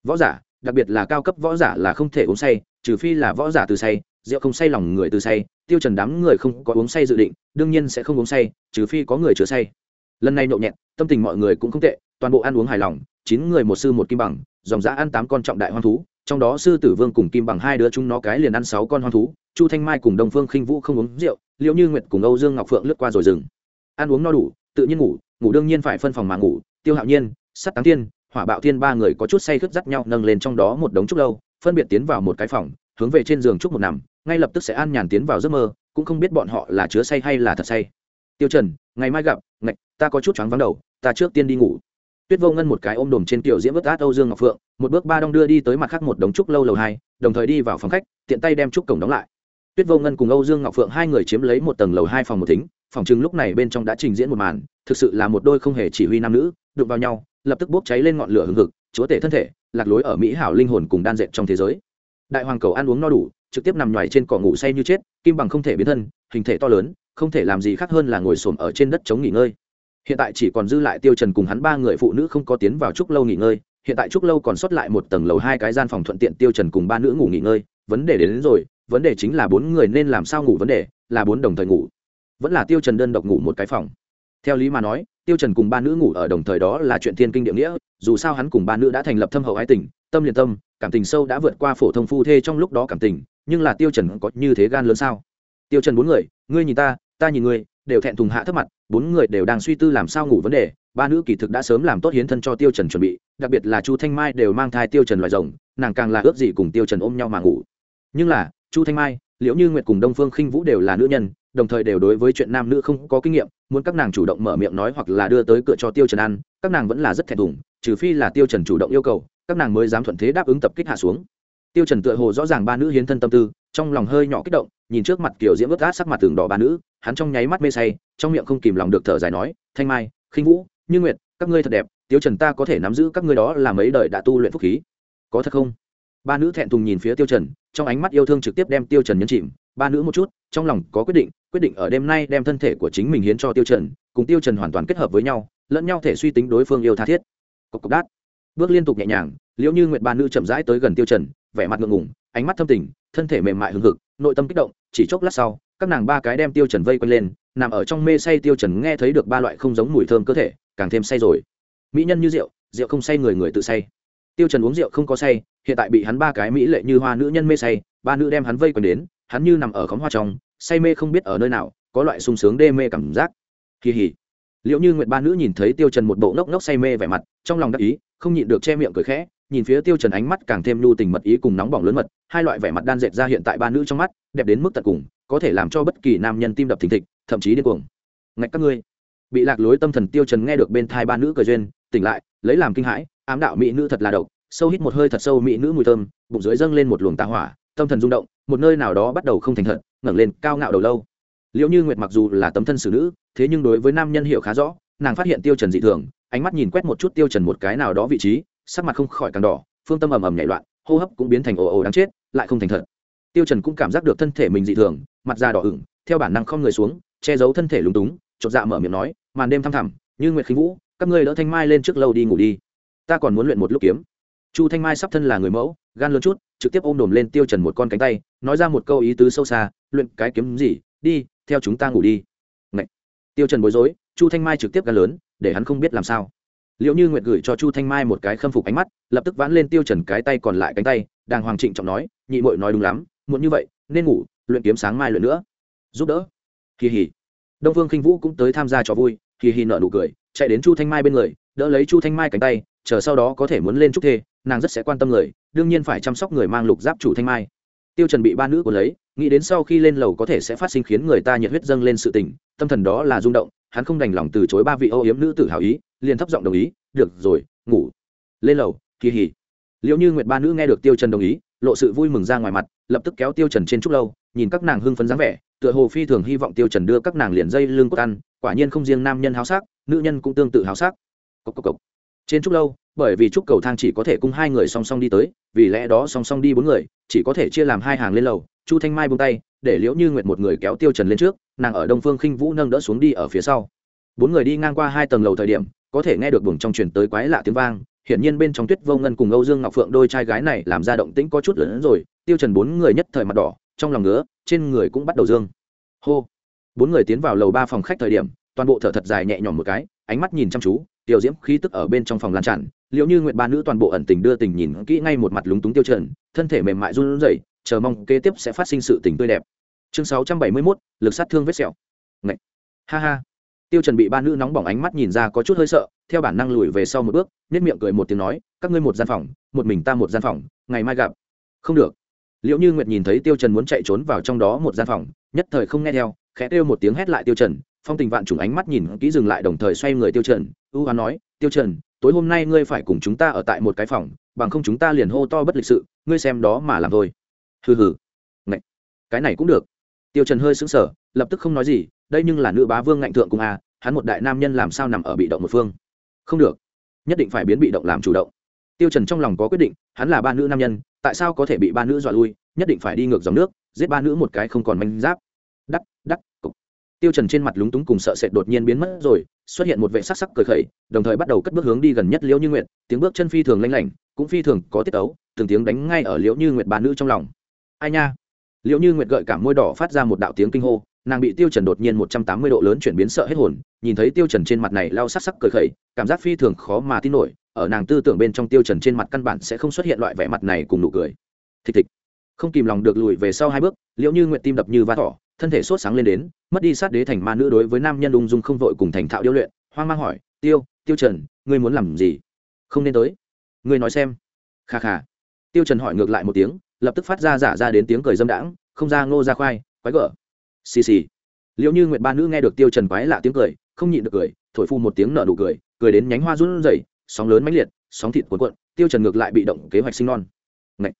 Võ giả đặc biệt là cao cấp võ giả là không thể uống say trừ phi là võ giả từ say rượu không say lòng người từ say tiêu trần đám người không có uống say dự định đương nhiên sẽ không uống say trừ phi có người chứa say. Lần này nhộn nhẹt tâm tình mọi người cũng không tệ toàn bộ ăn uống hài lòng chín người một sư một kim bằng dòng giã ăn tám con trọng đại hoang thú trong đó sư tử vương cùng kim bằng hai đứa chúng nó cái liền ăn sáu con hoang thú, chu thanh mai cùng đông phương khinh vũ không uống rượu liệu như nguyệt cùng âu dương ngọc phượng lướt qua rồi dừng. Ăn uống no đủ, tự nhiên ngủ ngủ đương nhiên phải phân phòng mà ngủ, tiêu hạo nhiên, sắt táng thiên, hỏa bạo thiên ba người có chút say khướt dắt nhau nâng lên trong đó một đống trúc lâu, phân biệt tiến vào một cái phòng, hướng về trên giường trúc một nằm, ngay lập tức sẽ an nhàn tiến vào giấc mơ, cũng không biết bọn họ là chứa say hay là thật say. Tiêu trần, ngày mai gặp, ngạch, ta có chút choáng vắng đầu, ta trước tiên đi ngủ. Tuyết vô ngân một cái ôm đồm trên tiểu diễm vớt át âu dương ngọc phượng một bước ba đong đưa đi tới mặt khác một đống trúc lâu lầu hai, đồng thời đi vào phòng khách, tiện tay đem trúc cổng đóng lại. Tuyết vô ngân cùng âu dương ngọc phượng hai người chiếm lấy một tầng lầu hai phòng một thính, phòng chừng lúc này bên trong đã trình diễn một màn, thực sự là một đôi không hề chỉ huy nam nữ, đụng vào nhau, lập tức bốc cháy lên ngọn lửa hừng hực, chúa tể thân thể, lạc lối ở mỹ hảo linh hồn cùng đan dệt trong thế giới. Đại hoàng cầu ăn uống no đủ, trực tiếp nằm nhoài trên cỏ ngủ say như chết, kim bằng không thể biến thân, hình thể to lớn, không thể làm gì khác hơn là ngồi xổm ở trên đất chống nghỉ ngơi. Hiện tại chỉ còn dư lại tiêu trần cùng hắn ba người phụ nữ không có tiến vào trúc lâu nghỉ ngơi hiện tại trúc lâu còn sót lại một tầng lầu hai cái gian phòng thuận tiện tiêu trần cùng ba nữ ngủ nghỉ ngơi vấn đề đến, đến rồi vấn đề chính là bốn người nên làm sao ngủ vấn đề là bốn đồng thời ngủ. Vẫn là tiêu trần đơn độc ngủ một cái phòng. Theo lý mà nói tiêu trần cùng ba nữ ngủ ở đồng thời đó là chuyện thiên kinh địa nghĩa dù sao hắn cùng ba nữ đã thành lập thâm hậu ái tình tâm liền tâm cảm tình sâu đã vượt qua phổ thông phu thê trong lúc đó cảm tình nhưng là tiêu trần có như thế gan lớn sao? Tiêu trần bốn người ngươi nhìn ta ta nhìn ngươi đều thẹn thùng hạ thấp mặt bốn người đều đang suy tư làm sao ngủ vấn đề ba nữ kỳ thực đã sớm làm tốt hiến thân cho tiêu trần chuẩn bị, đặc biệt là chu thanh mai đều mang thai tiêu trần loài rồng, nàng càng là ước gì cùng tiêu trần ôm nhau mà ngủ. Nhưng là, chu thanh mai, liễu như nguyệt cùng đông phương khinh vũ đều là nữ nhân, đồng thời đều đối với chuyện nam nữ không có kinh nghiệm, muốn các nàng chủ động mở miệng nói hoặc là đưa tới cửa cho tiêu trần ăn, các nàng vẫn là rất thẹn thùng, trừ phi là tiêu trần chủ động yêu cầu, các nàng mới dám thuận thế đáp ứng tập kích hạ xuống. Tiêu trần tựa hồ rõ ràng ba nữ hiến thân tâm tư, trong lòng hơi nhỏ kích động, nhìn trước mặt kiểu diễm ướt át sắc mặt tường đỏ ba nữ, hắn trong nháy mắt mê say, trong miệng không kìm lòng được thở dài nói, thanh mai, khinh vũ như nguyệt, các ngươi thật đẹp tiêu trần ta có thể nắm giữ các ngươi đó là mấy đời đã tu luyện phúc khí. Có thật không? Ba nữ thẹn thùng nhìn phía tiêu trần, trong ánh mắt yêu thương trực tiếp đem tiêu trần nhấn chìm. Ba nữ một chút, trong lòng có quyết định quyết định ở đêm nay đem thân thể của chính mình hiến cho tiêu trần, cùng tiêu trần hoàn toàn kết hợp với nhau, lẫn nhau thể suy tính đối phương yêu tha thiết. Cộc cộc đát. Bước liên tục nhẹ nhàng, liễu như nguyệt ba nữ chậm rãi tới gần tiêu trần, vẻ mặt ngượng ngùng, ánh mắt thâm tình, thân thể mềm mại hưng hực, nội tâm kích động, chỉ chốc lát sau, các nàng ba cái đem tiêu trần vây quanh lên, nằm ở trong mê say tiêu trần nghe thấy được ba loại không giống mùi thơm cơ thể càng thêm say rồi. Mỹ nhân như rượu rượu không say người người tự say. Tiêu trần uống rượu không có say, hiện tại bị hắn ba cái mỹ lệ như hoa nữ nhân mê say, ba nữ đem hắn vây quanh đến, hắn như nằm ở khóm hoa trong, say mê không biết ở nơi nào, có loại sung sướng đê mê cảm giác. Kỳ hỉ. Liệu như nguyệt ba nữ nhìn thấy tiêu trần một bộ ngốc ngốc say mê vẻ mặt, trong lòng đắc ý, không nhịn được che miệng cười khẽ, nhìn phía tiêu trần ánh mắt càng thêm nhu tình mật ý cùng nóng bỏng lớn mật, hai loại vẻ mặt đan dệt ra hiện tại ba nữ trong mắt, đẹp đến mức tận cùng, có thể làm cho bất kỳ nam nhân tim đập thình thịch, thậm chí điên cuồng. Ngạch các ngươi bị lạc lối tâm thần tiêu trần nghe được bên thai ba nữ cười duyên, tỉnh lại, lấy làm kinh hãi, ám đạo mỹ nữ thật là độc, sâu hít một hơi thật sâu mỹ nữ mùi thơm, bụng dưới dâng lên một luồng tà hỏa, tâm thần rung động, một nơi nào đó bắt đầu không thành thật, ngẩng lên cao ngạo đầu lâu. Liệu như nguyệt mặc dù là tấm thân xử nữ, thế nhưng đối với nam nhân hiểu khá rõ, nàng phát hiện tiêu trần dị thường, ánh mắt nhìn quét một chút tiêu trần một cái nào đó vị trí, sắc mặt không khỏi càng đỏ, phương tâm ầm ầm nhảy loạn, hô hấp cũng biến thành ồ ồ đáng chết, lại không thành thật. Tiêu trần cũng cảm giác được thân thể mình dị thường, mặt da đỏ ửng, theo bản năng không người xuống, che giấu thân thể lúng túng, chột dạ mở miệng nói màn đêm thăm thẳm, như nguyệt khinh vũ, các ngươi đỡ thanh mai lên trước lâu đi ngủ đi. Ta còn muốn luyện một lúc kiếm. Chu thanh mai sắp thân là người mẫu, gan lớn chút, trực tiếp ôm đồm lên tiêu trần một con cánh tay, nói ra một câu ý tứ sâu xa, luyện cái kiếm gì, đi, theo chúng ta ngủ đi. Ngậy. tiêu trần bối rối, chu thanh mai trực tiếp gan lớn, để hắn không biết làm sao. Liệu như nguyệt gửi cho chu thanh mai một cái khâm phục ánh mắt, lập tức vãn lên tiêu trần cái tay còn lại cánh tay đang hoàng trịnh trọng nói, nhị muội nói đúng lắm, muộn như vậy, nên ngủ, luyện kiếm sáng mai luyện nữa. Giúp đỡ. Kỳ hỉ đông vương kinh vũ cũng tới tham gia trò vui kỳ hi nở nụ cười, chạy đến chu thanh mai bên người, đỡ lấy chu thanh mai cánh tay, chờ sau đó có thể muốn lên trúc thê, nàng rất sẽ quan tâm người, đương nhiên phải chăm sóc người mang lục giáp chủ thanh mai. Tiêu trần bị ba nữ của lấy, nghĩ đến sau khi lên lầu có thể sẽ phát sinh khiến người ta nhiệt huyết dâng lên sự tình, tâm thần đó là rung động, hắn không đành lòng từ chối ba vị âu yếm nữ tử hảo ý, liền thấp giọng đồng ý, được rồi, ngủ. Lên lầu kỳ hỉ liệu như nguyệt ba nữ nghe được tiêu trần đồng ý, lộ sự vui mừng ra ngoài mặt, lập tức kéo tiêu trần trên trúc lâu, nhìn các nàng hưng phấn dáng vẻ tựa hồ phi thường hy vọng tiêu trần đưa các nàng liền dây lưng cốt ăn, quả nhiên không riêng nam nhân háo sắc, nữ nhân cũng tương tự háo sắc. Cốc cốc cốc. trên trúc lâu, bởi vì trúc cầu thang chỉ có thể cung hai người song song đi tới, vì lẽ đó song song đi bốn người, chỉ có thể chia làm hai hàng lên lầu, chu thanh mai buông tay, để liễu như nguyệt một người kéo tiêu trần lên trước, nàng ở đông phương khinh vũ nâng đỡ xuống đi ở phía sau. Bốn người đi ngang qua hai tầng lầu thời điểm, có thể nghe được buồng trong truyền tới quái lạ tiếng vang, hiển nhiên bên trong tuyết vô ngân cùng âu dương ngọc phượng đôi trai gái này làm ra động tĩnh có chút lớn hơn rồi, tiêu trần bốn người nhất thời mặt đỏ, trong lòng ngứa trên người cũng bắt đầu dương. Hô. Bốn người tiến vào lầu ba phòng khách thời điểm toàn bộ thở thật dài nhẹ nhõm một cái ánh mắt nhìn chăm chú tiểu diễm khí tức ở bên trong phòng lan tràn liệu như nguyện ba nữ toàn bộ ẩn tình đưa tình nhìn kỹ ngay một mặt lúng túng tiêu trần thân thể mềm mại run rẩy chờ mong kế tiếp sẽ phát sinh sự tình tươi đẹp. Chương 671, lực sát thương vết sẹo. Ngậy. ha ha. Tiêu trần bị ba nữ nóng bỏng ánh mắt nhìn ra có chút hơi sợ theo bản năng lùi về sau một bước nét miệng cười một tiếng nói các ngươi một gian phòng một mình ta một gian phòng ngày mai gặp. Không được liệu như nguyệt nhìn thấy tiêu trần muốn chạy trốn vào trong đó một gian phòng, nhất thời không nghe theo, khẽ kêu một tiếng hét lại tiêu trần, phong tình vạn trùng ánh mắt nhìn kỹ dừng lại đồng thời xoay người tiêu trần u hoán nói, tiêu trần, tối hôm nay ngươi phải cùng chúng ta ở tại một cái phòng, bằng không chúng ta liền hô to bất lịch sự, ngươi xem đó mà làm thôi. Hừ hừ. Ngậy. cái này cũng được. Tiêu trần hơi sững sờ, lập tức không nói gì, đây nhưng là nữ bá vương ngạnh thượng cùng a hắn một đại nam nhân làm sao nằm ở bị động một phương? Không được. Nhất định phải biến bị động làm chủ động tiêu trần trong lòng có quyết định, hắn là ba nữ nam nhân, tại sao có thể bị ba nữ dọa lui, nhất định phải đi ngược dòng nước, giết ba nữ một cái không còn manh giáp. Đắc đắc, cục. Tiêu trần trên mặt lúng túng cùng sợ sệt đột nhiên biến mất rồi, xuất hiện một vệ sắc sắc cười khẩy, đồng thời bắt đầu cất bước hướng đi gần nhất liễu như nguyệt, tiếng bước chân phi thường lanh lảnh, cũng phi thường có tiết ấu, từng tiếng đánh ngay ở liễu như nguyệt ba nữ trong lòng. Ai nha? Liễu như nguyệt gợi cảm môi đỏ phát ra một đạo tiếng kinh hô nàng bị tiêu trần đột nhiên một trăm tám mươi độ lớn chuyển biến sợ hết hồn, nhìn thấy tiêu trần trên mặt này lao sắc sắc cười khẩy, cảm giác phi thường khó mà tin nổi, ở nàng tư tưởng bên trong tiêu trần trên mặt căn bản sẽ không xuất hiện loại vẻ mặt này cùng nụ cười. Thịch thịch. Không kìm lòng được lùi về sau hai bước, liễu như nguyện tim đập như va thỏ, thân thể sốt sáng lên đến, mất đi sát đế thành ma nữ đối với nam nhân ung dung không vội cùng thành thạo điêu luyện, hoang mang hỏi, tiêu tiêu trần, ngươi muốn làm gì? Không nên tới. Ngươi nói xem. Kha kha. Tiêu trần hỏi ngược lại một tiếng, lập tức phát ra giả ra đến tiếng cười dâm đãng, không ra ngô ra khoai, quái gở xì xì. Liệu như nguyệt ba nữ nghe được tiêu trần quái lạ tiếng cười, không nhịn được cười, thổi phu một tiếng nở nụ cười cười đến nhánh hoa run rẩy, sóng lớn mãnh liệt, sóng thịt cuộn cuộn, tiêu trần ngược lại bị động kế hoạch sinh non. Ngậy.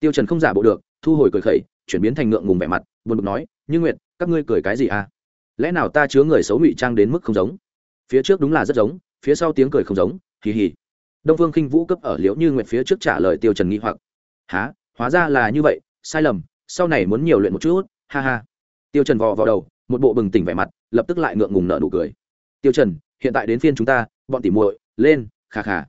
tiêu trần không giả bộ được, thu hồi cười khẩy, chuyển biến thành ngượng ngùng vẻ mặt, buồn bực nói, như nguyệt, các ngươi cười cái gì à? Lẽ nào ta chứa người xấu ngụy trang đến mức không giống? Phía trước đúng là rất giống, phía sau tiếng cười không giống, hì hì. Đông phương khinh vũ cấp ở liễu như nguyệt phía trước trả lời tiêu trần nghi hoặc. Há hóa ra là như vậy, sai lầm, sau này muốn nhiều luyện một chút, ha ha tiêu trần vò vào đầu, một bộ bừng tỉnh vẻ mặt, lập tức lại ngượng ngùng nở nụ cười. Tiêu trần, hiện tại đến phiên chúng ta, bọn tỉ muội, lên khà khà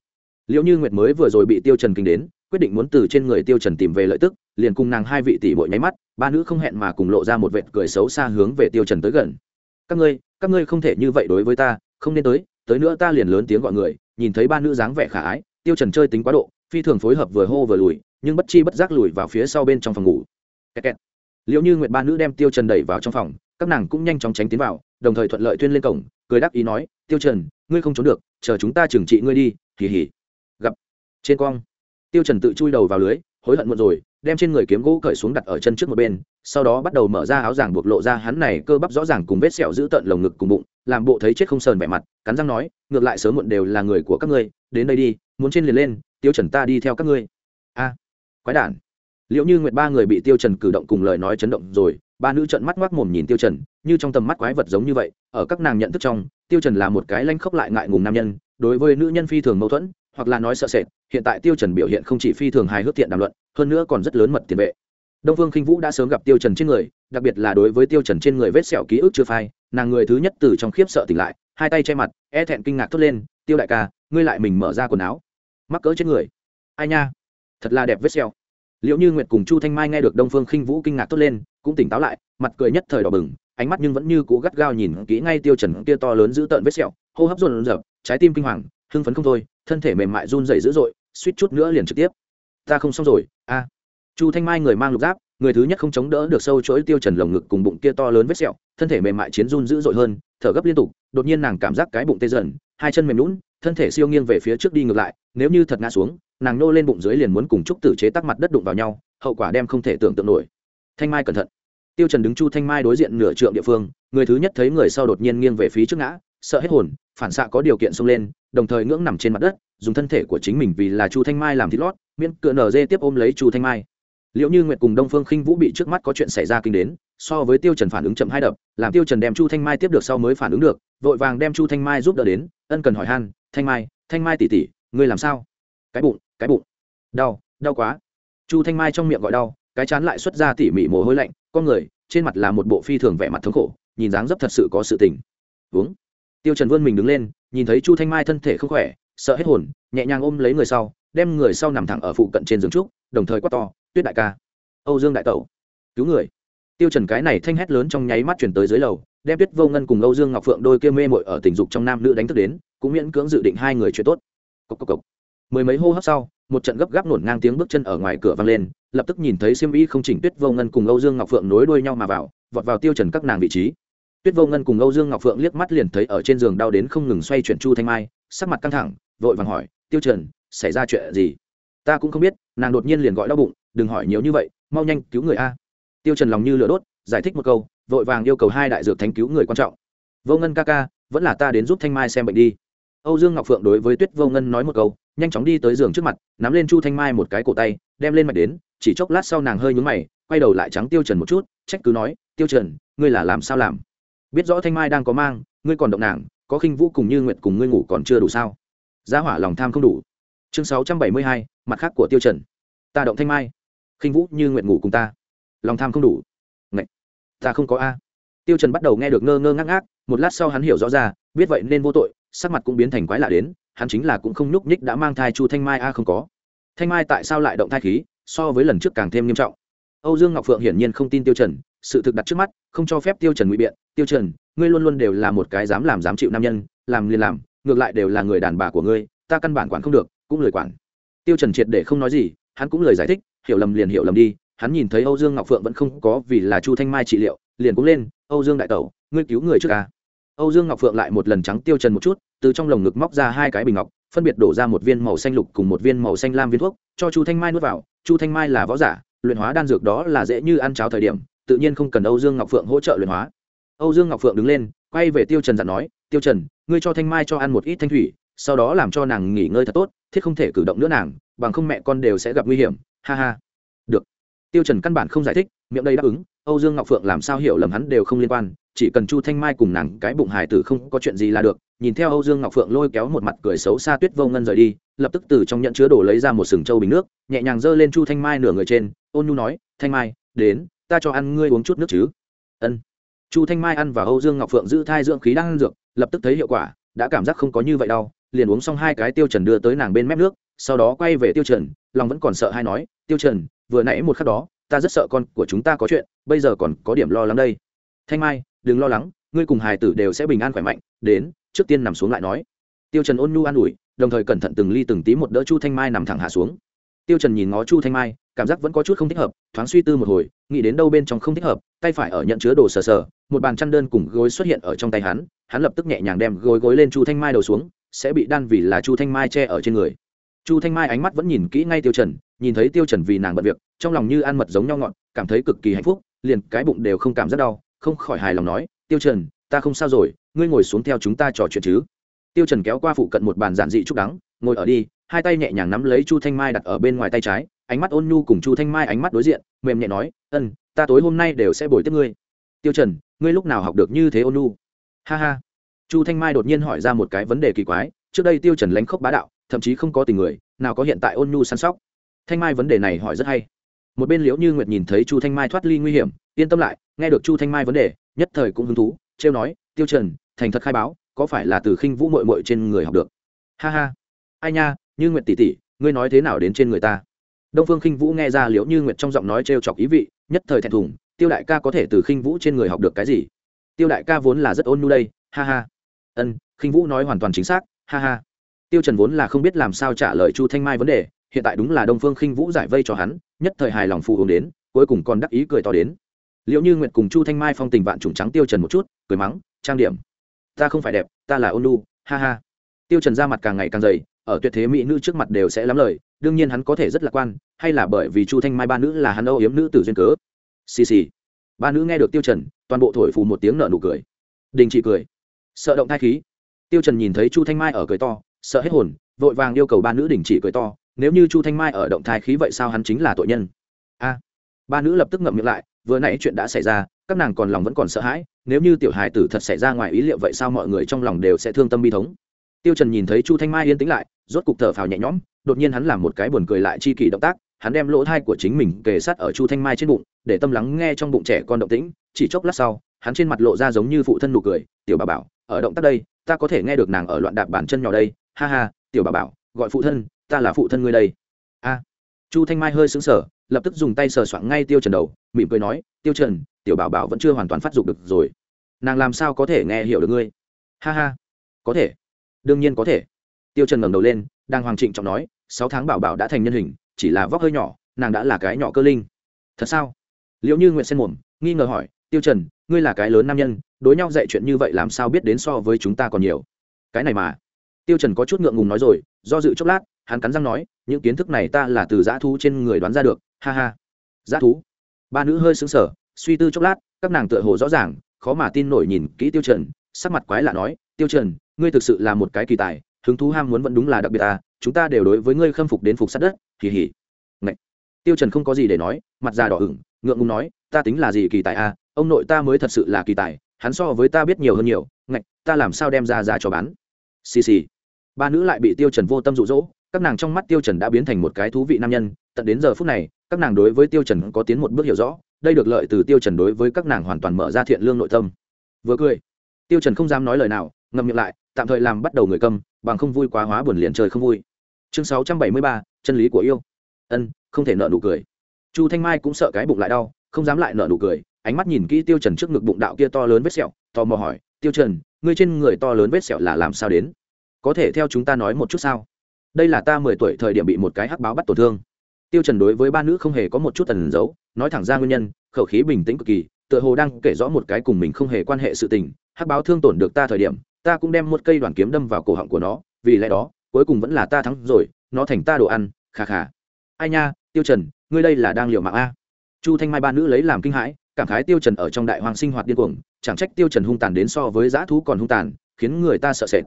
liễu như nguyệt mới vừa rồi bị tiêu trần kinh đến, quyết định muốn từ trên người tiêu trần tìm về lợi tức, liền cùng nàng hai vị tỷ muội nháy mắt, ba nữ không hẹn mà cùng lộ ra một vệt cười xấu xa hướng về tiêu trần tới gần. Các ngươi các ngươi không thể như vậy đối với ta, không nên tới tới nữa ta liền lớn tiếng gọi người. Nhìn thấy ba nữ dáng vẻ khả ái, tiêu trần chơi tính quá độ, phi thường phối hợp vừa hô vừa lùi, nhưng bất chi bất giác lùi vào phía sau bên trong phòng ngủ. Kẹt kẹt liệu như nguyệt ba nữ đem tiêu trần đẩy vào trong phòng, các nàng cũng nhanh chóng tránh tiến vào, đồng thời thuận lợi tuyên lên cổng, cười đáp ý nói, tiêu trần, ngươi không trốn được, chờ chúng ta trừng trị ngươi đi, hì hì. Gặp trên quang tiêu trần tự chui đầu vào lưới, hối hận muộn rồi, đem trên người kiếm gỗ cởi xuống đặt ở chân trước một bên, sau đó bắt đầu mở ra áo giảng buộc lộ ra hắn này cơ bắp rõ ràng cùng vết sẹo giữ tận lồng ngực cùng bụng, làm bộ thấy chết không sờn vẻ mặt, cắn răng nói, ngược lại sớm muộn đều là người của các ngươi, đến đây đi, muốn trên liền lên, tiêu trần ta đi theo các ngươi. A, quái đản liệu như nguyệt ba người bị tiêu trần cử động cùng lời nói chấn động rồi, ba nữ trợn mắt ngoác mồm nhìn tiêu trần, như trong tầm mắt quái vật giống như vậy, ở các nàng nhận thức trong, tiêu trần là một cái lanh khốc lại ngại ngùng nam nhân, đối với nữ nhân phi thường mâu thuẫn, hoặc là nói sợ sệt, hiện tại tiêu trần biểu hiện không chỉ phi thường hài hước thiện đàm luận, hơn nữa còn rất lớn mật tiền vệ. Đông phương khinh vũ đã sớm gặp tiêu trần trên người, đặc biệt là đối với tiêu trần trên người vết sẹo ký ức chưa phai, nàng người thứ nhất từ trong khiếp sợ tỉnh lại, hai tay che mặt e thẹn kinh ngạc thốt lên, tiêu đại ca, ngươi lại mình mở ra quần áo. Mắc cỡ trên người. Ai nha? Thật là đẹp vết sẹo liệu như nguyệt cùng chu thanh mai nghe được đông phương khinh vũ kinh ngạc thốt lên cũng tỉnh táo lại mặt cười nhất thời đỏ bừng ánh mắt nhưng vẫn như cũ gắt gao nhìn kỹ ngay tiêu trần kia to lớn giữ tợn vết sẹo hô hấp run rẩy, trái tim kinh hoàng hưng phấn không thôi thân thể mềm mại run rẩy dữ dội suýt chút nữa liền trực tiếp. Ta không xong rồi a. Chu thanh mai người mang lục giáp người thứ nhất không chống đỡ được sâu chuỗi tiêu trần lồng ngực cùng bụng kia to lớn vết sẹo thân thể mềm mại chiến run dữ dội hơn thở gấp liên tục đột nhiên nàng cảm giác cái bụng tê dần hai chân mềm lún thân thể siêu nghiêng về phía trước đi ngược lại nếu như thật ngã xuống nàng nô lên bụng dưới liền muốn cùng trúc tử chế tắc mặt đất đụng vào nhau, hậu quả đem không thể tưởng tượng nổi. Thanh mai cẩn thận. Tiêu trần đứng chu thanh mai đối diện nửa trượng địa phương, người thứ nhất thấy người sau đột nhiên nghiêng về phía trước ngã, sợ hết hồn, phản xạ có điều kiện xông lên, đồng thời ngưỡng nằm trên mặt đất, dùng thân thể của chính mình vì là chu thanh mai làm thịt lót, miễn cựa nở dê tiếp ôm lấy chu thanh mai. Liệu như nguyệt cùng đông phương khinh vũ bị trước mắt có chuyện xảy ra kinh đến, so với tiêu trần phản ứng chậm hai đập, làm tiêu trần đem chu thanh mai tiếp được sau mới phản ứng được, vội vàng đem chu thanh mai giúp đỡ đến, ân cần hỏi han, thanh mai thanh mai tỷ tỷ, ngươi làm sao? Cái bụng cái bụng. Đau đau quá. Chu thanh mai trong miệng gọi đau, cái chán lại xuất ra tỉ mỉ mồ hôi lạnh, con người, trên mặt là một bộ phi thường vẻ mặt thống khổ, nhìn dáng dấp thật sự có sự tình. Uống. Tiêu trần vươn mình đứng lên, nhìn thấy chu thanh mai thân thể không khỏe, sợ hết hồn, nhẹ nhàng ôm lấy người sau, đem người sau nằm thẳng ở phụ cận trên giường trúc, đồng thời quát to, tuyết đại ca. Âu dương đại tẩu. Cứu người. Tiêu trần cái này thanh hét lớn trong nháy mắt truyền tới dưới lầu, đem tuyết vô ngân cùng âu dương ngọc phượng đôi kia mê mội ở tình dục trong nam nữ đánh thức đến, cũng miễn cưỡng dự định hai người chuyện tốt. Cốc cốc cốc mười mấy hô hấp sau, một trận gấp gáp nổn ngang tiếng bước chân ở ngoài cửa vang lên, lập tức nhìn thấy siêm y không chỉnh tuyết vô ngân cùng âu dương ngọc phượng nối đuôi nhau mà vào, vọt vào tiêu trần các nàng vị trí. Tuyết vô ngân cùng âu dương ngọc phượng liếc mắt liền thấy ở trên giường đau đến không ngừng xoay chuyển chu thanh mai, sắc mặt căng thẳng, vội vàng hỏi, tiêu trần, xảy ra chuyện gì? Ta cũng không biết, nàng đột nhiên liền gọi đau bụng, đừng hỏi nhiều như vậy, mau nhanh cứu người a. Tiêu trần lòng như lửa đốt, giải thích một câu, vội vàng yêu cầu hai đại dược thánh cứu người quan trọng. Vô ngân ca ca, vẫn là ta đến giúp thanh mai xem bệnh đi. Âu dương ngọc phượng đối với tuyết vô ngân nói một câu nhanh chóng đi tới giường trước mặt, nắm lên chu thanh mai một cái cổ tay, đem lên mạch đến, chỉ chốc lát sau nàng hơi nhướng mày, quay đầu lại trắng tiêu trần một chút, trách cứ nói, tiêu trần, ngươi là làm sao làm? Biết rõ thanh mai đang có mang, ngươi còn động nàng, có khinh vũ cùng như nguyện cùng ngươi ngủ còn chưa đủ sao? Gia hỏa lòng tham không đủ. Chương sáu trăm bảy mươi hai, mặt khác của tiêu trần. Ta động thanh mai, khinh vũ như nguyện ngủ cùng ta. Lòng tham không đủ. Ngậy! ta không có a. Tiêu trần bắt đầu nghe được ngơ ngơ ngác ngác, một lát sau hắn hiểu rõ ra, biết vậy nên vô tội, sắc mặt cũng biến thành quái lạ đến hắn chính là cũng không nhúc nhích đã mang thai chu thanh mai a, không có. Thanh mai tại sao lại động thai khí, so với lần trước càng thêm nghiêm trọng. Âu dương ngọc phượng hiển nhiên không tin tiêu trần, sự thực đặt trước mắt, không cho phép tiêu trần ngụy biện. Tiêu trần, ngươi luôn luôn đều là một cái dám làm dám chịu nam nhân, làm liền làm, ngược lại đều là người đàn bà của ngươi, ta căn bản quản không được, cũng lời quản. Tiêu trần triệt để không nói gì, hắn cũng lời giải thích, hiểu lầm liền hiểu lầm đi. Hắn nhìn thấy âu dương ngọc phượng vẫn không có vì là chu thanh mai trị liệu, liền cũng lên, âu dương đại tẩu, ngươi cứu người trước à? Âu dương ngọc phượng lại một lần trắng tiêu trần một chút, từ trong lồng ngực móc ra hai cái bình ngọc, phân biệt đổ ra một viên màu xanh lục cùng một viên màu xanh lam viên thuốc, cho chu thanh mai nuốt vào. Chu thanh mai là võ giả, luyện hóa đan dược đó là dễ như ăn cháo thời điểm, tự nhiên không cần âu dương ngọc phượng hỗ trợ luyện hóa. Âu dương ngọc phượng đứng lên, quay về tiêu trần dặn nói, tiêu trần, ngươi cho thanh mai cho ăn một ít thanh thủy, sau đó làm cho nàng nghỉ ngơi thật tốt, thiết không thể cử động nữa nàng, bằng không mẹ con đều sẽ gặp nguy hiểm. Ha ha. Được. Tiêu trần căn bản không giải thích miệng đây đáp ứng, âu dương ngọc phượng làm sao hiểu lầm hắn đều không liên quan, chỉ cần chu thanh mai cùng nàng cái bụng hài tử không có chuyện gì là được, nhìn theo âu dương ngọc phượng lôi kéo một mặt cười xấu xa tuyết vô ngân rời đi, lập tức từ trong nhận chứa đồ lấy ra một sừng trâu bình nước, nhẹ nhàng giơ lên chu thanh mai nửa người trên, ôn nhu nói, thanh mai, đến, ta cho ăn ngươi uống chút nước chứ. Ân. Chu thanh mai ăn và âu dương ngọc phượng giữ thai dưỡng khí đang ăn dược, lập tức thấy hiệu quả, đã cảm giác không có như vậy đau, liền uống xong hai cái tiêu trần đưa tới nàng bên mép nước, sau đó quay về tiêu trần, lòng vẫn còn sợ hay nói, tiêu trần, vừa nãy một khắc đó ta rất sợ con của chúng ta có chuyện, bây giờ còn có điểm lo lắng đây. Thanh mai, đừng lo lắng, ngươi cùng hài tử đều sẽ bình an khỏe mạnh, đến, trước tiên nằm xuống lại nói. Tiêu trần ôn nhu an ủi, đồng thời cẩn thận từng ly từng tí một đỡ chu thanh mai nằm thẳng hạ xuống. Tiêu trần nhìn ngó chu thanh mai, cảm giác vẫn có chút không thích hợp, thoáng suy tư một hồi, nghĩ đến đâu bên trong không thích hợp, tay phải ở nhận chứa đồ sờ sờ, một bàn chăn đơn cùng gối xuất hiện ở trong tay hắn hắn lập tức nhẹ nhàng đem gối gối lên chu thanh mai đầu xuống, sẽ bị đan vì là chu thanh mai che ở trên người. Chu thanh mai ánh mắt vẫn nhìn kỹ ngay tiêu trần nhìn thấy tiêu trần vì nàng bận việc, trong lòng như ăn mật giống nhau ngọn, cảm thấy cực kỳ hạnh phúc, liền cái bụng đều không cảm giác đau, không khỏi hài lòng nói, tiêu trần, ta không sao rồi, ngươi ngồi xuống theo chúng ta trò chuyện chứ. Tiêu trần kéo qua phụ cận một bàn giản dị chút đắng, ngồi ở đi, hai tay nhẹ nhàng nắm lấy chu thanh mai đặt ở bên ngoài tay trái, ánh mắt ôn nhu cùng chu thanh mai ánh mắt đối diện, mềm nhẹ nói, ân, ta tối hôm nay đều sẽ bồi tiếp ngươi. Tiêu trần, ngươi lúc nào học được như thế ôn nhu? Ha ha. Chu thanh mai đột nhiên hỏi ra một cái vấn đề kỳ quái, trước đây tiêu trần lánh khốc bá đạo, thậm chí không có tình người, nào có hiện tại ôn nhu săn sóc thanh mai vấn đề này hỏi rất hay. Một bên liễu như nguyệt nhìn thấy chu thanh mai thoát ly nguy hiểm, yên tâm lại, nghe được chu thanh mai vấn đề, nhất thời cũng hứng thú, trêu nói, tiêu trần, thành thật khai báo, có phải là từ khinh vũ muội muội trên người học được? Ha ha. Ai nha, như nguyệt tỷ tỷ, ngươi nói thế nào đến trên người ta? Đông phương khinh vũ nghe ra liễu như nguyệt trong giọng nói trêu chọc ý vị, nhất thời thẹn thùng, tiêu đại ca có thể từ khinh vũ trên người học được cái gì? Tiêu đại ca vốn là rất ôn nhu đây, ha ha. Ân, khinh vũ nói hoàn toàn chính xác, ha ha. Tiêu trần vốn là không biết làm sao trả lời chu thanh mai vấn đề hiện tại đúng là đông phương khinh vũ giải vây cho hắn, nhất thời hài lòng phụ hướng đến, cuối cùng còn đắc ý cười to đến. Liệu như nguyệt cùng chu thanh mai phong tình vạn trùng trắng tiêu trần một chút, cười mắng, trang điểm, ta không phải đẹp, ta là ôn lu ha ha. Tiêu trần ra mặt càng ngày càng dày, ở tuyệt thế mỹ nữ trước mặt đều sẽ lắm lời, đương nhiên hắn có thể rất lạc quan, hay là bởi vì chu thanh mai ba nữ là hắn âu yếm nữ tử duyên cớ. Xì xì. Ba nữ nghe được tiêu trần, toàn bộ thổi phù một tiếng nở nụ cười. Đình chỉ cười. Sợ động thai khí. Tiêu trần nhìn thấy chu thanh mai ở cười to, sợ hết hồn, vội vàng yêu cầu ba nữ đình chỉ cười to nếu như chu thanh mai ở động thai khí vậy sao hắn chính là tội nhân? A, ba nữ lập tức ngậm miệng lại, vừa nãy chuyện đã xảy ra, các nàng còn lòng vẫn còn sợ hãi, nếu như tiểu hài tử thật xảy ra ngoài ý liệu vậy sao mọi người trong lòng đều sẽ thương tâm bi thống? Tiêu trần nhìn thấy chu thanh mai yên tĩnh lại, rốt cục thở phào nhẹ nhõm, đột nhiên hắn làm một cái buồn cười lại chi kỳ động tác, hắn đem lỗ thai của chính mình kề sát ở chu thanh mai trên bụng, để tâm lắng nghe trong bụng trẻ con động tĩnh, chỉ chốc lát sau, hắn trên mặt lộ ra giống như phụ thân nụ cười, tiểu bà bảo, ở động tác đây, ta có thể nghe được nàng ở loạn đạp bàn chân nhỏ đây, ha ha, tiểu bà bảo, gọi phụ thân ta là phụ thân ngươi đây. A. Chu thanh mai hơi sững sờ, lập tức dùng tay sờ soạng ngay tiêu trần đầu, mỉm cười nói, tiêu trần, tiểu bảo bảo vẫn chưa hoàn toàn phát dục được rồi. Nàng làm sao có thể nghe hiểu được ngươi? Ha ha, có thể. Đương nhiên có thể. Tiêu trần ngẩng đầu lên, đang hoàng trịnh trọng nói, sáu tháng bảo bảo đã thành nhân hình, chỉ là vóc hơi nhỏ, nàng đã là cái nhỏ cơ linh. Thật sao? Liệu như nguyện sen mồm, nghi ngờ hỏi, tiêu trần, ngươi là cái lớn nam nhân, đối nhau dạy chuyện như vậy làm sao biết đến so với chúng ta còn nhiều? Cái này mà. Tiêu trần có chút ngượng ngùng nói rồi, do dự chốc lát hắn cắn răng nói, những kiến thức này ta là từ dã thú trên người đoán ra được, ha ha. Dã thú? Ba nữ hơi sững sờ, suy tư chốc lát, các nàng tựa hồ rõ ràng, khó mà tin nổi nhìn kỹ tiêu trần, sắc mặt quái lạ nói, tiêu trần, ngươi thực sự là một cái kỳ tài, hứng thú ham muốn vẫn đúng là đặc biệt à chúng ta đều đối với ngươi khâm phục đến phục sát đất kỳ hỉ Ngậy. tiêu trần không có gì để nói, mặt già đỏ ửng, ngượng ngùng nói, ta tính là gì kỳ tài à ông nội ta mới thật sự là kỳ tài, hắn so với ta biết nhiều hơn nhiều. Ngạch ta làm sao đem ra ra cho bán? Xì xì. Ba nữ lại bị tiêu trần vô tâm dụ dỗ các nàng trong mắt tiêu trần đã biến thành một cái thú vị nam nhân tận đến giờ phút này các nàng đối với tiêu trần có tiến một bước hiểu rõ đây được lợi từ tiêu trần đối với các nàng hoàn toàn mở ra thiện lương nội tâm. Vừa cười tiêu trần không dám nói lời nào ngậm miệng lại tạm thời làm bắt đầu người câm bằng không vui quá hóa buồn liền trời không vui. Chương 673, chân lý của yêu. Ân không thể nợ nụ cười. Chu thanh mai cũng sợ cái bụng lại đau không dám lại nợ nụ cười ánh mắt nhìn kỹ tiêu trần trước ngực bụng đạo kia to lớn vết sẹo tò mò hỏi tiêu trần ngươi trên người to lớn vết sẹo là làm sao đến? Có thể theo chúng ta nói một chút sao? Đây là ta mười tuổi thời điểm bị một cái hắc báo bắt tổn thương. Tiêu trần đối với ba nữ không hề có một chút tần giấu, nói thẳng ra nguyên nhân, khẩu khí bình tĩnh cực kỳ, tựa hồ đang kể rõ một cái cùng mình không hề quan hệ sự tình, hắc báo thương tổn được ta thời điểm, ta cũng đem một cây đoàn kiếm đâm vào cổ họng của nó, vì lẽ đó, cuối cùng vẫn là ta thắng rồi, nó thành ta đồ ăn khà khà ai nha, tiêu trần, ngươi đây là đang liều mạng a? Chu thanh mai ba nữ lấy làm kinh hãi, cảm khái tiêu trần ở trong đại hoàng sinh hoạt điên cuồng, chẳng trách tiêu trần hung tàn đến so với giã thú còn hung tàn, khiến người ta sợ sệt.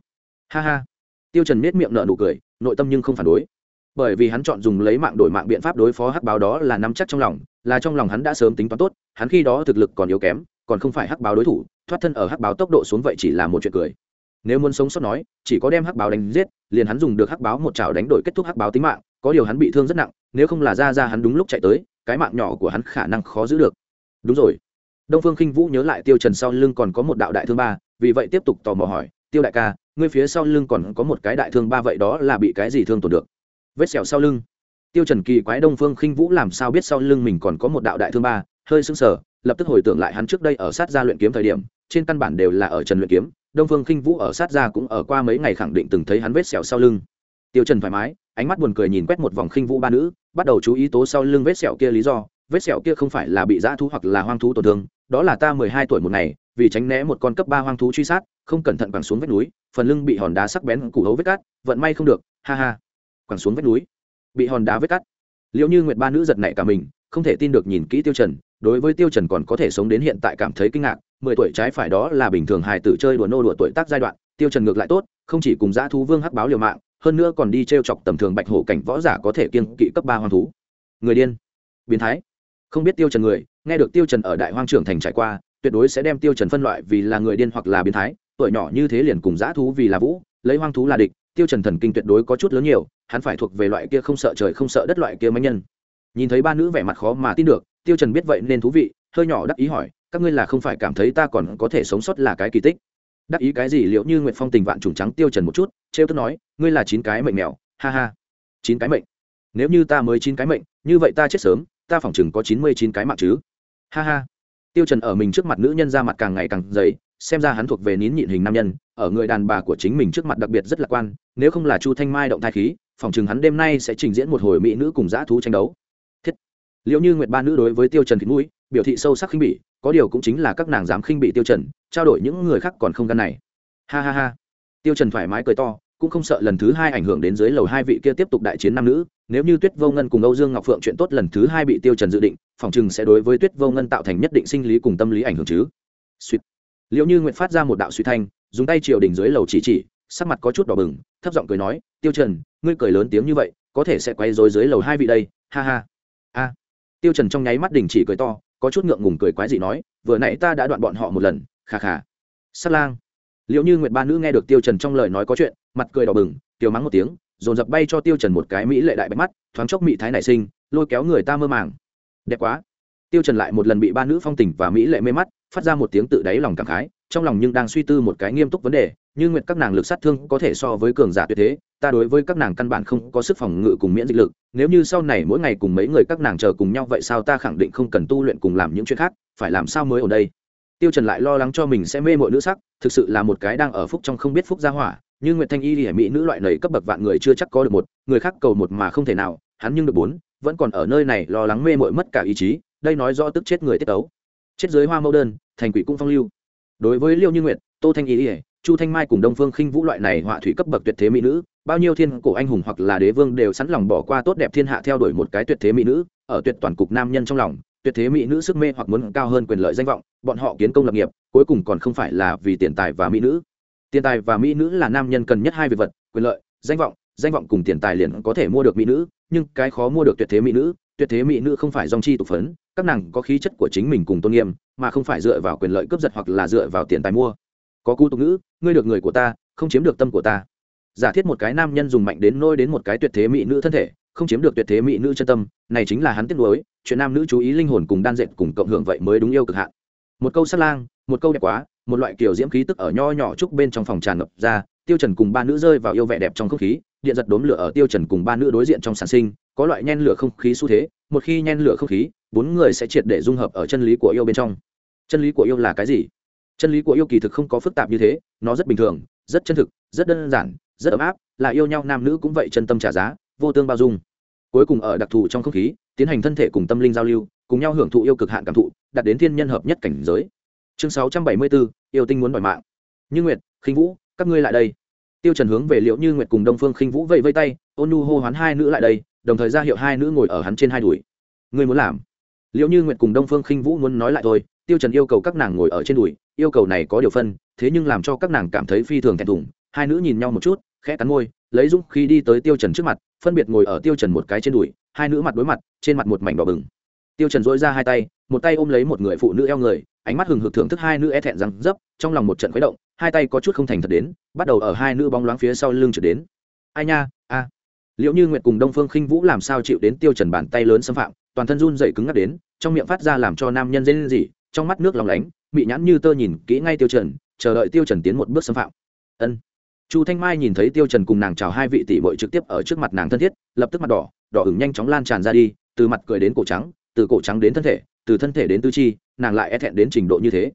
Ha ha. Tiêu trần miết miệng nở nụ cười nội tâm nhưng không phản đối. Bởi vì hắn chọn dùng lấy mạng đổi mạng biện pháp đối phó hắc báo đó là nắm chắc trong lòng, là trong lòng hắn đã sớm tính toán tốt, hắn khi đó thực lực còn yếu kém, còn không phải hắc báo đối thủ, thoát thân ở hắc báo tốc độ xuống vậy chỉ là một chuyện cười. Nếu muốn sống sót nói, chỉ có đem hắc báo đánh giết, liền hắn dùng được hắc báo một chảo đánh đổi kết thúc hắc báo tính mạng, có điều hắn bị thương rất nặng, nếu không là ra ra hắn đúng lúc chạy tới, cái mạng nhỏ của hắn khả năng khó giữ được. Đúng rồi. Đông phương khinh vũ nhớ lại tiêu trần sau lưng còn có một đạo đại thương ba, vì vậy tiếp tục tò mò hỏi, tiêu đại ca ngươi phía sau lưng còn có một cái đại thương ba vậy đó là bị cái gì thương tổn được? Vết sẹo sau lưng. Tiêu trần kỳ quái đông phương khinh vũ làm sao biết sau lưng mình còn có một đạo đại thương ba? Hơi sững sờ, lập tức hồi tưởng lại hắn trước đây ở sát gia luyện kiếm thời điểm, trên căn bản đều là ở trần luyện kiếm. Đông phương khinh vũ ở sát gia cũng ở qua mấy ngày khẳng định từng thấy hắn vết sẹo sau lưng. Tiêu trần thoải mái, ánh mắt buồn cười nhìn quét một vòng khinh vũ ba nữ, bắt đầu chú ý tố sau lưng vết sẹo kia lý do. Vết sẹo kia không phải là bị dã thú hoặc là hoang thú tổn thương, đó là ta mười hai tuổi một ngày vì tránh né một con cấp ba hoang thú truy sát, không cẩn thận quẳng xuống vách núi, phần lưng bị hòn đá sắc bén củ hấu vết cắt, vận may không được, ha ha. Quẳng xuống vách núi, bị hòn đá vết cắt. Liệu như nguyệt ba nữ giật nảy cả mình, không thể tin được nhìn kỹ tiêu trần, đối với tiêu trần còn có thể sống đến hiện tại cảm thấy kinh ngạc, mười tuổi trái phải đó là bình thường hài tử chơi đùa nô đùa tuổi tác giai đoạn, tiêu trần ngược lại tốt, không chỉ cùng dã thú vương hắc báo liều mạng, hơn nữa còn đi treo chọc tầm thường bạch hổ cảnh võ giả có thể kiên kỵ cấp ba hoang thú. Người điên. Biến thái. Không biết tiêu trần người, nghe được tiêu trần ở đại hoang trưởng thành trải qua tuyệt đối sẽ đem tiêu trần phân loại vì là người điên hoặc là biến thái, tuổi nhỏ như thế liền cùng dã thú vì là vũ, lấy hoang thú là địch, tiêu trần thần kinh tuyệt đối có chút lớn nhiều, hắn phải thuộc về loại kia không sợ trời không sợ đất loại kia mấy nhân. Nhìn thấy ba nữ vẻ mặt khó mà tin được, tiêu trần biết vậy nên thú vị, hơi nhỏ đắc ý hỏi, các ngươi là không phải cảm thấy ta còn có thể sống sót là cái kỳ tích? Đắc ý cái gì liệu như nguyệt phong tình vạn trùng trắng tiêu trần một chút, trêu tức nói, ngươi là chín cái mệnh mèo, ha ha. Chín cái mệnh. Nếu như ta mới chín cái mệnh, như vậy ta chết sớm, ta phỏng chừng có chín mươi chín cái mạng chứ. Ha ha tiêu trần ở mình trước mặt nữ nhân ra mặt càng ngày càng dày, xem ra hắn thuộc về nín nhịn hình nam nhân, ở người đàn bà của chính mình trước mặt đặc biệt rất lạc quan, nếu không là chu thanh mai động thai khí phỏng chừng hắn đêm nay sẽ trình diễn một hồi mỹ nữ cùng dã thú tranh đấu. Thiết. Liệu như nguyệt ba nữ đối với tiêu trần thì mũi, biểu thị sâu sắc khinh bỉ, có điều cũng chính là các nàng dám khinh bỉ tiêu trần, trao đổi những người khác còn không gan này. Ha ha ha. Tiêu trần thoải mái cười to cũng không sợ lần thứ hai ảnh hưởng đến dưới lầu hai vị kia tiếp tục đại chiến nam nữ, nếu như tuyết vô ngân cùng âu dương ngọc phượng chuyện tốt lần thứ hai bị tiêu trần dự định, phòng chừng sẽ đối với tuyết vô ngân tạo thành nhất định sinh lý cùng tâm lý ảnh hưởng chứ. Sweet. liệu như nguyện phát ra một đạo suy thanh, dùng tay triều đỉnh dưới lầu chỉ chỉ, sắc mặt có chút đỏ bừng, thấp giọng cười nói, tiêu trần, ngươi cười lớn tiếng như vậy, có thể sẽ quay rối dưới lầu hai vị đây, ha ha. A. Tiêu trần trong nháy mắt đình chỉ cười to, có chút ngượng ngùng cười quái dị nói, vừa nãy ta đã đoạn bọn họ một lần khà khà sát lang. Liệu như nguyệt ba nữ nghe được tiêu trần trong lời nói có chuyện mặt cười đỏ bừng tiêu mắng một tiếng, dồn dập bay cho tiêu trần một cái mỹ lệ đại bạch mắt, thoáng chốc mỹ thái nảy sinh, lôi kéo người ta mơ màng. Đẹp quá. Tiêu trần lại một lần bị ba nữ phong tình và mỹ lệ mê mắt, phát ra một tiếng tự đáy lòng cảm khái, trong lòng nhưng đang suy tư một cái nghiêm túc vấn đề, như nguyệt các nàng lực sát thương có thể so với cường giả tuyệt thế, ta đối với các nàng căn bản không có sức phòng ngự cùng miễn dịch lực, nếu như sau này mỗi ngày cùng mấy người các nàng chờ cùng nhau vậy sao ta khẳng định không cần tu luyện cùng làm những chuyện khác, phải làm sao mới ở đây? Tiêu trần lại lo lắng cho mình sẽ mê mội nữ sắc, thực sự là một cái đang ở phúc trong không biết phúc gia hỏa như nguyệt thanh y lìa mỹ nữ loại này cấp bậc vạn người chưa chắc có được một, người khác cầu một mà không thể nào, hắn nhưng được bốn, vẫn còn ở nơi này lo lắng mê mội mất cả ý chí, đây nói rõ tức chết người tiết tấu. Chết dưới hoa mẫu đơn, thành quỷ cung phong lưu. Đối với liêu như nguyệt, tô thanh y lìa chu thanh mai cùng đông phương khinh vũ loại này họa thủy cấp bậc tuyệt thế mỹ nữ, bao nhiêu thiên cổ anh hùng hoặc là đế vương đều sẵn lòng bỏ qua tốt đẹp thiên hạ theo đuổi một cái tuyệt thế mỹ nữ, ở tuyệt toàn cục nam nhân trong lòng, tuyệt thế mỹ nữ sức mê hoặc muốn cao hơn quyền lợi danh vọng, bọn họ kiến công lập nghiệp, cuối cùng còn không phải là vì tiền tài và mỹ nữ tiền tài và mỹ nữ là nam nhân cần nhất hai việc vật, quyền lợi, danh vọng. Danh vọng cùng tiền tài liền có thể mua được mỹ nữ, nhưng cái khó mua được tuyệt thế mỹ nữ, tuyệt thế mỹ nữ không phải dòng chi tục phấn, các nàng có khí chất của chính mình cùng tôn nghiêm, mà không phải dựa vào quyền lợi cướp giật hoặc là dựa vào tiền tài mua. Có cú tục ngữ, ngươi được người của ta, không chiếm được tâm của ta. Giả thiết một cái nam nhân dùng mạnh đến nôi đến một cái tuyệt thế mỹ nữ thân thể, không chiếm được tuyệt thế mỹ nữ chân tâm, này chính là hắn tiếc nuối, chuyện nam nữ chú ý linh hồn cùng đan dệt cùng cộng hưởng vậy mới đúng yêu cực hạn. Một câu sát lang, một câu đẹp quá một loại kiểu diễm khí tức ở nho nhỏ trúc bên trong phòng tràn ngập ra, tiêu trần cùng ba nữ rơi vào yêu vẻ đẹp trong không khí, điện giật đốm lửa ở tiêu trần cùng ba nữ đối diện trong sản sinh, có loại nhen lửa không khí xu thế, một khi nhen lửa không khí, bốn người sẽ triệt để dung hợp ở chân lý của yêu bên trong. Chân lý của yêu là cái gì? Chân lý của yêu kỳ thực không có phức tạp như thế, nó rất bình thường, rất chân thực, rất đơn giản, rất ấm áp, là yêu nhau nam nữ cũng vậy chân tâm trả giá, vô tương bao dung. Cuối cùng ở đặc thù trong không khí, tiến hành thân thể cùng tâm linh giao lưu, cùng nhau hưởng thụ yêu cực hạn cảm thụ, đạt đến thiên nhân hợp nhất cảnh giới chương sáu trăm bảy mươi bốn yêu tinh muốn đòi mạng. Như nguyệt, khinh vũ, các ngươi lại đây. Tiêu trần hướng về liệu như nguyệt cùng đông phương khinh vũ vẫy vây tay, ôn nu hô hoán hai nữ lại đây, đồng thời ra hiệu hai nữ ngồi ở hắn trên hai đùi. Ngươi muốn làm? Liệu như nguyệt cùng đông phương khinh vũ muốn nói lại thôi, tiêu trần yêu cầu các nàng ngồi ở trên đùi, yêu cầu này có điều phân, thế nhưng làm cho các nàng cảm thấy phi thường thẹn thùng. Hai nữ nhìn nhau một chút, khẽ cắn môi, lấy dũng khi đi tới tiêu trần trước mặt, phân biệt ngồi ở tiêu trần một cái trên đùi, hai nữ mặt đối mặt, trên mặt một mảnh đỏ bừng. Tiêu trần dỗi ra hai tay, một tay ôm lấy một người phụ nữ eo người ánh mắt hừng hực thưởng thức hai nữ e thẹn răng dấp, trong lòng một trận khuấy động, hai tay có chút không thành thật đến, bắt đầu ở hai nữ bóng loáng phía sau lưng trở đến. Ai nha, a. Liệu như nguyệt cùng đông phương khinh vũ làm sao chịu đến tiêu trần bàn tay lớn xâm phạm, toàn thân run rẩy cứng ngắc đến, trong miệng phát ra làm cho nam nhân dễ gì trong mắt nước lòng lánh bị nhãn như tơ nhìn kỹ ngay tiêu trần, chờ đợi tiêu trần tiến một bước xâm phạm. Ân. Chu thanh mai nhìn thấy tiêu trần cùng nàng chào hai vị tỷ muội trực tiếp ở trước mặt nàng thân thiết, lập tức mặt đỏ đỏ ửng nhanh chóng lan tràn ra đi, từ mặt cười đến cổ trắng, từ cổ trắng đến thân thể, từ thân thể đến tư chi nàng lại e thẹn đến trình độ như thế.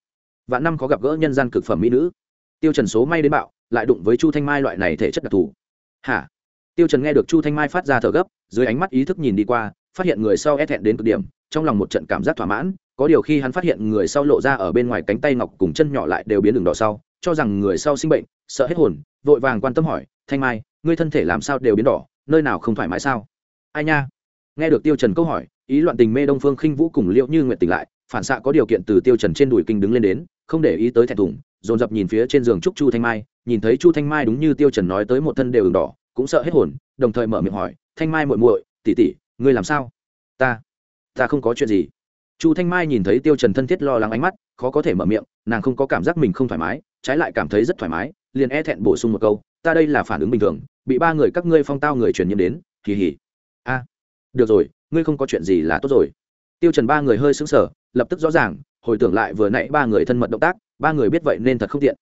Vạn năm có gặp gỡ nhân gian cực phẩm mỹ nữ. Tiêu trần số may đến bạo, lại đụng với chu thanh mai loại này thể chất đặc thù. Hả? Tiêu trần nghe được chu thanh mai phát ra thở gấp, dưới ánh mắt ý thức nhìn đi qua, phát hiện người sau e thẹn đến cực điểm, trong lòng một trận cảm giác thỏa mãn, có điều khi hắn phát hiện người sau lộ ra ở bên ngoài cánh tay ngọc cùng chân nhỏ lại đều biến đường đỏ sau, cho rằng người sau sinh bệnh, sợ hết hồn, vội vàng quan tâm hỏi, thanh mai, ngươi thân thể làm sao đều biến đỏ, nơi nào không thoải mái sao? Ai nha? Nghe được tiêu trần câu hỏi, ý loạn tình mê đông phương khinh vũ cùng liệu như nguyện tỉnh lại phản xạ có điều kiện từ tiêu trần trên đùi kinh đứng lên đến, không để ý tới thẹn thùng, dồn dập nhìn phía trên giường trúc chu thanh mai, nhìn thấy chu thanh mai đúng như tiêu trần nói tới một thân đều ửng đỏ, cũng sợ hết hồn, đồng thời mở miệng hỏi, thanh mai muội muội, tỷ tỷ, ngươi làm sao? Ta ta không có chuyện gì. Chu thanh mai nhìn thấy tiêu trần thân thiết lo lắng ánh mắt, khó có thể mở miệng, nàng không có cảm giác mình không thoải mái, trái lại cảm thấy rất thoải mái, liền e thẹn bổ sung một câu, ta đây là phản ứng bình thường, bị ba người các ngươi phong tao người truyền nhiễm đến kỳ hỉ a, được rồi, ngươi không có chuyện gì là tốt rồi tiêu trần ba người hơi sững sờ, lập tức rõ ràng, hồi tưởng lại vừa nãy ba người thân mật động tác, ba người biết vậy nên thật không tiện.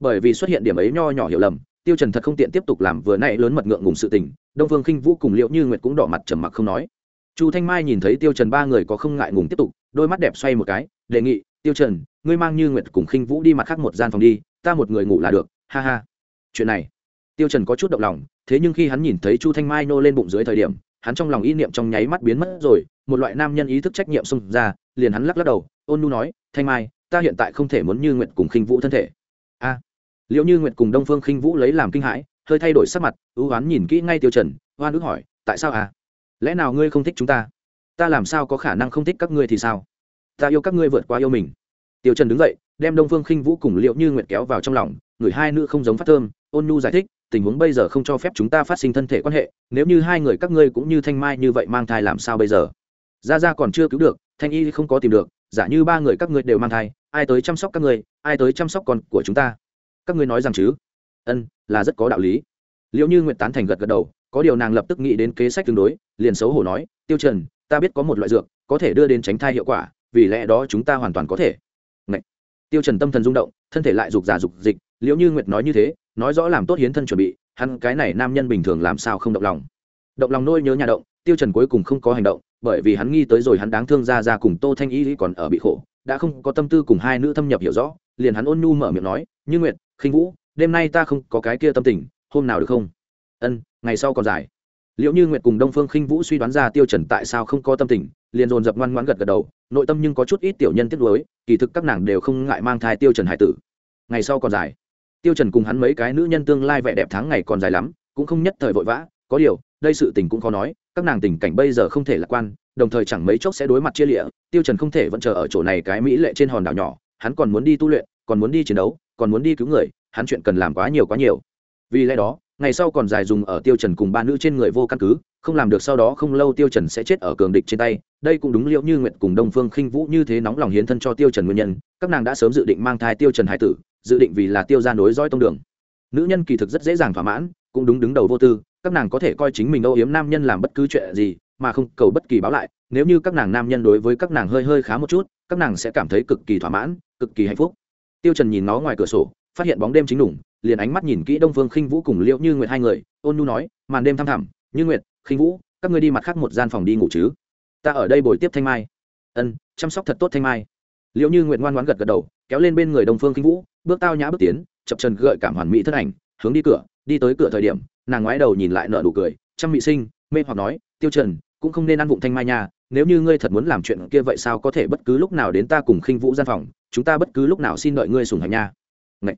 Bởi vì xuất hiện điểm ấy nho nhỏ hiểu lầm, tiêu trần thật không tiện tiếp tục làm vừa nãy lớn mật ngượng ngùng sự tình, đông phương khinh vũ cùng liễu như nguyệt cũng đỏ mặt trầm mặc không nói. Chu thanh mai nhìn thấy tiêu trần ba người có không ngại ngùng tiếp tục, đôi mắt đẹp xoay một cái, đề nghị, tiêu trần, ngươi mang như nguyệt cùng khinh vũ đi mặt khác một gian phòng đi, ta một người ngủ là được, ha ha. Chuyện này, tiêu trần có chút động lòng, thế nhưng khi hắn nhìn thấy chu thanh mai nô lên bụng dưới thời điểm hắn trong lòng ý niệm trong nháy mắt biến mất rồi một loại nam nhân ý thức trách nhiệm xông ra liền hắn lắc lắc đầu ôn nu nói thanh mai ta hiện tại không thể muốn như nguyệt cùng khinh vũ thân thể. A à, liệu như nguyệt cùng đông phương khinh vũ lấy làm kinh hãi? Hơi thay đổi sắc mặt ưu oán nhìn kỹ ngay tiêu trần oan ức hỏi tại sao à? Lẽ nào ngươi không thích chúng ta? Ta làm sao có khả năng không thích các ngươi thì sao? Ta yêu các ngươi vượt qua yêu mình. Tiêu trần đứng dậy đem đông phương khinh vũ cùng liệu như nguyệt kéo vào trong lòng người hai nữ không giống phát thơm ôn nhu giải thích tình huống bây giờ không cho phép chúng ta phát sinh thân thể quan hệ, nếu như hai người các ngươi cũng như thanh mai như vậy mang thai làm sao bây giờ? Ra ra còn chưa cứu được, thanh y không có tìm được, giả như ba người các ngươi đều mang thai, ai tới chăm sóc các ngươi, ai tới chăm sóc con của chúng ta? Các ngươi nói rằng chứ? Ân, là rất có đạo lý. Liệu như nguyệt tán thành gật gật đầu, có điều nàng lập tức nghĩ đến kế sách tương đối, liền xấu hổ nói, tiêu trần, ta biết có một loại dược, có thể đưa đến tránh thai hiệu quả, vì lẽ đó chúng ta hoàn toàn có thể. Ngậy. tiêu trần tâm thần rung động, thân thể lại dục giả dục dịch liệu như nguyệt nói như thế, nói rõ làm tốt hiến thân chuẩn bị, hắn cái này nam nhân bình thường làm sao không động lòng. Động lòng nôi nhớ nhà động, tiêu trần cuối cùng không có hành động, bởi vì hắn nghi tới rồi hắn đáng thương ra ra cùng tô thanh y còn ở bị khổ, đã không có tâm tư cùng hai nữ thâm nhập hiểu rõ, liền hắn ôn nhu mở miệng nói, như nguyệt, khinh vũ, đêm nay ta không có cái kia tâm tình, hôm nào được không? Ân, ngày sau còn dài. Liệu như nguyệt cùng đông phương khinh vũ suy đoán ra tiêu trần tại sao không có tâm tình, liền dồn dập ngoan ngoãn gật gật đầu, nội tâm nhưng có chút ít tiểu nhân tiếc nuối, kỳ thực các nàng đều không ngại mang thai tiêu trần hải tử. Ngày sau còn dài tiêu trần cùng hắn mấy cái nữ nhân tương lai vẻ đẹp tháng ngày còn dài lắm, cũng không nhất thời vội vã, có điều, đây sự tình cũng khó nói, các nàng tình cảnh bây giờ không thể lạc quan, đồng thời chẳng mấy chốc sẽ đối mặt chia lịa, tiêu trần không thể vẫn chờ ở chỗ này cái mỹ lệ trên hòn đảo nhỏ, hắn còn muốn đi tu luyện, còn muốn đi chiến đấu, còn muốn đi cứu người, hắn chuyện cần làm quá nhiều quá nhiều. Vì lẽ đó, ngày sau còn dài dùng ở tiêu trần cùng ba nữ trên người vô căn cứ, không làm được sau đó không lâu tiêu trần sẽ chết ở cường địch trên tay, đây cũng đúng liệu như nguyện cùng đông phương khinh vũ như thế nóng lòng hiến thân cho tiêu trần nguyên nhân, các nàng đã sớm dự định mang thai tiêu trần hải tử dự định vì là tiêu gia nối dõi tông đường. Nữ nhân kỳ thực rất dễ dàng thỏa mãn, cũng đúng đứng đầu vô tư, các nàng có thể coi chính mình âu yếm nam nhân làm bất cứ chuyện gì, mà không cầu bất kỳ báo lại. Nếu như các nàng nam nhân đối với các nàng hơi hơi khá một chút, các nàng sẽ cảm thấy cực kỳ thỏa mãn, cực kỳ hạnh phúc. Tiêu trần nhìn nó ngoài cửa sổ, phát hiện bóng đêm chính đủng, liền ánh mắt nhìn kỹ đông phương khinh vũ cùng liễu như nguyệt hai người. Ôn nhu nói, màn đêm thăm thẳm, như nguyệt, khinh vũ, các ngươi đi mặt khác một gian phòng đi ngủ chứ? Ta ở đây bồi tiếp thanh mai. Ân, chăm sóc thật tốt thanh mai. Liễu như nguyệt ngoan ngoãn gật gật đầu, kéo lên bên người đông phương khinh vũ bước tao nhã bước tiến, chập trần gợi cảm hoàn mỹ thân ảnh, hướng đi cửa, đi tới cửa thời điểm, nàng ngoái đầu nhìn lại nợ nụ cười chăm mị sinh, mê hoặc nói, tiêu trần, cũng không nên ăn vụng thanh mai nha, nếu như ngươi thật muốn làm chuyện kia vậy sao có thể bất cứ lúc nào đến ta cùng khinh vũ gian phòng, chúng ta bất cứ lúc nào xin đợi ngươi sùng hành nha. Ngậy.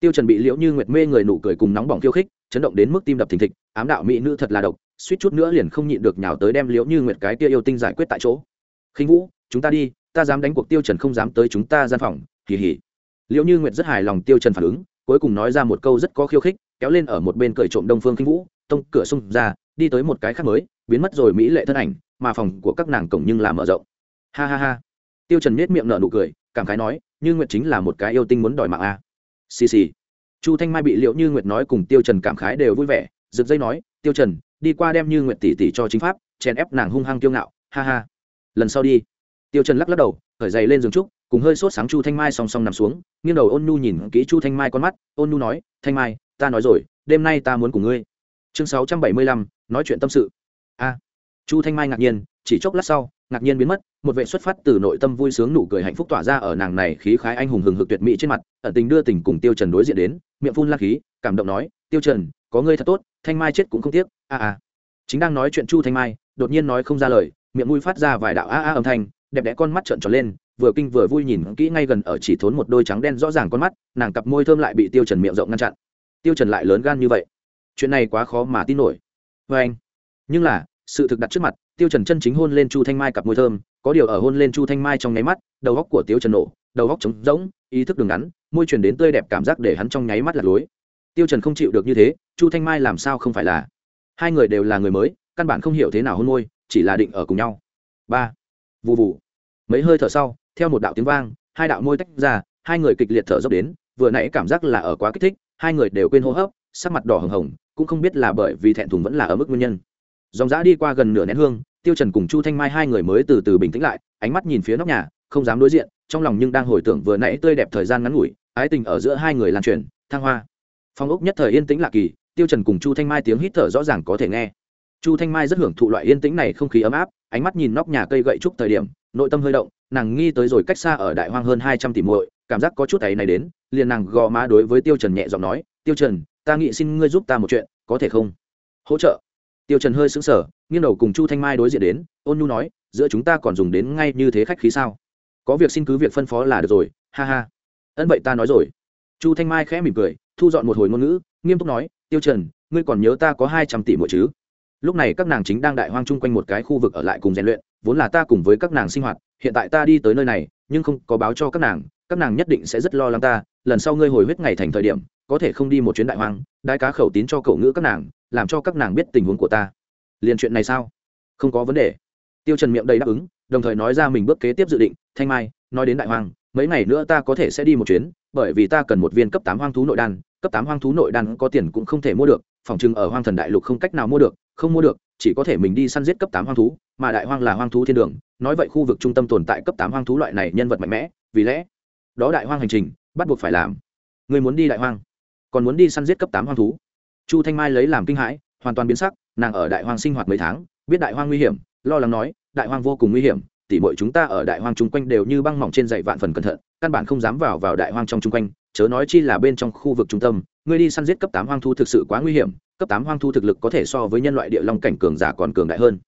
tiêu trần bị liễu như nguyệt mê người nụ cười cùng nóng bỏng khiêu khích, chấn động đến mức tim đập thình thịch, ám đạo mỹ nữ thật là độc, suýt chút nữa liền không nhịn được nhào tới đem liễu như nguyệt cái kia yêu tinh giải quyết tại chỗ. Khinh vũ, chúng ta đi, ta dám đánh cuộc tiêu trần không dám tới chúng ta gian phòng kỳ hì liệu như nguyệt rất hài lòng tiêu trần phản ứng, cuối cùng nói ra một câu rất có khiêu khích, kéo lên ở một bên cởi trộm đông phương kinh vũ, tông cửa xung ra, đi tới một cái khác mới, biến mất rồi mỹ lệ thân ảnh, mà phòng của các nàng cổng nhưng là mở rộng. Ha ha ha. Tiêu trần nét miệng nở nụ cười, cảm khái nói, như nguyệt chính là một cái yêu tinh muốn đòi mạng a. Xì xì. Chu thanh mai bị liệu như nguyệt nói cùng tiêu trần cảm khái đều vui vẻ giật dây nói, tiêu trần, đi qua đem như nguyệt tỷ tỷ cho chính pháp, chèn ép nàng hung hăng tiêu ngạo, ha ha. Lần sau đi. Tiêu trần lắc lắc đầu khởi giày lên giường trúc cùng hơi sốt sáng chu thanh mai song song nằm xuống, nghiêng đầu ôn nhu nhìn kỹ chu thanh mai con mắt, ôn nhu nói, thanh mai, ta nói rồi, đêm nay ta muốn cùng ngươi. Chương sáu trăm bảy mươi lăm, nói chuyện tâm sự. A. Chu thanh mai ngạc nhiên, chỉ chốc lát sau, ngạc nhiên biến mất, một vệ xuất phát từ nội tâm vui sướng nụ cười hạnh phúc tỏa ra ở nàng này khí khái anh hùng hừng hực tuyệt mỹ trên mặt, ẩn tình đưa tình cùng tiêu trần đối diện đến, miệng phun la khí, cảm động nói, tiêu trần, có ngươi thật tốt, thanh mai chết cũng không tiếc, a a. Chính đang nói chuyện chu thanh mai, đột nhiên nói không ra lời, miệng mũi phát ra vài đạo a a âm thanh, đẹp đẽ con mắt trợn tròn lên vừa kinh vừa vui nhìn kỹ ngay gần ở chỉ thốn một đôi trắng đen rõ ràng con mắt, nàng cặp môi thơm lại bị tiêu trần miệng rộng ngăn chặn. Tiêu trần lại lớn gan như vậy. Chuyện này quá khó mà tin nổi. Với anh. Nhưng là, sự thực đặt trước mặt, tiêu trần chân chính hôn lên chu thanh mai cặp môi thơm, có điều ở hôn lên chu thanh mai trong nháy mắt, đầu góc của tiêu trần nổ, đầu góc trống rỗng, ý thức đường ngắn, môi truyền đến tươi đẹp cảm giác để hắn trong nháy mắt lạc lối. Tiêu trần không chịu được như thế, chu thanh mai làm sao không phải là hai người đều là người mới, căn bản không hiểu thế nào hôn môi, chỉ là định ở cùng nhau. Ba. Vụ vụ mấy hơi thở sau theo một đạo tiếng vang, hai đạo môi tách ra, hai người kịch liệt thở dốc đến, vừa nãy cảm giác là ở quá kích thích, hai người đều quên hô hấp, sắc mặt đỏ hồng hồng, cũng không biết là bởi vì thẹn thùng vẫn là ở mức nguyên nhân. Dòng dã đi qua gần nửa nén hương, tiêu trần cùng chu thanh mai hai người mới từ từ bình tĩnh lại, ánh mắt nhìn phía nóc nhà, không dám đối diện, trong lòng nhưng đang hồi tưởng vừa nãy tươi đẹp thời gian ngắn ngủi, ái tình ở giữa hai người lan truyền, thăng hoa. Phong ốc nhất thời yên tĩnh lạ kỳ, tiêu trần cùng chu thanh mai tiếng hít thở rõ ràng có thể nghe. Chu thanh mai rất hưởng thụ loại yên tĩnh này không khí ấm áp, ánh mắt nhìn nóc nhà cây gậy trúc thời điểm, nội tâm hơi động nàng nghi tới rồi cách xa ở đại hoang hơn hai trăm tỷ muội, cảm giác có chút ấy này đến, liền nàng gò má đối với tiêu trần nhẹ giọng nói, tiêu trần, ta nghĩ xin ngươi giúp ta một chuyện, có thể không? Hỗ trợ. Tiêu trần hơi sững sờ, nghiêng đầu cùng chu thanh mai đối diện đến, ôn nhu nói, giữa chúng ta còn dùng đến ngay như thế khách khí sao? Có việc xin cứ việc phân phó là được rồi, ha ha. Ân vậy ta nói rồi. Chu thanh mai khẽ mỉm cười, thu dọn một hồi ngôn ngữ, nghiêm túc nói, tiêu trần, ngươi còn nhớ ta có hai trăm tỷ mỗi chứ? Lúc này các nàng chính đang đại hoang chung quanh một cái khu vực ở lại cùng rèn luyện, vốn là ta cùng với các nàng sinh hoạt hiện tại ta đi tới nơi này, nhưng không có báo cho các nàng các nàng nhất định sẽ rất lo lắng ta, lần sau ngươi hồi huyết ngày thành thời điểm, có thể không đi một chuyến đại hoang đại cá khẩu tín cho cậu ngữ các nàng, làm cho các nàng biết tình huống của ta. Liền chuyện này sao? Không có vấn đề. Tiêu trần miệng đầy đáp ứng, đồng thời nói ra mình bước kế tiếp dự định, thanh mai, nói đến đại hoang, mấy ngày nữa ta có thể sẽ đi một chuyến, bởi vì ta cần một viên cấp tám hoang thú nội đan, cấp tám hoang thú nội đan có tiền cũng không thể mua được, phòng trưng ở hoang thần đại lục không cách nào mua được, không mua được chỉ có thể mình đi săn giết cấp tám hoang thú, mà đại hoang là hoang thú thiên đường, nói vậy khu vực trung tâm tồn tại cấp tám hoang thú loại này nhân vật mạnh mẽ, vì lẽ đó đại hoang hành trình, bắt buộc phải làm. Người muốn đi đại hoang, còn muốn đi săn giết cấp tám hoang thú. Chu thanh mai lấy làm kinh hãi, hoàn toàn biến sắc, nàng ở đại hoang sinh hoạt mấy tháng, biết đại hoang nguy hiểm, lo lắng nói, đại hoang vô cùng nguy hiểm, tỉ mọi chúng ta ở đại hoang chung quanh đều như băng mỏng trên dậy vạn phần cẩn thận, căn bản không dám vào vào đại hoang trong chung quanh, chớ nói chi là bên trong khu vực trung tâm ngươi đi săn giết cấp tám hoang thu thực sự quá nguy hiểm cấp tám hoang thu thực lực có thể so với nhân loại địa long cảnh cường giả còn cường đại hơn.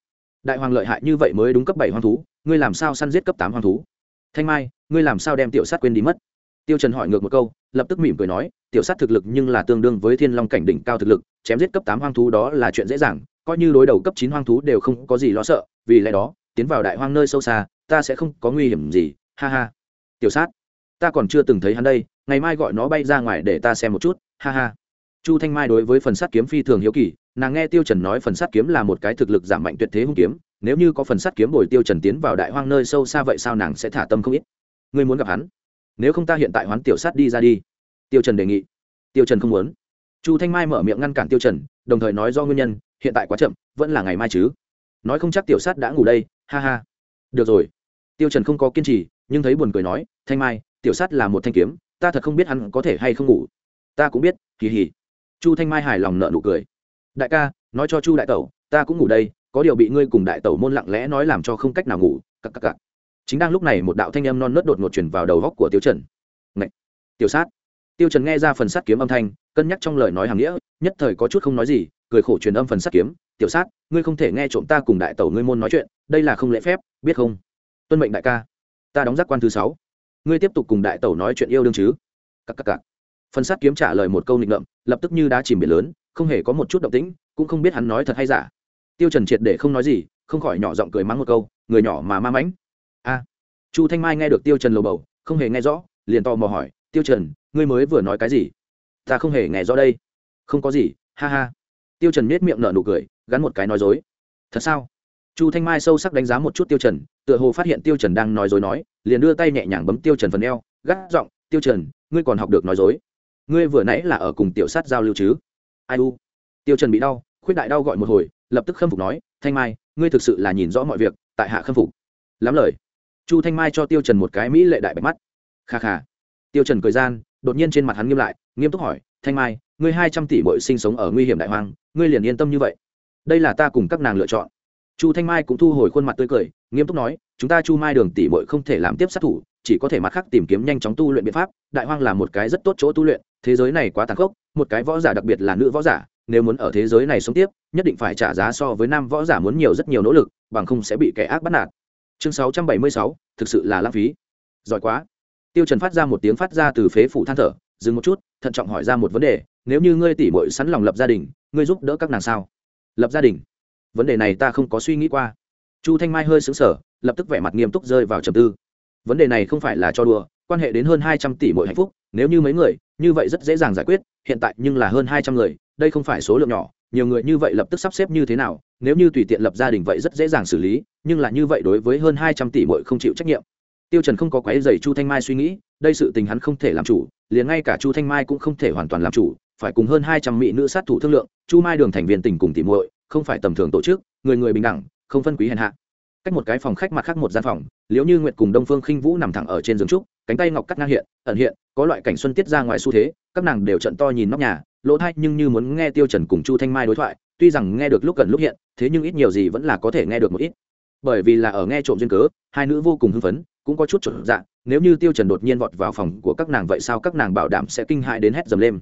Đại hoàng lợi hại như vậy mới đúng cấp bảy hoang thú, ngươi làm sao săn giết cấp tám hoang thú? Thanh mai, ngươi làm sao đem tiểu sát quên đi mất? Tiêu trần hỏi ngược một câu, lập tức mỉm cười nói, tiểu sát thực lực nhưng là tương đương với thiên long cảnh đỉnh cao thực lực, chém giết cấp tám hoang thú đó là chuyện dễ dàng, coi như đối đầu cấp chín hoang thú đều không có gì lo sợ, vì lẽ đó, tiến vào đại hoang nơi sâu xa, ta sẽ không có nguy hiểm gì, ha ha. Tiểu sát, ta còn chưa từng thấy hắn đây, ngày mai gọi nó bay ra ngoài để ta xem một chút, ha ha chu thanh mai đối với phần sắt kiếm phi thường hiếu kỳ, nàng nghe tiêu trần nói phần sắt kiếm là một cái thực lực giảm mạnh tuyệt thế hung kiếm, nếu như có phần sắt kiếm bồi tiêu trần tiến vào đại hoang nơi sâu xa vậy sao nàng sẽ thả tâm không ít? Ngươi muốn gặp hắn? Nếu không ta hiện tại hoán tiểu sát đi ra đi. Tiêu trần đề nghị. Tiêu trần không muốn. Chu thanh mai mở miệng ngăn cản tiêu trần, đồng thời nói do nguyên nhân, hiện tại quá chậm, vẫn là ngày mai chứ. Nói không chắc tiểu sát đã ngủ đây, ha ha. Được rồi. Tiêu trần không có kiên trì, nhưng thấy buồn cười nói, thanh mai, tiểu sát là một thanh kiếm, ta thật không biết hắn có thể hay không ngủ. Ta cũng biết, kỳ hỉ chu thanh mai hài lòng nợ nụ cười. Đại ca, nói cho chu đại tẩu, ta cũng ngủ đây, có điều bị ngươi cùng đại tẩu môn lặng lẽ nói làm cho không cách nào ngủ, cặc cặc cặc. Chính đang lúc này một đạo thanh âm non nớt đột ngột chuyển vào đầu góc của tiêu trần. Ngậy! tiểu sát. Tiêu trần nghe ra phần sát kiếm âm thanh, cân nhắc trong lời nói hàng nghĩa, nhất thời có chút không nói gì, cười khổ truyền âm phần sát kiếm. Tiểu sát, ngươi không thể nghe trộm ta cùng đại tẩu ngươi môn nói chuyện, đây là không lễ phép, biết không? Tuân mệnh đại ca, ta đóng giác quan thứ sáu, ngươi tiếp tục cùng đại tẩu nói chuyện yêu đương chứ. Cặc cặc cặc phần sát kiếm trả lời một câu nghịch ngợm, lập tức như đá chìm biển lớn, không hề có một chút động tĩnh, cũng không biết hắn nói thật hay giả. Tiêu trần triệt để không nói gì, không khỏi nhỏ giọng cười mắng một câu, người nhỏ mà ma mãnh. A. Chu thanh mai nghe được tiêu trần lầu bầu, không hề nghe rõ, liền to mò hỏi, tiêu trần, ngươi mới vừa nói cái gì? Ta không hề nghe rõ đây. Không có gì, ha ha. Tiêu trần nét miệng nở nụ cười, gắn một cái nói dối. Thật sao? Chu thanh mai sâu sắc đánh giá một chút tiêu trần, tựa hồ phát hiện tiêu trần đang nói dối nói, liền đưa tay nhẹ nhàng bấm tiêu trần phần eo, gắt giọng, tiêu trần, ngươi còn học được nói dối ngươi vừa nãy là ở cùng tiểu sát giao lưu chứ? Ai u? Tiêu trần bị đau, khuyết đại đau gọi một hồi, lập tức khâm phục nói, thanh mai, ngươi thực sự là nhìn rõ mọi việc, tại hạ khâm phục. Lắm lời. Chu thanh mai cho tiêu trần một cái mỹ lệ đại bạch mắt. Kha kha. Tiêu trần cười gian, đột nhiên trên mặt hắn nghiêm lại, nghiêm túc hỏi, thanh mai, ngươi hai trăm tỷ bội sinh sống ở nguy hiểm đại hoang, ngươi liền yên tâm như vậy. Đây là ta cùng các nàng lựa chọn. Chu thanh mai cũng thu hồi khuôn mặt tươi cười, nghiêm túc nói, chúng ta chu mai đường tỷ bội không thể làm tiếp sát thủ, chỉ có thể mặt khác tìm kiếm nhanh chóng tu luyện biện pháp, đại hoang là một cái rất tốt chỗ tu luyện thế giới này quá tàn khốc một cái võ giả đặc biệt là nữ võ giả nếu muốn ở thế giới này sống tiếp nhất định phải trả giá so với nam võ giả muốn nhiều rất nhiều nỗ lực bằng không sẽ bị kẻ ác bắt nạt. Chương 676, thực sự là lãng phí. Giỏi quá. Tiêu trần phát ra một tiếng phát ra từ phế phủ than thở dừng một chút thận trọng hỏi ra một vấn đề nếu như ngươi tỷ muội sẵn lòng lập gia đình ngươi giúp đỡ các nàng sao? Lập gia đình? Vấn đề này ta không có suy nghĩ qua. Chu thanh mai hơi sững sờ lập tức vẻ mặt nghiêm túc rơi vào trầm tư. Vấn đề này không phải là cho đùa quan hệ đến hơn hai trăm tỷ mỗi hạnh phúc nếu như mấy người như vậy rất dễ dàng giải quyết, hiện tại nhưng là hơn hai trăm người, đây không phải số lượng nhỏ, nhiều người như vậy lập tức sắp xếp như thế nào, nếu như tùy tiện lập gia đình vậy rất dễ dàng xử lý, nhưng là như vậy đối với hơn hai trăm tỷ bội không chịu trách nhiệm. Tiêu trần không có quấy dày chu thanh mai suy nghĩ, đây sự tình hắn không thể làm chủ, liền ngay cả chu thanh mai cũng không thể hoàn toàn làm chủ, phải cùng hơn hai trăm mỹ nữ sát thủ thương lượng, chu mai đường thành viên tình cùng tỷ muội, không phải tầm thường tổ chức, người người bình đẳng, không phân quý hèn hạ cách một cái phòng khách mặt khác một gian phòng liếu như nguyệt cùng đông phương khinh vũ nằm thẳng ở trên giường trúc cánh tay ngọc cắt ngang hiện ẩn hiện có loại cảnh xuân tiết ra ngoài xu thế các nàng đều trận to nhìn nóc nhà lỗ thay nhưng như muốn nghe tiêu trần cùng chu thanh mai đối thoại tuy rằng nghe được lúc gần lúc hiện thế nhưng ít nhiều gì vẫn là có thể nghe được một ít. Bởi vì là ở nghe trộm duyên cớ hai nữ vô cùng hưng phấn cũng có chút trộn dạng, nếu như tiêu trần đột nhiên vọt vào phòng của các nàng vậy sao các nàng bảo đảm sẽ kinh hại đến hét dầm lên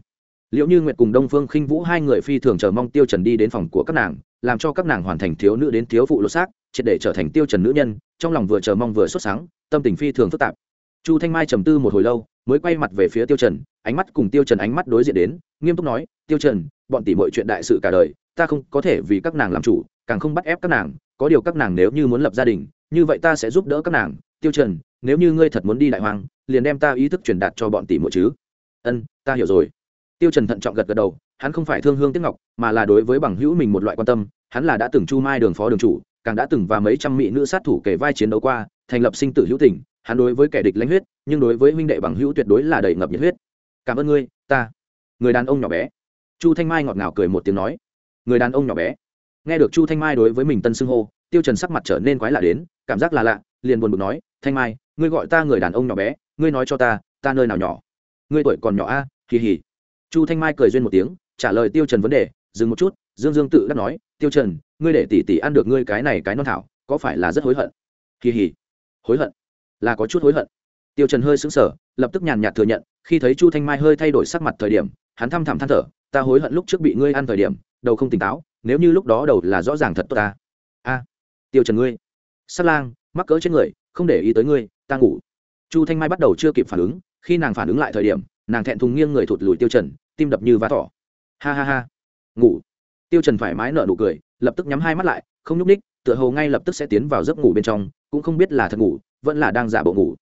liệu như nguyệt cùng đông phương khinh vũ hai người phi thường chờ mong tiêu trần đi đến phòng của các nàng, làm cho các nàng hoàn thành thiếu nữ đến thiếu phụ lột xác, triệt để trở thành tiêu trần nữ nhân, trong lòng vừa chờ mong vừa xuất sáng tâm tình phi thường phức tạp. Chu thanh mai trầm tư một hồi lâu, mới quay mặt về phía tiêu trần, ánh mắt cùng tiêu trần ánh mắt đối diện đến, nghiêm túc nói, tiêu trần, bọn tỷ muội chuyện đại sự cả đời, ta không có thể vì các nàng làm chủ, càng không bắt ép các nàng, có điều các nàng nếu như muốn lập gia đình, như vậy ta sẽ giúp đỡ các nàng. Tiêu trần, nếu như ngươi thật muốn đi đại hoàng liền đem ta ý thức truyền đạt cho bọn tỷ muội chứ. Ân, ta hiểu rồi tiêu trần thận trọng gật gật đầu, hắn không phải thương hương tiếc ngọc, mà là đối với bằng hữu mình một loại quan tâm, hắn là đã từng chu mai đường phó đường chủ, càng đã từng và mấy trăm mỹ nữ sát thủ kể vai chiến đấu qua, thành lập sinh tử hữu tình, hắn đối với kẻ địch lãnh huyết, nhưng đối với huynh đệ bằng hữu tuyệt đối là đầy ngập nhiệt huyết. Cảm ơn ngươi, ta. Người đàn ông nhỏ bé. Chu thanh mai ngọt ngào cười một tiếng nói. Người đàn ông nhỏ bé. Nghe được chu thanh mai đối với mình tân xưng hô, tiêu trần sắc mặt trở nên quái lạ đến, cảm giác là lạ, liền buồn bực nói, thanh mai, ngươi gọi ta người đàn ông nhỏ bé, ngươi nói cho ta ta nơi nào nhỏ? Ngươi tuổi còn nhỏ a à? kỳ hỉ chu thanh mai cười duyên một tiếng, trả lời tiêu trần vấn đề, dừng một chút, dương dương tự đắc nói, tiêu trần, ngươi để tỷ tỷ ăn được ngươi cái này cái non thảo, có phải là rất hối hận? Kỳ hỉ hối hận? Là có chút hối hận. Tiêu trần hơi sững sờ, lập tức nhàn nhạt thừa nhận, khi thấy chu thanh mai hơi thay đổi sắc mặt thời điểm, hắn thăm thẳm than thở, ta hối hận lúc trước bị ngươi ăn thời điểm, đầu không tỉnh táo, nếu như lúc đó đầu là rõ ràng thật tốt ta. A, tiêu trần ngươi. Sát lang, mắc cỡ trên người, không để ý tới ngươi, ta ngủ. Chu thanh mai bắt đầu chưa kịp phản ứng, khi nàng phản ứng lại thời điểm, nàng thẹn thùng nghiêng người thụt lùi tiêu trần tim đập như vá thỏ. Ha ha ha. Ngủ. Tiêu trần thoải mái nở nụ cười, lập tức nhắm hai mắt lại, không nhúc ních tựa hồ ngay lập tức sẽ tiến vào giấc ngủ bên trong, cũng không biết là thật ngủ, vẫn là đang giả bộ ngủ.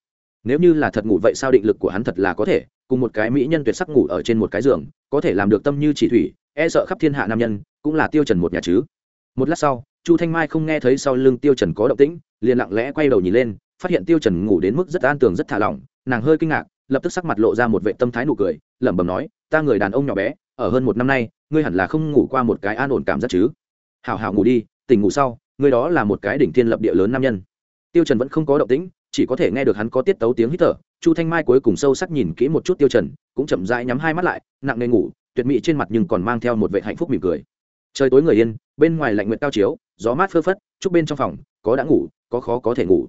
Nếu như là thật ngủ vậy sao định lực của hắn thật là có thể, cùng một cái mỹ nhân tuyệt sắc ngủ ở trên một cái giường, có thể làm được tâm như chỉ thủy e sợ khắp thiên hạ nam nhân, cũng là tiêu trần một nhà chứ. Một lát sau, chu thanh mai không nghe thấy sau lưng tiêu trần có động tĩnh, liền lặng lẽ quay đầu nhìn lên, phát hiện tiêu trần ngủ đến mức rất an tường, rất thả lỏng, nàng hơi kinh ngạc lập tức sắc mặt lộ ra một vệ tâm thái nụ cười, lẩm bẩm nói, ta người đàn ông nhỏ bé, ở hơn một năm nay, ngươi hẳn là không ngủ qua một cái an ổn cảm giác chứ? Hảo hảo ngủ đi, tỉnh ngủ sau, ngươi đó là một cái đỉnh thiên lập địa lớn nam nhân. Tiêu trần vẫn không có động tĩnh, chỉ có thể nghe được hắn có tiết tấu tiếng hít thở. Chu thanh mai cuối cùng sâu sắc nhìn kỹ một chút tiêu trần, cũng chậm rãi nhắm hai mắt lại, nặng nề ngủ, tuyệt mỹ trên mặt nhưng còn mang theo một vệ hạnh phúc mỉm cười. Trời tối người yên, bên ngoài lạnh nguyệt cao chiếu, gió mát phơ phất chúc bên trong phòng, có đã ngủ, có khó có thể ngủ.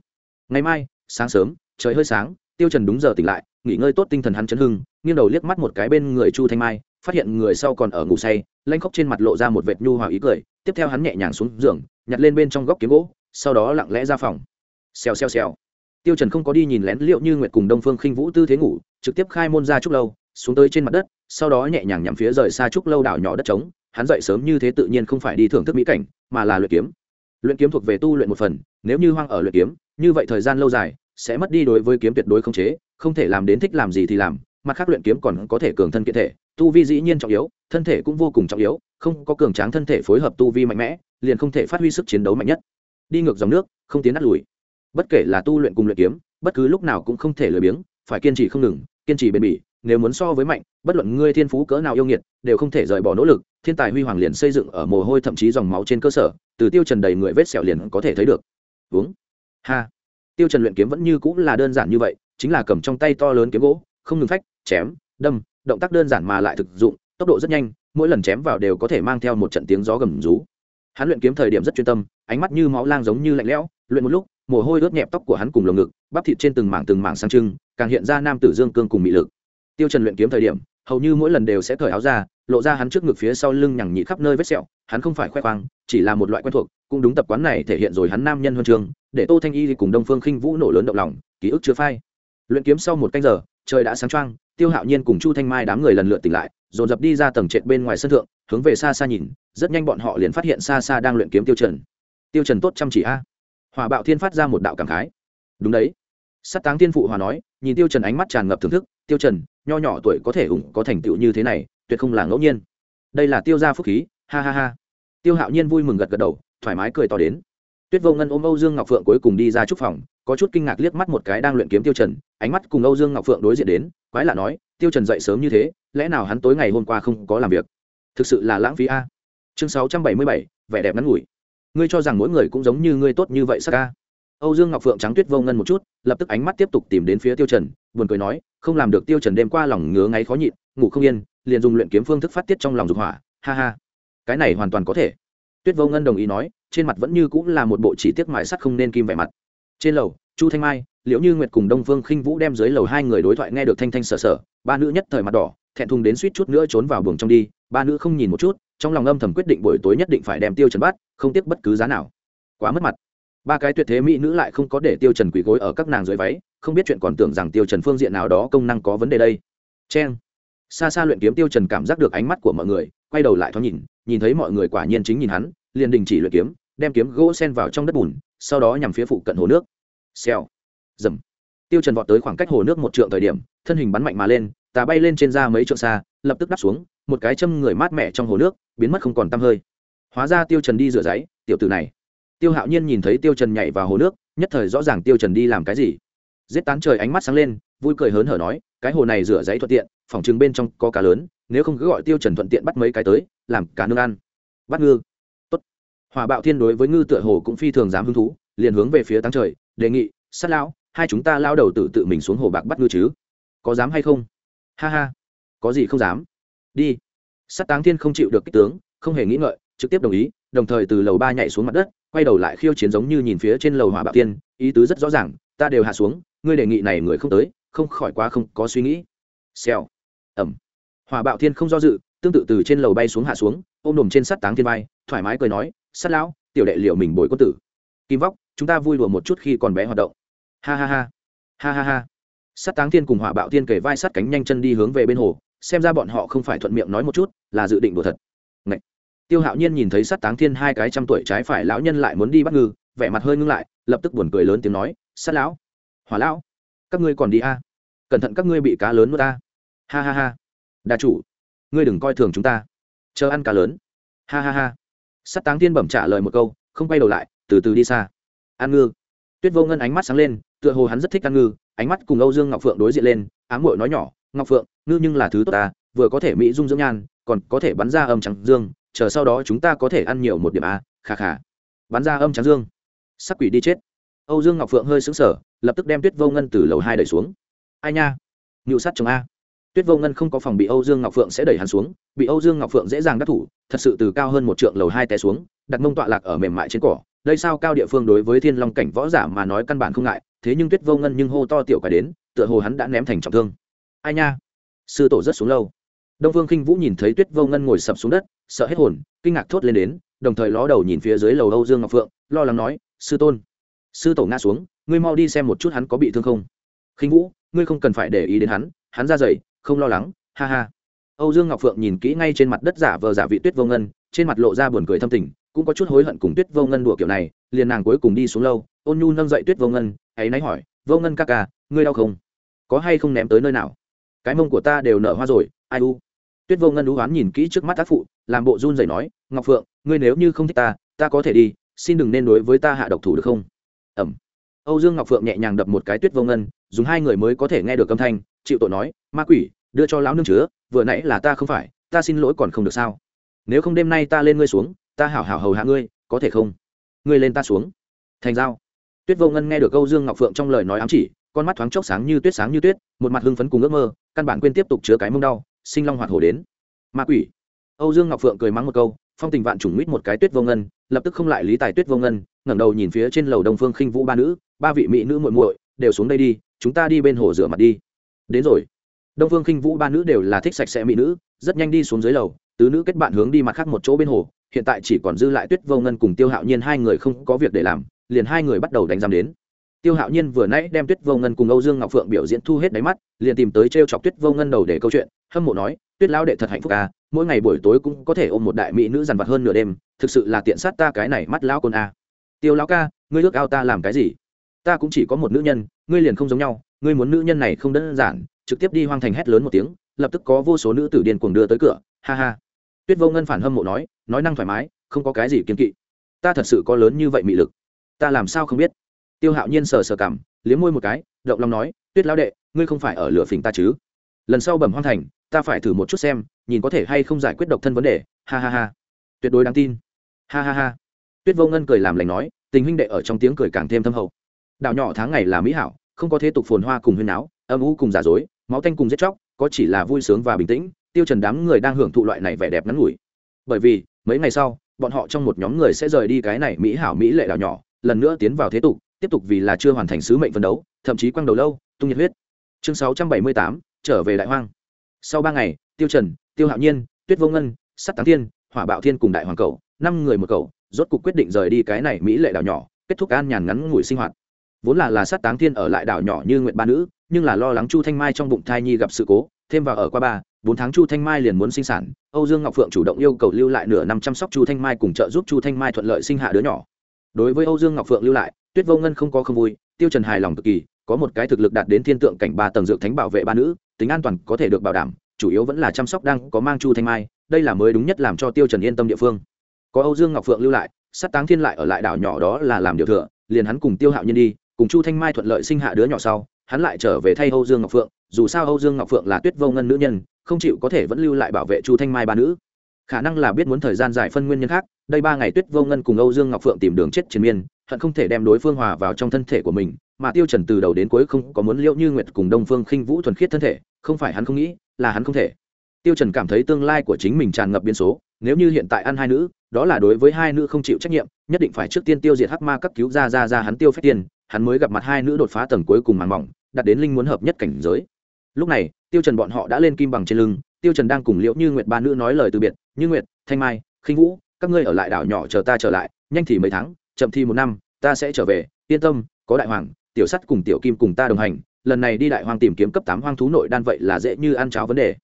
Ngày mai, sáng sớm, trời hơi sáng tiêu trần đúng giờ tỉnh lại, nghỉ ngơi tốt tinh thần hắn chấn hưng, nghiêng đầu liếc mắt một cái bên người chu thanh mai, phát hiện người sau còn ở ngủ say, lanh khóc trên mặt lộ ra một vệt nhu hòa ý cười, tiếp theo hắn nhẹ nhàng xuống giường, nhặt lên bên trong góc kiếm gỗ, sau đó lặng lẽ ra phòng. Xèo xèo xèo. Tiêu trần không có đi nhìn lén liệu như nguyệt cùng đông phương khinh vũ tư thế ngủ, trực tiếp khai môn ra trúc lâu, xuống tới trên mặt đất, sau đó nhẹ nhàng nhắm phía rời xa trúc lâu đảo nhỏ đất trống, hắn dậy sớm như thế tự nhiên không phải đi thưởng thức mỹ cảnh, mà là luyện kiếm. Luyện kiếm thuộc về tu luyện một phần, nếu như hoang ở luyện kiếm, như vậy thời gian lâu dài sẽ mất đi đối với kiếm tuyệt đối không chế, không thể làm đến thích làm gì thì làm, mặt khác luyện kiếm còn có thể cường thân kiện thể, tu vi dĩ nhiên trọng yếu, thân thể cũng vô cùng trọng yếu, không có cường tráng thân thể phối hợp tu vi mạnh mẽ, liền không thể phát huy sức chiến đấu mạnh nhất. Đi ngược dòng nước, không tiến đắt lùi. Bất kể là tu luyện cùng luyện kiếm, bất cứ lúc nào cũng không thể lười biếng, phải kiên trì không ngừng, kiên trì bền bỉ, nếu muốn so với mạnh, bất luận ngươi thiên phú cỡ nào yêu nghiệt, đều không thể rời bỏ nỗ lực, thiên tài huy hoàng liền xây dựng ở mồ hôi thậm chí dòng máu trên cơ sở, từ tiêu trần đầy người vết sẹo liền có thể thấy được. Uống. Ha tiêu trần luyện kiếm vẫn như cũng là đơn giản như vậy, chính là cầm trong tay to lớn kiếm gỗ, không ngừng phách, chém, đâm, động tác đơn giản mà lại thực dụng, tốc độ rất nhanh, mỗi lần chém vào đều có thể mang theo một trận tiếng gió gầm rú. Hắn luyện kiếm thời điểm rất chuyên tâm, ánh mắt như máu lang giống như lạnh lẽo, luyện một lúc, mồ hôi ướt nhẹp tóc của hắn cùng lồng ngực, bắp thịt trên từng mảng từng mảng sang trưng, càng hiện ra nam tử dương cương cùng mị lực. Tiêu trần luyện kiếm thời điểm, hầu như mỗi lần đều sẽ cởi áo ra, lộ ra hắn trước ngực phía sau lưng nhằng nhị khắp nơi vết sẹo, hắn không phải khoe khoang, chỉ là một loại quen thuộc, cũng đúng tập quán này thể hiện rồi hắn nam nhân huân trường để tô thanh y cùng đông phương khinh vũ nổ lớn động lòng, ký ức chưa phai. Luyện kiếm sau một canh giờ, trời đã sáng trăng tiêu hạo nhiên cùng chu thanh mai đám người lần lượt tỉnh lại, dồn dập đi ra tầng trệt bên ngoài sân thượng, hướng về xa xa nhìn, rất nhanh bọn họ liền phát hiện xa xa đang luyện kiếm tiêu trần. Tiêu trần tốt chăm chỉ a. Hỏa bạo thiên phát ra một đạo cảm khái. Đúng đấy. Sát táng thiên phụ hòa nói, nhìn tiêu trần ánh mắt tràn ngập thưởng thức, tiêu trần, nho nhỏ tuổi có thể ủng, có thành tựu như thế này, tuyệt không là ngẫu nhiên. Đây là tiêu gia phúc khí, ha ha ha. Tiêu hạo nhiên vui mừng gật gật đầu, thoải mái cười to đến tuyết vô ngân ôm âu dương ngọc phượng cuối cùng đi ra trúc phòng, có chút kinh ngạc liếc mắt một cái đang luyện kiếm tiêu trần, ánh mắt cùng âu dương ngọc phượng đối diện đến, quái lạ nói, tiêu trần dậy sớm như thế, lẽ nào hắn tối ngày hôm qua không có làm việc? Thực sự là lãng phí a. Chương sáu trăm bảy mươi bảy, vẻ đẹp ngắn ngủi. Ngươi cho rằng mỗi người cũng giống như ngươi tốt như vậy sắc a âu dương ngọc phượng trắng tuyết vô ngân một chút, lập tức ánh mắt tiếp tục tìm đến phía tiêu trần, buồn cười nói, không làm được tiêu trần đêm qua lòng ngứa ngáy khó nhịn, ngủ không yên, liền dùng luyện kiếm phương thức phát tiết trong lòng dục hỏa, ha ha. Cái này hoàn toàn có thể tuyết vô ngân đồng ý nói, trên mặt vẫn như cũng là một bộ chỉ tiếc mài sắt không nên kim vẻ mặt. Trên lầu, chu thanh mai, liễu như nguyệt cùng đông phương khinh vũ đem dưới lầu hai người đối thoại nghe được thanh thanh sở sở ba nữ nhất thời mặt đỏ, thẹn thùng đến suýt chút nữa trốn vào buồng trong đi, ba nữ không nhìn một chút, trong lòng âm thầm quyết định buổi tối nhất định phải đem tiêu trần bắt, không tiếc bất cứ giá nào. Quá mất mặt. Ba cái tuyệt thế mỹ nữ lại không có để tiêu trần quỳ gối ở các nàng dưới váy, không biết chuyện còn tưởng rằng tiêu trần phương diện nào đó công năng có vấn đề đây. Chen xa xa luyện kiếm tiêu trần cảm giác được ánh mắt của mọi người, quay đầu lại thoáng nhìn nhìn thấy mọi người quả nhiên chính nhìn hắn, liền đình chỉ luyện kiếm, đem kiếm gỗ sen vào trong đất bùn, sau đó nhằm phía phụ cận hồ nước. Xèo. Dầm. Tiêu trần vọt tới khoảng cách hồ nước một trượng thời điểm, thân hình bắn mạnh mà lên, tà bay lên trên ra mấy trượng xa, lập tức đáp xuống, một cái châm người mát mẻ trong hồ nước, biến mất không còn tăm hơi. Hóa ra tiêu trần đi rửa giấy, tiểu tử này. Tiêu hạo nhiên nhìn thấy tiêu trần nhảy vào hồ nước, nhất thời rõ ràng tiêu trần đi làm cái gì. Giết tán trời ánh mắt sáng lên vui cười hớn hở nói, cái hồ này rửa giấy thuận tiện, phòng trừng bên trong có cá lớn, nếu không cứ gọi tiêu trần thuận tiện bắt mấy cái tới, làm cá nương ăn. Bắt ngư. Tốt. Hỏa bạo thiên đối với ngư tựa hồ cũng phi thường dám hứng thú, liền hướng về phía tăng trời, đề nghị, sát lão, hai chúng ta lao đầu tự tự mình xuống hồ bạc bắt ngư chứ? Có dám hay không? Ha ha, có gì không dám. Đi. Sát táng thiên không chịu được kích tướng, không hề nghĩ ngợi, trực tiếp đồng ý, đồng thời từ lầu ba nhảy xuống mặt đất, quay đầu lại khiêu chiến giống như nhìn phía trên lầu hỏa bạc tiên ý tứ rất rõ ràng, ta đều hạ xuống, ngươi đề nghị này người không tới không khỏi quá không có suy nghĩ. Xèo. Ẩm. Hỏa bạo thiên không do dự, tương tự từ trên lầu bay xuống hạ xuống, ôm đồm trên sắt táng thiên bay thoải mái cười nói, sắt lão, tiểu đệ liệu mình bồi quân tử. Kim vóc, chúng ta vui đùa một chút khi còn bé hoạt động. Ha ha ha. Ha ha ha. Sắt táng thiên cùng hỏa bạo thiên kể vai sắt cánh nhanh chân đi hướng về bên hồ, xem ra bọn họ không phải thuận miệng nói một chút, là dự định đùa thật. Ngậy. tiêu hạo nhiên nhìn thấy sắt táng thiên hai cái trăm tuổi trái phải lão nhân lại muốn đi bắt ngư, vẻ mặt hơi ngưng lại, lập tức buồn cười lớn tiếng nói, sắt lão. Hỏa lão các ngươi còn đi a? À? cẩn thận các ngươi bị cá lớn nuốt ta. Ha ha ha. Đà chủ, ngươi đừng coi thường chúng ta. Chờ ăn cá lớn. Ha ha ha. Sắt táng thiên bẩm trả lời một câu, không quay đầu lại, từ từ đi xa. Ăn ngư. Tuyết vô ngân ánh mắt sáng lên, tựa hồ hắn rất thích ăn ngư, ánh mắt cùng âu dương ngọc phượng đối diện lên, ám mội nói nhỏ, ngọc phượng, ngư nhưng là thứ tốt ta, vừa có thể mỹ dung dưỡng nhan, còn có thể bắn ra âm trắng dương, chờ sau đó chúng ta có thể ăn nhiều một điểm a khà khà bắn ra âm trắng dương. Sắc quỷ đi chết. Âu dương ngọc phượng hơi xứng sở lập tức đem tuyết vô ngân từ lầu hai đẩy xuống. Ai nha? Ngự sát chồng a. Tuyết vô ngân không có phòng bị âu dương ngọc phượng sẽ đẩy hắn xuống, bị âu dương ngọc phượng dễ dàng đắc thủ, thật sự từ cao hơn một trượng lầu hai té xuống, đặt mông tọa lạc ở mềm mại trên cỏ. Đây sao cao địa phương đối với thiên long cảnh võ giả mà nói căn bản không ngại, thế nhưng tuyết vô ngân nhưng hô to tiểu quái đến, tựa hồ hắn đã ném thành trọng thương. Ai nha? Sư tổ rất xuống lâu. Đông vương khinh vũ nhìn thấy tuyết vô ngân ngồi sập xuống đất, sợ hết hồn, kinh ngạc thốt lên đến, đồng thời ló đầu nhìn phía dưới lầu âu dương ngọc phượng, lo lắng nói, sư tôn. Sư tổ ngã xuống ngươi mau đi xem một chút hắn có bị thương không. Khinh vũ, ngươi không cần phải để ý đến hắn hắn ra dậy, không lo lắng, ha ha. Âu dương ngọc phượng nhìn kỹ ngay trên mặt đất giả vờ giả vị tuyết vô ngân, trên mặt lộ ra buồn cười thâm tình, cũng có chút hối hận cùng tuyết vô ngân đùa kiểu này, liền nàng cuối cùng đi xuống lâu, ôn nhu nâng dậy tuyết vô ngân, ấy náy hỏi, vô ngân ca ca, ngươi đau không? Có hay không ném tới nơi nào? Cái mông của ta đều nở hoa rồi, ai u? Tuyết vô ngân đú oán nhìn kỹ trước mắt tác phụ, làm bộ run rẩy nói, ngọc phượng, ngươi nếu như không thích ta ta có thể đi, xin đừng nên đối với ta hạ độc thủ được không? Ẩm âu dương ngọc phượng nhẹ nhàng đập một cái tuyết vô ngân, dùng hai người mới có thể nghe được âm thanh, chịu tội nói, ma quỷ, đưa cho lão nương chứa, vừa nãy là ta không phải, ta xin lỗi còn không được sao? Nếu không đêm nay ta lên ngươi xuống, ta hảo hảo hầu hạ ngươi, có thể không? Ngươi lên ta xuống. Thành giao. Tuyết vô ngân nghe được âu dương ngọc phượng trong lời nói ám chỉ, con mắt thoáng chốc sáng như tuyết sáng như tuyết, một mặt hưng phấn cùng ước mơ, căn bản quên tiếp tục chứa cái mông đau, sinh long hoạt hổ đến. Ma quỷ. Âu dương ngọc phượng cười mắng một câu, phong tình vạn trùng mít một cái tuyết vô ngân, lập tức không lại lý tài tuyết vô ngân, ngẩng đầu nhìn phía trên lầu đông phương khinh vũ ba nữ ba vị mỹ nữ muội muội, đều xuống đây đi, chúng ta đi bên hồ rửa mặt đi. Đến rồi. Đông phương khinh vũ, ba nữ đều là thích sạch sẽ mỹ nữ, rất nhanh đi xuống dưới lầu, tứ nữ kết bạn hướng đi mặt khác một chỗ bên hồ, hiện tại chỉ còn dư lại tuyết vô ngân cùng tiêu hạo nhiên hai người không có việc để làm, liền hai người bắt đầu đánh giam đến. Tiêu hạo nhiên vừa nãy đem tuyết vô ngân cùng âu dương ngọc phượng biểu diễn thu hết đáy mắt, liền tìm tới t r e o chọc tuyết vô ngân đầu để câu chuyện, hâm mộ nói, tuyết lão đệ thật hạnh phúc à mỗi ngày buổi tối cũng có thể ôm một đại mỹ nữ dằn vặt hơn nửa đêm, thực sự là tiện sát ta cái này mắt lão côn à. tiêu lão ca, ngươi ước ao ta làm cái gì? Ta cũng chỉ có một nữ nhân, ngươi liền không giống nhau, ngươi muốn nữ nhân này không đơn giản, trực tiếp đi hoang thành hét lớn một tiếng, lập tức có vô số nữ tử điên cuồng đưa tới cửa, ha ha. Tuyết vô ngân phản hâm mộ nói nói năng thoải mái, không có cái gì kiên kỵ. Ta thật sự có lớn như vậy mị lực. Ta làm sao không biết? Tiêu hạo nhiên sờ sờ cảm liếm môi một cái, động lòng nói, tuyết lão đệ, ngươi không phải ở lửa phình ta chứ? Lần sau bẩm hoang thành, ta phải thử một chút xem, nhìn có thể hay không giải quyết độc thân vấn đề, ha ha ha. Tuyệt đối đáng tin. Ha ha ha. Tuyết vô ngân cười làm lành nói, tình huynh đệ ở trong tiếng cười càng thêm thâm hậu đảo nhỏ tháng ngày là mỹ hảo không có thế tục phồn hoa cùng huyên áo âm u cùng giả dối máu tanh cùng giết chóc có chỉ là vui sướng và bình tĩnh tiêu trần đám người đang hưởng thụ loại này vẻ đẹp ngắn ngủi. Bởi vì mấy ngày sau bọn họ trong một nhóm người sẽ rời đi cái này mỹ hảo mỹ lệ đảo nhỏ lần nữa tiến vào thế tục tiếp tục vì là chưa hoàn thành sứ mệnh phân đấu thậm chí quăng đầu lâu tung nhiệt huyết. Chương 678, trở về đại hoang. Sau ba ngày tiêu trần tiêu hạo nhiên tuyết vô ngân sắt táng thiên hỏa bạo thiên cùng đại hoàng cầu năm người một cầu rốt cục quyết định rời đi cái này mỹ lệ đảo nhỏ kết thúc an nhàn ngắn ngủi sinh hoạt vốn là là sát táng thiên ở lại đảo nhỏ như nguyện ba nữ, nhưng là lo lắng chu thanh mai trong bụng thai nhi gặp sự cố, thêm vào ở qua ba, bốn tháng chu thanh mai liền muốn sinh sản, âu dương ngọc phượng chủ động yêu cầu lưu lại nửa năm chăm sóc chu thanh mai cùng trợ giúp chu thanh mai thuận lợi sinh hạ đứa nhỏ. Đối với âu dương ngọc phượng lưu lại, tuyết vô ngân không có không vui, tiêu trần hài lòng cực kỳ, có một cái thực lực đạt đến thiên tượng cảnh ba tầng dược thánh bảo vệ ba nữ, tính an toàn có thể được bảo đảm, chủ yếu vẫn là chăm sóc đang có mang chu thanh mai, đây là mới đúng nhất làm cho tiêu trần yên tâm địa phương. Có âu dương ngọc phượng lưu lại, sát táng thiên lại ở lại đảo nhỏ đó là làm điều thừa, liền hắn cùng tiêu hạo nhân đi cùng chu thanh mai thuận lợi sinh hạ đứa nhỏ sau, hắn lại trở về thay âu dương ngọc phượng. Dù sao âu dương ngọc phượng là tuyết vô ngân nữ nhân, không chịu có thể vẫn lưu lại bảo vệ chu thanh mai ba nữ. Khả năng là biết muốn thời gian dài phân nguyên nhân khác, đây ba ngày tuyết vô ngân cùng âu dương ngọc phượng tìm đường chết triền miên, hận không thể đem đối phương hòa vào trong thân thể của mình, mà tiêu trần từ đầu đến cuối không có muốn liễu như nguyệt cùng đông phương khinh vũ thuần khiết thân thể, không phải hắn không nghĩ, là hắn không thể. Tiêu trần cảm thấy tương lai của chính mình tràn ngập biến số, nếu như hiện tại ăn hai nữ, đó là đối với hai nữ không chịu trách nhiệm, nhất định phải trước tiên tiêu diệt hắc ma cấp cứu ra ra ra hắn tiêu phép tiền hắn mới gặp mặt hai nữ đột phá tầng cuối cùng màn mỏng đặt đến linh muốn hợp nhất cảnh giới. Lúc này, tiêu trần bọn họ đã lên kim bằng trên lưng, tiêu trần đang cùng liễu như nguyệt ba nữ nói lời từ biệt, như nguyệt, thanh mai, khinh vũ, các ngươi ở lại đảo nhỏ chờ ta trở lại, nhanh thì mấy tháng, chậm thì một năm, ta sẽ trở về, yên tâm, có đại hoàng, tiểu sắt cùng tiểu kim cùng ta đồng hành, lần này đi đại hoàng tìm kiếm cấp tám hoang thú nội đan vậy là dễ như ăn cháo vấn đề.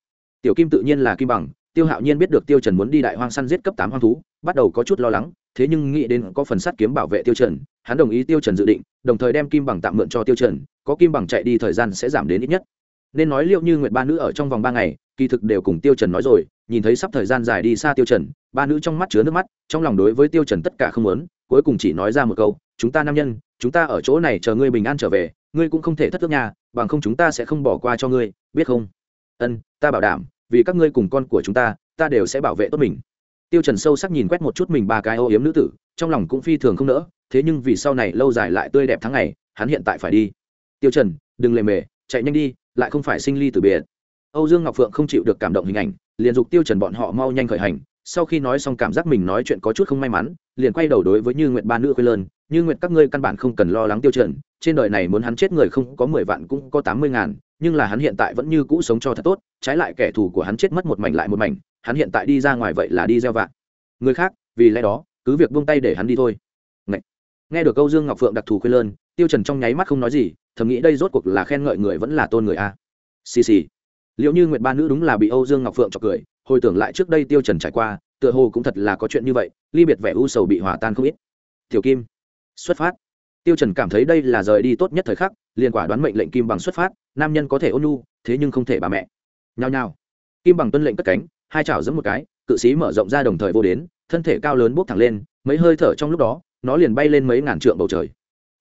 Tiểu kim tự nhiên là kim bằng tiêu hạo nhiên biết được tiêu trần muốn đi đại hoang săn giết cấp tám hoang thú, bắt đầu có chút lo lắng, thế nhưng nghĩ đến có phần sắt kiếm bảo vệ tiêu trần, hắn đồng ý tiêu trần dự định, đồng thời đem kim bằng tạm mượn cho tiêu trần, có kim bằng chạy đi thời gian sẽ giảm đến ít nhất. Nên nói liệu như nguyệt ba nữ ở trong vòng ba ngày, kỳ thực đều cùng tiêu trần nói rồi, nhìn thấy sắp thời gian dài đi xa tiêu trần, ba nữ trong mắt chứa nước mắt, trong lòng đối với tiêu trần tất cả không muốn, cuối cùng chỉ nói ra một câu, chúng ta nam nhân, chúng ta ở chỗ này chờ ngươi bình an trở về, ngươi cũng không thể thất thức nhà, bằng không chúng ta sẽ không bỏ qua cho ngươi, biết không? Ân, ta bảo đảm vì các ngươi cùng con của chúng ta ta đều sẽ bảo vệ tốt mình. Tiêu trần sâu sắc nhìn quét một chút mình ba cái ô yếm nữ tử, trong lòng cũng phi thường không nỡ, thế nhưng vì sau này lâu dài lại tươi đẹp tháng ngày, hắn hiện tại phải đi. Tiêu trần, đừng lề mề, chạy nhanh đi, lại không phải sinh ly tử biệt. Âu dương ngọc phượng không chịu được cảm động hình ảnh, liền dục tiêu trần bọn họ mau nhanh khởi hành, sau khi nói xong cảm giác mình nói chuyện có chút không may mắn, liền quay đầu đối với như nguyệt ba nữ quê lơn như nguyệt, các ngươi căn bản không cần lo lắng tiêu trần, trên đời này muốn hắn chết người không có mười vạn cũng có tám mươi ngàn nhưng là hắn hiện tại vẫn như cũ sống cho thật tốt, trái lại kẻ thù của hắn chết mất một mảnh lại một mảnh, hắn hiện tại đi ra ngoài vậy là đi gieo vạn người khác, vì lẽ đó, cứ việc buông tay để hắn đi thôi. Ngậy. nghe được câu dương ngọc phượng đặc thù khuyên lơn, tiêu trần trong nháy mắt không nói gì, thầm nghĩ đây rốt cuộc là khen ngợi người vẫn là tôn người a. Xì xì. Liệu như nguyệt ba nữ đúng là bị âu dương ngọc phượng chọc cười, hồi tưởng lại trước đây tiêu trần trải qua, tựa hồ cũng thật là có chuyện như vậy, ly biệt vẻ u sầu bị hòa tan không ít. Tiểu kim. Xuất phát tiêu trần cảm thấy đây là rời đi tốt nhất thời khắc, liền quả đoán mệnh lệnh kim bằng xuất phát, nam nhân có thể ôn nhu, thế nhưng không thể bà mẹ. Nhao nhao. Kim bằng tuân lệnh cất cánh, hai chảo giẫm một cái, cự sĩ mở rộng ra đồng thời vô đến, thân thể cao lớn bốc thẳng lên, mấy hơi thở trong lúc đó, nó liền bay lên mấy ngàn trượng bầu trời.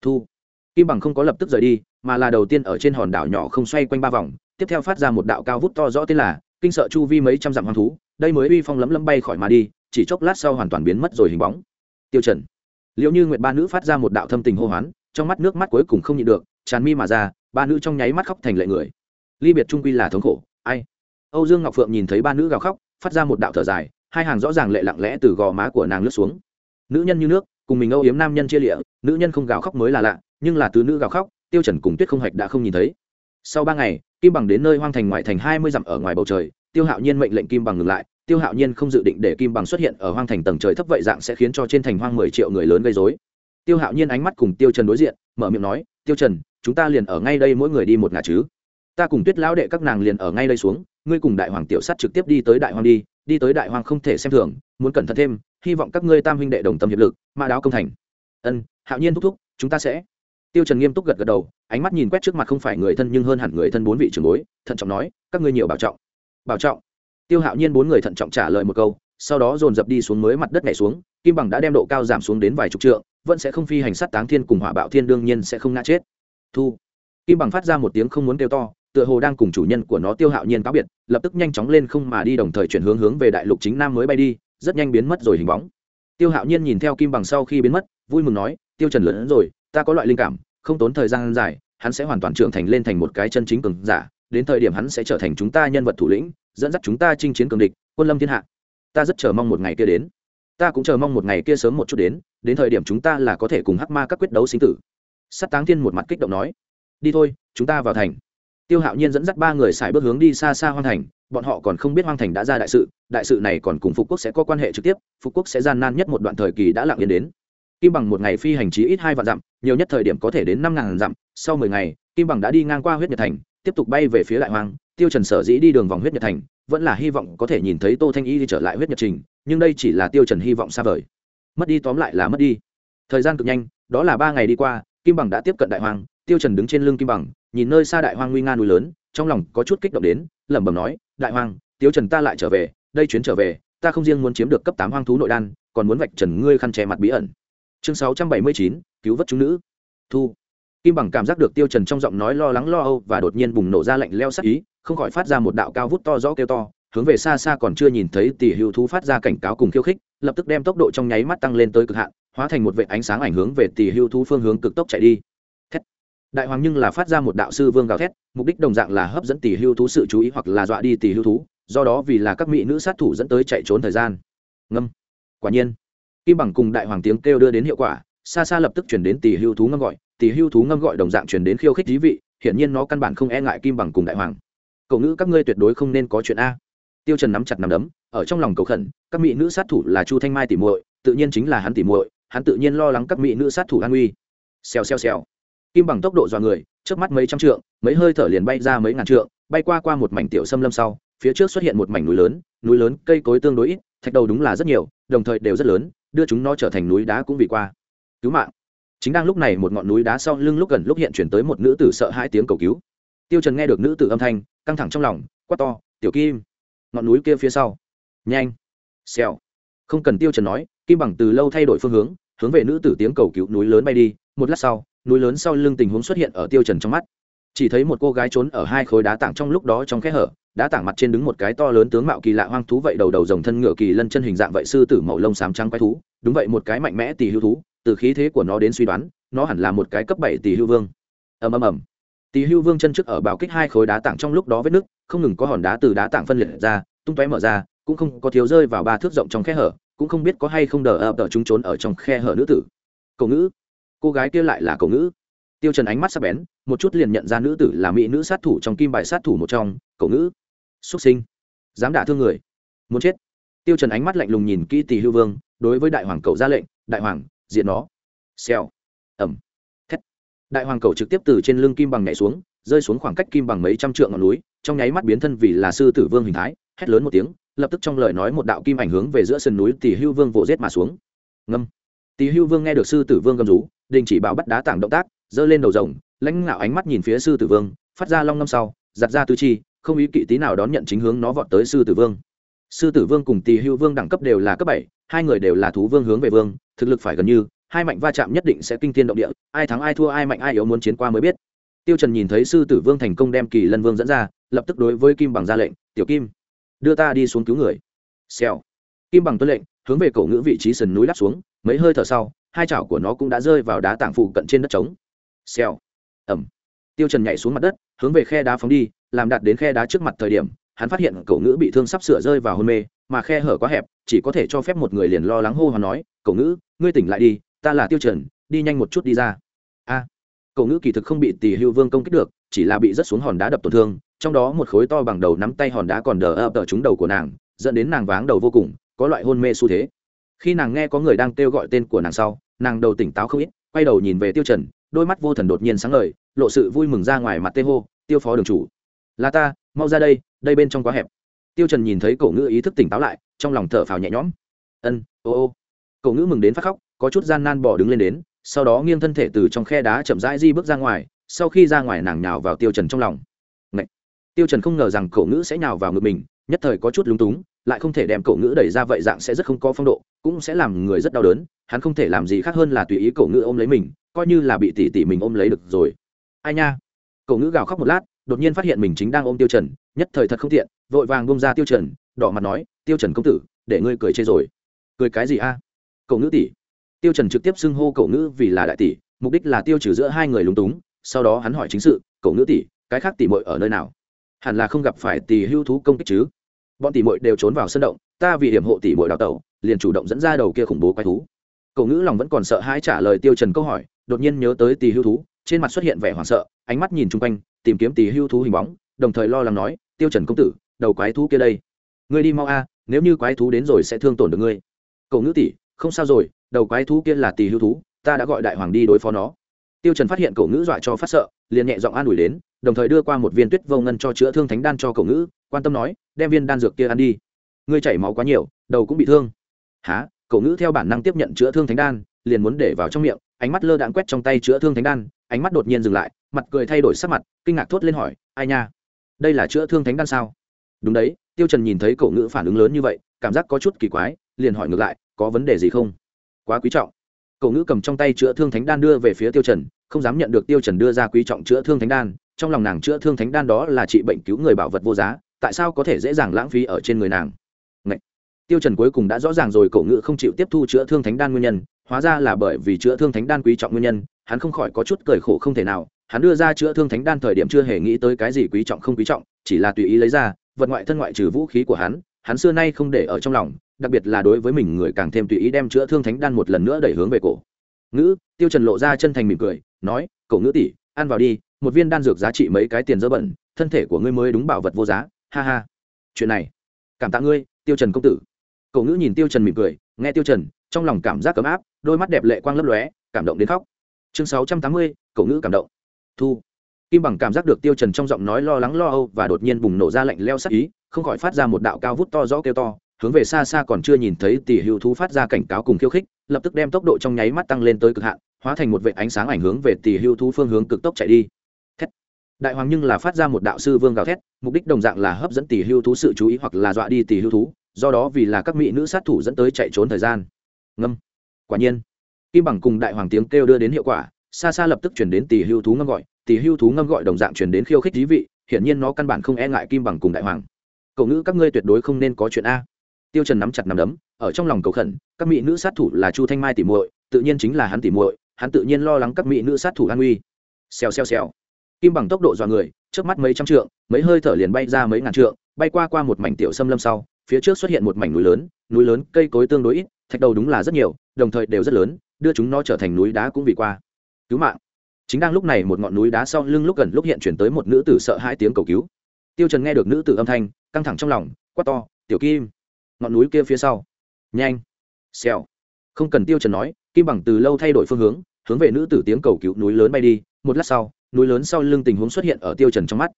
Thu. Kim bằng không có lập tức rời đi, mà là đầu tiên ở trên hòn đảo nhỏ không xoay quanh ba vòng, tiếp theo phát ra một đạo cao vút to rõ tên là kinh sợ chu vi mấy trăm dặm hoang thú, đây mới uy phong lấm lấm bay khỏi mà đi, chỉ chốc lát sau hoàn toàn biến mất rồi hình bóng. Tiêu trần liệu như nguyệt ba nữ phát ra một đạo thâm tình hô hoán, trong mắt nước mắt cuối cùng không nhịn được, tràn mi mà ra, ba nữ trong nháy mắt khóc thành lệ người. Ly biệt trung quy là thống khổ, ai? Âu dương ngọc phượng nhìn thấy ba nữ gào khóc, phát ra một đạo thở dài, hai hàng rõ ràng lệ lặng lẽ từ gò má của nàng lướt xuống. Nữ nhân như nước, cùng mình âu yếm nam nhân chia lịa, nữ nhân không gào khóc mới là lạ, nhưng là từ nữ gào khóc, tiêu trần cùng tuyết không hạch đã không nhìn thấy. Sau ba ngày, kim bằng đến nơi hoang thành ngoại thành hai mươi dặm ở ngoài bầu trời, tiêu hạo nhiên mệnh lệnh kim bằng ngừng lại tiêu hạo nhiên không dự định để kim bằng xuất hiện ở hoang thành tầng trời thấp vậy dạng sẽ khiến cho trên thành hoang mười triệu người lớn gây rối. Tiêu hạo nhiên ánh mắt cùng tiêu trần đối diện, mở miệng nói, tiêu trần, chúng ta liền ở ngay đây mỗi người đi một ngả chứ? Ta cùng tuyết lão đệ các nàng liền ở ngay đây xuống, ngươi cùng đại hoàng tiểu Sát trực tiếp đi tới đại hoàng đi đi tới đại hoàng không thể xem thường, muốn cẩn thận thêm, hy vọng các ngươi tam huynh đệ đồng tâm hiệp lực mà đáo công thành. Ân, hạo nhiên thúc thúc, chúng ta sẽ. Tiêu trần nghiêm túc gật gật đầu, ánh mắt nhìn quét trước mặt không phải người thân nhưng hơn hẳn người thân bốn vị trưởng bối, thận trọng nói, các ngươi nhiều bảo trọng. Bảo trọng? Tiêu hạo nhiên bốn người thận trọng trả lời một câu, sau đó dồn dập đi xuống mới mặt đất nhảy xuống, kim bằng đã đem độ cao giảm xuống đến vài chục trượng, vẫn sẽ không phi hành sát táng thiên cùng hỏa bạo thiên đương nhiên sẽ không ngã chết. Thu. Kim bằng phát ra một tiếng không muốn kêu to, tựa hồ đang cùng chủ nhân của nó tiêu hạo nhiên cáo biệt, lập tức nhanh chóng lên không mà đi đồng thời chuyển hướng hướng về đại lục chính nam mới bay đi, rất nhanh biến mất rồi hình bóng. Tiêu hạo nhiên nhìn theo kim bằng sau khi biến mất, vui mừng nói, tiêu trần lớn rồi, ta có loại linh cảm, không tốn thời gian dài, hắn sẽ hoàn toàn trưởng thành lên thành một cái chân chính cường giả, đến thời điểm hắn sẽ trở thành chúng ta nhân vật thủ lĩnh dẫn dắt chúng ta chinh chiến cường địch, quân lâm thiên hạ. Ta rất chờ mong một ngày kia đến. Ta cũng chờ mong một ngày kia sớm một chút đến đến thời điểm chúng ta là có thể cùng hắc ma các quyết đấu sinh tử. Sắt táng thiên một mặt kích động nói, đi thôi, chúng ta vào thành. Tiêu hạo nhiên dẫn dắt ba người xài bước hướng đi xa xa hoang thành, bọn họ còn không biết hoang thành đã ra đại sự đại sự này còn cùng phục quốc sẽ có quan hệ trực tiếp, phục quốc sẽ gian nan nhất một đoạn thời kỳ đã lặng yên đến. Kim bằng một ngày phi hành trí ít hai vạn dặm, nhiều nhất thời điểm có thể đến năm ngàn dặm, sau mười ngày, kim bằng đã đi ngang qua huyết nhật thành, tiếp tục bay về phía đại hoang tiêu trần sở dĩ đi đường vòng huyết nhật thành, vẫn là hy vọng có thể nhìn thấy tô thanh y đi trở lại huyết nhật trình, nhưng đây chỉ là tiêu trần hy vọng xa vời. Mất đi tóm lại là mất đi. Thời gian cực nhanh, đó là ba ngày đi qua, kim bằng đã tiếp cận đại hoang, tiêu trần đứng trên lưng kim bằng, nhìn nơi xa đại hoang nguy nga núi lớn, trong lòng có chút kích động đến, lẩm bẩm nói, đại hoang, tiêu trần ta lại trở về, đây chuyến trở về, ta không riêng muốn chiếm được cấp tám hoang thú nội đan, còn muốn vạch trần ngươi khăn che mặt bí ẩn. Chương sáu trăm bảy mươi chín, cứu vớt chúng nữ. Thu. Kim bằng cảm giác được tiêu trần trong giọng nói lo lắng lo âu và đột nhiên bùng nổ ra lạnh leo sắc ý không khỏi phát ra một đạo cao vút to rõ kêu to, hướng về xa xa còn chưa nhìn thấy tỷ hưu thú phát ra cảnh cáo cùng khiêu khích, lập tức đem tốc độ trong nháy mắt tăng lên tới cực hạn, hóa thành một vệ ánh sáng ảnh hướng về tỷ hưu thú phương hướng cực tốc chạy đi. Thét. đại hoàng nhưng là phát ra một đạo sư vương gào thét, mục đích đồng dạng là hấp dẫn tỷ hưu thú sự chú ý hoặc là dọa đi tỷ hưu thú, do đó vì là các mỹ nữ sát thủ dẫn tới chạy trốn thời gian. Ngâm. Quả nhiên. Kim bằng cùng đại hoàng tiếng kêu đưa đến hiệu quả, xa xa lập tức chuyển đến tỷ hưu thú ngâm gọi tỷ hưu thú ngâm gọi đồng dạng chuyển đến khiêu khích thí vị, hiển nhiên nó căn bản không e ngại kim bằng cùng đại hoàng cậu nữ các ngươi tuyệt đối không nên có chuyện a. Tiêu trần nắm chặt nắm đấm, ở trong lòng cầu khẩn, các mỹ nữ sát thủ là chu thanh mai tỉ muội, tự nhiên chính là hắn tỉ muội, hắn tự nhiên lo lắng các mỹ nữ sát thủ an nguy xèo xèo xèo. Kim bằng tốc độ dọa người trước mắt mấy trăm trượng, mấy hơi thở liền bay ra mấy ngàn trượng, bay qua qua một mảnh tiểu xâm lâm sau, phía trước xuất hiện một mảnh núi lớn núi lớn cây cối tương đối ít, thạch đầu đúng là rất nhiều, đồng thời đều rất lớn, đưa chúng nó trở thành núi đá cũng vì qua. Cứu mạng. Chính đang lúc này một ngọn núi đá sau lưng lúc gần lúc hiện chuyển tới một nữ tử sợ hãi tiếng cầu cứu. Tiêu trần nghe được nữ tử âm thanh căng thẳng trong lòng, quát to, tiểu kim, ngọn núi kia phía sau. Nhanh, xèo. Không cần tiêu trần nói, kim bằng từ lâu thay đổi phương hướng hướng về nữ tử tiếng cầu cứu núi lớn bay đi. Một lát sau, núi lớn sau lưng tình huống xuất hiện ở tiêu trần trong mắt. Chỉ thấy một cô gái trốn ở hai khối đá tảng trong lúc đó trong khe hở, đá tảng mặt trên đứng một cái to lớn tướng mạo kỳ lạ hoang thú vậy đầu đầu rồng thân ngựa kỳ lân chân hình dạng vậy sư tử màu lông xám trắng quái thú, đúng vậy một cái mạnh mẽ tỷ hưu thú, từ khí thế của nó đến suy đoán, nó hẳn là một cái cấp bảy tỷ hưu vương. Ầm ầm ầm tỷ hưu vương chân trước ở bào kích hai khối đá tảng trong lúc đó vết nứt, không ngừng có hòn đá từ đá tảng phân liệt ra, tung tóe mở ra, cũng không có thiếu rơi vào ba thước rộng trong khe hở, cũng không biết có hay không đờ ập đờ chúng trốn ở trong khe hở nữ tử. Cậu ngữ. Cô gái kia lại là cậu ngữ. Tiêu trần ánh mắt sắc bén, một chút liền nhận ra nữ tử là mỹ nữ sát thủ trong kim bài sát thủ một trong, cậu ngữ. Xuất sinh. Dám đả thương người. Muốn chết. Tiêu trần ánh mắt lạnh lùng nhìn kỹ tỷ hưu vương, đối với đại hoàng cậu ra lệnh, đại hoàng, diện nó. Xèo. Ẩm đại hoàng cầu trực tiếp từ trên lưng kim bằng nhảy xuống, rơi xuống khoảng cách kim bằng mấy trăm trượng ngọn núi, trong nháy mắt biến thân vì là sư tử vương hình thái, hét lớn một tiếng, lập tức trong lời nói một đạo kim ảnh hướng về giữa sườn núi tỷ hưu vương vỗ rết mà xuống. Ngâm. Tỷ hưu vương nghe được sư tử vương gầm rú, đình chỉ bảo bắt đá tảng động tác, giơ lên đầu rồng, lãnh ngạo ánh mắt nhìn phía sư tử vương, phát ra long ngâm sau, giặt ra tư chi, không ý kỵ tí nào đón nhận chính hướng nó vọt tới sư tử vương. Sư tử vương cùng tỳ hưu vương đẳng cấp đều là cấp bảy, hai người đều là thú vương hướng về vương, thực lực phải gần như hai mạnh va chạm nhất định sẽ kinh thiên động địa, ai thắng ai thua ai mạnh ai yếu muốn chiến qua mới biết. Tiêu trần nhìn thấy sư tử vương thành công đem kỳ lân vương dẫn ra, lập tức đối với kim bằng ra lệnh, tiểu kim, đưa ta đi xuống cứu người. Xèo. Kim bằng tuân lệnh, hướng về cổ ngữ vị trí sườn núi lắp xuống, mấy hơi thở sau, hai chảo của nó cũng đã rơi vào đá tảng phụ cận trên đất trống. Xèo. Ẩm. Tiêu trần nhảy xuống mặt đất, hướng về khe đá phóng đi, làm đạt đến khe đá trước mặt thời điểm, hắn phát hiện cổ ngữ bị thương sắp sửa rơi vào hôn mê, mà khe hở quá hẹp, chỉ có thể cho phép một người liền lo lắng hô hoán nói, cổ ngữ, ngươi tỉnh lại đi ta là tiêu trần, đi nhanh một chút đi ra. A, cổ ngữ kỳ thực không bị tỷ hưu vương công kích được, chỉ là bị rất xuống hòn đá đập tổn thương, trong đó một khối to bằng đầu nắm tay hòn đá còn đờ ập ở trúng đầu của nàng, dẫn đến nàng váng đầu vô cùng, có loại hôn mê xu thế. Khi nàng nghe có người đang kêu gọi tên của nàng sau, nàng đầu tỉnh táo không ít, quay đầu nhìn về tiêu trần, đôi mắt vô thần đột nhiên sáng ngời, lộ sự vui mừng ra ngoài mặt tê hô, tiêu phó đường chủ, là ta, mau ra đây đây bên trong quá hẹp. Tiêu trần nhìn thấy cổ ngữ ý thức tỉnh táo lại, trong lòng thở phào nhẹ nhõm. Ân, ô ô. Cổ ngữ mừng đến phát khóc có chút gian nan bỏ đứng lên đến, sau đó nghiêng thân thể từ trong khe đá chậm rãi di bước ra ngoài, sau khi ra ngoài nàng nhào vào tiêu trần trong lòng Ngậy! tiêu trần không ngờ rằng cổ ngữ sẽ nhào vào ngực mình, nhất thời có chút lúng túng, lại không thể đem cổ ngữ đẩy ra vậy dạng sẽ rất không có phong độ, cũng sẽ làm người rất đau đớn, hắn không thể làm gì khác hơn là tùy ý cổ ngữ ôm lấy mình, coi như là bị tỷ tỷ mình ôm lấy được rồi ai nha cổ ngữ gào khóc một lát, đột nhiên phát hiện mình chính đang ôm tiêu trần, nhất thời thật không tiện, vội vàng bông ra tiêu trần, đỏ mặt nói, tiêu trần công tử, để ngươi cười chê rồi cười cái gì a à? cổ ngữ tỷ tiêu trần trực tiếp xưng hô cậu ngữ vì là đại tỷ, mục đích là tiêu trừ giữa hai người lúng túng, sau đó hắn hỏi chính sự, cậu ngữ tỷ, cái khác tỷ muội ở nơi nào? Hẳn là không gặp phải tỷ hưu thú công kích chứ. Bọn tỷ muội đều trốn vào sân động, ta vì hiểm hộ tỷ muội đào tẩu, liền chủ động dẫn ra đầu kia khủng bố quái thú. Cậu ngữ lòng vẫn còn sợ hãi trả lời tiêu trần câu hỏi, đột nhiên nhớ tới tỷ hưu thú, trên mặt xuất hiện vẻ hoảng sợ, ánh mắt nhìn chung quanh, tìm kiếm tỷ hưu thú hình bóng, đồng thời lo lắng nói, tiêu trần công tử, đầu quái thú kia đây. Ngươi đi mau a, nếu như quái thú đến rồi sẽ thương tổn được ngươi. Cậu ngữ tỷ, không sao rồi đầu quái thú kia là tỷ hưu thú, ta đã gọi đại hoàng đi đối phó nó. Tiêu trần phát hiện cậu ngữ dọa cho phát sợ, liền nhẹ giọng an ủi đến, đồng thời đưa qua một viên tuyết vô ngân cho chữa thương thánh đan cho cậu ngữ, quan tâm nói, đem viên đan dược kia ăn đi. Ngươi chảy máu quá nhiều, đầu cũng bị thương. Há cậu ngữ theo bản năng tiếp nhận chữa thương thánh đan, liền muốn để vào trong miệng, ánh mắt lơ đãng quét trong tay chữa thương thánh đan, ánh mắt đột nhiên dừng lại, mặt cười thay đổi sắc mặt, kinh ngạc thốt lên hỏi, ai nha? Đây là chữa thương thánh đan sao? Đúng đấy, tiêu trần nhìn thấy cậu ngữ phản ứng lớn như vậy, cảm giác có chút kỳ quái, liền hỏi ngược lại, có vấn đề gì không? Quá quý trọng cậu ngữ cầm trong tay chữa thương thánh đan đưa về phía tiêu trần, không dám nhận được tiêu trần đưa ra quý trọng chữa thương thánh đan, trong lòng nàng chữa thương thánh đan đó là trị bệnh cứu người bảo vật vô giá, tại sao có thể dễ dàng lãng phí ở trên người nàng Ngậy! tiêu trần cuối cùng đã rõ ràng rồi cậu ngữ không chịu tiếp thu chữa thương thánh đan nguyên nhân, hóa ra là bởi vì chữa thương thánh đan quý trọng nguyên nhân, hắn không khỏi có chút cười khổ không thể nào, hắn đưa ra chữa thương thánh đan thời điểm chưa hề nghĩ tới cái gì quý trọng không quý trọng, chỉ là tùy ý lấy ra, vật ngoại thân ngoại trừ vũ khí của hắn hắn xưa nay không để ở trong lòng đặc biệt là đối với mình người càng thêm tùy ý đem chữa thương thánh đan một lần nữa đẩy hướng về cổ. Ngữ tiêu trần lộ ra chân thành mỉm cười nói cậu ngữ tỷ ăn vào đi một viên đan dược giá trị mấy cái tiền dơ bẩn thân thể của ngươi mới đúng bảo vật vô giá ha ha. Chuyện này cảm tạ ngươi tiêu trần công tử. Cậu ngữ nhìn tiêu trần mỉm cười nghe tiêu trần trong lòng cảm giác cấm áp đôi mắt đẹp lệ quang lấp lóe cảm động đến khóc. Chương 680, cậu ngữ cảm động. Thu. Kim bằng cảm giác được tiêu trần trong giọng nói lo lắng lo âu và đột nhiên bùng nổ ra lạnh leo sắc ý không khỏi phát ra một đạo cao vút to rõ kêu to hướng về xa xa còn chưa nhìn thấy tỷ hữu thú phát ra cảnh cáo cùng khiêu khích, lập tức đem tốc độ trong nháy mắt tăng lên tới cực hạn, hóa thành một vệ ánh sáng ảnh hướng về tỷ hữu thú phương hướng cực tốc chạy đi. Thét. đại hoàng nhưng là phát ra một đạo sư vương gào thét, mục đích đồng dạng là hấp dẫn tỷ hữu thú sự chú ý hoặc là dọa đi tỷ hữu thú, do đó vì là các mỹ nữ sát thủ dẫn tới chạy trốn thời gian. Ngâm. Quả nhiên. Kim bằng cùng đại hoàng tiếng kêu đưa đến hiệu quả, xa xa lập tức chuyển đến tỷ hưu thú ngâm gọi tỷ hưu thú ngâm gọi đồng dạng chuyển đến khiêu khích thí vị, hiển nhiên nó căn bản không e ngại kim bằng cùng đại hoàng. Cậu ngữ các ngươi tuyệt đối không nên có chuyện a tiêu trần nắm chặt nắm đấm, ở trong lòng cầu khẩn, các mỹ nữ sát thủ là chu thanh mai tỉ muội, tự nhiên chính là hắn tỉ muội, hắn tự nhiên lo lắng các mỹ nữ sát thủ an nguy. Xèo xèo xèo. Kim bằng tốc độ dọa người trước mắt mấy trăm trượng, mấy hơi thở liền bay ra mấy ngàn trượng, bay qua qua một mảnh tiểu xâm lâm sau, phía trước xuất hiện một mảnh núi lớn núi lớn cây cối tương đối ít, thạch đầu đúng là rất nhiều, đồng thời đều rất lớn, đưa chúng nó trở thành núi đá cũng vì qua. Cứu mạng. Chính đang lúc này một ngọn núi đá sau lưng lúc gần lúc hiện chuyển tới một nữ tử sợ hai tiếng cầu cứu. Tiêu trần nghe được nữ tử âm thanh, căng thẳng trong lòng, quát to, tiểu kim ngọn núi kia phía sau. Nhanh. Xèo. Không cần tiêu trần nói, kim bằng từ lâu thay đổi phương hướng hướng về nữ tử tiếng cầu cứu núi lớn bay đi. Một lát sau, núi lớn sau lưng tình huống xuất hiện ở tiêu trần trong mắt.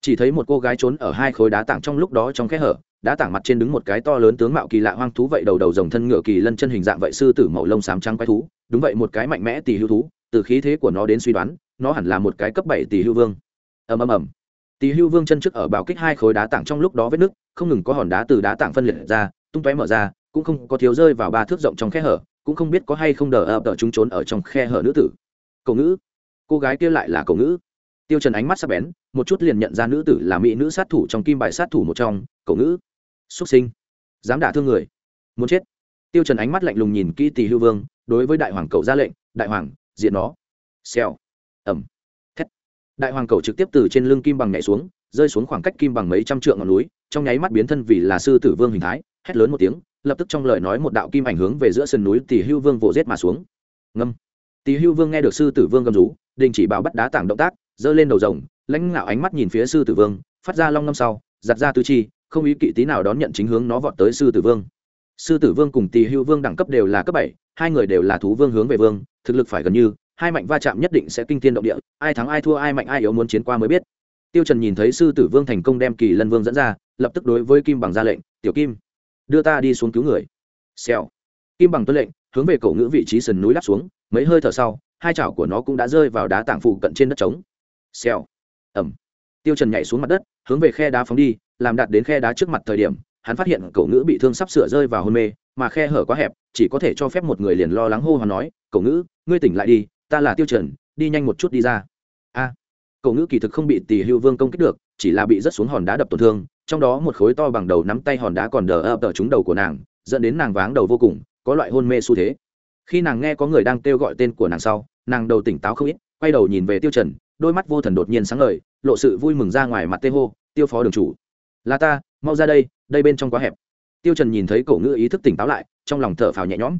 Chỉ thấy một cô gái trốn ở hai khối đá tảng trong lúc đó trong kẽ hở, đá tảng mặt trên đứng một cái to lớn tướng mạo kỳ lạ hoang thú vậy đầu đầu rồng thân ngựa kỳ lân chân hình dạng vậy sư tử màu lông xám trắng quái thú. Đúng vậy một cái mạnh mẽ tỷ hưu thú, từ khí thế của nó đến suy đoán, nó hẳn là một cái cấp bảy tỷ hưu vương. Ầm ầm ầm tỷ hưu vương chân trước ở bào kích hai khối đá tảng trong lúc đó vết nứt, không ngừng có hòn đá từ đá tảng phân liệt ra, tung tóe mở ra, cũng không có thiếu rơi vào ba thước rộng trong khe hở, cũng không biết có hay không đờ ập đờ chúng trốn ở trong khe hở nữ tử. Cầu ngữ. Cô gái kia lại là cầu ngữ. Tiêu trần ánh mắt sắc bén, một chút liền nhận ra nữ tử là mỹ nữ sát thủ trong kim bài sát thủ một trong cầu ngữ. Xuất sinh. Dám đả thương người. Muốn chết. Tiêu trần ánh mắt lạnh lùng nhìn kỹ tỷ hưu vương, đối với đại hoàng cầu ra lệnh, đại hoàng diện nó. Xèo. Ẩm đại hoàng cầu trực tiếp từ trên lưng kim bằng nhảy xuống, rơi xuống khoảng cách kim bằng mấy trăm trượng ngọn núi, trong nháy mắt biến thân vì là sư tử vương hình thái, hét lớn một tiếng, lập tức trong lời nói một đạo kim ảnh hướng về giữa sườn núi tỷ hưu vương vỗ rết mà xuống. Ngâm. Tỷ hưu vương nghe được sư tử vương gầm rú, đình chỉ bảo bắt đá tảng động tác, giơ lên đầu rồng, lãnh ngạo ánh mắt nhìn phía sư tử vương, phát ra long ngâm sau, giặt ra tư chi, không ý kỵ tí nào đón nhận chính hướng nó vọt tới sư tử vương. Sư tử vương cùng tỷ hưu vương đẳng cấp đều là cấp bảy, hai người đều là thú vương hướng về vương, thực lực phải gần như hai mạnh va chạm nhất định sẽ kinh thiên động địa, ai thắng ai thua, ai mạnh ai yếu muốn chiến qua mới biết. Tiêu trần nhìn thấy sư tử vương thành công đem kỳ lân vương dẫn ra, lập tức đối với kim bằng ra lệnh, tiểu kim, đưa ta đi xuống cứu người. Xèo. Kim bằng tuân lệnh, hướng về cổ ngữ vị trí sườn núi lắp xuống, mấy hơi thở sau, hai chảo của nó cũng đã rơi vào đá tảng phụ cận trên đất trống. Xèo. Ẩm. Tiêu trần nhảy xuống mặt đất, hướng về khe đá phóng đi, làm đạt đến khe đá trước mặt thời điểm, hắn phát hiện cổ ngữ bị thương sắp sửa rơi vào hôn mê, mà khe hở quá hẹp, chỉ có thể cho phép một người liền lo lắng hô hoán nói, cổ ngữ, ngươi tỉnh lại đi ta là tiêu trần, đi nhanh một chút đi ra. A, cổ ngữ kỳ thực không bị tỷ hưu vương công kích được, chỉ là bị rất xuống hòn đá đập tổn thương, trong đó một khối to bằng đầu nắm tay hòn đá còn đờ ập ở trúng đầu của nàng, dẫn đến nàng váng đầu vô cùng, có loại hôn mê xu thế. Khi nàng nghe có người đang kêu gọi tên của nàng sau, nàng đầu tỉnh táo không ít, quay đầu nhìn về tiêu trần, đôi mắt vô thần đột nhiên sáng ngời, lộ sự vui mừng ra ngoài mặt tê hô, tiêu phó đường chủ, là ta, mau ra đây đây bên trong quá hẹp. Tiêu trần nhìn thấy cổ ngữ ý thức tỉnh táo lại, trong lòng thở phào nhẹ nhõm.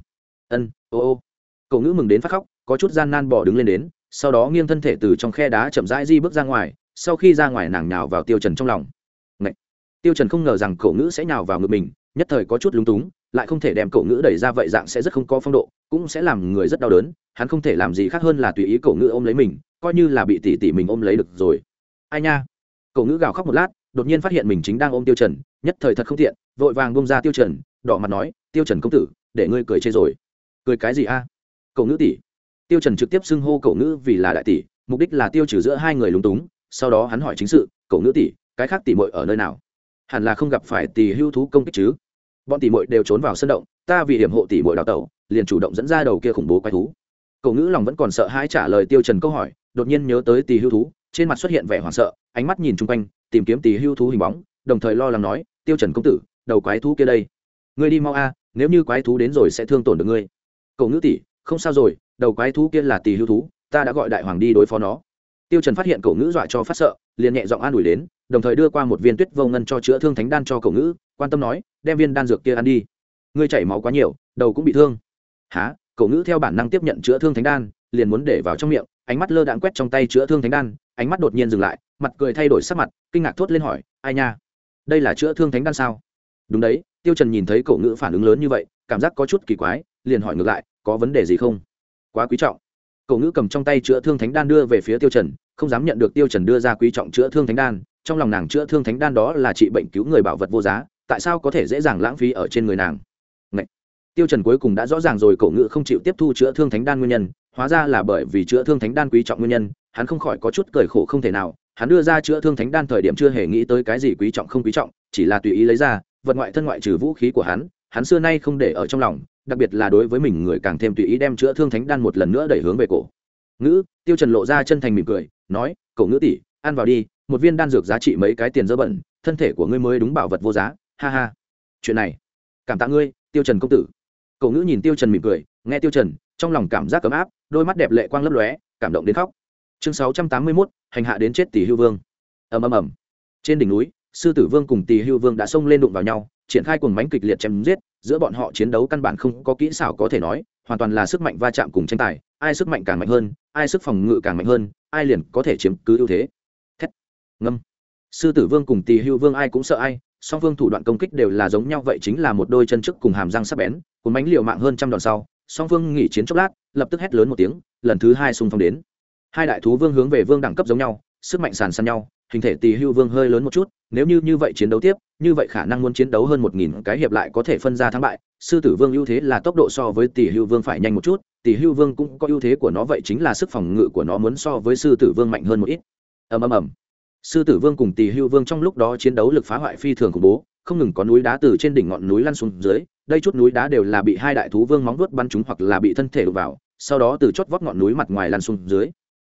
Ân, ô ô cậu ngữ mừng đến phát khóc, có chút gian nan bỏ đứng lên đến, sau đó nghiêng thân thể từ trong khe đá chậm rãi di bước ra ngoài, sau khi ra ngoài nàng nhào vào tiêu trần trong lòng Ngậy! tiêu trần không ngờ rằng cậu ngữ sẽ nhào vào ngực mình, nhất thời có chút lúng túng, lại không thể đem cậu ngữ đẩy ra vậy dạng sẽ rất không có phong độ, cũng sẽ làm người rất đau đớn, hắn không thể làm gì khác hơn là tùy ý cậu ngữ ôm lấy mình, coi như là bị tỷ tỷ mình ôm lấy được rồi ai nha cậu ngữ gào khóc một lát, đột nhiên phát hiện mình chính đang ôm tiêu trần, nhất thời thật không tiện, vội vàng bông ra tiêu trần, đỏ mặt nói, tiêu trần công tử, để ngươi cười chê rồi cười cái gì a à? Cậu ngữ tỷ. Tiêu trần trực tiếp xưng hô cậu ngữ vì là đại tỷ, mục đích là tiêu trừ giữa hai người lúng túng, sau đó hắn hỏi chính sự, cậu ngữ tỷ, cái khác tỷ muội ở nơi nào? Hẳn là không gặp phải tỷ hưu thú công kích chứ. Bọn tỷ muội đều trốn vào sân động, ta vì hiểm hộ tỷ muội đào tẩu, liền chủ động dẫn ra đầu kia khủng bố quái thú. Cậu ngữ lòng vẫn còn sợ hãi trả lời tiêu trần câu hỏi, đột nhiên nhớ tới tỷ hưu thú, trên mặt xuất hiện vẻ hoảng sợ, ánh mắt nhìn chung quanh, tìm kiếm tỷ hưu thú hình bóng, đồng thời lo lắng nói, tiêu trần công tử, đầu quái thú kia đây, ngươi đi mau a, nếu như quái thú đến rồi sẽ thương tổn được ngươi. Cậu ngữ tỷ không sao rồi, đầu quái thú kia là tỳ hưu thú, ta đã gọi đại hoàng đi đối phó nó. Tiêu trần phát hiện cổ ngữ dọa cho phát sợ, liền nhẹ giọng an ủi đến, đồng thời đưa qua một viên tuyết vô ngân cho chữa thương thánh đan cho cổ ngữ, quan tâm nói, đem viên đan dược kia ăn đi. Ngươi chảy máu quá nhiều, đầu cũng bị thương. Há cổ ngữ theo bản năng tiếp nhận chữa thương thánh đan, liền muốn để vào trong miệng, ánh mắt lơ đãng quét trong tay chữa thương thánh đan, ánh mắt đột nhiên dừng lại, mặt cười thay đổi sắc mặt, kinh ngạc thốt lên hỏi, ai nha? Đây là chữa thương thánh đan sao? Đúng đấy, tiêu trần nhìn thấy cổ ngữ phản ứng lớn như vậy, cảm giác có chút kỳ quái, liền hỏi ngược lại có vấn đề gì không? Quá quý trọng. Cổ ngữ cầm trong tay chữa thương thánh đan đưa về phía tiêu trần, không dám nhận được tiêu trần đưa ra quý trọng chữa thương thánh đan, trong lòng nàng chữa thương thánh đan đó là trị bệnh cứu người bảo vật vô giá, tại sao có thể dễ dàng lãng phí ở trên người nàng? Ngậy! tiêu trần cuối cùng đã rõ ràng rồi cổ ngữ không chịu tiếp thu chữa thương thánh đan nguyên nhân, hóa ra là bởi vì chữa thương thánh đan quý trọng nguyên nhân, hắn không khỏi có chút cười khổ không thể nào, hắn đưa ra chữa thương thánh đan thời điểm chưa hề nghĩ tới cái gì quý trọng không quý trọng, chỉ là tùy ý lấy ra, vật ngoại thân ngoại trừ vũ khí của hắn hắn xưa nay không để ở trong lòng đặc biệt là đối với mình người càng thêm tùy ý đem chữa thương thánh đan một lần nữa đẩy hướng về cổ. Ngữ tiêu trần lộ ra chân thành mỉm cười nói cậu ngữ tỷ ăn vào đi một viên đan dược giá trị mấy cái tiền dơ bẩn thân thể của ngươi mới đúng bảo vật vô giá ha ha. Chuyện này cảm tạ ngươi tiêu trần công tử. Cậu ngữ nhìn tiêu trần mỉm cười nghe tiêu trần trong lòng cảm giác cấm áp đôi mắt đẹp lệ quang lấp lóe cảm động đến khóc. Chương 681, hành hạ đến chết tỷ hưu vương. Ầm ầm ầm. Trên đỉnh núi sư tử vương cùng tỷ hưu vương đã xông lên đụng vào nhau triển khai cuồng mánh kịch liệt chém giết, giữa bọn họ chiến đấu căn bản không có kỹ xảo có thể nói, hoàn toàn là sức mạnh va chạm cùng tranh tài, ai sức mạnh càng mạnh hơn, ai sức phòng ngự càng mạnh hơn, ai liền có thể chiếm cứ ưu thế. Thét. Ngâm. Sư tử vương cùng tỳ hưu vương ai cũng sợ ai, song phương thủ đoạn công kích đều là giống nhau, vậy chính là một đôi chân trước cùng hàm răng sắc bén cuốn bánh liều mạng hơn trăm đòn sau, song phương nghỉ chiến chốc lát, lập tức hét lớn một tiếng, lần thứ hai xung phong đến. Hai đại thú vương hướng về vương đẳng cấp giống nhau sức mạnh sàn sàn nhau, hình thể tỳ hưu vương hơi lớn một chút, nếu như như vậy chiến đấu tiếp, như vậy khả năng muốn chiến đấu hơn một nghìn cái hiệp lại có thể phân ra thắng bại. Sư tử vương ưu thế là tốc độ so với tỷ hưu vương phải nhanh một chút tỷ hưu vương cũng có ưu thế của nó, vậy chính là sức phòng ngự của nó muốn so với sư tử vương mạnh hơn một ít. Ầm ầm ầm. Sư tử vương cùng tỷ hưu vương trong lúc đó chiến đấu lực phá hoại phi thường khủng bố, không ngừng có núi đá từ trên đỉnh ngọn núi lăn xuống dưới, đây chút núi đá đều là bị hai đại thú vương móng vuốt bắn trúng hoặc là bị thân thể đụng vào, sau đó từ chót vót ngọn núi mặt ngoài lăn xuống dưới.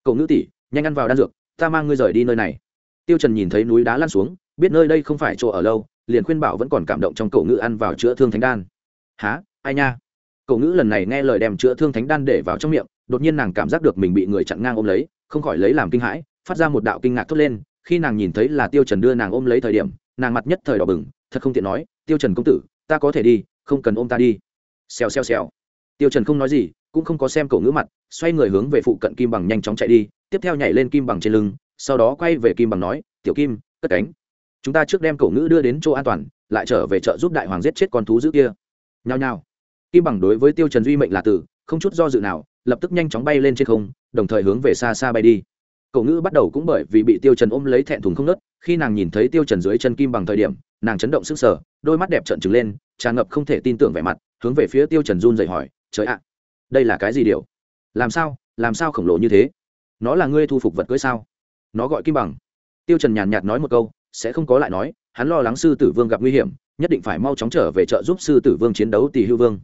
Cậu nữ tỷ, nhanh ăn vào đan dược ta mang ngươi rời đi nơi này. Tiêu trần nhìn thấy núi đá lăn xuống, biết nơi đây không phải chỗ ở lâu, liền khuyên bảo vẫn còn cảm động trong cổ ngữ ăn vào chữa thương thánh đan. Há ai nha? Cổ ngữ lần này nghe lời đem chữa thương thánh đan để vào trong miệng, đột nhiên nàng cảm giác được mình bị người chặn ngang ôm lấy, không khỏi lấy làm kinh hãi, phát ra một đạo kinh ngạc thốt lên, khi nàng nhìn thấy là tiêu trần đưa nàng ôm lấy thời điểm, nàng mặt nhất thời đỏ bừng, thật không tiện nói, tiêu trần công tử, ta có thể đi, không cần ôm ta đi. Xèo xèo xèo. Tiêu trần không nói gì, cũng không có xem cổ ngữ mặt xoay người hướng về phụ cận kim bằng nhanh chóng chạy đi, tiếp theo nhảy lên kim bằng trên lưng, sau đó quay về kim bằng nói, tiểu kim, cất cánh. Chúng ta trước đem cậu ngữ đưa đến chỗ an toàn, lại trở về chợ giúp đại hoàng giết chết con thú dữ kia. Nhao nhao. Kim bằng đối với tiêu trần duy mệnh là tử, không chút do dự nào, lập tức nhanh chóng bay lên trên không, đồng thời hướng về xa xa bay đi. Cậu ngữ bắt đầu cũng bởi vì bị tiêu trần ôm lấy thẹn thùng không nớt, khi nàng nhìn thấy tiêu trần dưới chân kim bằng thời điểm, nàng chấn động sức sở đôi mắt đẹp trợn trừng lên, tràn ngập không thể tin tưởng vẻ mặt, hướng về phía tiêu trần run rẩy hỏi, trời ạ, đây là cái gì điều? Làm sao làm sao khổng lồ như thế? Nó là ngươi thu phục vật cưới sao? Nó gọi kim bằng. Tiêu trần nhàn nhạt nói một câu, sẽ không có lại nói, hắn lo lắng sư tử vương gặp nguy hiểm, nhất định phải mau chóng trở về trợ giúp sư tử vương chiến đấu tỷ hưu vương.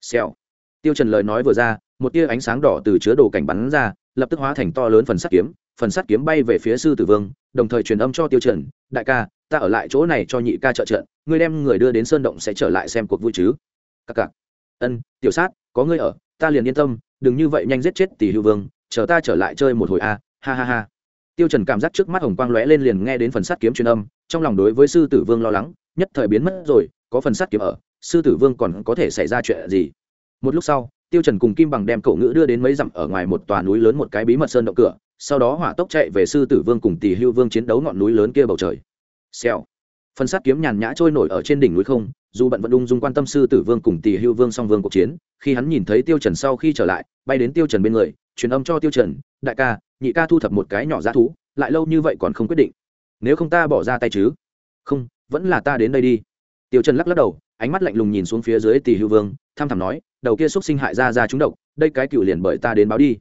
Xèo. Tiêu trần lời nói vừa ra, một tia ánh sáng đỏ từ chứa đồ cảnh bắn ra, lập tức hóa thành to lớn phần sắt kiếm, phần sắt kiếm bay về phía sư tử vương, đồng thời truyền âm cho tiêu trần, đại ca, ta ở lại chỗ này cho nhị ca trợ trận, ngươi đem người đưa đến sơn động sẽ trở lại xem cuộc vui chứ. Các cặc. Ân, tiểu sát, có ngươi ở, ta liền yên tâm đừng như vậy nhanh giết chết tỷ hưu vương, chờ ta trở lại chơi một hồi a ha ha ha. Tiêu trần cảm giác trước mắt hồng quang lóe lên liền nghe đến phần sắt kiếm truyền âm, trong lòng đối với sư tử vương lo lắng, nhất thời biến mất rồi, có phần sắt kiếm ở, sư tử vương còn có thể xảy ra chuyện gì? Một lúc sau, tiêu trần cùng kim bằng đem cậu ngữ đưa đến mấy dặm ở ngoài một tòa núi lớn một cái bí mật sơn động cửa, sau đó hỏa tốc chạy về sư tử vương cùng tỷ hưu vương chiến đấu ngọn núi lớn kia bầu trời. Xèo. Phần sắt kiếm nhàn nhã trôi nổi ở trên đỉnh núi không dù bận vận ung dung quan tâm sư tử vương cùng tỷ hưu vương song vương cuộc chiến, khi hắn nhìn thấy tiêu trần sau khi trở lại, bay đến tiêu trần bên người, truyền âm cho tiêu trần, đại ca, nhị ca thu thập một cái nhỏ giá thú, lại lâu như vậy còn không quyết định. Nếu không ta bỏ ra tay chứ? Không, vẫn là ta đến đây đi. Tiêu trần lắc lắc đầu, ánh mắt lạnh lùng nhìn xuống phía dưới tỷ hưu vương, tham thầm nói, đầu kia xuất sinh hại ra ra chúng độc, đây cái cựu liền bởi ta đến báo đi.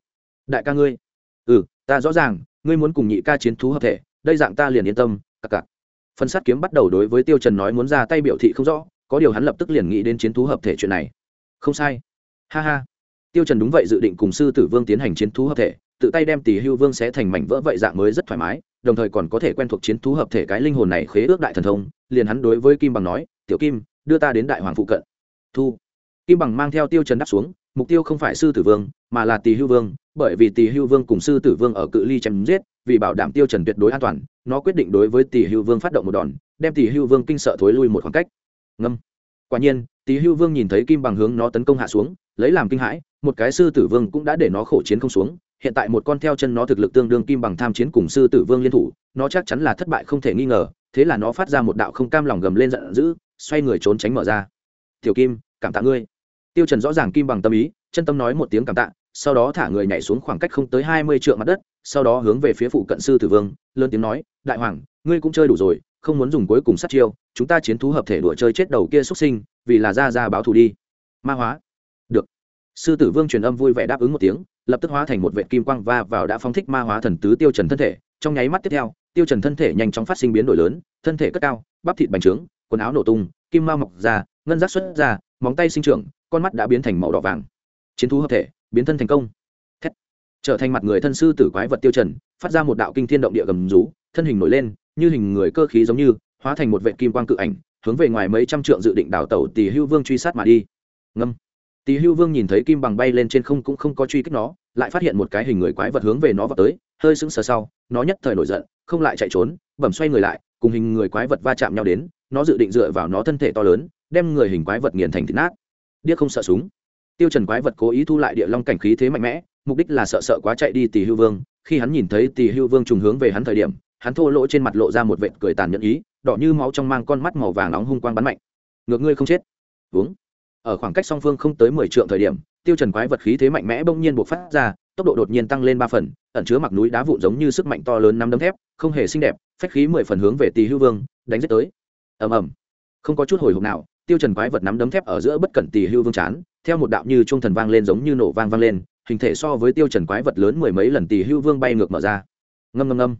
Đại ca ngươi. Ừ ta rõ ràng, ngươi muốn cùng nhị ca chiến thú hợp thể, đây dạng ta liền yên tâm, cặc cặc. Phân sát kiếm bắt đầu đối với tiêu trần nói muốn ra tay biểu thị không rõ có điều hắn lập tức liền nghĩ đến chiến thú hợp thể chuyện này. Không sai. Ha ha. Tiêu trần đúng vậy dự định cùng sư tử vương tiến hành chiến thú hợp thể, tự tay đem tỷ hưu vương sẽ thành mảnh vỡ vậy dạng mới rất thoải mái, đồng thời còn có thể quen thuộc chiến thú hợp thể cái linh hồn này khế ước đại thần thông, liền hắn đối với kim bằng nói, tiểu kim, đưa ta đến đại hoàng phụ cận. Thu. Kim bằng mang theo tiêu trần đáp xuống, mục tiêu không phải sư tử vương, mà là tỷ hưu vương, bởi vì tỷ hưu vương cùng sư tử vương ở cự ly chém giết, vì bảo đảm tiêu trần tuyệt đối an toàn, nó quyết định đối với tỷ hưu vương phát động một đòn, đem tỷ hưu vương kinh sợ thối lui một khoảng cách ngâm. Quả nhiên, Tý hưu vương nhìn thấy kim bằng hướng nó tấn công hạ xuống, lấy làm kinh hãi, một cái sư tử vương cũng đã để nó khổ chiến không xuống. Hiện tại một con theo chân nó thực lực tương đương kim bằng tham chiến cùng sư tử vương liên thủ, nó chắc chắn là thất bại không thể nghi ngờ, thế là nó phát ra một đạo không cam lòng gầm lên giận dữ, xoay người trốn tránh mở ra. Tiểu kim, cảm tạ ngươi. Tiêu trần rõ ràng kim bằng tâm ý, chân tâm nói một tiếng cảm tạ, sau đó thả người nhảy xuống khoảng cách không tới hai mươi trượng mặt đất, sau đó hướng về phía phụ cận sư tử vương, lớn tiếng nói, đại hoàng, ngươi cũng chơi đủ rồi không muốn dùng cuối cùng sát chiêu, chúng ta chiến thú hợp thể đùa chơi chết đầu kia xuất sinh, vì là ra ra báo thù đi. Ma hóa. Được. Sư tử vương truyền âm vui vẻ đáp ứng một tiếng, lập tức hóa thành một vệ kim quang va vào đã phóng thích ma hóa thần tứ tiêu trần thân thể. Trong nháy mắt tiếp theo, tiêu trần thân thể nhanh chóng phát sinh biến đổi lớn, thân thể cất cao, bắp thịt bành trướng, quần áo nổ tung, kim ma mọc ra, ngân giác xuất ra, móng tay sinh trưởng, con mắt đã biến thành màu đỏ vàng. Chiến thú hợp thể, biến thân thành công. Thét. trở thành mặt người thân sư tử quái vật tiêu trần, phát ra một đạo kinh thiên động địa gầm rú, thân hình nổi lên như hình người cơ khí giống như, hóa thành một vệ kim quang cự ảnh, hướng về ngoài mấy trăm trượng dự định đảo tẩu tỷ hưu vương truy sát mà đi. Ngâm. Tỷ hưu vương nhìn thấy kim bằng bay lên trên không cũng không có truy kích nó, lại phát hiện một cái hình người quái vật hướng về nó vào tới, hơi sững sờ sau, nó nhất thời nổi giận, không lại chạy trốn, bẩm xoay người lại, cùng hình người quái vật va chạm nhau đến, nó dự định dựa vào nó thân thể to lớn, đem người hình quái vật nghiền thành thịt nát. Điếc không sợ súng. Tiêu trần quái vật cố ý thu lại địa long cảnh khí thế mạnh mẽ, mục đích là sợ sợ quá chạy đi tỷ hưu vương. Khi hắn nhìn thấy tỷ hưu vương trùng hướng về hắn thời điểm hắn thô lỗ trên mặt lộ ra một vệt cười tàn nhẫn ý, đỏ như máu trong mang con mắt màu vàng nóng hung quang bắn mạnh. Ngược ngươi không chết. Uống. Ở khoảng cách song phương không tới mười trượng thời điểm, tiêu trần quái vật khí thế mạnh mẽ bỗng nhiên bộc phát ra, tốc độ đột nhiên tăng lên ba phần, ẩn chứa mặc núi đá vụn giống như sức mạnh to lớn năm đấm thép, không hề xinh đẹp, phách khí mười phần hướng về tỷ hưu vương, đánh giết tới. Ầm ầm. Không có chút hồi hộp nào, tiêu trần quái vật nắm đấm thép ở giữa bất cẩn tỷ hưu vương chán, theo một đạo như trung thần vang lên giống như nổ vang vang lên, hình thể so với tiêu trần quái vật lớn mười mấy lần tỷ hưu vương bay ngược mở ra. Ngâm ngâm ngâm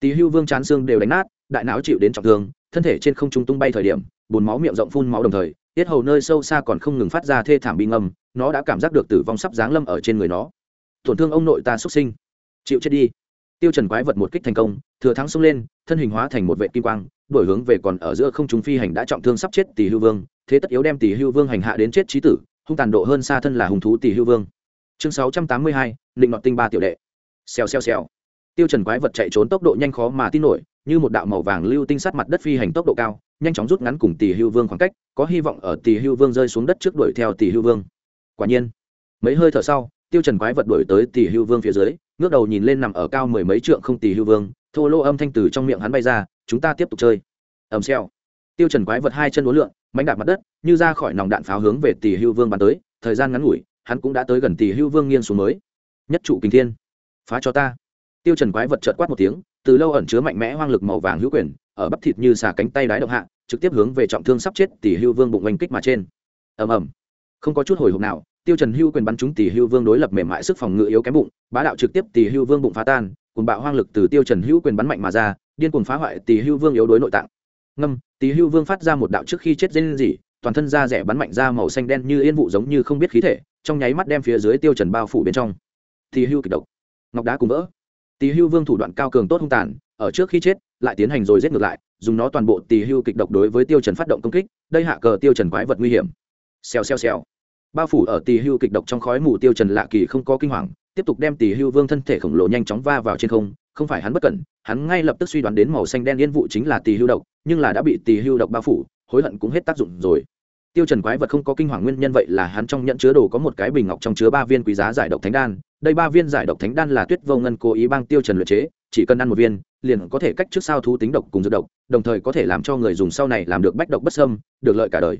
tý hưu vương chán xương đều đánh nát đại não chịu đến trọng thương thân thể trên không trung tung bay thời điểm bùn máu miệng rộng phun máu đồng thời tiết hầu nơi sâu xa còn không ngừng phát ra thê thảm bi ngâm nó đã cảm giác được tử vong sắp giáng lâm ở trên người nó. Tổn thương ông nội ta xuất sinh. Chịu chết đi. Tiêu trần quái vật một kích thành công thừa thắng xông lên thân hình hóa thành một vệ kim quang đổi hướng về còn ở giữa không trung phi hành đã trọng thương sắp chết tỷ hưu vương thế tất yếu đem tỷ hưu vương hành hạ đến chết chí tử hung tàn độ hơn xa thân là hung thú tỷ hưu vương. Chương 682, định ngọt tinh ba tiểu đệ. Xèo xèo xèo tiêu trần quái vật chạy trốn tốc độ nhanh khó mà tin nổi, như một đạo màu vàng lưu tinh sát mặt đất phi hành tốc độ cao, nhanh chóng rút ngắn cùng tỷ hưu vương khoảng cách, có hy vọng ở tỷ hưu vương rơi xuống đất trước đuổi theo tỷ hưu vương. Quả nhiên, mấy hơi thở sau, tiêu trần quái vật đuổi tới tỷ hưu vương phía dưới, ngước đầu nhìn lên nằm ở cao mười mấy trượng không tỷ hưu vương, thô lô âm thanh từ trong miệng hắn bay ra, chúng ta tiếp tục chơi. Ầm xèo. Tiêu trần quái vật hai chân uốn lượn mánh đạp mặt đất, như ra khỏi nòng đạn pháo hướng về tỷ hưu vương bắn tới, thời gian ngắn ngủi, hắn cũng đã tới gần tỷ hưu vương nghiêng xuống mới. Nhất trụ kinh thiên, phá cho ta tiêu trần quái vật chợt quát một tiếng, từ lâu ẩn chứa mạnh mẽ hoang lực màu vàng hữu quyền, ở bắp thịt như xà cánh tay đái động hạ, trực tiếp hướng về trọng thương sắp chết tỷ hưu vương bụng oanh kích mà trên. Ầm ầm. Không có chút hồi hộp nào, tiêu trần hưu quyền bắn trúng tỷ hưu vương đối lập mềm mại sức phòng ngự yếu kém bụng, bá đạo trực tiếp tỷ hưu vương bụng phá tan cùng bạo hoang lực từ tiêu trần hưu quyền bắn mạnh mà ra, điên cuồng phá hoại tỷ hưu vương yếu đối nội tạng. Ngâm, tỷ hưu vương phát ra một đạo trước khi chết dên gì toàn thân da rẻ bắn mạnh ra màu xanh đen như yên vụ giống như không biết khí thể, trong nháy mắt đem phía dưới tiêu trần bao phủ bên trong. Tỷ hưu kịch độc. Ngọc đá cùng vỡ tỷ hưu vương thủ đoạn cao cường tốt hung tàn, ở trước khi chết, lại tiến hành rồi giết ngược lại, dùng nó toàn bộ tỷ hưu kịch độc đối với tiêu trần phát động công kích, đây hạ cờ tiêu trần quái vật nguy hiểm. Xèo xèo xèo. Bao phủ ở tỷ hưu kịch độc trong khói mù tiêu trần lạ kỳ không có kinh hoàng, tiếp tục đem tỷ hưu vương thân thể khổng lồ nhanh chóng va vào trên không không phải hắn bất cẩn, hắn ngay lập tức suy đoán đến màu xanh đen yên vụ chính là tỷ hưu độc, nhưng là đã bị tỷ hưu độc bao phủ, hối hận cũng hết tác dụng rồi. Tiêu trần quái vật không có kinh hoàng nguyên nhân vậy là hắn trong nhận chứa đồ có một cái bình ngọc trong chứa ba viên quý giá giải độc thánh đan đây ba viên giải độc thánh đan là tuyết vô ngân cố ý bang tiêu trần luyện chế, chỉ cần ăn một viên, liền có thể cách trước sao thú tính độc cùng dược độc, đồng thời có thể làm cho người dùng sau này làm được bách độc bất sâm được lợi cả đời.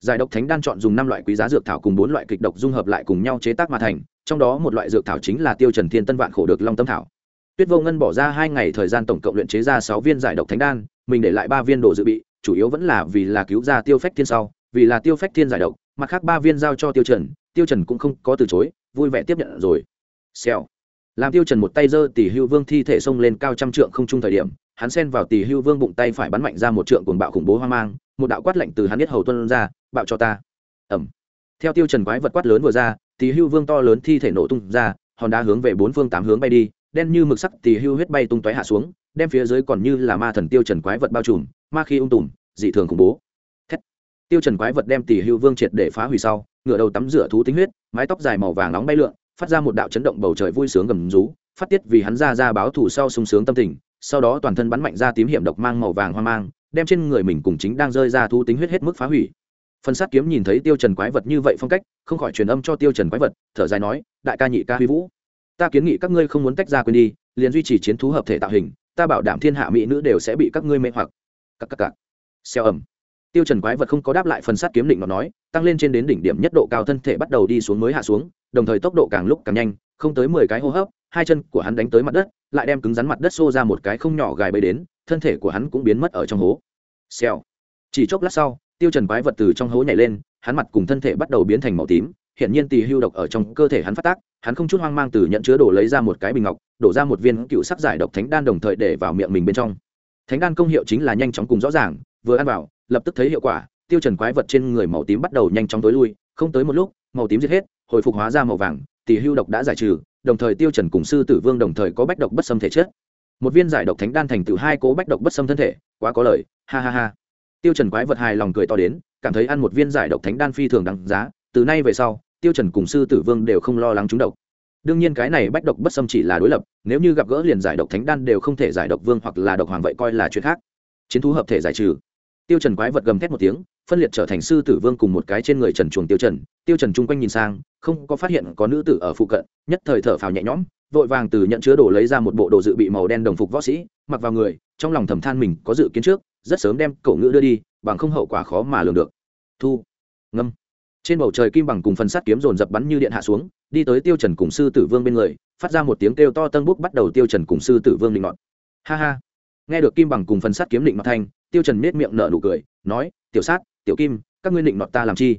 Giải độc thánh đan chọn dùng năm loại quý giá dược thảo cùng bốn loại kịch độc dung hợp lại cùng nhau chế tác mà thành, trong đó một loại dược thảo chính là tiêu trần thiên tân vạn khổ được long tâm thảo. Tuyết vô ngân bỏ ra hai ngày thời gian tổng cộng luyện chế ra sáu viên giải độc thánh đan, mình để lại ba viên đồ dự bị, chủ yếu vẫn là vì là cứu ra tiêu phách thiên sau, vì là tiêu phách thiên giải độc, mặt khác ba viên giao cho tiêu trần tiêu trần cũng không có từ chối, vui vẻ tiếp nhận rồi xèo. Làm tiêu trần một tay giơ tỷ hưu vương thi thể xông lên cao trăm trượng không trung thời điểm, hắn xen vào tỷ hưu vương bụng tay phải bắn mạnh ra một trượng cuồng bạo khủng bố hoang mang, một đạo quát lệnh từ hắn biết hầu tuân ra, bạo cho ta. Ẩm theo tiêu trần quái vật quát lớn vừa ra tỷ hưu vương to lớn thi thể nổ tung ra, hòn đá hướng về bốn phương tám hướng bay đi, đen như mực sắc tỷ hưu huyết bay tung tóe hạ xuống, đem phía dưới còn như là ma thần tiêu trần quái vật bao trùm, ma khi ung tùm, dị thường khủng bố. Thét. tiêu trần quái vật đem tỷ hưu vương triệt để phá hủy sau, ngửa đầu tắm rửa thú tinh huyết, mái tóc dài màu vàng nóng bay lượn phát ra một đạo chấn động bầu trời vui sướng gầm rú, phát tiết vì hắn ra ra báo thù sau sung sướng tâm tình, sau đó toàn thân bắn mạnh ra tím hiểm độc mang màu vàng hoang mang, đem trên người mình cùng chính đang rơi ra thu tính huyết hết mức phá hủy. Phần sát kiếm nhìn thấy tiêu trần quái vật như vậy phong cách, không khỏi truyền âm cho tiêu trần quái vật, thở dài nói, đại ca nhị ca huy vũ, ta kiến nghị các ngươi không muốn tách ra quên đi, liền duy trì chiến thú hợp thể tạo hình, ta bảo đảm thiên hạ mỹ nữ đều sẽ bị các ngươi mê hoặc. Các các các xeo ẩm. Tiêu trần quái vật không có đáp lại phần sát kiếm định mà nói tăng lên trên đến đỉnh điểm nhất độ cao thân thể bắt đầu đi xuống mới hạ xuống, đồng thời tốc độ càng lúc càng nhanh, không tới mười cái hô hấp, hai chân của hắn đánh tới mặt đất, lại đem cứng rắn mặt đất xô ra một cái không nhỏ gài bẫy đến, thân thể của hắn cũng biến mất ở trong hố. Xèo. Chỉ chốc lát sau, tiêu trần quái vật từ trong hố nhảy lên, hắn mặt cùng thân thể bắt đầu biến thành màu tím hiện nhiên tỳ hưu độc ở trong cơ thể hắn phát tác, hắn không chút hoang mang từ nhận chứa đổ lấy ra một cái bình ngọc, đổ ra một viên cựu sắc giải độc thánh đan đồng thời để vào miệng mình bên trong. Thánh đan công hiệu chính là nhanh chóng cùng rõ ràng, vừa ăn vào, lập tức thấy hiệu quả tiêu trần quái vật trên người màu tím bắt đầu nhanh chóng tối lui, không tới một lúc, màu tím giết hết, hồi phục hóa ra màu vàng, tỷ hưu độc đã giải trừ, đồng thời tiêu trần cùng sư tử vương đồng thời có bách độc bất xâm thể chất. Một viên giải độc thánh đan thành tựu hai cố bách độc bất xâm thân thể, quá có lời, ha ha ha. Tiêu trần quái vật hài lòng cười to đến, cảm thấy ăn một viên giải độc thánh đan phi thường đáng giá, từ nay về sau, tiêu trần cùng sư tử vương đều không lo lắng chúng độc. Đương nhiên cái này bách độc bất xâm chỉ là đối lập, nếu như gặp gỡ liền giải độc thánh đan đều không thể giải độc vương hoặc là độc hoàng vậy coi là chuyện khác. Chiến thú hợp thể giải trừ tiêu trần quái vật gầm thét một tiếng, phân liệt trở thành sư tử vương cùng một cái trên người trần chuồng tiêu trần. Tiêu trần chung quanh nhìn sang, không có phát hiện có nữ tử ở phụ cận, nhất thời thở phào nhẹ nhõm, vội vàng từ nhận chứa đồ lấy ra một bộ đồ dự bị màu đen đồng phục võ sĩ, mặc vào người, trong lòng thầm than mình, có dự kiến trước, rất sớm đem cậu ngữ đưa đi, bằng không hậu quả khó mà lường được. Thu, ngâm. Trên bầu trời kim bằng cùng phần sắt kiếm dồn dập bắn như điện hạ xuống, đi tới tiêu trần cùng sư tử vương bên người, phát ra một tiếng kêu to tân bút bắt đầu tiêu trần cùng sư tử vương định nọt. Ha ha. Nghe được kim bằng cùng phần sắt kiếm định mặt thanh tiêu trần miết miệng nở nụ cười, nói, tiểu sát, tiểu kim, các ngươi định nọt ta làm chi?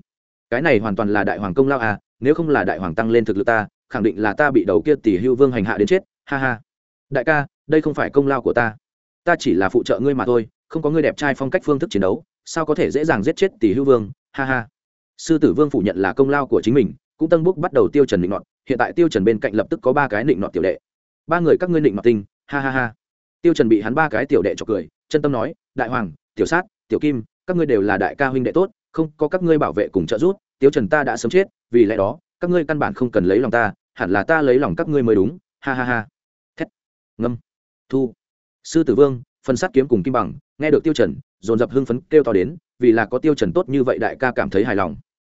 Cái này hoàn toàn là đại hoàng công lao à nếu không là đại hoàng tăng lên thực lực ta, khẳng định là ta bị đầu kia tỷ hưu vương hành hạ đến chết, ha ha. Đại ca, đây không phải công lao của ta. Ta chỉ là phụ trợ ngươi mà thôi, không có ngươi đẹp trai phong cách phương thức chiến đấu, sao có thể dễ dàng giết chết tỷ hưu vương, ha ha. Sư tử vương phủ nhận là công lao của chính mình, cũng tân búc bắt đầu tiêu trần định nọt, hiện tại tiêu trần bên cạnh lập tức có ba cái định nọt tiểu đệ. Ba người các ngươi định nọt tinh, ha ha ha. Tiêu trần bị hắn ba cái tiểu đệ cho cười, chân tâm nói đại hoàng, tiểu sát, tiểu kim, các ngươi đều là đại ca huynh đệ tốt, không có các ngươi bảo vệ cùng trợ giúp tiêu trần ta đã sớm chết, vì lẽ đó, các ngươi căn bản không cần lấy lòng ta, hẳn là ta lấy lòng các ngươi mới đúng, ha ha ha. Thét. Ngâm. Thu. Sư tử vương, phân sát kiếm cùng kim bằng, nghe được tiêu trần, dồn dập hưng phấn kêu to đến, vì là có tiêu trần tốt như vậy đại ca cảm thấy hài lòng.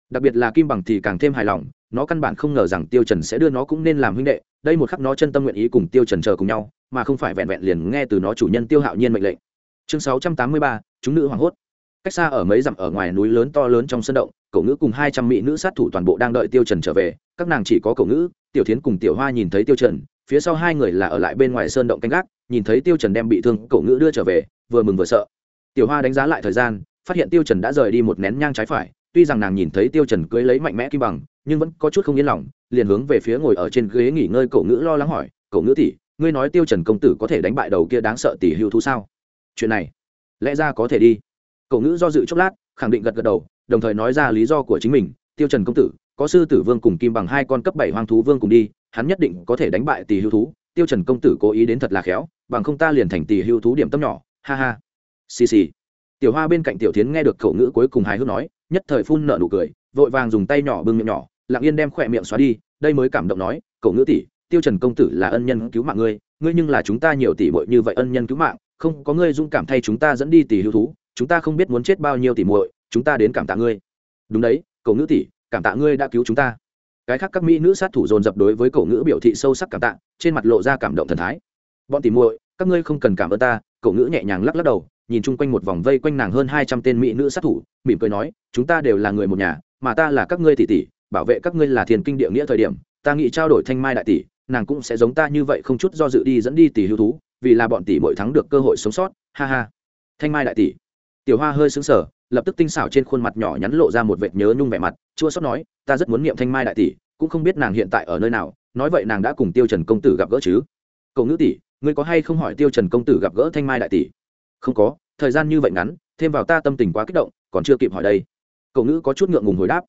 Đặc biệt là kim bằng thì càng thêm hài lòng, nó căn bản không ngờ rằng tiêu trần sẽ đưa nó cũng nên làm huynh đệ, đây một khắc nó chân tâm nguyện ý cùng tiêu trần chờ cùng nhau, mà không phải vẹn vẹn liền nghe từ nó chủ nhân tiêu hạo nhiên mệnh lệnh chương 683, chúng nữ hoàng hốt. Cách xa ở mấy dặm ở ngoài núi lớn to lớn trong sân động cậu ngữ cùng hai trăm mỹ nữ sát thủ toàn bộ đang đợi tiêu trần trở về. Các nàng chỉ có cậu ngữ tiểu thiến cùng tiểu hoa nhìn thấy tiêu trần phía sau hai người là ở lại bên ngoài sơn động canh gác nhìn thấy tiêu trần đem bị thương cậu ngữ đưa trở về vừa mừng vừa sợ. Tiểu hoa đánh giá lại thời gian phát hiện tiêu trần đã rời đi một nén nhang trái phải tuy rằng nàng nhìn thấy tiêu trần cưới lấy mạnh mẽ kim bằng nhưng vẫn có chút không yên lòng liền hướng về phía ngồi ở trên ghế nghỉ ngơi cậu ngữ lo lắng hỏi cậu ngữ tỷ ngươi nói tiêu trần công tử có thể đánh bại đầu kia đáng sợ tỷ hưu thú sao? Chuyện này. Lẽ ra có thể đi. Cậu ngữ do dự chốc lát, khẳng định gật gật đầu, đồng thời nói ra lý do của chính mình. Tiêu trần công tử, có sư tử vương cùng kim bằng hai con cấp bảy hoang thú vương cùng đi, hắn nhất định có thể đánh bại tỷ hưu thú. Tiêu trần công tử cố ý đến thật là khéo, bằng không ta liền thành tỷ hưu thú điểm tâm nhỏ. Ha ha. Xì xì. Tiểu hoa bên cạnh tiểu thiến nghe được khẩu ngữ cuối cùng hài hước nói, nhất thời phun nở nụ cười, vội vàng dùng tay nhỏ bưng miệng nhỏ, lặng yên đem khỏe miệng xóa đi, đây mới cảm động nói cậu ngữ tỷ, tiêu trần công tử là ân nhân cứu mạng ngươi ngươi nhưng là chúng ta nhiều tỷ muội như vậy ân nhân cứu mạng không có ngươi dũng cảm thay chúng ta dẫn đi tỷ hưu thú, chúng ta không biết muốn chết bao nhiêu tỷ muội, chúng ta đến cảm tạ ngươi. Đúng đấy, cậu ngữ tỷ, cảm tạ ngươi đã cứu chúng ta. Cái khác các mỹ nữ sát thủ dồn dập đối với cậu ngữ biểu thị sâu sắc cảm tạ, trên mặt lộ ra cảm động thần thái. Bọn tỷ muội, các ngươi không cần cảm ơn ta, cậu ngữ nhẹ nhàng lắc lắc đầu, nhìn chung quanh một vòng vây quanh nàng hơn hai trăm tên mỹ nữ sát thủ, mỉm cười nói, chúng ta đều là người một nhà, mà ta là các ngươi tỷ tỷ, bảo vệ các ngươi là thiền kinh địa nghĩa thời điểm, ta nghĩ trao đổi thanh mai đại tỷ, nàng cũng sẽ giống ta như vậy không chút do dự đi dẫn đi tỷ hưu thú vì là bọn tỷ mỗi thắng được cơ hội sống sót, ha ha. Thanh mai đại tỷ. Tiểu hoa hơi xứng sở lập tức tinh xảo trên khuôn mặt nhỏ nhắn lộ ra một vệt nhớ nhung vẻ mặt, chua xót nói, ta rất muốn niệm thanh mai đại tỷ, cũng không biết nàng hiện tại ở nơi nào, nói vậy nàng đã cùng tiêu trần công tử gặp gỡ chứ? Cậu nữ tỷ, ngươi có hay không hỏi tiêu trần công tử gặp gỡ thanh mai đại tỷ? Không có, thời gian như vậy ngắn, thêm vào ta tâm tình quá kích động, còn chưa kịp hỏi đây. Cậu nữ có chút ngượng ngùng hồi đáp.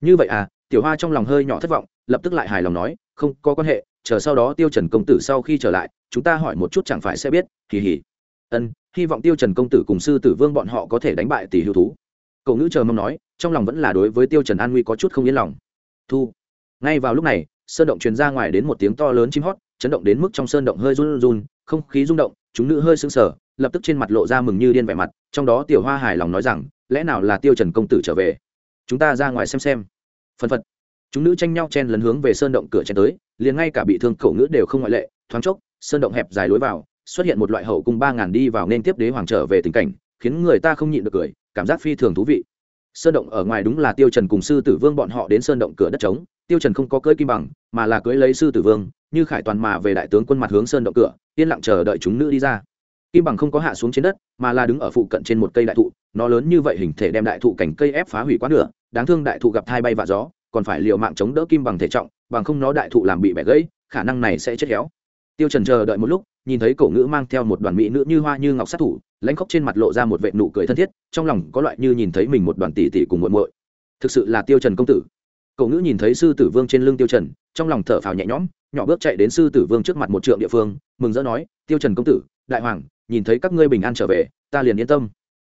Như vậy à? Tiểu hoa trong lòng hơi nhỏ thất vọng, lập tức lại hài lòng nói, không, có quan hệ chờ sau đó tiêu trần công tử sau khi trở lại, chúng ta hỏi một chút chẳng phải sẽ biết kỳ hỉ ân, hy vọng tiêu trần công tử cùng sư tử vương bọn họ có thể đánh bại tỷ hưu thú. Cậu nữ chờ mong nói, trong lòng vẫn là đối với tiêu trần an nguy có chút không yên lòng. Thu. Ngay vào lúc này, sơn động truyền ra ngoài đến một tiếng to lớn chim hót, chấn động đến mức trong sơn động hơi run run, không khí rung động, chúng nữ hơi sững sờ, lập tức trên mặt lộ ra mừng như điên vẻ mặt, trong đó tiểu hoa hài lòng nói rằng, lẽ nào là tiêu trần công tử trở về? Chúng ta ra ngoài xem xem. Phân phật chúng nữ tranh nhau chen lấn hướng về sơn động cửa chen tới, liền ngay cả bị thương khẩu ngữ đều không ngoại lệ, thoáng chốc, sơn động hẹp dài lối vào, xuất hiện một loại hậu cung ba ngàn đi vào nên tiếp đế hoàng trở về tình cảnh, khiến người ta không nhịn được cười, cảm giác phi thường thú vị. Sơn động ở ngoài đúng là tiêu trần cùng sư tử vương bọn họ đến sơn động cửa đất trống, tiêu trần không có cưỡi kim bằng, mà là cưỡi lấy sư tử vương, như khải toàn mà về đại tướng quân mặt hướng sơn động cửa, yên lặng chờ đợi chúng nữ đi ra. Kim bằng không có hạ xuống trên đất, mà là đứng ở phụ cận trên một cây đại thụ, nó lớn như vậy hình thể đem đại thụ cảnh cây ép phá hủy quá nửa, đáng thương đại thụ gặp thai bay và gió còn phải liều mạng chống đỡ kim bằng thể trọng, bằng không nó đại thụ làm bị bẻ gãy, khả năng này sẽ chết héo. Tiêu trần chờ đợi một lúc, nhìn thấy cổ ngữ mang theo một đoàn mỹ nữ như hoa như ngọc sát thủ, lãnh khóc trên mặt lộ ra một vệt nụ cười thân thiết, trong lòng có loại như nhìn thấy mình một đoàn tỷ tỷ cùng muội muội. Thực sự là tiêu trần công tử. Cổ ngữ nhìn thấy sư tử vương trên lưng tiêu trần, trong lòng thở phào nhẹ nhõm, nhỏ bước chạy đến sư tử vương trước mặt một trượng địa phương, mừng rỡ nói, tiêu trần công tử, đại hoàng, nhìn thấy các ngươi bình an trở về, ta liền yên tâm.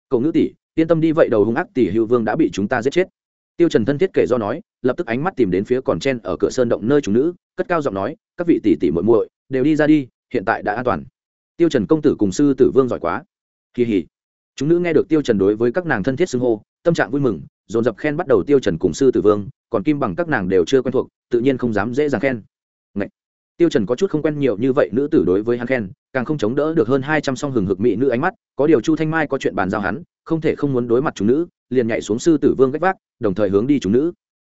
Cổ ngữ tỷ, yên tâm đi vậy, đầu hung ác tỷ hưu vương đã bị chúng ta giết chết tiêu trần thân thiết kể do nói, lập tức ánh mắt tìm đến phía còn chen ở cửa sơn động nơi chúng nữ, cất cao giọng nói, các vị tỷ tỷ muội muội, đều đi ra đi, hiện tại đã an toàn. Tiêu trần công tử cùng sư tử vương giỏi quá. Kỳ hỉ. Chúng nữ nghe được tiêu trần đối với các nàng thân thiết xưng hô, tâm trạng vui mừng, dồn dập khen bắt đầu tiêu trần cùng sư tử vương, còn kim bằng các nàng đều chưa quen thuộc, tự nhiên không dám dễ dàng khen. Ngậy! tiêu trần có chút không quen nhiều như vậy nữ tử đối với hắn khen, càng không chống đỡ được hơn hai trăm song hừng hực mỹ nữ ánh mắt, có điều chu thanh mai có chuyện bàn giao hắn, không thể không muốn đối mặt chúng nữ, liền nhảy xuống sư tử vương gách vác đồng thời hướng đi chúng nữ.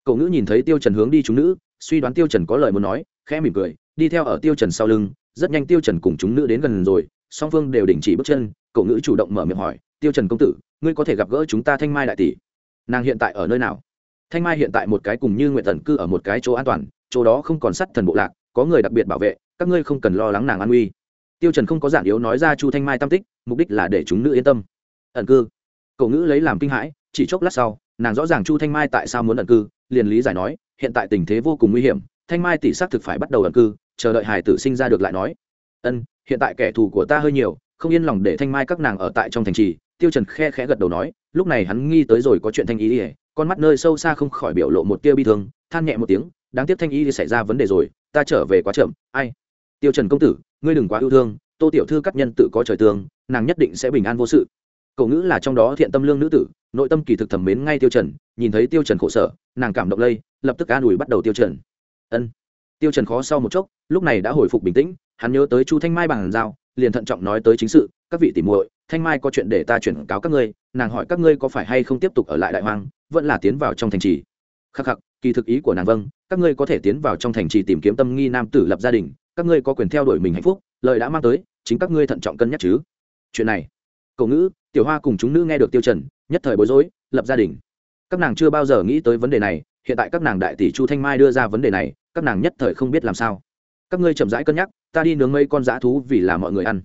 Cậu nữ nhìn thấy tiêu trần hướng đi chúng nữ, suy đoán tiêu trần có lời muốn nói, khẽ mỉm cười, đi theo ở tiêu trần sau lưng, rất nhanh tiêu trần cùng chúng nữ đến gần rồi, song phương đều đình chỉ bước chân cậu nữ chủ động mở miệng hỏi, tiêu trần công tử, ngươi có thể gặp gỡ chúng ta thanh mai đại tỷ? Nàng hiện tại ở nơi nào? Thanh mai hiện tại một cái cùng như nguyện tần cư ở một cái chỗ an toàn, chỗ đó không còn sắt thần bộ lạc, có người đặc biệt bảo vệ, các ngươi không cần lo lắng nàng an nguy. Tiêu trần không có giản yếu nói ra chu thanh mai tâm tích, mục đích là để chúng nữ yên tâm. Ẩn cư. Cậu ngữ lấy làm kinh hãi, chỉ chốc lát sau nàng rõ ràng chu thanh mai tại sao muốn ẩn cư, liền lý giải nói, hiện tại tình thế vô cùng nguy hiểm, thanh mai tỷ xác thực phải bắt đầu ẩn cư, chờ đợi hải tử sinh ra được lại nói. Ân, hiện tại kẻ thù của ta hơi nhiều, không yên lòng để thanh mai các nàng ở tại trong thành trì. Tiêu trần khe khẽ gật đầu nói, lúc này hắn nghi tới rồi có chuyện thanh ý ỉa con mắt nơi sâu xa không khỏi biểu lộ một tia bi thương, than nhẹ một tiếng, đáng tiếc thanh ý thì xảy ra vấn đề rồi, ta trở về quá chậm, ai? Tiêu trần công tử, ngươi đừng quá yêu thương, tô tiểu thư các nhân tự có trời tương, nàng nhất định sẽ bình an vô sự cậu ngữ là trong đó thiện tâm lương nữ tử, nội tâm kỳ thực thẩm mến ngay tiêu trần, nhìn thấy tiêu trần khổ sở, nàng cảm động lây, lập tức an ủi bắt đầu tiêu trần. Ân. Tiêu trần khó sau một chốc, lúc này đã hồi phục bình tĩnh, hắn nhớ tới chu thanh mai bằng giao, liền thận trọng nói tới chính sự, các vị tỉ muội, thanh mai có chuyện để ta chuyển cáo các ngươi, nàng hỏi các ngươi có phải hay không tiếp tục ở lại đại hoang, vẫn là tiến vào trong thành trì. Khắc khắc, kỳ thực ý của nàng vâng các ngươi có thể tiến vào trong thành trì tìm kiếm tâm nghi nam tử lập gia đình, các ngươi có quyền theo đuổi mình hạnh phúc, lời đã mang tới, chính các ngươi thận trọng cân nhắc chứ. Chuyện này cậu ngữ tiểu hoa cùng chúng nữ nghe được tiêu trần, nhất thời bối rối, lập gia đình. Các nàng chưa bao giờ nghĩ tới vấn đề này, hiện tại các nàng đại tỷ chu thanh mai đưa ra vấn đề này, các nàng nhất thời không biết làm sao. Các ngươi chậm rãi cân nhắc, ta đi nướng mây con dã thú vì là mọi người ăn.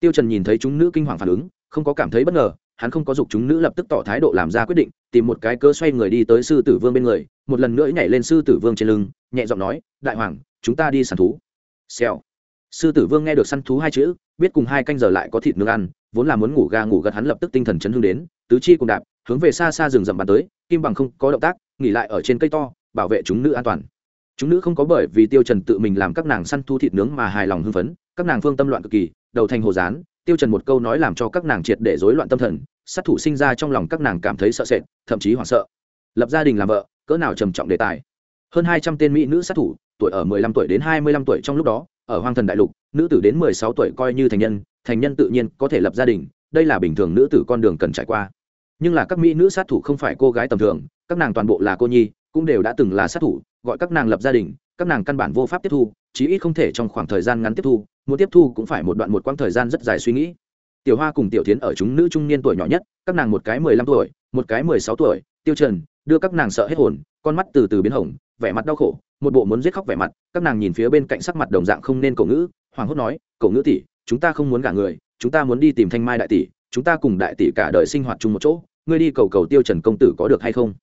Tiêu trần nhìn thấy chúng nữ kinh hoàng phản ứng, không có cảm thấy bất ngờ, hắn không có dục chúng nữ lập tức tỏ thái độ làm ra quyết định, tìm một cái cơ xoay người đi tới sư tử vương bên người, một lần nữa nhảy lên sư tử vương trên lưng, nhẹ giọng nói, đại hoàng, chúng ta đi săn thú. Xèo sư tử vương nghe được săn thú hai chữ, biết cùng hai canh giờ lại có thịt nướng ăn, vốn là muốn ngủ ga ngủ gật hắn lập tức tinh thần chấn hương đến, tứ chi cùng đạp, hướng về xa xa rừng rậm bàn tới, kim bằng không có động tác, nghỉ lại ở trên cây to, bảo vệ chúng nữ an toàn. Chúng nữ không có bởi vì tiêu trần tự mình làm các nàng săn thu thịt nướng mà hài lòng hưng phấn, các nàng phương tâm loạn cực kỳ, đầu thành hồ dán tiêu trần một câu nói làm cho các nàng triệt để rối loạn tâm thần, sát thủ sinh ra trong lòng các nàng cảm thấy sợ sệt, thậm chí hoảng sợ. Lập gia đình làm vợ, cỡ nào trầm trọng đề tài. Hơn hai trăm tên mỹ nữ sát thủ, tuổi ở mười lăm tuổi đến hai mươi lăm tuổi trong lúc đó ở hoang thần đại lục, nữ tử đến mười sáu tuổi coi như thành nhân thành nhân tự nhiên có thể lập gia đình, đây là bình thường nữ tử con đường cần trải qua. Nhưng là các mỹ nữ sát thủ không phải cô gái tầm thường, các nàng toàn bộ là cô nhi, cũng đều đã từng là sát thủ, gọi các nàng lập gia đình, các nàng căn bản vô pháp tiếp thu, chí ít không thể trong khoảng thời gian ngắn tiếp thu, muốn tiếp thu cũng phải một đoạn một quãng thời gian rất dài suy nghĩ. Tiểu hoa cùng tiểu tiến ở chúng nữ trung niên tuổi nhỏ nhất, các nàng một cái mười lăm tuổi, một cái mười sáu tuổi, tiêu trần, đưa các nàng sợ hết hồn, con mắt từ từ biến hồng vẻ mặt đau khổ, một bộ muốn giết khóc vẻ mặt, các nàng nhìn phía bên cạnh sắc mặt đồng dạng không nên cổ ngữ hoàng hốt nói, cổ ngữ tỷ, chúng ta không muốn gả người, chúng ta muốn đi tìm thanh mai đại tỷ, chúng ta cùng đại tỷ cả đời sinh hoạt chung một chỗ, ngươi đi cầu cầu tiêu trần công tử có được hay không?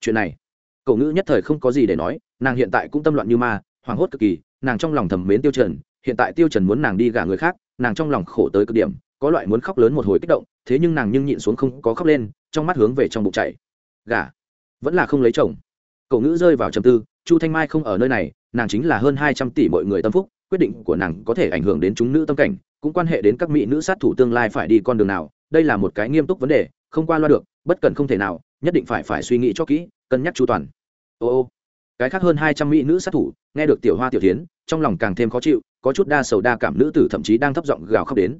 Chuyện này, cổ ngữ nhất thời không có gì để nói, nàng hiện tại cũng tâm loạn như ma, hoảng hốt cực kỳ, nàng trong lòng thầm mến tiêu trần, hiện tại tiêu trần muốn nàng đi gả người khác, nàng trong lòng khổ tới cực điểm, có loại muốn khóc lớn một hồi kích động, thế nhưng nàng nhưng nhịn xuống không có khóc lên, trong mắt hướng về trong bụng chảy gả, vẫn là không lấy chồng cậu ngữ rơi vào trầm tư, chu thanh mai không ở nơi này, nàng chính là hơn hai trăm tỷ mọi người tâm phúc, quyết định của nàng có thể ảnh hưởng đến chúng nữ tâm cảnh, cũng quan hệ đến các mỹ nữ sát thủ tương lai phải đi con đường nào, đây là một cái nghiêm túc vấn đề, không qua loa được, bất cần không thể nào, nhất định phải phải suy nghĩ cho kỹ, cân nhắc chu toàn. Ô ô, cái khác hơn hai trăm mỹ nữ sát thủ, nghe được tiểu hoa tiểu tiến trong lòng càng thêm khó chịu, có chút đa sầu đa cảm nữ tử thậm chí đang thấp giọng gào khóc đến.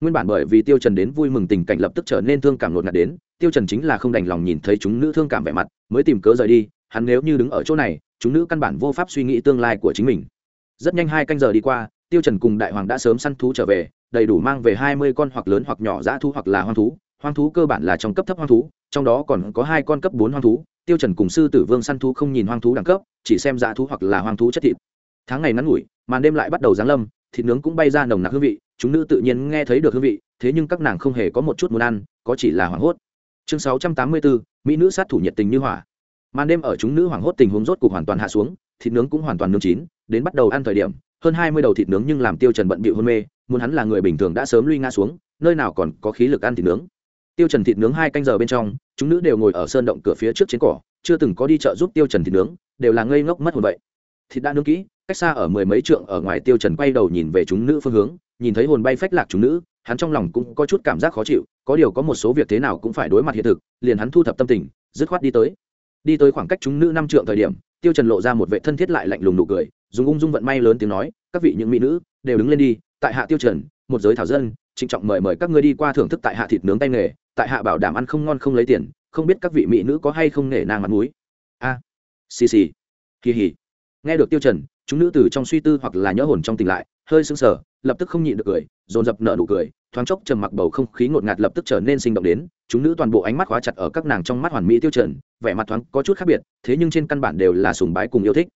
Nguyên bản bởi vì tiêu trần đến vui mừng tình cảnh lập tức trở nên thương cảm nột ngạt đến, tiêu trần chính là không đành lòng nhìn thấy chúng nữ thương cảm vẻ mặt, mới tìm cớ rời đi hắn nếu như đứng ở chỗ này, chúng nữ căn bản vô pháp suy nghĩ tương lai của chính mình. Rất nhanh hai canh giờ đi qua, tiêu trần cùng đại hoàng đã sớm săn thú trở về, đầy đủ mang về hai mươi con hoặc lớn hoặc nhỏ dã thú hoặc là hoang thú. Hoang thú cơ bản là trong cấp thấp hoang thú, trong đó còn có hai con cấp bốn hoang thú. Tiêu trần cùng sư tử vương săn thú không nhìn hoang thú đẳng cấp, chỉ xem dã thú hoặc là hoang thú chất thịt. Tháng ngày ngắn ngủi, màn đêm lại bắt đầu giáng lâm, thịt nướng cũng bay ra nồng nặc hương vị, chúng nữ tự nhiên nghe thấy được hương vị, thế nhưng các nàng không hề có một chút muốn ăn, có chỉ là hoảng hốt. Chương sáu trăm tám mươi bốn mỹ nữ sát thủ nhiệt tình như hỏa màn đêm ở chúng nữ hoảng hốt tình huống rốt cục hoàn toàn hạ xuống, thịt nướng cũng hoàn toàn nướng chín, đến bắt đầu ăn thời điểm, hơn hai mươi đầu thịt nướng nhưng làm tiêu trần bận bịu hôn mê, muốn hắn là người bình thường đã sớm lui ngã xuống, nơi nào còn có khí lực ăn thịt nướng. Tiêu trần thịt nướng hai canh giờ bên trong, chúng nữ đều ngồi ở sơn động cửa phía trước trên cỏ, chưa từng có đi chợ giúp tiêu trần thịt nướng, đều là ngây ngốc mất hồn vậy. Thịt đã nướng kỹ, cách xa ở mười mấy trượng ở ngoài tiêu trần quay đầu nhìn về chúng nữ phương hướng, nhìn thấy hồn bay phách lạc chúng nữ, hắn trong lòng cũng có chút cảm giác khó chịu, có điều có một số việc thế nào cũng phải đối mặt hiện thực, liền hắn thu thập tâm tình, dứt khoát đi tới đi tới khoảng cách chúng nữ năm trượng thời điểm, tiêu trần lộ ra một vệ thân thiết lại lạnh lùng nụ cười, dùng ung dung vận may lớn tiếng nói, các vị những mỹ nữ, đều đứng lên đi, tại hạ tiêu trần, một giới thảo dân, trịnh trọng mời mời các ngươi đi qua thưởng thức tại hạ thịt nướng tay nghề, tại hạ bảo đảm ăn không ngon không lấy tiền, không biết các vị mỹ nữ có hay không nể nang mặt mũi. A, xì xì, kỳ hỉ. Nghe được tiêu trần, chúng nữ từ trong suy tư hoặc là nhớ hồn trong tình lại, hơi sững sờ, lập tức không nhịn được cười, dồn dập nở nụ cười thoáng chốc trầm mặc bầu không khí ngột ngạt lập tức trở nên sinh động đến, chúng nữ toàn bộ ánh mắt khóa chặt ở các nàng trong mắt hoàn mỹ tiêu chuẩn, vẻ mặt thoáng có chút khác biệt, thế nhưng trên căn bản đều là sùng bái cùng yêu thích.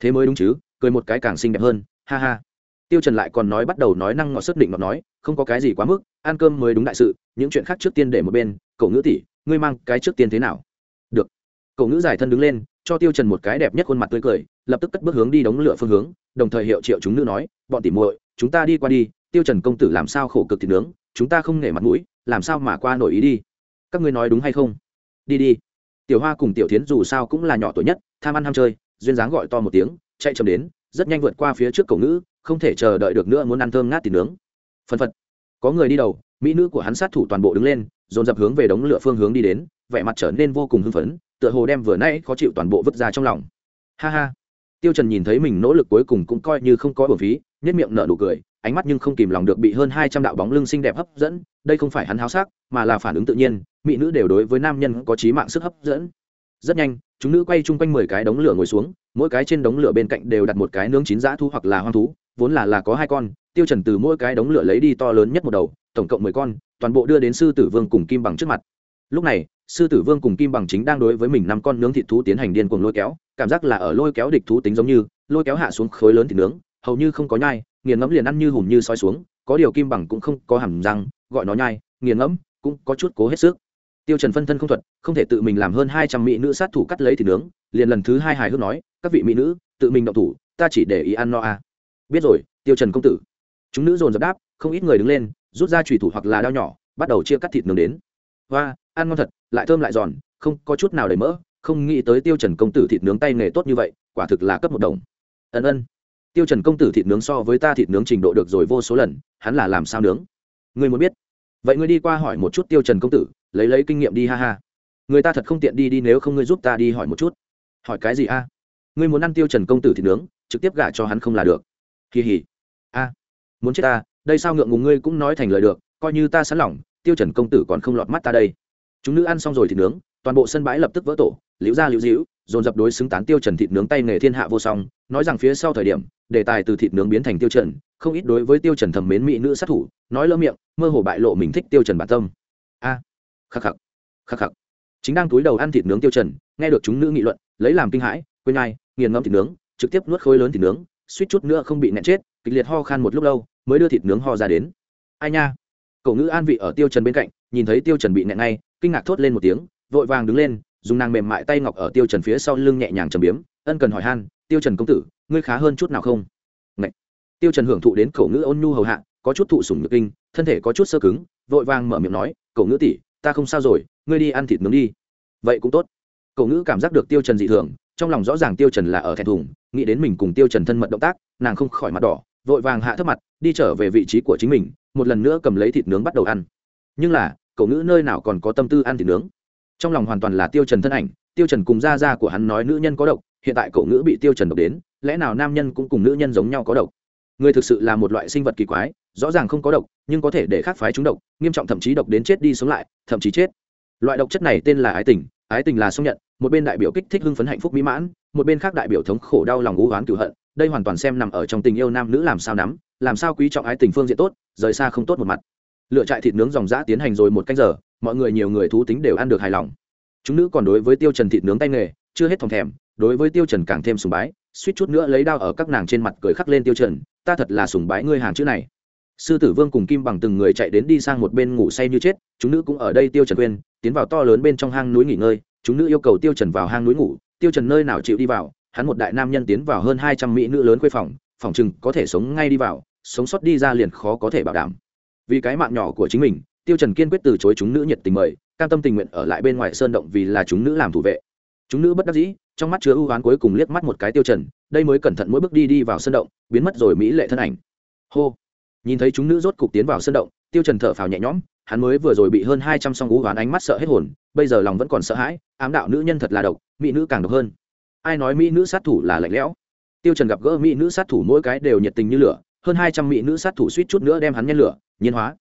Thế mới đúng chứ, cười một cái càng xinh đẹp hơn, ha ha. Tiêu trần lại còn nói bắt đầu nói năng ngọt sức định ngọt nói, không có cái gì quá mức, ăn cơm mới đúng đại sự, những chuyện khác trước tiên để một bên, cậu ngữ tỷ, ngươi mang cái trước tiên thế nào? Được. Cậu ngữ giải thân đứng lên, cho tiêu trần một cái đẹp nhất khuôn mặt tươi cười, lập tức cất bước hướng đi đống lửa phương hướng, đồng thời hiệu triệu chúng nữ nói, bọn tỷ muội, chúng ta đi qua đi tiêu trần công tử làm sao khổ cực thịt nướng, chúng ta không nể mặt mũi, làm sao mà qua nổi ý đi? Các ngươi nói đúng hay không? Đi đi. Tiểu hoa cùng tiểu thiến dù sao cũng là nhỏ tuổi nhất, tham ăn ham chơi, duyên dáng gọi to một tiếng, chạy chậm đến, rất nhanh vượt qua phía trước cổng ngữ, không thể chờ đợi được nữa muốn ăn thơm ngát thịt nướng. Phân phật. Có người đi đầu, mỹ nữ của hắn sát thủ toàn bộ đứng lên, dồn dập hướng về đống lửa phương hướng đi đến, vẻ mặt trở nên vô cùng hưng phấn, tựa hồ đem vừa nãy khó chịu toàn bộ vứt ra trong lòng. Ha ha. Tiêu trần nhìn thấy mình nỗ lực cuối cùng cũng coi như không có bổn phí nhất miệng nở nụ cười ánh mắt nhưng không kìm lòng được bị hơn hai trăm đạo bóng lưng xinh đẹp hấp dẫn, đây không phải hắn háo sắc, mà là phản ứng tự nhiên, mỹ nữ đều đối với nam nhân có trí mạng sức hấp dẫn. Rất nhanh, chúng nữ quay chung quanh mười cái đống lửa ngồi xuống, mỗi cái trên đống lửa bên cạnh đều đặt một cái nướng chín dã thu hoặc là hoang thú, vốn là là có hai con, tiêu trần từ mỗi cái đống lửa lấy đi to lớn nhất một đầu, tổng cộng mười con, toàn bộ đưa đến sư tử vương cùng kim bằng trước mặt. Lúc này, sư tử vương cùng kim bằng chính đang đối với mình năm con nướng thịt thú tiến hành điên cuồng lôi kéo, cảm giác là ở lôi kéo địch thú tính giống như, lôi kéo hạ xuống khối lớn thịt nướng, hầu như không có nhai nghiền ngẫm liền ăn như hùm như soi xuống, có điều kim bằng cũng không có hàm răng, gọi nó nhai, nghiền ngẫm cũng có chút cố hết sức. Tiêu trần phân thân không thuật, không thể tự mình làm hơn hai trăm mỹ nữ sát thủ cắt lấy thịt nướng, liền lần thứ hai hài hước nói, các vị mỹ nữ, tự mình động thủ, ta chỉ để ý ăn no à. biết rồi, tiêu trần công tử. Chúng nữ dồn dập đáp, không ít người đứng lên, rút ra chùy thủ hoặc là dao nhỏ, bắt đầu chia cắt thịt nướng đến. Và ăn ngon thật, lại thơm lại giòn, không có chút nào đầy mỡ, không nghĩ tới tiêu trần công tử thịt nướng tay nghề tốt như vậy, quả thực là cấp một đồng. Ân ân tiêu trần công tử thịt nướng so với ta thịt nướng trình độ được rồi vô số lần, hắn là làm sao nướng? Ngươi muốn biết. Vậy ngươi đi qua hỏi một chút tiêu trần công tử, lấy lấy kinh nghiệm đi ha ha. Người ta thật không tiện đi đi nếu không ngươi giúp ta đi hỏi một chút. Hỏi cái gì a? Ngươi muốn ăn tiêu trần công tử thịt nướng, trực tiếp gả cho hắn không là được. Kỳ hỉ a, muốn chết ta, đây sao ngượng ngùng ngươi cũng nói thành lời được, coi như ta sẵn lòng, tiêu trần công tử còn không lọt mắt ta đây. Chúng nữ ăn xong rồi thịt nướng, toàn bộ sân bãi lập tức vỡ tổ, liễu ra liễu dĩu dồn dập đối xứng tán tiêu trần thịt nướng tay nghề thiên hạ vô song, nói rằng phía sau thời điểm đề tài từ thịt nướng biến thành tiêu trần không ít đối với tiêu trần thầm mến mỹ nữ sát thủ nói lỡ miệng mơ hồ bại lộ mình thích tiêu trần bản tâm. A à, khắc khắc khắc khắc. Chính đang túi đầu ăn thịt nướng tiêu trần nghe được chúng nữ nghị luận lấy làm kinh hãi quên ai nghiền ngẫm thịt nướng trực tiếp nuốt khối lớn thịt nướng suýt chút nữa không bị nẹn chết kịch liệt ho khan một lúc lâu mới đưa thịt nướng ho ra đến. Ai nha? Cậu ngữ an vị ở tiêu trần bên cạnh nhìn thấy tiêu trần bị nẹn ngay kinh ngạc thốt lên một tiếng vội vàng đứng lên dùng nàng mềm mại tay ngọc ở tiêu trần phía sau lưng nhẹ nhàng trầm biếm ân cần hỏi han tiêu trần công tử ngươi khá hơn chút nào không? Ngậy. tiêu trần hưởng thụ đến cậu ngữ ôn nhu hầu hạ, có chút thụ sủng nhược kinh, thân thể có chút sơ cứng, vội vàng mở miệng nói cậu ngữ tỷ, ta không sao rồi, ngươi đi ăn thịt nướng đi. Vậy cũng tốt. Cậu ngữ cảm giác được tiêu trần dị thường, trong lòng rõ ràng tiêu trần là ở thẹn thùng, nghĩ đến mình cùng tiêu trần thân mật động tác, nàng không khỏi mặt đỏ, vội vàng hạ thấp mặt, đi trở về vị trí của chính mình, một lần nữa cầm lấy thịt nướng bắt đầu ăn. Nhưng là cậu ngữ nơi nào còn có tâm tư ăn thịt nướng? Trong lòng hoàn toàn là tiêu trần thân ảnh, tiêu trần cùng gia gia của hắn nói nữ nhân có độc, hiện tại cậu ngữ bị tiêu trần độc đến lẽ nào nam nhân cũng cùng nữ nhân giống nhau có độc? Người thực sự là một loại sinh vật kỳ quái, rõ ràng không có độc, nhưng có thể để khác phái chúng độc, nghiêm trọng thậm chí độc đến chết đi sống lại, thậm chí chết. Loại độc chất này tên là ái tình ái tình là song nhận, một bên đại biểu kích thích hưng phấn hạnh phúc mỹ mãn, một bên khác đại biểu thống khổ đau lòng u oán cửu hận, đây hoàn toàn xem nằm ở trong tình yêu nam nữ làm sao nắm, làm sao quý trọng ái tình phương diện tốt, rời xa không tốt một mặt. Lựa trại thịt nướng dòng dã tiến hành rồi một canh giờ, mọi người nhiều người thú tính đều ăn được hài lòng. Chúng nữ còn đối với tiêu trần thịt nướng tay nghề, chưa hết thòng thèm, đối với tiêu trần càng thêm sùng bái suýt chút nữa lấy đao ở các nàng trên mặt cười khắc lên tiêu trần, ta thật là sùng bái ngươi hàng chữ này. Sư tử vương cùng kim bằng từng người chạy đến đi sang một bên ngủ say như chết, chúng nữ cũng ở đây tiêu trần quên, tiến vào to lớn bên trong hang núi nghỉ ngơi, chúng nữ yêu cầu tiêu trần vào hang núi ngủ, tiêu trần nơi nào chịu đi vào, hắn một đại nam nhân tiến vào hơn hai trăm mỹ nữ lớn khuê phòng phòng chừng có thể sống ngay đi vào, sống sót đi ra liền khó có thể bảo đảm. Vì cái mạng nhỏ của chính mình, tiêu trần kiên quyết từ chối chúng nữ nhiệt tình mời, cam tâm tình nguyện ở lại bên ngoài sơn động vì là chúng nữ làm thủ vệ chúng nữ bất đắc dĩ, trong mắt chứa ưu oán cuối cùng liếc mắt một cái tiêu trần, đây mới cẩn thận mỗi bước đi đi vào sân động, biến mất rồi mỹ lệ thân ảnh. Hô. Nhìn thấy chúng nữ rốt cục tiến vào sân động, tiêu trần thở phào nhẹ nhõm, hắn mới vừa rồi bị hơn hai trăm song ưu oán ánh mắt sợ hết hồn, bây giờ lòng vẫn còn sợ hãi, ám đạo nữ nhân thật là độc, mỹ nữ càng độc hơn. Ai nói mỹ nữ sát thủ là lạnh lẽo? Tiêu trần gặp gỡ mỹ nữ sát thủ mỗi cái đều nhiệt tình như lửa, hơn hai trăm mỹ nữ sát thủ suýt chút nữa đem hắn nhen lửa, nhiên hóa.